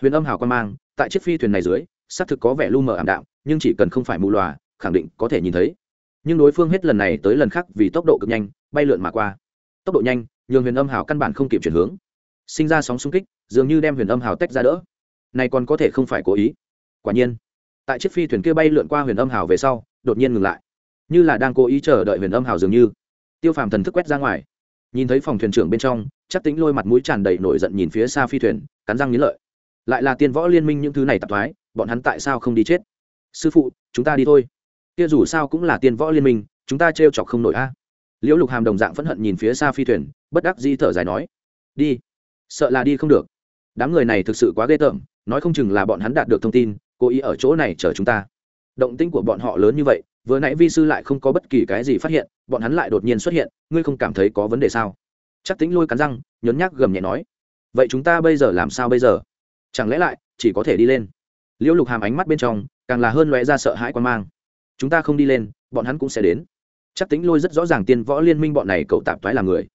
Huyền âm hào quan mang, tại chiếc phi thuyền này dưới, xác thực có vẻ lu mờ ảm đạm, nhưng chỉ cần không phải mù lòa, khẳng định có thể nhìn thấy. Nhưng đối phương hết lần này tới lần khác vì tốc độ cực nhanh bay lượn mà qua. Tốc độ nhanh, nhường huyền âm hào căn bản không kịp chuyển hướng. Sinh ra sóng xung kích, dường như đem huyền âm hào tách ra đỡ. Này còn có thể không phải cố ý. Quả nhiên, tại chiếc phi thuyền kia bay lượn qua huyền âm hào về sau, đột nhiên ngừng lại. Như là đang cố ý chờ đợi huyền âm hào dường như. Tiêu phàm thần thức quét ra ngoài. Nhìn thấy phòng thuyền trưởng bên trong, chắc tính lôi mặt mũi tràn đầy nổi giận nhìn phía xa phi thuyền, cắn răng nghiến lợi. Lại là tiên võ liên minh những thứ này tạp thoái, bọn hắn tại sao không đi chết? Sư phụ, chúng ta đi thôi. Kia dù sao cũng là tiên võ liên minh, chúng ta trêu chọc không nổi a liễu lục hàm đồng dạng phẫn hận nhìn phía xa phi thuyền, bất đắc di thở dài nói, đi, sợ là đi không được. Đám người này thực sự quá ghê tởm, nói không chừng là bọn hắn đạt được thông tin, cố ý ở chỗ này chờ chúng ta. Động tĩnh của bọn họ lớn như vậy, vừa nãy vi sư lại không có bất kỳ cái gì phát hiện, bọn hắn lại đột nhiên xuất hiện, ngươi không cảm thấy có vấn đề sao? Chắc tính lôi cắn răng nhấn nhác gầm nhẹ nói, vậy chúng ta bây giờ làm sao bây giờ? Chẳng lẽ lại chỉ có thể đi lên? Liễu lục hàm ánh mắt bên trong, càng là hơn lóe ra sợ hãi quan mang. Chúng ta không đi lên, bọn hắn cũng sẽ đến chắc tính lôi rất rõ ràng tiên võ liên minh bọn này cậu tạp thoái là người.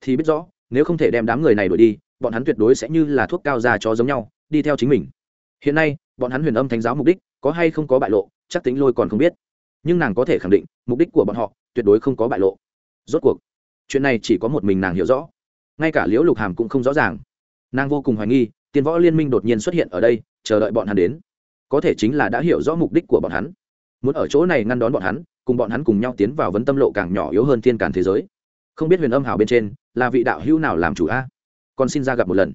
Thì biết rõ, nếu không thể đem đám người này đuổi đi, bọn hắn tuyệt đối sẽ như là thuốc cao ra cho giống nhau, đi theo chính mình. Hiện nay, bọn hắn huyền âm thánh giáo mục đích, có hay không có bại lộ, chắc tính lôi còn không biết. Nhưng nàng có thể khẳng định, mục đích của bọn họ, tuyệt đối không có bại lộ. Rốt cuộc, chuyện này chỉ có một mình nàng hiểu rõ. Ngay cả liễu lục hàm cũng không rõ ràng. Nàng vô cùng hoài nghi tiền võ liên minh đột nhiên xuất hiện ở đây, chờ đợi bọn hắn đến. Có thể chính là đã hiểu rõ mục đích của bọn hắn muốn ở chỗ này ngăn đón bọn hắn, cùng bọn hắn cùng nhau tiến vào vấn tâm lộ càng nhỏ yếu hơn thiên càn thế giới. Không biết huyền âm hào bên trên là vị đạo hữu nào làm chủ a? Còn xin ra gặp một lần.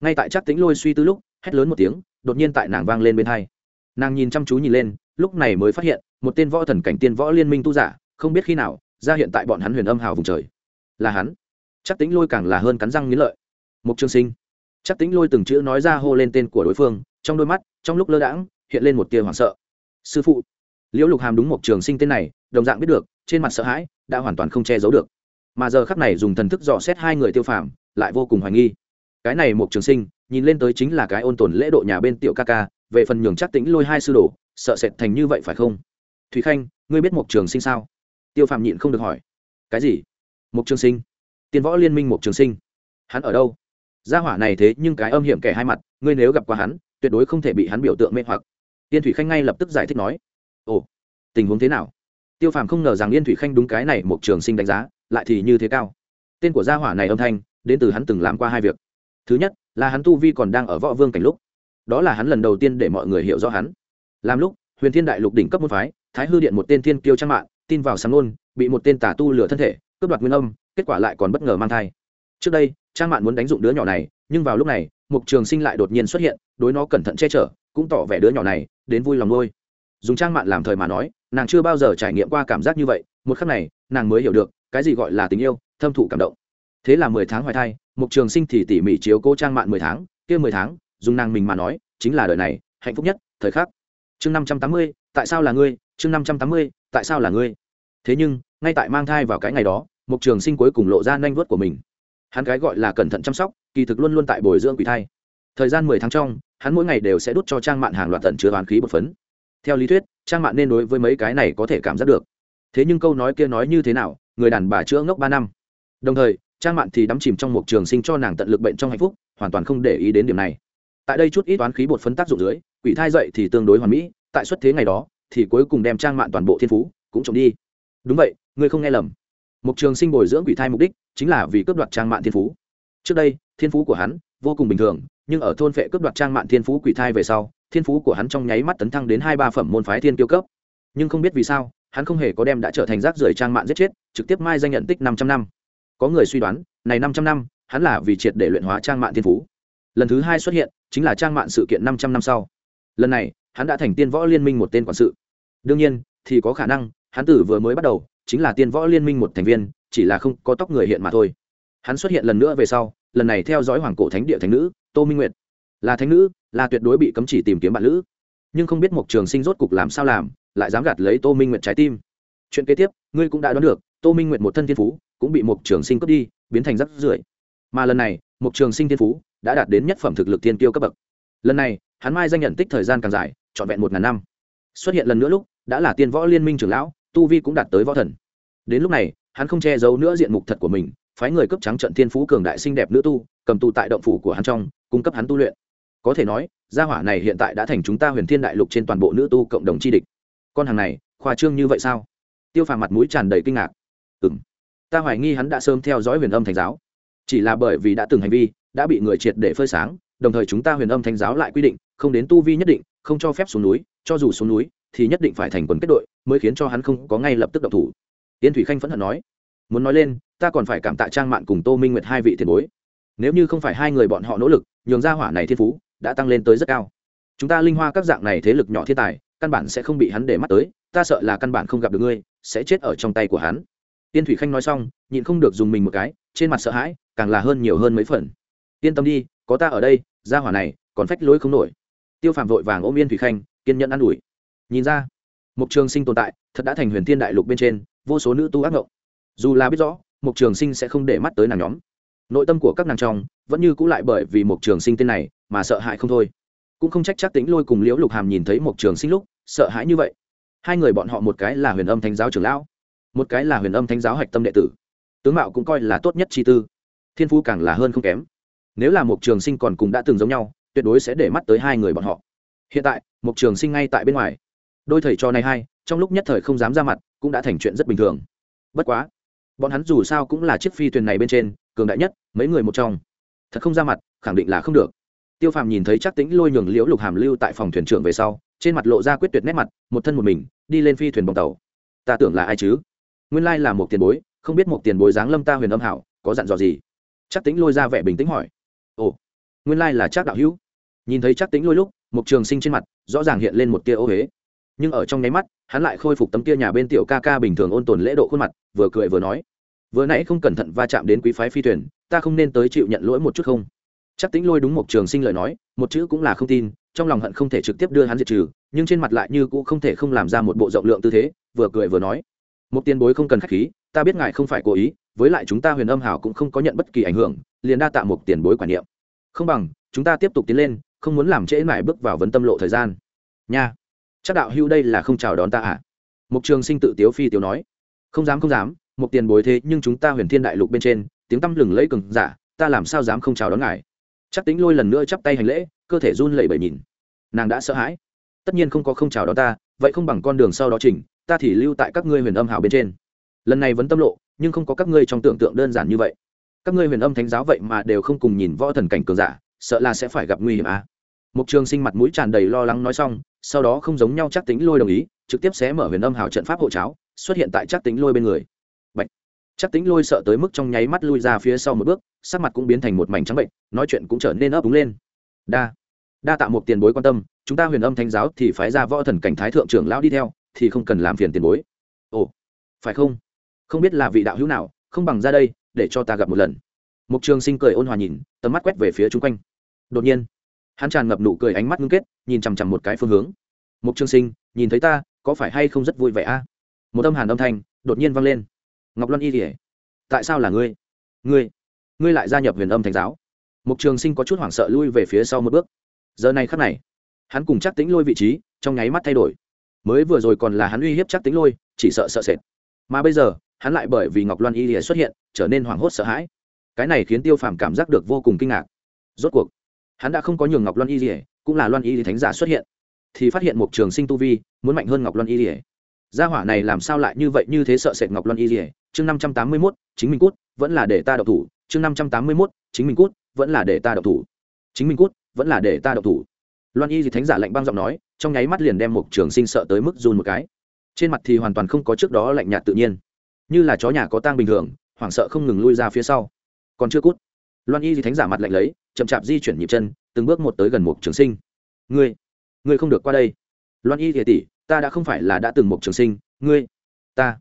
Ngay tại chắc tính lôi suy tư lúc, hét lớn một tiếng, đột nhiên tại nàng vang lên bên hai. Nàng nhìn chăm chú nhìn lên, lúc này mới phát hiện, một tên võ thần cảnh tiên võ liên minh tu giả, không biết khi nào, ra hiện tại bọn hắn huyền âm hào vùng trời. Là hắn. Chắc tính lôi càng là hơn cắn răng nghĩ lợi. Mục trương sinh. Chắc tính lôi từng chữ nói ra hô lên tên của đối phương, trong đôi mắt, trong lúc lơ đãng, hiện lên một tia hoảng sợ. Sư phụ liễu lục hàm đúng một trường sinh tên này, đồng dạng biết được, trên mặt sợ hãi, đã hoàn toàn không che giấu được. Mà giờ khắc này dùng thần thức dò xét hai người tiêu phàm, lại vô cùng hoài nghi. Cái này một trường sinh, nhìn lên tới chính là cái ôn tồn lễ độ nhà bên tiểu ca ca, về phần nhường chắc tính lôi hai sư đồ, sợ sệt thành như vậy phải không? Thúy khanh, ngươi biết một trường sinh sao? Tiêu phạm nhịn không được hỏi. Cái gì? Một trường sinh? Tiền võ liên minh một trường sinh? Hắn ở đâu? Gia hỏa này thế nhưng cái âm hiểm kẻ hai mặt, ngươi nếu gặp qua hắn, tuyệt đối không thể bị hắn biểu tượng mê hoặc. Tiên thủy khanh ngay lập tức giải thích nói ồ, tình huống thế nào? Tiêu phàm không ngờ rằng yên thủy khanh đúng cái này một trường sinh đánh giá, lại thì như thế cao. Tên của gia hỏa này âm thanh, đến từ hắn từng làm qua hai việc. Thứ nhất, là hắn tu vi còn đang ở võ vương cảnh lúc. Đó là hắn lần đầu tiên để mọi người hiểu rõ hắn. Làm lúc, huyền thiên đại lục đỉnh cấp môn phái, thái hư điện một tên thiên kiêu trang mạng, tin vào sáng nôn bị một tên tà tu lửa thân thể, cướp đoạt nguyên âm, kết quả lại còn bất ngờ mang thai. Trước đây, trang mạng muốn đánh dụng đứa nhỏ này, nhưng vào lúc này mục trường sinh lại đột nhiên xuất hiện, đối nó cẩn thận che chở, cũng tỏ vẻ đứa nhỏ này đến vui lòng ngôi dùng trang mạng làm thời mà nói, nàng chưa bao giờ trải nghiệm qua cảm giác như vậy, một khắc này, nàng mới hiểu được, cái gì gọi là tình yêu, thâm thụ cảm động. Thế là mười tháng hoài thai, mục trường sinh thì tỉ mỉ chiếu cố trang mạng mười tháng, kia mười tháng, dùng nàng mình mà nói, chính là đời này, hạnh phúc nhất, thời khắc. Chương năm trăm tám mươi, tại sao là ngươi? Chương năm trăm tám mươi, tại sao là ngươi? Thế nhưng, ngay tại mang thai vào cái ngày đó, mục trường sinh cuối cùng lộ ra nanh vớt của mình. Hắn cái gọi là cẩn thận chăm sóc, kỳ thực luôn luôn tại bồi dưỡng quỷ thai. Thời gian mười tháng trong, hắn mỗi ngày đều sẽ đút cho trang mạn hàng loạt tận chứa toán khí bột phấn theo lý thuyết, trang mạn nên đối với mấy cái này có thể cảm giác được. Thế nhưng câu nói kia nói như thế nào, người đàn bà chữa ngốc ba năm. Đồng thời, trang mạn thì đắm chìm trong một trường sinh cho nàng tận lực bệnh trong hạnh phúc, hoàn toàn không để ý đến điểm này. Tại đây chút ít toán khí bột phấn tác dụng dưới, quỷ thai dậy thì tương đối hoàn mỹ, tại xuất thế ngày đó, thì cuối cùng đem trang mạn toàn bộ thiên phú cũng trộm đi. Đúng vậy ngươi không nghe lầm. Một trường sinh bồi dưỡng quỷ thai mục đích chính là vì cướp đoạt trang mạn thiên phú. Trước đây, thiên phú của hắn vô cùng bình thường, nhưng ở thôn phệ cướp đoạt trang mạn thiên phú quỷ thai về sau thiên phú của hắn trong nháy mắt tấn thăng đến hai ba phẩm môn phái thiên kiêu cấp. Nhưng không biết vì sao, hắn không hề có đem đã trở thành rác rưởi trang mạng giết chết, trực tiếp mai danh nhận tích năm trăm năm. Có người suy đoán, này năm trăm năm, hắn là vì triệt để luyện hóa trang mạng thiên phú. Lần thứ hai xuất hiện, chính là trang mạng sự kiện năm trăm năm sau. Lần này, hắn đã thành tiên võ liên minh một tên quản sự. Đương nhiên, thì có khả năng, hắn tử vừa mới bắt đầu, chính là tiên võ liên minh một thành viên, chỉ là không có tóc người hiện mà thôi. Hắn xuất hiện lần nữa về sau, lần này theo dõi hoàng cổ thánh địa thánh nữ, tô minh nguyệt là thánh nữ, là tuyệt đối bị cấm chỉ tìm kiếm bạn nữ nhưng không biết một trường sinh rốt cục làm sao làm, lại dám gạt lấy tô minh nguyệt trái tim. Chuyện kế tiếp, ngươi cũng đã đoán được, tô minh nguyệt một thân thiên phú, cũng bị một trường sinh cướp đi, biến thành rắc rưởi. Mà lần này một trường sinh thiên phú đã đạt đến nhất phẩm thực lực thiên tiêu cấp bậc. Lần này, hắn mai danh nhận tích thời gian càng dài, trọn vẹn một ngàn năm. Xuất hiện lần nữa lúc, đã là tiên võ liên minh trưởng lão, tu vi cũng đạt tới võ thần. Đến lúc này, hắn không che giấu nữa diện mục thật của mình, phái người cấp trắng trận thiên phú cường đại xinh đẹp nữ tu, cầm tù tại động phủ của hắn trong, cung cấp hắn tu luyện có thể nói, gia hỏa này hiện tại đã thành chúng ta huyền thiên đại lục trên toàn bộ nữ tu cộng đồng chi địch. Con hàng này, khoa trương như vậy sao? Tiêu phàm mặt mũi tràn đầy kinh ngạc. Ừ m ta hoài nghi hắn đã sớm theo dõi huyền âm thành giáo. Chỉ là bởi vì đã từng hành vi, đã bị người triệt để phơi sáng, đồng thời chúng ta huyền âm thánh giáo lại quy định, không đến tu vi nhất định, không cho phép xuống núi, cho dù xuống núi, thì nhất định phải thành quần kết đội, mới khiến cho hắn không có ngay lập tức độc thủ. Tiên thủy khanh phẫn hận nói. Muốn nói lên, ta còn phải cảm tạ trang mạng cùng tô minh nguyệt hai vị tiền bối. Nếu như không phải hai người bọn họ nỗ lực, nhường ra hỏa này thiên phú đã tăng lên tới rất cao. Chúng ta linh hoa các dạng này thế lực nhỏ thiên tài, căn bản sẽ không bị hắn để mắt tới, ta sợ là căn bản không gặp được ngươi, sẽ chết ở trong tay của hắn. Tiên thủy khanh nói xong, nhịn không được dùng mình một cái, trên mặt sợ hãi, càng là hơn nhiều hơn mấy phần. Yên tâm đi, có ta ở đây ra hỏa này còn phách lối không nổi. Tiêu phàm vội vàng ôm yên thủy khanh, kiên nhẫn ă n ủi. Nhìn ra mục trường sinh tồn tại, thật đã thành huyền thiên đại lục bên trên, vô số nữ tu ác ngộng. Dù là biết rõ mục trường sinh sẽ không để mắt tới nàng nhóm. Nội tâm của các nàng trong vẫn như c ũ lại bởi vì mục trường sinh tên này mà sợ hãi không thôi. Cũng không trách chắc tính lôi cùng liễu lục hàm nhìn thấy Mộc trường sinh lúc, sợ hãi như vậy. Hai người bọn họ một cái là huyền âm thánh giáo trưởng lão, một cái là huyền âm thánh giáo hạch tâm đệ tử. Tướng mạo cũng coi là tốt nhất chi tư. Thiên phú càng là hơn không kém. Nếu là một trường sinh còn cùng đã từng giống nhau, tuyệt đối sẽ để mắt tới hai người bọn họ. Hiện tại một trường sinh ngay tại bên ngoài. Đôi thầy trò này hai trong lúc nhất thời không dám ra mặt, cũng đã thành chuyện rất bình thường. Bất quá, bọn hắn dù sao cũng là chiếc phi thuyền này bên trên, cường đại nhất, mấy người một trong. Thật không ra mặt, khẳng định là không được tiêu phàm nhìn thấy chắc tính lôi nhường liễu lục hàm lưu tại phòng thuyền trưởng về sau, trên mặt lộ ra quyết tuyệt nét mặt, một thân một mình, đi lên phi thuyền bồng tàu. Ta tưởng là ai chứ? Nguyên lai là một tiền bối, không biết một tiền bối giáng lâm ta huyền âm hảo, có dặn dò gì? Chắc tính lôi ra vẻ bình tĩnh hỏi. Ồ, nguyên lai là chắc đạo hữu. Nhìn thấy chắc tính lôi lúc, một trường sinh trên mặt, rõ ràng hiện lên một tia ô huế nhưng ở trong nháy mắt, hắn lại khôi phục tấm kia nhà bên tiểu ca ca bình thường ôn tồn lễ độ khuôn mặt, vừa cười vừa nói. Vừa nãy không cẩn thận va chạm đến quý phái phi thuyền, ta không nên tới chịu nhận lỗi một chút không? Chắc tính lôi đúng một trường sinh lời nói, một chữ cũng là không tin, trong lòng hận không thể trực tiếp đưa hắn diệt trừ, nhưng trên mặt lại như cũng không thể không làm ra một bộ rộng lượng tư thế, vừa cười vừa nói, một tiền bối không cần khách khí, ta biết ngài không phải cố ý, với lại chúng ta huyền âm hảo cũng không có nhận bất kỳ ảnh hưởng, liền đa tạ một tiền bối quản niệm. Không bằng, chúng ta tiếp tục tiến lên, không muốn làm trễ mãi bước vào vấn tâm lộ thời gian. Nha, chắc đạo hưu đây là không chào đón ta à? Mục trường sinh tự tiếu phi tiếu nói, không dám không dám, một tiền bối thế nhưng chúng ta huyền thiên đại lục bên trên, tiếng tăm lừng lẫy cường giả, ta làm sao dám không chào đón ngài? Chắc tính lôi lần nữa chắp tay hành lễ, cơ thể run lẩy bẩy nhìn. Nàng đã sợ hãi. Tất nhiên không có không chào đó ta, vậy không bằng con đường sau đó chỉnh, ta thì lưu tại các ngươi huyền âm hào bên trên. Lần này vẫn tâm lộ, nhưng không có các ngươi trong tưởng tượng đơn giản như vậy. Các ngươi huyền âm thánh giáo vậy mà đều không cùng nhìn võ thần cảnh cường giả, sợ là sẽ phải gặp nguy hiểm à. mục trường sinh mặt mũi tràn đầy lo lắng nói xong, sau đó không giống nhau chắc tính lôi đồng ý, trực tiếp sẽ mở huyền âm hào trận pháp hộ cháo, xuất hiện tại chắc tính lôi bên người. Bạch. chắc tính lôi sợ tới mức trong nháy mắt lui ra phía sau một bước sắc mặt cũng biến thành một mảnh trắng bệnh, nói chuyện cũng trở nên ấp úng lên. Đa đa tạ một tiền bối quan tâm, chúng ta huyền âm thánh giáo thì phái ra võ thần cảnh thái thượng trưởng lão đi theo, thì không cần làm phiền tiền bối. Ồ, phải không? Không biết là vị đạo hữu nào, không bằng ra đây, để cho ta gặp một lần. Mục trường sinh cười ôn hòa nhìn, tầm mắt quét về phía chung quanh. Đột nhiên, hắn tràn ngập nụ cười ánh mắt ngưng kết, nhìn chằm chằm một cái phương hướng. Mục trường sinh, nhìn thấy ta, có phải hay không rất vui vẻ a? Một âm hàn âm thanh đột nhiên vang lên. Ngọc loan y kỉa tại sao là ngươi? Ngươi ngươi lại gia nhập huyền âm thành giáo. Mục trường sinh có chút hoảng sợ lui về phía sau một bước. Giờ này khắc này, hắn cùng chắc tính lôi vị trí trong nháy mắt thay đổi. Mới vừa rồi còn là hắn uy hiếp chắc tính lôi, chỉ sợ sợ sệt. Mà bây giờ, hắn lại bởi vì ngọc loan y lìa xuất hiện, trở nên hoảng hốt sợ hãi. Cái này khiến tiêu phàm cảm giác được vô cùng kinh ngạc. Rốt cuộc, hắn đã không có nhường ngọc loan y lìa, cũng là loan y thánh giả xuất hiện. Thì phát hiện một trường sinh tu vi muốn mạnh hơn ngọc loan y lìa. Gia hỏa này làm sao lại như vậy, như thế sợ sệt ngọc loan y lìa? Chương năm trăm tám mươi mốt, chính mình cút, vẫn là để ta độc thủ chương năm trăm tám mươi mốt, chính mình cút, vẫn là để ta đậu thủ. Chính mình cút, vẫn là để ta đậu thủ. Loan y thì thánh giả lạnh băng giọng nói, trong nháy mắt liền đem một trường sinh sợ tới mức run một cái. Trên mặt thì hoàn toàn không có trước đó lạnh nhạt tự nhiên. Như là chó nhà có tang bình thường, hoảng sợ không ngừng lui ra phía sau. Còn chưa cút, loan y thì thánh giả mặt lạnh lấy, chậm chạp di chuyển nhịp chân, từng bước một tới gần một trường sinh. Ngươi ngươi không được qua đây. Loan y thì tỷ, ta đã không phải là đã từng một trường sinh. Ngươi, ta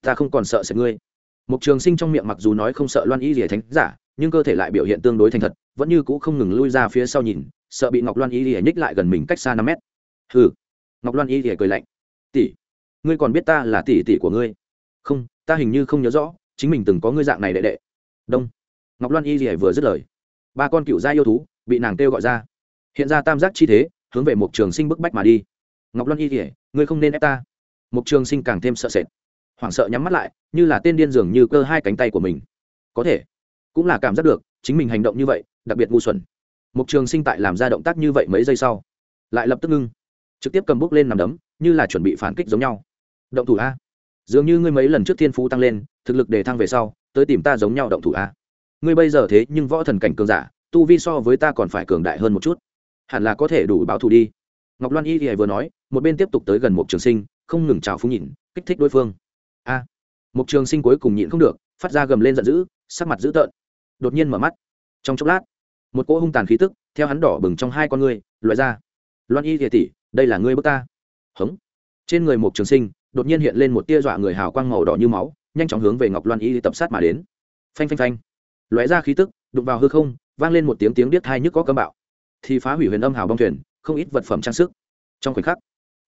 ta không còn sợ sẽ ngươi. Mục trường sinh trong miệng mặc dù nói không sợ loan y Liễu thánh giả nhưng cơ thể lại biểu hiện tương đối thành thật vẫn như cũ không ngừng lui ra phía sau nhìn sợ bị ngọc loan y Liễu nhích lại gần mình cách xa năm mét. Hừ. Ngọc loan y Liễu cười lạnh. Tỷ ngươi còn biết ta là tỷ tỷ của ngươi? Không ta hình như không nhớ rõ chính mình từng có ngươi dạng này đệ đệ. Đông. Ngọc loan y Liễu vừa dứt lời ba con cựu gia yêu thú bị nàng kêu gọi ra. Hiện ra tam giác chi thế hướng về Mục trường sinh bức bách mà đi. Ngọc loan y Liễu, ngươi không nên ép ta. Mục trường sinh càng thêm sợ sệt hoảng sợ nhắm mắt lại, như là tên điên dường như cơ hai cánh tay của mình. Có thể, cũng là cảm giác được, chính mình hành động như vậy, đặc biệt ngu xuẩn. Mục trường sinh tại làm ra động tác như vậy mấy giây sau, lại lập tức ngưng, trực tiếp cầm bút lên nằm đấm, như là chuẩn bị phản kích giống nhau. Động thủ a. Dường như ngươi mấy lần trước thiên phú tăng lên, thực lực để thăng về sau, tới tìm ta giống nhau động thủ a. Ngươi bây giờ thế nhưng võ thần cảnh cường giả, tu vi so với ta còn phải cường đại hơn một chút. Hẳn là có thể đủ báo thù đi. Ngọc loan y thì vừa nói, một bên tiếp tục tới gần Mục trường sinh, không ngừng trào phúng nhịn kích thích đối phương a. Một trường sinh cuối cùng nhịn không được, phát ra gầm lên giận dữ, sắc mặt dữ tợn. Đột nhiên mở mắt. Trong chốc lát, một cỗ hung tàn khí tức, theo hắn đỏ bừng trong hai con ngươi, loại ra. Loan y thiệt tỷ, đây là ngươi bước ta. Hống. Trên người một trường sinh, đột nhiên hiện lên một tia dọa người hào quang màu đỏ như máu, nhanh chóng hướng về ngọc loan y tập sát mà đến. Phanh phanh phanh. Lóe ra khí tức, đụng vào hư không, vang lên một tiếng tiếng điếc thai nhức có cấm bạo. Thì phá hủy huyền âm hào bong thuyền, không ít vật phẩm trang sức. Trong khoảnh khắc,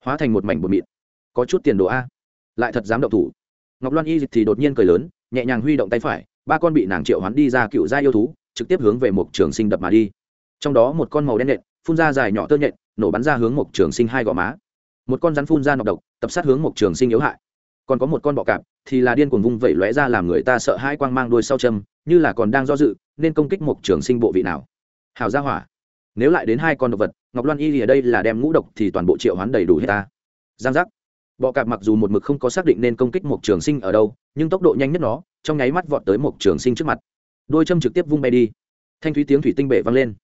hóa thành một mảnh bột mịn. Có chút tiền đồ a. Lại thật dám động thủ ngọc loan y dịch thì đột nhiên cười lớn, nhẹ nhàng huy động tay phải, ba con bị nàng triệu hoán đi ra cựu gia yêu thú, trực tiếp hướng về một trường sinh đập mà đi. Trong đó một con màu đen nhện, phun ra dài nhỏ tơ nhện, nổ bắn ra hướng một trường sinh hai gò má. Một con rắn phun ra nọc độc, tập sát hướng một trường sinh yếu hại. Còn có một con bọ cạp, thì là điên cuồng vung vẩy lóe ra làm người ta sợ hai quang mang đuôi sau châm, như là còn đang do dự, nên công kích một trường sinh bộ vị nào. Hào gia hỏa. Nếu lại đến hai con động vật, ngọc loan y thì ở đây là đem ngũ độc thì toàn bộ triệu hoán đầy đủ hết ta. Giang giác bọ cạp mặc dù một mực không có xác định nên công kích một trường sinh ở đâu, nhưng tốc độ nhanh nhất nó, trong nháy mắt vọt tới một trường sinh trước mặt. Đôi châm trực tiếp vung bay đi. Thanh thúy tiếng thủy tinh bể vang lên.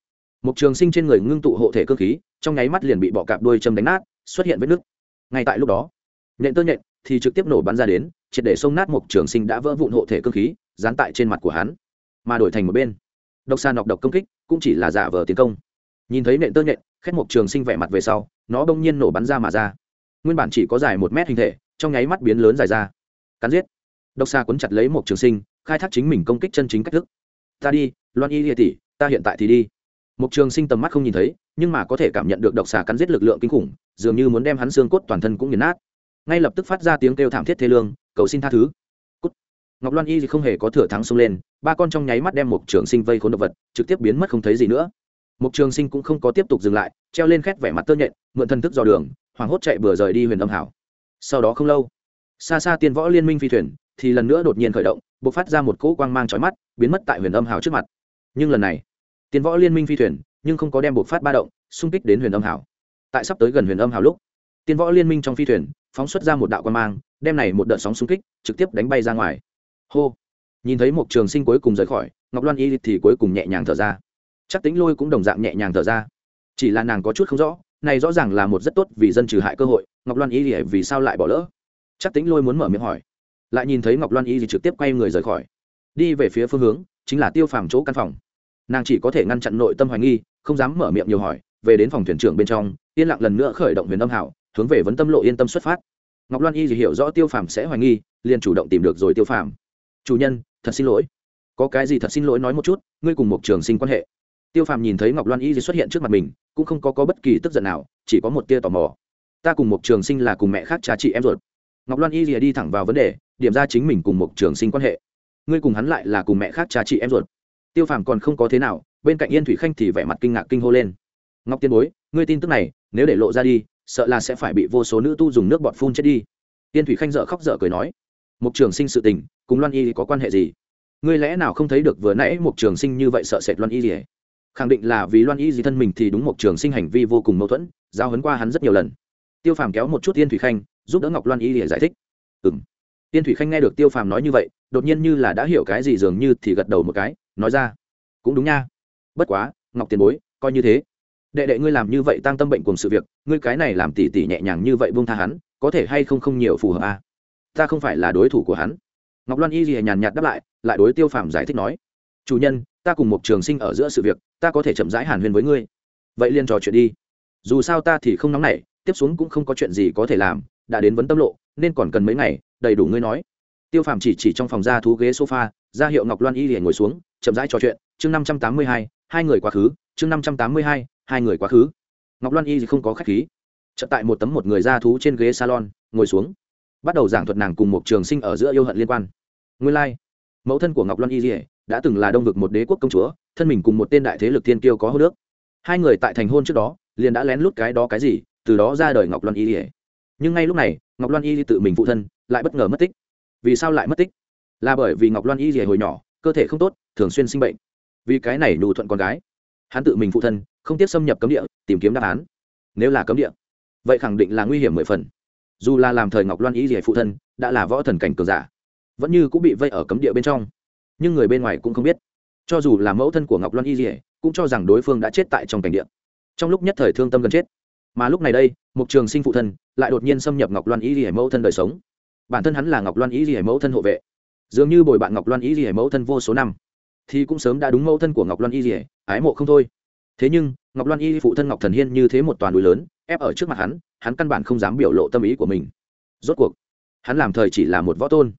Một trường sinh trên người ngưng tụ hộ thể cơ khí, trong nháy mắt liền bị bọ cạp đôi châm đánh nát, xuất hiện vết nứt. Ngay tại lúc đó, nhện tơ nhện thì trực tiếp nổ bắn ra đến, triệt để xông nát một trường sinh đã vỡ vụn hộ thể cơ khí, dán tại trên mặt của hắn, mà đổi thành một bên. Độc xa nọc độc công kích cũng chỉ là giả vờ tiến công. Nhìn thấy nện tơ nhện khét một trường sinh vẻ mặt về sau, nó bỗng nhiên nổ bắn ra mà ra nguyên bản chỉ có dài một mét hình thể, trong nháy mắt biến lớn dài ra. Cắn giết. Độc xa quấn chặt lấy một trường sinh, khai thác chính mình công kích chân chính cách thức. Ta đi, loan y địa tỷ, ta hiện tại thì đi. Một trường sinh tầm mắt không nhìn thấy, nhưng mà có thể cảm nhận được độc xà cắn giết lực lượng kinh khủng, dường như muốn đem hắn xương cốt toàn thân cũng nghiền nát. Ngay lập tức phát ra tiếng kêu thảm thiết thế lương, cầu xin tha thứ. Cút. ngọc loan y thì không hề có thừa thắng xông lên, ba con trong nháy mắt đem một trường sinh vây khốn động vật, trực tiếp biến mất không thấy gì nữa. Một trường sinh cũng không có tiếp tục dừng lại, treo lên khét vẻ mặt tơ nhện, mượn thân thức dò đường hoảng hốt chạy bừa rời đi huyền âm hảo. Sau đó không lâu, xa xa tiên võ liên minh phi thuyền thì lần nữa đột nhiên khởi động b ộ c phát ra một cỗ quang mang trói mắt, biến mất tại huyền âm hảo trước mặt. Nhưng lần này, tiên võ liên minh phi thuyền nhưng không có đem buộc phát ba động, xung kích đến huyền âm hảo. Tại sắp tới gần huyền âm hảo lúc, tiên võ liên minh trong phi thuyền phóng xuất ra một đạo quang mang, đem này một đợt sóng xung kích trực tiếp đánh bay ra ngoài. Hô! Nhìn thấy một trường sinh cuối cùng rời khỏi, ngọc loan y thì cuối cùng nhẹ nhàng thở ra. Chắc tính lôi cũng đồng dạng nhẹ nhàng thở ra. Chỉ là nàng có chút không rõ này rõ ràng là một rất tốt vì dân trừ hại cơ hội, ngọc loan y vì sao lại bỏ lỡ? Chắc tính lôi muốn mở miệng hỏi. Lại nhìn thấy ngọc loan y thì trực tiếp quay người rời khỏi. Đi về phía phương hướng, chính là tiêu phàm chỗ căn phòng. Nàng chỉ có thể ngăn chặn nội tâm hoài nghi, không dám mở miệng nhiều hỏi, về đến phòng thuyền trưởng bên trong, yên lặng lần nữa khởi động huyền âm hảo, hướng về vấn tâm lộ yên tâm xuất phát. Ngọc loan y thì hiểu rõ tiêu phàm sẽ hoài nghi, liền chủ động tìm được rồi tiêu phàm. Chủ nhân, thật xin lỗi. Có cái gì thật xin lỗi nói một chút, ngươi cùng một trường sinh quan hệ tiêu phàm nhìn thấy ngọc loan y xuất hiện trước mặt mình cũng không có, có bất kỳ tức giận nào chỉ có một tia tò mò. Ta cùng một trường sinh là cùng mẹ khác cha chị em ruột. Ngọc loan y đi thẳng vào vấn đề điểm ra chính mình cùng một trường sinh quan hệ. Ngươi cùng hắn lại là cùng mẹ khác cha chị em ruột. Tiêu phàm còn không có thế nào bên cạnh yên thủy khanh thì vẻ mặt kinh ngạc kinh hô lên. Ngọc tiên bối ngươi tin tức này nếu để lộ ra đi sợ là sẽ phải bị vô số nữ tu dùng nước bọt phun chết đi. Yên thủy khanh dợ khóc dợ cười nói. Mục trường sinh sự tình cùng loan y có quan hệ gì? Ngươi lẽ nào không thấy được vừa nãy mục trường sinh như vậy sợ sệt loan y gì khẳng định là vì loan y gì thân mình thì đúng một trường sinh hành vi vô cùng mâu thuẫn, giao hấn qua hắn rất nhiều lần. Tiêu phàm kéo một chút tiên thủy khanh, giúp đỡ ngọc loan y để giải thích. Ừ m yên thủy khanh nghe được tiêu phàm nói như vậy, đột nhiên như là đã hiểu cái gì dường như thì gật đầu một cái, nói ra. Cũng đúng nha. Bất quá, ngọc tiền bối, coi như thế. Đệ đệ ngươi làm như vậy tăng tâm bệnh cùng sự việc, ngươi cái này làm tỉ tỉ nhẹ nhàng như vậy buông tha hắn, có thể hay không không nhiều phù hợp à? ta không phải là đối thủ của hắn. Ngọc loan y gì nhàn nhạt đáp lại lại đối tiêu phàm giải thích nói. Chủ nhân ta cùng một trường sinh ở giữa sự việc, ta có thể chậm rãi hàn huyên với ngươi. Vậy liên trò chuyện đi. Dù sao ta thì không nóng nảy, tiếp xuống cũng không có chuyện gì có thể làm, đã đến vấn tâm lộ, nên còn cần mấy ngày, đầy đủ ngươi nói. Tiêu phàm chỉ chỉ trong phòng ra thú ghế sofa, ra hiệu ngọc loan y liền ngồi xuống, chậm rãi trò chuyện. Chương năm trăm tám mươi hai hai người quá khứ. Chương năm trăm tám mươi hai hai người quá khứ. Ngọc loan y thì không có khách khí. Chợt tại một tấm một người ra thú trên ghế salon, ngồi xuống. Bắt đầu giảng thuật nàng cùng một trường sinh ở giữa yêu hận liên quan. Nguyên lai、like. mẫu thân của ngọc loan y dỉa đã từng là đông vực một đế quốc công chúa, thân mình cùng một tên đại thế lực thiên kiêu có hô nước. Hai người tại thành hôn trước đó, liền đã lén lút cái đó cái gì, từ đó ra đời ngọc loan y ỉa nhưng ngay lúc này, ngọc loan y tự mình phụ thân, lại bất ngờ mất tích. Vì sao lại mất tích? Là bởi vì ngọc loan y ỉa hồi nhỏ, cơ thể không tốt, thường xuyên sinh bệnh. Vì cái này nụ thuận con gái, hắn tự mình phụ thân, không tiếp xâm nhập cấm địa, tìm kiếm đáp án. Nếu là cấm địa, vậy khẳng định là nguy hiểm mười phần. Dù là làm thời ngọc loan y ỉa phụ thân, đã là võ thần cảnh cường giả, vẫn như cũng bị vây ở cấm địa bên trong nhưng người bên ngoài cũng không biết. Cho dù là mẫu thân của ngọc loan y dỉa cũng cho rằng đối phương đã chết tại trong cảnh điện. trong lúc nhất thời thương tâm gần chết. Mà lúc này đây mục trường sinh phụ thân lại đột nhiên xâm nhập ngọc loan y dỉa mẫu thân đời sống. Bản thân hắn là ngọc loan y dỉa mẫu thân hộ vệ. Dường như bồi bạn ngọc loan y dỉa mẫu thân vô số năm, thì cũng sớm đã đúng mẫu thân của ngọc loan y dỉa ái mộ không thôi. Thế nhưng, ngọc loan y phụ thân ngọc thần hiên như thế một toàn núi lớn, ép ở trước mặt hắn hắn căn bản không dám biểu lộ tâm ý của mình. Rốt cuộc, hắn làm thời chỉ là một võ tôn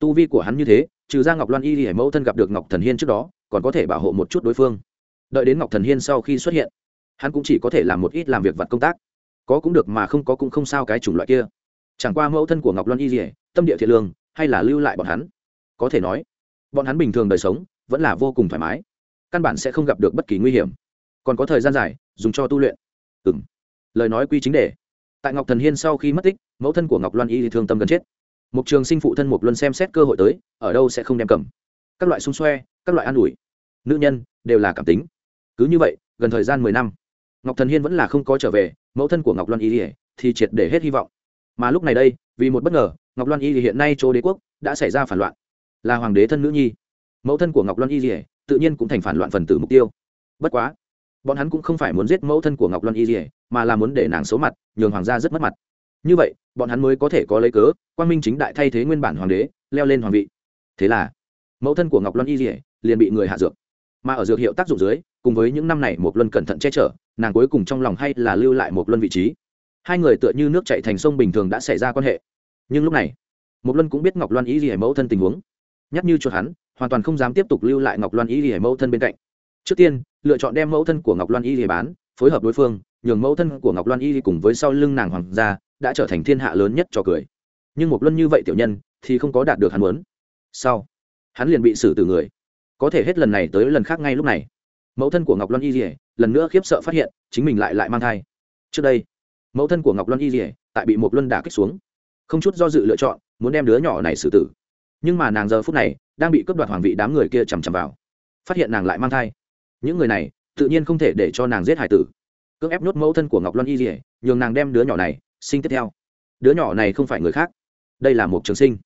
tu vi của hắn như thế, trừ ra ngọc loan y hải mẫu thân gặp được ngọc thần hiên trước đó, còn có thể bảo hộ một chút đối phương. Đợi đến ngọc thần hiên sau khi xuất hiện, hắn cũng chỉ có thể làm một ít làm việc vặt công tác. Có cũng được mà không có cũng không sao cái chủng loại kia. Chẳng qua mẫu thân của ngọc loan y hải, tâm địa thiện lương, hay là lưu lại bọn hắn. Có thể nói, bọn hắn bình thường đời sống, vẫn là vô cùng thoải mái. Căn bản sẽ không gặp được bất kỳ nguy hiểm. Còn có thời gian dài, dùng cho tu luyện. Ừ m lời nói quy chính đề. Tại ngọc thần hiên sau khi mất tích, mẫu thân của ngọc loan y thì thương tâm gần chết mục trường sinh phụ thân mục luân xem xét cơ hội tới, ở đâu sẽ không đem cầm. Các loại xung xoe, các loại an ủi. Nữ nhân, đều là cảm tính. Cứ như vậy, gần thời gian mười năm, ngọc thần hiên vẫn là không có trở về, mẫu thân của ngọc loan y thì triệt để hết hy vọng. Mà lúc này đây, vì một bất ngờ, ngọc loan y hiện nay chỗ đế quốc, đã xảy ra phản loạn. Là hoàng đế thân nữ nhi. Mẫu thân của ngọc loan y tự nhiên cũng thành phản loạn phần tử mục tiêu. Bất quá, bọn hắn cũng không phải muốn giết mẫu thân của ngọc loan y mà là muốn để nàng xấu mặt, nhường hoàng gia rất mất mặt như vậy, bọn hắn mới có thể có lấy cớ quan minh chính đại thay thế nguyên bản hoàng đế, leo lên hoàng vị. Thế là, mẫu thân của ngọc loan y dỉa liền bị người hạ dược. Mà ở dược hiệu tác dụng dưới, cùng với những năm này một luân cẩn thận che chở, nàng cuối cùng trong lòng hay là lưu lại một luân vị trí. Hai người tựa như nước chạy thành sông bình thường đã xảy ra quan hệ. Nhưng lúc này một luân cũng biết ngọc loan y dỉa mẫu thân tình huống. Nhắc như chuột hắn, hoàn toàn không dám tiếp tục lưu lại ngọc loan y dỉa mẫu thân bên cạnh. Trước tiên, lựa chọn đem mẫu thân của ngọc loan y dỉa bán, phối hợp đối phương, nhường mẫu thân của ngọc loan y cùng với sau lưng nàng hoàng gia đã trở thành thiên hạ lớn nhất cho cười. Nhưng một luân như vậy tiểu nhân, thì không có đạt được hắn muốn. Sau hắn liền bị xử từ người. Có thể hết lần này tới lần khác ngay lúc này. Mẫu thân của ngọc loan y dỉa lần nữa khiếp sợ phát hiện, chính mình lại lại mang thai. Trước đây, mẫu thân của ngọc loan y dỉa tại bị một luân đả kích xuống. Không chút do dự lựa chọn, muốn đem đứa nhỏ này xử tử. Nhưng mà nàng giờ phút này, đang bị cướp đoạt hoàng vị đám người kia chằm chằm vào. Phát hiện nàng lại mang thai. Những người này, tự nhiên không thể để cho nàng giết hải tử. Cưỡng ép nhốt mẫu thân của ngọc loan y dỉa nhường nàng đem đứa nhỏ này sinh tiếp theo. Đứa nhỏ này không phải người khác. Đây là một trường sinh.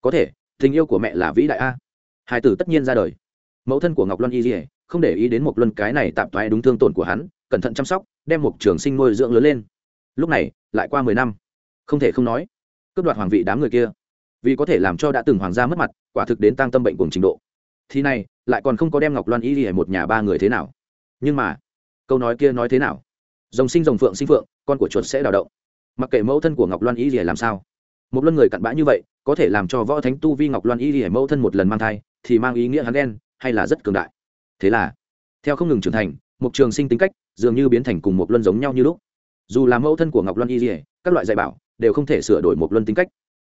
Có thể, tình yêu của mẹ là vĩ đại a. Hải tử tất nhiên ra đời. Mẫu thân của ngọc loan y dỉa không để ý đến một luân cái này tạm thoái đúng thương tổn của hắn, cẩn thận chăm sóc, đem một trường sinh nuôi dưỡng lớn lên. Lúc này, lại qua mười năm. Không thể không nói, cướp đoạt hoàng vị đám người kia. Vì có thể làm cho đã từng hoàng gia mất mặt, quả thực đến tăng tâm bệnh cùng trình độ. Thì này, lại còn không có đem ngọc loan y hay một nhà ba người thế nào. Nhưng mà, câu nói kia nói thế nào? Rồng sinh rồng phượng sinh phượng, con của chuột sẽ đào động mặc kệ mẫu thân của ngọc loan y rỉa làm sao một luân người cặn bã như vậy có thể làm cho võ thánh tu vi ngọc loan y rỉa mẫu thân một lần mang thai thì mang ý nghĩa hắn đen hay là rất cường đại thế là theo không ngừng trưởng thành mục trường sinh tính cách dường như biến thành cùng một luân giống nhau như lúc dù là mẫu thân của ngọc loan y dỉa các loại dạy bảo đều không thể sửa đổi một luân tính cách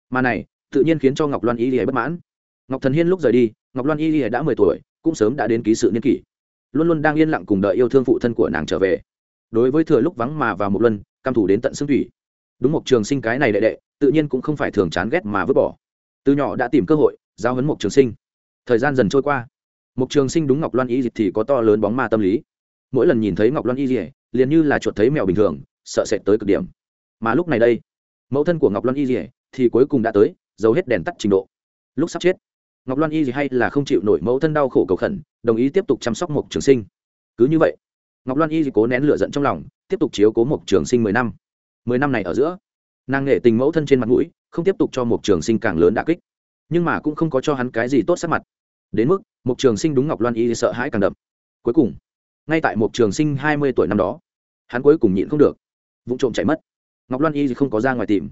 mà này tự nhiên khiến cho ngọc loan y dỉa bất mãn ngọc thần hiên lúc rời đi ngọc loan y dỉa đã mười tuổi cũng sớm đã đến ký sự niên kỷ luôn luôn đang yên lặng cùng đợi yêu thương phụ thân của nàng trở về đối với thừa lúc vắng mà vào một luân cam thủ đến tận xương thủy đúng một trường sinh cái này đệ đệ, tự nhiên cũng không phải thường chán ghét mà vứt bỏ. Từ nhỏ đã tìm cơ hội giao hấn một trường sinh. Thời gian dần trôi qua. Một trường sinh đúng ngọc loan y thì có to lớn bóng ma tâm lý. Mỗi lần nhìn thấy ngọc loan y dỉa liền như là chuột thấy mèo bình thường, sợ sệt tới cực điểm. Mà lúc này đây, mẫu thân của ngọc loan y dỉa thì cuối cùng đã tới, giấu hết đèn tắt trình độ. Lúc sắp chết, ngọc loan y gì hay là không chịu nổi mẫu thân đau khổ cầu khẩn, đồng ý tiếp tục chăm sóc một trường sinh. Cứ như vậy, ngọc loan y cố nén lửa giận trong lòng, tiếp tục chiếu cố một trường sinh mười năm mười năm này ở giữa, nàng nghệ tình mẫu thân trên mặt mũi, không tiếp tục cho một trường sinh càng lớn đà kích, nhưng mà cũng không có cho hắn cái gì tốt sắc mặt. Đến mức một trường sinh đúng ngọc loan y sợ hãi càng đậm. Cuối cùng, ngay tại một trường sinh hai mươi tuổi năm đó, hắn cuối cùng nhịn không được vụ trộm chạy mất. Ngọc loan y không có ra ngoài tìm,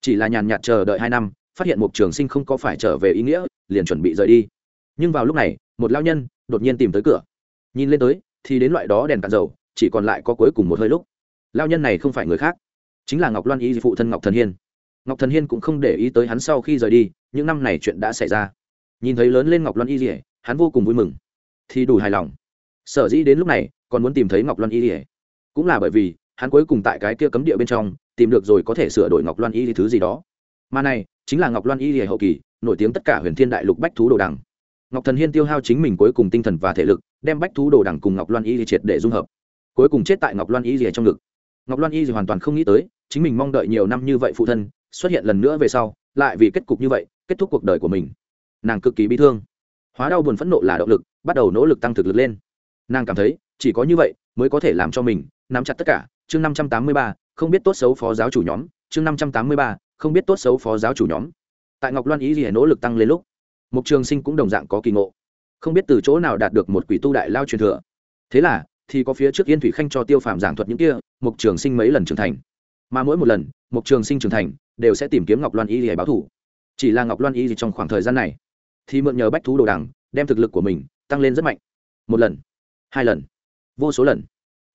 chỉ là nhàn nhạt chờ đợi hai năm, phát hiện một trường sinh không có phải trở về ý nghĩa, liền chuẩn bị rời đi. Nhưng vào lúc này, một lao nhân đột nhiên tìm tới cửa. Nhìn lên tới, thì đến loại đó đèn cạn dầu, chỉ còn lại có cuối cùng một hơi lúc. Lao nhân này không phải người khác chính là ngọc loan y phụ thân ngọc thần hiên ngọc thần hiên cũng không để ý tới hắn sau khi rời đi những năm này chuyện đã xảy ra nhìn thấy lớn lên ngọc loan y dỉa hắn vô cùng vui mừng. Thì đủ hài lòng. Sở dĩ đến lúc này, còn muốn tìm thấy ngọc loan y dỉa cũng là bởi vì, hắn cuối cùng tại cái kia cấm địa bên trong, tìm được rồi có thể sửa đổi ngọc loan y thứ gì đó. Mà này, chính là ngọc loan y dỉa hậu kỳ, nổi tiếng tất cả huyền thiên đại lục bách thú đồ đằng. Ngọc thần hiên tiêu hao chính mình cuối cùng tinh thần và thể lực, đem bách thú đồ đằng cùng ngọc loan y triệt để dung hợp. Cuối cùng chết tại ngọc loan y rìa trong ngực ngọc loan y hoàn toàn không nghĩ tới, chính mình mong đợi nhiều năm như vậy phụ thân, xuất hiện lần nữa về sau, lại vì kết cục như vậy, kết thúc cuộc đời của mình. Nàng cực kỳ bi thương. Hóa đau buồn phẫn nộ là động lực, bắt đầu nỗ lực tăng thực lực lên. Nàng cảm thấy, chỉ có như vậy mới có thể làm cho mình nắm chặt tất cả. Chương năm trăm tám mươi ba, không biết tốt xấu phó giáo chủ nhóm. Chương năm trăm tám mươi ba, không biết tốt xấu phó giáo chủ nhóm. Tại ngọc loan ý gì nỗ lực tăng lên lúc, mục trường sinh cũng đồng dạng có kỳ ngộ. Không biết từ chỗ nào đạt được một quỷ tu đại lao truyền thừa. Thế là thì có phía trước yên thủy khanh cho tiêu phàm giảng thuật những kia mục trường sinh mấy lần trưởng thành. Mà mỗi một lần mục trường sinh trưởng thành, đều sẽ tìm kiếm ngọc loan y để báo thủ chỉ là ngọc loan y gì trong khoảng thời gian này, thì mượn nhờ bách thú đồ đằng, đem thực lực của mình tăng lên rất mạnh. Một lần, hai lần, vô số lần.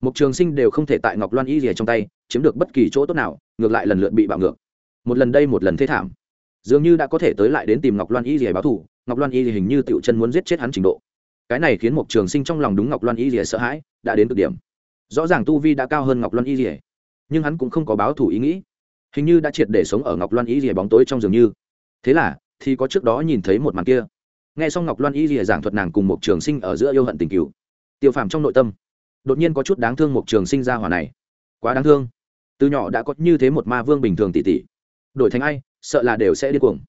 Mục trường sinh đều không thể tại ngọc loan y gì trong tay, chiếm được bất kỳ chỗ tốt nào, ngược lại lần lượt bị bạo ngược. Một lần đây một lần thế thảm. Dường như đã có thể tới lại đến tìm ngọc loan y gì báo thù. Ngọc loan y gì hình như tựu chân muốn giết chết hắn trình độ cái này khiến một trường sinh trong lòng đúng ngọc loan y rỉa sợ hãi, đã đến cực điểm. Rõ ràng tu vi đã cao hơn ngọc loan y rỉa nhưng hắn cũng không có báo thủ ý nghĩ. Hình như đã triệt để sống ở ngọc loan y rỉa bóng tối trong dường như. Thế là, thì có trước đó nhìn thấy một màn kia. Nghe xong ngọc loan y rỉa giảng thuật nàng cùng một trường sinh ở giữa yêu hận tình cựu tiêu phàm trong nội tâm, đột nhiên có chút đáng thương một trường sinh ra hỏa này. Quá đáng thương. Từ nhỏ đã có như thế một ma vương bình thường tỷ tỷ đổi thành ai, sợ là đều sẽ điên cuồng.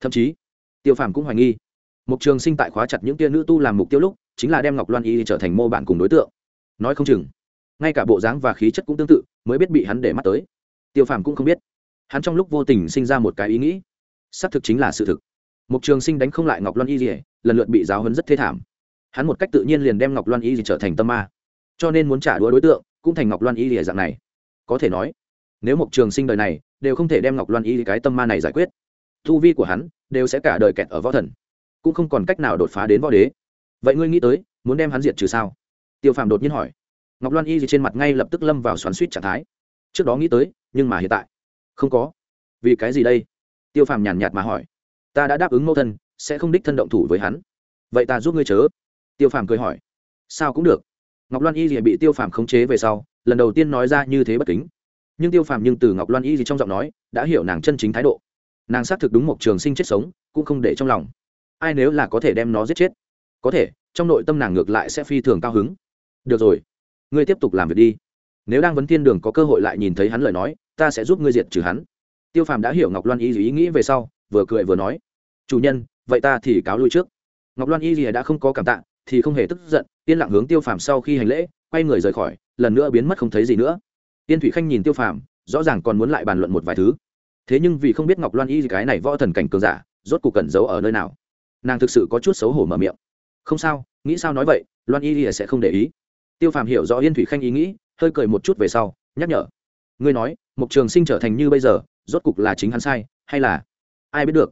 Thậm chí, tiêu phàm cũng hoài nghi. Mục trường sinh tại khóa chặt những tia nữ tu làm mục tiêu lúc, chính là đem ngọc loan y trở thành mô bản cùng đối tượng. Nói không chừng, ngay cả bộ dáng và khí chất cũng tương tự, mới biết bị hắn để mắt tới. Tiêu phàm cũng không biết. Hắn trong lúc vô tình sinh ra một cái ý nghĩ. Xác thực chính là sự thực. Mục trường sinh đánh không lại ngọc loan y gì lần lượt bị giáo hấn rất thê thảm. Hắn một cách tự nhiên liền đem ngọc loan y gì trở thành tâm ma. Cho nên muốn trả đũa đối tượng, cũng thành ngọc loan y gì dạng này. Có thể nói, nếu Mục trường sinh đời này đều không thể đem ngọc loan y cái tâm ma này giải quyết thu vi của hắn đều sẽ cả đời kẹt ở võ thần cũng không còn cách nào đột phá đến võ đế. Vậy ngươi nghĩ tới, muốn đem hắn diệt trừ sao? Tiêu phàm đột nhiên hỏi. Ngọc loan y gì trên mặt ngay lập tức lâm vào xoắn suýt trạng thái. Trước đó nghĩ tới, nhưng mà hiện tại, không có. Vì cái gì đây? Tiêu phàm nhàn nhạt mà hỏi. Ta đã đáp ứng mẫu thân, sẽ không đích thân động thủ với hắn. Vậy ta giúp ngươi chớ? Tiêu phàm cười hỏi. Sao cũng được. Ngọc loan y gì bị tiêu phàm khống chế về sau, lần đầu tiên nói ra như thế bất kính. Nhưng tiêu phàm nhưng từ ngọc loan y gì trong giọng nói, đã hiểu nàng chân chính thái độ. Nàng xác thực đúng một trường sinh chết sống, cũng không để trong lòng ai nếu là có thể đem nó giết chết? Có thể, trong nội tâm nàng ngược lại sẽ phi thường cao hứng. Được rồi, ngươi tiếp tục làm việc đi. Nếu đang vấn thiên đường có cơ hội lại nhìn thấy hắn lời nói, ta sẽ giúp ngươi diệt trừ hắn. Tiêu phàm đã hiểu ngọc loan y ý nghĩ về sau, vừa cười vừa nói. Chủ nhân, vậy ta thì cáo lui trước. Ngọc loan y đã không có cảm tạ, thì không hề tức giận, yên lặng hướng tiêu phàm sau khi hành lễ, quay người rời khỏi, lần nữa biến mất không thấy gì nữa. Tiên thủy khanh nhìn tiêu phàm, rõ ràng còn muốn lại bàn luận một vài thứ. Thế nhưng vì không biết ngọc loan y cái này võ thần cảnh cường giả, rốt cuộc cẩn giấu ở nơi nào nàng thực sự có chút xấu hổ mở miệng. Không sao, nghĩ sao nói vậy, loan y sẽ không để ý. Tiêu phàm hiểu rõ yên thủy khanh ý nghĩ, hơi cười một chút về sau, nhắc nhở. Ngươi nói mục trường sinh trở thành như bây giờ, rốt cục là chính hắn sai, hay là? Ai biết được.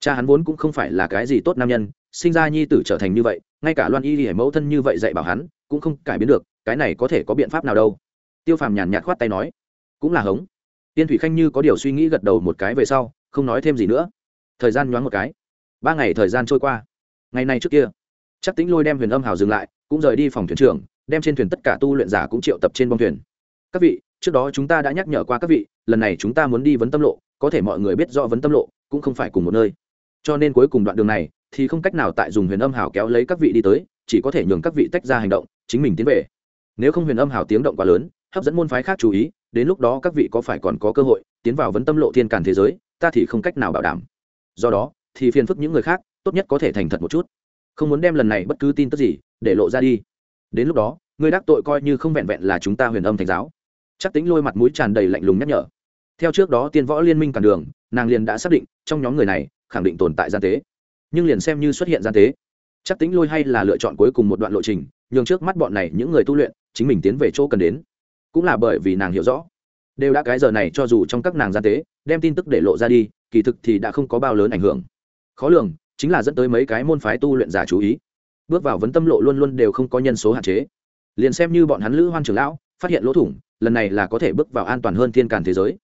Cha hắn vốn cũng không phải là cái gì tốt nam nhân, sinh ra nhi tử trở thành như vậy, ngay cả loan y lìa mẫu thân như vậy dạy bảo hắn, cũng không cải biến được, cái này có thể có biện pháp nào đâu. Tiêu phàm nhàn nhạt khoát tay nói. Cũng là hống. Tiên thủy khanh như có điều suy nghĩ gật đầu một cái về sau, không nói thêm gì nữa. Thời gian nhoáng một cái ba ngày thời gian trôi qua. Ngày nay trước kia, chắc tính lôi đem huyền âm hào dừng lại, cũng rời đi phòng thuyền trưởng, đem trên thuyền tất cả tu luyện giả cũng triệu tập trên bông thuyền. Các vị, trước đó chúng ta đã nhắc nhở qua các vị, lần này chúng ta muốn đi vấn tâm lộ, có thể mọi người biết rõ vấn tâm lộ, cũng không phải cùng một nơi. Cho nên cuối cùng đoạn đường này, thì không cách nào tại dùng huyền âm hào kéo lấy các vị đi tới, chỉ có thể nhường các vị tách ra hành động, chính mình tiến về. Nếu không huyền âm hào tiếng động quá lớn, hấp dẫn môn phái khác chú ý, đến lúc đó các vị có phải còn có cơ hội tiến vào vấn tâm lộ thiên càn thế giới, ta thì không cách nào bảo đảm. Do đó thì phiền phức những người khác, tốt nhất có thể thành thật một chút. Không muốn đem lần này bất cứ tin tức gì để lộ ra đi. Đến lúc đó, người đắc tội coi như không vẹn vẹn là chúng ta huyền âm thành giáo. Chắc tính lôi mặt mũi tràn đầy lạnh lùng nhắc nhở. Theo trước đó tiên võ liên minh cản đường, nàng liền đã xác định trong nhóm người này khẳng định tồn tại gian tế. Nhưng liền xem như xuất hiện gian tế, chắc tính lôi hay là lựa chọn cuối cùng một đoạn lộ trình, nhường trước mắt bọn này những người tu luyện, chính mình tiến về chỗ cần đến. Cũng là bởi vì nàng hiểu rõ, đều đã cái giờ này cho dù trong các nàng gian tế, đem tin tức để lộ ra đi, kỳ thực thì đã không có bao lớn ảnh hưởng khó lường, chính là dẫn tới mấy cái môn phái tu luyện giả chú ý. Bước vào vấn tâm lộ luôn luôn đều không có nhân số hạn chế. Liền xem như bọn hắn lữ hoan trưởng lão, phát hiện lỗ thủng, lần này là có thể bước vào an toàn hơn thiên càn thế giới.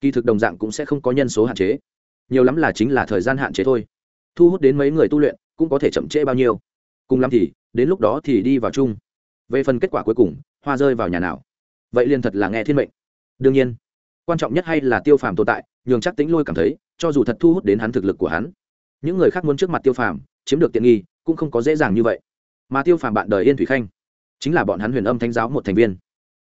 Kỳ thực đồng dạng cũng sẽ không có nhân số hạn chế. Nhiều lắm là chính là thời gian hạn chế thôi. Thu hút đến mấy người tu luyện, cũng có thể chậm trễ bao nhiêu. Cùng lắm thì, đến lúc đó thì đi vào chung. Về phần kết quả cuối cùng, hoa rơi vào nhà nào? Vậy liền thật là nghe thiên mệnh. Đương nhiên, quan trọng nhất hay là tiêu phàm tồn tại, nhường chắc tính lôi cảm thấy, cho dù thật thu hút đến hắn thực lực của hắn những người khác muốn trước mặt tiêu phàm, chiếm được tiện nghi, cũng không có dễ dàng như vậy. Mà tiêu phàm bạn đời yên thủy khanh, chính là bọn hắn huyền âm thánh giáo một thành viên.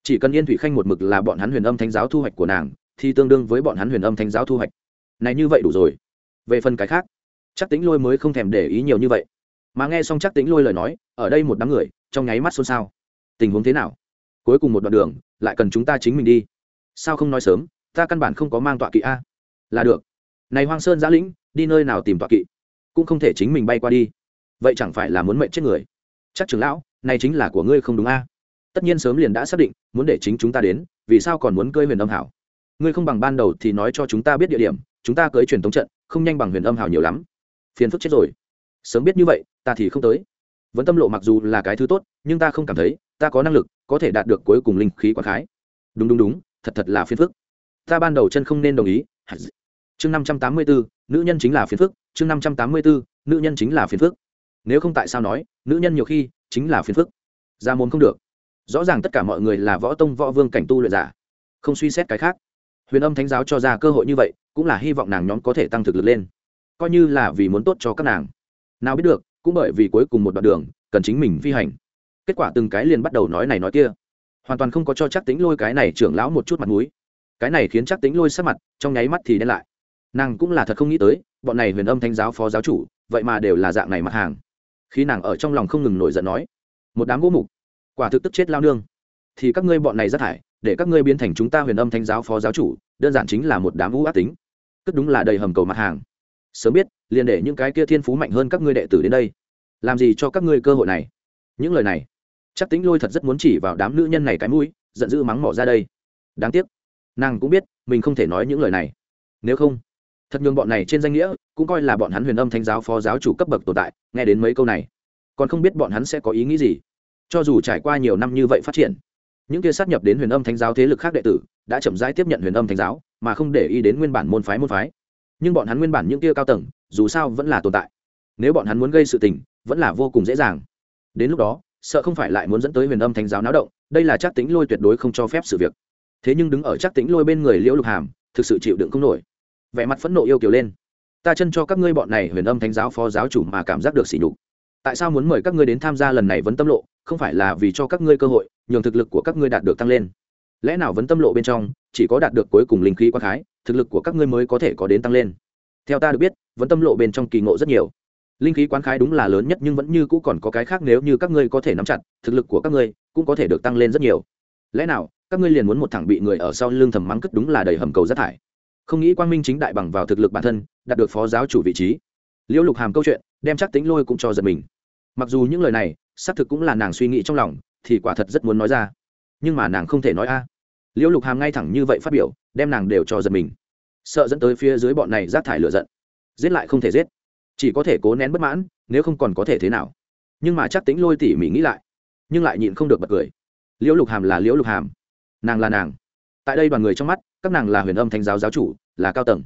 Chỉ cần yên thủy khanh một mực là bọn hắn huyền âm thánh giáo thu hoạch của nàng, thì tương đương với bọn hắn huyền âm thánh giáo thu hoạch. Này như vậy đủ rồi. Về phần cái khác, chắc tính lôi mới không thèm để ý nhiều như vậy. Mà nghe xong chắc tính lôi lời nói, ở đây một đám người, trong nháy mắt xôn xao. Tình huống thế nào? Cuối cùng một đoạn đường, lại cần chúng ta chính mình đi. Sao không nói sớm? Ta căn bản không có mang tọa kỵ a. Là được. Này hoang sơn giã lĩnh đi nơi nào tìm tọa kỵ, cũng không thể chính mình bay qua đi. Vậy chẳng phải là muốn mệnh chết người? Chắc trưởng lão, này chính là của ngươi không đúng a. Tất nhiên sớm liền đã xác định, muốn để chính chúng ta đến, vì sao còn muốn cơi huyền âm hảo? Ngươi không bằng ban đầu thì nói cho chúng ta biết địa điểm, chúng ta cưới truyền thống trận, không nhanh bằng huyền âm hảo nhiều lắm. Phiền phức chết rồi. Sớm biết như vậy, ta thì không tới. Vẫn tâm lộ mặc dù là cái thứ tốt, nhưng ta không cảm thấy, ta có năng lực, có thể đạt được cuối cùng linh khí quảng khái. Đúng đúng đúng, thật thật là phiền phức. Ta ban đầu chân không nên đồng ý. Chương năm trăm tám mươi bốn nữ nhân chính là phiền phức, chương năm trăm tám mươi bốn nữ nhân chính là phiền phức. Nếu không tại sao nói, nữ nhân nhiều khi chính là phiền phức? Ra môn không được. Rõ ràng tất cả mọi người là võ tông, võ vương cảnh tu luyện giả. Không suy xét cái khác. Huyền âm thánh giáo cho ra cơ hội như vậy, cũng là hy vọng nàng nhóm có thể tăng thực lực lên. Coi như là vì muốn tốt cho các nàng. Nào biết được, cũng bởi vì cuối cùng một đoạn đường, cần chính mình phi hành. Kết quả từng cái liền bắt đầu nói này nói kia. Hoàn toàn không có cho chắc tính lôi cái này trưởng lão một chút mặt mũi. Cái này khiến chắc tính lôi sắc mặt, trong nháy mắt thì đen lại nàng cũng là thật không nghĩ tới, bọn này huyền âm thánh giáo phó giáo chủ, vậy mà đều là dạng này mặt hàng. Khi nàng ở trong lòng không ngừng nổi giận nói, một đám gỗ mục, quả thực tức chết lao nương. Thì các ngươi bọn này rất thải, để các ngươi biến thành chúng ta huyền âm thánh giáo phó giáo chủ, đơn giản chính là một đám vũ ác tính. Cất đúng là đầy hầm cầu mặt hàng. Sớm biết, liền để những cái kia thiên phú mạnh hơn các ngươi đệ tử đến đây. Làm gì cho các ngươi cơ hội này? Những lời này, chắc tính lôi thật rất muốn chỉ vào đám nữ nhân này cái mũi, giận dữ mắng mỏ ra đây. Đáng tiếc, nàng cũng biết, mình không thể nói những lời này. Nếu không thật nhường bọn này trên danh nghĩa cũng coi là bọn hắn huyền âm thánh giáo phó giáo chủ cấp bậc tồn tại, nghe đến mấy câu này, còn không biết bọn hắn sẽ có ý nghĩ gì. Cho dù trải qua nhiều năm như vậy phát triển, những kia sát nhập đến huyền âm thánh giáo thế lực khác đệ tử đã chậm rãi tiếp nhận huyền âm thánh giáo, mà không để ý đến nguyên bản môn phái môn phái. Nhưng bọn hắn nguyên bản những kia cao tầng, dù sao vẫn là tồn tại. Nếu bọn hắn muốn gây sự tình, vẫn là vô cùng dễ dàng. Đến lúc đó, sợ không phải lại muốn dẫn tới huyền âm thánh giáo náo động, đây là chắc tính lôi tuyệt đối không cho phép sự việc. Thế nhưng đứng ở chắc tính lôi bên người liễu lục hàm, thực sự chịu đựng không nổi vẻ mặt phẫn nộ yêu kiều lên. Ta chân cho các ngươi bọn này huyền âm thánh giáo phó giáo chủ mà cảm giác được sỉ nhục. Tại sao muốn mời các ngươi đến tham gia lần này vấn tâm lộ? Không phải là vì cho các ngươi cơ hội, nhường thực lực của các ngươi đạt được tăng lên. Lẽ nào vấn tâm lộ bên trong chỉ có đạt được cuối cùng linh khí quang khái, thực lực của các ngươi mới có thể có đến tăng lên? Theo ta được biết, vấn tâm lộ bên trong kỳ ngộ rất nhiều. Linh khí quán khái đúng là lớn nhất nhưng vẫn như cũ còn có cái khác nếu như các ngươi có thể nắm chặt, thực lực của các ngươi cũng có thể được tăng lên rất nhiều. Lẽ nào, các ngươi liền muốn một thằng bị người ở sau lưng thầm mắng cất đúng là đầy hầm cầu rác thải? Không nghĩ quang minh chính đại bằng vào thực lực bản thân, đạt được phó giáo chủ vị trí. Liễu lục hàm câu chuyện, đem chắc tính lôi cũng cho giật mình. Mặc dù những lời này, xác thực cũng là nàng suy nghĩ trong lòng, thì quả thật rất muốn nói ra. Nhưng mà nàng không thể nói a. Liễu lục hàm ngay thẳng như vậy phát biểu, đem nàng đều cho giật mình. Sợ dẫn tới phía dưới bọn này rác thải lựa giận. Giết lại không thể giết. Chỉ có thể cố nén bất mãn, nếu không còn có thể thế nào. Nhưng mà chắc tính lôi tỉ mỉ nghĩ lại, nhưng lại nhịn không được bật cười. Liễu lục hàm là liễu lục hàm. Nàng là nàng. Tại đây đoàn người trong mắt các nàng là huyền âm thánh giáo giáo chủ, là cao tầng.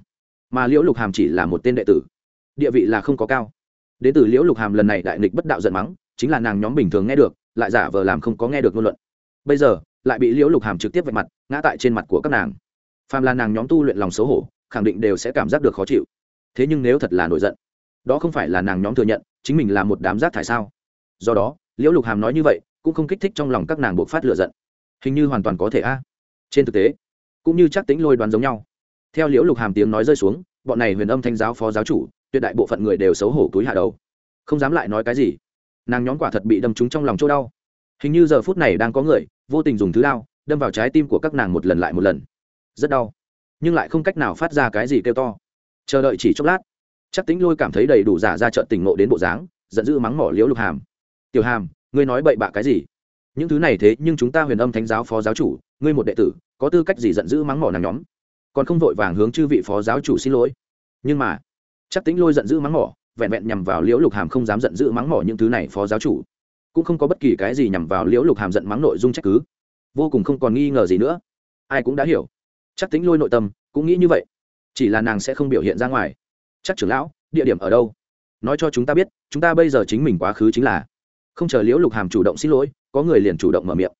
Mà liễu lục hàm chỉ là một tên đệ tử. Địa vị là không có cao. Đến từ liễu lục hàm lần này đại nghịch bất đạo giận mắng, chính là nàng nhóm bình thường nghe được, lại giả vờ làm không có nghe được ngôn luận. Bây giờ, lại bị liễu lục hàm trực tiếp vạch mặt, ngã tại trên mặt của các nàng. Phàm là nàng nhóm tu luyện lòng xấu hổ, khẳng định đều sẽ cảm giác được khó chịu. Thế nhưng nếu thật là nổi giận, đó không phải là nàng nhóm thừa nhận, chính mình là một đám rác thải sao? Do đó, liễu lục hàm nói như vậy, cũng không kích thích trong lòng các nàng buộc phát lựa giận. Hình như hoàn toàn có thể a. Trên thực tế cũng như chắc tính lôi đoán giống nhau. Theo liễu lục hàm tiếng nói rơi xuống, bọn này huyền âm thanh giáo phó giáo chủ, tuyệt đại bộ phận người đều xấu hổ túi hạ đầu. Không dám lại nói cái gì. Nàng nhóm quả thật bị đâm trúng trong lòng chỗ đau. Hình như giờ phút này đang có người, vô tình dùng thứ đao, đâm vào trái tim của các nàng một lần lại một lần. Rất đau. Nhưng lại không cách nào phát ra cái gì kêu to. Chờ đợi chỉ chốc lát, chắc tính lôi cảm thấy đầy đủ giả ra trận tỉnh ngộ đến bộ dáng, giận dữ mắng mỏ liễu lục hàm. Tiểu hàm, ngươi nói bậy bạ cái gì? Những thứ này thế nhưng chúng ta huyền âm thánh giáo phó giáo chủ, ngươi một đệ tử có tư cách gì giận dữ mắng mỏ nàng nhóm? Còn không vội vàng hướng chư vị phó giáo chủ xin lỗi. Nhưng mà, chắc tính lôi giận dữ mắng mỏ, vẹn vẹn nhằm vào liễu lục hàm không dám giận dữ mắng mỏ những thứ này phó giáo chủ. Cũng không có bất kỳ cái gì nhằm vào liễu lục hàm giận mắng nội dung trách cứ. Vô cùng không còn nghi ngờ gì nữa. Ai cũng đã hiểu. Chắc tính lôi nội tâm cũng nghĩ như vậy. Chỉ là nàng sẽ không biểu hiện ra ngoài. Chắc trưởng lão, địa điểm ở đâu? Nói cho chúng ta biết, chúng ta bây giờ chính mình quá khứ chính là. Không chờ liễu lục hàm chủ động xin lỗi, có người liền chủ động mở miệng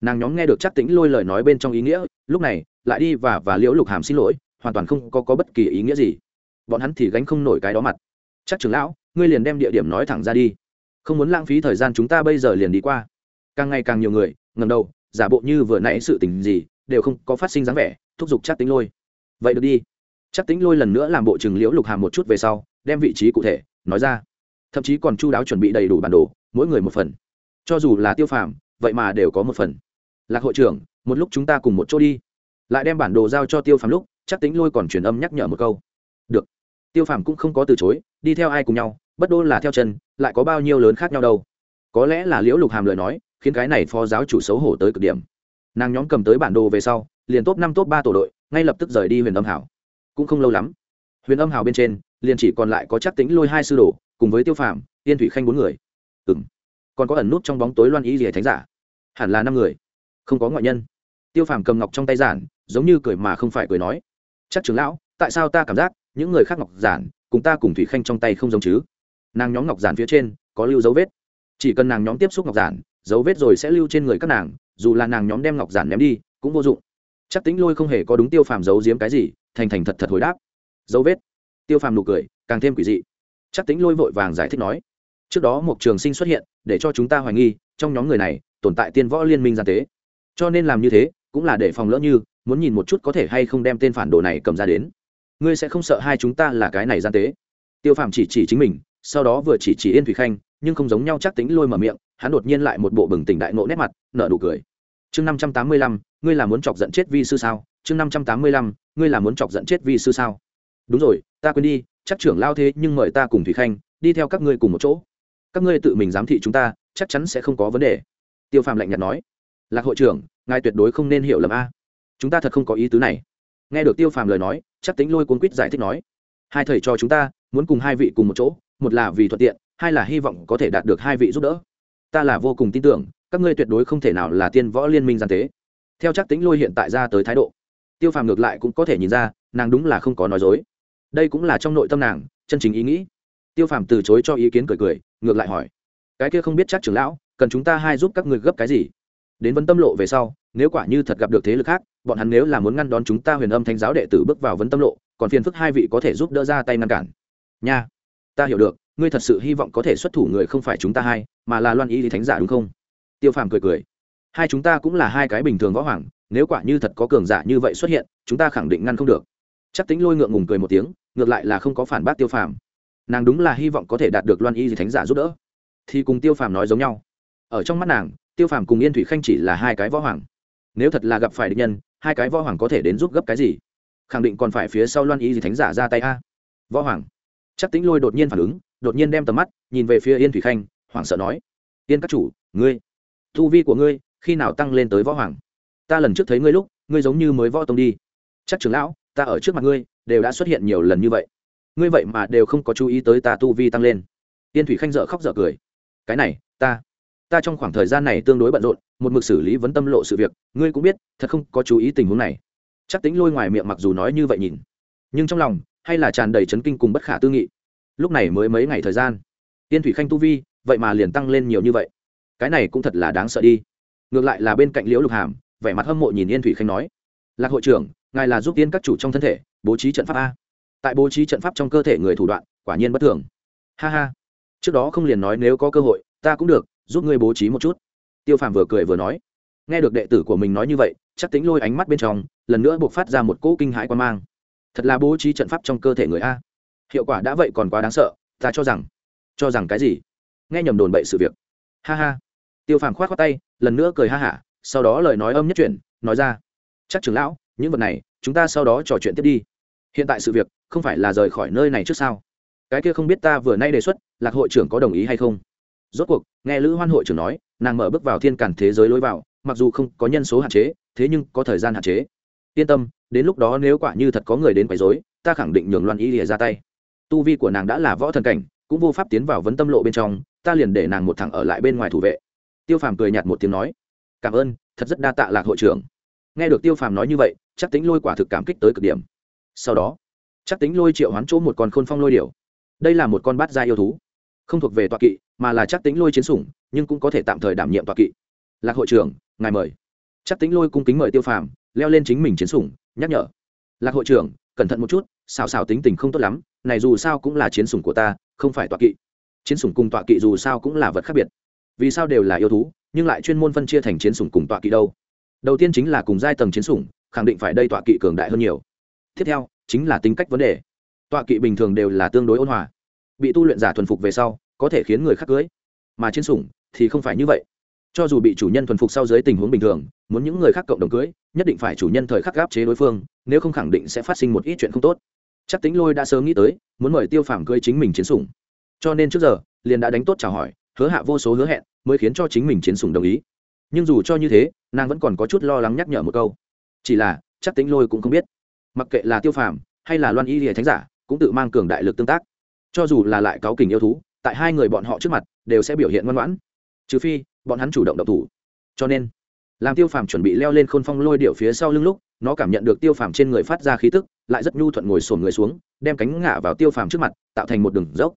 nàng nhóm nghe được chắc Tĩnh lôi lời nói bên trong ý nghĩa lúc này lại đi và và liễu lục hàm xin lỗi hoàn toàn không có, có bất kỳ ý nghĩa gì. Bọn hắn thì gánh không nổi cái đó mặt. Chắc trưởng lão ngươi liền đem địa điểm nói thẳng ra đi. Không muốn lãng phí thời gian chúng ta bây giờ liền đi qua. Càng ngày càng nhiều người ngầm đầu giả bộ như vừa nãy sự tình gì đều không có phát sinh dáng vẻ thúc giục chắc tính lôi. Vậy được đi. Chắc tính lôi lần nữa làm bộ chừng liễu lục hàm một chút về sau đem vị trí cụ thể nói ra. Thậm chí còn chu đáo chuẩn bị đầy đủ bản đồ mỗi người một phần. Cho dù là tiêu phàm vậy mà đều có một phần lạc hội trưởng, một lúc chúng ta cùng một chỗ đi. Lại đem bản đồ giao cho tiêu phàm lúc, chắc tính lôi còn truyền âm nhắc nhở một câu. Được. Tiêu phàm cũng không có từ chối, đi theo ai cùng nhau, bất đô là theo chân, lại có bao nhiêu lớn khác nhau đâu. Có lẽ là liễu lục hàm lời nói, khiến cái này phó giáo chủ xấu hổ tới cực điểm. Nàng nhóm cầm tới bản đồ về sau, liền top năm, top ba tổ đội, ngay lập tức rời đi huyền âm hảo. Cũng không lâu lắm, huyền âm hảo bên trên, liền chỉ còn lại có chắc tính lôi hai sư đồ, cùng với tiêu phàm, yên thủy khanh bốn người. Ừ m còn có ẩn nút trong bóng tối loan ý rỉa thánh giả. Hẳn là năm người không có ngoại nhân. Tiêu phàm cầm ngọc trong tay giản, giống như cười mà không phải cười nói. Chắc trưởng lão, tại sao ta cảm giác những người khác ngọc giản cùng ta cùng thủy khanh trong tay không giống chứ? Nàng nhóm ngọc giản phía trên có lưu dấu vết. Chỉ cần nàng nhóm tiếp xúc ngọc giản, dấu vết rồi sẽ lưu trên người các nàng, dù là nàng nhóm đem ngọc giản ném đi, cũng vô dụng. Chắc tính lôi không hề có đúng tiêu phàm giấu giếm cái gì, thành thành thật thật hồi đáp. Dấu vết. Tiêu phàm nụ cười, càng thêm quỷ dị. Chắc tính lôi vội vàng giải thích nói. Trước đó một trường sinh xuất hiện, để cho chúng ta hoài nghi, trong nhóm người này tồn tại tiên võ liên minh gian tế cho nên làm như thế, cũng là để phòng lỡ như, muốn nhìn một chút có thể hay không đem tên phản đồ này cầm ra đến. Ngươi sẽ không sợ hai chúng ta là cái này gian tế. Tiêu phàm chỉ chỉ chính mình, sau đó vừa chỉ chỉ yên thủy khanh, nhưng không giống nhau chắc tính lôi mở miệng, hắn đột nhiên lại một bộ bừng tỉnh đại nộ nét mặt, nở nụ cười. Chương năm trăm tám mươi lăm, ngươi là muốn chọc giận chết vi sư sao? Chương năm trăm tám mươi lăm, ngươi là muốn chọc giận chết vi sư sao? Đúng rồi, ta quên đi, chắc trưởng lao thế nhưng mời ta cùng thủy khanh, đi theo các ngươi cùng một chỗ. Các ngươi tự mình giám thị chúng ta, chắc chắn sẽ không có vấn đề. Tiêu phàm lạnh nhạt nói lạc hội trưởng, ngài tuyệt đối không nên hiểu lầm a. Chúng ta thật không có ý tứ này. Nghe được tiêu phàm lời nói, chắc tính lôi cuốn quýt giải thích nói, hai thầy cho chúng ta, muốn cùng hai vị cùng một chỗ, một là vì thuận tiện, hai là hy vọng có thể đạt được hai vị giúp đỡ. Ta là vô cùng tin tưởng, các ngươi tuyệt đối không thể nào là tiên võ liên minh gian tế theo chắc tính lôi hiện tại ra tới thái độ, tiêu phàm ngược lại cũng có thể nhìn ra, nàng đúng là không có nói dối. Đây cũng là trong nội tâm nàng, chân chính ý nghĩ. Tiêu phàm từ chối cho ý kiến cười cười, ngược lại hỏi, cái kia không biết chắc trưởng lão, cần chúng ta hai giúp các người gấp cái gì? Đến vấn tâm lộ về sau, nếu quả như thật gặp được thế lực khác, bọn hắn nếu là muốn ngăn đón chúng ta huyền âm thánh giáo đệ tử bước vào vấn tâm lộ, còn phiền phức hai vị có thể giúp đỡ ra tay ngăn cản. Nha, ta hiểu được, ngươi thật sự hy vọng có thể xuất thủ người không phải chúng ta hai, mà là loan ý thì thánh giả đúng không? Tiêu phàm cười cười. Hai chúng ta cũng là hai cái bình thường võ hoàng, nếu quả như thật có cường giả như vậy xuất hiện, chúng ta khẳng định ngăn không được. Chắc tính lôi ngượng ngùng cười một tiếng, ngược lại là không có phản bác tiêu phàm. Nàng đúng là hy vọng có thể đạt được loan y gì thánh giả giúp đỡ. Thì cùng tiêu phàm nói giống nhau. Ở trong mắt nàng tiêu phàm cùng yên thủy khanh chỉ là hai cái võ hoàng. Nếu thật là gặp phải địch nhân, hai cái võ hoàng có thể đến giúp gấp cái gì? Khẳng định còn phải phía sau loan y gì thánh giả ra tay a. Võ hoàng. Chắc tính lôi đột nhiên phản ứng, đột nhiên đem tầm mắt nhìn về phía yên thủy khanh, hoảng sợ nói, yên các chủ, ngươi thu vi của ngươi khi nào tăng lên tới võ hoàng? Ta lần trước thấy ngươi lúc, ngươi giống như mới võ tông đi. Chắc trưởng lão, ta ở trước mặt ngươi, đều đã xuất hiện nhiều lần như vậy. Ngươi vậy mà đều không có chú ý tới ta tu vi tăng lên. Tiên thủy khanh dợ khóc dợ cười. Cái này, ta ta trong khoảng thời gian này tương đối bận rộn, một mực xử lý vấn tâm lộ sự việc, ngươi cũng biết, thật không có chú ý tình huống này. Chắc tính lôi ngoài miệng mặc dù nói như vậy nhìn, nhưng trong lòng hay là tràn đầy chấn kinh cùng bất khả tư nghị. Lúc này mới mấy ngày thời gian, tiên thủy khanh tu vi, vậy mà liền tăng lên nhiều như vậy. Cái này cũng thật là đáng sợ đi. Ngược lại là bên cạnh liễu lục hàm, vẻ mặt hâm mộ nhìn yên thủy khanh nói, lạc hội trưởng, ngài là giúp tiên các chủ trong thân thể, bố trí trận pháp a. Tại bố trí trận pháp trong cơ thể người thủ đoạn, quả nhiên bất thường. Ha ha. Trước đó không liền nói nếu có cơ hội, ta cũng được giúp ngươi bố trí một chút. Tiêu phàm vừa cười vừa nói. Nghe được đệ tử của mình nói như vậy, chắc tính lôi ánh mắt bên trong, lần nữa buộc phát ra một cỗ kinh hãi quan mang. Thật là bố trí trận pháp trong cơ thể người a. Hiệu quả đã vậy còn quá đáng sợ, ta cho rằng cho rằng cái gì? Nghe nhầm đồn bậy sự việc. Ha ha. Tiêu phàm k h o á t khoác tay, lần nữa cười ha hả, sau đó lời nói âm nhất chuyển, nói ra. Chắc trưởng lão, những vật này, chúng ta sau đó trò chuyện tiếp đi. Hiện tại sự việc, không phải là rời khỏi nơi này trước sao? Cái kia không biết ta vừa nay đề xuất, lạc hội trưởng có đồng ý hay không? Rốt cuộc, nghe lữ hoan hội trưởng nói, nàng mở bước vào thiên cản thế giới lối vào, mặc dù không có nhân số hạn chế, thế nhưng có thời gian hạn chế. Yên tâm, đến lúc đó nếu quả như thật có người đến quấy dối ta khẳng định nhường loan Y lìa ra tay. Tu vi của nàng đã là võ thần cảnh, cũng vô pháp tiến vào vấn tâm lộ bên trong, ta liền để nàng một thẳng ở lại bên ngoài thủ vệ. Tiêu phàm cười nhạt một tiếng nói, cảm ơn, thật rất đa tạ lạc hội trưởng. Nghe được tiêu phàm nói như vậy chắc tính lôi quả thực cảm kích tới cực điểm. Sau đó chắc tính lôi triệu hoán chỗ một con khôn phong lôi điểu. Đây là một con bát gia yêu thú, không thuộc về tọa kỵ mà là chắc tính lôi chiến sủng, nhưng cũng có thể tạm thời đảm nhiệm tọa kỵ. Lạc hội trưởng, ngài mời. Chắc tính lôi cung kính mời tiêu phàm, leo lên chính mình chiến sủng, nhắc nhở. Lạc hội trưởng, cẩn thận một chút xào xào tính tình không tốt lắm, này dù sao cũng là chiến sủng của ta, không phải tọa kỵ. Chiến sủng cùng tọa kỵ dù sao cũng là vật khác biệt. Vì sao đều là yêu thú, nhưng lại chuyên môn phân chia thành chiến sủng cùng tọa kỵ đâu? Đầu tiên chính là cùng giai tầng chiến sủng, khẳng định phải đây tọa kỵ cường đại hơn nhiều. Tiếp theo, chính là tính cách vấn đề. Tọa kỵ bình thường đều là tương đối ôn hòa. Bị tu luyện giả thuần phục về sau có thể khiến người khác cưới. Mà chiến sủng thì không phải như vậy. Cho dù bị chủ nhân thuần phục sau dưới tình huống bình thường, muốn những người khác cộng đồng cưới, nhất định phải chủ nhân thời khắc gáp chế đối phương, nếu không khẳng định sẽ phát sinh một ít chuyện không tốt. Chắc tính lôi đã sớm nghĩ tới, muốn mời tiêu phàm cưới chính mình chiến sủng. Cho nên trước giờ, liền đã đánh tốt chào hỏi, hứa hạ vô số hứa hẹn, mới khiến cho chính mình chiến sủng đồng ý. Nhưng dù cho như thế, nàng vẫn còn có chút lo lắng nhắc nhở một câu. Chỉ là, chắc tính lôi cũng không biết. Mặc kệ là tiêu phàm hay là loan y hệ thánh giả, cũng tự mang cường đại lực tương tác. Cho dù là lại cáo kình yêu thú tại hai người bọn họ trước mặt đều sẽ biểu hiện ngoan ngoãn. Trừ phi, bọn hắn chủ động độc thủ. Cho nên, làm tiêu phàm chuẩn bị leo lên khôn phong lôi điệu phía sau lưng lúc, nó cảm nhận được tiêu phàm trên người phát ra khí tức, lại rất nhu thuận ngồi sổn người xuống, đem cánh ngả vào tiêu phàm trước mặt, tạo thành một đường dốc.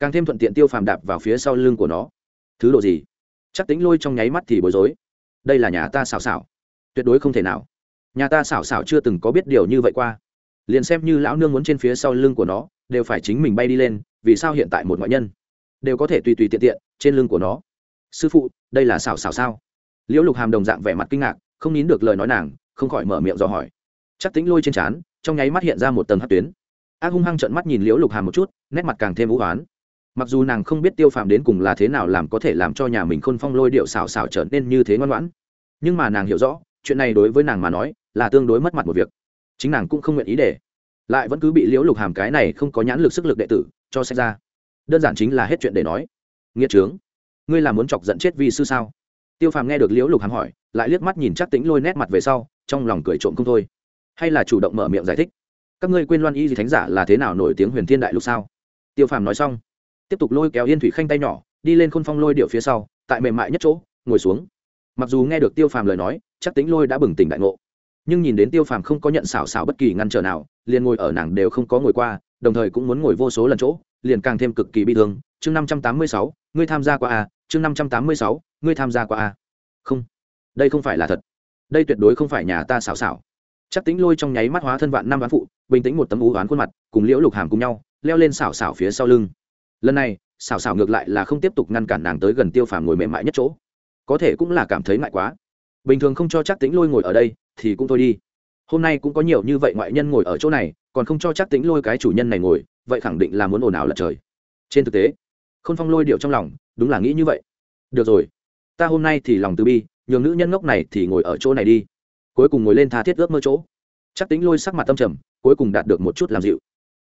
Càng thêm thuận tiện tiêu phàm đạp vào phía sau lưng của nó. Thứ độ gì? Chắc tính lôi trong nháy mắt thì bối rối. Đây là nhà ta xảo xảo. Tuyệt đối không thể nào. Nhà ta xảo xảo chưa từng có biết điều như vậy qua. Liền xem như lão nương muốn trên phía sau lưng của nó, đều phải chính mình bay đi lên, vì sao hiện tại một ngoại nhân? Đều có thể tùy tùy tiện tiện trên lưng của nó. Sư phụ, đây là xảo xảo sao? Liễu lục hàm đồng dạng vẻ mặt kinh ngạc, không nín được lời nói nàng, không khỏi mở miệng dò hỏi. Chắc tính lôi trên trán, trong nháy mắt hiện ra một tầng hát tuyến. Ác hung hăng trợn mắt nhìn liễu lục hàm một chút, nét mặt càng thêm vũ hoán. Mặc dù nàng không biết tiêu phàm đến cùng là thế nào làm có thể làm cho nhà mình khôn phong lôi điệu xào xào trở nên như thế ngoan ngoãn. Nhưng mà nàng hiểu rõ, chuyện này đối với nàng mà nói, là tương đối mất mặt một việc. Chính nàng cũng không nguyện ý để. Lại vẫn cứ bị liễu lục hàm cái này không có nhãn lực sức lực đệ tử, cho xét ra đơn giản chính là hết chuyện để nói. Nghĩa trướng, ngươi là muốn chọc giận chết vi sư sao? Tiêu phàm nghe được liễu lục hàm hỏi, lại liếc mắt nhìn chắc tính lôi nét mặt về sau, trong lòng cười trộm không thôi. Hay là chủ động mở miệng giải thích, các ngươi quên loan y gì thánh giả là thế nào nổi tiếng huyền thiên đại lục sao? Tiêu phàm nói xong, tiếp tục lôi kéo yên thủy khanh tay nhỏ, đi lên khôn phong lôi điệu phía sau, tại mềm mại nhất chỗ, ngồi xuống. Mặc dù nghe được tiêu phàm lời nói, chắc tính lôi đã bừng tỉnh đại ngộ, nhưng nhìn đến tiêu phàm không có nhận xảo xảo bất kỳ ngăn trở nào, liền ngồi ở nàng đều không có ngồi qua đồng thời cũng muốn ngồi vô số lần chỗ, liền càng thêm cực kỳ bi thương. Chương năm trăm tám mươi sáu, ngươi tham gia qua a chương năm trăm tám mươi sáu, ngươi tham gia qua a không. Đây không phải là thật. Đây tuyệt đối không phải nhà ta xảo xảo. Chắc tính lôi trong nháy mắt hóa thân vạn năm ván phụ, bình tĩnh một tấm ú oán khuôn mặt, cùng liễu lục hàm cùng nhau, leo lên xảo xảo phía sau lưng. Lần này, xảo xảo ngược lại là không tiếp tục ngăn cản nàng tới gần tiêu phàm ngồi mềm mại nhất chỗ. Có thể cũng là cảm thấy ngại quá. Bình thường không cho chắc tính lôi ngồi ở đây, thì cũng thôi đi. Hôm nay cũng có nhiều như vậy ngoại nhân ngồi ở chỗ này còn không cho chắc tính lôi cái chủ nhân này ngồi, vậy khẳng định là muốn ồn ào lật trời. Trên thực tế k h ô n phong lôi điệu trong lòng, đúng là nghĩ như vậy. Được rồi, ta hôm nay thì lòng từ bi, nhường nữ nhân ngốc này thì ngồi ở chỗ này đi. Cuối cùng ngồi lên tha thiết ước mơ chỗ. Chắc tính lôi sắc mặt tâm trầm, cuối cùng đạt được một chút làm dịu.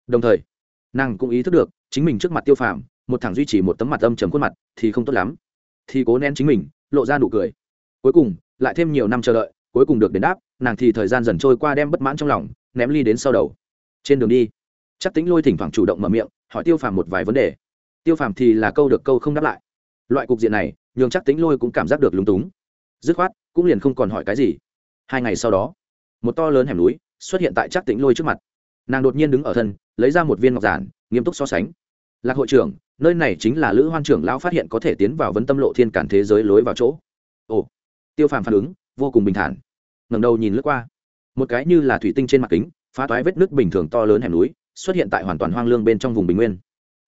Đồng thời, nàng cũng ý thức được, chính mình trước mặt tiêu phàm, một thằng duy trì một tấm mặt âm trầm khuôn mặt thì không tốt lắm. Thì cố nén chính mình, lộ ra nụ cười. Cuối cùng, lại thêm nhiều năm chờ đợi, cuối cùng được đến đáp, nàng thì thời gian dần trôi qua đem bất mãn trong lòng, ném ly đến sau đầu trên đường đi, chắc tính lôi thỉnh thoảng chủ động mở miệng, hỏi tiêu phàm một vài vấn đề. Tiêu phàm thì là câu được câu không đáp lại. Loại cục diện này, nhường chắc tính lôi cũng cảm giác được lúng túng. Dứt khoát, cũng liền không còn hỏi cái gì. Hai ngày sau đó, một to lớn hẻm núi xuất hiện tại chắc tính lôi trước mặt. Nàng đột nhiên đứng ở thân, lấy ra một viên ngọc giản, nghiêm túc so sánh. Lạc hội trưởng, nơi này chính là lữ hoan trưởng lão phát hiện có thể tiến vào vấn tâm lộ thiên cản thế giới lối vào chỗ. Ồ. Tiêu phàm phản ứng, vô cùng bình thản. Ngẩng đầu nhìn lướt qua. Một cái như là thủy tinh trên mặt kính phá toái vết nước bình thường to lớn hẻm núi, xuất hiện tại hoàn toàn hoang lương bên trong vùng bình nguyên.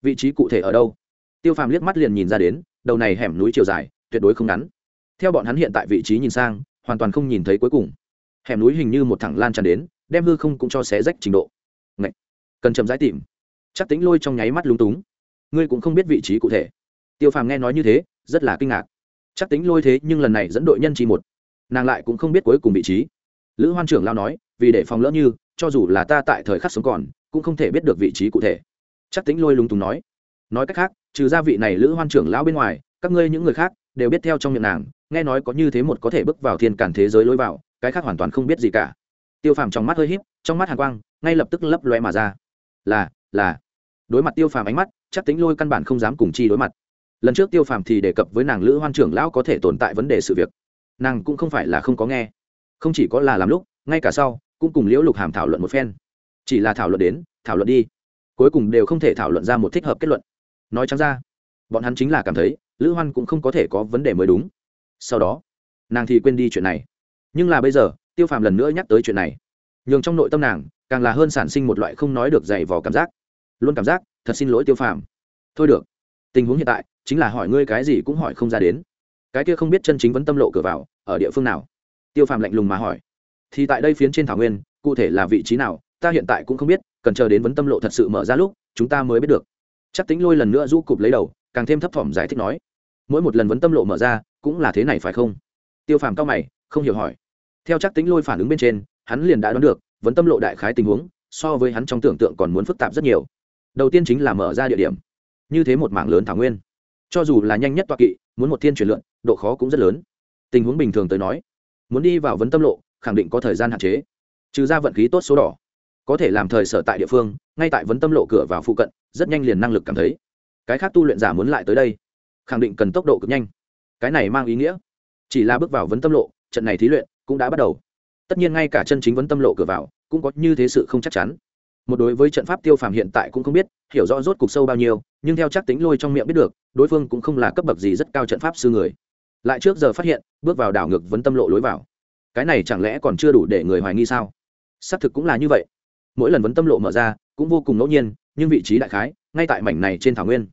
Vị trí cụ thể ở đâu? Tiêu phàm liếc mắt liền nhìn ra đến, đầu này hẻm núi chiều dài, tuyệt đối không ngắn. Theo bọn hắn hiện tại vị trí nhìn sang, hoàn toàn không nhìn thấy cuối cùng. Hẻm núi hình như một thẳng lan tràn đến, đem hư không cũng cho xé rách trình độ. Ngậy! cần chậm rãi tìm. Chắc tính lôi trong nháy mắt lúng túng. Ngươi cũng không biết vị trí cụ thể. Tiêu phàm nghe nói như thế, rất là kinh ngạc. Chắc tính lôi thế nhưng lần này dẫn đội nhân chi một. Nàng lại cũng không biết cuối cùng vị trí. Lữ hoan trưởng lao nói, vì để phòng lỡ như cho dù là ta tại thời khắc sống còn, cũng không thể biết được vị trí cụ thể. Chắc tính lôi lúng túng nói. Nói cách khác, trừ gia vị này lữ hoan trưởng lão bên ngoài, các ngươi những người khác đều biết theo trong miệng nàng, nghe nói có như thế một có thể bước vào thiên cản thế giới lối vào, cái khác hoàn toàn không biết gì cả. Tiêu phàm trong mắt hơi h í p trong mắt hàn quang, ngay lập tức lấp loe mà ra. Là là. Đối mặt tiêu phàm ánh mắt, chắc tính lôi căn bản không dám cùng chi đối mặt. Lần trước tiêu phàm thì đề cập với nàng lữ hoan trưởng lão có thể tồn tại vấn đề sự việc. Nàng cũng không phải là không có nghe. Không chỉ có là làm lúc, ngay cả sau cũng cùng liễu lục hàm thảo luận một phen. Chỉ là thảo luận đến, thảo luận đi. Cuối cùng đều không thể thảo luận ra một thích hợp kết luận. Nói chăng ra, bọn hắn chính là cảm thấy, lữ hoan cũng không có thể có vấn đề mới đúng. Sau đó, nàng thì quên đi chuyện này. Nhưng là bây giờ, tiêu phàm lần nữa nhắc tới chuyện này. Nhường trong nội tâm nàng, càng là hơn sản sinh một loại không nói được dày vò cảm giác. Luôn cảm giác, thật xin lỗi tiêu phàm. Thôi được, tình huống hiện tại, chính là hỏi ngươi cái gì cũng hỏi không ra đến. Cái kia không biết chân chính vẫn tâm lộ cửa vào, ở địa phương nào? Tiêu phàm lạnh lùng mà hỏi thì tại đây phiến trên thảo nguyên, cụ thể là vị trí nào, ta hiện tại cũng không biết, cần chờ đến vấn tâm lộ thật sự mở ra lúc, chúng ta mới biết được. Chắc tính lôi lần nữa rũ cụp lấy đầu, càng thêm thấp thỏm giải thích nói. Mỗi một lần vấn tâm lộ mở ra, cũng là thế này phải không? Tiêu phàm cao mày, không hiểu hỏi. Theo chắc tính lôi phản ứng bên trên, hắn liền đã đoán được, vấn tâm lộ đại khái tình huống, so với hắn trong tưởng tượng còn muốn phức tạp rất nhiều. Đầu tiên chính là mở ra địa điểm. Như thế một mảng lớn thảo nguyên. Cho dù là nhanh nhất toa kỵ, muốn một thiên chuyển lượn, độ khó cũng rất lớn. Tình huống bình thường tới nói, muốn đi vào vấn tâm lộ khẳng định có thời gian hạn chế. Trừ ra vận khí tốt số đỏ, có thể làm thời sở tại địa phương, ngay tại vấn tâm lộ cửa vào phụ cận, rất nhanh liền năng lực cảm thấy. Cái khác tu luyện giả muốn lại tới đây, khẳng định cần tốc độ cực nhanh. Cái này mang ý nghĩa, chỉ là bước vào vấn tâm lộ, trận này thí luyện cũng đã bắt đầu. Tất nhiên ngay cả chân chính vấn tâm lộ cửa vào cũng có như thế sự không chắc chắn. Một đối với trận pháp tiêu phàm hiện tại cũng không biết, hiểu rõ rốt cục sâu bao nhiêu, nhưng theo chắc tính lôi trong miệng biết được, đối phương cũng không là cấp bậc gì rất cao trận pháp sư người. Lại trước giờ phát hiện, bước vào đảo ngược vấn tâm lộ lối vào cái này chẳng lẽ còn chưa đủ để người hoài nghi sao? Xác thực cũng là như vậy. Mỗi lần vấn tâm lộ mở ra, cũng vô cùng ngẫu nhiên, nhưng vị trí đại khái, ngay tại mảnh này trên thảo nguyên.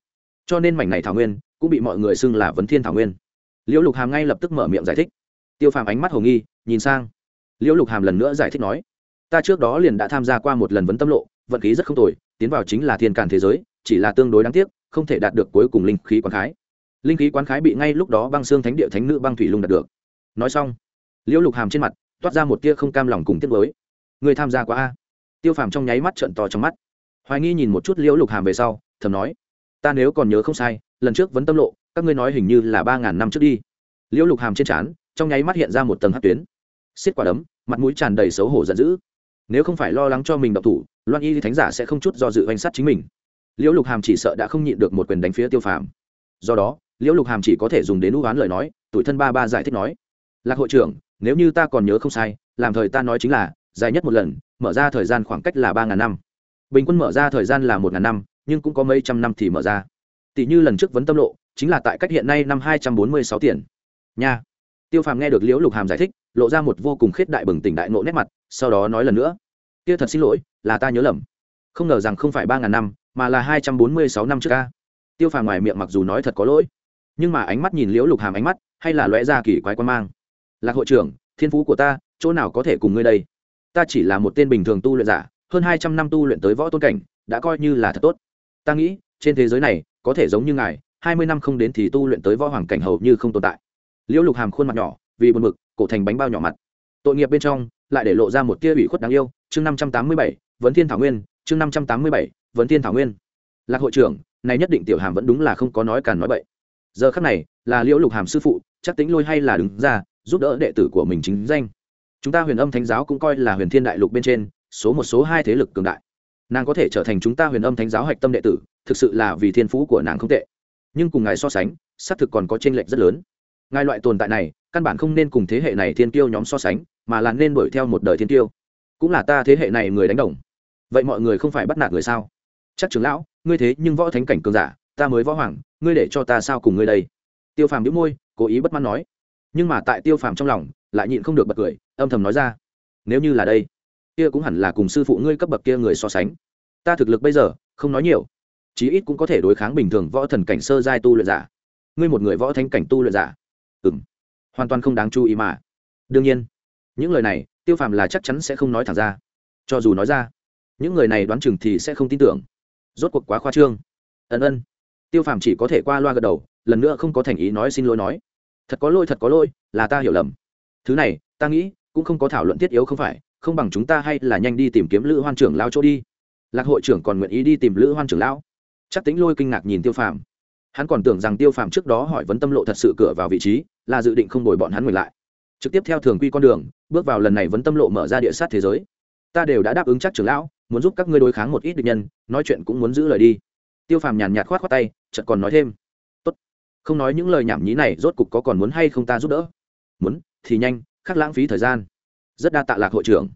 Cho nên mảnh này thảo nguyên, cũng bị mọi người xưng là vấn thiên thảo nguyên. Liễu lục hàm ngay lập tức mở miệng giải thích. Tiêu phàm ánh mắt hồ nghi, nhìn sang. Liễu lục hàm lần nữa giải thích nói, ta trước đó liền đã tham gia qua một lần vấn tâm lộ, vận khí rất không tồi, tiến vào chính là thiên càn thế giới, chỉ là tương đối đáng tiếc, không thể đạt được cuối cùng linh khí quán khái. Linh khí quán khái bị ngay lúc đó băng xương thánh địa thánh nữ băng thủy lung đạt được. Nói xong liễu lục hàm trên mặt toát ra một tia không cam lòng cùng tiết mới người tham gia quá a. Tiêu phàm trong nháy mắt trận to trong mắt. Hoài nghi nhìn một chút liễu lục hàm về sau, thầm nói, ta nếu còn nhớ không sai, lần trước vấn tâm lộ, các ngươi nói hình như là ba ngàn năm trước đi. Liễu lục hàm trên trán trong nháy mắt hiện ra một tầng hát tuyến. Xiết quả đấm, mặt mũi tràn đầy xấu hổ giận dữ. Nếu không phải lo lắng cho mình độc thủ, loan y thánh giả sẽ không chút do dự oanh sát chính mình. Liễu lục hàm chỉ sợ đã không nhịn được một quyền đánh phía tiêu phàm. Do đó, liễu lục hàm chỉ có thể dùng đến ưu oán lời nói, tuổi thân ba ba giải thích nói, lạc hội trưởng nếu như ta còn nhớ không sai, làm thời ta nói chính là, dài nhất một lần, mở ra thời gian khoảng cách là ba ngàn năm. Bình quân mở ra thời gian là một ngàn năm, nhưng cũng có mấy trăm năm thì mở ra. Tỷ như lần trước vấn tâm lộ, chính là tại cách hiện nay năm hai trăm bốn mươi sáu tiền. Nha. Tiêu phàm nghe được liễu lục hàm giải thích, lộ ra một vô cùng khết đại bừng tỉnh đại nộ nét mặt, sau đó nói lần nữa. Kia thật xin lỗi, là ta nhớ lầm. Không ngờ rằng không phải ba ngàn năm, mà là hai trăm bốn mươi sáu năm trước ca. Tiêu phàm ngoài miệng mặc dù nói thật có lỗi, nhưng mà ánh mắt nhìn liễu lục hàm ánh mắt, hay là lóe ra kỳ quái quan mang lạc hội trưởng, thiên phú của ta, chỗ nào có thể cùng ngươi đây? Ta chỉ là một tên bình thường tu luyện giả, hơn hai trăm năm tu luyện tới võ tôn cảnh, đã coi như là thật tốt. Ta nghĩ, trên thế giới này, có thể giống như ngài, hai mươi năm không đến thì tu luyện tới võ hoàng cảnh hầu như không tồn tại. Liễu lục hàm khuôn mặt nhỏ, vì buồn mực cổ thành bánh bao nhỏ mặt. Tội nghiệp bên trong, lại để lộ ra một tia ủy khuất đáng yêu. Chương năm trăm tám mươi bảy, vấn thiên thảo nguyên, chương năm trăm tám mươi bảy, vấn thiên thảo nguyên. Lạc hội trưởng, này nhất định tiểu hàm vẫn đúng là không có nói càn nói bậy. Giờ khắc này, là liễu lục hàm sư phụ, chắc tính lôi hay là đứng ra giúp đỡ đệ tử của mình chính danh. Chúng ta huyền âm thánh giáo cũng coi là huyền thiên đại lục bên trên, số một, số hai thế lực cường đại. Nàng có thể trở thành chúng ta huyền âm thánh giáo hạch tâm đệ tử, thực sự là vì thiên phú của nàng không tệ. Nhưng cùng ngài so sánh, xác thực còn có t r ê n lệch rất lớn. Ngài loại tồn tại này, căn bản không nên cùng thế hệ này thiên tiêu nhóm so sánh, mà là nên đuổi theo một đời thiên tiêu cũng là ta thế hệ này người đánh đồng. Vậy mọi người không phải bắt nạt người sao? Chắc trưởng lão, ngươi thế nhưng võ thánh cảnh cường giả, ta mới võ hoàng, ngươi để cho ta sao cùng ngươi đây? Tiêu phàm đĩu môi, cố ý bất mãn nói nhưng mà tại tiêu phàm trong lòng, lại nhịn không được bật cười, âm thầm nói ra, nếu như là đây, kia cũng hẳn là cùng sư phụ ngươi cấp bậc kia người so sánh. Ta thực lực bây giờ, không nói nhiều. Chí ít cũng có thể đối kháng bình thường võ thần cảnh sơ giai tu luyện giả. Ngươi một người võ thánh cảnh tu luyện giả. Ừ m hoàn toàn không đáng chú ý mà. Đương nhiên, những lời này, tiêu phàm là chắc chắn sẽ không nói thẳng ra. Cho dù nói ra, những người này đoán chừng thì sẽ không tin tưởng. Rốt cuộc quá khoa trương. Ân ân. Tiêu phàm chỉ có thể qua loa gật đầu, lần nữa không có thành ý nói xin lỗi nói thật có lỗi, thật có lỗi, là ta hiểu lầm. Thứ này, ta nghĩ, cũng không có thảo luận thiết yếu không phải, không bằng chúng ta hay là nhanh đi tìm kiếm lữ hoan trưởng lao chỗ đi. Lạc hội trưởng còn nguyện ý đi tìm lữ hoan trưởng lão. Chắc tính lôi kinh ngạc nhìn tiêu phàm. Hắn còn tưởng rằng tiêu phàm trước đó hỏi vấn tâm lộ thật sự cửa vào vị trí, là dự định không đổi bọn hắn ngược lại. Trực tiếp theo thường quy con đường, bước vào lần này vấn tâm lộ mở ra địa sát thế giới. Ta đều đã đáp ứng chắc trưởng lão, muốn giúp các ngươi đối kháng một ít địch nhân, nói chuyện cũng muốn giữ lời đi. Tiêu phàm nhàn nhạt khoát khoát tay, chợt còn nói thêm không nói những lời nhảm nhí này, rốt cục có còn muốn hay không ta giúp đỡ? Muốn, thì nhanh, khắc lãng phí thời gian. Rất đa tạ lạc hội trưởng.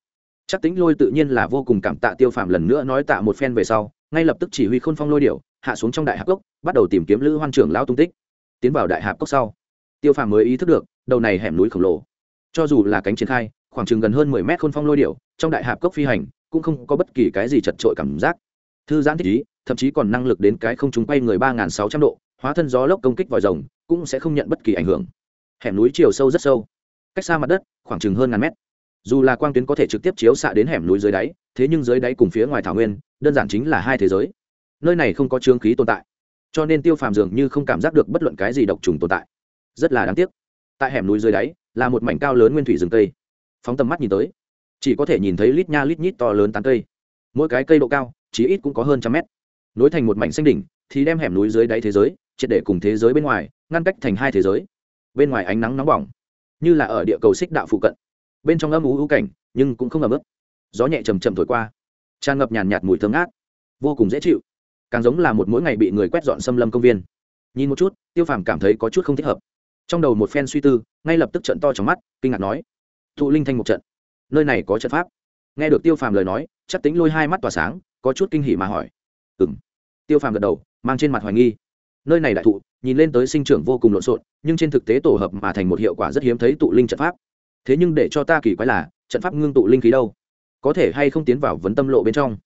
Chắc tính lôi tự nhiên là vô cùng cảm tạ tiêu phàm lần nữa nói tạ một phen về sau, ngay lập tức chỉ huy khôn phong lôi điệu, hạ xuống trong đại hạp cốc, bắt đầu tìm kiếm lữ hoan trưởng lao tung tích. Tiến vào đại hạp cốc sau, tiêu phàm mới ý thức được, đầu này hẻm núi khổng lồ. Cho dù là cánh triển khai, khoảng chừng gần hơn mười mét khôn phong lôi điệu, trong đại hạp cốc phi hành, cũng không có bất kỳ cái gì chật trội cảm giác. Thư giãn thích ý, thậm chí còn năng lực đến cái không chúng quay người ba nghìn sáu trăm độ hóa thân gió lốc công kích vòi rồng cũng sẽ không nhận bất kỳ ảnh hưởng. Hẻm núi chiều sâu rất sâu, cách xa mặt đất, khoảng chừng hơn ngàn mét. Dù là quang tuyến có thể trực tiếp chiếu xạ đến hẻm núi dưới đáy, thế nhưng dưới đáy cùng phía ngoài thảo nguyên, đơn giản chính là hai thế giới. Nơi này không có trương khí tồn tại, cho nên tiêu phàm dường như không cảm giác được bất luận cái gì độc trùng tồn tại. Rất là đáng tiếc. Tại hẻm núi dưới đáy, là một mảnh cao lớn nguyên thủy rừng cây. Phóng tầm mắt nhìn tới, chỉ có thể nhìn thấy lít nha lít nhít to lớn tán cây. Mỗi cái cây độ cao chỉ ít cũng có hơn trăm mét. Nối thành một mảnh xanh đỉnh, thì đem hẻm núi dưới đáy thế giới triệt để cùng thế giới bên ngoài, ngăn cách thành hai thế giới. Bên ngoài ánh nắng nóng bỏng, như là ở địa cầu xích đạo phụ cận. Bên trong âm ú ưu cảnh, nhưng cũng không ấm ức. Gió nhẹ chầm chậm thổi qua, tràn ngập nhàn nhạt mùi thơm ngát, vô cùng dễ chịu. Càng giống là một mỗi ngày bị người quét dọn xâm lâm công viên. Nhìn một chút, tiêu phàm cảm thấy có chút không thích hợp. Trong đầu một phen suy tư, ngay lập tức trận to trong mắt, kinh ngạc nói, thụ linh thanh một trận, nơi này có trận pháp. Nghe được tiêu phàm lời nói chắc tính lôi hai mắt tỏa sáng, có chút kinh hỉ mà hỏi ừ m tiêu phàm gật đầu, mang trên mặt hoài nghi nơi này đại thụ, nhìn lên tới sinh trưởng vô cùng lộn xộn, nhưng trên thực tế tổ hợp mà thành một hiệu quả rất hiếm thấy tụ linh trận pháp. Thế nhưng để cho ta kỳ quái là, trận pháp ngưng tụ linh khí đâu? Có thể hay không tiến vào vấn tâm lộ bên trong?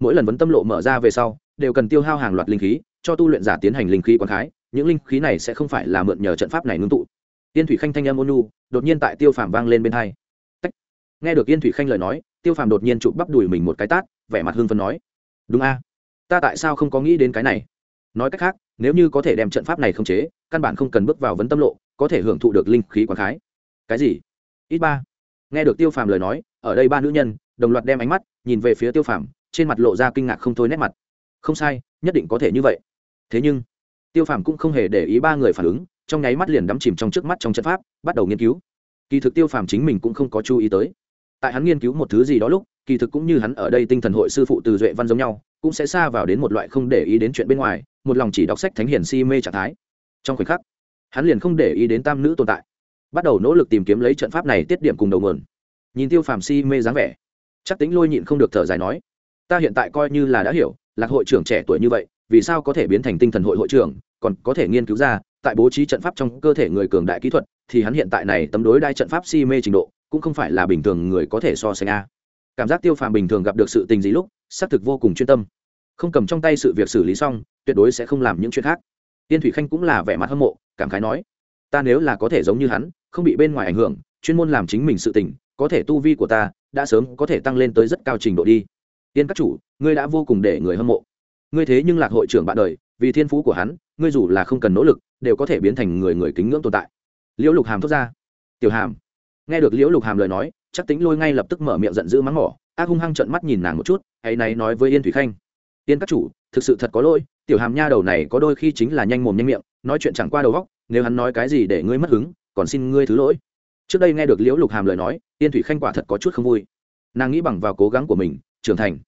Mỗi lần vấn tâm lộ mở ra về sau, đều cần tiêu hao hàng loạt linh khí, cho tu luyện giả tiến hành linh khí quán khái, những linh khí này sẽ không phải là mượn nhờ trận pháp này ngưng tụ. Tiên thủy khanh thanh âm ônu đột nhiên tại tiêu phàm vang lên bên hai. Tách. nghe được yên thủy khanh lời nói, tiêu phàm đột nhiên chụp bắp đùi mình một cái tát, vẻ mặt hương phân nói. Đúng a. Ta tại sao không có nghĩ đến cái này? Nói cách khác nếu như có thể đem trận pháp này không chế, căn bản không cần bước vào vấn tâm lộ, có thể hưởng thụ được linh khí quán khái. Cái gì? Ít ba. Nghe được tiêu phàm lời nói, ở đây ba nữ nhân, đồng loạt đem ánh mắt nhìn về phía tiêu phàm, trên mặt lộ ra kinh ngạc không thôi nét mặt. Không sai, nhất định có thể như vậy. Thế nhưng, tiêu phàm cũng không hề để ý ba người phản ứng, trong nháy mắt liền đắm chìm trong trước mắt trong trận pháp, bắt đầu nghiên cứu. Kỳ thực tiêu phàm chính mình cũng không có chú ý tới. Tại hắn nghiên cứu một thứ gì đó lúc, kỳ thực cũng như hắn ở đây tinh thần hội sư phụ từ duệ văn giống nhau, cũng sẽ xa vào đến một loại không để ý đến chuyện bên ngoài một lòng chỉ đọc sách thánh hiển si mê trạng thái. Trong khoảnh khắc, hắn liền không để ý đến tam nữ tồn tại, bắt đầu nỗ lực tìm kiếm lấy trận pháp này tiết điểm cùng đầu nguồn. Nhìn tiêu phàm si mê dáng vẻ, chắc tính lôi nhịn không được thở dài nói, ta hiện tại coi như là đã hiểu, lạc hội trưởng trẻ tuổi như vậy, vì sao có thể biến thành tinh thần hội hội trưởng, còn có thể nghiên cứu ra, tại bố trí trận pháp trong cơ thể người cường đại kỹ thuật, thì hắn hiện tại này tấm đối đai trận pháp si mê trình độ, cũng không phải là bình thường người có thể so sánh a. Cảm giác tiêu phàm bình thường gặp được sự tình gì lúc, xác thực vô cùng chuyên tâm. Không cầm trong tay sự việc xử lý xong tuyệt đối sẽ không làm những chuyện khác. Tiên thủy khanh cũng là vẻ mặt hâm mộ, cảm khái nói, ta nếu là có thể giống như hắn, không bị bên ngoài ảnh hưởng, chuyên môn làm chính mình sự tình, có thể tu vi của ta đã sớm có thể tăng lên tới rất cao trình độ đi. Tiên các chủ, ngươi đã vô cùng để người hâm mộ. Ngươi thế nhưng lạc hội trưởng bạn đời, vì thiên phú của hắn, ngươi dù là không cần nỗ lực, đều có thể biến thành người người kính ngưỡng tồn tại. Liễu lục hàm thốt ra, tiểu hàm. Nghe được liễu lục hàm lời nói, chắc tính lôi ngay lập tức mở miệng giận dữ mắng mỏ, ác hung hăng trận mắt nhìn nàng một chút hay này nói với yên thủy khanh. Yên các chủ, thực sự thật có lỗi tiểu hàm nha đầu này có đôi khi chính là nhanh mồm nhanh miệng, nói chuyện chẳng qua đầu góc, nếu hắn nói cái gì để ngươi mất hứng, còn xin ngươi thứ lỗi. Trước đây nghe được liễu lục hàm lời nói tiên thủy khanh quả thật có chút không vui. Nàng nghĩ bằng vào cố gắng của mình, trưởng thành.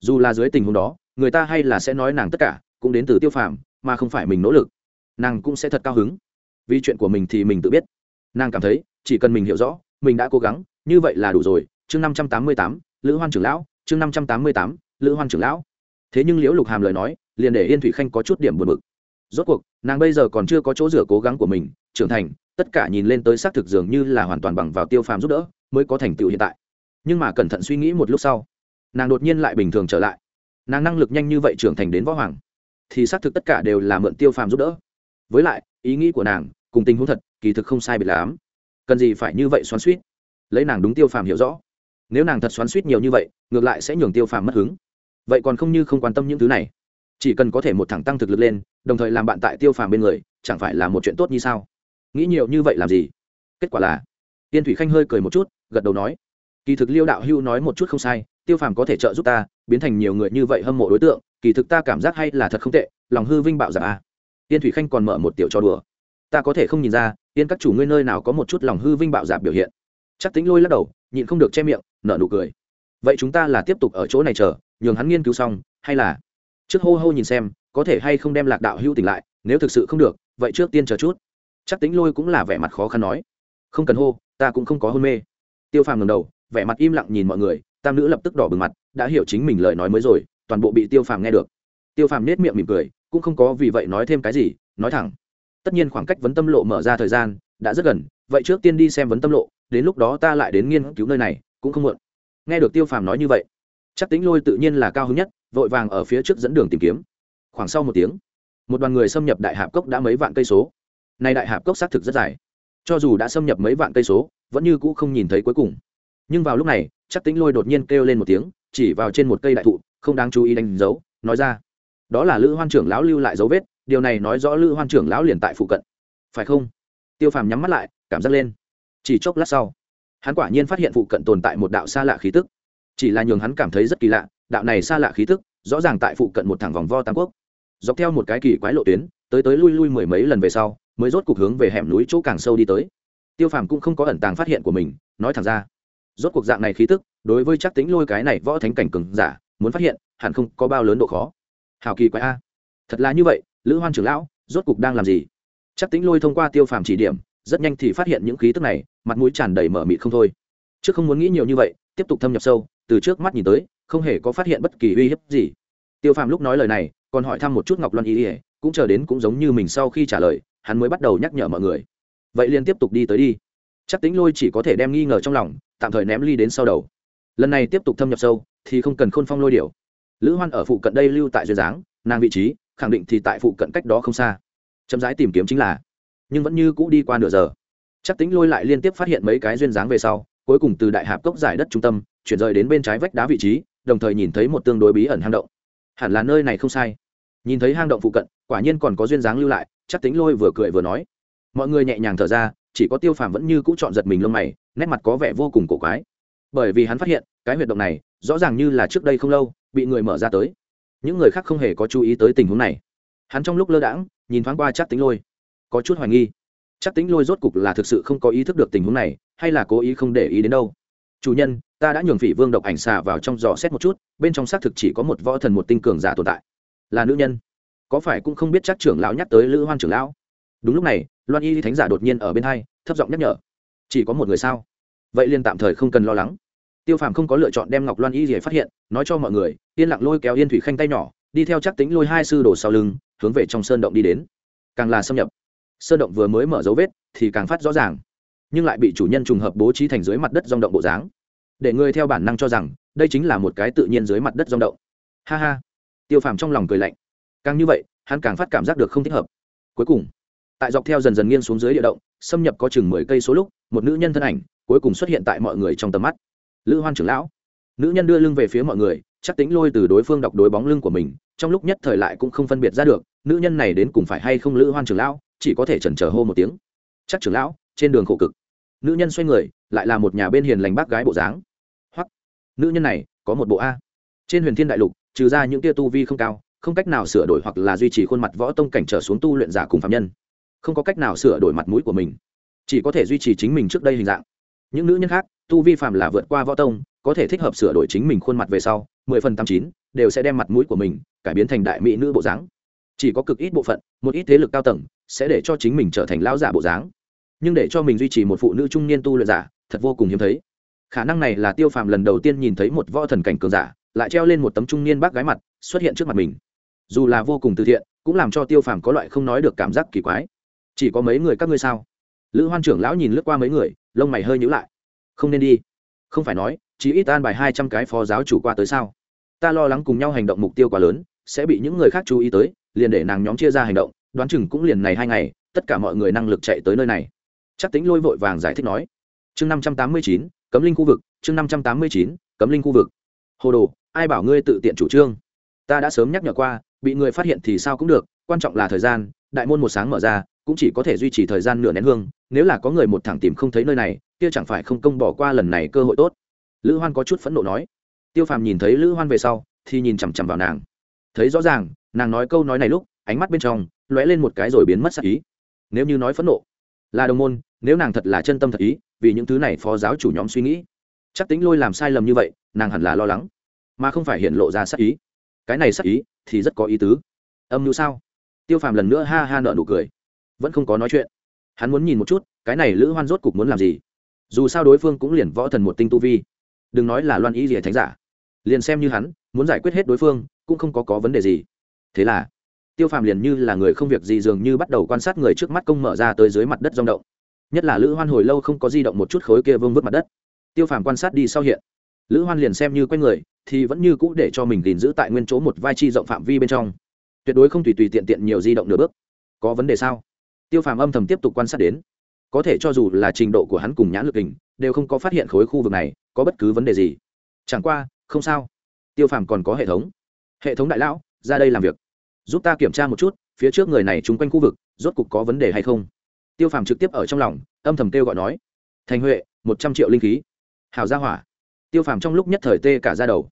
Dù là dưới tình huống đó, người ta hay là sẽ nói nàng tất cả, cũng đến từ tiêu phàm, mà không phải mình nỗ lực. Nàng cũng sẽ thật cao hứng. Vì chuyện của mình thì mình tự biết. Nàng cảm thấy, chỉ cần mình hiểu rõ, mình đã cố gắng, như vậy là đủ rồi. Chương năm trăm tám mươi tám, lữ hoan trưởng lão, chương năm trăm tám mươi tám, lữ hoan trưởng lão. Thế nhưng liễu lục hàm lời nói liền để yên thủy khanh có chút điểm buồn bực. Rốt cuộc, nàng bây giờ còn chưa có chỗ rửa cố gắng của mình, trưởng thành, tất cả nhìn lên tới xác thực dường như là hoàn toàn bằng vào tiêu phàm giúp đỡ, mới có thành tựu hiện tại. Nhưng mà cẩn thận suy nghĩ một lúc sau, nàng đột nhiên lại bình thường trở lại. Nàng năng lực nhanh như vậy trưởng thành đến võ hoàng, thì xác thực tất cả đều là mượn tiêu phàm giúp đỡ. Với lại, ý nghĩ của nàng, cùng tình huống thật, kỳ thực không sai biệt lắm. Cần gì phải như vậy xoắn suýt lấy nàng đúng tiêu phàm hiểu rõ. Nếu nàng thật xoắn suýt nhiều như vậy, ngược lại sẽ nhường tiêu phàm mất hứng. Vậy còn không như không quan tâm những thứ này chỉ cần có thể một thẳng tăng thực lực lên, đồng thời làm bạn tại tiêu phàm bên người, chẳng phải là một chuyện tốt như sao? Nghĩ nhiều như vậy làm gì? Kết quả là, tiên thủy khanh hơi cười một chút, gật đầu nói, kỳ thực liêu đạo hưu nói một chút không sai, tiêu phàm có thể trợ giúp ta, biến thành nhiều người như vậy hâm mộ đối tượng, kỳ thực ta cảm giác hay là thật không tệ, lòng hư vinh bạo giả à. tiên thủy khanh còn mở một tiểu cho đùa, ta có thể không nhìn ra, tiên các chủ ngươi nơi nào có một chút lòng hư vinh bạo giả biểu hiện. Chắc tính lôi lắc đầu, nhịn không được che miệng, nở nụ cười, vậy chúng ta là tiếp tục ở chỗ này chờ, nhường hắn nghiên cứu xong, hay là trước hô hô nhìn xem, có thể hay không đem lạc đạo hưu tỉnh lại, nếu thực sự không được, vậy trước tiên chờ chút. Chắc tính lôi cũng là vẻ mặt khó khăn nói. Không cần hô, ta cũng không có hôn mê. Tiêu phàm ngầm đầu, vẻ mặt im lặng nhìn mọi người, tam nữ lập tức đỏ bừng mặt, đã hiểu chính mình lời nói mới rồi, toàn bộ bị tiêu phàm nghe được. Tiêu phàm nết miệng mỉm cười, cũng không có vì vậy nói thêm cái gì, nói thẳng. Tất nhiên khoảng cách vấn tâm lộ mở ra thời gian, đã rất gần, vậy trước tiên đi xem vấn tâm lộ, đến lúc đó ta lại đến nghiên cứu nơi này, cũng không muộn. Nghe được tiêu phàm nói như vậy, chắc tính lôi tự nhiên là cao hứng nhất vội vàng ở phía trước dẫn đường tìm kiếm. Khoảng sau một tiếng, một đoàn người xâm nhập đại hạp cốc đã mấy vạn cây số. Nay đại hạp cốc xác thực rất dài. Cho dù đã xâm nhập mấy vạn cây số, vẫn như cũ không nhìn thấy cuối cùng. Nhưng vào lúc này chắc tính lôi đột nhiên kêu lên một tiếng, chỉ vào trên một cây đại thụ, không đáng chú ý đánh dấu, nói ra, đó là lữ hoan trưởng lão lưu lại dấu vết, điều này nói rõ lữ hoan trưởng lão liền tại phụ cận. Phải không? Tiêu phàm nhắm mắt lại, cảm giác lên. Chỉ chốc lát sau, hắn quả nhiên phát hiện phụ cận tồn tại một đạo xa lạ khí tức. Chỉ là nhường hắn cảm thấy rất kỳ lạ đạo này xa lạ khí tức, rõ ràng tại phụ cận một thẳng vòng vo tam quốc. Dọc theo một cái kỳ quái lộ tuyến, tới tới lui lui mười mấy lần về sau, mới rốt cuộc hướng về hẻm núi chỗ càng sâu đi tới. Tiêu phàm cũng không có ẩn tàng phát hiện của mình, nói thẳng ra. Rốt cuộc dạng này khí tức, đối với chắc tính lôi cái này võ thánh cảnh cừng giả, muốn phát hiện, hẳn không có bao lớn độ khó. Hào kỳ quái a. Thật là như vậy, lữ hoan trưởng lão, rốt cuộc đang làm gì? Chắc tính lôi thông qua tiêu phàm chỉ điểm, rất nhanh thì phát hiện những khí tức này, mặt mũi tràn đầy mở mịt không thôi. Trước không muốn nghĩ nhiều như vậy, tiếp tục thâm nhập sâu, từ trước mắt nhìn tới không hề có phát hiện bất kỳ uy hiếp gì. Tiêu phàm lúc nói lời này, còn hỏi thăm một chút ngọc loan ý ỉa cũng chờ đến cũng giống như mình sau khi trả lời, hắn mới bắt đầu nhắc nhở mọi người. Vậy liền tiếp tục đi tới đi. Chắc tính lôi chỉ có thể đem nghi ngờ trong lòng, tạm thời ném ly đến sau đầu. Lần này tiếp tục thâm nhập sâu, thì không cần khôn phong lôi điều lữ hoan ở phụ cận đây lưu tại duyên dáng, nàng vị trí, khẳng định thì tại phụ cận cách đó không xa. Chậm rãi tìm kiếm chính là, nhưng vẫn như cũ đi qua nửa giờ. Chắc tính lôi lại liên tiếp phát hiện mấy cái duyên dáng về sau, cuối cùng từ đại hạp cốc giải đất trung tâm, chuyển rời đến bên trái vách đá vị trí đồng thời nhìn thấy một tương đối bí ẩn hang động. Hẳn là nơi này không sai. Nhìn thấy hang động phụ cận, quả nhiên còn có duyên dáng lưu lại, chắc tính lôi vừa cười vừa nói. Mọi người nhẹ nhàng thở ra, chỉ có tiêu phàm vẫn như cũ chọn giật mình lông mày, nét mặt có vẻ vô cùng cổ quái. Bởi vì hắn phát hiện, cái huyệt động này, rõ ràng như là trước đây không lâu, bị người mở ra tới. Những người khác không hề có chú ý tới tình huống này. Hắn trong lúc lơ đãng, nhìn thoáng qua chắc tính lôi. Có chút hoài nghi. Chắc tính lôi rốt cục là thực sự không có ý thức được tình huống này, hay là cố ý không để ý đến đâu? Chủ nhân ta đã nhường phỉ vương độc ảnh xà vào trong giò xét một chút, bên trong xác thực chỉ có một võ thần một tinh cường giả tồn tại. Là nữ nhân. Có phải cũng không biết chắc trưởng lão nhắc tới lữ hoan trưởng lão. Đúng lúc này, loan y thánh giả đột nhiên ở bên hai, thấp giọng nhắc nhở. Chỉ có một người sao? Vậy liền tạm thời không cần lo lắng. Tiêu phàm không có lựa chọn đem ngọc loan y gì phát hiện, nói cho mọi người, yên lặng lôi kéo yên thủy khanh tay nhỏ, đi theo chắc tính lôi hai sư đồ sau lưng, hướng về trong sơn động đi đến. Càng là xâm nhập. Sơn động vừa mới mở dấu vết, thì càng phát rõ ràng. Nhưng lại bị chủ nhân trùng hợp bố trí thành dưới mặt đất dòng động bộ dáng để người theo bản năng cho rằng, đây chính là một cái tự nhiên dưới mặt đất rung động. Ha ha. Tiêu phàm trong lòng cười lạnh. Càng như vậy, hắn càng phát cảm giác được không thích hợp. Cuối cùng, tại dọc theo dần dần nghiêng xuống dưới địa động, xâm nhập có chừng mười cây số lúc, một nữ nhân thân ảnh cuối cùng xuất hiện tại mọi người trong tầm mắt. Lữ hoan trưởng lão. Nữ nhân đưa lưng về phía mọi người, chắc tính lôi từ đối phương đọc đối bóng lưng của mình, trong lúc nhất thời lại cũng không phân biệt ra được, nữ nhân này đến cùng phải hay không lữ hoan trưởng lão, chỉ có thể chần chờ hô một tiếng. Chắc trưởng lão, trên đường khổ cực. Nữ nhân xoay người, lại là một nhà bên hiền lành bác gái bộ dáng nữ nhân này có một bộ a. Trên huyền thiên đại lục, trừ ra những tia tu vi không cao, không cách nào sửa đổi hoặc là duy trì khuôn mặt võ tông cảnh trở xuống tu luyện giả cùng phạm nhân. Không có cách nào sửa đổi mặt mũi của mình. Chỉ có thể duy trì chính mình trước đây hình dạng. Những nữ nhân khác, tu vi phạm là vượt qua võ tông, có thể thích hợp sửa đổi chính mình khuôn mặt về sau, mười phần tám chín, đều sẽ đem mặt mũi của mình cải biến thành đại mỹ nữ bộ dáng. Chỉ có cực ít bộ phận, một ít thế lực cao tầng, sẽ để cho chính mình trở thành lão giả bộ dáng. Nhưng để cho mình duy trì một phụ nữ trung niên tu luyện giả, thật vô cùng hiếm thấy khả năng này là tiêu phàm lần đầu tiên nhìn thấy một võ thần cảnh cường giả, lại treo lên một tấm trung niên bác gái mặt, xuất hiện trước mặt mình. Dù là vô cùng từ thiện, cũng làm cho tiêu phàm có loại không nói được cảm giác kỳ quái. Chỉ có mấy người các ngươi sao? Lữ hoan trưởng lão nhìn lướt qua mấy người, lông mày hơi nhữ lại. Không nên đi. Không phải nói, chỉ ít an bài hai trăm cái phó giáo chủ qua tới sao? Ta lo lắng cùng nhau hành động mục tiêu quá lớn, sẽ bị những người khác chú ý tới, liền để nàng nhóm chia ra hành động, đoán chừng cũng liền này hai ngày, tất cả mọi người năng lực chạy tới nơi này. Chắc tính lôi vội vàng giải thích nói. Chương năm trăm tám mươi chín cấm linh khu vực, chương năm trăm tám mươi chín, cấm linh khu vực. Hồ đồ, ai bảo ngươi tự tiện chủ trương? Ta đã sớm nhắc nhở qua, bị người phát hiện thì sao cũng được, quan trọng là thời gian, đại môn một sáng mở ra, cũng chỉ có thể duy trì thời gian nửa nén hương, nếu là có người một thẳng tìm không thấy nơi này, kia chẳng phải không công bỏ qua lần này cơ hội tốt. Lữ hoan có chút phẫn nộ nói. Tiêu phàm nhìn thấy lữ hoan về sau, thì nhìn chằm chằm vào nàng. Thấy rõ ràng, nàng nói câu nói này lúc, ánh mắt bên trong lóe lên một cái rồi biến mất sắc ý. Nếu như nói phẫn nộ, là đồng môn nếu nàng thật là chân tâm thật ý, vì những thứ này phó giáo chủ nhóm suy nghĩ. Chắc tính lôi làm sai lầm như vậy, nàng hẳn là lo lắng, mà không phải hiện lộ ra sắc ý. Cái này sắc ý thì rất có ý tứ. Âm mưu sao? Tiêu phàm lần nữa ha ha nợ nụ cười. Vẫn không có nói chuyện. Hắn muốn nhìn một chút, cái này lữ hoan rốt cục muốn làm gì? Dù sao đối phương cũng liền võ thần một tinh tu vi. Đừng nói là loan ý gì thánh giả. Liền xem như hắn, muốn giải quyết hết đối phương, cũng không có có vấn đề gì. Thế là, tiêu phàm liền như là người không việc gì dường như bắt đầu quan sát người trước mắt công mở ra tới dưới mặt đất rong động nhất là lữ hoan hồi lâu không có di động một chút khối kia vương vứt mặt đất. Tiêu phàm quan sát đi sau hiện. Lữ hoan liền xem như q u a n người, thì vẫn như cũ để cho mình gìn giữ tại nguyên chỗ một vai chi rộng phạm vi bên trong. Tuyệt đối không tùy tùy tiện tiện nhiều di động nửa bước. Có vấn đề sao? Tiêu phàm âm thầm tiếp tục quan sát đến. Có thể cho dù là trình độ của hắn cùng nhãn lực hình, đều không có phát hiện khối khu vực này có bất cứ vấn đề gì. Chẳng qua, không sao. Tiêu phàm còn có hệ thống. Hệ thống đại lão, ra đây làm việc. Giúp ta kiểm tra một chút, phía trước người này chung quanh khu vực, rốt cục có vấn đề hay không? Tiêu phàm trực tiếp ở trong lòng, âm thầm kêu gọi nói, thành huệ, một trăm triệu linh khí. Hào gia hỏa. Tiêu phàm trong lúc nhất thời tê cả ra đầu.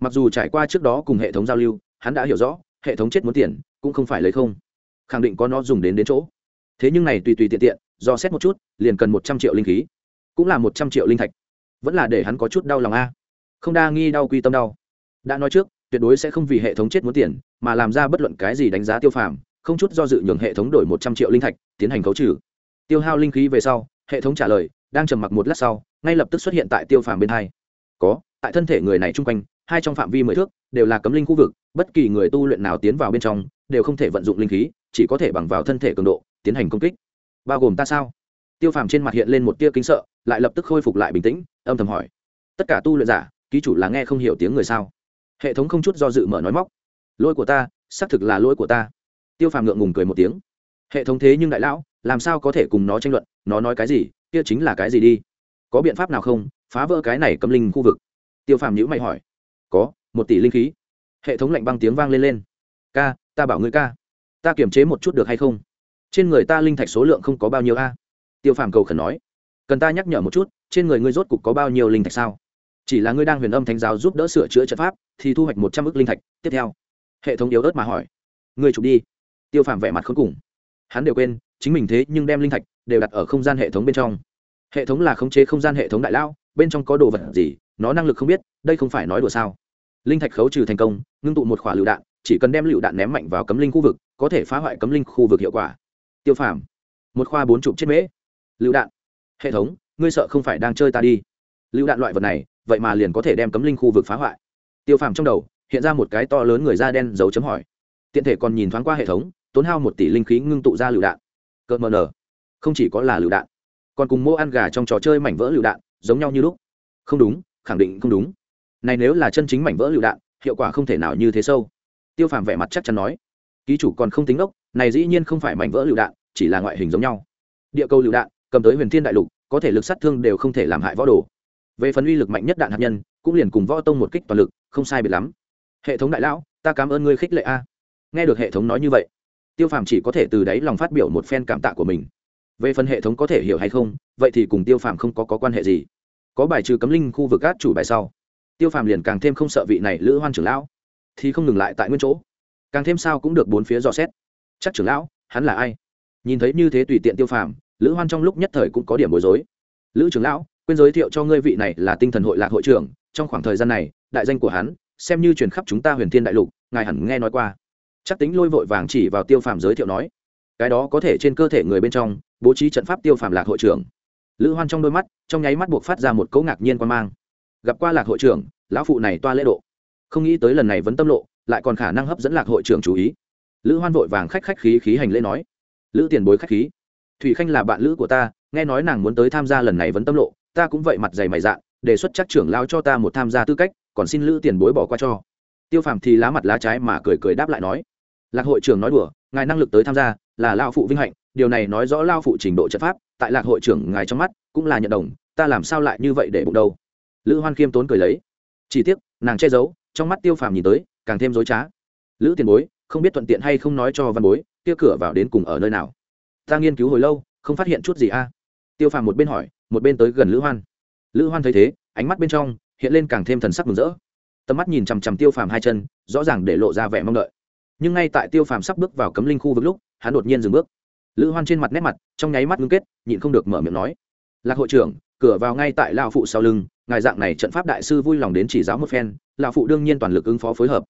Mặc dù trải qua trước đó cùng hệ thống giao lưu, hắn đã hiểu rõ, hệ thống chết muốn tiền, cũng không phải lấy không. Khẳng định có nó dùng đến đến chỗ. Thế nhưng này tùy tùy tiện tiện, do xét một chút, liền cần một trăm triệu linh khí. Cũng là một trăm triệu linh thạch. Vẫn là để hắn có chút đau lòng a. Không đa nghi đau quy tâm đau. Đã nói trước, tuyệt đối sẽ không vì hệ thống chết muốn tiền, mà làm ra bất luận cái gì đánh giá tiêu phàm, không chút do dự nhường hệ thống đổi một trăm triệu linh thạch, tiến hành khấu trừ tiêu hao linh khí về sau, hệ thống trả lời, đang trầm mặc một lát sau, ngay lập tức xuất hiện tại tiêu phàm bên hai. Có, tại thân thể người này chung quanh, hai trong phạm vi mười thước, đều là cấm linh khu vực, bất kỳ người tu luyện nào tiến vào bên trong, đều không thể vận dụng linh khí, chỉ có thể bằng vào thân thể cường độ, tiến hành công kích. Bao gồm ta sao? Tiêu phàm trên mặt hiện lên một tia kính sợ, lại lập tức khôi phục lại bình tĩnh, âm thầm hỏi. Tất cả tu luyện giả, ký chủ là nghe không hiểu tiếng người sao? Hệ thống không chút do dự mở nói móc. Lỗi của ta, xác thực là lỗi của ta. Tiêu phàm ngượng ngùng cười một tiếng. Hệ thống thế nhưng đại lão làm sao có thể cùng nó tranh luận, nó nói cái gì, kia chính là cái gì đi? Có biện pháp nào không? Phá vỡ cái này cấm linh khu vực. Tiêu phàm nhữ mày hỏi. Có, một tỷ linh khí. Hệ thống lạnh băng tiếng vang lên lên. Ca, ta bảo ngươi ca. Ta kiểm chế một chút được hay không? Trên người ta linh thạch số lượng không có bao nhiêu a. Tiêu phàm cầu khẩn nói. Cần ta nhắc nhở một chút, trên người ngươi rốt cục có bao nhiêu linh thạch sao? Chỉ là ngươi đang huyền âm thánh giáo giúp đỡ sửa chữa trận pháp, thì thu hoạch một trăm ước linh thạch. Tiếp theo, hệ thống yếu ớt mà hỏi. Ngươi chụp đi. Tiêu phàm vẻ mặt khốn cùng. Hắn đều quên chính mình thế nhưng đem linh thạch đều đặt ở không gian hệ thống bên trong. Hệ thống là khống chế không gian hệ thống đại lao bên trong có đồ vật gì, nó năng lực không biết, đây không phải nói đùa sao? Linh thạch khấu trừ thành công, ngưng tụ một khỏa lựu đạn, chỉ cần đem lựu đạn ném mạnh vào cấm linh khu vực, có thể phá hoại cấm linh khu vực hiệu quả. Tiêu phàm, một khoa bốn chục chết mễ lựu đạn. Hệ thống, ngươi sợ không phải đang chơi ta đi. Lựu đạn loại vật này, vậy mà liền có thể đem cấm linh khu vực phá hoại. Tiêu phàm trong đầu, hiện ra một cái to lớn người da đen dấu chấm hỏi. Tiện thể còn nhìn thoáng qua hệ thống, tốn hao một tỷ linh khí ngưng tụ ra lựu đạn cợt mờ nở không chỉ có là lựu đạn, còn cùng mô ăn gà trong trò chơi mảnh vỡ lựu đạn, giống nhau như lúc. Không đúng, khẳng định không đúng. Này nếu là chân chính mảnh vỡ lựu đạn, hiệu quả không thể nào như thế sâu. Tiêu phàm vẻ mặt chắc chắn nói, ký chủ còn không tính ốc, này dĩ nhiên không phải mảnh vỡ lựu đạn, chỉ là ngoại hình giống nhau. Địa cầu lựu đạn, cầm tới huyền thiên đại lục, có thể lực sát thương đều không thể làm hại võ đồ. Về phần uy lực mạnh nhất đạn hạt nhân, cũng liền cùng võ tông một kích toàn lực, không sai biệt lắm. Hệ thống đại lão, ta cảm ơn ngươi khích lệ a. Nghe được hệ thống nói như vậy tiêu phàm chỉ có thể từ đáy lòng phát biểu một phen cảm tạ của mình. Về phần hệ thống có thể hiểu hay không vậy thì cùng tiêu phàm không có, có quan hệ gì. Có bài trừ cấm linh khu vực gác chủ bài sau tiêu phàm liền càng thêm không sợ vị này lữ hoan trưởng lão. Thì không ngừng lại tại nguyên chỗ. Càng thêm sao cũng được bốn phía dò xét. Chắc trưởng lão hắn là ai? Nhìn thấy như thế tùy tiện tiêu phàm lữ hoan trong lúc nhất thời cũng có điểm bối rối. Lữ trưởng lão quên giới thiệu cho ngươi vị này là tinh thần hội lạc hội trưởng trong khoảng thời gian này đại danh của hắn xem như truyền khắp chúng ta huyền thiên đại lục ngài hẳn nghe nói qua chắc tính lôi vội vàng chỉ vào tiêu phàm giới thiệu nói, cái đó có thể trên cơ thể người bên trong, bố trí trận pháp tiêu phàm lạc hội trưởng. Lữ hoan trong đôi mắt, trong nháy mắt buộc phát ra một cấu ngạc nhiên quan mang. Gặp qua lạc hội trưởng, lão phụ này toa lễ độ. Không nghĩ tới lần này vẫn tâm lộ, lại còn khả năng hấp dẫn lạc hội trưởng chú ý. Lữ hoan vội vàng khách khách khí khí hành lễ nói, lữ tiền bối khách khí. Thủy khanh là bạn lữ của ta, nghe nói nàng muốn tới tham gia lần này vẫn tâm lộ, ta cũng vậy mặt dày mày dạn, đề xuất chắc trưởng lao cho ta một tham gia tư cách, còn xin lữ tiền bối bỏ qua cho. Tiêu phàm thì lá mặt lá trái mà cười cười đáp lại nói lạc hội trưởng nói đùa, ngài năng lực tới tham gia là lao phụ vinh hạnh, điều này nói rõ lao phụ trình độ trận pháp, tại lạc hội trưởng ngài trong mắt cũng là nhận đồng, ta làm sao lại như vậy để bụng đâu? Lữ hoan khiêm tốn cười lấy. Chỉ tiếc, nàng che giấu, trong mắt tiêu phàm nhìn tới, càng thêm dối trá. Lữ tiền bối, không biết thuận tiện hay không nói cho văn bối, kia cửa vào đến cùng ở nơi nào? Ta nghiên cứu hồi lâu, không phát hiện chút gì a. Tiêu phàm một bên hỏi, một bên tới gần lữ hoan. Lữ hoan thấy thế, ánh mắt bên trong hiện lên càng thêm thần sắc mừng rỡ. Tầm mắt nhìn chằm chằm tiêu phàm hai chân, rõ ràng để lộ ra vẻ mong đợi nhưng ngay tại tiêu phàm sắp bước vào cấm linh khu vực lúc, hắn đột nhiên dừng bước. Lữ hoan trên mặt nét mặt, trong nháy mắt ngưng kết, nhịn không được mở miệng nói. Lạc hội trưởng, cửa vào ngay tại lao phụ sau lưng, ngài dạng này trận pháp đại sư vui lòng đến chỉ giáo một phen lao phụ đương nhiên toàn lực ứng phó phối hợp.